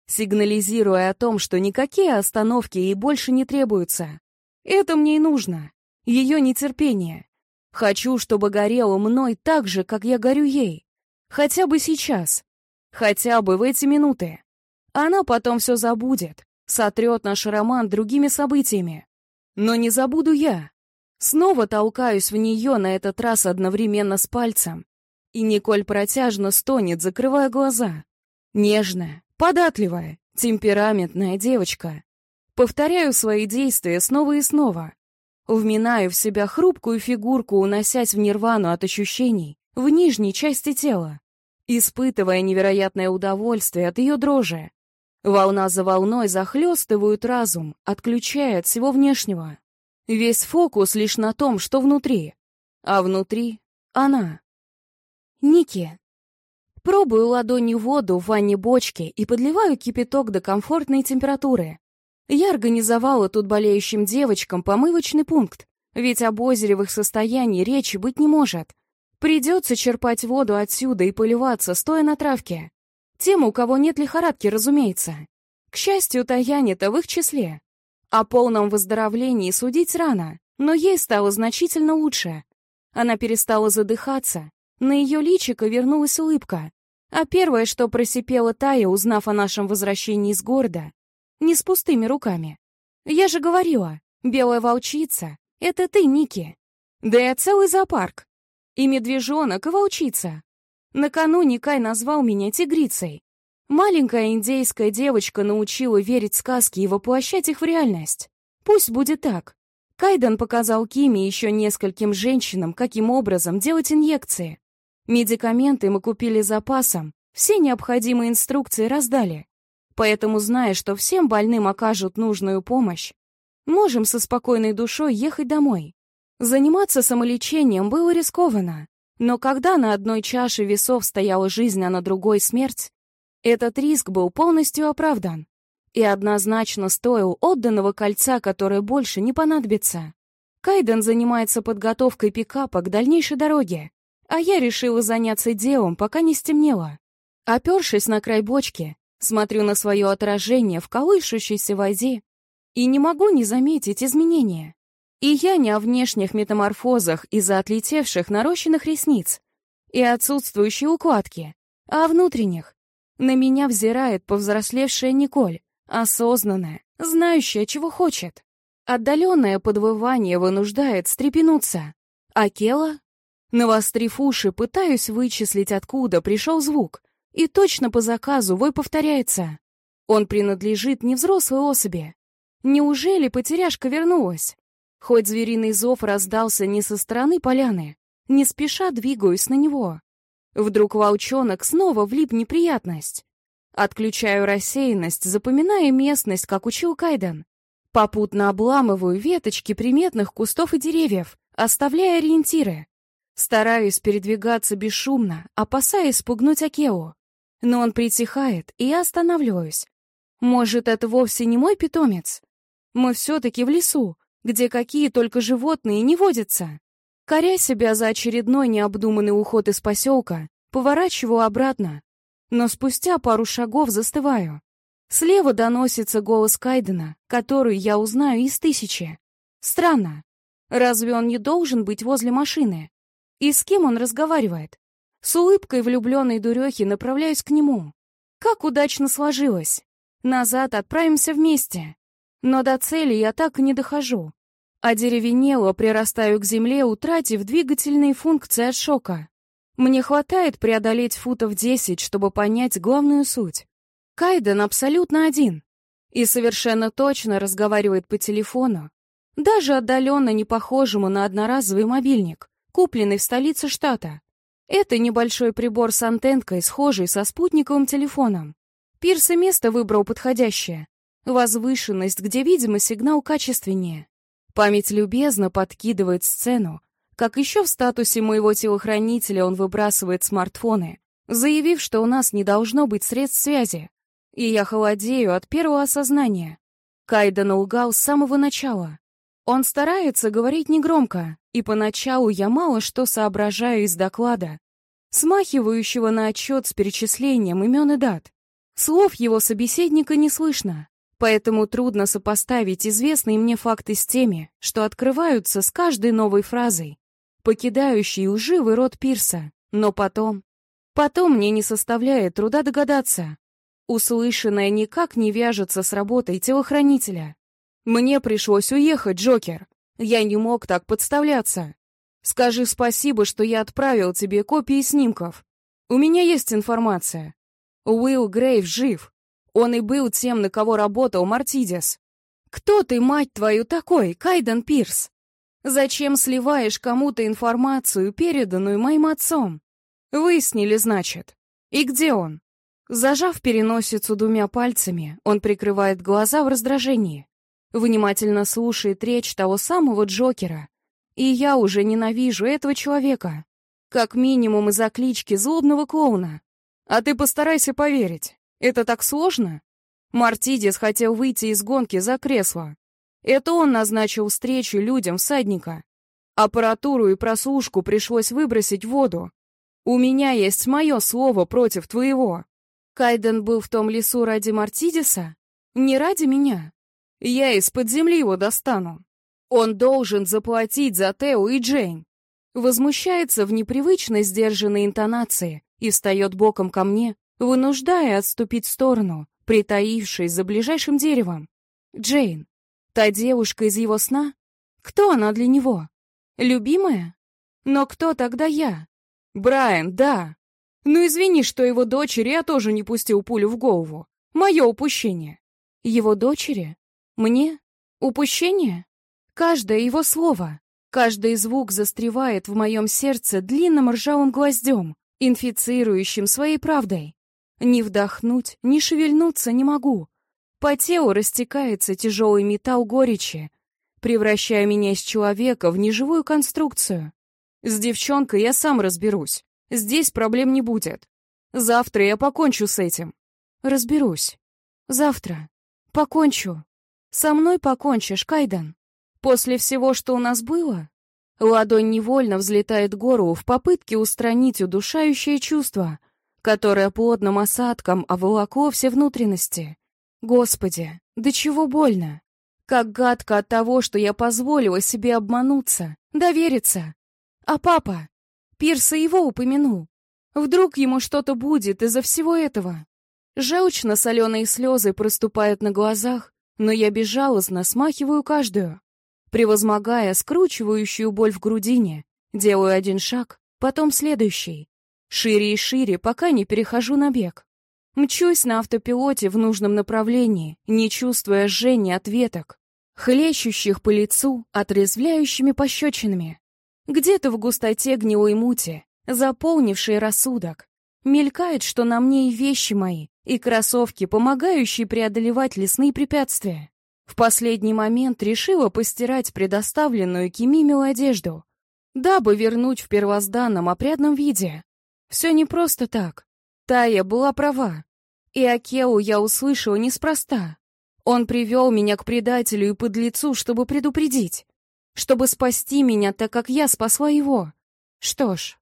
сигнализируя о том, что никакие остановки ей больше не требуются. Это мне и нужно. Ее нетерпение. Хочу, чтобы горело мной так же, как я горю ей. Хотя бы сейчас. Хотя бы в эти минуты. Она потом все забудет, сотрет наш роман другими событиями. Но не забуду я. Снова толкаюсь в нее на этот раз одновременно с пальцем. И Николь протяжно стонет, закрывая глаза. Нежная, податливая, темпераментная девочка. Повторяю свои действия снова и снова. Вминаю в себя хрупкую фигурку, уносясь в нирвану от ощущений в нижней части тела, испытывая невероятное удовольствие от ее дрожи. Волна за волной захлестывают разум, отключая от всего внешнего. Весь фокус лишь на том, что внутри. А внутри — она. Ники. Пробую ладонью воду в ванне бочки и подливаю кипяток до комфортной температуры. Я организовала тут болеющим девочкам помывочный пункт, ведь об озере в речи быть не может. Придется черпать воду отсюда и поливаться, стоя на травке. Тем, у кого нет лихорадки, разумеется. К счастью, Таяне-то в их числе. О полном выздоровлении судить рано, но ей стало значительно лучше. Она перестала задыхаться, на ее личико вернулась улыбка. А первое, что просипела Тая, узнав о нашем возвращении из города, не с пустыми руками. Я же говорила, белая волчица — это ты, Ники. Да и целый зоопарк. И медвежонок, и волчица. Накануне Кай назвал меня тигрицей. Маленькая индейская девочка научила верить сказки и воплощать их в реальность. Пусть будет так. Кайден показал Киме и еще нескольким женщинам, каким образом делать инъекции. Медикаменты мы купили запасом, все необходимые инструкции раздали. Поэтому, зная, что всем больным окажут нужную помощь, можем со спокойной душой ехать домой. Заниматься самолечением было рискованно, но когда на одной чаше весов стояла жизнь, а на другой — смерть, этот риск был полностью оправдан и однозначно стоил отданного кольца, которое больше не понадобится. Кайден занимается подготовкой пикапа к дальнейшей дороге, а я решила заняться делом, пока не стемнело. Опершись на край бочки, смотрю на свое отражение в колышущейся воде и не могу не заметить изменения. И я не о внешних метаморфозах из-за отлетевших нарощенных ресниц и отсутствующей укладки, а о внутренних. На меня взирает повзрослевшая Николь, осознанная, знающая, чего хочет. Отдаленное подвывание вынуждает стрепенуться. А Кела? Навострив уши, пытаюсь вычислить, откуда пришел звук. И точно по заказу вой повторяется. Он принадлежит не взрослой особи. Неужели потеряшка вернулась? Хоть звериный зов раздался не со стороны поляны, не спеша двигаюсь на него. Вдруг волчонок снова влип неприятность. Отключаю рассеянность, запоминая местность, как учил Кайден. Попутно обламываю веточки приметных кустов и деревьев, оставляя ориентиры. Стараюсь передвигаться бесшумно, опасаясь спугнуть Акео. Но он притихает, и я останавливаюсь. Может, это вовсе не мой питомец? Мы все-таки в лесу, где какие только животные не водятся. Коря себя за очередной необдуманный уход из поселка, поворачиваю обратно. Но спустя пару шагов застываю. Слева доносится голос Кайдена, который я узнаю из тысячи. Странно. Разве он не должен быть возле машины? И с кем он разговаривает? С улыбкой влюбленной дурехи направляюсь к нему. Как удачно сложилось. Назад отправимся вместе. Но до цели я так и не дохожу. Одеревенело прирастаю к земле, утратив двигательные функции от шока. Мне хватает преодолеть футов 10, чтобы понять главную суть. Кайден абсолютно один. И совершенно точно разговаривает по телефону. Даже отдаленно не похожему на одноразовый мобильник, купленный в столице штата. Это небольшой прибор с антенкой, схожий со спутниковым телефоном. Пирс и место выбрал подходящее. Возвышенность, где, видимо, сигнал качественнее. Память любезно подкидывает сцену, как еще в статусе моего телохранителя он выбрасывает смартфоны, заявив, что у нас не должно быть средств связи. И я холодею от первого осознания. Кайден лгал с самого начала. Он старается говорить негромко, и поначалу я мало что соображаю из доклада, смахивающего на отчет с перечислением имен и дат. Слов его собеседника не слышно. Поэтому трудно сопоставить известные мне факты с теми, что открываются с каждой новой фразой, покидающей лживый рот Пирса. Но потом... Потом мне не составляет труда догадаться. Услышанное никак не вяжется с работой телохранителя. Мне пришлось уехать, Джокер. Я не мог так подставляться. Скажи спасибо, что я отправил тебе копии снимков. У меня есть информация. Уилл Грейв жив, он и был тем, на кого работал Мартидес. Кто ты, мать твою, такой, Кайден Пирс? Зачем сливаешь кому-то информацию, переданную моим отцом? Выяснили, значит. И где он? Зажав переносицу двумя пальцами, он прикрывает глаза в раздражении. Внимательно слушает речь того самого Джокера. И я уже ненавижу этого человека. Как минимум из-за клички злобного клоуна. А ты постарайся поверить. Это так сложно? Мартидис хотел выйти из гонки за кресло. Это он назначил встречу людям всадника. Аппаратуру и прослушку пришлось выбросить в воду. У меня есть мое слово против твоего. Кайден был в том лесу ради Мартидиса? Не ради меня. Я из-под земли его достану. Он должен заплатить за Тео и Джейн. Возмущается в непривычно сдержанной интонации и встает боком ко мне, вынуждая отступить в сторону, притаившись за ближайшим деревом. Джейн, та девушка из его сна? Кто она для него? Любимая? Но кто тогда я? Брайан, да. Ну извини, что его дочери я тоже не пустил пулю в голову. Мое упущение. Его дочери? Мне? Упущение? Каждое его слово, каждый звук застревает в моем сердце длинным ржавым гвоздем, инфицирующим своей правдой. Ни вдохнуть, ни шевельнуться не могу. По телу растекается тяжелый металл горечи, превращая меня из человека в неживую конструкцию. С девчонкой я сам разберусь. Здесь проблем не будет. Завтра я покончу с этим. Разберусь. Завтра. Покончу. Со мной покончишь, Кайдан. После всего, что у нас было? Ладонь невольно взлетает гору в попытке устранить удушающее чувство, которое плотным осадком оволокло все внутренности. Господи, до чего больно! Как гадко от того, что я позволила себе обмануться, довериться. А папа? Пирса его упомянул. Вдруг ему что-то будет из-за всего этого? Желчно-соленые слезы проступают на глазах, но я безжалостно смахиваю каждую. Превозмогая скручивающую боль в грудине, делаю один шаг, потом следующий. Шире и шире, пока не перехожу на бег. Мчусь на автопилоте в нужном направлении, не чувствуя жжения от веток, хлещущих по лицу отрезвляющими пощечинами. Где-то в густоте гнилой мути, заполнившей рассудок, мелькает, что на мне и вещи мои, и кроссовки, помогающие преодолевать лесные препятствия. В последний момент решила постирать предоставленную Кимимил одежду, дабы вернуть в первозданном опрядном виде. Все не просто так. Тая была права. И Акеу я услышала неспроста. Он привел меня к предателю и подлецу, чтобы предупредить. Чтобы спасти меня, так как я спасла его. Что ж,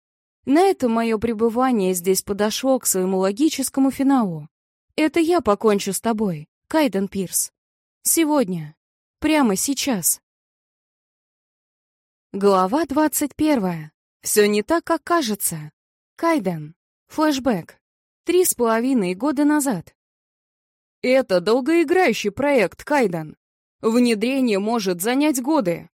на этом мое пребывание здесь подошло к своему логическому финалу. Это я покончу с тобой, Кайден Пирс. Сегодня. Прямо сейчас. Глава двадцать первая. Все не так, как кажется. Кайден. Флэшбэк. Три с половиной года назад. Это долгоиграющий проект, Кайден. Внедрение может занять годы.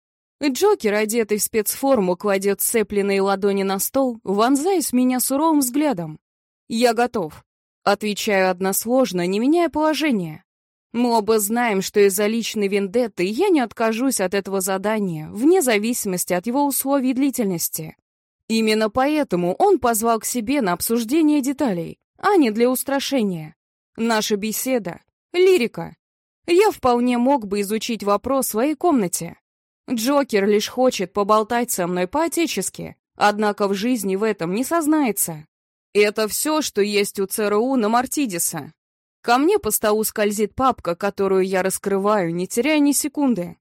Джокер, одетый в спецформу, кладет сцепленные ладони на стол, вонзаясь меня суровым взглядом. Я готов. Отвечаю односложно, не меняя положение. Мы оба знаем, что из-за личной вендетты я не откажусь от этого задания, вне зависимости от его условий и длительности. Именно поэтому он позвал к себе на обсуждение деталей, а не для устрашения. Наша беседа — лирика. Я вполне мог бы изучить вопрос в своей комнате. Джокер лишь хочет поболтать со мной по-отечески, однако в жизни в этом не сознается. Это все, что есть у ЦРУ на Мартидиса. Ко мне по столу скользит папка, которую я раскрываю, не теряя ни секунды.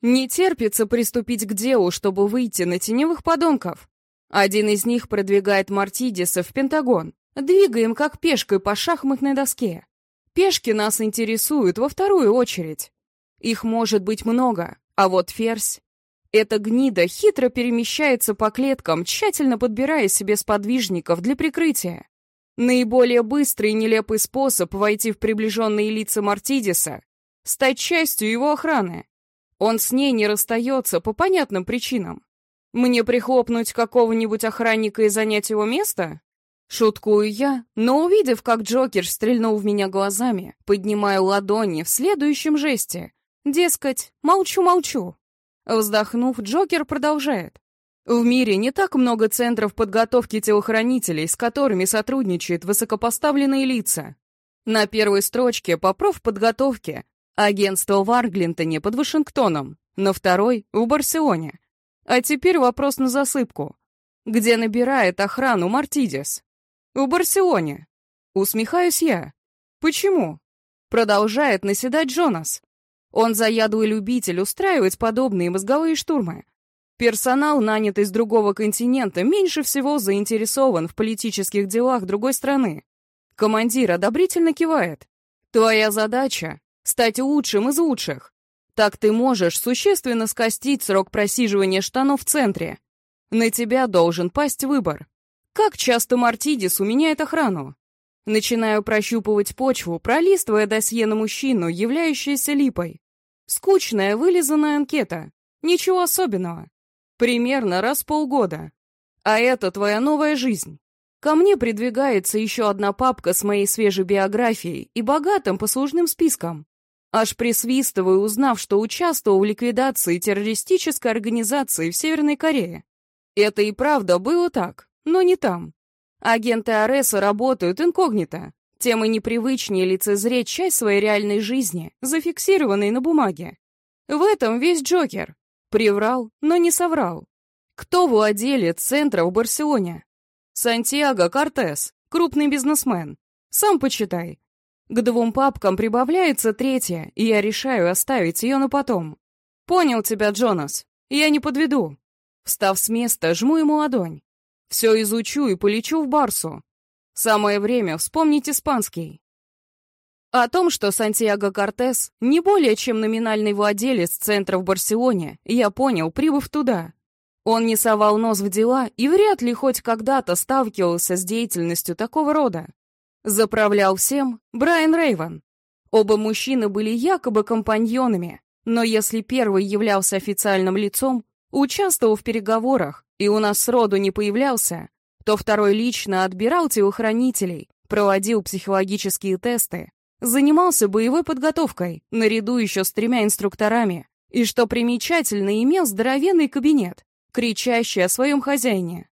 Не терпится приступить к делу, чтобы выйти на теневых подонков. Один из них продвигает Мартидиса в Пентагон. Двигаем как пешкой по шахматной доске. Пешки нас интересуют во вторую очередь. Их может быть много, а вот ферзь... Эта гнида хитро перемещается по клеткам, тщательно подбирая себе сподвижников для прикрытия. Наиболее быстрый и нелепый способ войти в приближенные лица Мартидиса — стать частью его охраны. Он с ней не расстается по понятным причинам. Мне прихлопнуть какого-нибудь охранника и занять его место? Шуткую я, но увидев, как Джокер стрельнул в меня глазами, поднимаю ладони в следующем жесте. Дескать, молчу-молчу. Вздохнув, Джокер продолжает. В мире не так много центров подготовки телохранителей, с которыми сотрудничают высокопоставленные лица. На первой строчке по профподготовке агентство в Арглинтоне под Вашингтоном, на второй — в Барселоне. А теперь вопрос на засыпку. Где набирает охрану Мартидис? В Барселоне. Усмехаюсь я. Почему? Продолжает наседать Джонас. Он заядлый любитель устраивать подобные мозговые штурмы. Персонал, нанятый с другого континента, меньше всего заинтересован в политических делах другой страны. Командир одобрительно кивает. Твоя задача — стать лучшим из лучших. Так ты можешь существенно скостить срок просиживания штанов в центре. На тебя должен пасть выбор. Как часто Мартидис уменяет охрану? Начинаю прощупывать почву, пролистывая досье на мужчину, являющееся липой. Скучная, вылизанная анкета. Ничего особенного. Примерно раз в полгода. А это твоя новая жизнь. Ко мне придвигается еще одна папка с моей свежей биографией и богатым послужным списком. Аж присвистываю, узнав, что участвовал в ликвидации террористической организации в Северной Корее. Это и правда было так, но не там. Агенты Ареса работают инкогнито, тем и непривычнее лицезреть часть своей реальной жизни, зафиксированной на бумаге. В этом весь Джокер. Приврал, но не соврал. Кто владелец центра в Барселоне? Сантьяго Кортес, крупный бизнесмен. Сам почитай. К двум папкам прибавляется третья, и я решаю оставить ее на потом. Понял тебя, Джонас. Я не подведу. Встав с места, жму ему ладонь. Все изучу и полечу в Барсу. Самое время вспомнить испанский. О том, что Сантьяго Кортес не более чем номинальный владелец центра в Барселоне, я понял, прибыв туда. Он не совал нос в дела и вряд ли хоть когда-то сталкивался с деятельностью такого рода. Заправлял всем Брайан Рейвен. Оба мужчины были якобы компаньонами, но если первый являлся официальным лицом, участвовал в переговорах и у нас сроду не появлялся, то второй лично отбирал телохранителей, проводил психологические тесты, занимался боевой подготовкой, наряду еще с тремя инструкторами, и, что примечательно, имел здоровенный кабинет, кричащий о своем хозяине.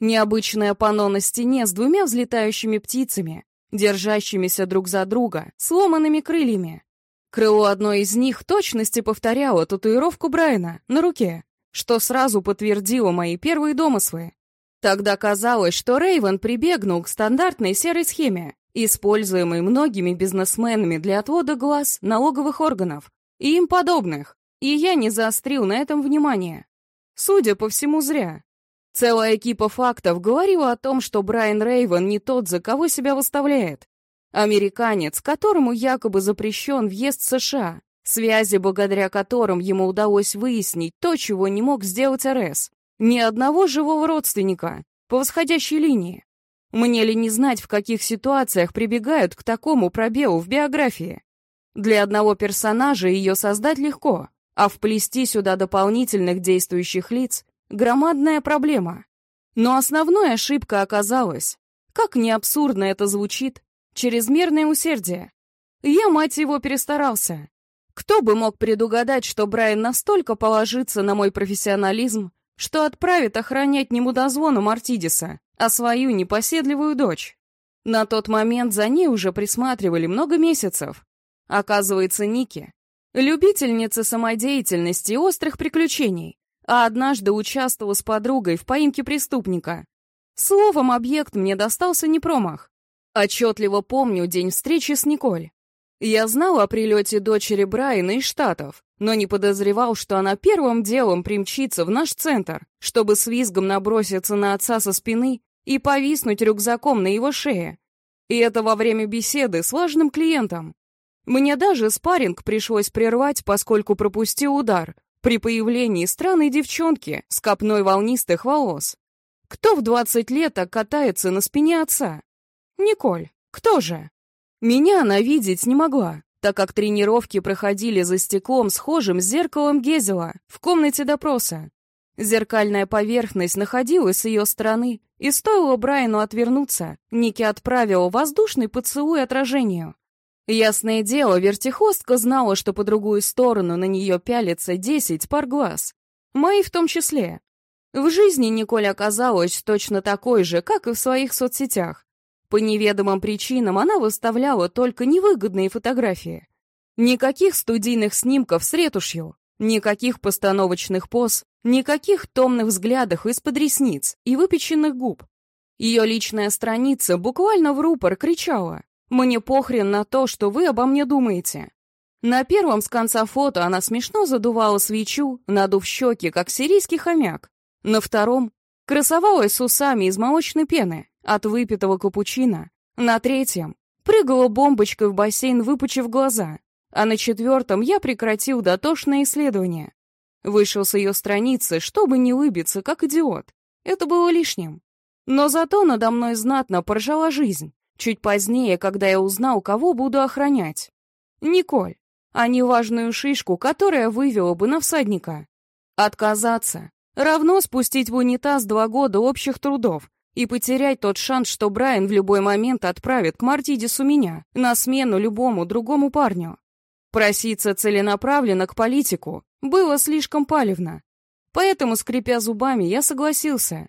Необычное панно на стене с двумя взлетающими птицами, держащимися друг за друга, сломанными крыльями. Крыло одной из них точности повторяло татуировку Брайана на руке, что сразу подтвердило мои первые домыслы. Тогда казалось, что Рейвен прибегнул к стандартной серой схеме, используемой многими бизнесменами для отвода глаз налоговых органов и им подобных, и я не заострил на этом внимание. Судя по всему, зря. Целая экипа фактов говорила о том, что Брайан Рейвен не тот, за кого себя выставляет. Американец, которому якобы запрещен въезд в США, Связи, благодаря которым ему удалось выяснить то, чего не мог сделать РС. Ни одного живого родственника по восходящей линии. Мне ли не знать, в каких ситуациях прибегают к такому пробелу в биографии? Для одного персонажа ее создать легко, а вплести сюда дополнительных действующих лиц — громадная проблема. Но основной ошибкой оказалась, как не абсурдно это звучит, чрезмерное усердие. Я, мать его, перестарался. Кто бы мог предугадать, что Брайан настолько положится на мой профессионализм, что отправит охранять не мудозвону Мартидиса, а свою непоседливую дочь? На тот момент за ней уже присматривали много месяцев. Оказывается, Ники — любительница самодеятельности и острых приключений, а однажды участвовала с подругой в поимке преступника. Словом, объект мне достался не промах. Отчетливо помню день встречи с Николь. Я знал о прилете дочери Брайана из Штатов, но не подозревал, что она первым делом примчится в наш центр, чтобы с визгом наброситься на отца со спины и повиснуть рюкзаком на его шее. И это во время беседы с важным клиентом. Мне даже спарринг пришлось прервать, поскольку пропустил удар при появлении странной девчонки с копной волнистых волос. Кто в 20 лет катается на спине отца? Николь. Кто же? Меня она видеть не могла, так как тренировки проходили за стеклом, схожим с зеркалом Гезела, в комнате допроса. Зеркальная поверхность находилась с ее стороны, и стоило Брайану отвернуться, Ники отправил воздушный поцелуй отражению. Ясное дело, вертихостка знала, что по другую сторону на нее пялится десять пар глаз. Мои в том числе. В жизни Николь оказалась точно такой же, как и в своих соцсетях. По неведомым причинам она выставляла только невыгодные фотографии. Никаких студийных снимков с ретушью, никаких постановочных поз, никаких томных взглядов из-под ресниц и выпеченных губ. Ее личная страница буквально в рупор кричала «Мне похрен на то, что вы обо мне думаете». На первом с конца фото она смешно задувала свечу, надув щеки, как сирийский хомяк. На втором красовалась с усами из молочной пены, от выпитого капучино. На третьем прыгала бомбочкой в бассейн, выпучив глаза. а на четвертом я прекратил дотошное исследование. Вышел с ее страницы, чтобы не выбиться, как идиот. Это было лишним. Но зато надо мной знатно поржала жизнь. Чуть позднее, когда я узнал, кого буду охранять. Николь, а не важную шишку, которая вывела бы на всадника. Отказаться. Равно спустить в унитаз два года общих трудов и потерять тот шанс, что Брайан в любой момент отправит к Мартидису меня на смену любому другому парню. Проситься целенаправленно к политику было слишком палевно. Поэтому, скрипя зубами, я согласился.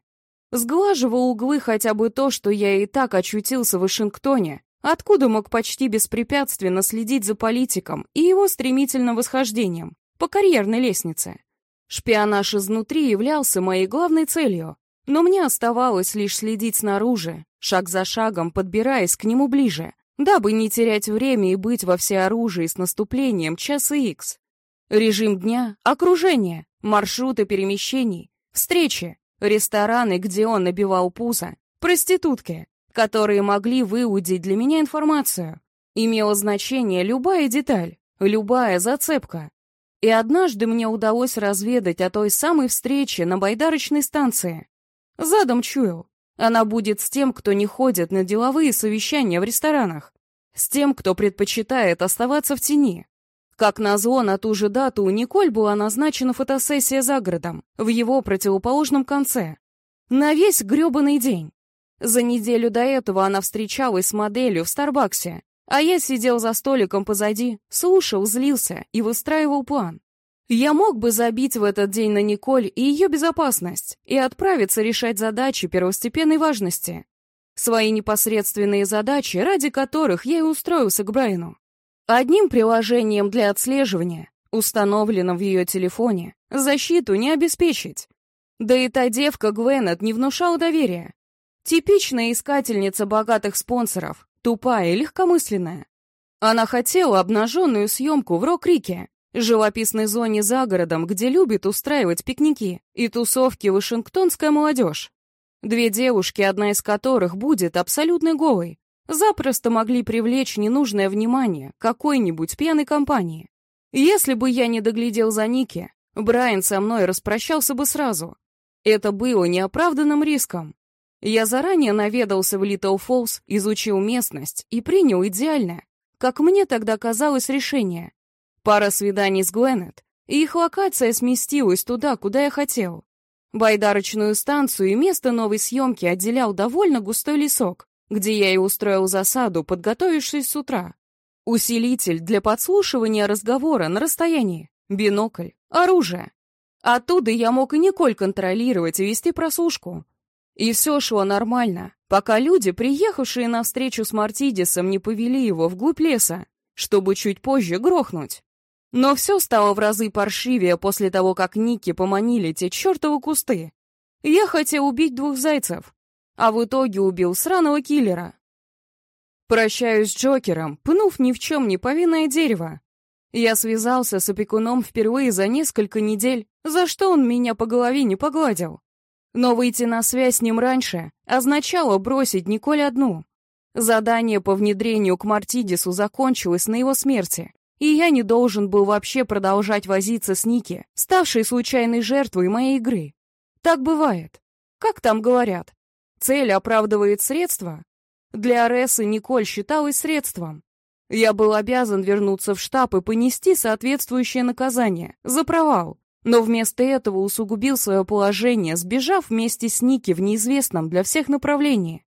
Сглаживал углы хотя бы то, что я и так очутился в Вашингтоне, откуда мог почти беспрепятственно следить за политиком и его стремительным восхождением по карьерной лестнице. Шпионаж изнутри являлся моей главной целью, но мне оставалось лишь следить снаружи, шаг за шагом подбираясь к нему ближе, дабы не терять время и быть во всеоружии с наступлением часа икс. Режим дня, окружение, маршруты перемещений, встречи, рестораны, где он набивал пузо, проститутки, которые могли выудить для меня информацию. Имело значение любая деталь, любая зацепка. И однажды мне удалось разведать о той самой встрече на байдарочной станции. Задом чуял, она будет с тем, кто не ходит на деловые совещания в ресторанах, с тем, кто предпочитает оставаться в тени. Как назло, на ту же дату у Николь была назначена фотосессия за городом, в его противоположном конце. На весь грёбаный день. За неделю до этого она встречалась с моделью в Старбаксе, а я сидел за столиком позади, слушал, злился и выстраивал план. Я мог бы забить в этот день на Николь и ее безопасность и отправиться решать задачи первостепенной важности. Свои непосредственные задачи, ради которых я и устроился к Брайану. Одним приложением для отслеживания, установленным в ее телефоне, защиту не обеспечить. Да и та девка Гвенет не внушала доверия. Типичная искательница богатых спонсоров, тупая и легкомысленная. Она хотела обнаженную съемку в Рок-Рике, живописной зоне за городом, где любит устраивать пикники и тусовки вашингтонская молодежь. Две девушки, одна из которых будет абсолютно голой, запросто могли привлечь ненужное внимание какой-нибудь пьяной компании. Если бы я не доглядел за Ники, Брайан со мной распрощался бы сразу. Это было неоправданным риском. Я заранее наведался в Литл Фоллс, изучил местность и принял идеальное, как мне тогда казалось, решение. Пара свиданий с Гленнет, и их локация сместилась туда, куда я хотел. Байдарочную станцию и место новой съемки отделял довольно густой лесок, где я и устроил засаду, подготовившись с утра. Усилитель для подслушивания разговора на расстоянии, бинокль, оружие. Оттуда я мог и Николь контролировать и вести прослушку. И все шло нормально, пока люди, приехавшие на встречу с Мартидисом, не повели его вглубь леса, чтобы чуть позже грохнуть. Но все стало в разы паршивее после того, как Ники поманили те чертовы кусты. Я хотел убить двух зайцев, а в итоге убил сраного киллера. Прощаюсь с Джокером, пнув ни в чем не повинное дерево. Я связался с опекуном впервые за несколько недель, за что он меня по голове не погладил. Но выйти на связь с ним раньше означало бросить Николь одну. Задание по внедрению к Мартидису закончилось на его смерти, и я не должен был вообще продолжать возиться с Ники, ставшей случайной жертвой моей игры. Так бывает. Как там говорят? Цель оправдывает средства? Для Аресы Николь считалась средством. Я был обязан вернуться в штаб и понести соответствующее наказание за провал, но вместо этого усугубил свое положение, сбежав вместе с Ники в неизвестном для всех направлении.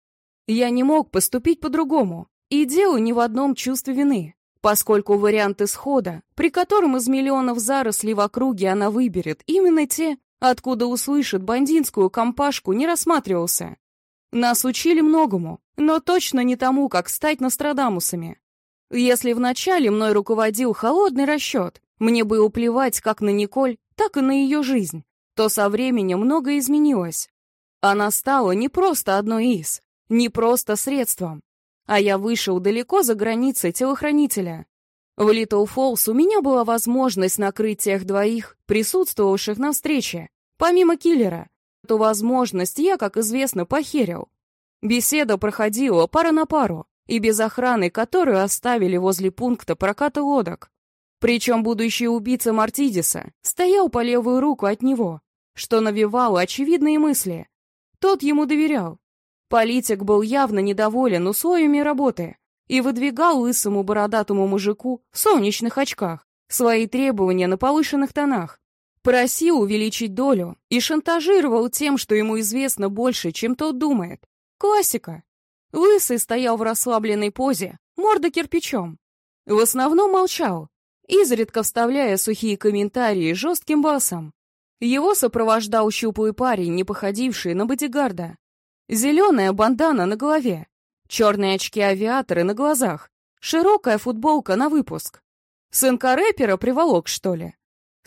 Я не мог поступить по-другому, и дело не в одном чувстве вины поскольку вариант исхода, при котором из миллионов зарослей в округе она выберет именно те, откуда услышит бандинскую компашку, не рассматривался. Нас учили многому, но точно не тому, как стать Нострадамусами. Если вначале мной руководил холодный расчет, мне было плевать как на Николь, так и на ее жизнь, то со временем многое изменилось. Она стала не просто одной из, не просто средством, а я вышел далеко за границы телохранителя. В Литл Фоллс у меня была возможность накрыть тех двоих, присутствовавших на встрече, помимо киллера. Эту возможность я, как известно, похерил. Беседа проходила пара на пару, и без охраны, которую оставили возле пункта проката лодок. Причем будущий убийца Мартидиса стоял по левую руку от него, что навевало очевидные мысли. Тот ему доверял. Политик был явно недоволен условиями работы и выдвигал лысому бородатому мужику в солнечных очках свои требования на повышенных тонах. Просил увеличить долю и шантажировал тем, что ему известно больше, чем тот думает. Классика. Лысый стоял в расслабленной позе, морда кирпичом. В основном молчал, изредка вставляя сухие комментарии жестким басом. Его сопровождал щуплый парень, не походивший на бодигарда. Зеленая бандана на голове, черные очки-авиаторы на глазах, широкая футболка на выпуск. Сынка рэпера приволок, что ли?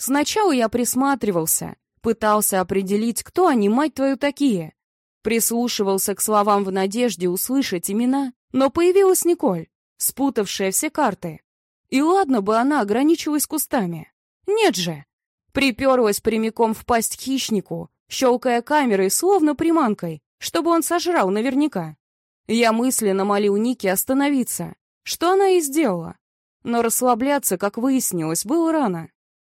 Сначала я присматривался, пытался определить, кто они, мать твою, такие. Прислушивался к словам в надежде услышать имена, но появилась Николь, спутавшая все карты. И ладно бы она ограничилась кустами. Нет же. Приперлась прямиком в пасть хищнику, щелкая камерой, словно приманкой, чтобы он сожрал наверняка. Я мысленно молил Ники остановиться, что она и сделала. Но расслабляться, как выяснилось, было рано.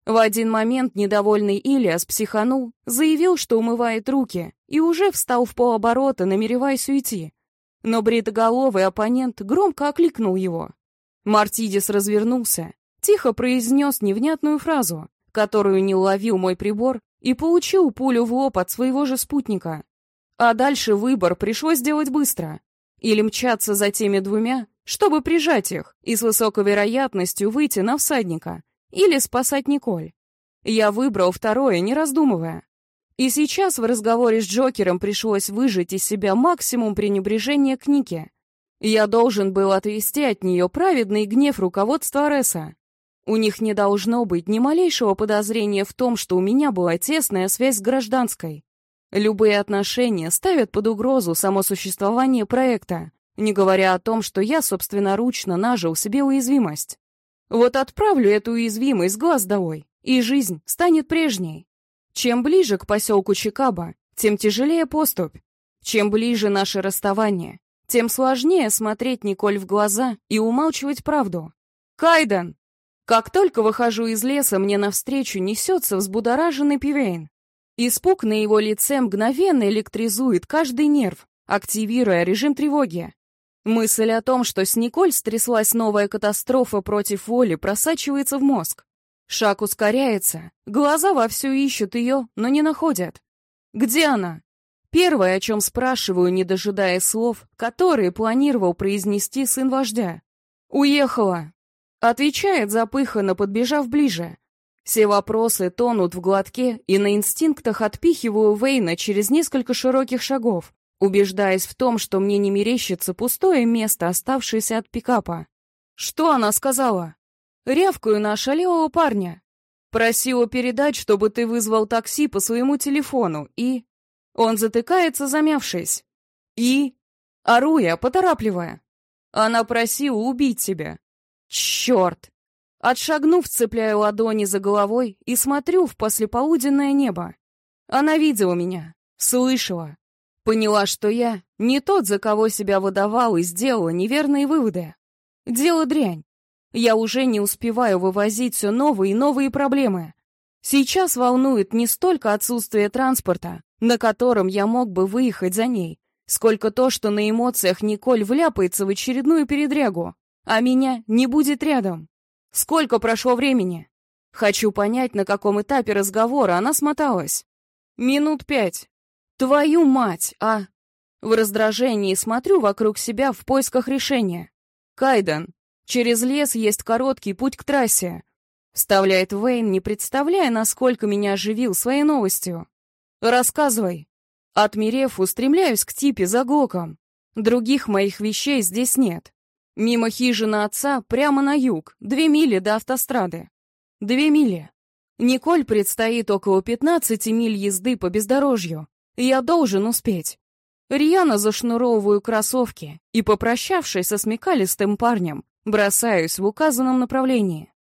В один момент недовольный Илиас психанул, заявил, что умывает руки, и уже встал в полоборота, намереваясь уйти. Но бритоголовый оппонент громко окликнул его. Мартидис развернулся, тихо произнес невнятную фразу, которую не уловил мой прибор, и получил пулю в лоб от своего же спутника. А дальше выбор пришлось сделать быстро. Или мчаться за теми двумя, чтобы прижать их и с высокой вероятностью выйти на всадника, или спасать Николь. Я выбрал второе, не раздумывая. И сейчас в разговоре с Джокером пришлось выжать из себя максимум пренебрежения к Нике. Я должен был отвести от нее праведный гнев руководства Ареса. У них не должно быть ни малейшего подозрения в том, что у меня была тесная связь с гражданской. Любые отношения ставят под угрозу само существование проекта, не говоря о том, что я собственноручно нажил себе уязвимость. Вот отправлю эту уязвимость глаз долой, и жизнь станет прежней. Чем ближе к поселку Чикаго, тем тяжелее поступь. Чем ближе наше расставание, тем сложнее смотреть Николь в глаза и умалчивать правду. Кайден! Как только выхожу из леса, мне навстречу несется взбудораженный пивейн. Испуг на его лице мгновенно электризует каждый нерв, активируя режим тревоги. Мысль о том, что с Николь стряслась новая катастрофа против воли, просачивается в мозг. Шаг ускоряется, глаза вовсю ищут ее, но не находят. Где она? Первое, о чем спрашиваю, не дожидая слов, которые планировал произнести сын вождя. «Уехала!» Отвечает запыханно, подбежав ближе. Все вопросы тонут в глотке, и на инстинктах отпихиваю Вейна через несколько широких шагов, убеждаясь в том, что мне не мерещится пустое место, оставшееся от пикапа. Что она сказала? Рявкаю на ошалелого парня. Просила передать, чтобы ты вызвал такси по своему телефону, и... Он затыкается, замявшись. И... Ору я, поторапливая. Она просила убить тебя. Черт! Отшагнув, цепляю ладони за головой и смотрю в послеполуденное небо. Она видела меня, слышала, Поняла, что я не тот, за кого себя выдавал и сделала неверные выводы. Дело дрянь. Я уже не успеваю вывозить все новые и новые проблемы. Сейчас волнует не столько отсутствие транспорта, на котором я мог бы выехать за ней, сколько то, что на эмоциях Николь вляпается в очередную передрягу, а меня не будет рядом. Сколько прошло времени? Хочу понять, на каком этапе разговора она смоталась. Минут пять. Твою мать, а! В раздражении смотрю вокруг себя в поисках решения. Кайден, через лес есть короткий путь к трассе. Вставляет Вейн, не представляя, насколько меня оживил своей новостью. Рассказывай. Отмерев, устремляюсь к типе за Глоком. Других моих вещей здесь нет. Мимо хижины отца, прямо на юг, две мили до автострады. Две мили. Николь предстоит около 15 миль езды по бездорожью. Я должен успеть. Рьяно зашнуровываю кроссовки и, попрощавшись со смекалистым парнем, бросаюсь в указанном направлении.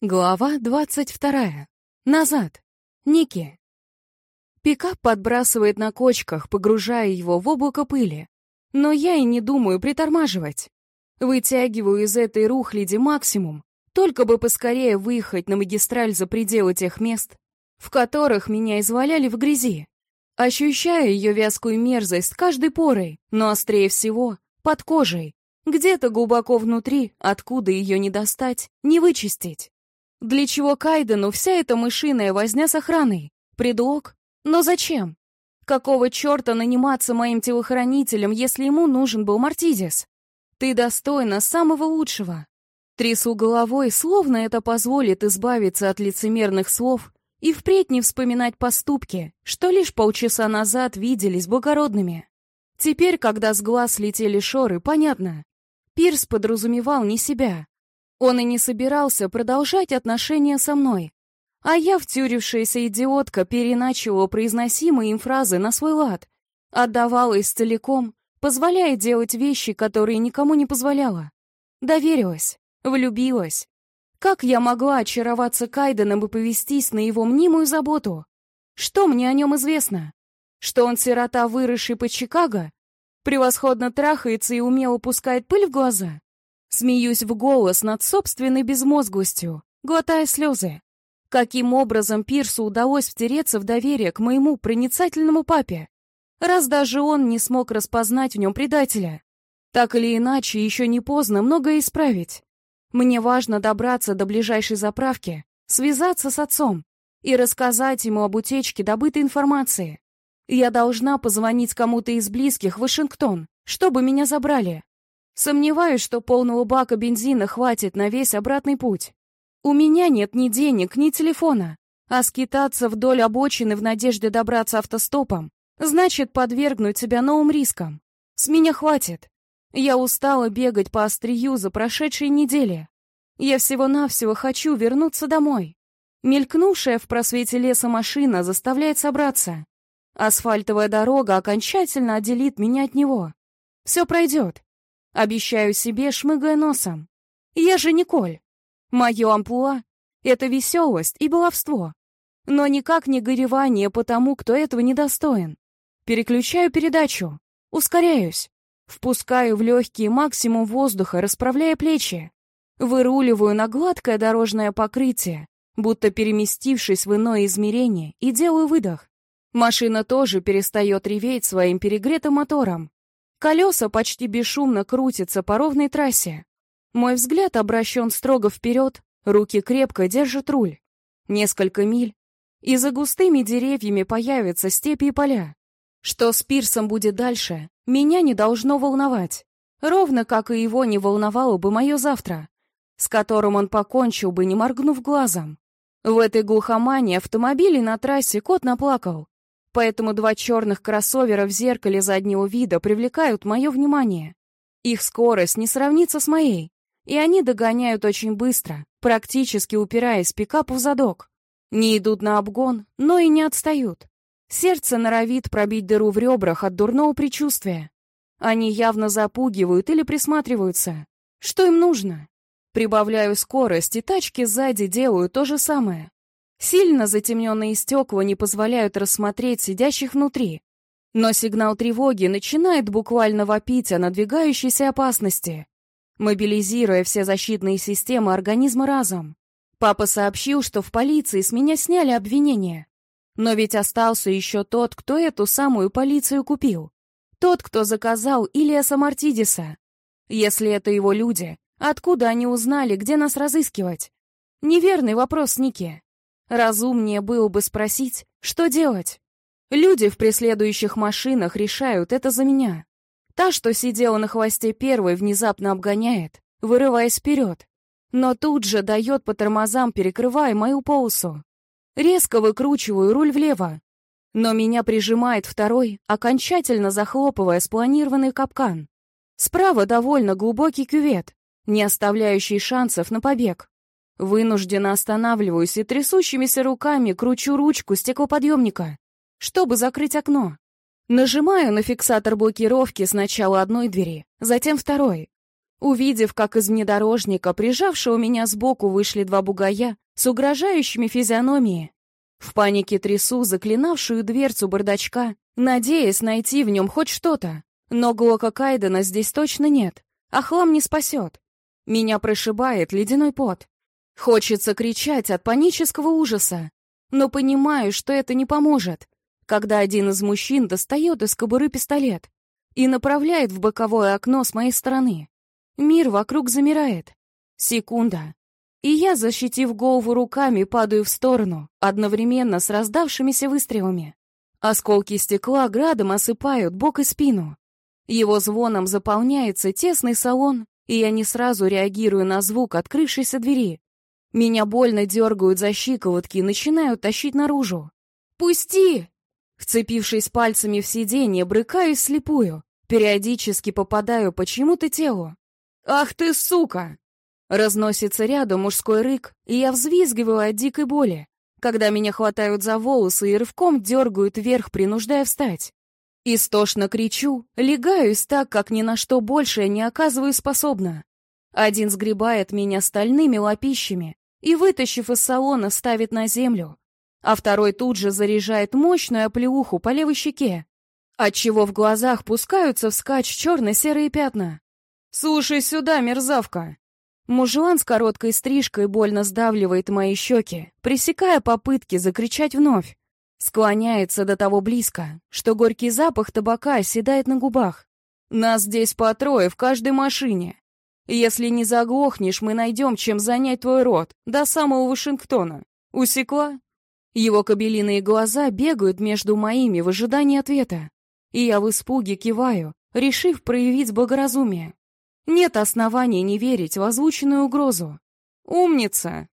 Глава двадцать вторая. Назад. Ники. Пикап подбрасывает на кочках, погружая его в облако пыли. Но я и не думаю притормаживать. Вытягиваю из этой рухляди максимум, Только бы поскорее выехать на магистраль за пределы тех мест, в которых меня изваляли в грязи. Ощущаю ее вязкую мерзость каждой порой, но острее всего — под кожей, где-то глубоко внутри, откуда ее не достать, не вычистить. Для чего Кайдену вся эта мышиная возня с охраной? Предлог? Но зачем? Какого черта наниматься моим телохранителем, если ему нужен был Мартизис? Ты достойна самого лучшего. Трясу головой, словно это позволит избавиться от лицемерных слов и впредь не вспоминать поступки, что лишь полчаса назад виделись благородными. Теперь, когда с глаз летели шоры, понятно. Пирс подразумевал не себя. Он и не собирался продолжать отношения со мной, а я, втюрившаяся идиотка, переначала произносимые им фразы на свой лад, отдавалась целиком, позволяя делать вещи, которые никому не позволяла. Доверилась, влюбилась. Как я могла очароваться Кайденом и повестись на его мнимую заботу? Что мне о нем известно? Что он сирота, выросший под Чикаго? Превосходно трахается и умело пускает пыль в глаза? Смеюсь в голос над собственной безмозглостью, глотая слезы. Каким образом Пирсу удалось втереться в доверие к моему проницательному папе, раз даже он не смог распознать в нем предателя? Так или иначе, еще не поздно многое исправить. Мне важно добраться до ближайшей заправки, связаться с отцом и рассказать ему об утечке добытой информации. Я должна позвонить кому-то из близких в Вашингтон, чтобы меня забрали. Сомневаюсь, что полного бака бензина хватит на весь обратный путь. У меня нет ни денег, ни телефона, а скитаться вдоль обочины в надежде добраться автостопом значит подвергнуть себя новым рискам. С меня хватит. Я устала бегать по острию за прошедшие недели. Я всего-навсего хочу вернуться домой. Мелькнувшая в просвете леса машина заставляет собраться. Асфальтовая дорога окончательно отделит меня от него. Все пройдет. Обещаю себе, шмыгая носом. Я же Николь. Мое амплуа — это веселость и баловство. Но никак не горевание по тому, кто этого недостоин. Переключаю передачу, ускоряюсь, впускаю в легкий максимум воздуха, расправляя плечи. Выруливаю на гладкое дорожное покрытие, будто переместившись в иное измерение, и делаю выдох. Машина тоже перестает реветь своим перегретым мотором. Колеса почти бесшумно крутятся по ровной трассе. Мой взгляд обращен строго вперед, руки крепко держат руль. Несколько миль, и за густыми деревьями появятся степи и поля. Что с Пирсом будет дальше, меня не должно волновать. Ровно как и его не волновало бы мое завтра, с которым он покончил бы, не моргнув глазом. В этой глухомане автомобилей на трассе кот наплакал, поэтому два черных кроссовера в зеркале заднего вида привлекают мое внимание. Их скорость не сравнится с моей, и они догоняют очень быстро, практически упираясь пикапу в задок. Не идут на обгон, но и не отстают. Сердце норовит пробить дыру в ребрах от дурного предчувствия. Они явно запугивают или присматриваются. Что им нужно? Прибавляю скорость, и тачки сзади делают то же самое. Сильно затемненные стекла не позволяют рассмотреть сидящих внутри. Но сигнал тревоги начинает буквально вопить о надвигающейся опасности мобилизируя все защитные системы организма разом. Папа сообщил, что в полиции с меня сняли обвинение. Но ведь остался еще тот, кто эту самую полицию купил. Тот, кто заказал Илиаса Мартидиса. Если это его люди, откуда они узнали, где нас разыскивать? Неверный вопрос, Ники. Разумнее было бы спросить, что делать. Люди в преследующих машинах решают это за меня. Та, что сидела на хвосте первой, внезапно обгоняет, вырываясь вперед. Но тут же дает по тормозам, перекрывая мою полосу. Резко выкручиваю руль влево. Но меня прижимает второй, окончательно захлопывая спланированный капкан. Справа довольно глубокий кювет, не оставляющий шансов на побег. Вынужденно останавливаюсь и трясущимися руками кручу ручку стеклоподъемника, чтобы закрыть окно. Нажимаю на фиксатор блокировки сначала одной двери, затем второй. Увидев, как из внедорожника, прижавшего меня сбоку, вышли два бугая с угрожающими физиономии. В панике трясу заклинавшую дверцу бардачка, надеясь найти в нем хоть что-то. Но Глока Кайдена здесь точно нет, а хлам не спасет. Меня прошибает ледяной пот. Хочется кричать от панического ужаса, но понимаю, что это не поможет, когда один из мужчин достает из кобуры пистолет и направляет в боковое окно с моей стороны. Мир вокруг замирает. Секунда. И я, защитив голову руками, падаю в сторону, одновременно с раздавшимися выстрелами. Осколки стекла градом осыпают бок и спину. Его звоном заполняется тесный салон, и я не сразу реагирую на звук открывшейся двери. Меня больно дергают за щиколотки и начинают тащить наружу. «Пусти!» Вцепившись пальцами в сиденье, брыкаюсь слепую. Периодически попадаю по чьему-то телу. «Ах ты, сука!» Разносится рядом мужской рык, и я взвизгиваю от дикой боли, когда меня хватают за волосы и рывком дергают вверх, принуждая встать. Истошно кричу, легаюсь так, как ни на что больше не оказываю способна. Один сгребает меня стальными лапищами и, вытащив из салона, ставит на землю, а второй тут же заряжает мощную оплеуху по левой щеке, отчего в глазах пускаются вскачь черно-серые пятна. «Слушай сюда, мерзавка!» Мужлан с короткой стрижкой больно сдавливает мои щеки, пресекая попытки закричать вновь. Склоняется до того близко, что горький запах табака оседает на губах. Нас здесь по трое в каждой машине. Если не заглохнешь, мы найдем, чем занять твой рот до самого Вашингтона. Усекла? Его кабелиные глаза бегают между моими в ожидании ответа. И я в испуге киваю, решив проявить благоразумие. Нет оснований не верить в озвученную угрозу. «Умница!»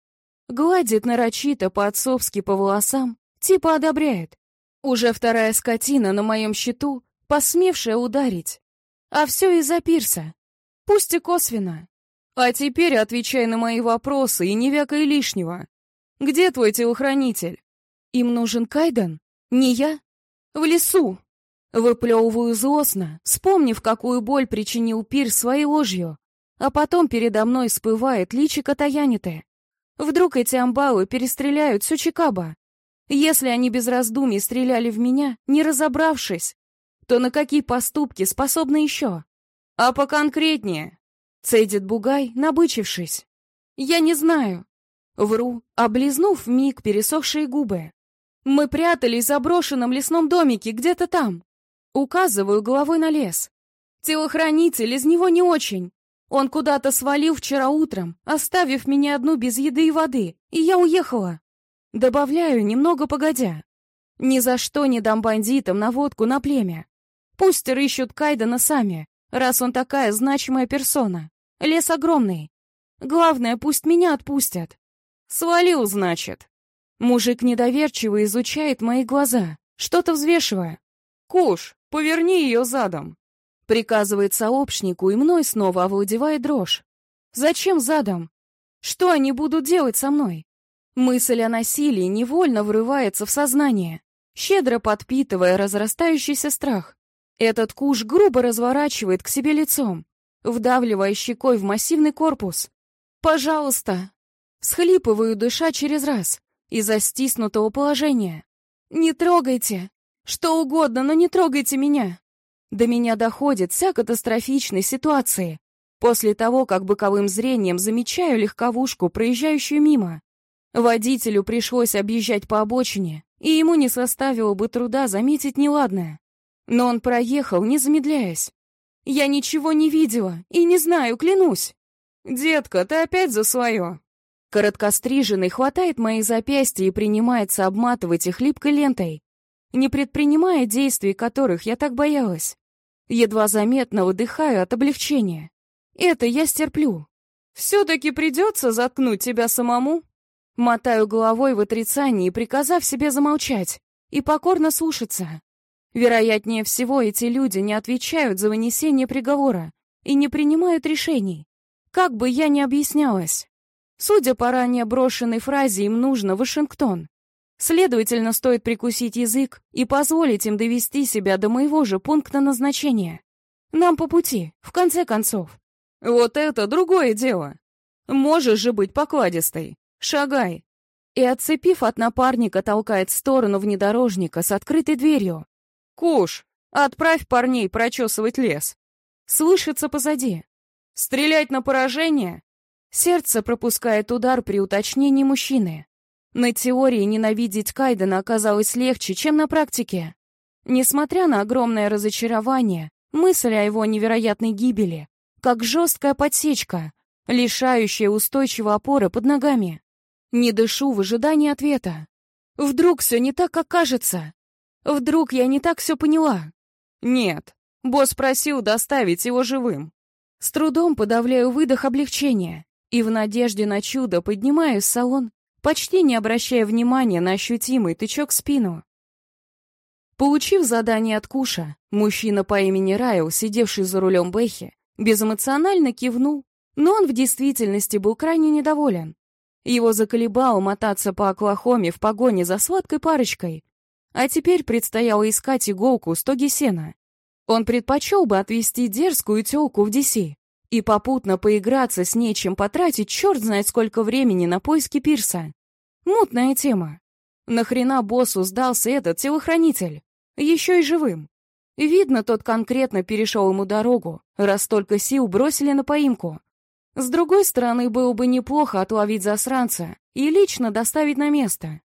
Гладит нарочито по-отцовски по волосам, типа одобряет. Уже вторая скотина на моем счету, посмевшая ударить. А все из-за пирса. Пусть и косвенно. А теперь отвечай на мои вопросы и не вякай лишнего. Где твой телохранитель? Им нужен Кайден? Не я? В лесу. Выплевываю злостно, вспомнив, какую боль причинил Пир своей ложью. А потом передо мной всплывает личико Таяниты. Вдруг эти амбалы перестреляют всю? Если они без раздумий стреляли в меня, не разобравшись, то на какие поступки способны еще? А поконкретнее? Цедит Бугай, набычившись. Я не знаю. Вру, облизнув миг пересохшие губы. Мы прятались в заброшенном лесном домике где-то там. Указываю головой на лес. Телохранитель из него не очень. Он куда-то свалил вчера утром, оставив меня одну без еды и воды, и я уехала. Добавляю, немного погодя. Ни за что не дам бандитам наводку на племя. Пусть рыщут Кайдена сами, раз он такая значимая персона. Лес огромный. Главное, пусть меня отпустят. Свалил, значит. Мужик недоверчиво изучает мои глаза, что-то взвешивая. Куш, Поверни ее задом!» Приказывает сообщнику, и мной снова овладевает дрожь. «Зачем задом? Что они будут делать со мной?» Мысль о насилии невольно врывается в сознание, щедро подпитывая разрастающийся страх. Этот куш грубо разворачивает к себе лицом, вдавливая щекой в массивный корпус. «Пожалуйста!» Схлипываю, дыша через раз, из-за стиснутого положения. «Не трогайте! Что угодно, но не трогайте меня. До меня доходит вся катастрофичной ситуации. После того, как боковым зрением замечаю легковушку, проезжающую мимо. Водителю пришлось объезжать по обочине, и ему не составило бы труда заметить неладное. Но он проехал, не замедляясь. Я ничего не видела и не знаю, клянусь. «Детка, ты опять за свое!» Короткостриженный хватает мои запястья и принимается обматывать их липкой лентой не предпринимая действий, которых я так боялась. Едва заметно выдыхаю от облегчения. Это я стерплю. Все-таки придется заткнуть тебя самому. Мотаю головой в отрицании, приказав себе замолчать и покорно слушаться. Вероятнее всего, эти люди не отвечают за вынесение приговора и не принимают решений. Как бы я ни объяснялась. Судя по ранее брошенной фразе, им нужно Вашингтон. Следовательно, стоит прикусить язык и позволить им довести себя до моего же пункта назначения. Нам по пути, в конце концов. Вот это другое дело. Можешь же быть покладистой. Шагай. И, отцепив от напарника, толкает в сторону внедорожника с открытой дверью. Куш, отправь парней прочесывать лес. Слышится позади. Стрелять на поражение? Сердце пропускает удар при уточнении мужчины. На теории ненавидеть Кайдена оказалось легче, чем на практике. Несмотря на огромное разочарование, мысль о его невероятной гибели, как жесткая подсечка, лишающая устойчивой опоры под ногами. Не дышу в ожидании ответа. Вдруг все не так, как кажется. Вдруг я не так все поняла. Нет, босс просил доставить его живым. С трудом подавляю выдох облегчения и в надежде на чудо поднимаюсь в салон, почти не обращая внимания на ощутимый тычок в спину. Получив задание от Куша, мужчина по имени Райл, сидевший за рулем Бэхи, безэмоционально кивнул, но он в действительности был крайне недоволен. Его заколебало мотаться по Оклахоме в погоне за сладкой парочкой, а теперь предстояло искать иголку в стоге сена. Он предпочел бы отвезти дерзкую тёлку в Диси и попутно поиграться с ней, чем потратить черт знает сколько времени на поиски пирса. Мутная тема. Нахрена боссу сдался этот телохранитель? Еще и живым. Видно, тот конкретно перешел ему дорогу, раз столько сил бросили на поимку. С другой стороны, было бы неплохо отловить засранца и лично доставить на место.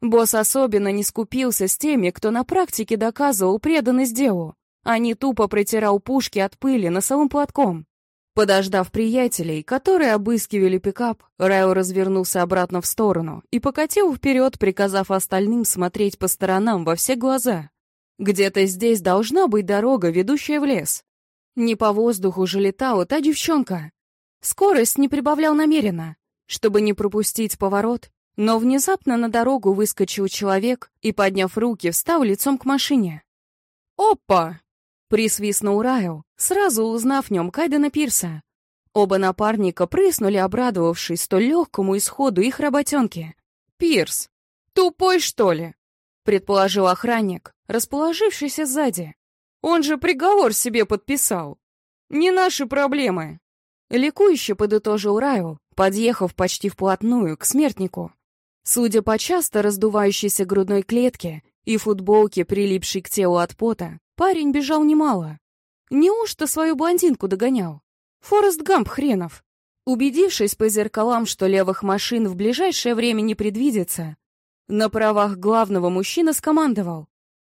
Босс особенно не скупился с теми, кто на практике доказывал преданность делу, а не тупо протирал пушки от пыли носовым платком. Подождав приятелей, которые обыскивали пикап, Райл развернулся обратно в сторону и покатил вперед, приказав остальным смотреть по сторонам во все глаза. Где-то здесь должна быть дорога, ведущая в лес. Не по воздуху же летала та девчонка. Скорость не прибавлял намеренно, чтобы не пропустить поворот, но внезапно на дорогу выскочил человек и, подняв руки, встал лицом к машине. «Опа!» — присвистнул Райл, сразу узнав в нем Кайдена Пирса. Оба напарника прыснули, обрадовавшись столь легкому исходу их работенки. «Пирс, тупой, что ли?» — предположил охранник, расположившийся сзади. «Он же приговор себе подписал. Не наши проблемы». Ликующе подытожил Раю, подъехав почти вплотную к смертнику. Судя по часто раздувающейся грудной клетке и футболке, прилипшей к телу от пота, парень бежал немало. Неужто свою блондинку догонял? Форест Гамп хренов. Убедившись по зеркалам, что левых машин в ближайшее время не предвидится, на правах главного мужчина скомандовал.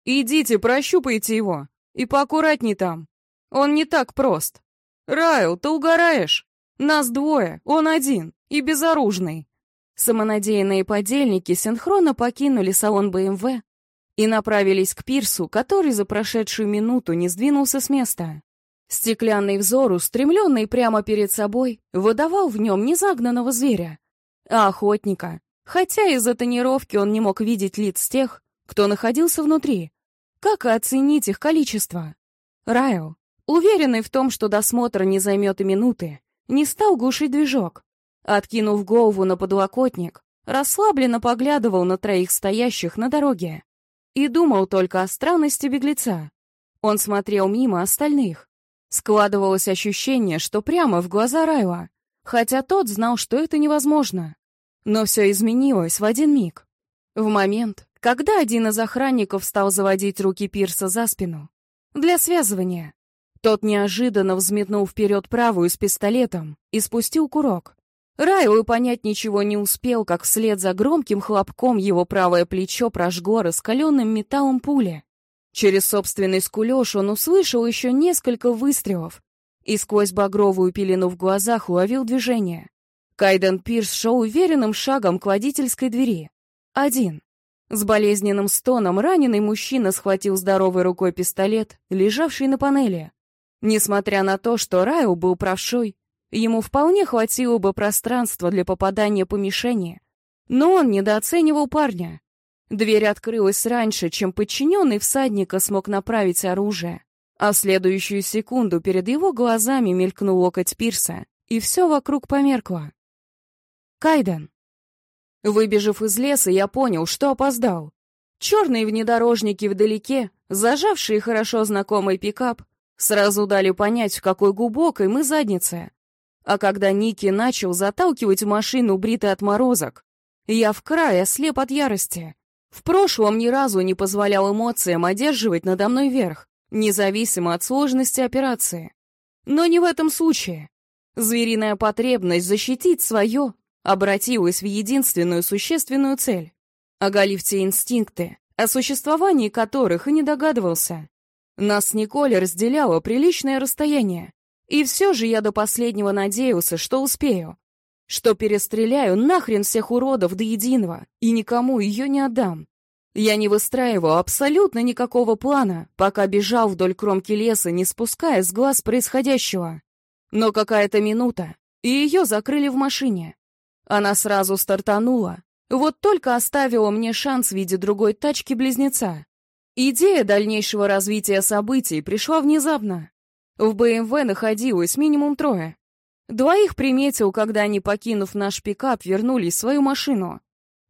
«Идите, прощупайте его, и поаккуратней там. Он не так прост. Райл, ты угораешь? Нас двое, он один, и безоружный». Самонадеянные подельники синхронно покинули салон БМВ и направились к пирсу, который за прошедшую минуту не сдвинулся с места. Стеклянный взор, устремленный прямо перед собой, выдавал в нем не загнанного зверя, а охотника, Хотя из-за тонировки он не мог видеть лиц тех, кто находился внутри. Как оценить их количество? Райл, уверенный в том, что досмотр не займет и минуты, не стал глушить движок. Откинув голову на подлокотник, расслабленно поглядывал на троих стоящих на дороге. И думал только о странности беглеца. Он смотрел мимо остальных. Складывалось ощущение, что прямо в глаза Райла, хотя тот знал, что это невозможно. Но все изменилось в один миг. В момент, когда один из охранников стал заводить руки Пирса за спину. Для связывания. Тот неожиданно взметнул вперед правую с пистолетом и спустил курок. Райл понять ничего не успел, как вслед за громким хлопком его правое плечо прожгло раскаленным металлом пули. Через собственный скулеж он услышал еще несколько выстрелов и сквозь багровую пелену в глазах уловил движение. Кайден Пирс шел уверенным шагом к водительской двери. Один. С болезненным стоном раненый мужчина схватил здоровой рукой пистолет, лежавший на панели. Несмотря на то, что Райл был правшой, ему вполне хватило бы пространства для попадания по мишени. Но он недооценивал парня. Дверь открылась раньше, чем подчиненный всадника смог направить оружие, а следующую секунду перед его глазами мелькнул локоть Пирса, и все вокруг померкло. Кайден. Выбежав из леса, я понял, что опоздал. Черные внедорожники вдалеке, зажавшие хорошо знакомый пикап, сразу дали понять, в какой глубокой мы заднице. А когда Ники начал заталкивать в машину бритый отморозок, я в край ослеп от ярости. В прошлом ни разу не позволял эмоциям одерживать надо мной верх, независимо от сложности операции. Но не в этом случае. Звериная потребность защитить свое обратилась в единственную существенную цель, оголив те инстинкты, о существовании которых и не догадывался. Нас с Николь разделяло приличное расстояние, и все же я до последнего надеялся, что успею, что перестреляю нахрен всех уродов до единого и никому ее не отдам. Я не выстраивал абсолютно никакого плана, пока бежал вдоль кромки леса, не спуская с глаз происходящего. Но какая-то минута, и ее закрыли в машине. Она сразу стартанула, вот только оставила мне шанс в виде другой тачки-близнеца. Идея дальнейшего развития событий пришла внезапно. В БМВ находилось минимум трое. Двоих приметил, когда они, покинув наш пикап, вернулись в свою машину.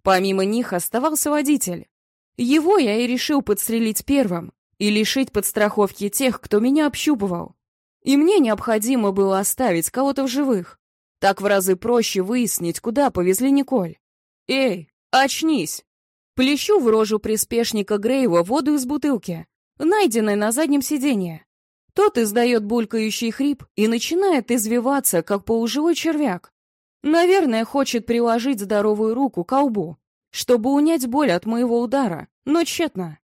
Помимо них оставался водитель. Его я и решил подстрелить первым и лишить подстраховки тех, кто меня общупывал. И мне необходимо было оставить кого-то в живых. Так в разы проще выяснить, куда повезли Николь. «Эй, очнись!» Плещу в рожу приспешника Грейва воду из бутылки, найденной на заднем сиденье. Тот издает булькающий хрип и начинает извиваться, как полуживой червяк. Наверное, хочет приложить здоровую руку к колбу, чтобы унять боль от моего удара, но тщетно.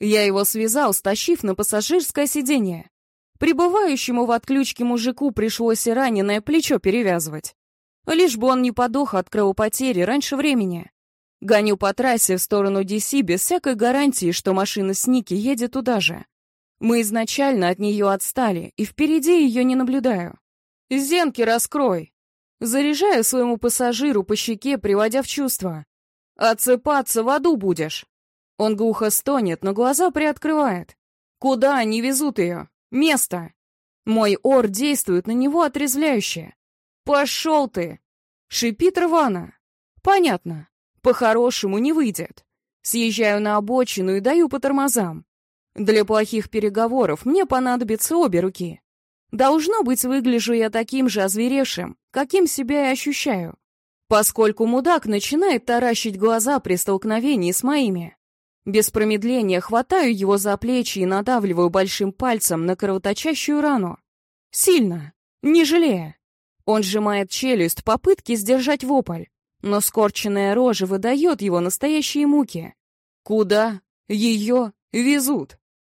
Я его связал, стащив на пассажирское сиденье. Прибывающему в отключке мужику пришлось и раненое плечо перевязывать. Лишь бы он не подох от кровопотери раньше времени. Гоню по трассе в сторону DC без всякой гарантии, что машина с Ники едет туда же. Мы изначально от нее отстали, и впереди ее не наблюдаю. «Зенки раскрой!» Заряжаю своему пассажиру по щеке, приводя в чувство. «Отсыпаться в аду будешь!» Он глухо стонет, но глаза приоткрывает. «Куда они везут ее?» Место. Мой ор действует на него отрезвляюще. Пошел ты! Шипит рвано. Понятно. По-хорошему не выйдет. Съезжаю на обочину и даю по тормозам. Для плохих переговоров мне понадобятся обе руки. Должно быть, выгляжу я таким же озверевшим, каким себя и ощущаю, поскольку мудак начинает таращить глаза при столкновении с моими. Без промедления хватаю его за плечи и надавливаю большим пальцем на кровоточащую рану. Сильно, не жалея. Он сжимает челюсть в попытке сдержать вопль, но скорченная рожа выдает его настоящие муки. Куда ее везут?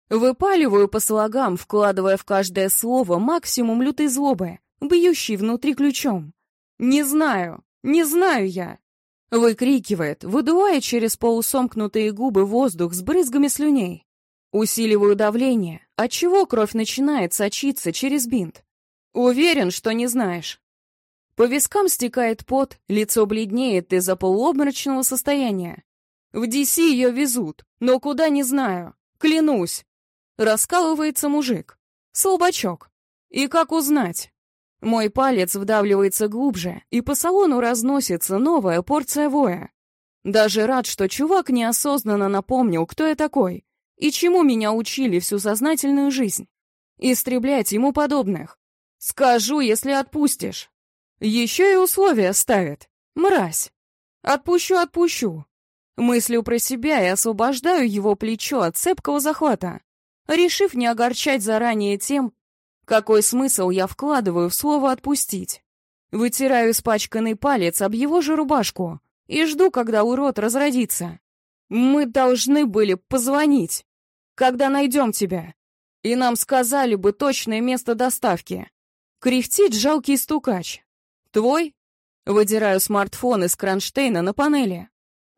Выпаливаю по слогам, вкладывая в каждое слово максимум лютой злобы, бьющий внутри ключом. «Не знаю, не знаю я. Выкрикивает, выдувая через полусомкнутые губы воздух с брызгами слюней. Усиливаю давление, отчего кровь начинает сочиться через бинт. Уверен, что не знаешь. По вискам стекает пот, лицо бледнеет из-за полуобморочного состояния. В DC ее везут, но куда не знаю. Клянусь. Раскалывается мужик. Слабачок. И как узнать? Мой палец вдавливается глубже, и по салону разносится новая порция воя. Даже рад, что чувак неосознанно напомнил, кто я такой и чему меня учили всю сознательную жизнь. Истреблять ему подобных. Скажу, если отпустишь. Еще и условия ставят. Мразь. Отпущу, отпущу. Мыслю про себя и освобождаю его плечо от цепкого захвата, решив не огорчать заранее тем, какой смысл я вкладываю в слово «отпустить»? Вытираю испачканный палец об его же рубашку и жду, когда урод разродится. Мы должны были позвонить, когда найдем тебя. И нам сказали бы точное место доставки. Кряхтит жалкий стукач. Твой? Выдираю смартфон из кронштейна на панели.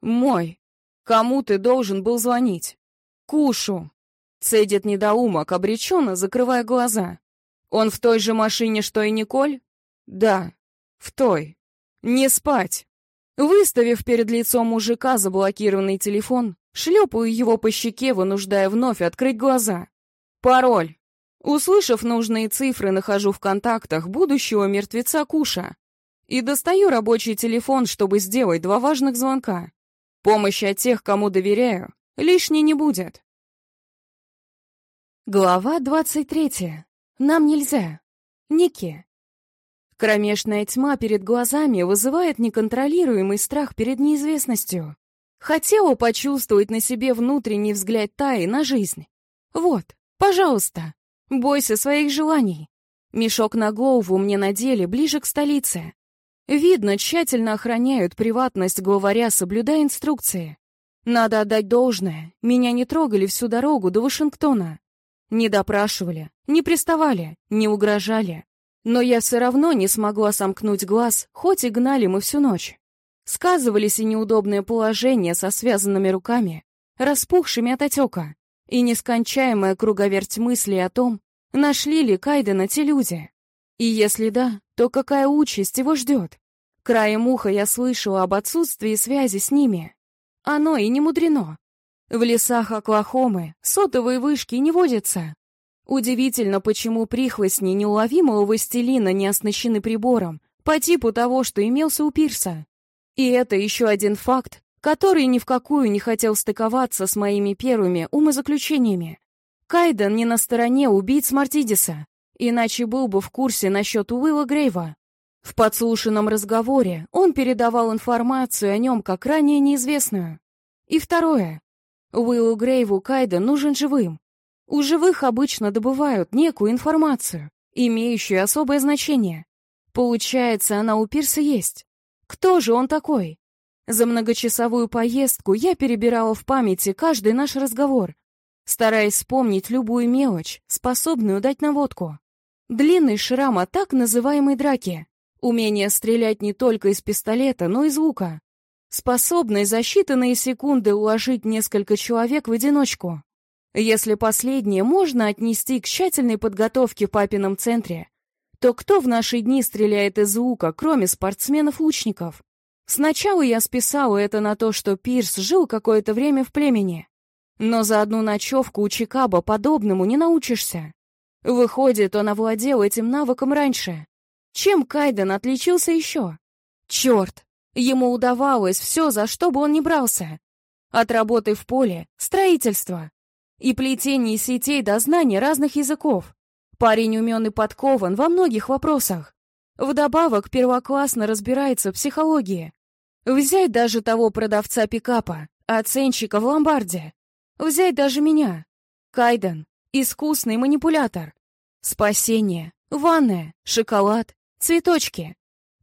Мой. Кому ты должен был звонить? Кушу. Цедит недоумок, обреченно закрывая глаза. Он в той же машине, что и Николь? Да, в той. Не спать. Выставив перед лицом мужика заблокированный телефон, шлепаю его по щеке, вынуждая вновь открыть глаза. Пароль. Услышав нужные цифры, нахожу в контактах будущего мертвеца Куша и достаю рабочий телефон, чтобы сделать два важных звонка. Помощь от тех, кому доверяю, лишней не будет. Глава двадцать третья. Нам нельзя. Ники. Кромешная тьма перед глазами вызывает неконтролируемый страх перед неизвестностью. Хотела почувствовать на себе внутренний взгляд Таи на жизнь. Вот, пожалуйста, бойся своих желаний. Мешок на голову мне надели ближе к столице. Видно, тщательно охраняют приватность главаря, соблюдая инструкции. Надо отдать должное, меня не трогали всю дорогу до Вашингтона. Не допрашивали, не приставали, не угрожали. Но я все равно не смогла сомкнуть глаз, хоть и гнали мы всю ночь. Сказывались и неудобное положение со связанными руками, распухшими от отека, и нескончаемая круговерть мыслей о том, нашли ли Кайдена те люди. И если да, то какая участь его ждет? Краем уха я слышала об отсутствии связи с ними. Оно и не мудрено. В лесах Оклахомы сотовые вышки не водятся. Удивительно, почему прихвостни неуловимого властелина не оснащены прибором по типу того, что имелся у Пирса. И это еще один факт, который ни в какую не хотел стыковаться с моими первыми умозаключениями. Кайден не на стороне убийц Мартидиса, иначе был бы в курсе насчет Уилла Грейва. В подслушанном разговоре он передавал информацию о нем как ранее неизвестную. И второе. Уиллу Грейву Кайден нужен живым. У живых обычно добывают некую информацию, имеющую особое значение. Получается, она у Пирса есть. Кто же он такой? За многочасовую поездку я перебирала в памяти каждый наш разговор, стараясь вспомнить любую мелочь, способную дать наводку. Длинный шрам от так называемой драки, умение стрелять не только из пистолета, но и звука, способность за считанные секунды уложить несколько человек в одиночку. Если последнее можно отнести к тщательной подготовке в папином центре, то кто в наши дни стреляет из лука, кроме спортсменов-лучников? Сначала я списала это на то, что Пирс жил какое-то время в племени. Но за одну ночевку у Чикаго подобному не научишься. Выходит, он овладел этим навыком раньше. Чем Кайден отличился еще? Черт, ему удавалось все, за что бы он ни брался. От работы в поле, строительства и плетения сетей до знания разных языков. Парень умен и подкован во многих вопросах. Вдобавок первоклассно разбирается в психологии. Взять даже того продавца пикапа, оценщика в ломбарде. Взять даже меня. Кайден. Искусный манипулятор. Спасение. Ванная. Шоколад. Цветочки.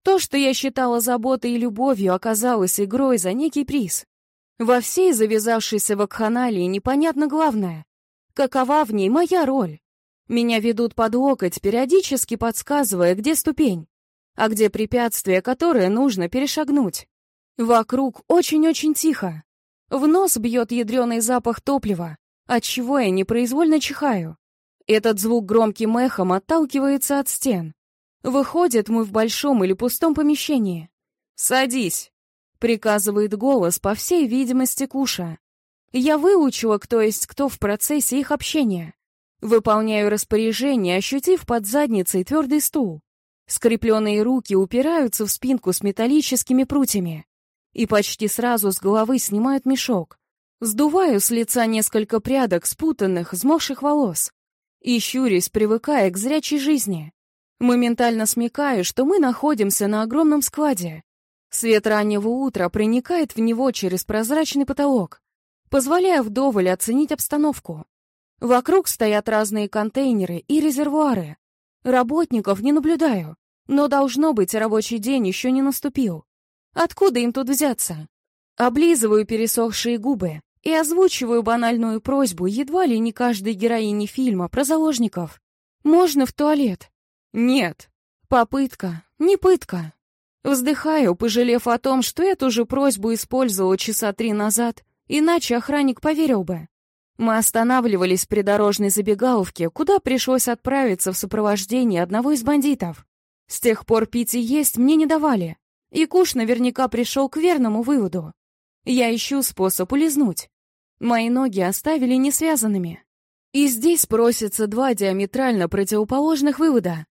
То, что я считала заботой и любовью, оказалось игрой за некий приз. Во всей завязавшейся вакханалии непонятно главное. Какова в ней моя роль? Меня ведут под локоть, периодически подсказывая, где ступень, а где препятствие, которое нужно перешагнуть. Вокруг очень-очень тихо. В нос бьет ядреный запах топлива, отчего я непроизвольно чихаю. Этот звук громким эхом отталкивается от стен. Выходит мы в большом или пустом помещении. «Садись!» — приказывает голос, по всей видимости, Куша. Я выучила, кто есть кто в процессе их общения. Выполняю распоряжение, ощутив под задницей твердый стул. Скрепленные руки упираются в спинку с металлическими прутьями и почти сразу с головы снимают мешок. Сдуваю с лица несколько прядок спутанных, взмокших волос и щурясь, привыкая к зрячей жизни. Моментально смекаю, что мы находимся на огромном складе. Свет раннего утра проникает в него через прозрачный потолок, позволяя вдоволь оценить обстановку. Вокруг стоят разные контейнеры и резервуары. Работников не наблюдаю, но должно быть, рабочий день еще не наступил. Откуда им тут взяться? Облизываю пересохшие губы и озвучиваю банальную просьбу едва ли не каждой героини фильма про заложников. Можно в туалет? Нет. Попытка, не пытка. Вздыхаю, пожалев о том, что эту же просьбу использовала часа три назад, иначе охранник поверил бы. Мы останавливались в придорожной забегаловке, куда пришлось отправиться в сопровождении одного из бандитов. С тех пор пить и есть мне не давали. И Куш наверняка пришел к верному выводу. Я ищу способ улизнуть. Мои ноги оставили несвязанными. И здесь просятся два диаметрально противоположных вывода.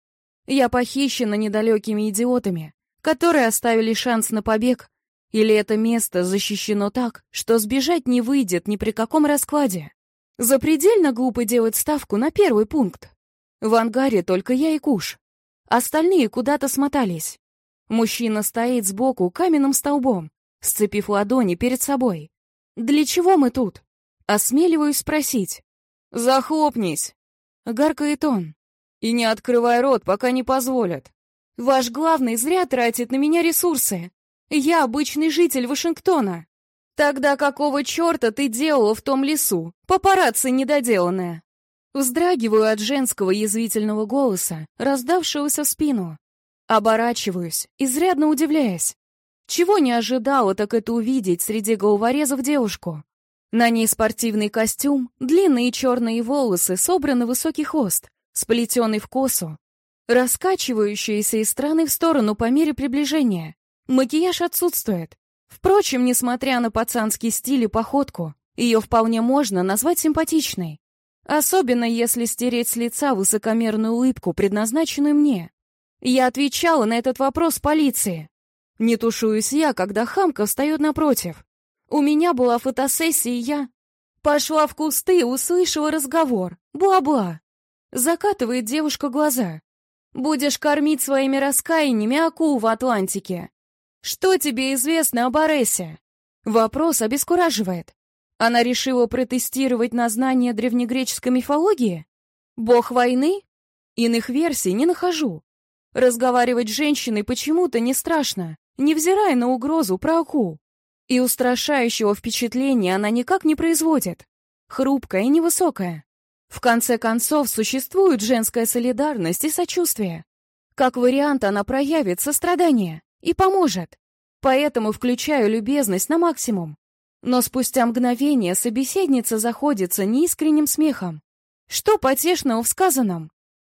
Я похищена недалекими идиотами, которые оставили шанс на побег, или это место защищено так, что сбежать не выйдет ни при каком раскладе. Запредельно глупо делать ставку на первый пункт. В ангаре только я и Куш. Остальные куда-то смотались. Мужчина стоит сбоку каменным столбом, сцепив ладони перед собой. «Для чего мы тут?» Осмеливаюсь спросить. «Захлопнись!» Гаркает он. И не открывай рот, пока не позволят. Ваш главный зря тратит на меня ресурсы. Я обычный житель Вашингтона. Тогда какого черта ты делала в том лесу? Папарацци недоделанная. Вздрагиваю от женского язвительного голоса, раздавшегося в спину. Оборачиваюсь, изрядно удивляясь. Чего не ожидала, так это увидеть среди головорезов девушку. На ней спортивный костюм, длинные черные волосы, собраны высокий хвост, сплетенный в косу, раскачивающиеся из стороны в сторону по мере приближения. Макияж отсутствует. Впрочем, несмотря на пацанский стиль и походку, ее вполне можно назвать симпатичной. Особенно если стереть с лица высокомерную улыбку, предназначенную мне. Я отвечала на этот вопрос полиции. Не тушуюсь я, когда хамка встает напротив. У меня была фотосессия, и я... Пошла в кусты, услышала разговор. Бла-бла. Закатывает девушка глаза. Будешь кормить своими раскаяниями акул в Атлантике. Что тебе известно об Аресе? Вопрос обескураживает. Она решила протестировать на знание древнегреческой мифологии? Бог войны? Иных версий не нахожу. Разговаривать с женщиной почему-то не страшно, невзирая на угрозу про акул. И устрашающего впечатления она никак не производит. Хрупкая и невысокая. В конце концов, существует женская солидарность и сочувствие. Как вариант, она проявит сострадание и поможет. Поэтому включаю любезность на максимум. Но спустя мгновение собеседница заходится неискренним смехом. Что потешного в сказанном?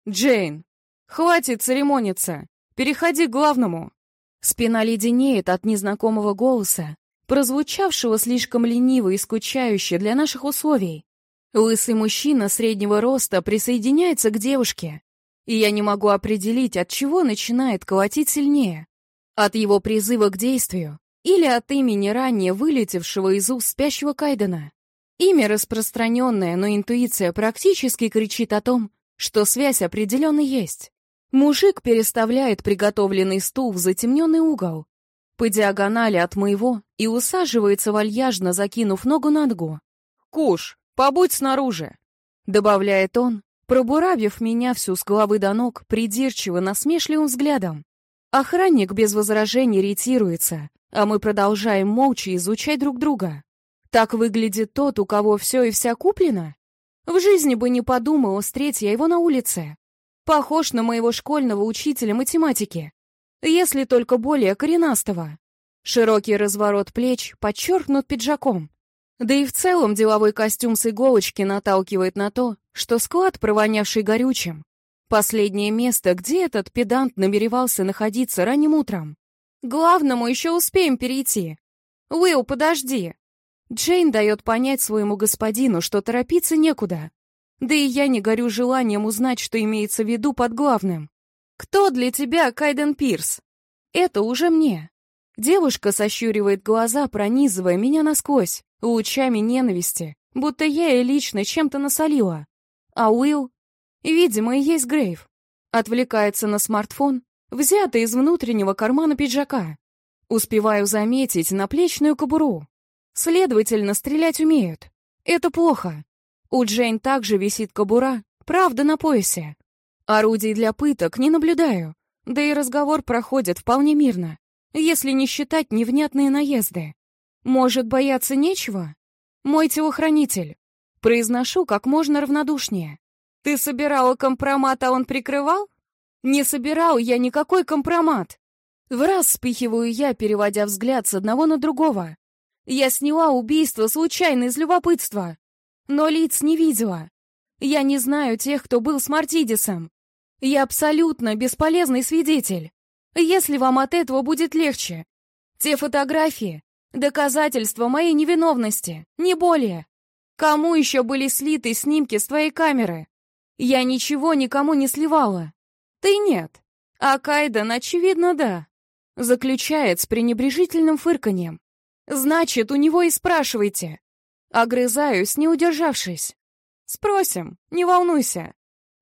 «Джейн, хватит церемониться. Переходи к главному». Спина леденеет от незнакомого голоса, прозвучавшего слишком лениво и скучающе для наших условий. Лысый мужчина среднего роста присоединяется к девушке, и я не могу определить, от чего начинает колотить сильнее. От его призыва к действию или от имени ранее вылетевшего из уст спящего Кайдена. Имя распространенное, но интуиция практически кричит о том, что связь определенно есть. Мужик переставляет приготовленный стул в затемненный угол, по диагонали от моего, и усаживается вальяжно, закинув ногу на ногу. «Куш, побудь снаружи!» — добавляет он, пробуравив меня всю с головы до ног придирчиво насмешливым взглядом. Охранник без возражений ретируется, а мы продолжаем молча изучать друг друга. Так выглядит тот, у кого все и вся куплено? В жизни бы не подумала, встреть я его на улице. Похож на моего школьного учителя математики, если только более коренастого. Широкий разворот плеч подчеркнут пиджаком. Да и в целом деловой костюм с иголочки наталкивает на то, что склад, провонявший горючим, последнее место, где этот педант намеревался находиться ранним утром. Главному еще успеем перейти. Уилл, подожди. Джейн дает понять своему господину, что торопиться некуда. Да и я не горю желанием узнать, что имеется в виду под главным. Кто для тебя Кайден Пирс? Это уже мне. Девушка сощуривает глаза, пронизывая меня насквозь, лучами ненависти, будто я ей лично чем-то насолила. А Уилл? Видимо, и есть Грейв. Отвлекается на смартфон, взятый из внутреннего кармана пиджака. Успеваю заметить наплечную кобуру. Следовательно, стрелять умеют. Это плохо. У Джейн также висит кобура, правда, на поясе. Орудий для пыток не наблюдаю, да и разговор проходит вполне мирно, если не считать невнятные наезды. Может, бояться нечего? Мой телохранитель. Произношу как можно равнодушнее. Ты собирала компромат, а он прикрывал? Не собирал я никакой компромат. В раз вспыхиваю я, переводя взгляд с одного на другого. Я сняла убийство случайно из любопытства, но лиц не видела. Я не знаю тех, кто был с Мартидисом. Я абсолютно бесполезный свидетель. Если вам от этого будет легче. Те фотографии — доказательство моей невиновности, не более. Кому еще были слиты снимки с твоей камеры? Я ничего никому не сливала. Ты нет. А Кайден, очевидно, да. Заключает с пренебрежительным фырканьем. Значит, у него и спрашивайте. Огрызаюсь, не удержавшись. Спросим, не волнуйся.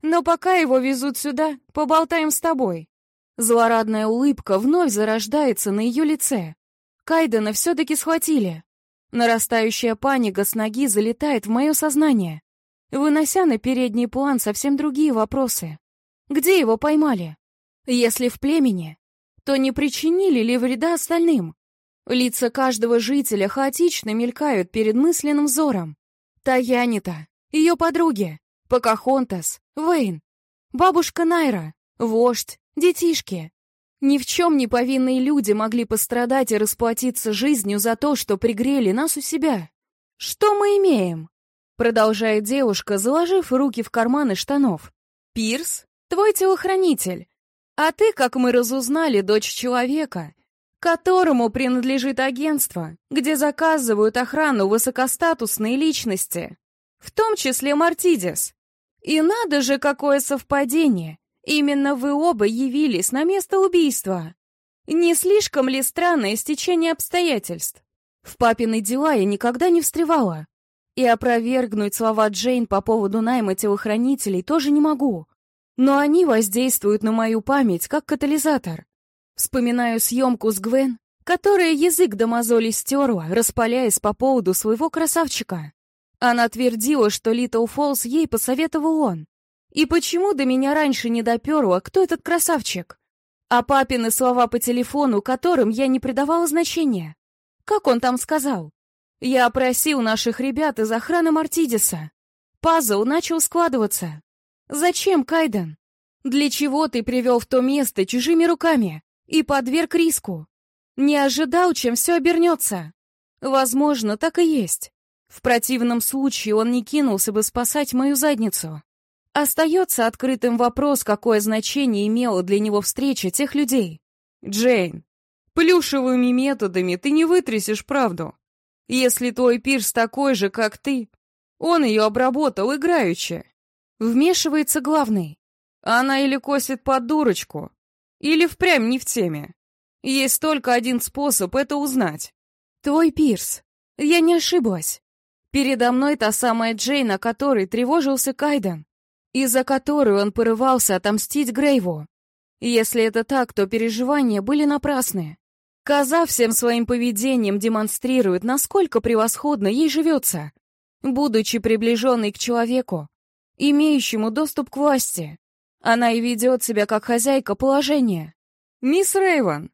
Но пока его везут сюда, поболтаем с тобой. Злорадная улыбка вновь зарождается на ее лице. Кайдена все-таки схватили. Нарастающая паника с ноги залетает в мое сознание, вынося на передний план совсем другие вопросы. Где его поймали? Если в племени, то не причинили ли вреда остальным? Лица каждого жителя хаотично мелькают перед мысленным взором. Таянита, ее подруги, Покахонтас, Вейн, бабушка Найра, вождь, детишки. Ни в чем не повинные люди могли пострадать и расплатиться жизнью за то, что пригрели нас у себя. Что мы имеем? Продолжает девушка, заложив руки в карманы штанов. Пирс, твой телохранитель. А ты, как мы разузнали, дочь человека, которому принадлежит агентство, где заказывают охрану высокостатусные личности, в том числе Мартидис. И надо же, какое совпадение! Именно вы оба явились на место убийства. Не слишком ли странное стечение обстоятельств? В папины дела я никогда не встревала. И опровергнуть слова Джейн по поводу найма телохранителей тоже не могу. Но они воздействуют на мою память как катализатор. Вспоминаю съемку с Гвен, которая язык до мозоли стерла, распаляясь по поводу своего красавчика. Она твердила, что Литл Фолс ей посоветовал он. И почему до меня раньше не доперло, кто этот красавчик? А папины слова по телефону, которым я не придавала значения. Как он там сказал? Я опросил наших ребят из охраны Мартидиса. Пазл начал складываться. Зачем, Кайден? Для чего ты привел в то место чужими руками и подверг риску? Не ожидал, чем все обернется. Возможно, так и есть. В противном случае он не кинулся бы спасать мою задницу. Остается открытым вопрос, какое значение имела для него встреча тех людей. Джейн, плюшевыми методами ты не вытрясешь правду. Если твой пирс такой же, как ты, он ее обработал играючи. Вмешивается главный. Она или косит под дурочку, или впрямь не в теме. Есть только один способ это узнать. Твой пирс. Я не ошиблась. Передо мной та самая Джейн, о которой тревожился Кайден, из-за которой он порывался отомстить Грейву. Если это так, то переживания были напрасны. Коза всем своим поведением демонстрирует, насколько превосходно ей живется, будучи приближенной к человеку, имеющему доступ к власти. Она и ведет себя как хозяйка положения. «Мисс Рейвен!»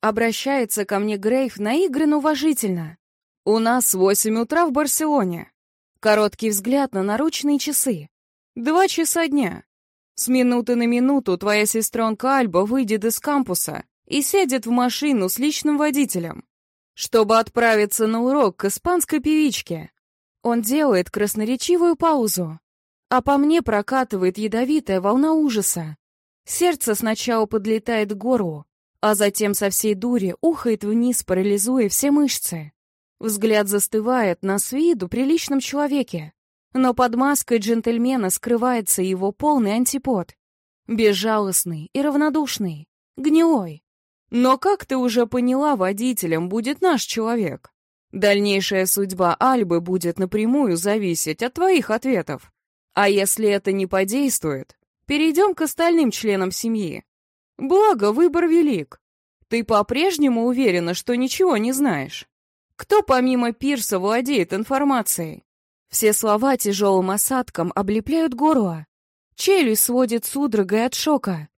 Обращается ко мне Грейв наигранно уважительно. «У нас восемь утра в Барселоне. Короткий взгляд на наручные часы. Два часа дня. С минуты на минуту твоя сестренка Альба выйдет из кампуса и сядет в машину с личным водителем, чтобы отправиться на урок к испанской певичке. Он делает красноречивую паузу, а по мне прокатывает ядовитая волна ужаса. Сердце сначала подлетает к горлу, а затем со всей дури ухает вниз, парализуя все мышцы. Взгляд застывает на с виду приличном человеке, но под маской джентльмена скрывается его полный антипод. Безжалостный и равнодушный, гнилой. Но, как ты уже поняла, водителем будет наш человек. Дальнейшая судьба Альбы будет напрямую зависеть от твоих ответов. А если это не подействует, перейдем к остальным членам семьи. Благо, выбор велик. Ты по-прежнему уверена, что ничего не знаешь? Кто помимо Пирса владеет информацией? Все слова тяжелым осадком облепляют горло. Челюсть сводит судорогой от шока.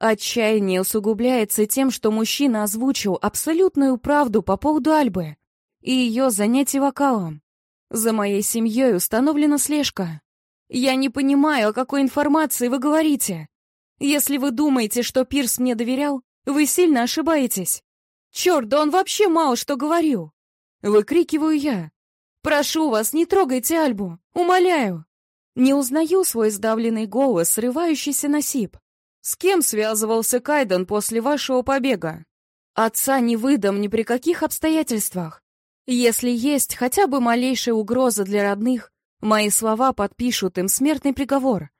Отчаяние усугубляется тем, что мужчина озвучил абсолютную правду по поводу Альбы и ее занятий вокалом. За моей семьей установлена слежка. Я не понимаю, о какой информации вы говорите. Если вы думаете, что Пирс мне доверял, вы сильно ошибаетесь. Черт, да он вообще мало что говорил. Выкрикиваю я. «Прошу вас, не трогайте Альбу! Умоляю!» Не узнаю свой сдавленный голос, срывающийся на сип. «С кем связывался Кайден после вашего побега?» «Отца не выдам ни при каких обстоятельствах. Если есть хотя бы малейшая угроза для родных, мои слова подпишут им смертный приговор.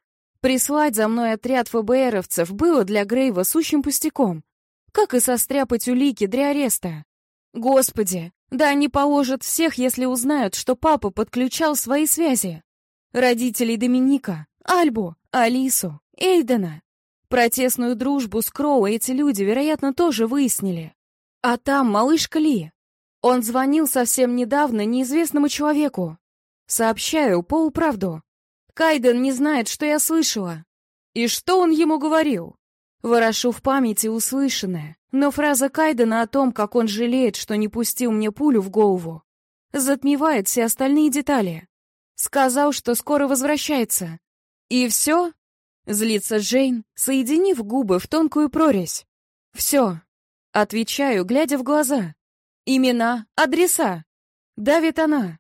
Прислать за мной отряд ФБРовцев было для Грейва сущим пустяком, как и состряпать улики для ареста. Господи, да они положат всех, если узнают, что папа подключал свои связи. Родителей Доминика, Альбу, Алису, Эйдена. Протестную дружбу с Кроу эти люди, вероятно, тоже выяснили. А там малышка Ли. Он звонил совсем недавно неизвестному человеку. Сообщаю полуправду. Кайден не знает, что я слышала. И что он ему говорил? Ворошу в памяти услышанное, но фраза Кайдена о том, как он жалеет, что не пустил мне пулю в голову, затмевает все остальные детали. Сказал, что скоро возвращается. И все? Злится Джейн, соединив губы в тонкую прорезь. Все. Отвечаю, глядя в глаза. Имена, адреса. Давит она.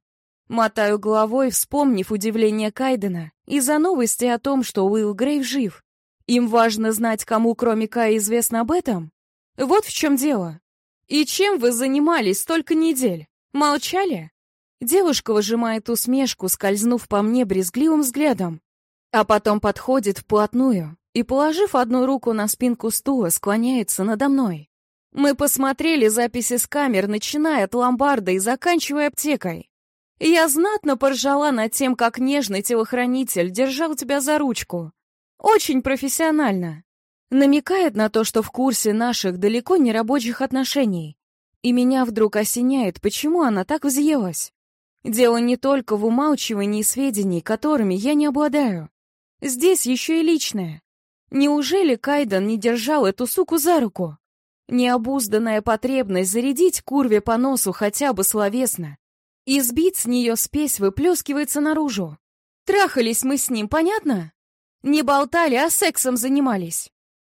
Мотаю головой, вспомнив удивление Кайдена из-за новости о том, что Уилл Грейв жив. Им важно знать, кому кроме Кая известно об этом? Вот в чем дело. И чем вы занимались столько недель? Молчали? Девушка выжимает усмешку, скользнув по мне брезгливым взглядом, а потом подходит вплотную и, положив одну руку на спинку стула, склоняется надо мной. Мы посмотрели записи с камер, начиная от ломбарда и заканчивая аптекой. Я знатно поржала над тем, как нежный телохранитель держал тебя за ручку. Очень профессионально. Намекает на то, что в курсе наших далеко не рабочих отношений. И меня вдруг осеняет, почему она так взъелась. Дело не только в умалчивании сведений, которыми я не обладаю. Здесь еще и личное. Неужели Кайден не держал эту суку за руку? Необузданная потребность зарядить курве по носу хотя бы словесно. И сбить с нее спесь выплескивается наружу. Трахались мы с ним, понятно? Не болтали, а сексом занимались.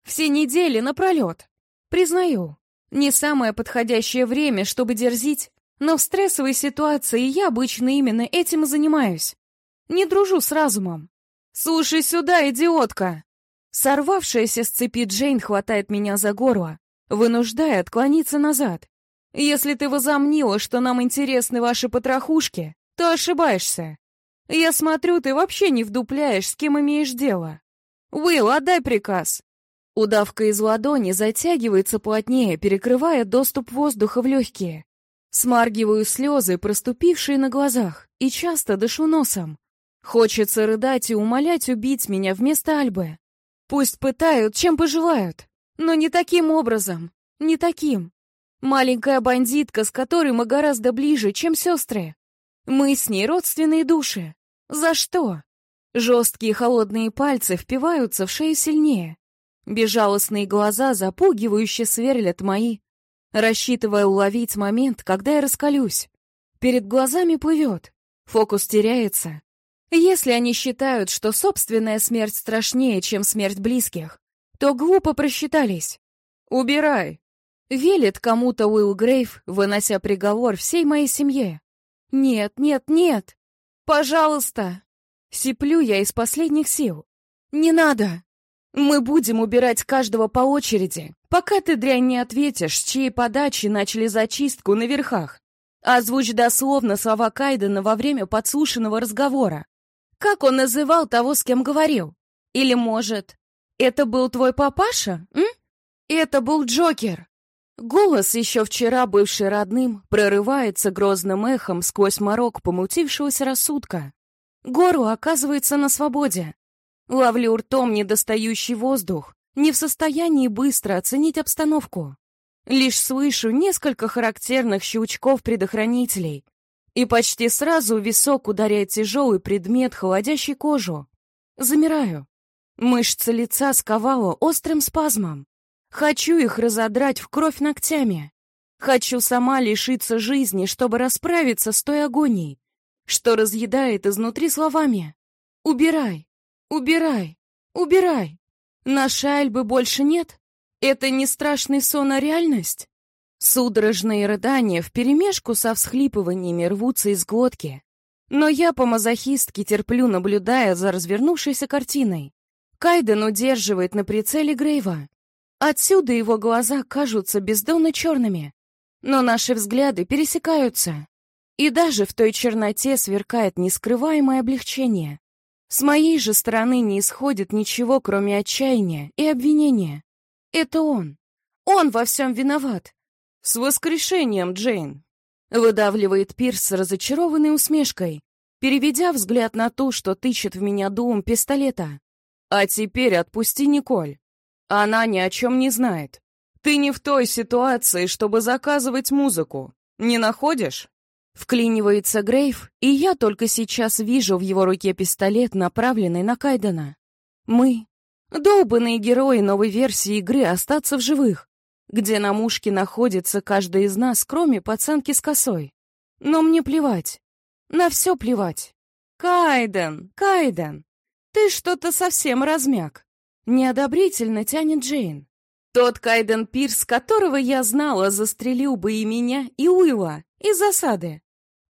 Все недели напролет. Признаю, не самое подходящее время, чтобы дерзить, но в стрессовой ситуации я обычно именно этим и занимаюсь. Не дружу с разумом. «Слушай сюда, идиотка!» Сорвавшаяся с цепи Джейн хватает меня за горло, вынуждая отклониться назад. «Если ты возомнила, что нам интересны ваши потрохушки, то ошибаешься. Я смотрю, ты вообще не вдупляешь, с кем имеешь дело. Уилл, отдай приказ. Удавка из ладони затягивается плотнее, перекрывая доступ воздуха в легкие. Смаргиваю слезы, проступившие на глазах, и часто дышу носом. Хочется рыдать и умолять убить меня вместо Альбы. Пусть пытают, чем пожелают, но не таким образом, не таким. Маленькая бандитка, с которой мы гораздо ближе, чем сестры. Мы с ней родственные души. За что? Жесткие холодные пальцы впиваются в шею сильнее. Безжалостные глаза запугивающе сверлят мои, рассчитывая уловить момент, когда я раскалюсь. Перед глазами плывет, фокус теряется. Если они считают, что собственная смерть страшнее, чем смерть близких, то глупо просчитались. «Убирай!» — велит кому-то Уилл Грейв, вынося приговор всей моей семье. «Нет, нет, нет! Пожалуйста!» Сиплю я из последних сил. «Не надо! Мы будем убирать каждого по очереди, пока ты, дрянь, не ответишь, чьей подачи начали зачистку на верхах. Озвучь дословно слова Кайдена во время подслушанного разговора. Как он называл того, с кем говорил? Или, может, это был твой папаша, м? Это был Джокер. Голос, еще вчера бывший родным, прорывается грозным эхом сквозь морок помутившегося рассудка. Гору оказывается на свободе. Ловлю ртом недостающий воздух, не в состоянии быстро оценить обстановку. Лишь слышу несколько характерных щелчков предохранителей, и почти сразу висок ударяет тяжелый предмет, холодящий кожу. Замираю. Мышцы лица сковало острым спазмом. Хочу их разодрать в кровь ногтями. Хочу сама лишиться жизни, чтобы расправиться с той агонией, что разъедает изнутри словами. «Убирай! Убирай! Убирай! Нашей Альбы больше нет? Это не страшный сон, а реальность?» Судорожные рыдания вперемешку со всхлипываниями рвутся из глотки. Но я по-мазохистски терплю, наблюдая за развернувшейся картиной. Кайден удерживает на прицеле Грейва. Отсюда его глаза кажутся бездонно черными, но наши взгляды пересекаются. И даже в той черноте сверкает нескрываемое облегчение. С моей же стороны не исходит ничего, кроме отчаяния и обвинения. Это он. Он во всем виноват. С воскрешением, Джейн! Выдавливает Пирс с разочарованной усмешкой, переведя взгляд на ту, что тычет в меня дулом пистолета. А теперь отпусти Николь. Она ни о чем не знает. Ты не в той ситуации, чтобы заказывать музыку. Не находишь? Вклинивается Грейв, и я только сейчас вижу в его руке пистолет, направленный на Кайдена. Мы Долбанные герои новой версии игры «Остаться в живых», где на мушке находится каждый из нас, кроме пацанки с косой. Но мне плевать. На все плевать. Кайден, Кайден, ты что-то совсем размяк. Неодобрительно тянет Джейн. Тот Кайден Пирс, которого я знала, застрелил бы и меня, и Уилла, из засады.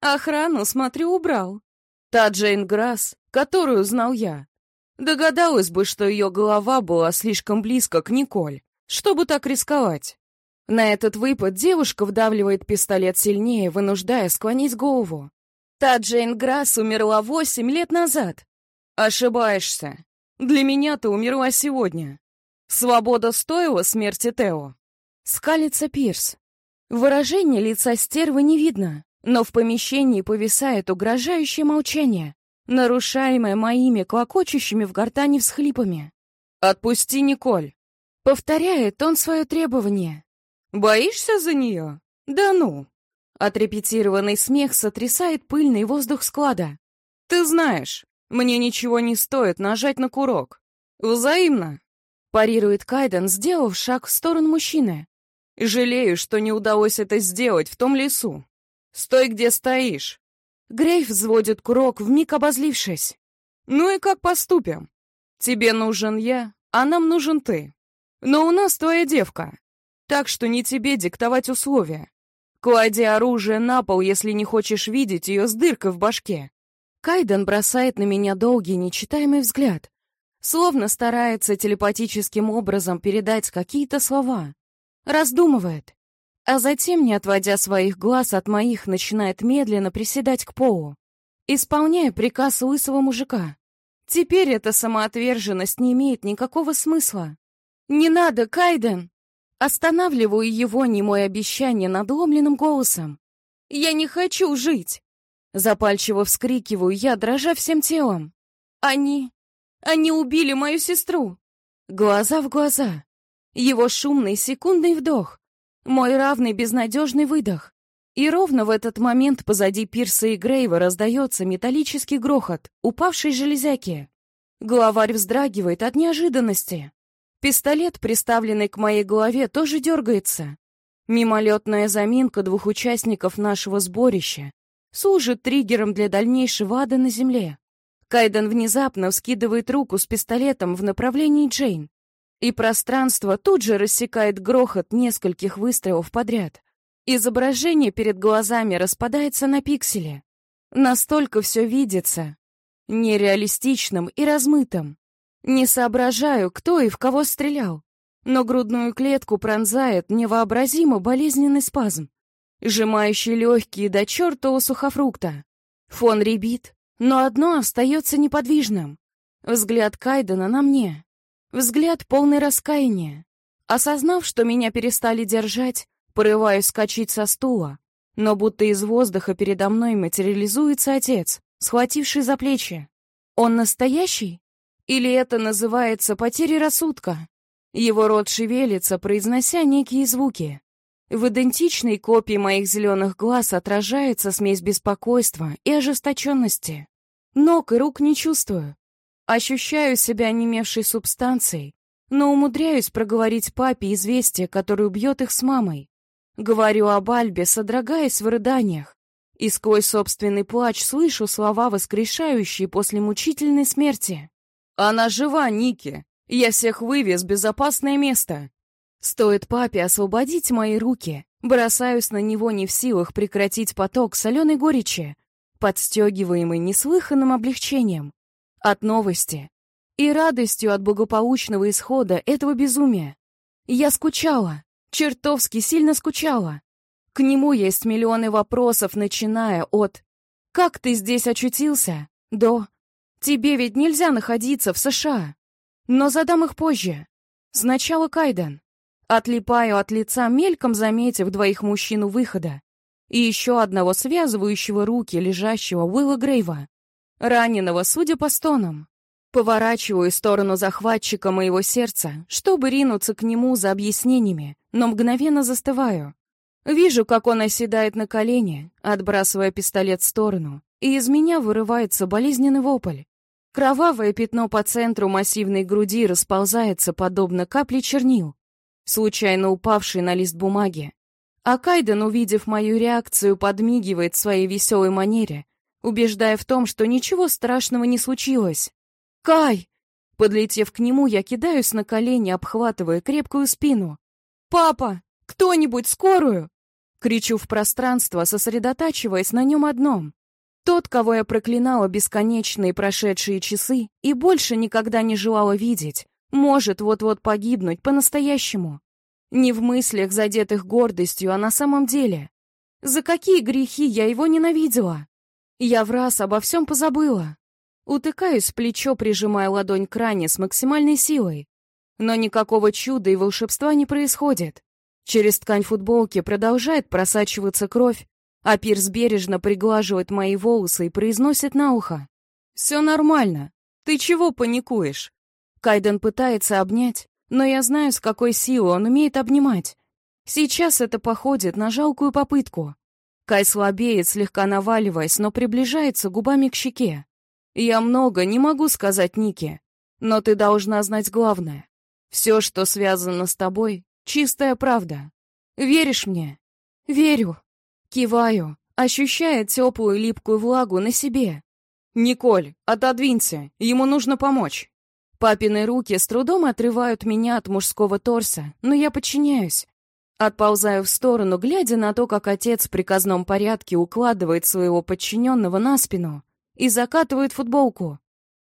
Охрану, смотрю, убрал. Та Джейн Грасс, которую знал я. Догадалась бы, что ее голова была слишком близко к Николь, чтобы так рисковать. На этот выпад девушка вдавливает пистолет сильнее, вынуждая склонить голову. Та Джейн Грасс умерла восемь лет назад. Ошибаешься. Для меня ты умерла сегодня. Свобода стоила смерти Тео. Скалится Пирс. Выражение лица стервы не видно, но в помещении повисает угрожающее молчание, нарушаемое моими клокочущими в гортани всхлипами. «Отпусти Николь!» Повторяет он свое требование. «Боишься за нее? Да ну!» Отрепетированный смех сотрясает пыльный воздух склада. «Ты знаешь, мне ничего не стоит нажать на курок. Взаимно!» Парирует Кайден, сделав шаг в сторону мужчины. «Жалею, что не удалось это сделать в том лесу. Стой, где стоишь!» Грейв взводит курок, вмиг обозлившись. «Ну и как поступим? Тебе нужен я, а нам нужен ты. Но у нас твоя девка, так что не тебе диктовать условия. Клади оружие на пол, если не хочешь видеть ее с дыркой в башке». Кайден бросает на меня долгий, нечитаемый взгляд, словно старается телепатическим образом передать какие-то слова. Раздумывает, а затем, не отводя своих глаз от моих, начинает медленно приседать к полу, исполняя приказ лысого мужика. Теперь эта самоотверженность не имеет никакого смысла. «Не надо, Кайден!» Останавливаю его немое обещание надломленным голосом. «Я не хочу жить!» Запальчиво вскрикиваю я, дрожа всем телом. «Они... они убили мою сестру!» Глаза в глаза. Его шумный секундный вдох. Мой равный безнадежный выдох. И ровно в этот момент позади Пирса и Грейва раздается металлический грохот, упавшей железяки. Главарь вздрагивает от неожиданности. Пистолет, приставленный к моей голове, тоже дергается. Мимолетная заминка двух участников нашего сборища служит триггером для дальнейшего ада на земле. Кайден внезапно вскидывает руку с пистолетом в направлении Джейн и пространство тут же рассекает грохот нескольких выстрелов подряд. Изображение перед глазами распадается на пиксели. Настолько все видится. Нереалистичным и размытым. Не соображаю, кто и в кого стрелял. Но грудную клетку пронзает невообразимо болезненный спазм, сжимающий легкие до чертова сухофрукта. Фон ребит, но одно остается неподвижным. Взгляд Кайдена на мне. Взгляд полный раскаяния. Осознав, что меня перестали держать, порываюсь скачать со стула, но будто из воздуха передо мной материализуется отец, схвативший за плечи. Он настоящий? Или это называется потерей рассудка? Его рот шевелится, произнося некие звуки. В идентичной копии моих зеленых глаз отражается смесь беспокойства и ожесточенности. Ног и рук не чувствую, Ощущаю себя онемевшей субстанцией, но умудряюсь проговорить папе известие, которое убьет их с мамой. Говорю об Альбе, содрогаясь в рыданиях, и сквозь собственный плач слышу слова, воскрешающие после мучительной смерти. «Она жива, Ники! Я всех вывез в безопасное место!» Стоит папе освободить мои руки, бросаюсь на него не в силах прекратить поток соленой горечи, подстегиваемый неслыханным облегчением от новости и радостью от благополучного исхода этого безумия. Я скучала, чертовски сильно скучала. К нему есть миллионы вопросов, начиная от «Как ты здесь очутился?» до «Тебе ведь нельзя находиться в США». Но задам их позже. Сначала Кайден. Отлипаю от лица, мельком заметив двоих мужчин у выхода. И еще одного связывающего руки, лежащего Уилла Грейва. Раненого, судя по стонам. Поворачиваю сторону захватчика моего сердца, чтобы ринуться к нему за объяснениями, но мгновенно застываю. Вижу, как он оседает на колени, отбрасывая пистолет в сторону, и из меня вырывается болезненный вопль. Кровавое пятно по центру массивной груди расползается, подобно капле чернил, случайно упавшей на лист бумаги. А Кайден, увидев мою реакцию, подмигивает своей веселой манере, убеждая в том, что ничего страшного не случилось. «Кай!» Подлетев к нему, я кидаюсь на колени, обхватывая крепкую спину. «Папа! Кто-нибудь, скорую!» Кричу в пространство, сосредотачиваясь на нем одном. Тот, кого я проклинала бесконечные прошедшие часы и больше никогда не желала видеть, может вот-вот погибнуть по-настоящему. Не в мыслях, задетых гордостью, а на самом деле. За какие грехи я его ненавидела? Я в раз обо всем позабыла. Утыкаюсь в плечо, прижимая ладонь к ране с максимальной силой. Но никакого чуда и волшебства не происходит. Через ткань футболки продолжает просачиваться кровь, а Пирс бережно приглаживает мои волосы и произносит на ухо. «Все нормально. Ты чего паникуешь?» Кайден пытается обнять, но я знаю, с какой силой он умеет обнимать. Сейчас это походит на жалкую попытку. Кай слабеет, слегка наваливаясь, но приближается губами к щеке. Я много не могу сказать Нике, но ты должна знать главное. Все, что связано с тобой, чистая правда. Веришь мне? Верю. Киваю, ощущая теплую липкую влагу на себе. «Николь, отодвинься, ему нужно помочь». Папины руки с трудом отрывают меня от мужского торса, но я подчиняюсь. Отползаю в сторону, глядя на то, как отец в приказном порядке укладывает своего подчиненного на спину и закатывает футболку.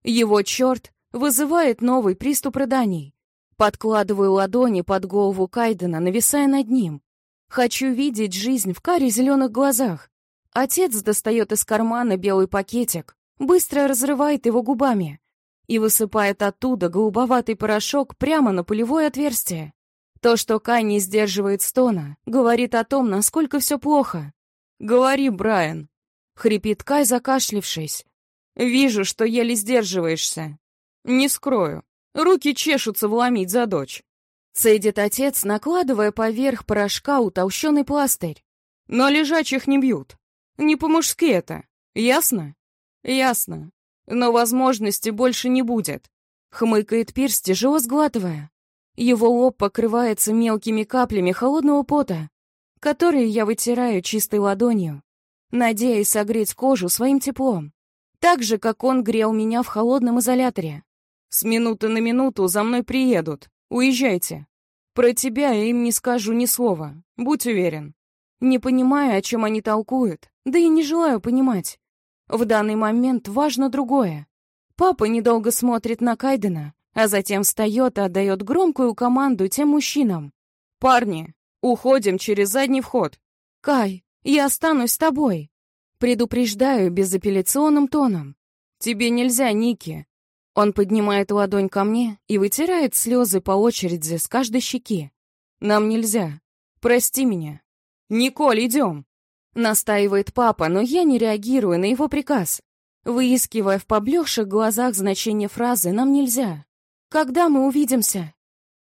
Его черт вызывает новый приступ рыданий. Подкладываю ладони под голову Кайдена, нависая над ним. Хочу видеть жизнь в каре зеленых глазах. Отец достает из кармана белый пакетик, быстро разрывает его губами и высыпает оттуда голубоватый порошок прямо на пулевое отверстие. То, что Кай не сдерживает стона, говорит о том, насколько все плохо. «Говори, Брайан», — хрипит Кай, закашлившись. «Вижу, что еле сдерживаешься. Не скрою. Руки чешутся вломить за дочь. Цедит отец, накладывая поверх порошка утолщенный пластырь. Но лежачих не бьют. Не по-мужски это. Ясно? Ясно. Но возможности больше не будет. Хмыкает Пирс, тяжело сглатывая. Его лоб покрывается мелкими каплями холодного пота, которые я вытираю чистой ладонью, надеясь согреть кожу своим теплом. Так же, как он грел меня в холодном изоляторе. С минуты на минуту за мной приедут. Уезжайте. Про тебя я им не скажу ни слова, будь уверен. Не понимаю, о чем они толкуют, да и не желаю понимать. В данный момент важно другое. Папа недолго смотрит на Кайдена, а затем встает и отдает громкую команду тем мужчинам. «Парни, уходим через задний вход». «Кай, я останусь с тобой». Предупреждаю безапелляционным тоном. «Тебе нельзя, Ники. Он поднимает ладонь ко мне и вытирает слезы по очереди с каждой щеки. «Нам нельзя. Прости меня». «Николь, идем!» Настаивает папа, но я не реагирую на его приказ, выискивая в поблекших глазах значение фразы «нам нельзя». «Когда мы увидимся?»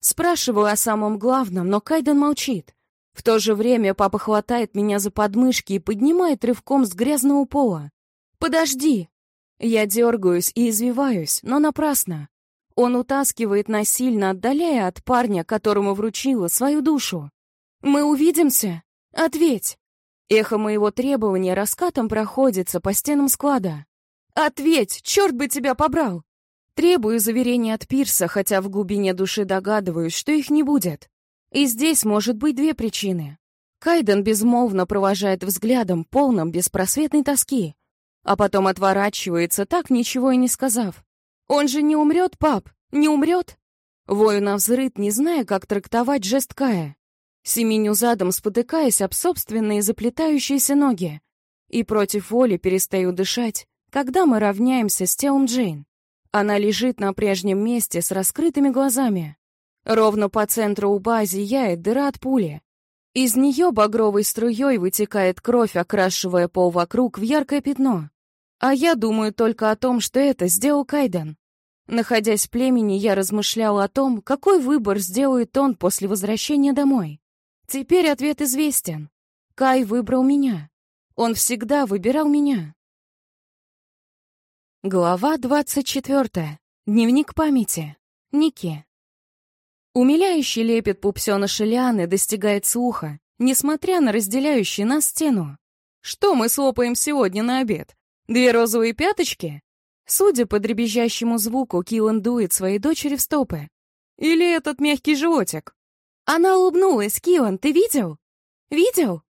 Спрашиваю о самом главном, но Кайден молчит. В то же время папа хватает меня за подмышки и поднимает рывком с грязного пола. «Подожди!» Я дергаюсь и извиваюсь, но напрасно. Он утаскивает насильно, отдаляя от парня, которому вручила свою душу. «Мы увидимся? Ответь!» Эхо моего требования раскатом проходится по стенам склада. «Ответь! Черт бы тебя побрал!» Требую заверения от Пирса, хотя в глубине души догадываюсь, что их не будет. И здесь может быть две причины. Кайден безмолвно провожает взглядом, полным беспросветной тоски а потом отворачивается, так ничего и не сказав. «Он же не умрет, пап? Не умрет?» Вою на взрыд, не зная, как трактовать жест Кая. Семеню задом, спотыкаясь об собственные заплетающиеся ноги. И против воли перестаю дышать, когда мы равняемся с телом Джейн. Она лежит на прежнем месте с раскрытыми глазами. Ровно по центру лба зияет дыра от пули. Из нее багровой струей вытекает кровь, окрашивая пол вокруг в яркое пятно. А я думаю только о том, что это сделал Кайден. Находясь в племени, я размышлял о том, какой выбор сделает он после возвращения домой. Теперь ответ известен. Кай выбрал меня. Он всегда выбирал меня. Глава 24. Дневник памяти. Ники. Умиляющий лепет пупсёныша Лианы достигает слуха, несмотря на разделяющий нас стену. Что мы слопаем сегодня на обед? Две розовые пяточки? Судя по дребезжащему звуку, Киллан дует своей дочери в стопы. Или этот мягкий животик? Она улыбнулась. Киллан, ты видел? Видел?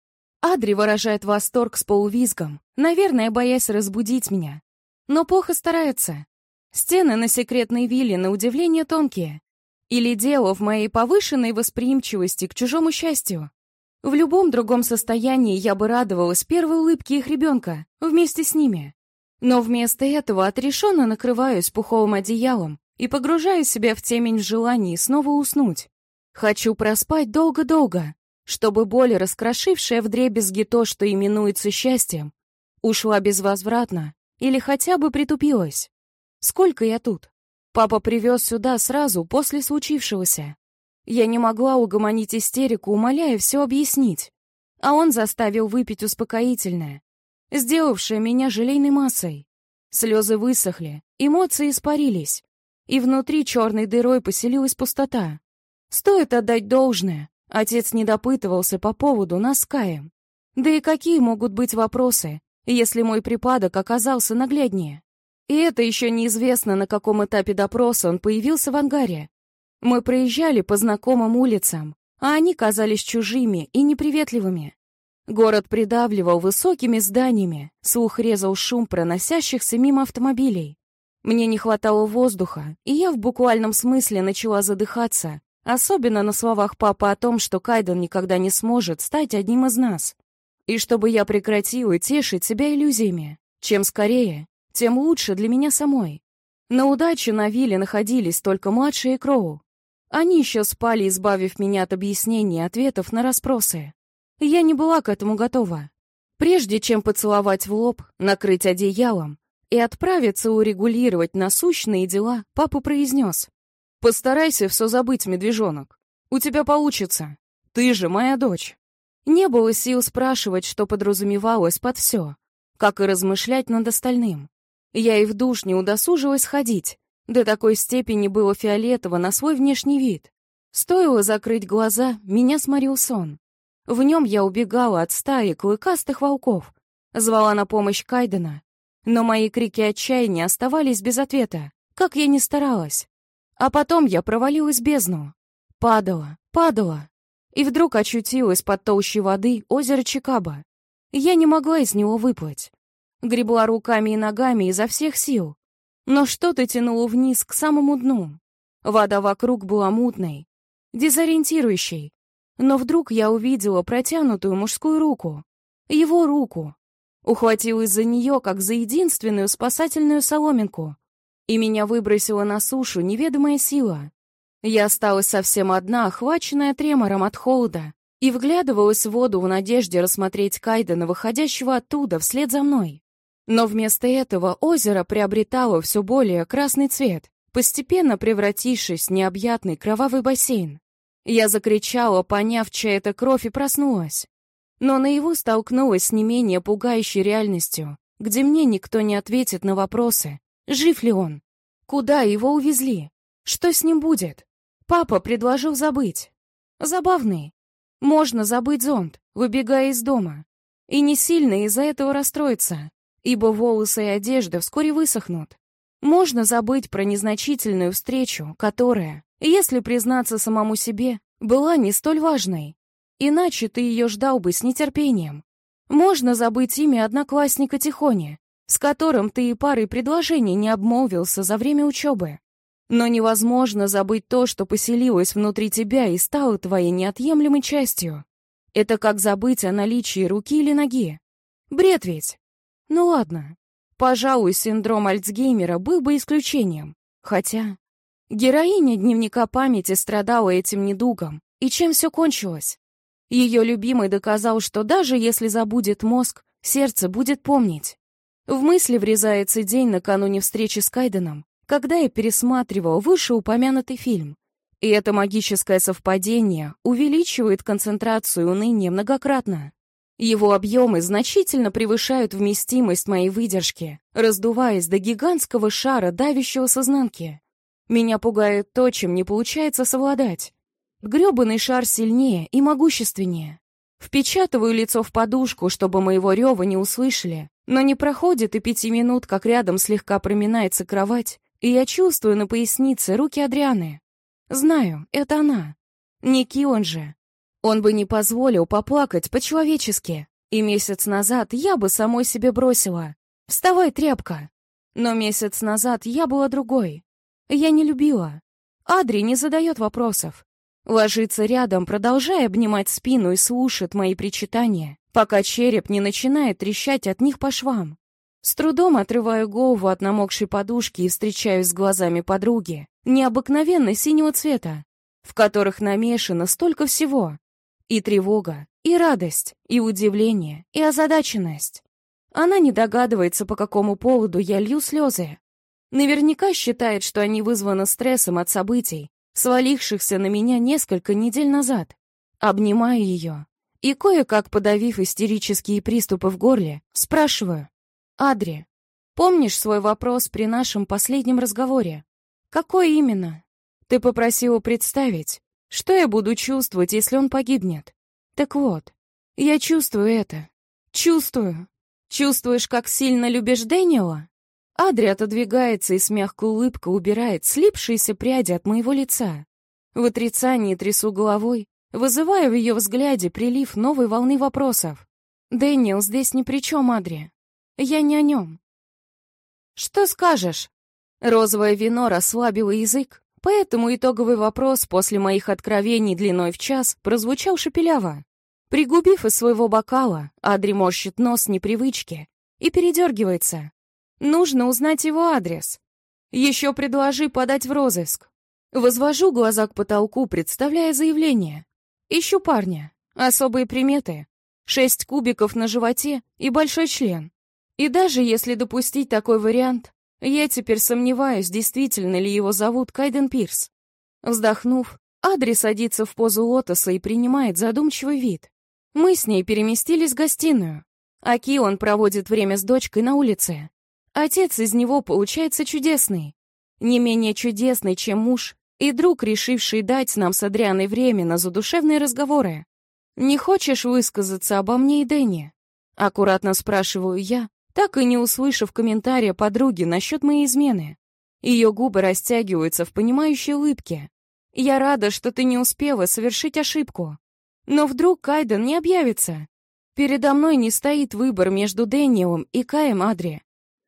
Адри выражает восторг с полувизгом, наверное, боясь разбудить меня. Но плохо старается. Стены на секретной вилле на удивление тонкие. Или дело в моей повышенной восприимчивости к чужому счастью. В любом другом состоянии я бы радовалась первой улыбке их ребенка, вместе с ними. Но вместо этого отрешенно накрываюсь пуховым одеялом и погружаю себя в темень в желании снова уснуть. Хочу проспать долго-долго, чтобы боль, раскрошившая вдребезги то, что именуется счастьем, ушла безвозвратно или хотя бы притупилась. Сколько я тут? Папа привез сюда сразу после случившегося. Я не могла угомонить истерику, умоляя все объяснить. А он заставил выпить успокоительное, сделавшее меня желейной массой. Слезы высохли, эмоции испарились, и внутри черной дырой поселилась пустота. Стоит отдать должное, отец не допытывался по поводу нас с Каем. Да и какие могут быть вопросы, если мой припадок оказался нагляднее. И это еще неизвестно, на каком этапе допроса он появился в ангаре. Мы проезжали по знакомым улицам, а они казались чужими и неприветливыми. Город придавливал высокими зданиями, слух резал шум проносящихся мимо автомобилей. Мне не хватало воздуха, и я в буквальном смысле начала задыхаться, особенно на словах папы о том, что Кайден никогда не сможет стать одним из нас. И чтобы я прекратила тешить себя иллюзиями. Чем скорее, тем лучше для меня самой. На удачу на вилле находились только младшие Кроу. Они еще спали, избавив меня от объяснений и ответов на расспросы. Я не была к этому готова. Прежде чем поцеловать в лоб, накрыть одеялом и отправиться урегулировать насущные дела, папа произнес. «Постарайся все забыть, медвежонок. У тебя получится. Ты же моя дочь». Не было сил спрашивать, что подразумевалось под все, как и размышлять над остальным. Я и в душ не удосужилась ходить, до такой степени было фиолетово на свой внешний вид. Стоило закрыть глаза, меня сморил сон. В нем я убегала от стаи клыкастых волков, звала на помощь Кайдена, но мои крики отчаяния оставались без ответа, как я ни старалась. А потом я провалилась в бездну. Падала, падала, и вдруг очутилась под толщей воды озеро Чикаба. Я не могла из него выплыть. Гребла руками и ногами изо всех сил, но что-то тянуло вниз к самому дну. Вода вокруг была мутной, дезориентирующей. Но вдруг я увидела протянутую мужскую руку. Его руку. Ухватилась за нее, как за единственную спасательную соломинку. И меня выбросила на сушу неведомая сила. Я осталась совсем одна, охваченная тремором от холода, и вглядывалась в воду в надежде рассмотреть Кайдена, выходящего оттуда вслед за мной. Но вместо этого озеро приобретало все более красный цвет, постепенно превратившись в необъятный кровавый бассейн. Я закричала, поняв, чья это кровь, и проснулась. Но наяву столкнулась с не менее пугающей реальностью, где мне никто не ответит на вопросы, жив ли он, куда его увезли, что с ним будет. Папа предложил забыть. Забавный. Можно забыть зонт, выбегая из дома. И не сильно из-за этого расстроиться, ибо волосы и одежда вскоре высохнут. Можно забыть про незначительную встречу, которая, если признаться самому себе, была не столь важной. Иначе ты ее ждал бы с нетерпением. Можно забыть имя одноклассника Тихони, с которым ты и парой предложений не обмолвился за время учебы. Но невозможно забыть то, что поселилось внутри тебя и стало твоей неотъемлемой частью. Это как забыть о наличии руки или ноги. Бред ведь. Ну ладно. Пожалуй, синдром Альцгеймера был бы исключением. Хотя... Героиня дневника памяти страдала этим недугом. И чем все кончилось? Ее любимый доказал, что даже если забудет мозг, сердце будет помнить. В мысли врезается день накануне встречи с Кайденом, когда я пересматривал вышеупомянутый фильм. И это магическое совпадение увеличивает концентрацию уныния многократно. Его объемы значительно превышают вместимость моей выдержки, раздуваясь до гигантского шара, давящего с. Меня пугает то, чем не получается совладать. Грёбаный шар сильнее и могущественнее. Впечатываю лицо в подушку, чтобы моего рева не услышали, но не проходит и пяти минут, как рядом слегка проминается кровать, и я чувствую на пояснице руки Адрианы. Знаю, это она. Не Кион же. Он бы не позволил поплакать по-человечески. И месяц назад я бы самой себе бросила. «Вставай, тряпка!» Но месяц назад я была другой. Я не любила. Адри не задает вопросов. Ложится рядом, продолжая обнимать спину и слушает мои причитания, пока череп не начинает трещать от них по швам. С трудом отрываю голову от намокшей подушки и встречаюсь с глазами подруги, необыкновенно синего цвета, в которых намешано столько всего. И тревога, и радость, и удивление, и озадаченность. Она не догадывается, по какому поводу я лью слезы. Наверняка считает, что они вызваны стрессом от событий, свалившихся на меня несколько недель назад. Обнимаю ее и, кое-как подавив истерические приступы в горле, спрашиваю. «Адри, помнишь свой вопрос при нашем последнем разговоре? Какой именно? Ты попросила представить, что я буду чувствовать, если он погибнет? Так вот, я чувствую это. Чувствую. Чувствуешь, как сильно любишь Дэниела? Адри отодвигается и с мягкой улыбкой убирает слипшиеся пряди от моего лица. В отрицании трясу головой, вызывая в ее взгляде прилив новой волны вопросов. «Дэниел здесь ни при чем, Адри. Я не о нем». «Что скажешь?» Розовое вино расслабило язык, Поэтому итоговый вопрос после моих откровений длиной в час прозвучал шепеляво. Пригубив из своего бокала, Адри морщит нос непривычки и передергивается. Нужно узнать его адрес. Еще предложи подать в розыск. Возвожу глаза к потолку, представляя заявление. Ищу парня. Особые приметы. Шесть кубиков на животе и большой член. И даже если допустить такой вариант, я теперь сомневаюсь, действительно ли его зовут Кайден Пирс. Вздохнув, Адри садится в позу лотоса и принимает задумчивый вид. Мы с ней переместились в гостиную. А Кион проводит время с дочкой на улице. Отец из него получается чудесный. Не менее чудесный, чем муж и друг, решивший дать нам с Адрианой время на задушевные разговоры. «Не хочешь высказаться обо мне и Дэнни?» Аккуратно спрашиваю я, так и не услышав комментария подруги насчет моей измены. Ее губы растягиваются в понимающей улыбке. «Я рада, что ты не успела совершить ошибку. Но вдруг Кайден не объявится. Передо мной не стоит выбор между Дэниелом и Каем Адри.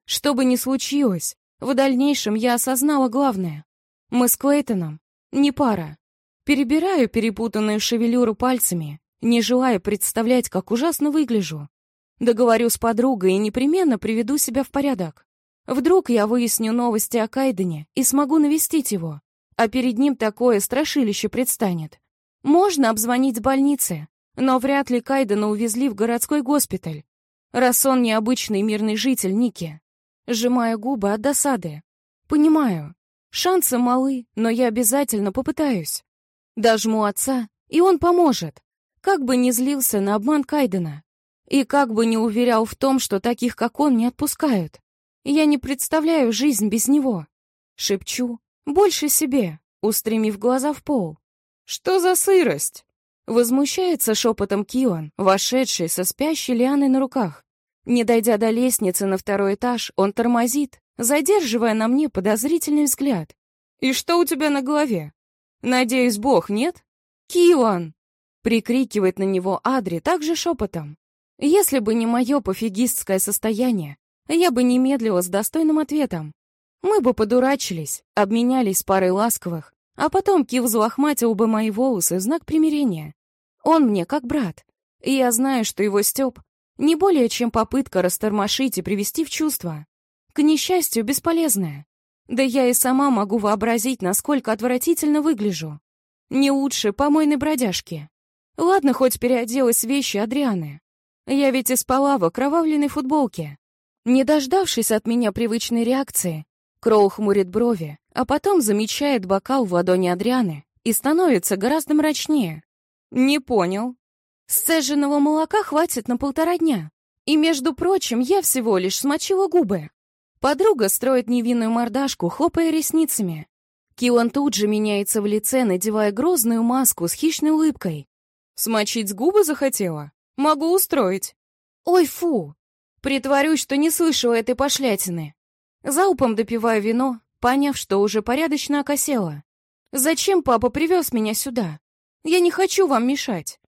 Что бы ни случилось, в дальнейшем я осознала главное. Мы с Клейтоном не пара. Перебираю перепутанную шевелюру пальцами, не желая представлять, как ужасно выгляжу. Договорю с подругой и непременно приведу себя в порядок. Вдруг я выясню новости о Кайдене и смогу навестить его, а перед ним такое страшилище предстанет. Можно обзвонить больницы, но вряд ли Кайдена увезли в городской госпиталь, раз он необычный мирный житель Ники. Сжимая губы от досады. Понимаю, шансы малы, но я обязательно попытаюсь. Дожму отца, и он поможет, как бы не злился на обман Кайдена. И как бы не уверял в том, что таких, как он, не отпускают. Я не представляю жизнь без него. Шепчу, больше себе, устремив глаза в пол. «Что за сырость?» Возмущается шепотом Кион, вошедший со спящей Лианой на руках. Не дойдя до лестницы на второй этаж, он тормозит, задерживая на мне подозрительный взгляд. «И что у тебя на голове? Надеюсь, бог, нет?» «Кион!» — прикрикивает на него Адри также шепотом. Если бы не мое пофигистское состояние, я бы не с достойным ответом. Мы бы подурачились, обменялись парой ласковых, а потом Кив залохматил бы мои волосы в знак примирения. Он мне как брат, и я знаю, что его Степ не более чем попытка растормошить и привести в чувство. К несчастью, бесполезная. Да я и сама могу вообразить, насколько отвратительно выгляжу. Не лучше помойной бродяжки. Ладно, хоть переоделась вещи Адрианы. Я ведь и спала в окровавленной футболке. Не дождавшись от меня привычной реакции, Кроу хмурит брови, а потом замечает бокал в ладони Адрианы и становится гораздо мрачнее. «Не понял. Сцеженного молока хватит на полтора дня. И, между прочим, я всего лишь смочила губы. Подруга строит невинную мордашку, хлопая ресницами. Килан тут же меняется в лице, надевая грозную маску с хищной улыбкой. «Смочить губы захотела? Могу устроить». «Ой, фу!» Притворюсь, что не слышала этой пошлятины. Залпом допиваю вино, поняв, что уже порядочно окосела. «Зачем папа привез меня сюда? Я не хочу вам мешать.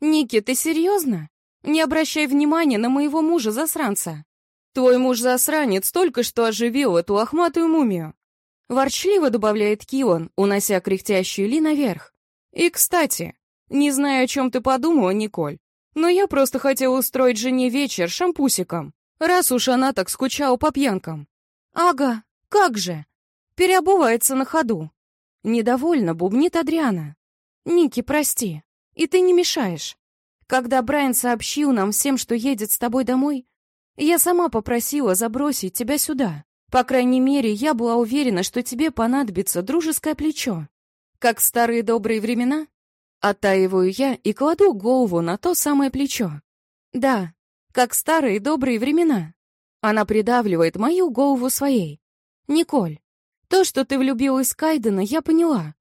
Ники, ты серьезно? Не обращай внимания на моего мужа-засранца. Твой муж-засранец только что оживил эту лохматую мумию. Ворчливо добавляет Кион, унося кряхтящую Ли наверх. И, кстати, не знаю, о чем ты подумала, Николь, но я просто хотела устроить жене вечер шампусиком, раз уж она так скучала по пьянкам. Ага, как же. Переобувается на ходу. Недовольно бубнит Адриана. Ники, прости. И ты не мешаешь. Когда Брайан сообщил нам всем, что едет с тобой домой, я сама попросила забросить тебя сюда. По крайней мере, я была уверена, что тебе понадобится дружеское плечо. Как в старые добрые времена? Оттаиваю я и кладу голову на то самое плечо. Да, как старые добрые времена. Она придавливает мою голову своей. Николь, то, что ты влюбилась в Кайдена, я поняла.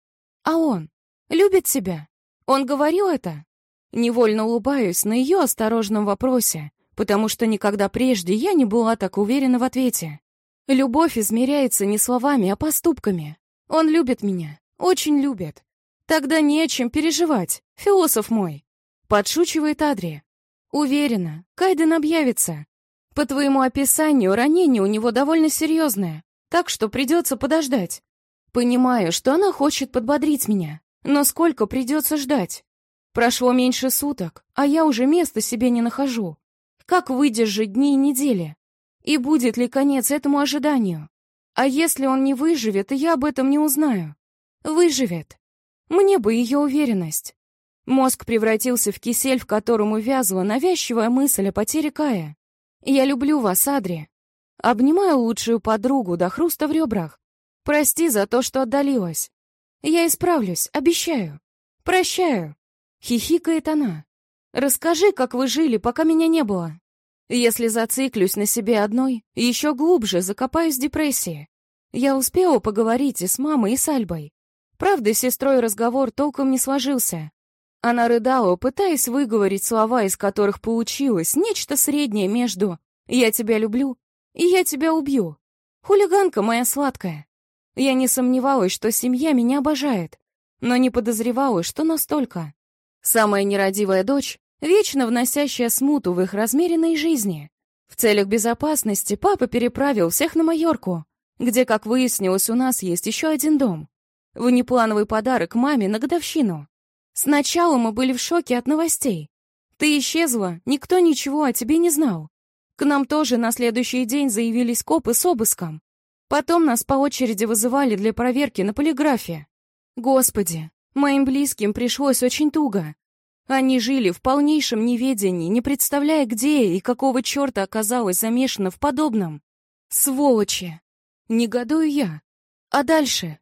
А он любит тебя? Он говорил это? Невольно улыбаюсь на ее осторожном вопросе, потому что никогда прежде я не была так уверена в ответе. Любовь измеряется не словами, а поступками. Он любит меня, очень любит. Тогда не о чем переживать, философ мой. Подшучивает Адри. Уверена, Кайден объявится. По твоему описанию, ранение у него довольно серьезное, так что придется подождать. Понимаю, что она хочет подбодрить меня, но сколько придется ждать? Прошло меньше суток, а я уже места себе не нахожу. Как выдержать дни и недели? И будет ли конец этому ожиданию? А если он не выживет, я об этом не узнаю? Выживет. Мне бы ее уверенность. Мозг превратился в кисель, в котором увязла навязчивая мысль о потере Кая. Я люблю вас, Адри. Обнимаю лучшую подругу до хруста в ребрах. Прости за то, что отдалилась. Я исправлюсь, обещаю. Прощаю. Хихикает она. Расскажи, как вы жили, пока меня не было. Если зациклюсь на себе одной, еще глубже закопаюсь в депрессии. Я успела поговорить и с мамой, и с Альбой. Правда, с сестрой разговор толком не сложился. Она рыдала, пытаясь выговорить слова, из которых получилось нечто среднее между «я тебя люблю» и «я тебя убью». Хулиганка моя сладкая. Я не сомневалась, что семья меня обожает, но не подозревала, что настолько. Самая нерадивая дочь, вечно вносящая смуту в их размеренной жизни. В целях безопасности папа переправил всех на Майорку, где, как выяснилось, у нас есть еще один дом. Внеплановый подарок маме на годовщину. Сначала мы были в шоке от новостей. Ты исчезла, никто ничего о тебе не знал. К нам тоже на следующий день заявились копы с обыском. Потом нас по очереди вызывали для проверки на полиграфе. Господи, моим близким пришлось очень туго. Они жили в полнейшем неведении, не представляя, где и какого черта оказалось замешано в подобном. Сволочи! Негодую я. А дальше?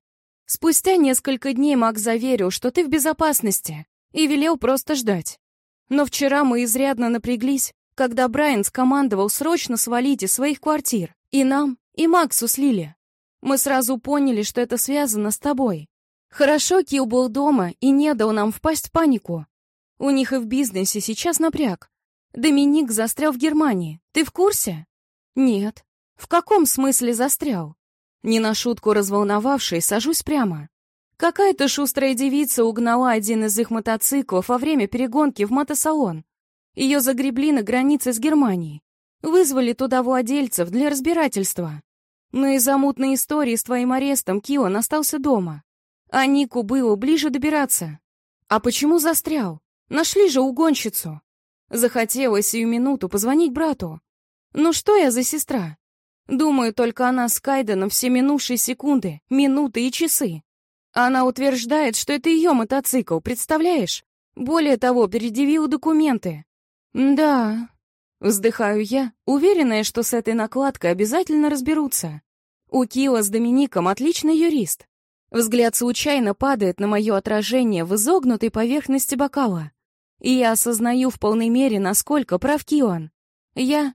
Спустя несколько дней Мак заверил, что ты в безопасности, и велел просто ждать. Но вчера мы изрядно напряглись, когда Брайан скомандовал срочно свалить из своих квартир. И нам, и Максу слили. Мы сразу поняли, что это связано с тобой. Хорошо Килл был дома и не дал нам впасть в панику. У них и в бизнесе сейчас напряг. Доминик застрял в Германии. Ты в курсе? Нет. В каком смысле застрял? Не на шутку разволновавшись, сажусь прямо. Какая-то шустрая девица угнала один из их мотоциклов во время перегонки в мотосалон. Ее загребли на границе с Германией. Вызвали туда владельцев для разбирательства. Но из-за мутной истории с твоим арестом Кион остался дома. А Нику было ближе добираться. А почему застрял? Нашли же угонщицу. Захотелось сию минуту позвонить брату. Ну что я за сестра? Думаю, только она с Кайденом все минувшие секунды, минуты и часы. Она утверждает, что это ее мотоцикл, представляешь? Более того, предъявила документы. Да, вздыхаю я, уверенная, что с этой накладкой обязательно разберутся. У Кила с Домиником отличный юрист. Взгляд случайно падает на мое отражение в изогнутой поверхности бокала. И я осознаю в полной мере, насколько прав Кион. Я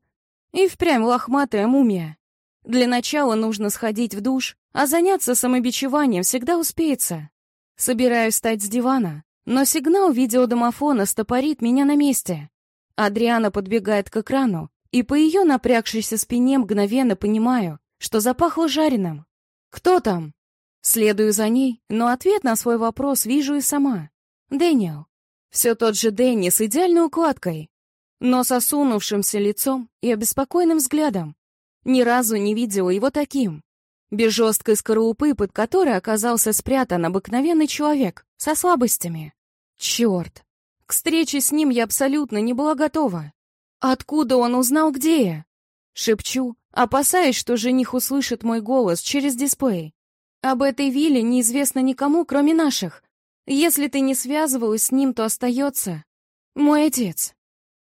и впрямь лохматая мумия. Для начала нужно сходить в душ, а заняться самобичеванием всегда успеется. Собираюсь встать с дивана, но сигнал видеодомофона стопорит меня на месте. Адриана подбегает к экрану, и по ее напрягшейся спине мгновенно понимаю, что запахло жареным. «Кто там?» Следую за ней, но ответ на свой вопрос вижу и сама. Дэниел. Все тот же Дэнни с идеальной укладкой, но с осунувшимся лицом и обеспокоенным взглядом. Ни разу не видела его таким. Без жесткой скорлупы, под которой оказался спрятан обыкновенный человек со слабостями. Черт! К встрече с ним я абсолютно не была готова. Откуда он узнал, где я? Шепчу, опасаясь, что жених услышит мой голос через дисплей. Об этой вилле неизвестно никому, кроме наших. Если ты не связывалась с ним, то остается. Мой отец.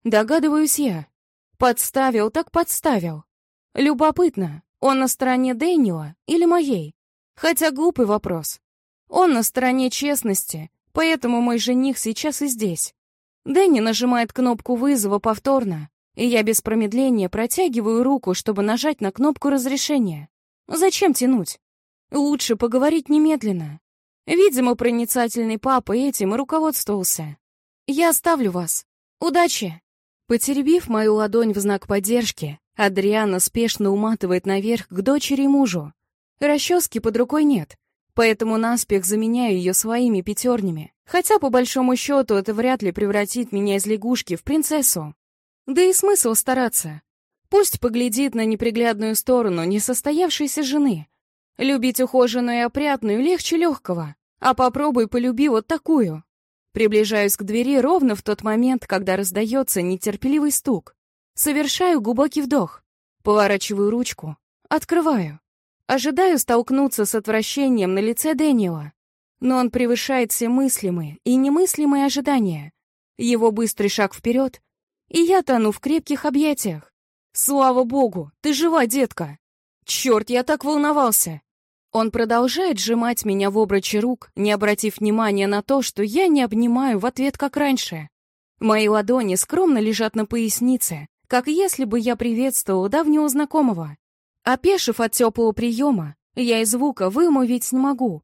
Догадываюсь я. Подставил, так подставил. Любопытно, он на стороне Дэниела или моей? Хотя глупый вопрос. Он на стороне честности, поэтому мой жених сейчас и здесь. Дэнни нажимает кнопку вызова повторно, и я без промедления протягиваю руку, чтобы нажать на кнопку разрешения. Зачем тянуть? Лучше поговорить немедленно. Видимо, проницательный папа этим и руководствовался. Я оставлю вас. Удачи!» Потеребив мою ладонь в знак поддержки, Адриана спешно уматывает наверх к дочери мужу. Расчески под рукой нет, поэтому наспех заменяю ее своими пятернями, хотя, по большому счету, это вряд ли превратит меня из лягушки в принцессу. Да и смысл стараться. Пусть поглядит на неприглядную сторону несостоявшейся жены, Любить ухоженную и опрятную легче легкого, а попробуй полюби вот такую. Приближаюсь к двери ровно в тот момент, когда раздается нетерпеливый стук. Совершаю глубокий вдох, поворачиваю ручку, открываю. Ожидаю столкнуться с отвращением на лице Дэниела, но он превышает все мыслимые и немыслимые ожидания. Его быстрый шаг вперед, и я тону в крепких объятиях. «Слава богу, ты жива, детка!» «Черт, я так волновался! Он продолжает сжимать меня в обраче рук, не обратив внимания на то, что я не обнимаю в ответ, как раньше. Мои ладони скромно лежат на пояснице, как если бы я приветствовала давнего знакомого. Опешив от теплого приема, я и звука вымовить не могу.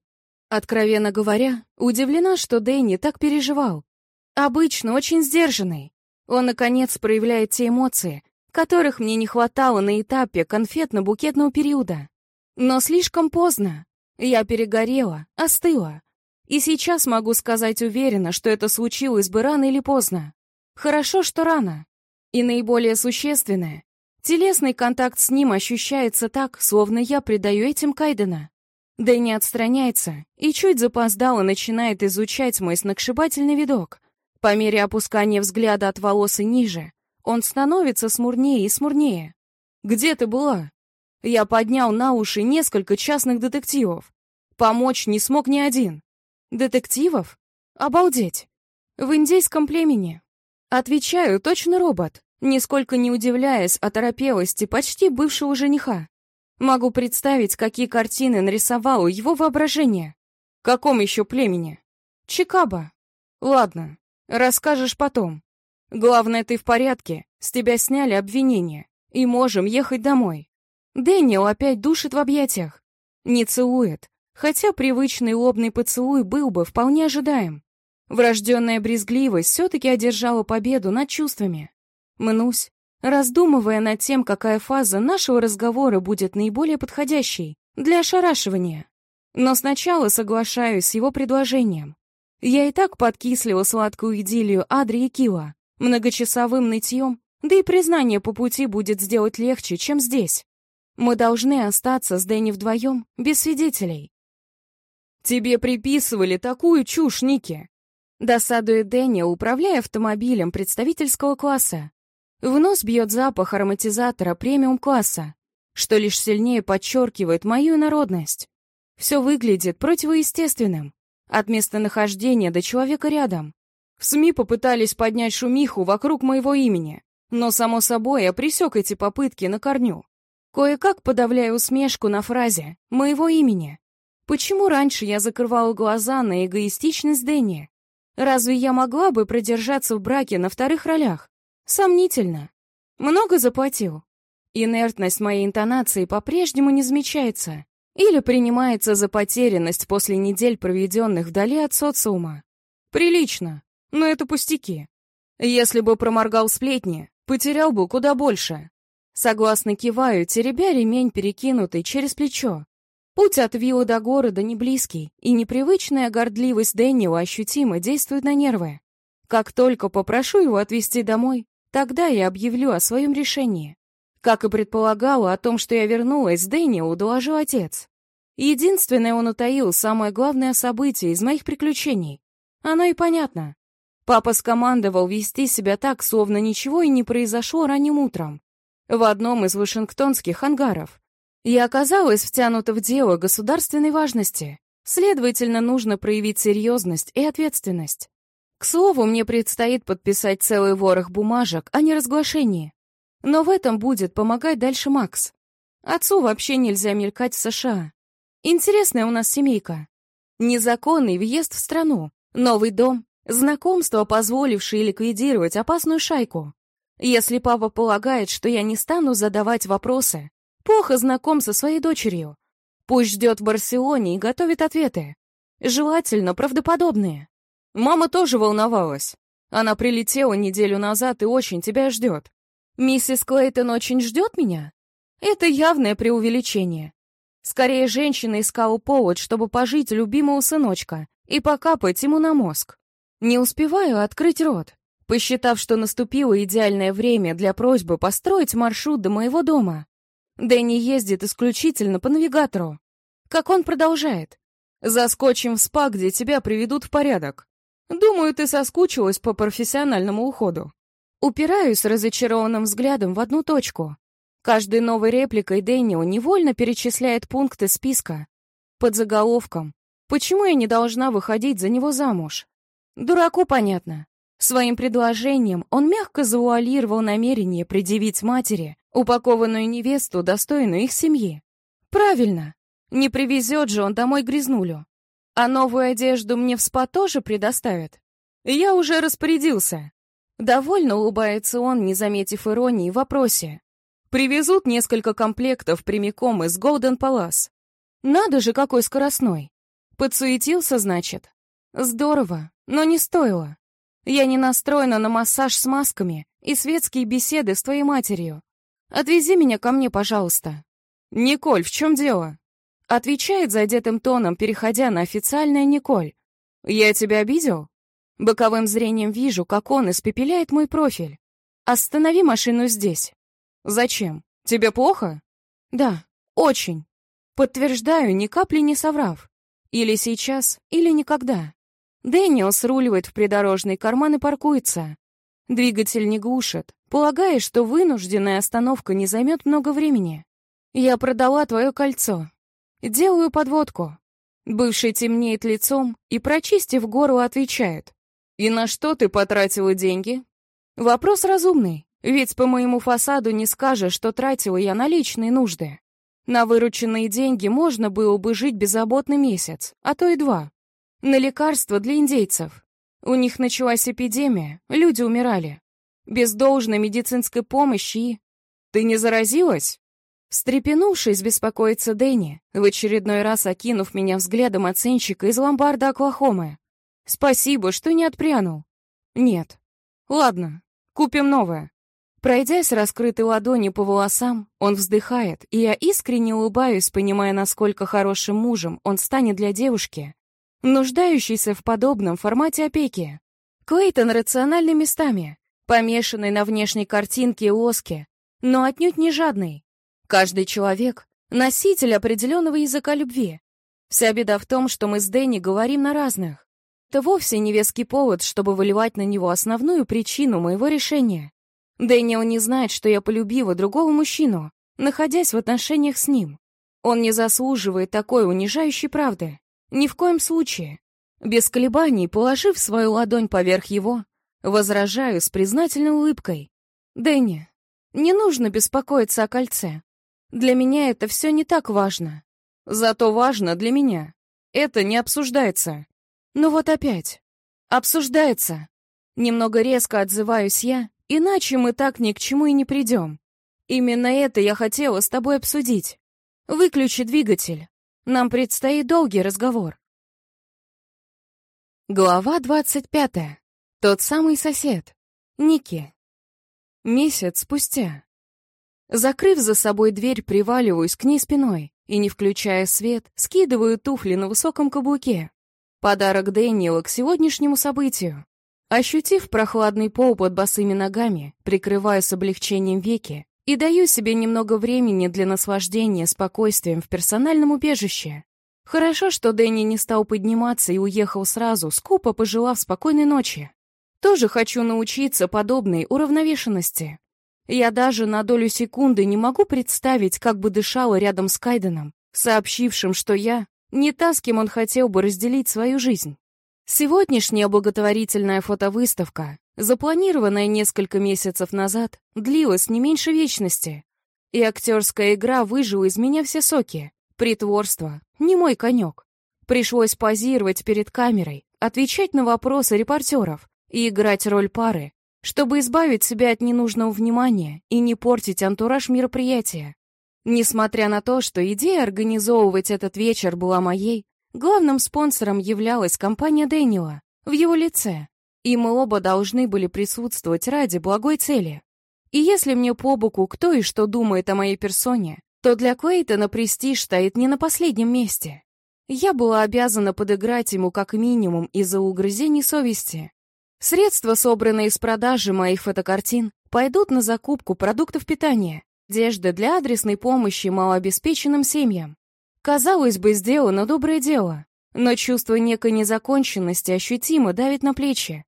Откровенно говоря, удивлена, что Дэнни так переживал. Обычно очень сдержанный. Он, наконец, проявляет те эмоции, которых мне не хватало на этапе конфетно-букетного периода. Но слишком поздно. Я перегорела, остыла. И сейчас могу сказать уверенно, что это случилось бы рано или поздно. Хорошо, что рано. И наиболее существенное. Телесный контакт с ним ощущается так, словно я предаю этим Кайдена. Дэнни отстраняется и чуть запоздало начинает изучать мой сногсшибательный видок. По мере опускания взгляда от волос и ниже, он становится смурнее и смурнее. «Где ты была?» Я поднял на уши несколько частных детективов. Помочь не смог ни один. Детективов? Обалдеть. В индейском племени. Отвечаю, точно робот, нисколько не удивляясь оторопелости почти бывшего жениха. Могу представить, какие картины нарисовало его воображение. Каком еще племени? Чикаго. Ладно, расскажешь потом. Главное, ты в порядке, с тебя сняли обвинение, и можем ехать домой. Дэниел опять душит в объятиях. Не целует, хотя привычный лобный поцелуй был бы вполне ожидаем. Врожденная брезгливость все-таки одержала победу над чувствами. Мнусь, раздумывая над тем, какая фаза нашего разговора будет наиболее подходящей для ошарашивания. Но сначала соглашаюсь с его предложением. Я и так подкислила сладкую идиллию Адри и Кила, многочасовым нытьем, да и признание по пути будет сделать легче, чем здесь. Мы должны остаться с Дэнни вдвоем, без свидетелей. Тебе приписывали такую чушь, Ники. Досадует Дэнни, управляя автомобилем представительского класса. В нос бьет запах ароматизатора премиум-класса, что лишь сильнее подчеркивает мою народность. Все выглядит противоестественным. От местонахождения до человека рядом. В СМИ попытались поднять шумиху вокруг моего имени, но, само собой, я пресек эти попытки на корню. Кое-как подавляю усмешку на фразе «моего имени». Почему раньше я закрывала глаза на эгоистичность Дэнни? Разве я могла бы продержаться в браке на вторых ролях? Сомнительно. Много заплатил? Инертность моей интонации по-прежнему не замечается или принимается за потерянность после недель, проведенных вдали от социума. Прилично, но это пустяки. Если бы проморгал сплетни, потерял бы куда больше. Согласно киваю, теребя ремень, перекинутый через плечо. Путь от виллы до города не близкий, и непривычная гордливость Дэниела ощутимо действует на нервы. Как только попрошу его отвезти домой, тогда я объявлю о своем решении. Как и предполагала, о том, что я вернулась, Дэниелу доложил отец. Единственное, он утаил самое главное событие из моих приключений. Оно и понятно. Папа скомандовал вести себя так, словно ничего и не произошло ранним утром. В одном из вашингтонских ангаров. Я оказалась втянута в дело государственной важности. Следовательно, нужно проявить серьезность и ответственность. К слову, мне предстоит подписать целый ворох бумажек о неразглашении. Но в этом будет помогать дальше Макс. Отцу вообще нельзя мелькать в США. Интересная у нас семейка. Незаконный въезд в страну, новый дом, Знакомство, позволившее ликвидировать опасную шайку. Если папа полагает, что я не стану задавать вопросы, плохо знаком со своей дочерью. Пусть ждет в Барселоне и готовит ответы. Желательно правдоподобные. Мама тоже волновалась. Она прилетела неделю назад и очень тебя ждет. Миссис Клейтон очень ждет меня? Это явное преувеличение. Скорее, женщина искала повод, чтобы пожить любимого сыночка и покапать ему на мозг. Не успеваю открыть рот, посчитав, что наступило идеальное время для просьбы построить маршрут до моего дома. Дэнни ездит исключительно по навигатору. Как он продолжает. «Заскочим в спа, где тебя приведут в порядок. Думаю, ты соскучилась по профессиональному уходу». Упираюсь разочарованным взглядом в одну точку. Каждой новой репликой Дэниел невольно перечисляет пункты списка. Под заголовком «Почему я не должна выходить за него замуж?» Дураку понятно. Своим предложением он мягко завуалировал намерение предъявить матери упакованную невесту, достойную их семьи. Правильно. Не привезет же он домой грязнулю. А новую одежду мне в спа тоже предоставят. Я уже распорядился. Довольно улыбается он, не заметив иронии в вопросе. Привезут несколько комплектов прямиком из Голден Палас. Надо же, какой скоростной. Подсуетился, значит. Здорово. Но не стоило. Я не настроена на массаж с масками и светские беседы с твоей матерью. Отвези меня ко мне, пожалуйста. Николь, в чем дело? Отвечает задетым тоном, переходя на официальное Николь. Я тебя обидел? Боковым зрением вижу, как он испепеляет мой профиль. Останови машину здесь. Зачем? Тебе плохо? Да, очень. Подтверждаю, ни капли не соврав. Или сейчас, или никогда. Дэниел сруливает в придорожный карман и паркуется. Двигатель не глушит, полагая, что вынужденная остановка не займет много времени. Я продала твое кольцо. Делаю подводку. Бывший темнеет лицом и, прочистив горло, отвечает. «И на что ты потратила деньги?» Вопрос разумный, ведь по моему фасаду не скажешь, что тратила я на личные нужды. На вырученные деньги можно было бы жить беззаботный месяц, а то и два на лекарства для индейцев. У них началась эпидемия, люди умирали. Без должной медицинской помощи и... Ты не заразилась? Встрепенувшись, беспокоится Дэнни, в очередной раз окинув меня взглядом оценщика из ломбарда Оклахомы. Спасибо, что не отпрянул. Нет. Ладно, купим новое. Пройдясь раскрытой ладонью по волосам, он вздыхает, и я искренне улыбаюсь, понимая, насколько хорошим мужем он станет для девушки, нуждающийся в подобном формате опеки. Клейтон рациональный местами, помешанный на внешней картинке и лоске, но отнюдь не жадный. Каждый человек — носитель определенного языка любви. Вся беда в том, что мы с Дэнни говорим на разных. Это вовсе не веский повод, чтобы выливать на него основную причину моего решения. Дэниел не знает, что я полюбила другого мужчину, находясь в отношениях с ним. Он не заслуживает такой унижающей правды. Ни в коем случае. Без колебаний, положив свою ладонь поверх его, возражаю с признательной улыбкой. «Дэнни, не нужно беспокоиться о кольце. Для меня это все не так важно. Зато важно для меня. Это не обсуждается. Но вот опять. Обсуждается. Немного резко отзываюсь я, иначе мы так ни к чему и не придем. Именно это я хотела с тобой обсудить. Выключи двигатель. Нам предстоит долгий разговор. Глава двадцать пятая. Тот самый сосед. Ники. Месяц спустя. Закрыв за собой дверь, приваливаюсь к ней спиной и, не включая свет, скидываю туфли на высоком каблуке. Подарок Дэниела к сегодняшнему событию. Ощутив прохладный пол под босыми ногами, прикрываю с облегчением веки и даю себе немного времени для наслаждения спокойствием в персональном убежище. Хорошо, что Дэнни не стал подниматься и уехал сразу, скупо пожелав спокойной ночи. Тоже хочу научиться подобной уравновешенности. Я даже на долю секунды не могу представить, как бы дышала рядом с Кайденом, сообщившим, что я не та, с кем он хотел бы разделить свою жизнь. Сегодняшняя благотворительная фотовыставка, запланированная несколько месяцев назад, длилась не меньше вечности. И актерская игра выжила из меня все соки. Притворство — не мой конек. Пришлось позировать перед камерой, отвечать на вопросы репортеров и играть роль пары, чтобы избавить себя от ненужного внимания и не портить антураж мероприятия. Несмотря на то, что идея организовывать этот вечер была моей, Главным спонсором являлась компания Дэниела в его лице, и мы оба должны были присутствовать ради благой цели. И если мне по боку кто и что думает о моей персоне, то для Клейтона престиж стоит не на последнем месте. Я была обязана подыграть ему как минимум из-за угрызений совести. Средства, собранные из продажи моих фотокартин, пойдут на закупку продуктов питания, одежды для адресной помощи малообеспеченным семьям. Казалось бы, сделано доброе дело, но чувство некой незаконченности ощутимо давит на плечи.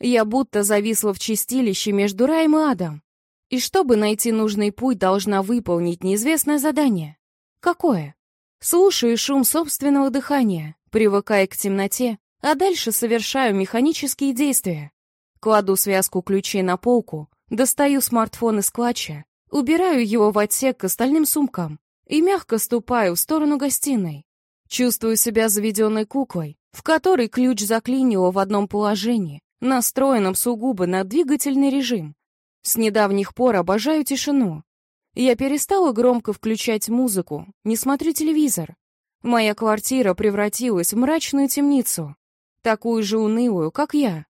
Я будто зависла в чистилище между раем и адом. И чтобы найти нужный путь, должна выполнить неизвестное задание. Какое? Слушаю шум собственного дыхания, привыкая к темноте, а дальше совершаю механические действия. Кладу связку ключей на полку, достаю смартфон из клатча, убираю его в отсек к остальным сумкам, и мягко ступаю в сторону гостиной. Чувствую себя заведенной куклой, в которой ключ заклинило в одном положении, настроенном сугубо на двигательный режим. С недавних пор обожаю тишину. Я перестала громко включать музыку, не смотрю телевизор. Моя квартира превратилась в мрачную темницу, такую же унылую, как я.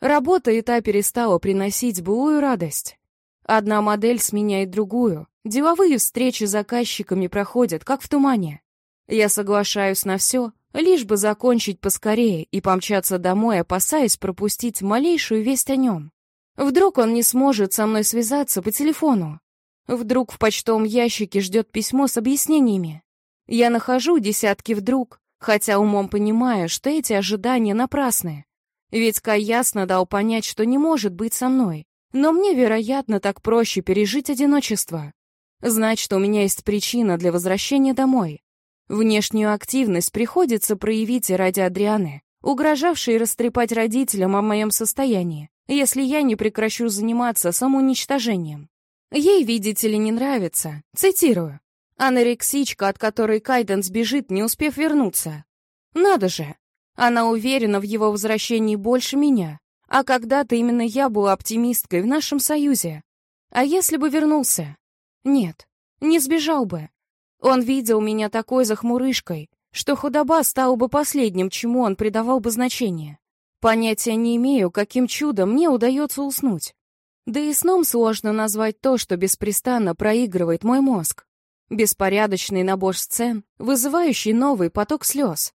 Работа и та перестала приносить былую радость. Одна модель сменяет другую, Деловые встречи с заказчиками проходят, как в тумане. Я соглашаюсь на все, лишь бы закончить поскорее и помчаться домой, опасаясь пропустить малейшую весть о нем. Вдруг он не сможет со мной связаться по телефону. Вдруг в почтовом ящике ждет письмо с объяснениями. Я нахожу десятки вдруг, хотя умом понимаю, что эти ожидания напрасны. Ведь Кай ясно дал понять, что не может быть со мной. Но мне, вероятно, так проще пережить одиночество. Знать, что у меня есть причина для возвращения домой. Внешнюю активность приходится проявить и ради Адрианы, угрожавшей растрепать родителям о моем состоянии, если я не прекращу заниматься самоуничтожением. Ей, видите ли, не нравится, цитирую, анорексичка, от которой Кайден сбежит, не успев вернуться. Надо же, она уверена в его возвращении больше меня, а когда-то именно я была оптимисткой в нашем союзе. А если бы вернулся? Нет, не сбежал бы. Он видел меня такой захмурышкой, что худоба стала бы последним, чему он придавал бы значение. Понятия не имею, каким чудом мне удается уснуть. Да и сном сложно назвать то, что беспрестанно проигрывает мой мозг. Беспорядочный набор сцен, вызывающий новый поток слез.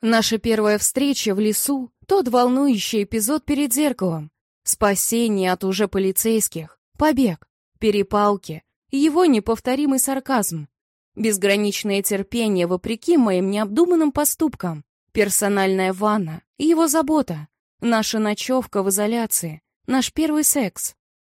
Наша первая встреча в лесу, тот волнующий эпизод перед зеркалом, спасение от уже полицейских, побег, перепалки, его неповторимый сарказм, безграничное терпение вопреки моим необдуманным поступкам, персональная ванна, его забота, наша ночевка в изоляции, наш первый секс.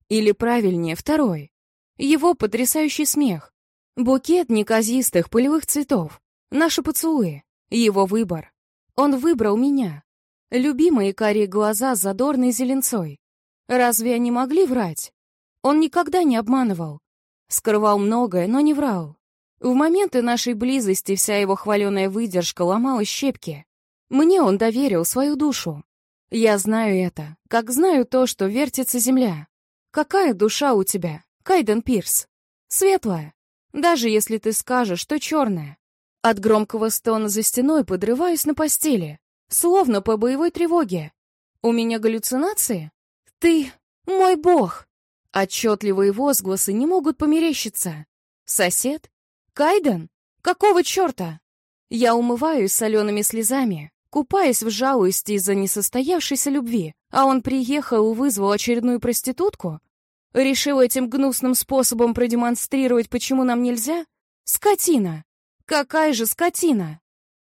Или правильнее, второй. Его потрясающий смех, букет неказистых полевых цветов, наши поцелуи, его выбор. Он выбрал меня. Любимые карие глаза с задорной зеленцой. Разве они могли врать? Он никогда не обманывал. Скрывал многое, но не врал. В моменты нашей близости вся его хваленая выдержка ломала щепки. Мне он доверил свою душу. Я знаю это, как знаю то, что вертится земля. Какая душа у тебя, Кайден Пирс? Светлая, даже если ты скажешь, что черная. От громкого стона за стеной подрываюсь на постели, словно по боевой тревоге. У меня галлюцинации? Ты мой бог! Отчетливые возгласы не могут померещиться. Сосед? Кайден? Какого черта? Я умываюсь солеными слезами, купаясь в жалости из-за несостоявшейся любви, а он приехал и вызвал очередную проститутку? Решил этим гнусным способом продемонстрировать, почему нам нельзя? Скотина! Какая же скотина!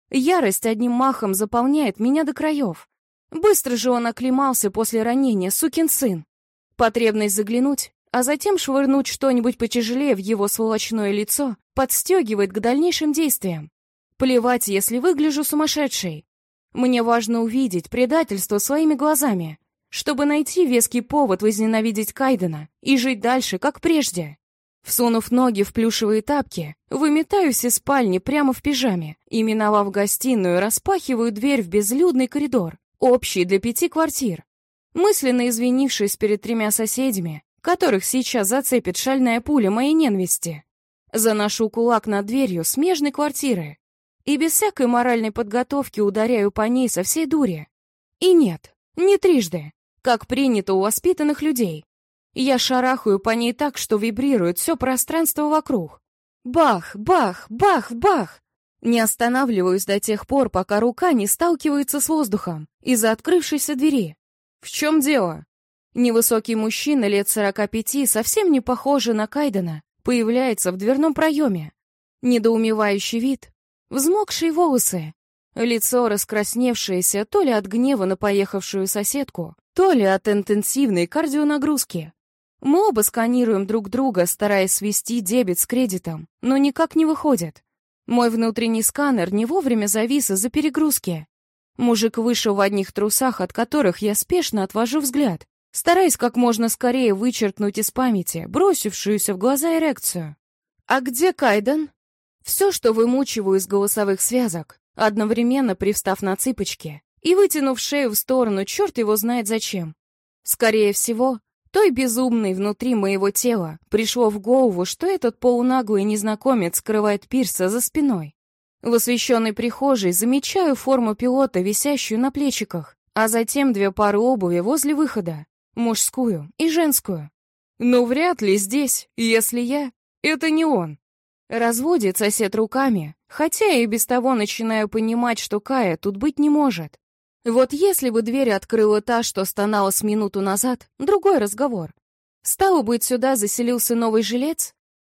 Ярость одним махом заполняет меня до краев. Быстро же он оклемался после ранения, сукин сын. Потребность заглянуть, а затем швырнуть что-нибудь потяжелее в его сволочное лицо подстегивает к дальнейшим действиям. Плевать, если выгляжу сумасшедшей. Мне важно увидеть предательство своими глазами, чтобы найти веский повод возненавидеть Кайдена и жить дальше, как прежде. Всунув ноги в плюшевые тапки, выметаюсь из спальни прямо в пижаме и, миновав гостиную, распахиваю дверь в безлюдный коридор, общий для пяти квартир. Мысленно извинившись перед тремя соседями, которых сейчас зацепит шальная пуля моей ненависти, заношу кулак над дверью смежной квартиры и без всякой моральной подготовки ударяю по ней со всей дури. И нет, не трижды, как принято у воспитанных людей, я шарахаю по ней так, что вибрирует все пространство вокруг. Бах, бах, бах, бах! Не останавливаюсь до тех пор, пока рука не сталкивается с воздухом из-за открывшейся двери. В чем дело? Невысокий мужчина лет сорока пяти, совсем не похожий на Кайдена, появляется в дверном проеме. Недоумевающий вид, взмокшие волосы, лицо раскрасневшееся то ли от гнева на поехавшую соседку, то ли от интенсивной кардионагрузки. Мы оба сканируем друг друга, стараясь свести дебет с кредитом, но никак не выходит. Мой внутренний сканер не вовремя завис из-за перегрузки. Мужик вышел в одних трусах, от которых я спешно отвожу взгляд, стараясь как можно скорее вычеркнуть из памяти бросившуюся в глаза эрекцию. «А где Кайден?» Все, что вымучиваю из голосовых связок, одновременно привстав на цыпочки и вытянув шею в сторону, черт его знает зачем. Скорее всего, той безумной внутри моего тела пришло в голову, что этот полунаглый незнакомец скрывает Пирса за спиной. В освещенной прихожей замечаю форму пилота, висящую на плечиках, а затем две пары обуви возле выхода, мужскую и женскую. Но вряд ли здесь, если я, это не он. Разводит сосед руками, хотя и без того начинаю понимать, что Кая тут быть не может. Вот если бы дверь открыла та, что стонала с минуту назад, другой разговор. Стало быть, сюда заселился новый жилец?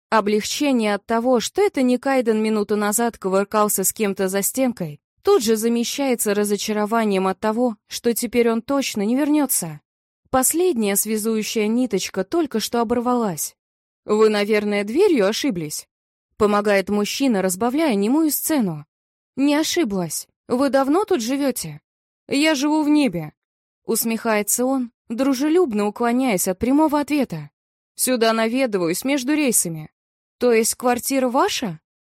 Облегчение от того, что это не Кайден минуту назад ковыркался с кем-то за стенкой, тут же замещается разочарованием от того, что теперь он точно не вернется. Последняя связующая ниточка только что оборвалась. «Вы, наверное, дверью ошиблись?» Помогает мужчина, разбавляя немую сцену. «Не ошиблась. Вы давно тут живете?» Я живу в небе!» Усмехается он, дружелюбно уклоняясь от прямого ответа. «Сюда наведываюсь между рейсами. То есть квартира ваша?»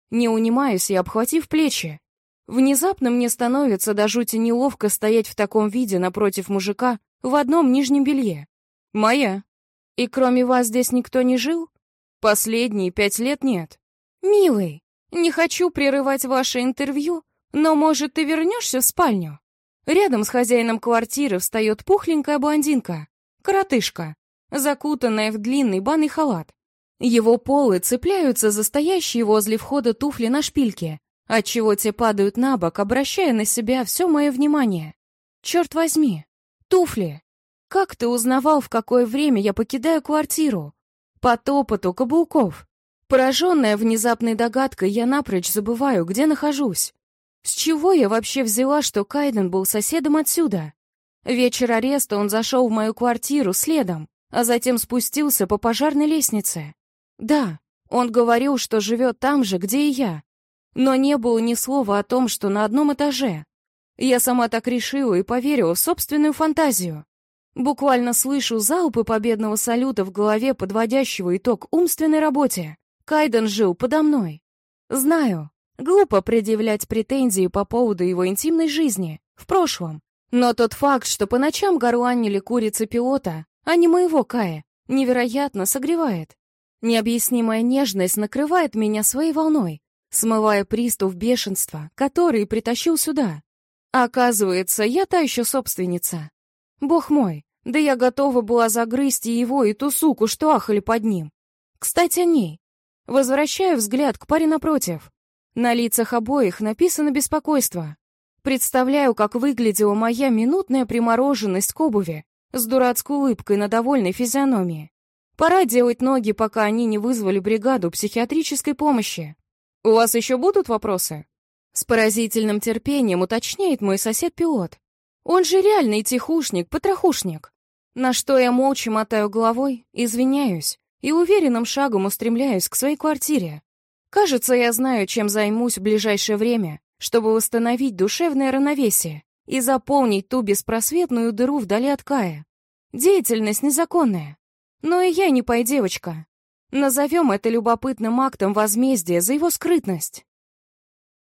Не унимаюсь и обхватив плечи. Внезапно мне становится до жути неловко стоять в таком виде напротив мужика в одном нижнем белье. «Моя. И кроме вас здесь никто не жил?» «Последние пять лет нет». «Милый, не хочу прерывать ваше интервью, но, может, ты вернешься в спальню?» Рядом с хозяином квартиры встает пухленькая блондинка, коротышка, закутанная в длинный банный халат. Его полы цепляются за стоящие возле входа туфли на шпильке, отчего те падают на бок, обращая на себя все мое внимание. Черт возьми, туфли! Как ты узнавал, в какое время я покидаю квартиру? По топоту каблуков. Пораженная внезапной догадкой, я напрочь забываю, где нахожусь. С чего я вообще взяла, что Кайден был соседом отсюда? Вечер ареста он зашел в мою квартиру следом, а затем спустился по пожарной лестнице. Да, он говорил, что живет там же, где и я. Но не было ни слова о том, что на одном этаже. Я сама так решила и поверила в собственную фантазию. Буквально слышу залпы победного салюта в голове, подводящего итог умственной работе. Кайден жил подо мной. Знаю, Глупо предъявлять претензии по поводу его интимной жизни, в прошлом. Но тот факт, что по ночам горланили курицы пилота, а не моего Кая, невероятно согревает. Необъяснимая нежность накрывает меня своей волной, смывая приступ бешенства, который притащил сюда. Оказывается, я та еще собственница. Бог мой, да я готова была загрызть и его, и ту суку, что ахали под ним. Кстати, о ней. Возвращаю взгляд к паре напротив. На лицах обоих написано беспокойство. Представляю, как выглядела моя минутная примороженность к обуви с дурацкой улыбкой на довольной физиономии. Пора делать ноги, пока они не вызвали бригаду психиатрической помощи. «У вас еще будут вопросы?» С поразительным терпением уточняет мой сосед-пилот. Он же реальный тихушник, потрохушник. На что я молча мотаю головой, извиняюсь и уверенным шагом устремляюсь к своей квартире. Кажется, я знаю, чем займусь в ближайшее время, чтобы восстановить душевное равновесие и заполнить ту беспросветную дыру вдали от Кая. Деятельность незаконная. Но и я не пой девочка. Назовем это любопытным актом возмездия за его скрытность.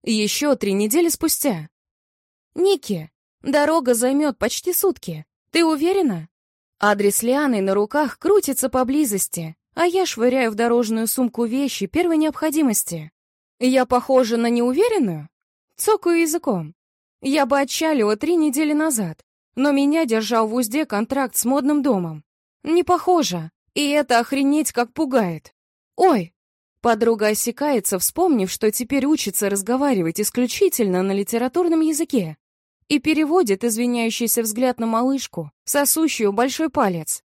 Еще три недели спустя. Ники, дорога займет почти сутки. Ты уверена? Адрес Лианы на руках крутится поблизости, а я швыряю в дорожную сумку вещи первой необходимости. Я похожа на неуверенную? Цокаю языком. Я бы отчалила три недели назад, но меня держал в узде контракт с модным домом. Не похоже, и это охренеть как пугает. Ой! Подруга осекается, вспомнив, что теперь учится разговаривать исключительно на литературном языке, и переводит извиняющийся взгляд на малышку, сосущую большой палец.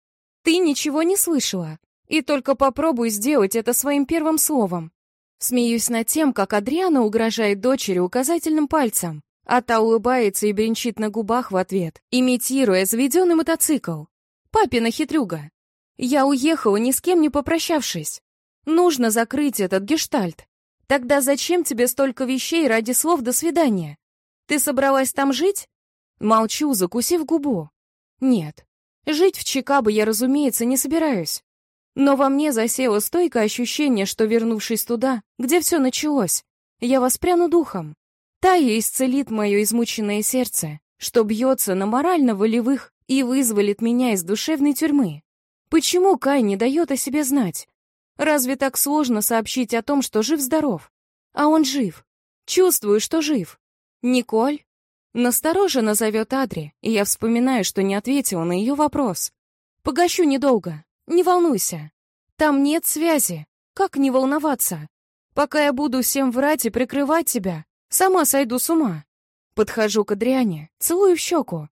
«Ты ничего не слышала, и только попробуй сделать это своим первым словом. Смеюсь над тем, как Адриана угрожает дочери указательным пальцем, а та улыбается и бренчит на губах в ответ, имитируя заведенный мотоцикл. Папина хитрюга. Я уехала, ни с кем не попрощавшись. Нужно закрыть этот гештальт. Тогда зачем тебе столько вещей ради слов «до свидания»? Ты собралась там жить? Молчу, закусив губу. Нет. Жить в Чикаго я, разумеется, не собираюсь. Но во мне засело стойкое ощущение, что, вернувшись туда, где все началось, я воспряну духом. Тая исцелит мое измученное сердце, что бьется на морально-волевых и вызволит меня из душевной тюрьмы. Почему Кай не дает о себе знать? Разве так сложно сообщить о том, что жив-здоров? А он жив. Чувствую, что жив. Николь? Настороженно зовет Адри, и я вспоминаю, что не ответила на ее вопрос. Погощу недолго. Не волнуйся. Там нет связи. Как не волноваться? Пока я буду всем врать и прикрывать тебя, сама сойду с ума. Подхожу к Адриане, целую в щеку.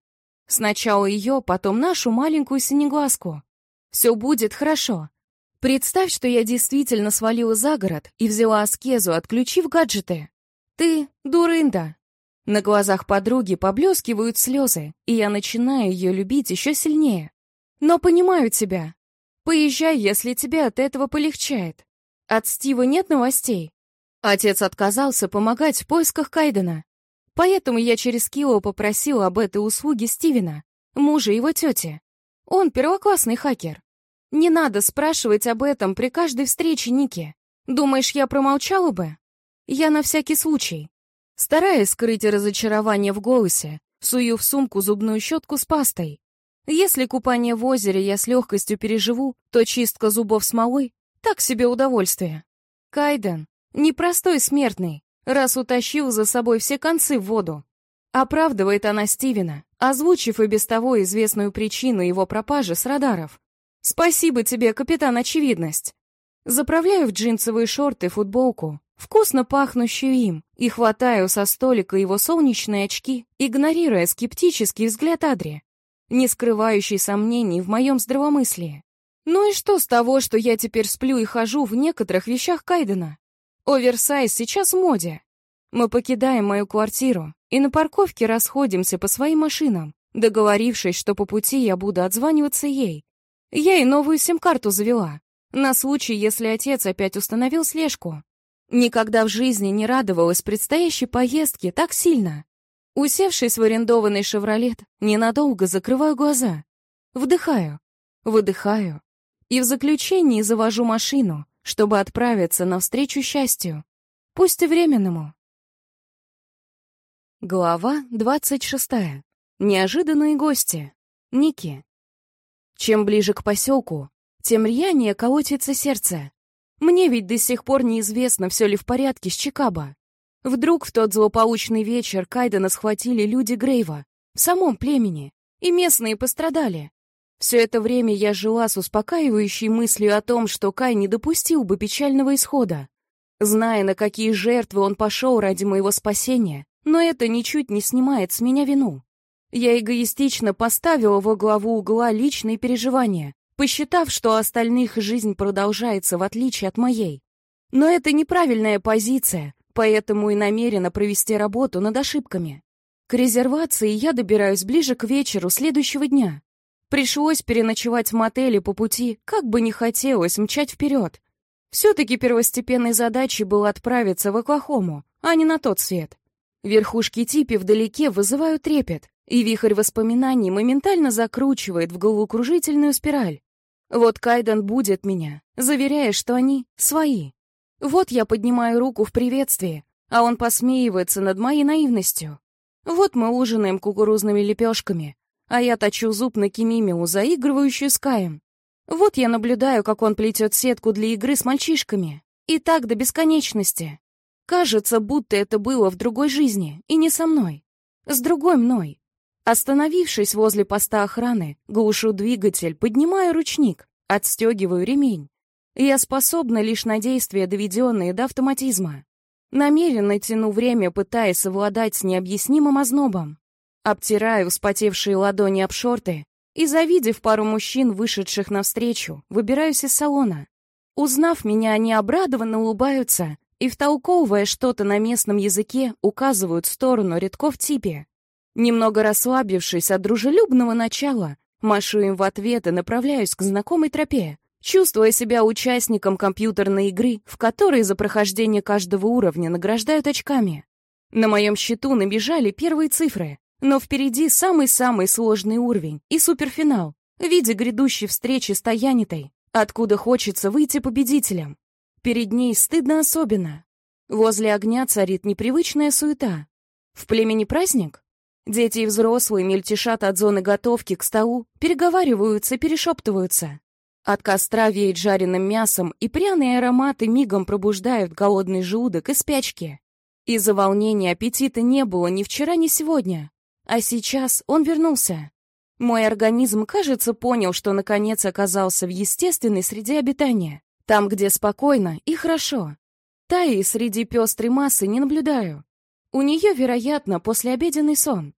Сначала ее, потом нашу маленькую синеглазку. Все будет хорошо. Представь, что я действительно свалила за город и взяла аскезу, отключив гаджеты. Ты дурында. На глазах подруги поблескивают слезы, и я начинаю ее любить еще сильнее. Но понимаю тебя, Поезжай, если тебе от этого полегчает. От Стива нет новостей. Отец отказался помогать в поисках Кайдена. Поэтому я через Кио попросил об этой услуге Стивена, мужа его тети. Он первоклассный хакер. Не надо спрашивать об этом при каждой встрече Ники. Думаешь, я промолчала бы? Я на всякий случай. Стараясь скрыть разочарование в голосе, сую в сумку зубную щетку с пастой. Если купание в озере я с легкостью переживу, то чистка зубов смолой — так себе удовольствие. Кайден — непростой смертный, раз утащил за собой все концы в воду. Оправдывает она Стивена, озвучив и без того известную причину его пропажи с радаров. «Спасибо тебе, капитан Очевидность!» Заправляю в джинсовые шорты футболку, вкусно пахнущую им, и хватаю со столика его солнечные очки, игнорируя скептический взгляд Адри не скрывающий сомнений в моем здравомыслии. Ну и что с того, что я теперь сплю и хожу в некоторых вещах Кайдена? Оверсайз сейчас в моде. Мы покидаем мою квартиру и на парковке расходимся по своим машинам, договорившись, что по пути я буду отзваниваться ей. Я и новую сим-карту завела, на случай, если отец опять установил слежку. Никогда в жизни не радовалась предстоящей поездке так сильно. Усевшись в арендованный «Шевролет», ненадолго закрываю глаза. Вдыхаю, выдыхаю. И в заключении завожу машину, чтобы отправиться навстречу счастью. Пусть и временному. Глава двадцать шестая. Неожиданные гости. Ники. Чем ближе к поселку, тем рьянее колотится сердце. Мне ведь до сих пор неизвестно, все ли в порядке с Чикаго. Вдруг в тот злополучный вечер Кайдена схватили люди Грейва, в самом племени, и местные пострадали. Все это время я жила с успокаивающей мыслью о том, что Кай не допустил бы печального исхода. Зная, на какие жертвы он пошел ради моего спасения, но это ничуть не снимает с меня вину. Я эгоистично поставила во главу угла личные переживания, посчитав, что остальных жизнь продолжается в отличие от моей. Но это неправильная позиция, поэтому и намерена провести работу над ошибками. К резервации я добираюсь ближе к вечеру следующего дня. Пришлось переночевать в мотеле по пути, как бы не хотелось мчать вперед. Все-таки первостепенной задачей было отправиться в Оклахому, а не на тот свет. Верхушки типи вдалеке вызывают трепет, и вихрь воспоминаний моментально закручивает в головокружительную спираль. Вот Кайден будет меня, заверяя, что они свои. Вот я поднимаю руку в приветствии, а он посмеивается над моей наивностью. Вот мы ужинаем кукурузными лепешками, а я точу зуб на Кимимиу, заигрывающую с Каем. Вот я наблюдаю, как он плетет сетку для игры с мальчишками. И так до бесконечности. Кажется, будто это было в другой жизни, и не со мной. С другой мной. Остановившись возле поста охраны, глушу двигатель, поднимаю ручник, отстегиваю ремень. Я способна лишь на действия, доведенные до автоматизма. Намеренно тяну время, пытаясь совладать с необъяснимым ознобом. Обтираю вспотевшие ладони об шорты и, завидев пару мужчин, вышедших навстречу, выбираюсь из салона. Узнав меня, они обрадованно улыбаются и, втолковывая что-то на местном языке, указывают в сторону редков типе. Немного расслабившись от дружелюбного начала, машу им в ответ и направляюсь к знакомой тропе, чувствуя себя участником компьютерной игры, в которой за прохождение каждого уровня награждают очками. На моем счету набежали первые цифры. Но впереди самый-самый сложный уровень и суперфинал в виде грядущей встречи с Таянитой, откуда хочется выйти победителем. Перед ней стыдно особенно. Возле огня царит непривычная суета. В племени праздник? Дети и взрослые мельтешат от зоны готовки к столу, переговариваются, перешептываются. От костра веет жареным мясом, и пряные ароматы мигом пробуждают голодный желудок и спячки. Из-за волнения аппетита не было ни вчера, ни сегодня. А сейчас он вернулся. Мой организм, кажется, понял, что наконец оказался в естественной среде обитания. Там, где спокойно и хорошо. Таи среди пестрой массы не наблюдаю. У нее, вероятно, послеобеденный сон.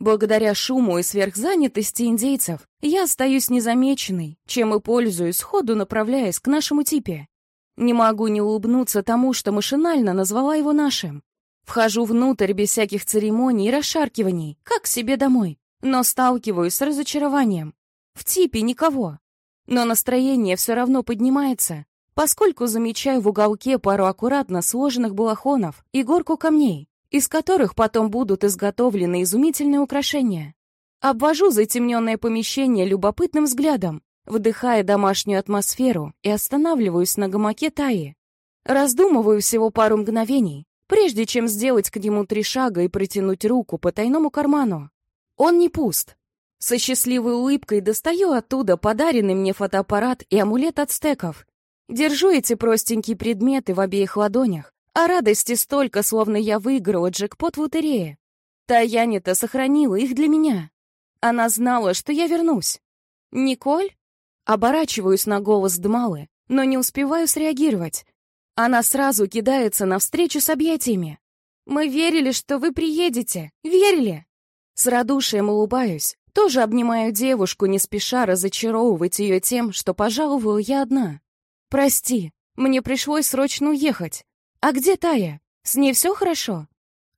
Благодаря шуму и сверхзанятости индейцев я остаюсь незамеченной, чем и пользуюсь, сходу направляясь к нашему типе. Не могу не улыбнуться тому, что машинально назвала его нашим. Вхожу внутрь без всяких церемоний и расшаркиваний, как к себе домой, но сталкиваюсь с разочарованием. В типе никого. Но настроение все равно поднимается, поскольку замечаю в уголке пару аккуратно сложенных балахонов и горку камней, из которых потом будут изготовлены изумительные украшения. Обвожу затемненное помещение любопытным взглядом, вдыхая домашнюю атмосферу и останавливаюсь на гамаке Таи. Раздумываю всего пару мгновений, прежде чем сделать к нему три шага и протянуть руку по тайному карману. Он не пуст. Со счастливой улыбкой достаю оттуда подаренный мне фотоаппарат и амулет от стеков. Держу эти простенькие предметы в обеих ладонях, а радости столько, словно я выиграла джекпот в лотерее. Таянита сохранила их для меня. Она знала, что я вернусь. «Николь?» Оборачиваюсь на голос Дмалы, но не успеваю среагировать. Она сразу кидается навстречу с объятиями. «Мы верили, что вы приедете. Верили!» С радушием улыбаюсь. Тоже обнимаю девушку, не спеша разочаровывать ее тем, что пожаловала я одна. «Прости, мне пришлось срочно уехать. А где Тая? С ней все хорошо?»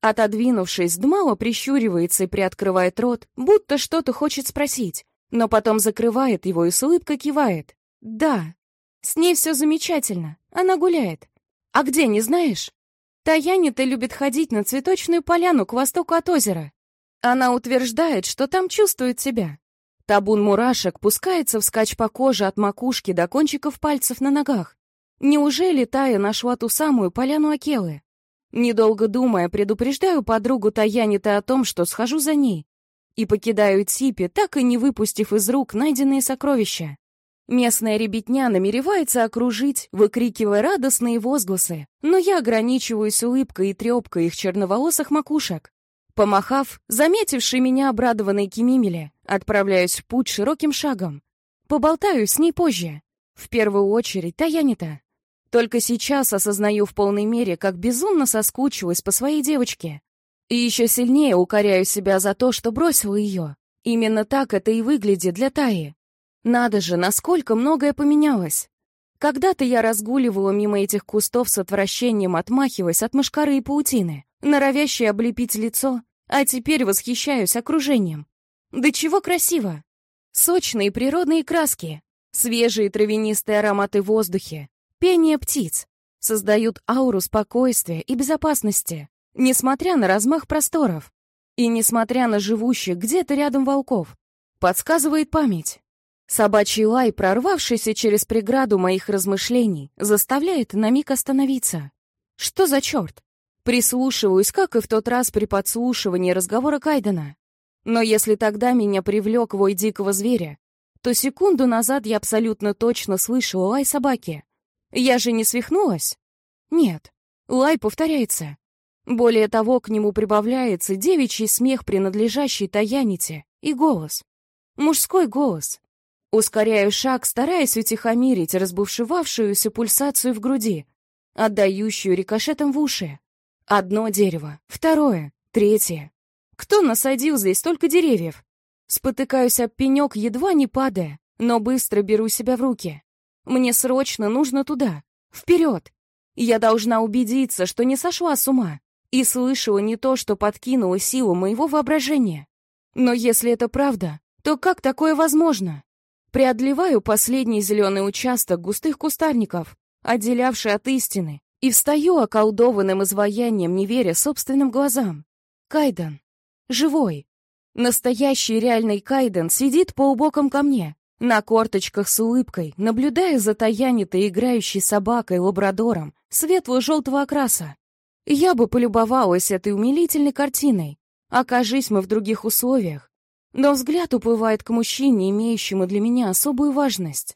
Отодвинувшись, Дмала прищуривается и приоткрывает рот, будто что-то хочет спросить, но потом закрывает его и с улыбкой кивает. «Да, с ней все замечательно. Она гуляет. А где, не знаешь? Таянита любит ходить на цветочную поляну к востоку от озера. Она утверждает, что там чувствует себя. Табун мурашек пускается вскачь по коже от макушки до кончиков пальцев на ногах. Неужели Тая нашла ту самую поляну Акелы? Недолго думая, предупреждаю подругу Таянита о том, что схожу за ней. и покидаю Типи, так и не выпустив из рук найденные сокровища. Местная ребятня намеревается окружить, выкрикивая радостные возгласы, но я ограничиваюсь улыбкой и трепкой их черноволосых макушек. Помахав, заметивший меня обрадованный Кимимеле, отправляюсь в путь широким шагом. Поболтаю с ней позже. В первую очередь Таянита. Только сейчас осознаю в полной мере, как безумно соскучилась по своей девочке. И еще сильнее укоряю себя за то, что бросила ее. Именно так это и выглядит для Таи. Надо же, насколько многое поменялось. Когда-то я разгуливала мимо этих кустов с отвращением, отмахиваясь от мышкары и паутины, норовящей облепить лицо, а теперь восхищаюсь окружением. Да чего красиво! Сочные природные краски, свежие травянистые ароматы в воздухе, пение птиц создают ауру спокойствия и безопасности, несмотря на размах просторов и несмотря на живущих где-то рядом волков. Подсказывает память. Собачий лай, прорвавшийся через преграду моих размышлений, заставляет на миг остановиться. Что за черт? Прислушиваюсь, как и в тот раз при подслушивании разговора Кайдена. Но если тогда меня привлек вой дикого зверя, то секунду назад я абсолютно точно слышала лай собаки. Я же не свихнулась? Нет, лай повторяется. Более того, к нему прибавляется девичий смех, принадлежащий Таяните, и голос. Мужской голос, Ускоряю шаг, стараясь утихомирить разбушевавшуюся пульсацию в груди, отдающую рикошетом в уши. Одно дерево, второе, третье. Кто насадил здесь столько деревьев? Спотыкаюсь об пенек, едва не падая, но быстро беру себя в руки. Мне срочно нужно туда, вперед. Я должна убедиться, что не сошла с ума и слышала не то, что подкинуло силу моего воображения. Но если это правда, то как такое возможно? Преодолеваю последний зеленый участок густых кустарников, отделявший от истины, и встаю околдованным изваянием, не веря собственным глазам. Кайден. Живой. Настоящий реальный Кайден сидит по убокам ко мне, на корточках с улыбкой, наблюдая за таянитой играющей собакой-лабрадором светло-желтого окраса. Я бы полюбовалась этой умилительной картиной, окажись мы в других условиях, но взгляд уплывает к мужчине, имеющему для меня особую важность.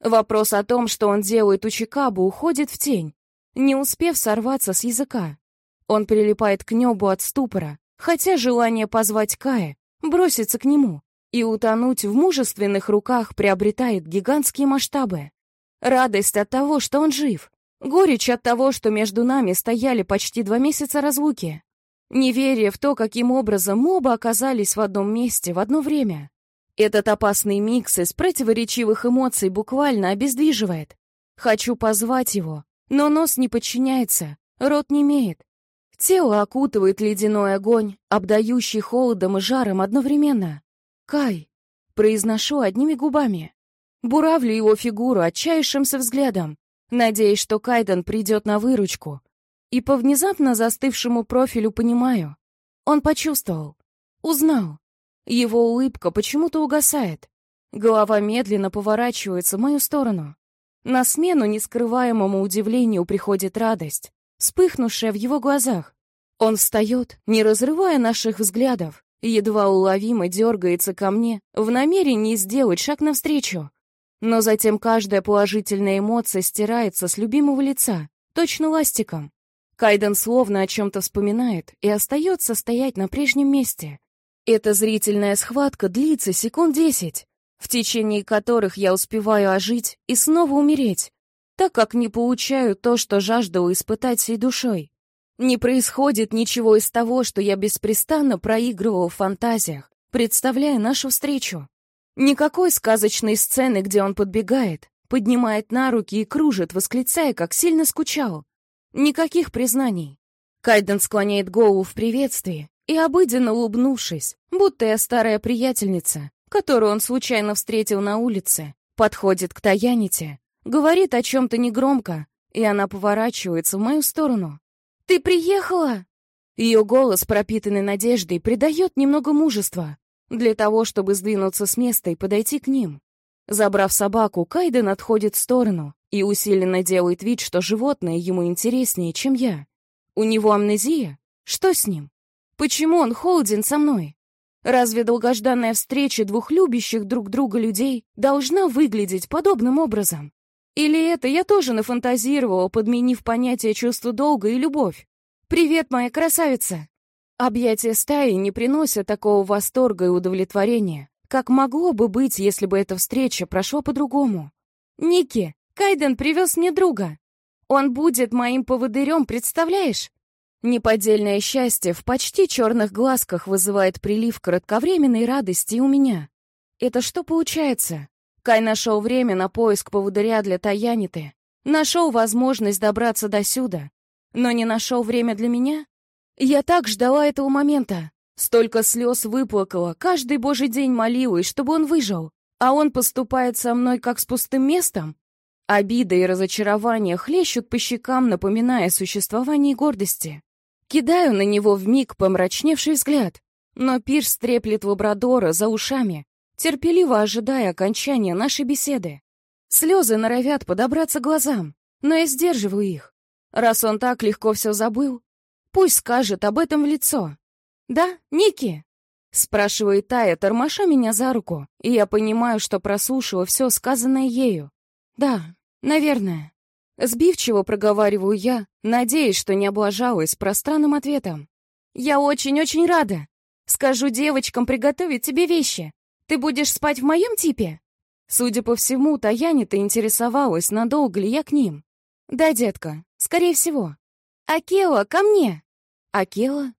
Вопрос о том, что он делает у Чикабу, уходит в тень, не успев сорваться с языка. Он прилипает к небу от ступора, хотя желание позвать Кая, броситься к нему и утонуть в мужественных руках приобретает гигантские масштабы. Радость от того, что он жив, горечь от того, что между нами стояли почти два месяца разлуки, Неверие в то, каким образом мы оба оказались в одном месте в одно время. Этот опасный микс из противоречивых эмоций буквально обездвиживает. Хочу позвать его, но нос не подчиняется, рот не имеет. Тело окутывает ледяной огонь, обдающий холодом и жаром одновременно. «Кай!» — произношу одними губами. Буравлю его фигуру отчаявшимся взглядом, надеясь, что Кайден придет на выручку. И по внезапно застывшему профилю понимаю. Он почувствовал. Узнал. Его улыбка почему-то угасает. Голова медленно поворачивается в мою сторону. На смену нескрываемому удивлению приходит радость, вспыхнувшая в его глазах. Он встает, не разрывая наших взглядов, едва уловимо дергается ко мне в намерении сделать шаг навстречу. Но затем каждая положительная эмоция стирается с любимого лица, точно ластиком. Кайден словно о чем-то вспоминает и остается стоять на прежнем месте. Эта зрительная схватка длится секунд десять, в течение которых я успеваю ожить и снова умереть, так как не получаю то, что жаждала испытать всей душой. Не происходит ничего из того, что я беспрестанно проигрывал в фантазиях, представляя нашу встречу. Никакой сказочной сцены, где он подбегает, поднимает на руки и кружит, восклицая, как сильно скучал. Никаких признаний. Кайден склоняет голову в приветствии и, обыденно улыбнувшись, будто я старая приятельница, которую он случайно встретил на улице, подходит к Таяните, говорит о чем-то негромко, и она поворачивается в мою сторону. «Ты приехала?» Ее голос, пропитанный надеждой, придает немного мужества для того, чтобы сдвинуться с места и подойти к ним. Забрав собаку, Кайден отходит в сторону, и усиленно делает вид, что животное ему интереснее, чем я. У него амнезия? Что с ним? Почему он холоден со мной? Разве долгожданная встреча двух любящих друг друга людей должна выглядеть подобным образом? Или это я тоже нафантазировала, подменив понятие чувства долга и любовь? «Привет, моя красавица!» Объятия стаи не приносят такого восторга и удовлетворения, как могло бы быть, если бы эта встреча прошла по-другому. «Ники, Кайден привез мне друга. Он будет моим поводырем, представляешь?» Неподдельное счастье в почти черных глазках вызывает прилив кратковременной радости у меня. Это что получается? Кай нашел время на поиск поводыря для Таяниты. Нашел возможность добраться до сюда. Но не нашел время для меня? Я так ждала этого момента. Столько слез выплакала, каждый божий день молилась, чтобы он выжил. А он поступает со мной как с пустым местом? Обида и разочарование хлещут по щекам, напоминая о существовании гордости. Кидаю на него вмиг помрачневший взгляд, но Пирс треплет лабрадора за ушами, терпеливо ожидая окончания нашей беседы. Слезы норовят подобраться глазам, но я сдерживаю их. Раз он так легко все забыл, пусть скажет об этом в лицо. «Да, Ники?» — спрашивает Тая, тормоша меня за руку, и я понимаю, что прослушала все сказанное ею. «Да, наверное». Сбивчиво проговариваю я, надеясь, что не облажалась пространным ответом. «Я очень-очень рада. Скажу девочкам приготовить тебе вещи. Ты будешь спать в моем типе?» Судя по всему, Таяне-то интересовалась, надолго ли я к ним. «Да, детка, скорее всего». «Акела, ко мне!» «Акела?»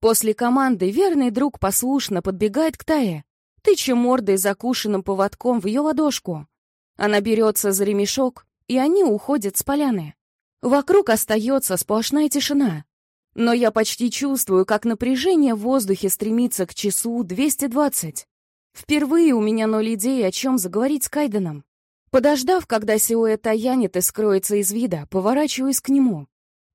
После команды верный друг послушно подбегает к Тае, тыча мордой закушенным поводком в ее ладошку. Она берется за ремешок, и они уходят с поляны. Вокруг остается сплошная тишина. Но я почти чувствую, как напряжение в воздухе стремится к часу 220. Впервые у меня ноль идей, о чем заговорить с Кайденом. Подождав, когда силуэт таянет и скроется из вида, поворачиваюсь к нему.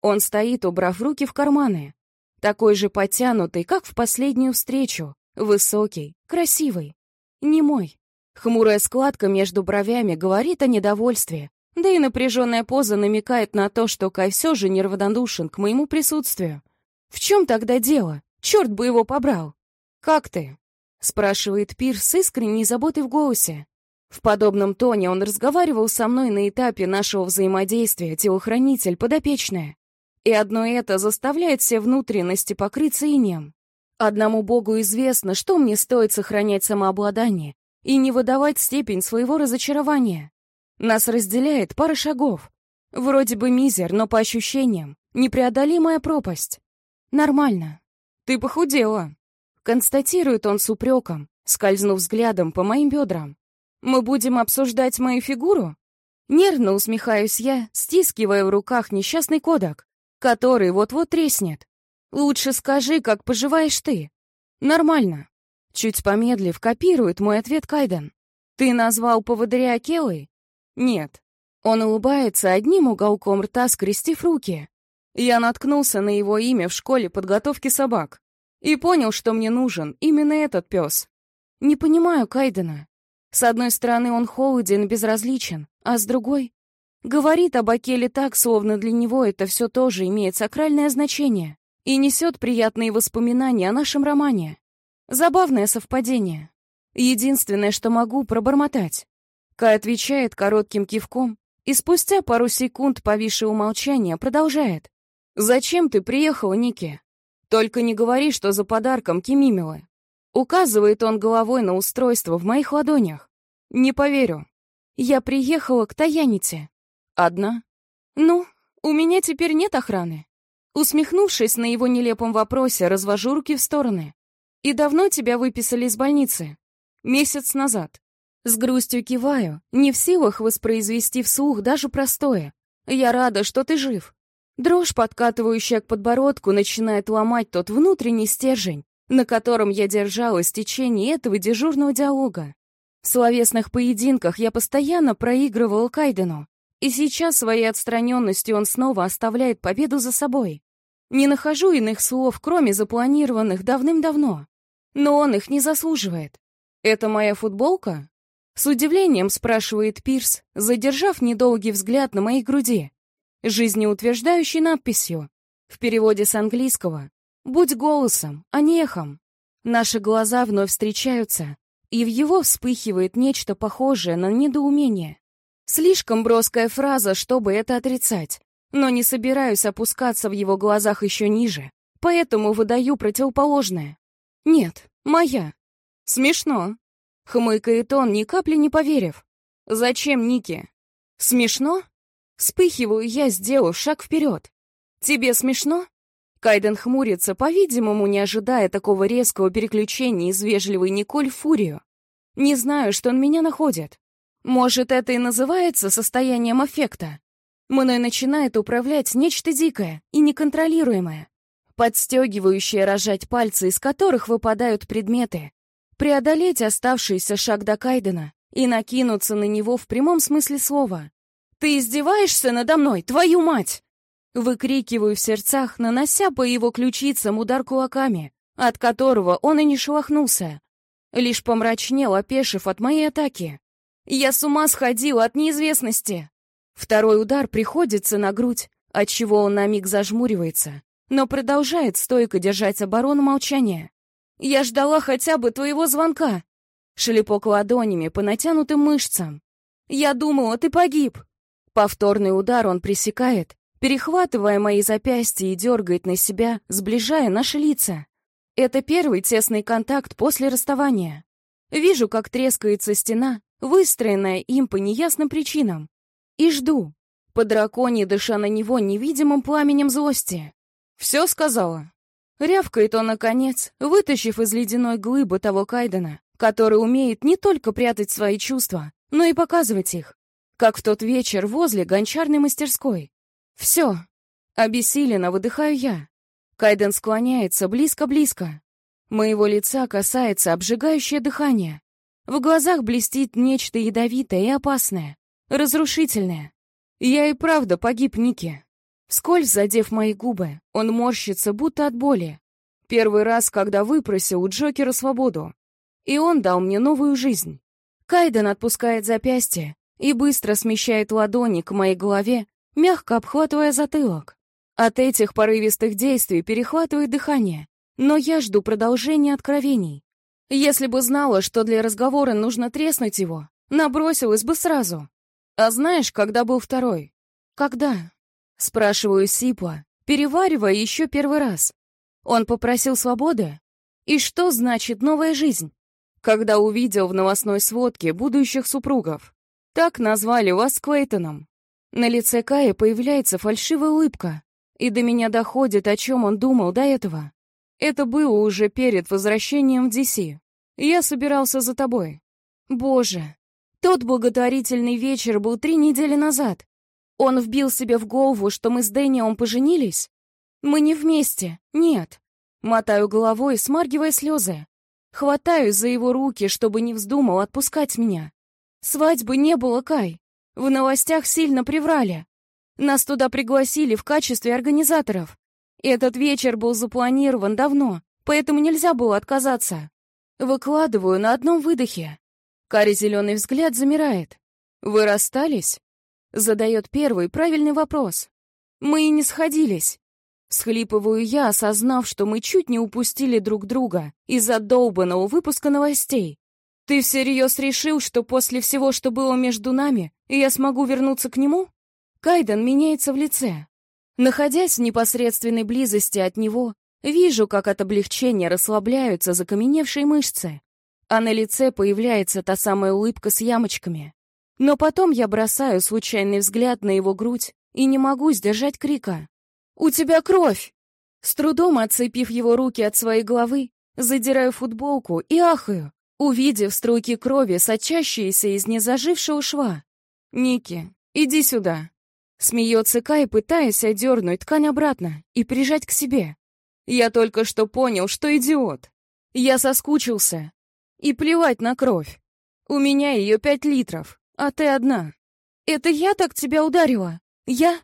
Он стоит, убрав руки в карманы. Такой же потянутый, как в последнюю встречу. Высокий, красивый. Не мой. Хмурая складка между бровями говорит о недовольстве, да и напряженная поза намекает на то, что Кай все же неравнодушен к моему присутствию. В чем тогда дело? Черт бы его побрал! «Как ты?» — спрашивает Пир с искренней заботой в голосе. В подобном тоне он разговаривал со мной на этапе нашего взаимодействия телохранитель-подопечная. И одно это заставляет все внутренности покрыться инем. Одному Богу известно, что мне стоит сохранять самообладание и не выдавать степень своего разочарования. Нас разделяет пара шагов. Вроде бы мизер, но по ощущениям непреодолимая пропасть. Нормально. Ты похудела. Констатирует он с упреком, скользнув взглядом по моим бедрам. Мы будем обсуждать мою фигуру? Нервно усмехаюсь я, стискивая в руках несчастный кодек, который вот-вот треснет. Лучше скажи, как поживаешь ты. Нормально. Чуть помедлив, копирует мой ответ Кайден. Ты назвал поводыря Акелой? Нет. Он улыбается одним уголком рта, скрестив руки. Я наткнулся на его имя в школе подготовки собак и понял, что мне нужен именно этот пес. Не понимаю Кайдена. С одной стороны, он холоден безразличен, а с другой — говорит об Акеле так, словно для него это все тоже имеет сакральное значение и несет приятные воспоминания о нашем романе. Забавное совпадение. Единственное, что могу пробормотать. Кай отвечает коротким кивком, и спустя пару секунд повисшее умолчание продолжает. «Зачем ты приехала, Ники? Только не говори, что за подарком Кимимилы». Указывает он головой на устройство в моих ладонях. «Не поверю. Я приехала к Таяните. Одна? Ну, у меня теперь нет охраны». Усмехнувшись на его нелепом вопросе, развожу руки в стороны. «И давно тебя выписали из больницы?» «Месяц назад. С грустью киваю, не в силах воспроизвести вслух даже простое. Я рада, что ты жив. Дрожь, подкатывающая к подбородку, начинает ломать тот внутренний стержень, на котором я держалась в течение этого дежурного диалога. В словесных поединках я постоянно проигрывал Кайдену, и сейчас своей отстраненностью он снова оставляет победу за собой. Не нахожу иных слов, кроме запланированных давным-давно. Но он их не заслуживает. Это моя футболка? С удивлением спрашивает Пирс, задержав недолгий взгляд на моей груди. Жизнеутверждающей надписью. В переводе с английского. «Будь голосом, а не эхом». Наши глаза вновь встречаются, и в его вспыхивает нечто похожее на недоумение. Слишком броская фраза, чтобы это отрицать, но не собираюсь опускаться в его глазах еще ниже, поэтому выдаю противоположное. Нет, моя. Смешно. Хмыкает он, ни капли не поверив. Зачем Ники? Смешно? Вспыхиваю я, сделав шаг вперед. Тебе смешно? Кайден хмурится, по-видимому, не ожидая такого резкого переключения из вежливой Николь в фурию. Не знаю, что он меня находит. Может, это и называется состоянием аффекта. Мной начинает управлять нечто дикое и неконтролируемое, подстегивающее рожать пальцы, из которых выпадают предметы, преодолеть оставшийся шаг до Кайдена и накинуться на него в прямом смысле слова. «Ты издеваешься надо мной, твою мать!» Выкрикиваю в сердцах, нанося по его ключицам удар кулаками, от которого он и не шелохнулся. Лишь помрачнел, опешив от моей атаки. Я с ума сходила от неизвестности. Второй удар приходится на грудь, отчего он на миг зажмуривается, но продолжает стойко держать оборону молчания. Я ждала хотя бы твоего звонка. Шлепок ладонями по натянутым мышцам. Я думала, ты погиб. Повторный удар он пресекает, перехватывая мои запястья и дергает на себя, сближая наши лица. Это первый тесный контакт после расставания. Вижу, как трескается стена, выстроенная им по неясным причинам. И жду, по драконе дыша на него невидимым пламенем злости. «Все сказала?» Рявкает он, наконец, вытащив из ледяной глыбы того Кайдена, который умеет не только прятать свои чувства, но и показывать их, как в тот вечер возле гончарной мастерской. «Все!» Обессиленно выдыхаю я. Кайден склоняется близко-близко. Моего лица касается обжигающее дыхание. В глазах блестит нечто ядовитое и опасное, разрушительное. Я и правда погиб Ники. Вскользь задев мои губы, он морщится, будто от боли. Первый раз, когда выпросил у Джокера свободу. И он дал мне новую жизнь. Кайден отпускает запястье и быстро смещает ладони к моей голове, мягко обхватывая затылок. От этих порывистых действий перехватывает дыхание, но я жду продолжения откровений. Если бы знала, что для разговора нужно треснуть его, набросилась бы сразу. А знаешь, когда был второй? Когда? Спрашиваю Сипа, переваривая еще первый раз. Он попросил свободы? И что значит новая жизнь? Когда увидел в новостной сводке будущих супругов. Так назвали вас с Клейтоном. На лице Кая появляется фальшивая улыбка, и до меня доходит, о чем он думал до этого. Это было уже перед возвращением в DC. Я собирался за тобой. Боже, тот благотворительный вечер был три недели назад. Он вбил себе в голову, что мы с Дэниелом поженились? Мы не вместе, нет. Мотаю головой, смаргивая слезы. Хватаюсь за его руки, чтобы не вздумал отпускать меня. Свадьбы не было, Кай. В новостях сильно приврали. Нас туда пригласили в качестве организаторов. Этот вечер был запланирован давно, поэтому нельзя было отказаться. Выкладываю на одном выдохе. Карий зеленый взгляд замирает. «Вы расстались?» Задает первый правильный вопрос. «Мы и не сходились». Схлипываю я, осознав, что мы чуть не упустили друг друга из-за долбанного выпуска новостей. «Ты всерьез решил, что после всего, что было между нами, я смогу вернуться к нему?» Кайден меняется в лице. Находясь в непосредственной близости от него, вижу, как от облегчения расслабляются закаменевшие мышцы, а на лице появляется та самая улыбка с ямочками. Но потом я бросаю случайный взгляд на его грудь и не могу сдержать крика. «У тебя кровь!» С трудом отцепив его руки от своей головы, задираю футболку и ахаю, увидев струйки крови, сочащиеся из незажившего шва. «Ники, иди сюда!» Смеется Кай, пытаясь одернуть ткань обратно и прижать к себе. Я только что понял, что идиот. Я соскучился. И плевать на кровь. У меня ее пять литров, а ты одна. Это я так тебя ударила? Я?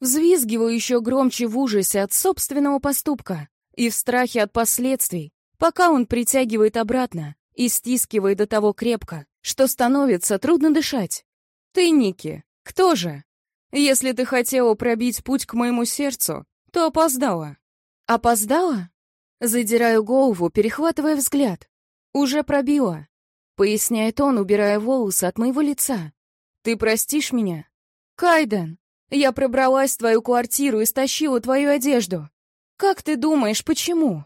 Взвизгиваю еще громче в ужасе от собственного поступка и в страхе от последствий, пока он притягивает обратно и стискивает до того крепко, что становится трудно дышать. Ты, Ники, кто же? Если ты хотела пробить путь к моему сердцу, то опоздала. Опоздала? Задираю голову, перехватывая взгляд. Уже пробила. Поясняет он, убирая волосы от моего лица. Ты простишь меня? Кайден, я пробралась в твою квартиру и стащила твою одежду. Как ты думаешь, почему?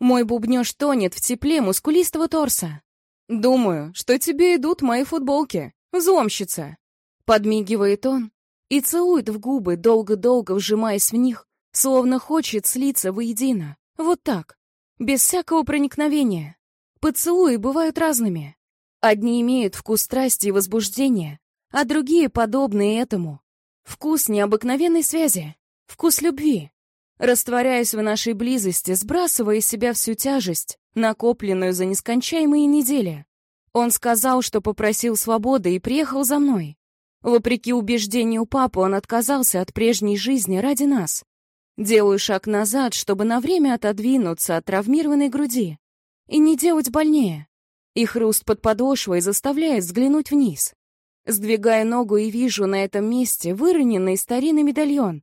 Мой бубнёж тонет в тепле мускулистого торса. Думаю, что тебе идут мои футболки. Взломщица. Подмигивает он и целует в губы, долго-долго вжимаясь в них, словно хочет слиться воедино. Вот так, без всякого проникновения. Поцелуи бывают разными. Одни имеют вкус страсти и возбуждения, а другие подобные этому. Вкус необыкновенной связи, вкус любви. Растворяясь в нашей близости, сбрасывая из себя всю тяжесть, накопленную за нескончаемые недели. Он сказал, что попросил свободы и приехал за мной. Вопреки убеждению папы, он отказался от прежней жизни ради нас. Делаю шаг назад, чтобы на время отодвинуться от травмированной груди и не делать больнее. И хруст под подошвой заставляет взглянуть вниз. Сдвигая ногу и вижу на этом месте выроненный старинный медальон,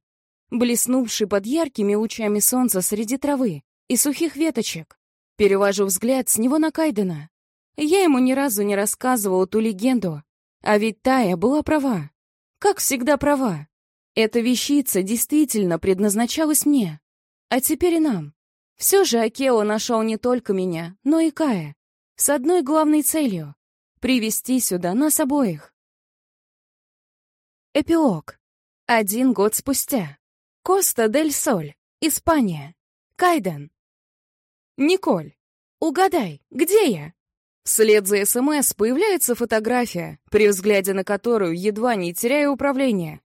блеснувший под яркими лучами солнца среди травы и сухих веточек. Перевожу взгляд с него на Кайдена. Я ему ни разу не рассказывал ту легенду, а ведь Тая была права. Как всегда права. Эта вещица действительно предназначалась мне. А теперь и нам. Все же Акео нашел не только меня, но и Кая. С одной главной целью — привести сюда нас обоих. Эпилог. Один год спустя. Коста-дель-Соль, Испания. Кайден. Николь, угадай, где я? Вслед за СМС появляется фотография, при взгляде на которую едва не теряю управление.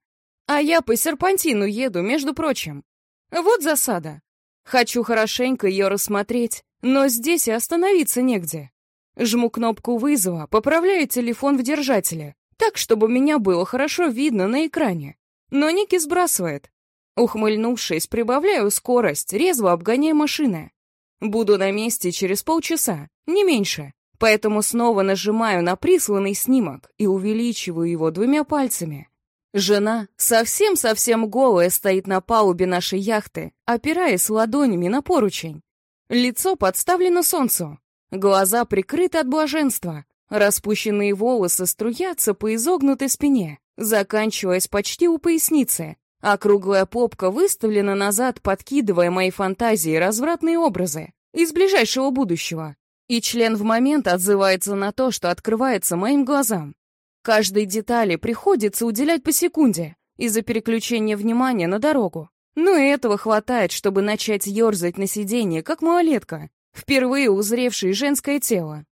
А я по серпантину еду, между прочим. Вот засада. Хочу хорошенько ее рассмотреть, но здесь и остановиться негде. Жму кнопку вызова, поправляю телефон в держателе, так, чтобы меня было хорошо видно на экране. Но Ники сбрасывает. Ухмыльнувшись, прибавляю скорость, резво обгоняя машины. Буду на месте через полчаса, не меньше. Поэтому снова нажимаю на присланный снимок и увеличиваю его двумя пальцами. Жена совсем-совсем голая стоит на палубе нашей яхты, опираясь ладонями на поручень. Лицо подставлено солнцу, глаза прикрыты от блаженства, распущенные волосы струятся по изогнутой спине, заканчиваясь почти у поясницы, а круглая попка выставлена назад, подкидывая мои фантазии развратные образы из ближайшего будущего. И член в момент отзывается на то, что открывается моим глазам. Каждой детали приходится уделять по секунде из-за переключения внимания на дорогу. Но и этого хватает, чтобы начать ерзать на сиденье, как малолетка, впервые узревший женское тело.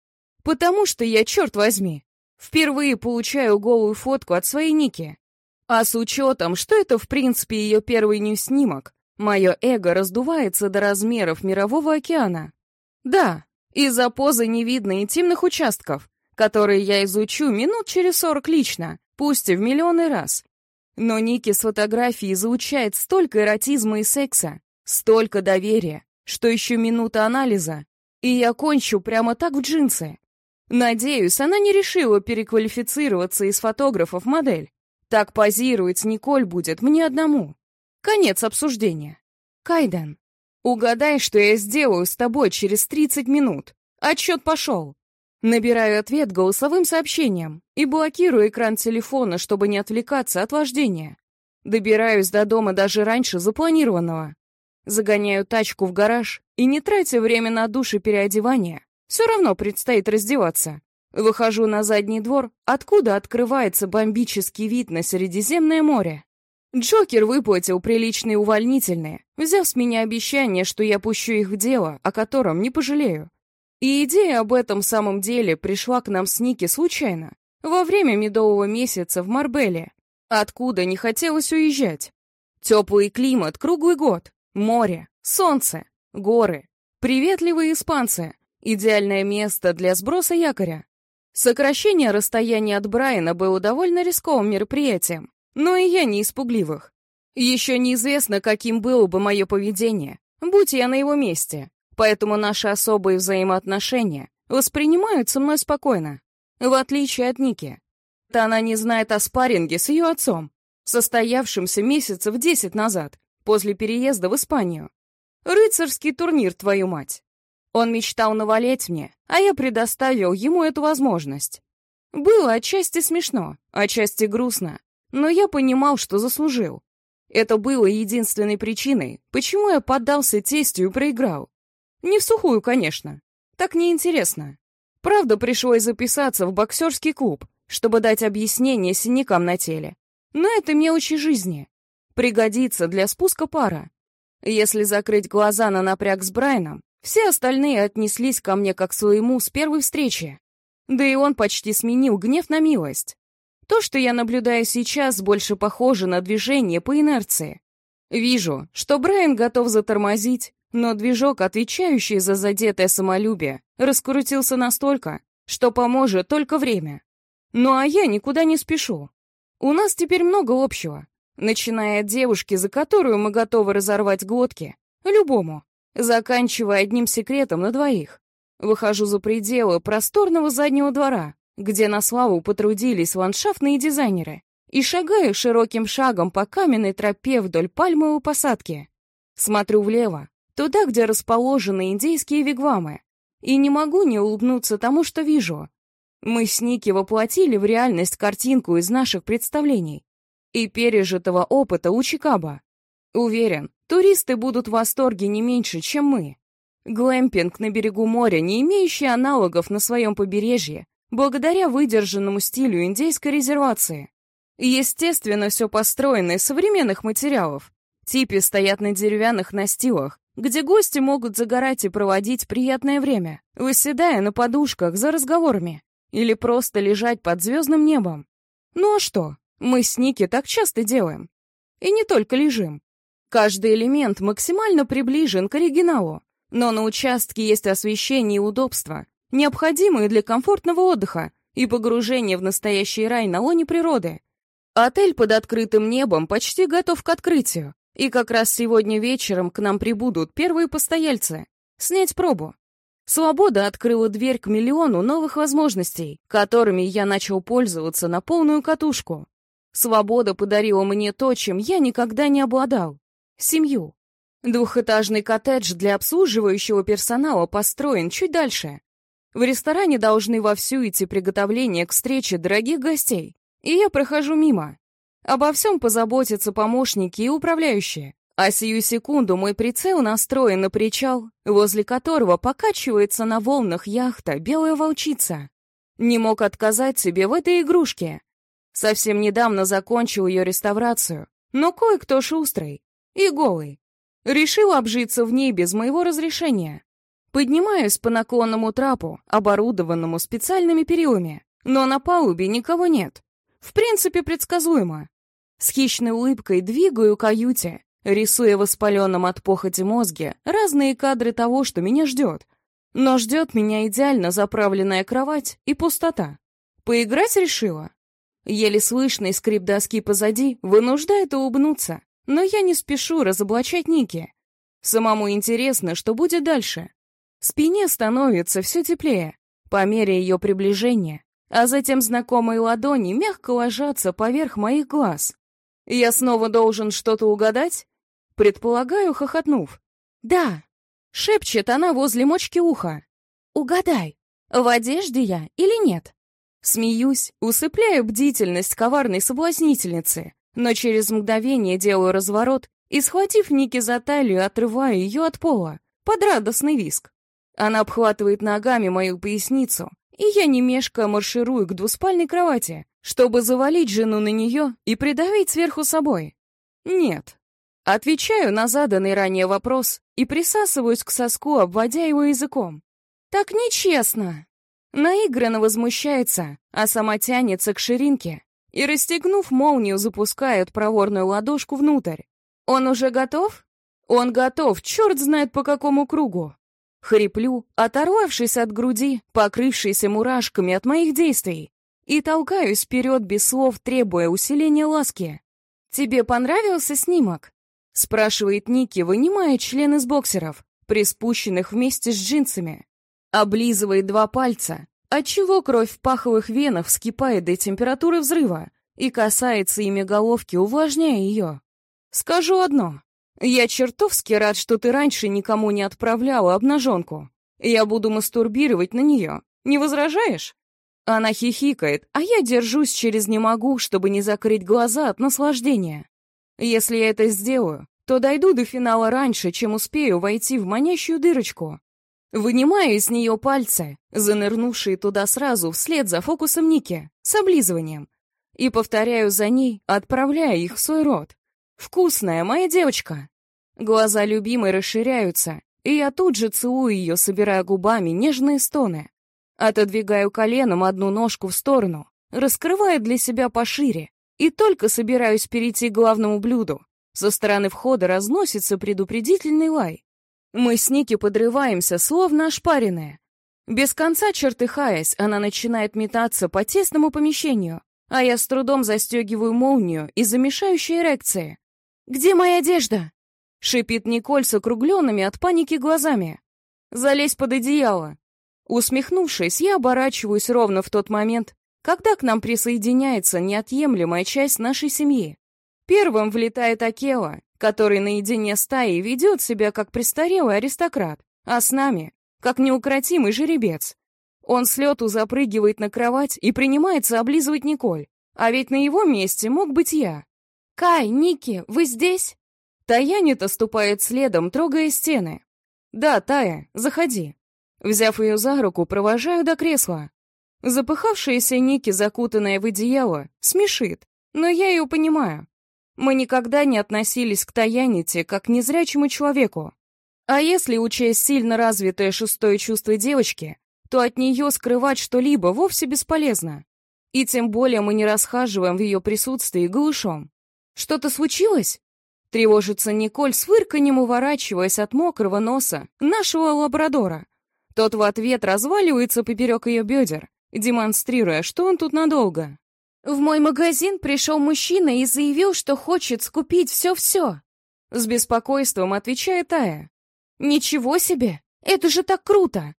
Потому что я, черт возьми, впервые получаю голую фотку от своей Ники, а с учетом, что это в принципе ее первый нью-снимок, мое эго раздувается до размеров мирового океана. Да, из-за позы не видно интимных участков, которые я изучу минут через сорок лично, пусть и в миллионы раз. Но Ники с фотографией изучает столько эротизма и секса, столько доверия, что еще минута анализа, и я кончу прямо так в джинсы. Надеюсь, она не решила переквалифицироваться из фотографа в модель. Так позировать Николь будет мне одному. Конец обсуждения. Кайден, угадай, что я сделаю с тобой через 30 минут. Отчет пошел. Набираю ответ голосовым сообщением и блокирую экран телефона, чтобы не отвлекаться от вождения. Добираюсь до дома даже раньше запланированного. Загоняю тачку в гараж и, не тратя время на душ и переодевание, все равно предстоит раздеваться. Выхожу на задний двор, откуда открывается бомбический вид на Средиземное море. Джокер выплатил приличные увольнительные, взяв с меня обещание, что я пущу их в дело, о котором не пожалею. И идея об этом самом деле пришла к нам с Ники случайно, во время медового месяца в Марбеле, откуда не хотелось уезжать. Теплый климат круглый год, море, солнце, горы, приветливые испанцы, идеальное место для сброса якоря. Сокращение расстояния от Брайана было довольно рисковым мероприятием, но и я не испугливых. Еще неизвестно, каким было бы мое поведение, будь я на его месте, поэтому наши особые взаимоотношения воспринимаются мной спокойно, в отличие от Ники. Та она не знает о спарринге с ее отцом, состоявшемся месяцев десять назад, после переезда в Испанию. Рыцарский турнир, твою мать. Он мечтал навалять мне, а я предоставил ему эту возможность. Было отчасти смешно, отчасти грустно, но я понимал, что заслужил. Это было единственной причиной, почему я поддался тестю и проиграл. Не в сухую, конечно. Так неинтересно. Правда, пришлось записаться в боксерский клуб, чтобы дать объяснение синякам на теле. Но это мелочи жизни. Пригодится для спуска пара. Если закрыть глаза на напряг с Брайаном, все остальные отнеслись ко мне как к своему с первой встречи. Да и он почти сменил гнев на милость. То, что я наблюдаю сейчас, больше похоже на движение по инерции. Вижу, что Брайан готов затормозить, но движок, отвечающий за задетое самолюбие, раскрутился настолько, что поможет только время. Ну а я никуда не спешу. У нас теперь много общего, начиная от девушки, за которую мы готовы разорвать глотки, любому, заканчивая одним секретом на двоих. Выхожу за пределы просторного заднего двора, где на славу потрудились ландшафтные дизайнеры, и шагаю широким шагом по каменной тропе вдоль пальмовой посадки. Смотрю влево, туда, где расположены индейские вигвамы, и не могу не улыбнуться тому, что вижу. Мы с Ники воплотили в реальность картинку из наших представлений и пережитого опыта у Чикаго. Уверен, туристы будут в восторге не меньше, чем мы. Глэмпинг на берегу моря, не имеющий аналогов на своем побережье, благодаря выдержанному стилю индейской резервации. Естественно, все построено из современных материалов. Типи стоят на деревянных настилах, где гости могут загорать и проводить приятное время, выседая на подушках за разговорами или просто лежать под звездным небом. Ну а что, мы с Ники так часто делаем. И не только лежим. Каждый элемент максимально приближен к оригиналу, но на участке есть освещение и удобства, необходимые для комфортного отдыха и погружения в настоящий рай на лоне природы. Отель под открытым небом почти готов к открытию, и как раз сегодня вечером к нам прибудут первые постояльцы. Снять пробу. Свобода открыла дверь к миллиону новых возможностей, которыми я начал пользоваться на полную катушку. Свобода подарила мне то, чем я никогда не обладал — семью. Двухэтажный коттедж для обслуживающего персонала построен чуть дальше, в ресторане должны вовсю идти приготовления к встрече дорогих гостей, и я прохожу мимо. Обо всем позаботятся помощники и управляющие. А сию секунду мой прицел настроен на причал, возле которого покачивается на волнах яхта «Белая волчица». Не мог отказать себе в этой игрушке. Совсем недавно закончил ее реставрацию, но кое-кто шустрый и голый. Решил обжиться в ней без моего разрешения. Поднимаюсь по наклонному трапу, оборудованному специальными перилами, но на палубе никого нет. В принципе, предсказуемо. С хищной улыбкой двигаю каюте, рисуя воспаленном от похоти мозге разные кадры того, что меня ждет. Но ждет меня идеально заправленная кровать и пустота. Поиграть решила? Еле слышный скрип доски позади вынуждает улыбнуться, но я не спешу разоблачать Ники. Самому интересно, что будет дальше. Спине становится все теплее, по мере ее приближения, а затем знакомые ладони мягко ложатся поверх моих глаз. Я снова должен что-то угадать? Предполагаю, хохотнув. «Да», — шепчет она возле мочки уха. «Угадай, в одежде я или нет?» Смеюсь, усыпляю бдительность коварной соблазнительницы, но через мгновение делаю разворот и, схватив Ники за талию, отрываю ее от пола под радостный виск. Она обхватывает ногами мою поясницу, и я не марширую к двуспальной кровати, чтобы завалить жену на нее и придавить сверху собой. Нет. Отвечаю на заданный ранее вопрос и присасываюсь к соску, обводя его языком. Так нечестно. Наигранно возмущается, а сама тянется к ширинке и, расстегнув молнию, запускает проворную ладошку внутрь. Он уже готов? Он готов, черт знает по какому кругу. Хриплю, оторвавшись от груди, покрывшейся мурашками от моих действий, и толкаюсь вперед без слов, требуя усиления ласки. «Тебе понравился снимок?» — спрашивает Ники, вынимая член из боксеров, приспущенных вместе с джинсами. Облизывает два пальца, отчего кровь в паховых венах вскипает до температуры взрыва и касается ими головки, увлажняя ее. Скажу одно. Я чертовски рад, что ты раньше никому не отправляла обнаженку. Я буду мастурбировать на нее. Не возражаешь? Она хихикает, а я держусь через «не могу», чтобы не закрыть глаза от наслаждения. Если я это сделаю, то дойду до финала раньше, чем успею войти в манящую дырочку. Вынимаю из нее пальцы, занырнувшие туда сразу вслед за фокусом Ники, с облизыванием, и повторяю за ней, отправляя их в свой рот. «Вкусная моя девочка!» Глаза любимой расширяются, и я тут же целую ее, собирая губами нежные стоны. Отодвигаю коленом одну ножку в сторону, раскрывая для себя пошире, и только собираюсь перейти к главному блюду. Со стороны входа разносится предупредительный лай. Мы с Ники подрываемся, словно ошпаренные. Без конца чертыхаясь, она начинает метаться по тесному помещению, а я с трудом застегиваю молнию из-за мешающей эрекции. «Где моя одежда?» — шипит Николь с округленными от паники глазами. «Залезь под одеяло». Усмехнувшись, я оборачиваюсь ровно в тот момент, когда к нам присоединяется неотъемлемая часть нашей семьи. Первым влетает Акела, который наедине с Таей ведет себя как престарелый аристократ, а с нами — как неукротимый жеребец. Он с лету запрыгивает на кровать и принимается облизывать Николь, а ведь на его месте мог быть я. «Кай, Ники, вы здесь?» Таянит оступает следом, трогая стены. «Да, Тая, заходи». Взяв ее за руку, провожаю до кресла. Запыхавшаяся Ники, закутанная в одеяло, смешит, но я ее понимаю. Мы никогда не относились к Таяните как к незрячему человеку. А если учесть сильно развитое шестое чувство девочки, то от нее скрывать что-либо вовсе бесполезно. И тем более мы не расхаживаем в ее присутствии голышом. Что-то случилось? Тревожится Николь с вырканьем, уворачиваясь от мокрого носа нашего лабрадора. Тот в ответ разваливается поперек ее бедер, демонстрируя, что он тут надолго. В мой магазин пришел мужчина и заявил, что хочет скупить все-все. С беспокойством отвечает Ая. Ничего себе! Это же так круто!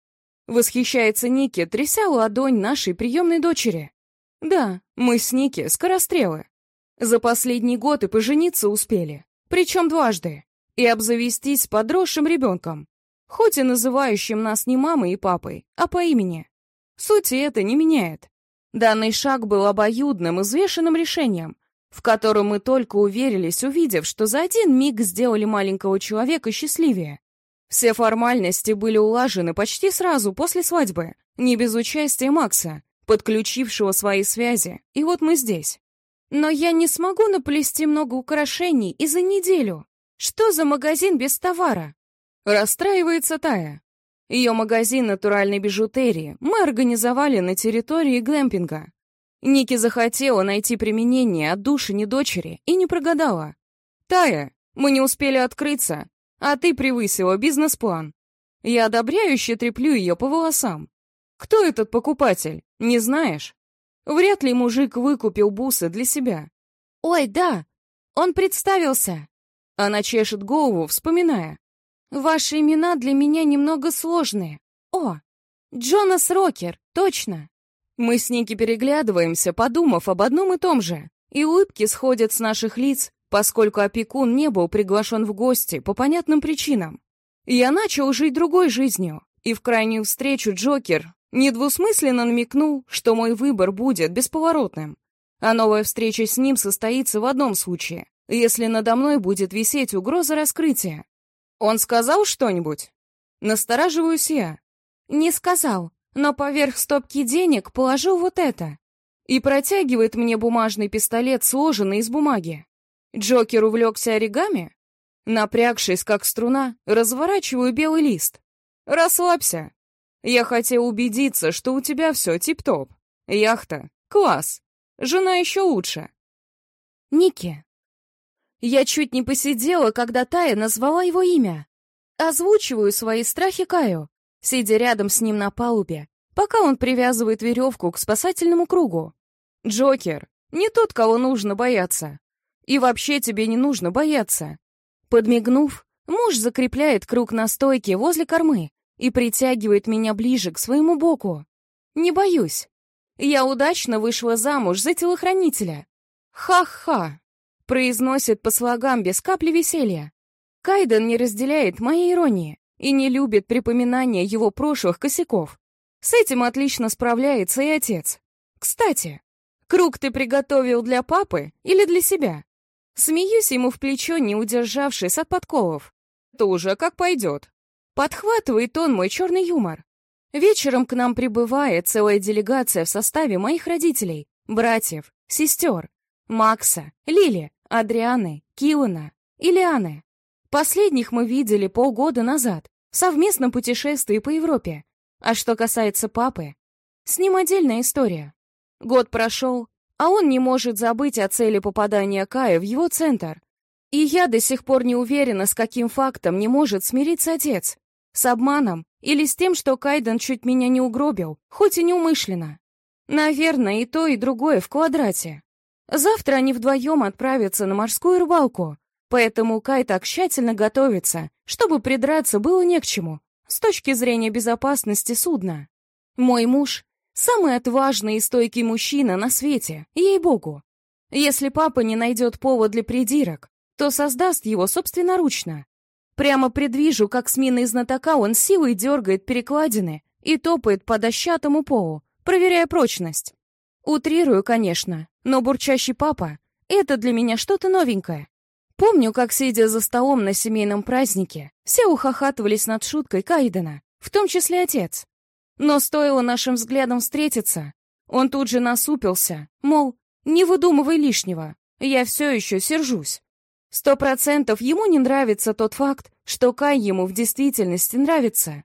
Восхищается Ники, тряся ладонь нашей приемной дочери. Да, мы с Ники скорострелы. За последний год и пожениться успели, причем дважды, и обзавестись подросшим ребенком, хоть и называющим нас не мамой и папой, а по имени. Сути это не меняет. Данный шаг был обоюдным, извешенным решением, в котором мы только уверились, увидев, что за один миг сделали маленького человека счастливее. Все формальности были улажены почти сразу после свадьбы, не без участия Макса, подключившего свои связи, и вот мы здесь. Но я не смогу наплести много украшений и за неделю. Что за магазин без товара? Расстраивается Тая. Ее магазин натуральной бижутерии мы организовали на территории глэмпинга. Ники захотела найти применение от души не дочери и не прогадала. «Тая, мы не успели открыться, а ты превысила бизнес-план. Я одобряюще треплю ее по волосам. Кто этот покупатель, не знаешь? Вряд ли мужик выкупил бусы для себя. Ой, да, он представился. Она чешет голову, вспоминая. Ваши имена для меня немного сложные. О, Джонас Рокер, точно. Мы с Ники переглядываемся, подумав об одном и том же, и улыбки сходят с наших лиц, поскольку опекун не был приглашен в гости по понятным причинам. Я начал жить другой жизнью, и в крайнюю встречу Джокер недвусмысленно намекнул, что мой выбор будет бесповоротным, а новая встреча с ним состоится в одном случае, если надо мной будет висеть угроза раскрытия. «Он сказал что-нибудь?» Настораживаюсь я. «Не сказал, но поверх стопки денег положил вот это». И протягивает мне бумажный пистолет, сложенный из бумаги. Джокер увлекся оригами? Напрягшись, как струна, разворачиваю белый лист. «Расслабься. Я хотел убедиться, что у тебя все тип-топ. Яхта. Класс. Жена еще лучше». Ники. Я чуть не посидела, когда Тая назвала его имя. Озвучиваю свои страхи Каю, сидя рядом с ним на палубе, пока он привязывает веревку к спасательному кругу. Джокер, не тот, кого нужно бояться. И вообще тебе не нужно бояться. Подмигнув, муж закрепляет круг на стойке возле кормы и притягивает меня ближе к своему боку. Не боюсь. Я удачно вышла замуж за телохранителя. Ха-ха произносит по слогам без капли веселья. Кайден не разделяет моей иронии и не любит припоминания его прошлых косяков. С этим отлично справляется и отец. Кстати, круг ты приготовил для папы или для себя? Смеюсь ему в плечо, не удержавшись от подколов. Это уже как пойдет. Подхватывает он мой черный юмор. Вечером к нам прибывает целая делегация в составе моих родителей, братьев, сестер, Макса, Лили, Адрианы, Килана и Лианы. Последних мы видели полгода назад в совместном путешествии по Европе. А что касается папы, с ним отдельная история. Год прошел, а он не может забыть о цели попадания Кая в его центр. И я до сих пор не уверена, с каким фактом не может смириться отец. С обманом или с тем, что Кайден чуть меня не угробил, хоть и неумышленно. Наверное, и то, и другое в квадрате. Завтра они вдвоем отправятся на морскую рыбалку, поэтому Кай так тщательно готовится, чтобы придраться было не к чему, с точки зрения безопасности судна. Мой муж — самый отважный и стойкий мужчина на свете, ей-богу. Если папа не найдет повод для придирок, то создаст его собственноручно. Прямо предвижу, как с миной знатока он силой дергает перекладины и топает по дощатому полу, проверяя прочность. Утрирую, конечно, но бурчащий папа — это для меня что-то новенькое. Помню, как, сидя за столом на семейном празднике, все ухахатывались над шуткой Кайдена, в том числе отец. Но стоило нашим взглядам встретиться, он тут же насупился, мол, не выдумывай лишнего, я все еще сержусь. Сто процентов ему не нравится тот факт, что Кай ему в действительности нравится.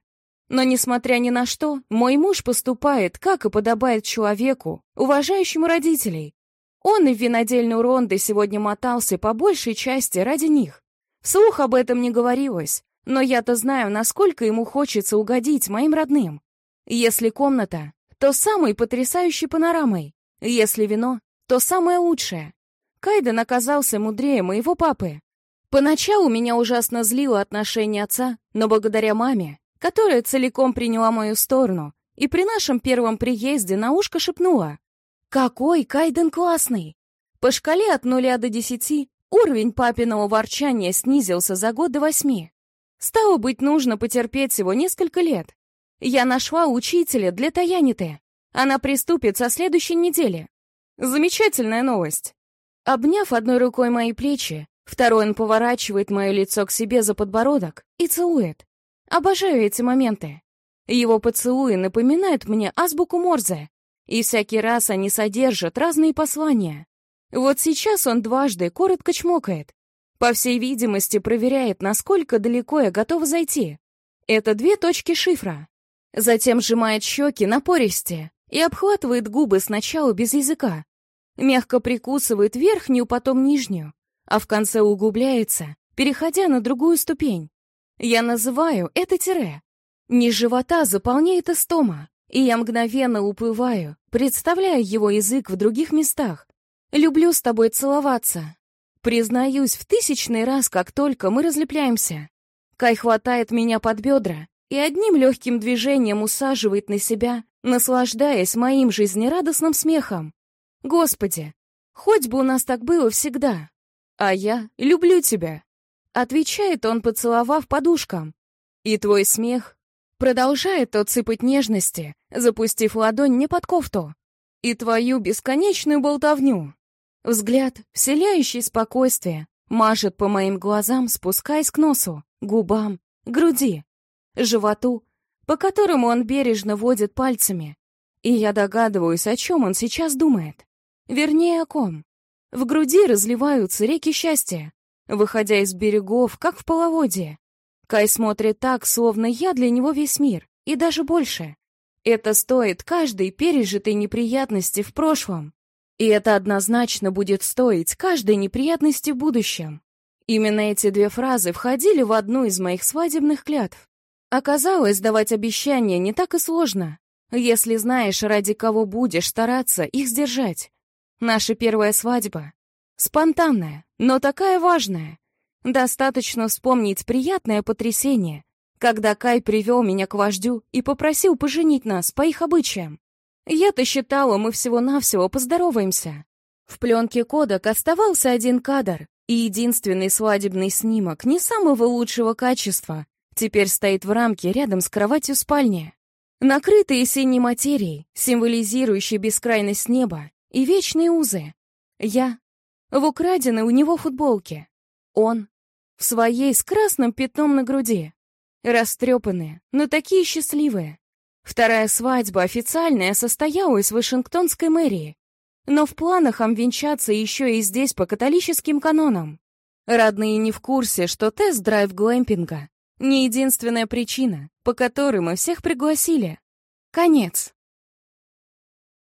Но, несмотря ни на что, мой муж поступает, как и подобает человеку, уважающему родителей. Он и в винодельную Ронды сегодня мотался по большей части ради них. Вслух об этом не говорилось, но я-то знаю, насколько ему хочется угодить моим родным. Если комната, то самой потрясающей панорамой. Если вино, то самое лучшее. Кайден оказался мудрее моего папы. Поначалу меня ужасно злило отношение отца, но благодаря маме, которая целиком приняла мою сторону, и при нашем первом приезде на ушко шепнула «Какой Кайден классный!» По шкале от нуля до десяти уровень папиного ворчания снизился за год до восьми. Стало быть, нужно потерпеть всего несколько лет. Я нашла учителя для Таяниты. Она приступит со следующей недели. Замечательная новость. Обняв одной рукой мои плечи, второй он поворачивает мое лицо к себе за подбородок и целует. Обожаю эти моменты. Его поцелуи напоминают мне азбуку Морзе, и всякий раз они содержат разные послания. Вот сейчас он дважды коротко чмокает. По всей видимости, проверяет, насколько далеко я готова зайти. Это две точки шифра. Затем сжимает щеки напористе и обхватывает губы сначала без языка, Мягко прикусывает верхнюю, потом нижнюю, а в конце углубляется, переходя на другую ступень. Я называю это тире. Низ живота заполняет эстома, и я мгновенно уплываю, представляя его язык в других местах. Люблю с тобой целоваться. Признаюсь в тысячный раз, как только мы разлепляемся. Кай хватает меня под бедра и одним легким движением усаживает на себя, наслаждаясь моим жизнерадостным смехом. Господи, хоть бы у нас так было всегда. А я люблю тебя. Отвечает он, поцеловав подушкам. И твой смех продолжает тот сыпать нежности, запустив ладонь мне под кофту. И твою бесконечную болтовню. Взгляд, вселяющий спокойствие, мажет по моим глазам, спускаясь к носу, губам, груди, животу, по которому он бережно водит пальцами. И я догадываюсь, о чем он сейчас думает. Вернее, о ком? В груди разливаются реки счастья, выходя из берегов, как в половодье. Кай смотрит так, словно я для него весь мир, и даже больше. Это стоит каждой пережитой неприятности в прошлом. И это однозначно будет стоить каждой неприятности в будущем. Именно эти две фразы входили в одну из моих свадебных клятв. Оказалось, давать обещания не так и сложно, если знаешь, ради кого будешь стараться их сдержать. Наша первая свадьба. Спонтанная, но такая важная. Достаточно вспомнить приятное потрясение, когда Кай привел меня к вождю и попросил поженить нас по их обычаям. Я-то считала, мы всего-навсего поздороваемся. В пленке кодек оставался один кадр, И единственный свадебный снимок не самого лучшего качества теперь стоит в рамке рядом с кроватью спальни. Накрытые синей материей, символизирующей бескрайность неба и вечные узы. Я в украденной у него футболке. Он в своей с красным пятном на груди. Растрепанные, но такие счастливые. Вторая свадьба официальная состоялась в Вашингтонской мэрии. Но в планах обвенчаться еще и здесь по католическим канонам. Родные не в курсе, что тест-драйв глэмпинга — не единственная причина, по которой мы всех пригласили. Конец.